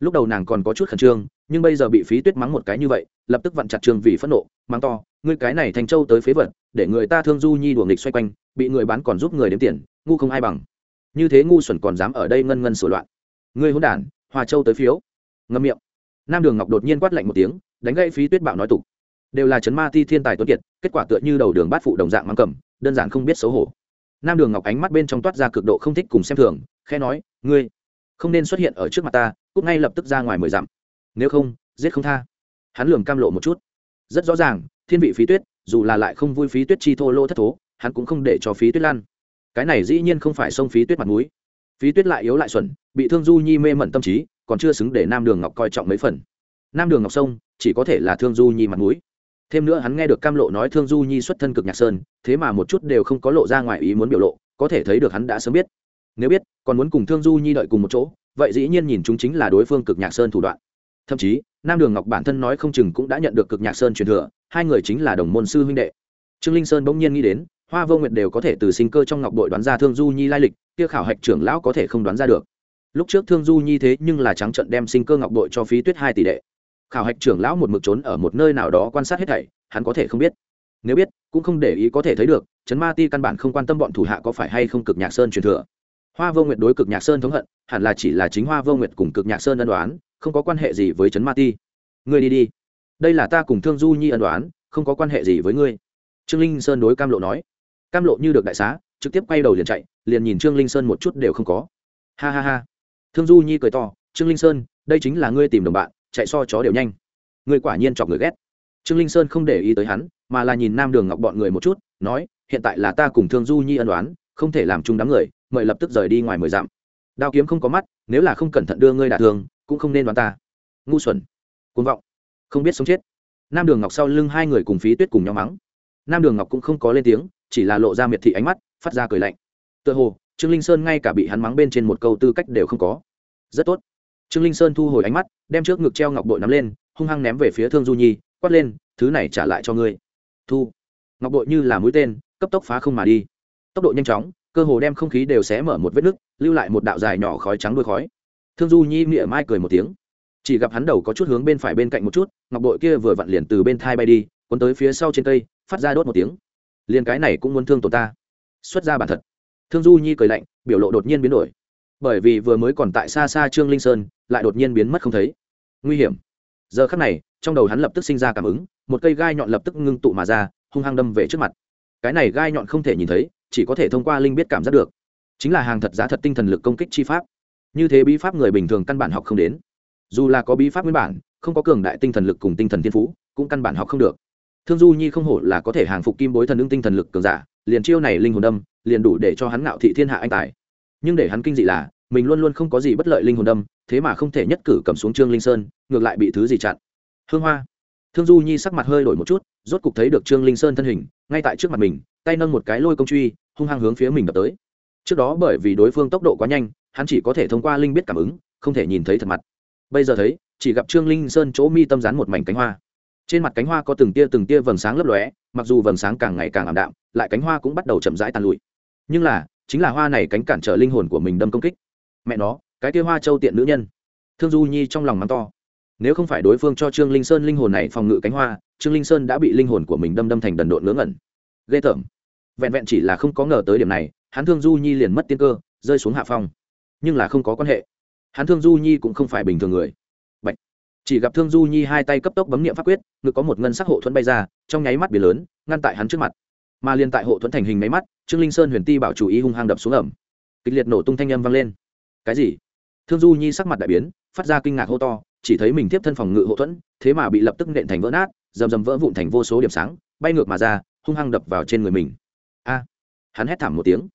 Lúc đầu nàng còn có chút khẩn trương, nhưng bây giờ bị phí tuyết mắng một cái như vậy, lập tức vặn chặt trường vì phẫn nộ, mắng to, ngươi cái này thành châu tới phế vật, để người ta thương du nhi đuổi nghịch xoay quanh, bị người bán còn giúp người đếm tiền, ngu không ai bằng. Như thế ngu xuẩn còn dám ở đây ngân ngân sửa loạn. Ngươi hôn đản, hoa châu tới phiếu. Ngâm miệng nam đường ngọc đột nhiên quát lạnh một tiếng, đánh gãy phí tuyết bạo nói tục. Đều là chấn ma thi thiên tài tuấn kiệt, kết quả tựa như đầu đường bát phụ đồng dạng mang cầm, đơn giản không biết xấu hổ. Nam đường ngọc ánh mắt bên trong toát ra cực độ không thích cùng xem thường khe nói, ngươi không nên xuất hiện ở trước mặt ta, cút ngay lập tức ra ngoài mười dặm. Nếu không, giết không tha. Hắn lường cam lộ một chút. Rất rõ ràng, thiên vị phí tuyết, dù là lại không vui phí tuyết chi thô lô thất thố, hắn cũng không để cho phí tuyết lan. Cái này dĩ nhiên không phải xông phí tuyết mặt mũi. Phí tuyết lại yếu lại xuẩn, bị thương du nhi mê mẩn tâm trí còn chưa xứng để nam đường ngọc coi trọng mấy phần. Nam đường ngọc sông, chỉ có thể là thương du nhi mặt mũi. Thêm nữa hắn nghe được cam lộ nói thương du nhi xuất thân cực nhạc sơn, thế mà một chút đều không có lộ ra ngoài ý muốn biểu lộ, có thể thấy được hắn đã sớm biết. Nếu biết, còn muốn cùng thương du nhi đợi cùng một chỗ, vậy dĩ nhiên nhìn chúng chính là đối phương cực nhạc sơn thủ đoạn. Thậm chí, nam đường ngọc bản thân nói không chừng cũng đã nhận được cực nhạc sơn truyền thừa, hai người chính là đồng môn sư huynh đệ. Trương linh sơn bỗng nhiên nghĩ đến, hoa vô nguyệt đều có thể từ sinh cơ trong ngọc đội đoán ra thương du nhi lai lịch, kia khảo hạch trưởng lão có thể không đoán ra được lúc trước thương du nhi thế nhưng là trắng trận đem sinh cơ ngọc đội cho phí tuyết hai tỷ đệ. Khảo hạch trưởng lão một mực trốn ở một nơi nào đó quan sát hết thảy, hắn có thể không biết. Nếu biết, cũng không để ý có thể thấy được, trấn ma ti căn bản không quan tâm bọn thủ hạ có phải hay không cực nhạc sơn truyền thừa. Hoa vô nguyệt đối cực nhạc sơn thống hận, hẳn là chỉ là chính hoa vô nguyệt cùng cực nhạc sơn ân đoán không có quan hệ gì với trấn ma ti. Ngươi đi đi. Đây là ta cùng thương du nhi ân đoán không có quan hệ gì với ngươi. Trương linh sơn đối cam lộ nói. Cam lộ như được đại xá, trực tiếp quay đầu liền chạy, liền nhìn trương linh sơn một chút đều không có. Ha ha ha thương du nhi cười to, trương linh sơn, đây chính là ngươi tìm đồng bạn, chạy so chó đều nhanh. Ngươi quả nhiên chọc người ghét. Trương linh sơn không để ý tới hắn, mà là nhìn nam đường ngọc bọn người một chút, nói, hiện tại là ta cùng thương du nhi ân đoán không thể làm chung đám người, mời lập tức rời đi ngoài mười dặm. Đao kiếm không có mắt, nếu là không cẩn thận đưa ngươi đả thương, cũng không nên đoán ta. Ngu xuẩn. Côn vọng. Không biết sống chết. Nam đường ngọc sau lưng hai người cùng phí tuyết cùng nhau mắng. Nam đường ngọc cũng không có lên tiếng, chỉ là lộ ra miệt thị ánh mắt, phát ra cười lạnh. Tựa hồ trương linh sơn ngay cả bị hắn mắng bên trên một câu tư cách đều không có. Rất tốt. Trương linh sơn thu hồi ánh mắt, đem trước ngực treo ngọc bội nắm lên, hung hăng ném về phía thương du nhi, quát lên, thứ này trả lại cho ngươi. Thu. Ngọc bội như là mũi tên, cấp tốc phá không mà đi. Tốc độ nhanh chóng, cơ hồ đem không khí đều xé mở một vết nứt, lưu lại một đạo dài nhỏ khói trắng đuôi khói. Thương du nhi mỉa mai cười một tiếng. Chỉ gặp hắn đầu có chút hướng bên phải bên cạnh một chút, ngọc bội kia vừa vặn liền từ bên thai bay đi, cuốn tới phía sau trên cây, phát ra đốt một tiếng. Liền cái này cũng muốn thương tổn ta. Xuất ra bản thật thương du nhi cười lạnh, biểu lộ đột nhiên biến đổi. Bởi vì vừa mới còn tại xa xa trương linh sơn, lại đột nhiên biến mất không thấy. Nguy hiểm. Giờ khắc này, trong đầu hắn lập tức sinh ra cảm ứng, một cây gai nhọn lập tức ngưng tụ mà ra, hung hăng đâm về trước mặt. Cái này gai nhọn không thể nhìn thấy, chỉ có thể thông qua linh biết cảm giác được. Chính là hàng thật giá thật tinh thần lực công kích chi pháp. Như thế bí pháp người bình thường căn bản học không đến. Dù là có bí pháp nguyên bản, không có cường đại tinh thần lực cùng tinh thần thiên phú, cũng căn bản học không được. Thương du nhi không hổ là có thể hàng phục kim bối thần ưng tinh thần lực cường giả, liền chiêu này linh hồn đâm liền đủ để cho hắn ngạo thị thiên hạ anh tài. Nhưng để hắn kinh dị là, mình luôn luôn không có gì bất lợi linh hồn đâm, thế mà không thể nhất cử cầm xuống trương linh sơn, ngược lại bị thứ gì chặn. Hương hoa. Thương du nhi sắc mặt hơi đổi một chút, rốt cục thấy được trương linh sơn thân hình, ngay tại trước mặt mình, tay nâng một cái lôi công truy, hung hăng hướng phía mình đập tới. Trước đó bởi vì đối phương tốc độ quá nhanh, hắn chỉ có thể thông qua linh biết cảm ứng, không thể nhìn thấy thật mặt. Bây giờ thấy, chỉ gặp trương linh sơn chỗ mi tâm rán một mảnh cánh hoa. Trên mặt cánh hoa có từng tia từng tia vầng sáng lấp lóe, mặc dù vầng sáng càng ngày càng ảm đạm, lại cánh hoa cũng bắt đầu chậm rãi tàn lụi nhưng là, chính là hoa này cánh cản trở linh hồn của mình đâm công kích. Mẹ nó, cái kia hoa châu tiện nữ nhân. Thương du nhi trong lòng mắng to. Nếu không phải đối phương cho trương linh sơn linh hồn này phòng ngự cánh hoa, trương linh sơn đã bị linh hồn của mình đâm đâm thành đần độn ngớ ngẩn. Ghê tởm. Vẹn vẹn chỉ là không có ngờ tới điểm này, hắn thương du nhi liền mất tiên cơ, rơi xuống hạ phong. Nhưng là không có quan hệ. Hắn thương du nhi cũng không phải bình thường người. Bạch. chỉ gặp thương du nhi hai tay cấp tốc bấm nghiệm pháp quyết, ngực có một ngân sắc hộ thuẫn bay ra, trong nháy mắt biển lớn, ngăn tại hắn trước mặt mà liền tại hộ thuẫn thành hình máy mắt, trương linh sơn huyền ti bảo chủ ý hung hăng đập xuống ẩm. Kịch liệt nổ tung thanh âm vang lên. Cái gì? Thương du nhi sắc mặt đại biến, phát ra kinh ngạc hô to, chỉ thấy mình tiếp thân phòng ngự Hộ thuẫn, thế mà bị lập tức nện thành vỡ nát, rầm rầm vỡ vụn thành vô số điểm sáng, bay ngược mà ra, hung hăng đập vào trên người mình. A! Hắn hét thảm một tiếng.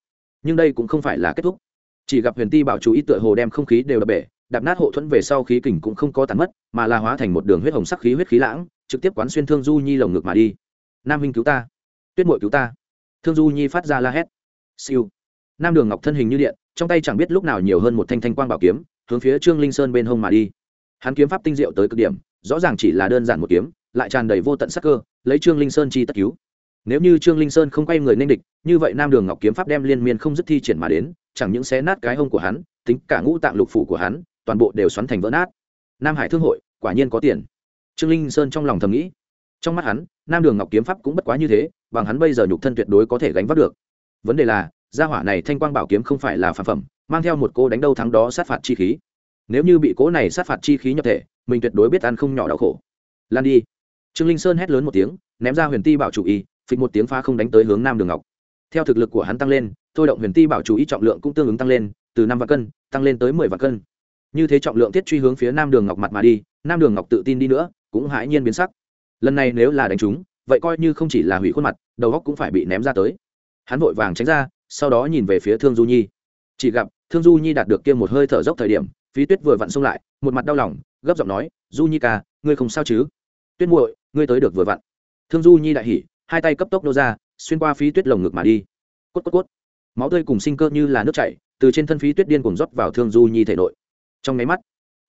Nhưng đây cũng không phải là kết thúc. Chỉ gặp huyền ti bảo chú ý tựa hồ đem không khí đều đập bể, đạp nát hộ thuẫn về sau khí kình cũng không có tàn mất, mà là hóa thành một đường huyết hồng sắc khí huyết khí lãng, trực tiếp quán xuyên thương du nhi lồng ngực mà đi. Nam huynh cứu ta tuyết mội cứu ta. Thương du nhi phát ra la hét. Siêu. Nam đường ngọc thân hình như điện, trong tay chẳng biết lúc nào nhiều hơn một thanh thanh quang bảo kiếm, hướng phía trương linh sơn bên hông mà đi. Hắn kiếm pháp tinh diệu tới cực điểm, rõ ràng chỉ là đơn giản một kiếm, lại tràn đầy vô tận sắc cơ, lấy trương linh sơn chi tất cứu. Nếu như trương linh sơn không quay người nên địch, như vậy nam đường ngọc kiếm pháp đem liên miên không dứt thi triển mà đến, chẳng những xé nát cái hông của hắn, tính cả ngũ tạng lục phủ của hắn, toàn bộ đều xoắn thành vỡ nát. Nam hải thương hội, quả nhiên có tiền. Trương linh sơn trong lòng thầm nghĩ. Trong mắt hắn, nam đường ngọc kiếm pháp cũng bất quá như thế bằng hắn bây giờ nhục thân tuyệt đối có thể gánh vác được. Vấn đề là, gia hỏa này thanh quang bảo kiếm không phải là phản phẩm, mang theo một cô đánh đâu thắng đó sát phạt chi khí. Nếu như bị cố này sát phạt chi khí nhập thể, mình tuyệt đối biết ăn không nhỏ đau khổ. Lan đi. Trương linh sơn hét lớn một tiếng, ném ra huyền ti bảo chủ y phịch một tiếng phá không đánh tới hướng nam đường ngọc. Theo thực lực của hắn tăng lên, thôi động huyền ti bảo chủ y trọng lượng cũng tương ứng tăng lên, từ năm vạn cân, tăng lên tới mười vạn cân. Như thế trọng lượng thiết truy hướng phía nam đường ngọc mặt mà đi, nam đường ngọc tự tin đi nữa, cũng hãi nhiên biến sắc. Lần này nếu là đánh chúng vậy coi như không chỉ là hủy khuôn mặt, đầu góc cũng phải bị ném ra tới. Hắn vội vàng tránh ra, sau đó nhìn về phía thương du nhi. Chỉ gặp, thương du nhi đạt được kia một hơi thở dốc thời điểm, phí tuyết vừa vặn xông lại, một mặt đau lòng, gấp giọng nói, du nhi ca, ngươi không sao chứ? Tuyết muội, ngươi tới được vừa vặn. Thương du nhi đại hỉ, hai tay cấp tốc nô ra, xuyên qua phí tuyết lồng ngực mà đi. Cốt cốt cốt. Máu tươi cùng sinh cơ như là nước chảy, từ trên thân phí tuyết điên cùng rót vào thương du nhi thể nội. Trong máy mắt,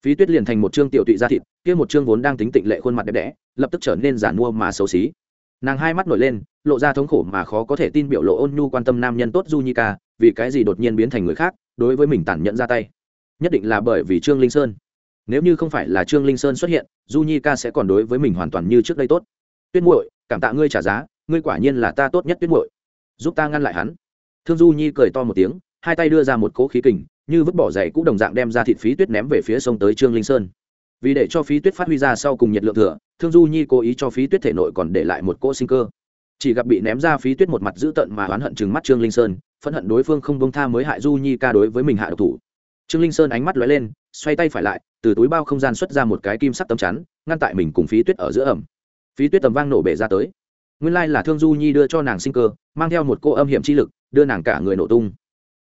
phí tuyết liền thành một chương tiểu tụy da thịt, kia một chương vốn đang tính tịnh lệ khuôn mặt đẹp đẽ, lập tức trở nên giản mua mà xấu xí nàng hai mắt nổi lên, lộ ra thống khổ mà khó có thể tin biểu lộ ôn nhu quan tâm nam nhân tốt du nhi ca, vì cái gì đột nhiên biến thành người khác, đối với mình tản nhận ra tay. Nhất định là bởi vì trương linh sơn. Nếu như không phải là trương linh sơn xuất hiện, du nhi ca sẽ còn đối với mình hoàn toàn như trước đây tốt. Tuyết muội, cảm tạ ngươi trả giá, ngươi quả nhiên là ta tốt nhất tuyết muội. Giúp ta ngăn lại hắn. Thương du nhi cười to một tiếng, hai tay đưa ra một cỗ khí kình, như vứt bỏ giày cũng đồng dạng đem ra thịt phí tuyết ném về phía sông tới trương linh sơn. Vì để cho phí tuyết phát huy ra sau cùng nhiệt lượng thừa thương du nhi cố ý cho phí tuyết thể nội còn để lại một cỗ sinh cơ. Chỉ gặp bị ném ra phí tuyết một mặt dữ tợn mà oán hận chừng mắt trương linh sơn, phẫn hận đối phương không bông tha mới hại du nhi ca đối với mình hạ độc thủ. Trương linh sơn ánh mắt lóe lên, xoay tay phải lại, từ túi bao không gian xuất ra một cái kim sắc tấm chắn, ngăn tại mình cùng phí tuyết ở giữa ẩm. Phí tuyết tầm vang nổ bể ra tới. Nguyên lai là thương du nhi đưa cho nàng sinh cơ, mang theo một cô âm hiểm chi lực, đưa nàng cả người nổ tung.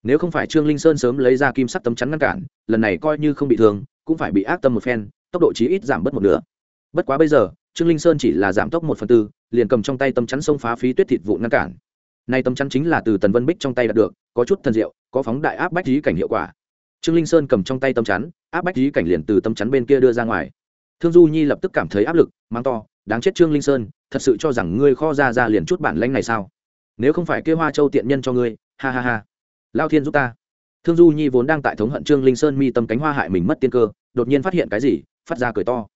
Nếu không phải trương linh sơn sớm lấy ra kim sắc tấm chắn ngăn cản, lần này coi như không bị thương, cũng phải bị ác tâm một phen, tốc độ chí ít giảm bớt một nửa bất quá bây giờ, trương linh sơn chỉ là giảm tốc một phần tư, liền cầm trong tay tấm chắn xông phá phí tuyết thịt vụ ngăn cản. Nay tấm chắn chính là từ tần vân bích trong tay đạt được, có chút thần diệu, có phóng đại áp bách lý cảnh hiệu quả. Trương linh sơn cầm trong tay tấm chắn, áp bách lý cảnh liền từ tấm chắn bên kia đưa ra ngoài. Thương du nhi lập tức cảm thấy áp lực mang to, đáng chết trương linh sơn, thật sự cho rằng ngươi kho ra ra liền chút bản lanh này sao? Nếu không phải kêu hoa châu tiện nhân cho ngươi, ha ha ha. Lao thiên giúp ta. Thương du nhi vốn đang tại thống hận trương linh sơn mi tâm cánh hoa hại mình mất tiên cơ, đột nhiên phát hiện cái gì, phát ra cười to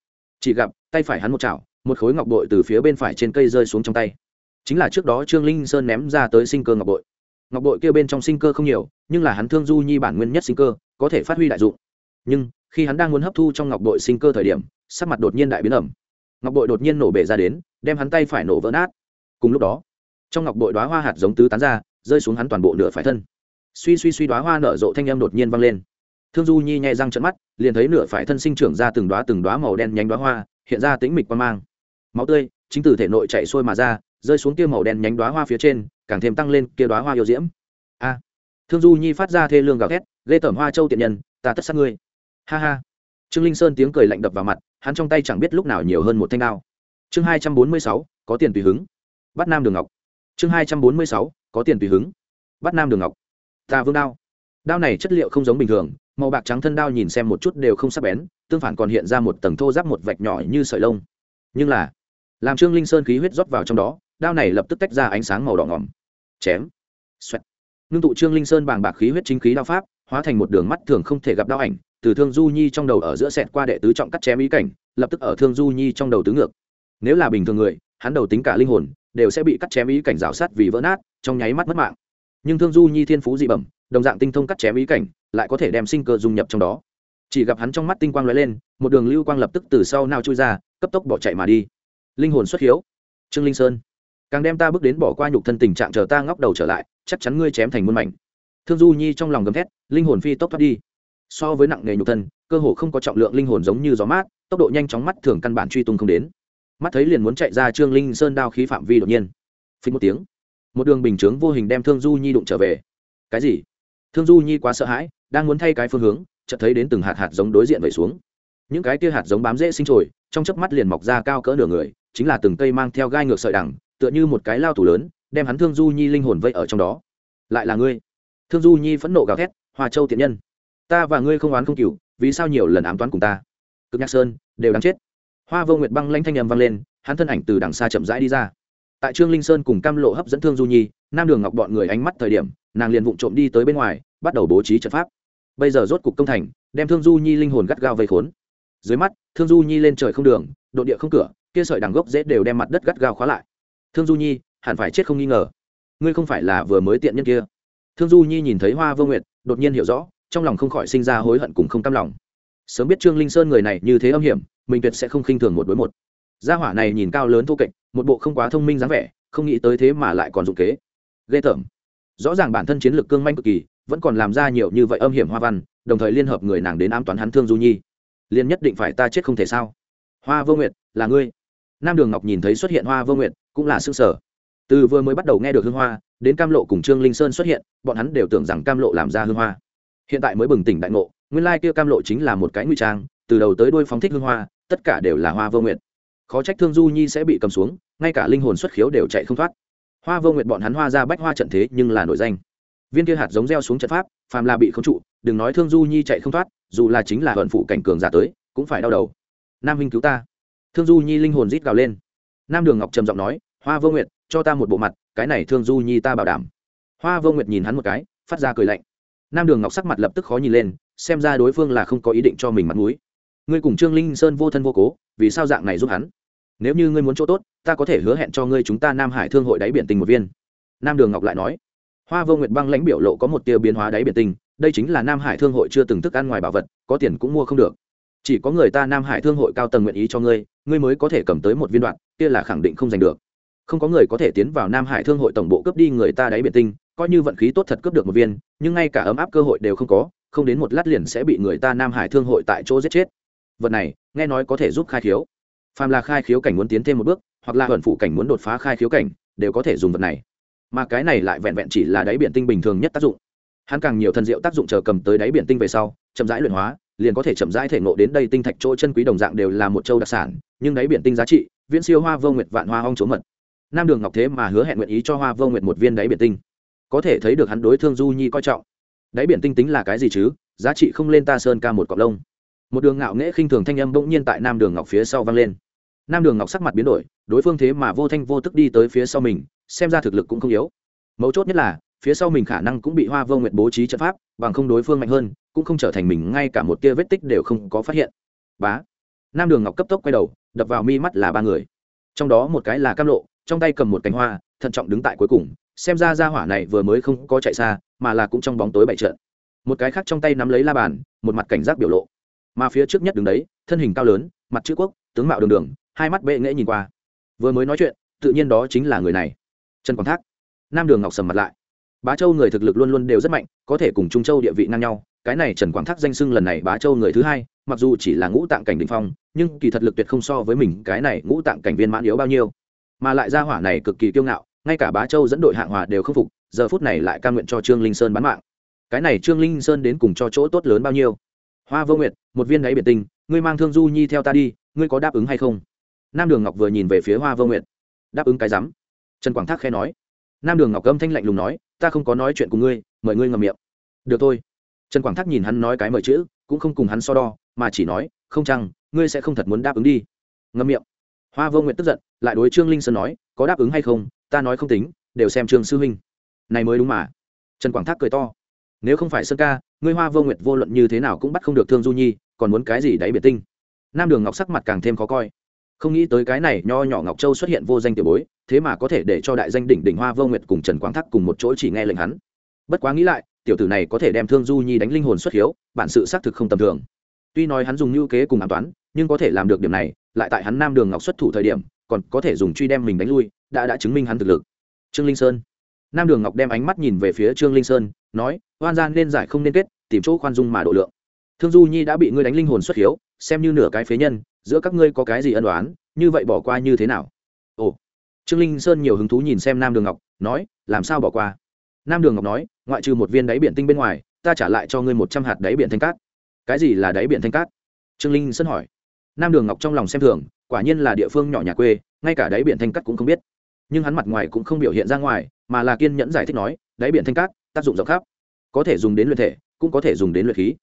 chỉ gặp, tay phải hắn một chảo, một khối ngọc bội từ phía bên phải trên cây rơi xuống trong tay. Chính là trước đó trương linh sơn ném ra tới sinh cơ ngọc bội. Ngọc bội kia bên trong sinh cơ không nhiều, nhưng là hắn thương du nhi bản nguyên nhất sinh cơ, có thể phát huy đại dụng. Nhưng, khi hắn đang muốn hấp thu trong ngọc bội sinh cơ thời điểm, sắc mặt đột nhiên đại biến ẩm. Ngọc bội đột nhiên nổ bể ra đến, đem hắn tay phải nổ vỡ nát. Cùng lúc đó, trong ngọc bội đoá hoa hạt giống tứ tán ra, rơi xuống hắn toàn bộ nửa phải thân. Suy suy suy đoá hoa nở rộ thanh âm đột nhiên vang lên thương du nhi nhẹ răng trận mắt, liền thấy nửa phải thân sinh trưởng ra từng đoá từng đoá màu đen nhánh đoá hoa, hiện ra tính mịch quan mang. Máu tươi, chính từ thể nội chạy sôi mà ra, rơi xuống kia màu đen nhánh đoá hoa phía trên, càng thêm tăng lên kia đoá hoa yêu diễm. A! Thương du nhi phát ra thê lương gào thét lê tởm hoa châu tiện nhân, ta tất sát ngươi. Ha ha. Trương linh sơn tiếng cười lạnh đập vào mặt, hắn trong tay chẳng biết lúc nào nhiều hơn một thanh đao. Chương hai trăm bốn mươi sáu, có tiền tùy hứng. Bắt nam đường ngọc. Chương hai trăm bốn mươi sáu, có tiền tùy hứng. Bắt nam đường ngọc. Ta vương đao. Đao này chất liệu không giống bình thường màu bạc trắng thân đao nhìn xem một chút đều không sắc bén, tương phản còn hiện ra một tầng thô giáp một vạch nhỏ như sợi lông. Nhưng là, làm trương linh sơn khí huyết rót vào trong đó, đao này lập tức tách ra ánh sáng màu đỏ ngỏm. Chém. Xoẹt. Ngưng tụ trương linh sơn bàng bạc khí huyết chính khí đao pháp, hóa thành một đường mắt thường không thể gặp đao ảnh, từ thương du nhi trong đầu ở giữa sẹt qua đệ tứ trọng cắt chém ý cảnh, lập tức ở thương du nhi trong đầu tứ ngược. Nếu là bình thường người, hắn đầu tính cả linh hồn, đều sẽ bị cắt chém ý cảnh rào sát vì vỡ nát, trong nháy mắt mất mạng. Nhưng thương du nhi thiên phú dị bẩm, đồng dạng tinh thông cắt chém ý cảnh lại có thể đem sinh cơ dung nhập trong đó. Chỉ gặp hắn trong mắt tinh quang lóe lên, một đường lưu quang lập tức từ sau nao chui ra, cấp tốc bỏ chạy mà đi. Linh hồn xuất hiếu. Trương linh sơn, càng đem ta bước đến bỏ qua nhục thân tình trạng chờ ta ngóc đầu trở lại, chắc chắn ngươi chém thành muôn mảnh. Thương du nhi trong lòng gầm thét, linh hồn phi tốc thoát đi. So với nặng nghề nhục thân, cơ hồ không có trọng lượng linh hồn giống như gió mát, tốc độ nhanh chóng mắt thường căn bản truy tung không đến. Mắt thấy liền muốn chạy ra trương linh sơn đao khí phạm vi đột nhiên. Phí một tiếng, một đường bình chướng vô hình đem thương du nhi đụng trở về. Cái gì? Thương du nhi quá sợ hãi đang muốn thay cái phương hướng, chợt thấy đến từng hạt hạt giống đối diện vẩy xuống. Những cái kia hạt giống bám dễ sinh trồi, trong chớp mắt liền mọc ra cao cỡ nửa người, chính là từng cây mang theo gai ngược sợi đằng, tựa như một cái lao tủ lớn, đem hắn thương du nhi linh hồn vây ở trong đó. Lại là ngươi. Thương du nhi phẫn nộ gào thét, hoa châu tiện nhân, ta và ngươi không oán không cừu, vì sao nhiều lần ám toán cùng ta? Cực nhạc sơn, đều đáng chết. Hoa vô nguyệt băng lanh thanh âm vang lên, hắn thân ảnh từ đằng xa chậm rãi đi ra. Tại trương linh sơn cùng cam lộ hấp dẫn thương du nhi, nam đường ngọc bọn người ánh mắt thời điểm, nàng liền vụng trộm đi tới bên ngoài, bắt đầu bố trí trận pháp bây giờ rốt cục công thành, đem thương du nhi linh hồn gắt gao vây khốn. Dưới mắt, thương du nhi lên trời không đường, độ địa không cửa, kia sợi đằng gốc dễ đều đem mặt đất gắt gao khóa lại. Thương du nhi, hẳn phải chết không nghi ngờ. Ngươi không phải là vừa mới tiện nhân kia. Thương du nhi nhìn thấy hoa vô nguyệt, đột nhiên hiểu rõ, trong lòng không khỏi sinh ra hối hận cùng không cam lòng. Sớm biết trương linh sơn người này như thế âm hiểm, mình tuyệt sẽ không khinh thường một đối một. Gia hỏa này nhìn cao lớn thô kệch, một bộ không quá thông minh dáng vẻ, không nghĩ tới thế mà lại còn dụng kế. Ghê tởm. Rõ ràng bản thân chiến lược cương manh cực kỳ vẫn còn làm ra nhiều như vậy âm hiểm hoa văn, đồng thời liên hợp người nàng đến ám toán hắn thương du nhi. Liên nhất định phải ta chết không thể sao? Hoa vô nguyệt, là ngươi. Nam đường ngọc nhìn thấy xuất hiện hoa vô nguyệt, cũng là xương sở từ vừa mới bắt đầu nghe được hương hoa, đến cam lộ cùng trương linh sơn xuất hiện, bọn hắn đều tưởng rằng cam lộ làm ra hương hoa. Hiện tại mới bừng tỉnh đại ngộ, nguyên lai kia cam lộ chính là một cái nguy trang, từ đầu tới đuôi phóng thích hương hoa, tất cả đều là hoa vô nguyệt. Khó trách thương du nhi sẽ bị cầm xuống, ngay cả linh hồn xuất khiếu đều chạy không thoát. Hoa vô nguyệt bọn hắn hoa ra bách hoa trận thế nhưng là nổi danh viên kia hạt giống gieo xuống trận pháp, phàm là bị không trụ, đừng nói thương du nhi chạy không thoát, dù là chính là vận phụ cảnh cường giả tới, cũng phải đau đầu. Nam huynh cứu ta. Thương du nhi linh hồn rít gào lên. Nam đường ngọc trầm giọng nói, hoa vô nguyệt, cho ta một bộ mặt, cái này thương du nhi ta bảo đảm. Hoa vô nguyệt nhìn hắn một cái, phát ra cười lạnh. Nam đường ngọc sắc mặt lập tức khó nhìn lên, xem ra đối phương là không có ý định cho mình mặt mũi. Ngươi cùng trương linh sơn vô thân vô cố, vì sao dạng này giúp hắn? Nếu như ngươi muốn chỗ tốt, ta có thể hứa hẹn cho ngươi chúng ta nam hải thương hội đáy biển tình một viên. Nam đường ngọc lại nói hoa vô nguyệt băng lãnh biểu lộ có một tia biến hóa đáy biển tinh đây chính là nam hải thương hội chưa từng thức ăn ngoài bảo vật, có tiền cũng mua không được. Chỉ có người ta nam hải thương hội cao tầng nguyện ý cho ngươi ngươi mới có thể cầm tới một viên đoạn, kia là khẳng định không giành được. Không có người có thể tiến vào nam hải thương hội tổng bộ cướp đi người ta đáy biển tinh coi như vận khí tốt thật cướp được một viên, nhưng ngay cả ấm áp cơ hội đều không có, không đến một lát liền sẽ bị người ta nam hải thương hội tại chỗ giết chết. Vật này, nghe nói có thể giúp khai khiếu. Phàm là khai khiếu cảnh muốn tiến thêm một bước, hoặc là thuần phụ cảnh muốn đột phá khai khiếu cảnh, đều có thể dùng vật này mà cái này lại vẹn vẹn chỉ là đáy biển tinh bình thường nhất tác dụng. Hắn càng nhiều thần diệu tác dụng chờ cầm tới đáy biển tinh về sau, chậm rãi luyện hóa, liền có thể chậm rãi thể ngộ đến đây tinh thạch chỗ chân quý đồng dạng đều là một châu đặc sản, nhưng đáy biển tinh giá trị, viễn siêu hoa vô nguyệt vạn hoa ong chỗ mật. Nam đường ngọc thế mà hứa hẹn nguyện ý cho hoa vô nguyệt một viên đáy biển tinh. Có thể thấy được hắn đối thương du nhi coi trọng. Đáy biển tinh tính là cái gì chứ? Giá trị không lên ta sơn ca một cọc lông. Một đường ngạo nghễ khinh thường thanh âm bỗng nhiên tại nam đường ngọc phía sau vang lên. Nam đường ngọc sắc mặt biến đổi, đối phương thế mà vô thanh vô tức đi tới phía sau mình xem ra thực lực cũng không yếu. Mấu chốt nhất là, phía sau mình khả năng cũng bị hoa vô nguyện bố trí trận pháp, bằng không đối phương mạnh hơn, cũng không trở thành mình ngay cả một tia vết tích đều không có phát hiện. Bá. Nam đường ngọc cấp tốc quay đầu, đập vào mi mắt là ba người. Trong đó một cái là cam lộ, trong tay cầm một cánh hoa, thận trọng đứng tại cuối cùng, xem ra ra hỏa này vừa mới không có chạy xa, mà là cũng trong bóng tối bậy trận. Một cái khác trong tay nắm lấy la bàn, một mặt cảnh giác biểu lộ. Mà phía trước nhất đứng đấy, thân hình cao lớn, mặt chữ quốc, tướng mạo đường đường, hai mắt bệ nghễ nhìn qua. Vừa mới nói chuyện, tự nhiên đó chính là người này trần Quảng thác. Nam đường ngọc sầm mặt lại. Bá châu người thực lực luôn luôn đều rất mạnh, có thể cùng trung châu địa vị ngang nhau. Cái này trần Quảng thác danh xưng lần này bá châu người thứ hai, mặc dù chỉ là ngũ tạng cảnh đình phong, nhưng kỳ thật lực tuyệt không so với mình cái này ngũ tạng cảnh viên mãn yếu bao nhiêu. Mà lại ra hỏa này cực kỳ kiêu ngạo, ngay cả bá châu dẫn đội hạng hòa đều không phục, giờ phút này lại ca nguyện cho trương linh sơn bán mạng. Cái này trương linh sơn đến cùng cho chỗ tốt lớn bao nhiêu? Hoa vô nguyệt, một viên đáy biệt tinh, ngươi mang thương du nhi theo ta đi, ngươi có đáp ứng hay không? Nam đường ngọc vừa nhìn về phía hoa vô nguyệt. Đáp ứng cái rắm trần quảng thác khe nói. Nam đường ngọc âm thanh lạnh lùng nói, ta không có nói chuyện cùng ngươi, mời ngươi ngầm miệng. Được thôi. Trần quảng thác nhìn hắn nói cái mời chữ, cũng không cùng hắn so đo, mà chỉ nói, không chăng, ngươi sẽ không thật muốn đáp ứng đi? Ngâm miệng. Hoa vô nguyện tức giận, lại đối trương linh sơn nói, có đáp ứng hay không, ta nói không tính, đều xem trương sư huynh. Này mới đúng mà. Trần quảng thác cười to. Nếu không phải sơn ca, ngươi hoa vô nguyệt vô luận như thế nào cũng bắt không được thương du nhi, còn muốn cái gì đáy biệt tinh? Nam đường ngọc sắc mặt càng thêm khó coi. Không nghĩ tới cái này nho nhỏ ngọc châu xuất hiện vô danh tiểu bối thế mà có thể để cho đại danh đỉnh đỉnh hoa vô nguyệt cùng trần quang thắc cùng một chỗ chỉ nghe lệnh hắn. Bất quá nghĩ lại, tiểu tử này có thể đem thương du nhi đánh linh hồn xuất hiếu, bản sự xác thực không tầm thường. Tuy nói hắn dùng ngữ kế cùng an toán, nhưng có thể làm được điểm này, lại tại hắn nam đường ngọc xuất thủ thời điểm, còn có thể dùng truy đem mình đánh lui, đã đã chứng minh hắn thực lực. Trương linh sơn. Nam đường ngọc đem ánh mắt nhìn về phía trương linh sơn, nói, oan gian nên giải không nên kết, tìm chỗ khoan dung mà độ lượng. Thương du nhi đã bị ngươi đánh linh hồn xuất hiếu, xem như nửa cái phế nhân, giữa các ngươi có cái gì ân đoán như vậy bỏ qua như thế nào? Ồ trương linh sơn nhiều hứng thú nhìn xem nam đường ngọc, nói, làm sao bỏ qua? Nam đường ngọc nói, ngoại trừ một viên đáy biển tinh bên ngoài, ta trả lại cho ngươi một trăm hạt đáy biển thanh cát. Cái gì là đáy biển thanh cát? Trương linh sơn hỏi. Nam đường ngọc trong lòng xem thường, quả nhiên là địa phương nhỏ nhà quê, ngay cả đáy biển thanh cát cũng không biết. Nhưng hắn mặt ngoài cũng không biểu hiện ra ngoài, mà là kiên nhẫn giải thích nói, đáy biển thanh cát, tác dụng rộng khắp. Có thể dùng đến luyện thể, cũng có thể dùng đến luyện khí.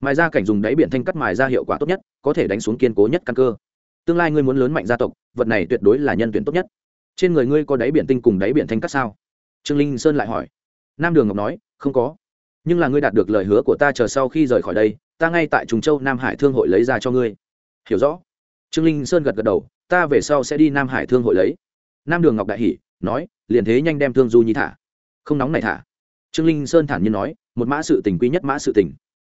Mài ra cảnh dùng đáy biển thanh cắt mài ra hiệu quả tốt nhất, có thể đánh xuống kiên cố nhất căn cơ. Tương lai ngươi muốn lớn mạnh gia tộc, vật này tuyệt đối là nhân tuyển tốt nhất trên người ngươi có đáy biển tinh cùng đáy biển thanh cắt sao? Trương linh sơn lại hỏi. Nam đường ngọc nói, không có. Nhưng là ngươi đạt được lời hứa của ta chờ sau khi rời khỏi đây, ta ngay tại trùng châu nam hải thương hội lấy ra cho ngươi. Hiểu rõ. Trương linh sơn gật gật đầu, ta về sau sẽ đi nam hải thương hội lấy. Nam đường ngọc đại hỷ nói, liền thế nhanh đem thương du nhi thả. Không nóng này thả. Trương linh sơn thản nhiên nói, một mã sự tình quý nhất mã sự tình.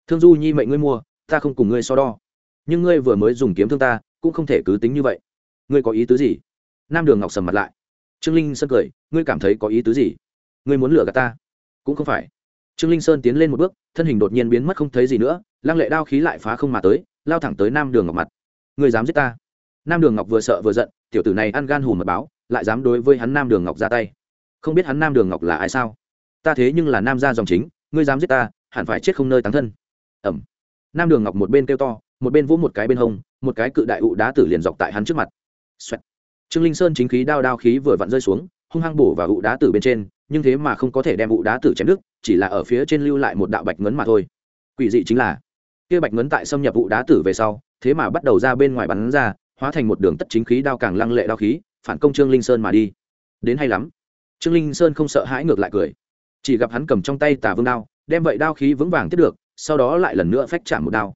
Thương du nhi mệnh ngươi mua, ta không cùng ngươi so đo. Nhưng ngươi vừa mới dùng kiếm thương ta, cũng không thể cứ tính như vậy. Ngươi có ý tứ gì? Nam đường ngọc sầm mặt lại trương linh sơn cười ngươi cảm thấy có ý tứ gì ngươi muốn lừa gạt ta cũng không phải trương linh sơn tiến lên một bước thân hình đột nhiên biến mất không thấy gì nữa lăng lệ đao khí lại phá không mà tới lao thẳng tới nam đường ngọc mặt ngươi dám giết ta nam đường ngọc vừa sợ vừa giận tiểu tử này ăn gan hùm mật báo lại dám đối với hắn nam đường ngọc ra tay không biết hắn nam đường ngọc là ai sao ta thế nhưng là nam gia dòng chính ngươi dám giết ta hẳn phải chết không nơi tán thân ẩm nam đường ngọc một bên kêu to một bên vỗ một cái bên hông một cái cự đại ụ đá tử liền dọc tại hắn trước mặt Xoẹt trương linh sơn chính khí đao đao khí vừa vặn rơi xuống, hung hăng bổ vào ụ đá tử bên trên, nhưng thế mà không có thể đem ụ đá tử chém đứt, chỉ là ở phía trên lưu lại một đạo bạch ngấn mà thôi. Quỷ dị chính là, kia bạch ngấn tại xâm nhập ụ đá tử về sau, thế mà bắt đầu ra bên ngoài bắn ra, hóa thành một đường tất chính khí đao càng lăng lệ đao khí, phản công trương linh sơn mà đi. Đến hay lắm. Trương linh sơn không sợ hãi ngược lại cười. Chỉ gặp hắn cầm trong tay tà vương đao, đem vậy đao khí vững vàng tiếp được, sau đó lại lần nữa phách chạm một đao.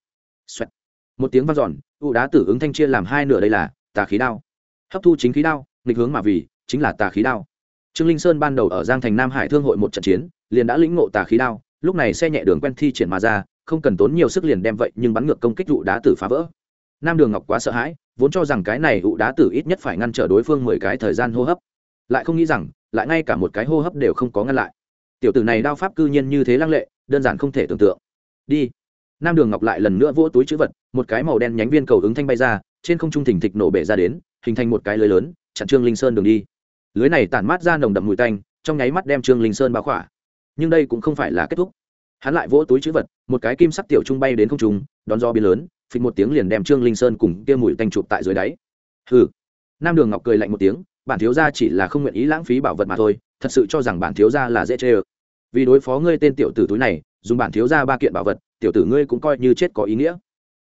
một tiếng vang giòn ụ đá tử ứng thanh chia làm hai nửa đây là tà khí đao hấp thu chính khí đao, nghịch hướng mà vì, chính là tà khí đao. Trương linh sơn ban đầu ở giang thành nam hải thương hội một trận chiến, liền đã lĩnh ngộ tà khí đao, lúc này xe nhẹ đường quen thi triển mà ra, không cần tốn nhiều sức liền đem vậy, nhưng bắn ngược công kích rụ đá tử phá vỡ. Nam đường ngọc quá sợ hãi, vốn cho rằng cái này ụ đá tử ít nhất phải ngăn trở đối phương mười cái thời gian hô hấp. Lại không nghĩ rằng, lại ngay cả một cái hô hấp đều không có ngăn lại. Tiểu tử này đao pháp cư nhiên như thế lăng lệ, đơn giản không thể tưởng tượng. Đi. Nam đường ngọc lại lần nữa vỗ túi chữ vật, một cái màu đen nhánh viên cầu ứng thanh bay ra, trên không trung thỉnh thịch nổ bể ra đến hình thành một cái lưới lớn, chặn trương linh sơn đường đi. Lưới này tản mát ra nồng đậm mùi tanh, trong nháy mắt đem trương linh sơn bao khỏa. Nhưng đây cũng không phải là kết thúc. Hắn lại vỗ túi chữ vật, một cái kim sắc tiểu trung bay đến không trung, đón do biến lớn, phịch một tiếng liền đem trương linh sơn cùng kia mùi tanh chụp tại dưới đáy. Hừ. Nam đường ngọc cười lạnh một tiếng, bản thiếu gia chỉ là không nguyện ý lãng phí bảo vật mà thôi, thật sự cho rằng bản thiếu gia là dễ chê ơ. Vì đối phó ngươi tên tiểu tử túi này, dùng bản thiếu gia ba kiện bảo vật, tiểu tử ngươi cũng coi như chết có ý nghĩa.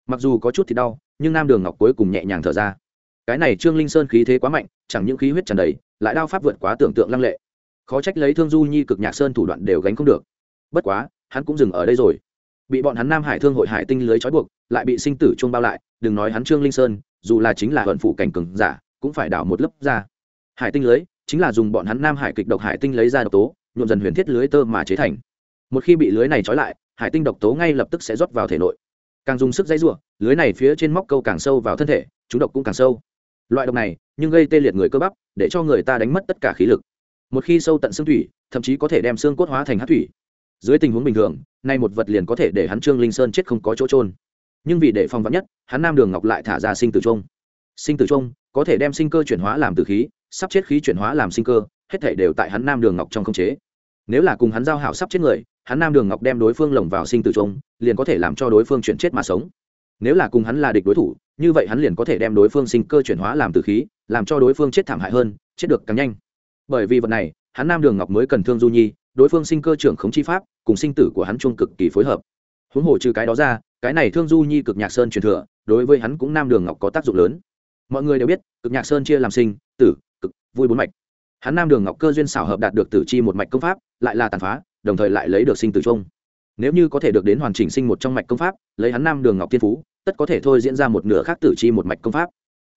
Mặc dù có chút thì đau, nhưng nam đường ngọc cuối cùng nhẹ nhàng thở ra cái này trương linh sơn khí thế quá mạnh, chẳng những khí huyết tràn đầy, lại đao pháp vượt quá tưởng tượng lăng lệ. Khó trách lấy thương du nhi cực nhạc sơn thủ đoạn đều gánh không được. Bất quá, hắn cũng dừng ở đây rồi. Bị bọn hắn nam hải thương hội hải tinh lưới trói buộc, lại bị sinh tử chuông bao lại, đừng nói hắn trương linh sơn, dù là chính là hận phụ cảnh cường giả, cũng phải đảo một lớp ra. Hải tinh lưới chính là dùng bọn hắn nam hải kịch độc hải tinh lấy ra độc tố, nhuộm dần huyền thiết lưới tơ mà chế thành. Một khi bị lưới này trói lại, hải tinh độc tố ngay lập tức sẽ rót vào thể nội. Càng dùng sức dây r u ộ lưới này phía trên móc câu càng sâu vào thân thể, chúng độc cũng càng sâu loại độc này, nhưng gây tê liệt người cơ bắp, để cho người ta đánh mất tất cả khí lực. Một khi sâu tận xương thủy, thậm chí có thể đem xương cốt hóa thành hát thủy. Dưới tình huống bình thường, nay một vật liền có thể để hắn trương linh sơn chết không có chỗ trôn nhưng vì để phòng vắn nhất, hắn nam đường ngọc lại thả ra sinh tử trung sinh tử trung có thể đem sinh cơ chuyển hóa làm tử khí, sắp chết khí chuyển hóa làm sinh cơ, hết thể đều tại hắn nam đường ngọc trong không chế. Nếu là cùng hắn giao hảo sắp chết người, hắn nam đường ngọc đem đối phương lồng vào sinh tử trung liền có thể làm cho đối phương chuyển chết mà sống. Nếu là cùng hắn là địch đối thủ như vậy hắn liền có thể đem đối phương sinh cơ chuyển hóa làm tử khí, làm cho đối phương chết thảm hại hơn, chết được càng nhanh. Bởi vì vật này, hắn nam đường ngọc mới cần thương du nhi, đối phương sinh cơ trưởng khống chi pháp, cùng sinh tử của hắn chung cực kỳ phối hợp. Huống hồ trừ cái đó ra, cái này thương du nhi cực nhạc sơn truyền thừa, đối với hắn cũng nam đường ngọc có tác dụng lớn. Mọi người đều biết, cực nhạc sơn chia làm sinh, tử, cực, vui bốn mạch. Hắn nam đường ngọc cơ duyên xảo hợp đạt được tử chi một mạch công pháp, lại là tàn phá, đồng thời lại lấy được sinh tử trung nếu như có thể được đến hoàn chỉnh sinh một trong mạch công pháp, lấy hắn nam đường ngọc tiên phú tất có thể thôi diễn ra một nửa khác tử chi một mạch công pháp.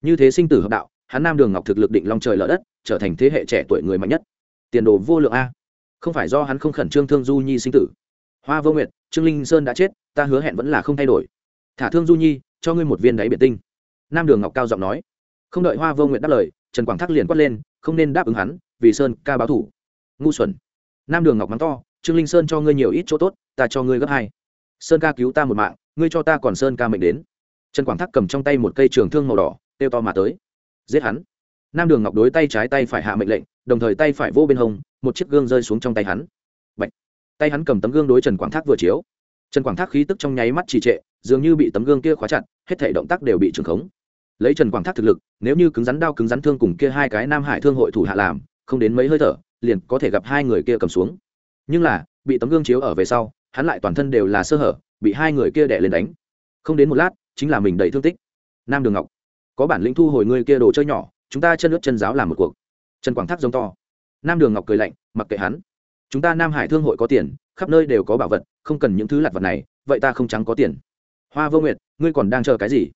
Như thế sinh tử hợp đạo, hắn nam đường ngọc thực lực định long trời lở đất, trở thành thế hệ trẻ tuổi người mạnh nhất. Tiền đồ vô lượng a. Không phải do hắn không khẩn trương thương du nhi sinh tử. Hoa vô nguyệt, trương linh sơn đã chết, ta hứa hẹn vẫn là không thay đổi. Thả thương du nhi, cho ngươi một viên đáy biệt tinh. Nam đường ngọc cao giọng nói. Không đợi hoa vô nguyệt đáp lời, trần quảng thác liền quát lên, không nên đáp ứng hắn, vì sơn ca báo thủ. Ngu xuẩn. Nam đường ngọc mắng to, trương linh sơn cho ngươi nhiều ít chỗ tốt, ta cho ngươi gấp hai. Sơn ca cứu ta một mạng ngươi cho ta còn sơn ca mệnh đến. Trần quảng thác cầm trong tay một cây trường thương màu đỏ têu to mà tới. Giết hắn. Nam đường ngọc đối tay trái tay phải hạ mệnh lệnh, đồng thời tay phải vô bên hông, một chiếc gương rơi xuống trong tay hắn. Bạch. tay hắn cầm tấm gương đối trần quảng thác vừa chiếu. Trần quảng thác khí tức trong nháy mắt trì trệ, dường như bị tấm gương kia khóa chặt, hết thể động tác đều bị trừng khống. Lấy trần quảng thác thực lực, nếu như cứng rắn đao cứng rắn thương cùng kia hai cái nam hải thương hội thủ hạ làm, không đến mấy hơi thở, liền có thể gặp hai người kia cầm xuống. Nhưng là, bị tấm gương chiếu ở về sau, hắn lại toàn thân đều là sơ hở bị hai người kia đẻ lên đánh. Không đến một lát, chính là mình đầy thương tích. Nam đường ngọc, có bản lĩnh thu hồi người kia đồ chơi nhỏ, chúng ta chân lướt chân giáo làm một cuộc. Trần quảng thác giống to. Nam đường ngọc cười lạnh, mặc kệ hắn. Chúng ta nam hải thương hội có tiền, khắp nơi đều có bảo vật, không cần những thứ lặt vật này, vậy ta không trắng có tiền. Hoa vô nguyệt, ngươi còn đang chờ cái gì?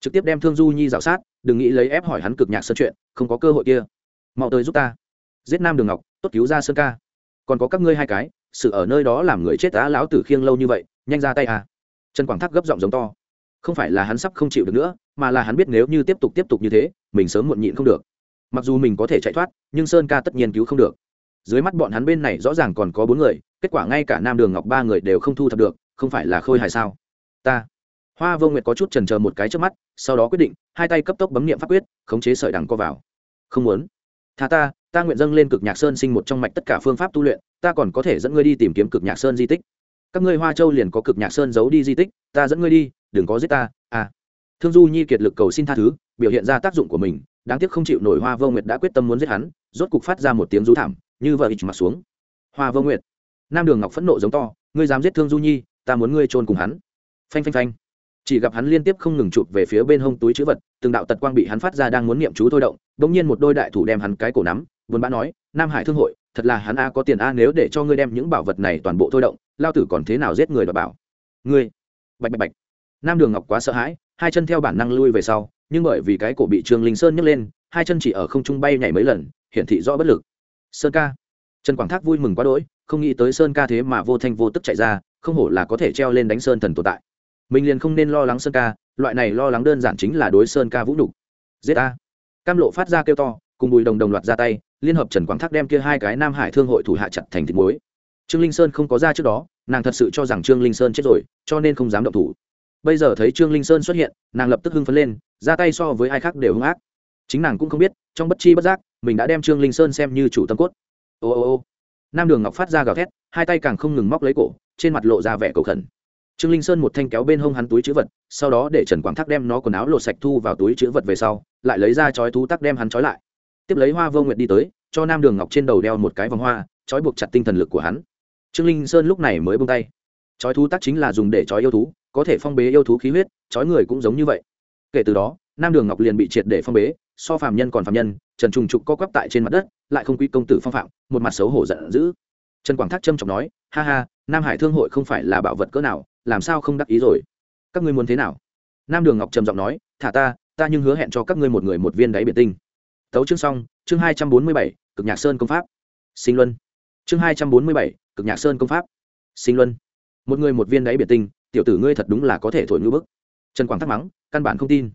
Trực tiếp đem thương du nhi dạo sát, đừng nghĩ lấy ép hỏi hắn cực nhạc sơn chuyện, không có cơ hội kia. Mau tới giúp ta. Giết nam đường ngọc, tốt cứu ra sơn ca. Còn có các ngươi hai cái sự ở nơi đó làm người chết á lão tử khiêng lâu như vậy, nhanh ra tay à. Trần quảng thác gấp giọng giống to. Không phải là hắn sắp không chịu được nữa, mà là hắn biết nếu như tiếp tục tiếp tục như thế, mình sớm muộn nhịn không được. Mặc dù mình có thể chạy thoát, nhưng sơn ca tất nhiên cứu không được. Dưới mắt bọn hắn bên này rõ ràng còn có bốn người, kết quả ngay cả nam đường ngọc ba người đều không thu thập được, không phải là khôi hài sao? Ta. Hoa vô nguyệt có chút trần chờ một cái trước mắt, sau đó quyết định, hai tay cấp tốc bấm nghiệm pháp quyết, khống chế sợi đằng co vào. Không muốn. Tha ta ta nguyện dâng lên cực nhạc sơn sinh một trong mạch tất cả phương pháp tu luyện, ta còn có thể dẫn ngươi đi tìm kiếm cực nhạc sơn di tích. Các ngươi hoa châu liền có cực nhạc sơn giấu đi di tích, ta dẫn ngươi đi, đừng có giết ta à. Thương du nhi kiệt lực cầu xin tha thứ, biểu hiện ra tác dụng của mình, đáng tiếc không chịu nổi hoa vô nguyệt đã quyết tâm muốn giết hắn, rốt cục phát ra một tiếng rú thảm, như vợ ịch mặt xuống. Hoa vô nguyệt, nam đường ngọc phẫn nộ giống to, ngươi dám giết thương du nhi, ta muốn ngươi trôn cùng hắn. Phanh phanh phanh. Chỉ gặp hắn liên tiếp không ngừng chụp về phía bên hông túi chữ vật, từng đạo tật quang bị hắn phát ra đang muốn niệm chú thôi động đ ỗ n g nhiên một đôi đại thủ đem hắn cái cổ nắm buồn bã nói, nam hải thương hội, thật là hắn a, có tiền a, nếu để cho ngươi đem những bảo vật này toàn bộ thôi động, lao tử còn thế nào giết người đ bảo? Ngươi? Bạch bạch bạch. Nam đường ngọc quá sợ hãi, hai chân theo bản năng lui về sau, nhưng bởi vì cái cổ bị trương linh sơn nhấc lên, hai chân chỉ ở không trung bay nhảy mấy lần, hiển thị rõ bất lực. Sơn ca. Trần quảng thác vui mừng quá đỗi, không nghĩ tới sơn ca thế mà vô thanh vô tức chạy ra, không hổ là có thể treo lên đánh sơn thần tồn tại. Mình liền không nên lo lắng sơn ca, loại này lo lắng đơn giản chính là đối sơn ca vũ nhục. Giết a cam lộ phát ra kêu to cùng bùi đồng đồng loạt ra tay, liên hợp trần quảng thác đem kia hai cái nam hải thương hội thủ hạ chặt thành thịt muối. Trương linh sơn không có ra trước đó, nàng thật sự cho rằng trương linh sơn chết rồi, cho nên không dám động thủ. Bây giờ thấy trương linh sơn xuất hiện, nàng lập tức hưng phấn lên, ra tay so với ai khác đều hung ác. Chính nàng cũng không biết, trong bất chi bất giác, mình đã đem trương linh sơn xem như chủ tâm cốt. Ô ô ô. Nam đường ngọc phát ra gào thét, hai tay càng không ngừng móc lấy cổ, trên mặt lộ ra vẻ cầu khẩn. Trương linh sơn một thanh kéo bên hông hắn túi chữ vật, sau đó để trần quảng thác đem nó quần áo lột sạch thu vào túi chữ vật về sau, lại lấy ra chói thú tắc đem hắn chói lại tiếp lấy hoa vô nguyệt đi tới, cho nam đường ngọc trên đầu đeo một cái vòng hoa, trói buộc chặt tinh thần lực của hắn. Trương linh sơn lúc này mới bông tay. Trói thú tác chính là dùng để trói yêu thú, có thể phong bế yêu thú khí huyết, trói người cũng giống như vậy. Kể từ đó, nam đường ngọc liền bị triệt để phong bế, so phàm nhân còn phàm nhân, trần trùng trục co quắp tại trên mặt đất, lại không quy công tử phong phạm, một mặt xấu hổ giận dữ. Trần quảng thác trâm trọng nói, ha ha, nam hải thương hội không phải là bảo vật cỡ nào, làm sao không đắc ý rồi? Các ngươi muốn thế nào? Nam đường ngọc trầm giọng nói, thả ta ta nhưng hứa hẹn cho các ngươi một người một viên đáy biển tinh tấu chương xong, chương hai trăm bốn mươi bảy, cực nhạc sơn công pháp. Sinh luân. Chương hai trăm bốn mươi bảy, cực nhạc sơn công pháp. Sinh luân. Một người một viên đáy biển tinh, tiểu tử ngươi thật đúng là có thể thổi ngư bức. Trần quảng thắc mắng, căn bản không tin.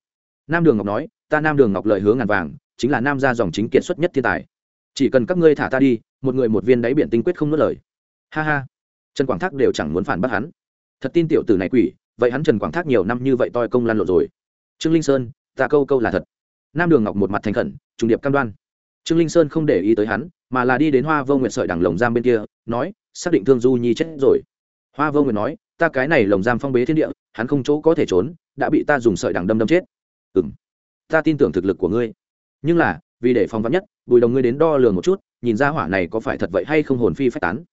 Nam đường ngọc nói, ta nam đường ngọc lợi hướng ngàn vàng, chính là nam gia dòng chính kiệt xuất nhất thiên tài. Chỉ cần các ngươi thả ta đi, một người một viên đáy biển tinh quyết không nuốt lời. Ha ha. Trần quảng thác đều chẳng muốn phản bác hắn. Thật tin tiểu tử này quỷ, vậy hắn trần quảng thác nhiều năm như vậy toi công lan lộn rồi. Trương linh sơn, ta câu câu là thật nam đường ngọc một mặt thành khẩn, trùng điệp cam đoan. Trương linh sơn không để ý tới hắn, mà là đi đến hoa vô nguyện sợi đằng lồng giam bên kia, nói, xác định thương du nhi chết rồi. Hoa vô nguyện nói, ta cái này lồng giam phong bế thiên địa, hắn không chỗ có thể trốn, đã bị ta dùng sợi đằng đâm đâm chết. Ừ m ta tin tưởng thực lực của ngươi. Nhưng là, vì để phòng vắn nhất, bùi đồng ngươi đến đo lường một chút, nhìn ra hỏa này có phải thật vậy hay không hồn phi phách tán.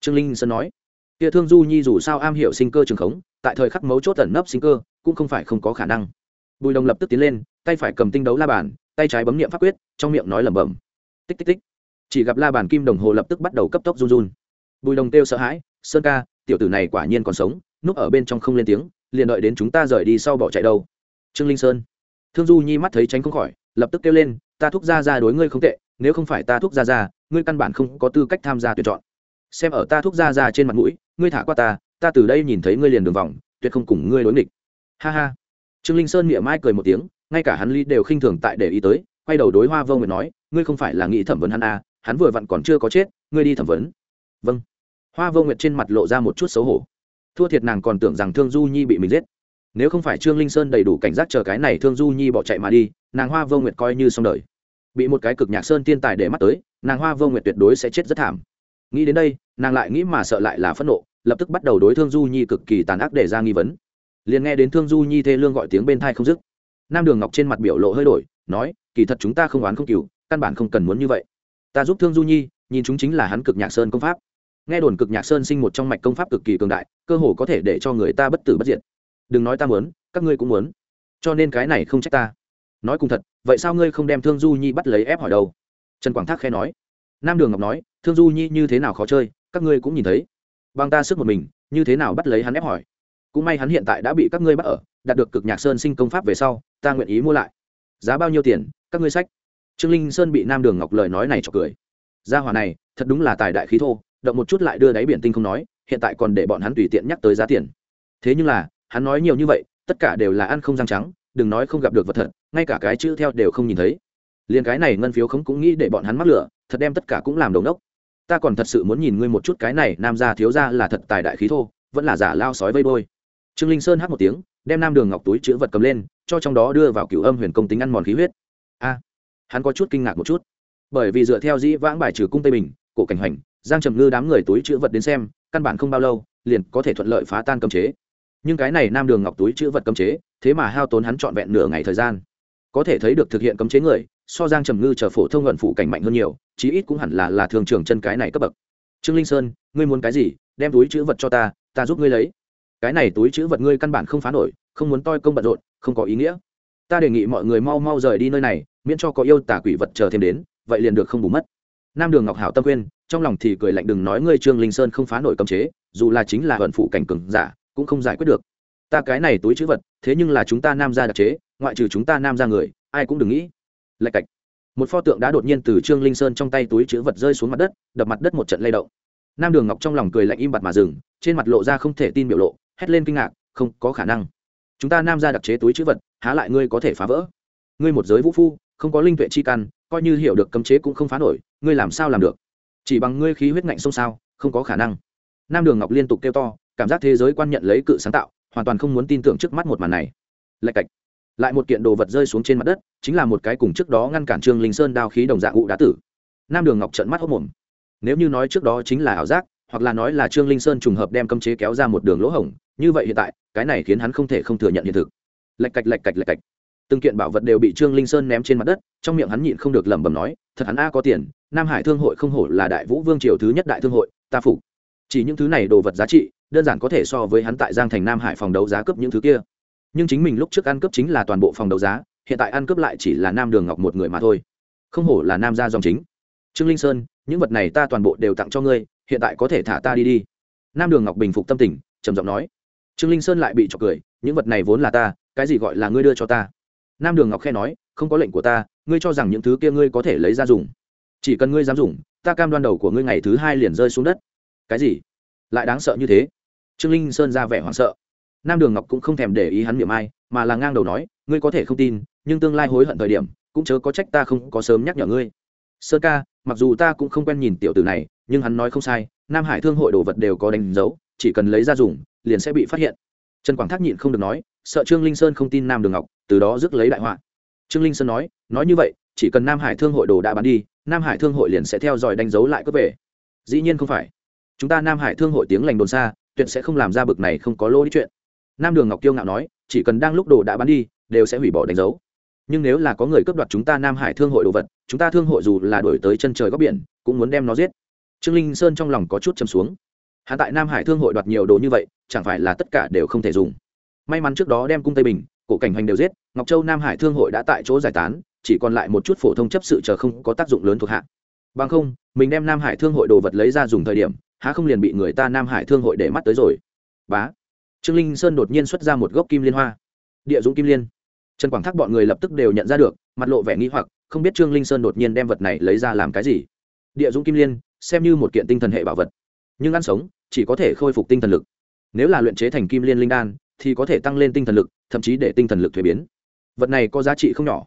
Trương linh sơn nói, kia thương du nhi dù sao am hiểu sinh cơ trường khống, tại thời khắc mấu chốt tẩn nấp sinh cơ, cũng không phải không có khả năng. Bùi đồng lập tức tiến lên tay phải cầm tinh đấu la bàn, tay trái bấm niệm pháp quyết, trong miệng nói lẩm bẩm. Tích tích tích. Chỉ gặp la bàn kim đồng hồ lập tức bắt đầu cấp tốc run run. Bùi đồng kêu sợ hãi, sơn ca, tiểu tử này quả nhiên còn sống, núp ở bên trong không lên tiếng, liền đợi đến chúng ta rời đi sau bỏ chạy đâu. Trương linh sơn. Thương du nhi mắt thấy tránh không khỏi, lập tức kêu lên, ta thúc ra ra đối ngươi không tệ, nếu không phải ta thúc ra ra ngươi căn bản không có tư cách tham gia tuyển chọn. Xem ở ta thúc ra ra trên mặt mũi, ngươi thả qua ta ta từ đây nhìn thấy ngươi liền đường vòng, tuyệt không cùng ngươi đối nghịch. Ha ha. Trương linh sơn miệng mai cười một tiếng ngay cả hắn ly đều khinh thường tại để ý tới quay đầu đối hoa vô nguyệt nói ngươi không phải là nghĩ thẩm vấn hắn à, hắn vừa vặn còn chưa có chết ngươi đi thẩm vấn. Vâng. Hoa vô nguyệt trên mặt lộ ra một chút xấu hổ. Thua thiệt nàng còn tưởng rằng thương du nhi bị mình giết. Nếu không phải trương linh sơn đầy đủ cảnh giác chờ cái này thương du nhi bỏ chạy mà đi nàng hoa vô nguyệt coi như xong đời. Bị một cái cực nhạc sơn tiên tài để mắt tới nàng hoa vô nguyệt tuyệt đối sẽ chết rất thảm. Nghĩ đến đây nàng lại nghĩ mà sợ lại là phẫn nộ lập tức bắt đầu đối thương du nhi cực kỳ tàn ác để ra nghi vấn. Liền nghe đến thương du nhi thê lương gọi tiếng bên thai không dứt nam đường ngọc trên mặt biểu lộ hơi đổi, nói, kỳ thật chúng ta không oán không cừu, căn bản không cần muốn như vậy. Ta giúp thương du nhi, nhìn chúng chính là hắn cực nhạc sơn công pháp. Nghe đồn cực nhạc sơn sinh một trong mạch công pháp cực kỳ cường đại, cơ hồ có thể để cho người ta bất tử bất diệt. Đừng nói ta muốn, các ngươi cũng muốn. Cho nên cái này không trách ta. Nói cùng thật, vậy sao ngươi không đem thương du nhi bắt lấy ép hỏi đâu? Trần quảng thác khẽ nói. Nam đường ngọc nói, thương du nhi như thế nào khó chơi, các ngươi cũng nhìn thấy. Bằng ta sức một mình, như thế nào bắt lấy hắn ép hỏi? Cũng may hắn hiện tại đã bị các ngươi bắt ở, đạt được cực nhạc sơn sinh công pháp về sau, ta nguyện ý mua lại. Giá bao nhiêu tiền, các ngươi sách. Trương linh sơn bị nam đường ngọc lời nói này cho cười. Gia hòa này, thật đúng là tài đại khí thô, động một chút lại đưa đáy biển tinh không nói, hiện tại còn để bọn hắn tùy tiện nhắc tới giá tiền. Thế nhưng là, hắn nói nhiều như vậy, tất cả đều là ăn không răng trắng, đừng nói không gặp được vật thật, ngay cả cái chữ theo đều không nhìn thấy. Liền cái này ngân phiếu không cũng nghĩ để bọn hắn mắc lửa, thật đem tất cả cũng làm đầu nốc ta còn thật sự muốn nhìn ngươi một chút cái này, nam gia thiếu gia là thật tài đại khí thô, vẫn là giả lao sói vây bôi trương linh sơn hát một tiếng, đem nam đường ngọc túi chữ vật cầm lên, cho trong đó đưa vào cửu âm huyền công tính ăn mòn khí huyết. A, hắn có chút kinh ngạc một chút. Bởi vì dựa theo dĩ vãng bài trừ cung tây bình, cổ cảnh hoành, giang trầm ngư đám người túi chữ vật đến xem, căn bản không bao lâu, liền có thể thuận lợi phá tan cấm chế. Nhưng cái này nam đường ngọc túi chữ vật cấm chế, thế mà hao tốn hắn trọn vẹn nửa ngày thời gian. Có thể thấy được thực hiện cấm chế người, so giang trầm ngư chờ phổ thông luận phụ cảnh mạnh hơn nhiều, chí ít cũng hẳn là là thường trường chân cái này cấp bậc. Trương linh sơn, ngươi muốn cái gì? Đem túi chữ vật cho ta ta giúp ngươi lấy cái này túi chữ vật ngươi căn bản không phá nổi, không muốn toi công bận rộn, không có ý nghĩa. Ta đề nghị mọi người mau mau rời đi nơi này, miễn cho có yêu tả quỷ vật chờ thêm đến, vậy liền được không bù mất. Nam đường ngọc hảo tâm khuyên trong lòng thì cười lạnh đừng nói ngươi trương linh sơn không phá nổi cấm chế, dù là chính là vận phụ cảnh cường giả, cũng không giải quyết được. Ta cái này túi chữ vật, thế nhưng là chúng ta nam gia đặc chế, ngoại trừ chúng ta nam gia người, ai cũng đừng nghĩ. Lạch cạch. Một pho tượng đã đột nhiên từ trương linh sơn trong tay túi chữ vật rơi xuống mặt đất, đập mặt đất một trận lay động. Nam đường ngọc trong lòng cười lạnh im bặt mà dừng, trên mặt lộ ra không thể tin biểu lộ hét lên kinh ngạc, không, có khả năng. Chúng ta nam gia đặc chế túi chữ vật, há lại ngươi có thể phá vỡ. Ngươi một giới vũ phu, không có linh tuệ chi căn, coi như hiểu được cấm chế cũng không phá nổi, ngươi làm sao làm được? Chỉ bằng ngươi khí huyết ngạnh sông sao, không có khả năng. Nam đường ngọc liên tục kêu to, cảm giác thế giới quan nhận lấy cự sáng tạo, hoàn toàn không muốn tin tưởng trước mắt một màn này. Lạch cạch. Lại một kiện đồ vật rơi xuống trên mặt đất, chính là một cái cùng trước đó ngăn cản trương linh sơn đao khí đồng dạng ngụ đá tử. Nam đường ngọc trận mắt hốc mồm nếu như nói trước đó chính là ảo giác, hoặc là nói là trương linh sơn trùng hợp đem cấm chế kéo ra một đường lỗ hổng như vậy hiện tại, cái này khiến hắn không thể không thừa nhận hiện thực. Lạch cạch lạch cạch lạch cạch. Từng kiện bảo vật đều bị trương linh sơn ném trên mặt đất, trong miệng hắn nhịn không được lẩm bẩm nói, thật hắn a có tiền, nam hải thương hội không hổ là đại vũ vương triều thứ nhất đại thương hội, ta phục. Chỉ những thứ này đồ vật giá trị, đơn giản có thể so với hắn tại giang thành nam hải phòng đấu giá cướp những thứ kia. Nhưng chính mình lúc trước ăn cướp chính là toàn bộ phòng đấu giá, hiện tại ăn cướp lại chỉ là nam đường ngọc một người mà thôi. Không hổ là nam gia dòng chính. Trương linh sơn, những vật này ta toàn bộ đều tặng cho ngươi, hiện tại có thể thả ta đi đi. Nam đường ngọc bình phục tâm tình, trầm giọng nói trương linh sơn lại bị trọc cười những vật này vốn là ta cái gì gọi là ngươi đưa cho ta nam đường ngọc khe nói không có lệnh của ta ngươi cho rằng những thứ kia ngươi có thể lấy ra dùng chỉ cần ngươi dám dùng ta cam đoan đầu của ngươi ngày thứ hai liền rơi xuống đất cái gì lại đáng sợ như thế trương linh sơn ra vẻ hoảng sợ nam đường ngọc cũng không thèm để ý hắn miệng ai mà là ngang đầu nói ngươi có thể không tin nhưng tương lai hối hận thời điểm cũng chớ có trách ta không có sớm nhắc nhở ngươi sơn ca mặc dù ta cũng không quen nhìn tiểu tử này nhưng hắn nói không sai nam hải thương hội đồ vật đều có đánh dấu chỉ cần lấy ra dùng, liền sẽ bị phát hiện. Trần quảng thác nhịn không được nói, sợ trương linh sơn không tin nam đường ngọc, từ đó rước lấy đại họa. Trương linh sơn nói nói như vậy, chỉ cần nam hải thương hội đồ đã bán đi, nam hải thương hội liền sẽ theo dõi đánh dấu lại cướp về. Dĩ nhiên không phải. Chúng ta nam hải thương hội tiếng lành đồn xa, tuyệt sẽ không làm ra bực này không có lỗ đi chuyện. Nam đường ngọc tiêu ngạo nói, chỉ cần đang lúc đồ đã bán đi, đều sẽ hủy bỏ đánh dấu. Nhưng nếu là có người cướp đoạt chúng ta nam hải thương hội đồ vật, chúng ta thương hội dù là đổi tới chân trời góc biển, cũng muốn đem nó giết. Trương linh sơn trong lòng có chút chầm xuống hạ tại nam hải thương hội đoạt nhiều đồ như vậy, chẳng phải là tất cả đều không thể dùng. May mắn trước đó đem cung tây bình, cổ cảnh hoành đều giết, ngọc châu nam hải thương hội đã tại chỗ giải tán, chỉ còn lại một chút phổ thông chấp sự chờ không có tác dụng lớn thuộc hạ. Bằng không, mình đem nam hải thương hội đồ vật lấy ra dùng thời điểm, há không liền bị người ta nam hải thương hội để mắt tới rồi. Bá. Trương linh sơn đột nhiên xuất ra một gốc kim liên hoa. Địa dũng kim liên. Trần quảng thác bọn người lập tức đều nhận ra được, mặt lộ vẻ nghi hoặc, không biết trương linh sơn đột nhiên đem vật này lấy ra làm cái gì. Địa dũng kim liên, xem như một kiện tinh thần hệ bảo vật nhưng ăn sống chỉ có thể khôi phục tinh thần lực. Nếu là luyện chế thành kim liên linh đan, thì có thể tăng lên tinh thần lực, thậm chí để tinh thần lực thuế biến. Vật này có giá trị không nhỏ.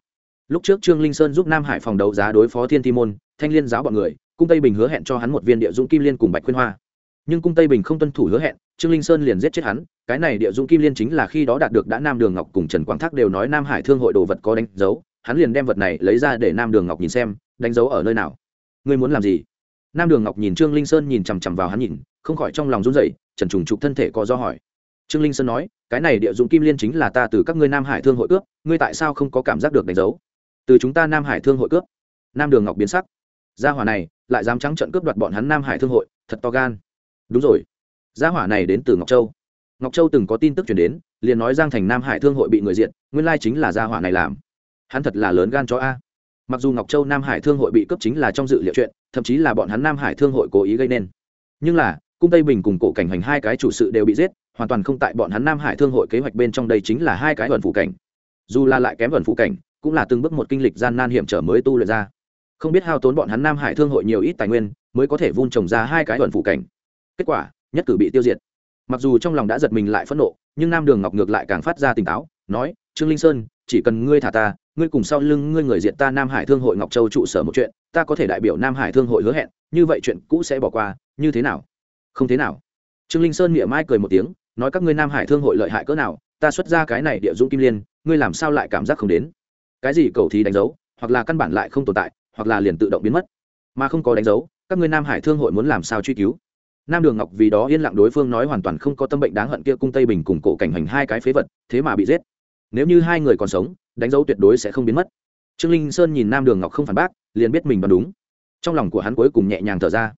Lúc trước trương linh sơn giúp nam hải phòng đấu giá đối phó thiên thi môn, thanh liên giáo bọn người, cung tây bình hứa hẹn cho hắn một viên địa dũng kim liên cùng bạch khuyên hoa. Nhưng cung tây bình không tuân thủ hứa hẹn, trương linh sơn liền giết chết hắn, cái này địa dũng kim liên chính là khi đó đạt được đã nam đường ngọc cùng trần quang thác đều nói nam hải thương hội đồ vật có đánh dấu, hắn liền đem vật này lấy ra để nam đường ngọc nhìn xem, đánh dấu ở nơi nào. Ngươi muốn làm gì? Nam đường ngọc nhìn trương linh sơn nhìn chằm chằm vào hắn nhìn, không khỏi trong lòng run dậy trần trùng trục thân thể có do hỏi. Trương linh sơn nói, cái này địa dụng kim liên chính là ta từ các ngươi nam hải thương hội cướp, ngươi tại sao không có cảm giác được đánh dấu? Từ chúng ta nam hải thương hội cướp. Nam đường ngọc biến sắc. Gia hỏa này, lại dám trắng trận cướp đoạt bọn hắn nam hải thương hội, thật to gan. Đúng rồi. Gia hỏa này đến từ ngọc châu. Ngọc châu từng có tin tức chuyển đến, liền nói giang thành nam hải thương hội bị người diện nguyên lai chính là gia hỏa này làm. Hắn thật là lớn gan cho a mặc dù ngọc châu nam hải thương hội bị cướp chính là trong dự liệu chuyện, thậm chí là bọn hắn nam hải thương hội cố ý gây nên. Nhưng là, cung tây bình cùng cổ cảnh hành hai cái chủ sự đều bị giết, hoàn toàn không tại bọn hắn nam hải thương hội kế hoạch bên trong đây chính là hai cái vần phụ cảnh. Dù là lại kém vần phụ cảnh, cũng là từng bước một kinh lịch gian nan hiểm trở mới tu luyện ra. Không biết hao tốn bọn hắn nam hải thương hội nhiều ít tài nguyên, mới có thể vun trồng ra hai cái vần phụ cảnh. Kết quả, nhất cử bị tiêu diệt. Mặc dù trong lòng đã giật mình lại phẫn nộ, nhưng nam đường ngọc ngược lại càng phát ra tỉnh táo, nói, trương linh sơn chỉ cần ngươi thả ta, ngươi cùng sau lưng ngươi người diện ta nam hải thương hội ngọc châu trụ sở một chuyện, ta có thể đại biểu nam hải thương hội hứa hẹn, như vậy chuyện cũ sẽ bỏ qua, như thế nào? Không thế nào. Trương linh sơn miệng mai cười một tiếng, nói các ngươi nam hải thương hội lợi hại cỡ nào, ta xuất ra cái này địa dũng kim liên, ngươi làm sao lại cảm giác không đến? Cái gì cầu thí đánh dấu, hoặc là căn bản lại không tồn tại, hoặc là liền tự động biến mất. Mà không có đánh dấu, các ngươi nam hải thương hội muốn làm sao truy cứu? Nam đường ngọc vì đó yên lặng đối phương nói hoàn toàn không có tâm bệnh đáng hận kia cung tây bình cùng cổ cảnh hành hai cái phế vật, thế mà bị giết nếu như hai người còn sống, đánh dấu tuyệt đối sẽ không biến mất. Trương linh sơn nhìn nam đường ngọc không phản bác, liền biết mình đoán đúng. Trong lòng của hắn cuối cùng nhẹ nhàng thở ra.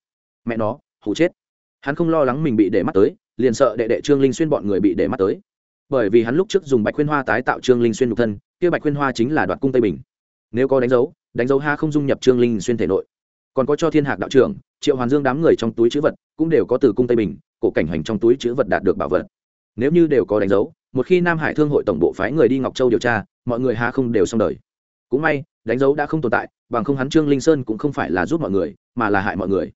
Mẹ nó, hụ chết. Hắn không lo lắng mình bị để mắt tới, liền sợ đệ đệ trương linh xuyên bọn người bị để mắt tới. Bởi vì hắn lúc trước dùng bạch khuyên hoa tái tạo trương linh xuyên nhục thân, kia bạch khuyên hoa chính là đoạt cung tây bình. Nếu có đánh dấu đánh dấu ha không dung nhập trương linh xuyên thể nội. Còn có cho thiên hạc đạo trưởng, triệu hoàn dương đám người trong túi chữ vật cũng đều có từ cung tây bình, cổ cảnh hành trong túi chữ vật đạt được bảo vật. Nếu như đều có đánh dấu một khi nam hải thương hội tổng bộ phái người đi ngọc châu điều tra, mọi người ha không đều xong đời. Cũng may, đánh dấu đã không tồn tại, bằng không hắn trương linh sơn cũng không phải là giúp mọi người, mà là hại mọi người.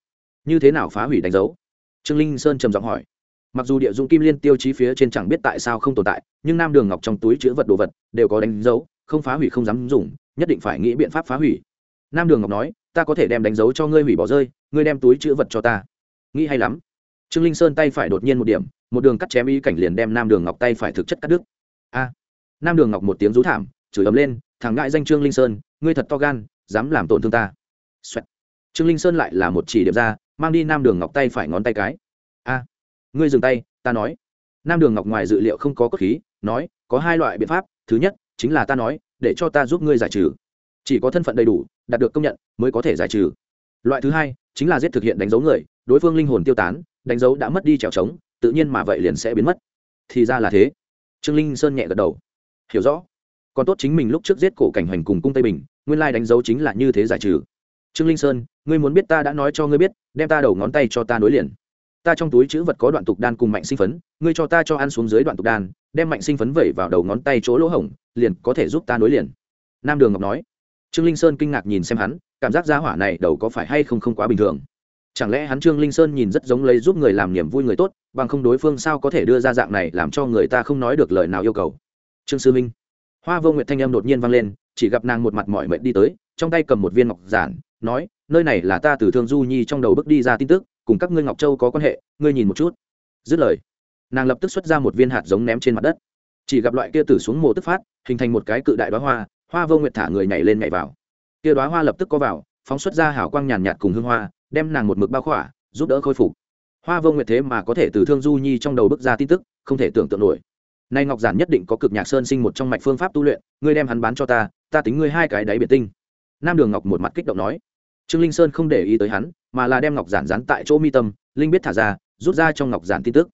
Như thế nào phá hủy đánh dấu? Trương linh sơn trầm giọng hỏi. Mặc dù địa dụng kim liên tiêu chí phía trên chẳng biết tại sao không tồn tại, nhưng nam đường ngọc trong túi chữ vật đồ vật đều có đánh dấu, không phá hủy không dám dùng, nhất định phải nghĩ biện pháp phá hủy. Nam đường ngọc nói, ta có thể đem đánh dấu cho ngươi hủy bỏ rơi, ngươi đem túi chữ vật cho ta. Nghĩ hay lắm. Trương linh sơn tay phải đột nhiên một điểm một đường cắt chém y cảnh liền đem nam đường ngọc tay phải thực chất cắt đứt. A, nam đường ngọc một tiếng rú thảm, chửi ấm lên, thằng ngại danh trương linh sơn, ngươi thật to gan, dám làm tổn thương ta、Xoẹt. trương linh sơn lại là một chỉ điểm ra, mang đi nam đường ngọc tay phải ngón tay cái. A, ngươi dừng tay, ta nói. Nam đường ngọc ngoài dự liệu không có cốt khí, nói, có hai loại biện pháp, thứ nhất chính là ta nói, để cho ta giúp ngươi giải trừ. Chỉ có thân phận đầy đủ, đạt được công nhận, mới có thể giải trừ. Loại thứ hai chính là giết thực hiện đánh dấu người, đối phương linh hồn tiêu tán, đánh dấu đã mất đi trèo trống tự nhiên mà vậy liền sẽ biến mất. Thì ra là thế. Trương linh sơn nhẹ gật đầu. Hiểu rõ. Còn tốt chính mình lúc trước giết cổ cảnh hoành cùng cung tây bình, nguyên lai đánh dấu chính là như thế giải trừ. Trương linh sơn, ngươi muốn biết ta đã nói cho ngươi biết, đem ta đầu ngón tay cho ta nối liền. Ta trong túi chữ vật có đoạn tục đan cùng mạnh sinh phấn, ngươi cho ta cho ăn xuống dưới đoạn tục đan, đem mạnh sinh phấn vẩy vào đầu ngón tay chỗ lỗ hổng, liền có thể giúp ta nối liền. Nam đường ngọc nói. Trương linh sơn kinh ngạc nhìn xem hắn, cảm giác gia hỏa này đầu có phải hay không không quá bình thường chẳng lẽ hắn trương linh sơn nhìn rất giống lấy giúp người làm niềm vui người tốt, bằng không đối phương sao có thể đưa ra dạng này làm cho người ta không nói được lời nào yêu cầu? Trương sư minh. Hoa vô nguyệt thanh âm đột nhiên vang lên, chỉ gặp nàng một mặt mỏi mệt đi tới, trong tay cầm một viên ngọc giản, nói, nơi này là ta từ thương du nhi trong đầu bước đi ra tin tức, cùng các ngươi ngọc châu có quan hệ, ngươi nhìn một chút. Dứt lời, nàng lập tức xuất ra một viên hạt giống ném trên mặt đất. Chỉ gặp loại kia tử xuống mồ tức phát, hình thành một cái cự đại đoá hoa hoa vô nguyệt thả người nhảy lên nhảy vào. Kia đoá hoa lập tức có vào, phóng xuất ra hảo quang nhàn nhạt cùng hương hoa đem nàng một mực bao khỏa, giúp đỡ khôi phục. Hoa vô nguyệt thế mà có thể từ thương du nhi trong đầu bước ra tin tức, không thể tưởng tượng nổi. Nay ngọc giản nhất định có cực nhạc sơn sinh một trong mạch phương pháp tu luyện, ngươi đem hắn bán cho ta ta tính ngươi hai cái đáy biệt tinh. Nam đường ngọc một mặt kích động nói. Trương linh sơn không để ý tới hắn, mà là đem ngọc giản dán tại chỗ mi tâm, linh biết thả ra, rút ra trong ngọc giản tin tức.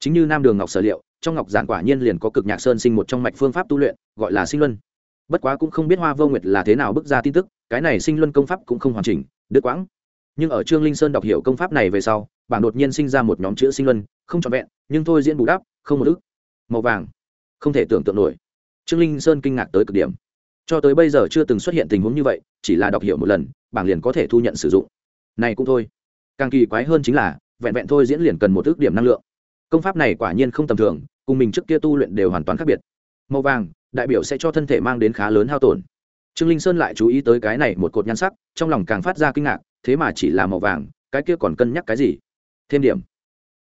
Chính như nam đường ngọc sở liệu, trong ngọc giản quả nhiên liền có cực nhạc sơn sinh một trong mạch phương pháp tu luyện, gọi là sinh luân. Bất quá cũng không biết hoa vô nguyệt là thế nào bước ra tin tức, cái này sinh luân công pháp cũng không hoàn chỉnh, đứt quãng nhưng ở trương linh sơn đọc hiểu công pháp này về sau, bảng đột nhiên sinh ra một nhóm chữ sinh luân, không trọn vẹn, nhưng thôi diễn bù đắp, không một ức. Màu vàng. Không thể tưởng tượng nổi. Trương linh sơn kinh ngạc tới cực điểm. Cho tới bây giờ chưa từng xuất hiện tình huống như vậy, chỉ là đọc hiểu một lần, bảng liền có thể thu nhận sử dụng. Này cũng thôi. Càng kỳ quái hơn chính là, vẹn vẹn thôi diễn liền cần một ước điểm năng lượng. Công pháp này quả nhiên không tầm thường, cùng mình trước kia tu luyện đều hoàn toàn khác biệt. Màu vàng, đại biểu sẽ cho thân thể mang đến khá lớn hao tổn. Trương linh sơn lại chú ý tới cái này một cột nhan sắc, trong lòng càng phát ra kinh ngạc thế mà chỉ là màu vàng, cái kia còn cân nhắc cái gì? Thêm điểm.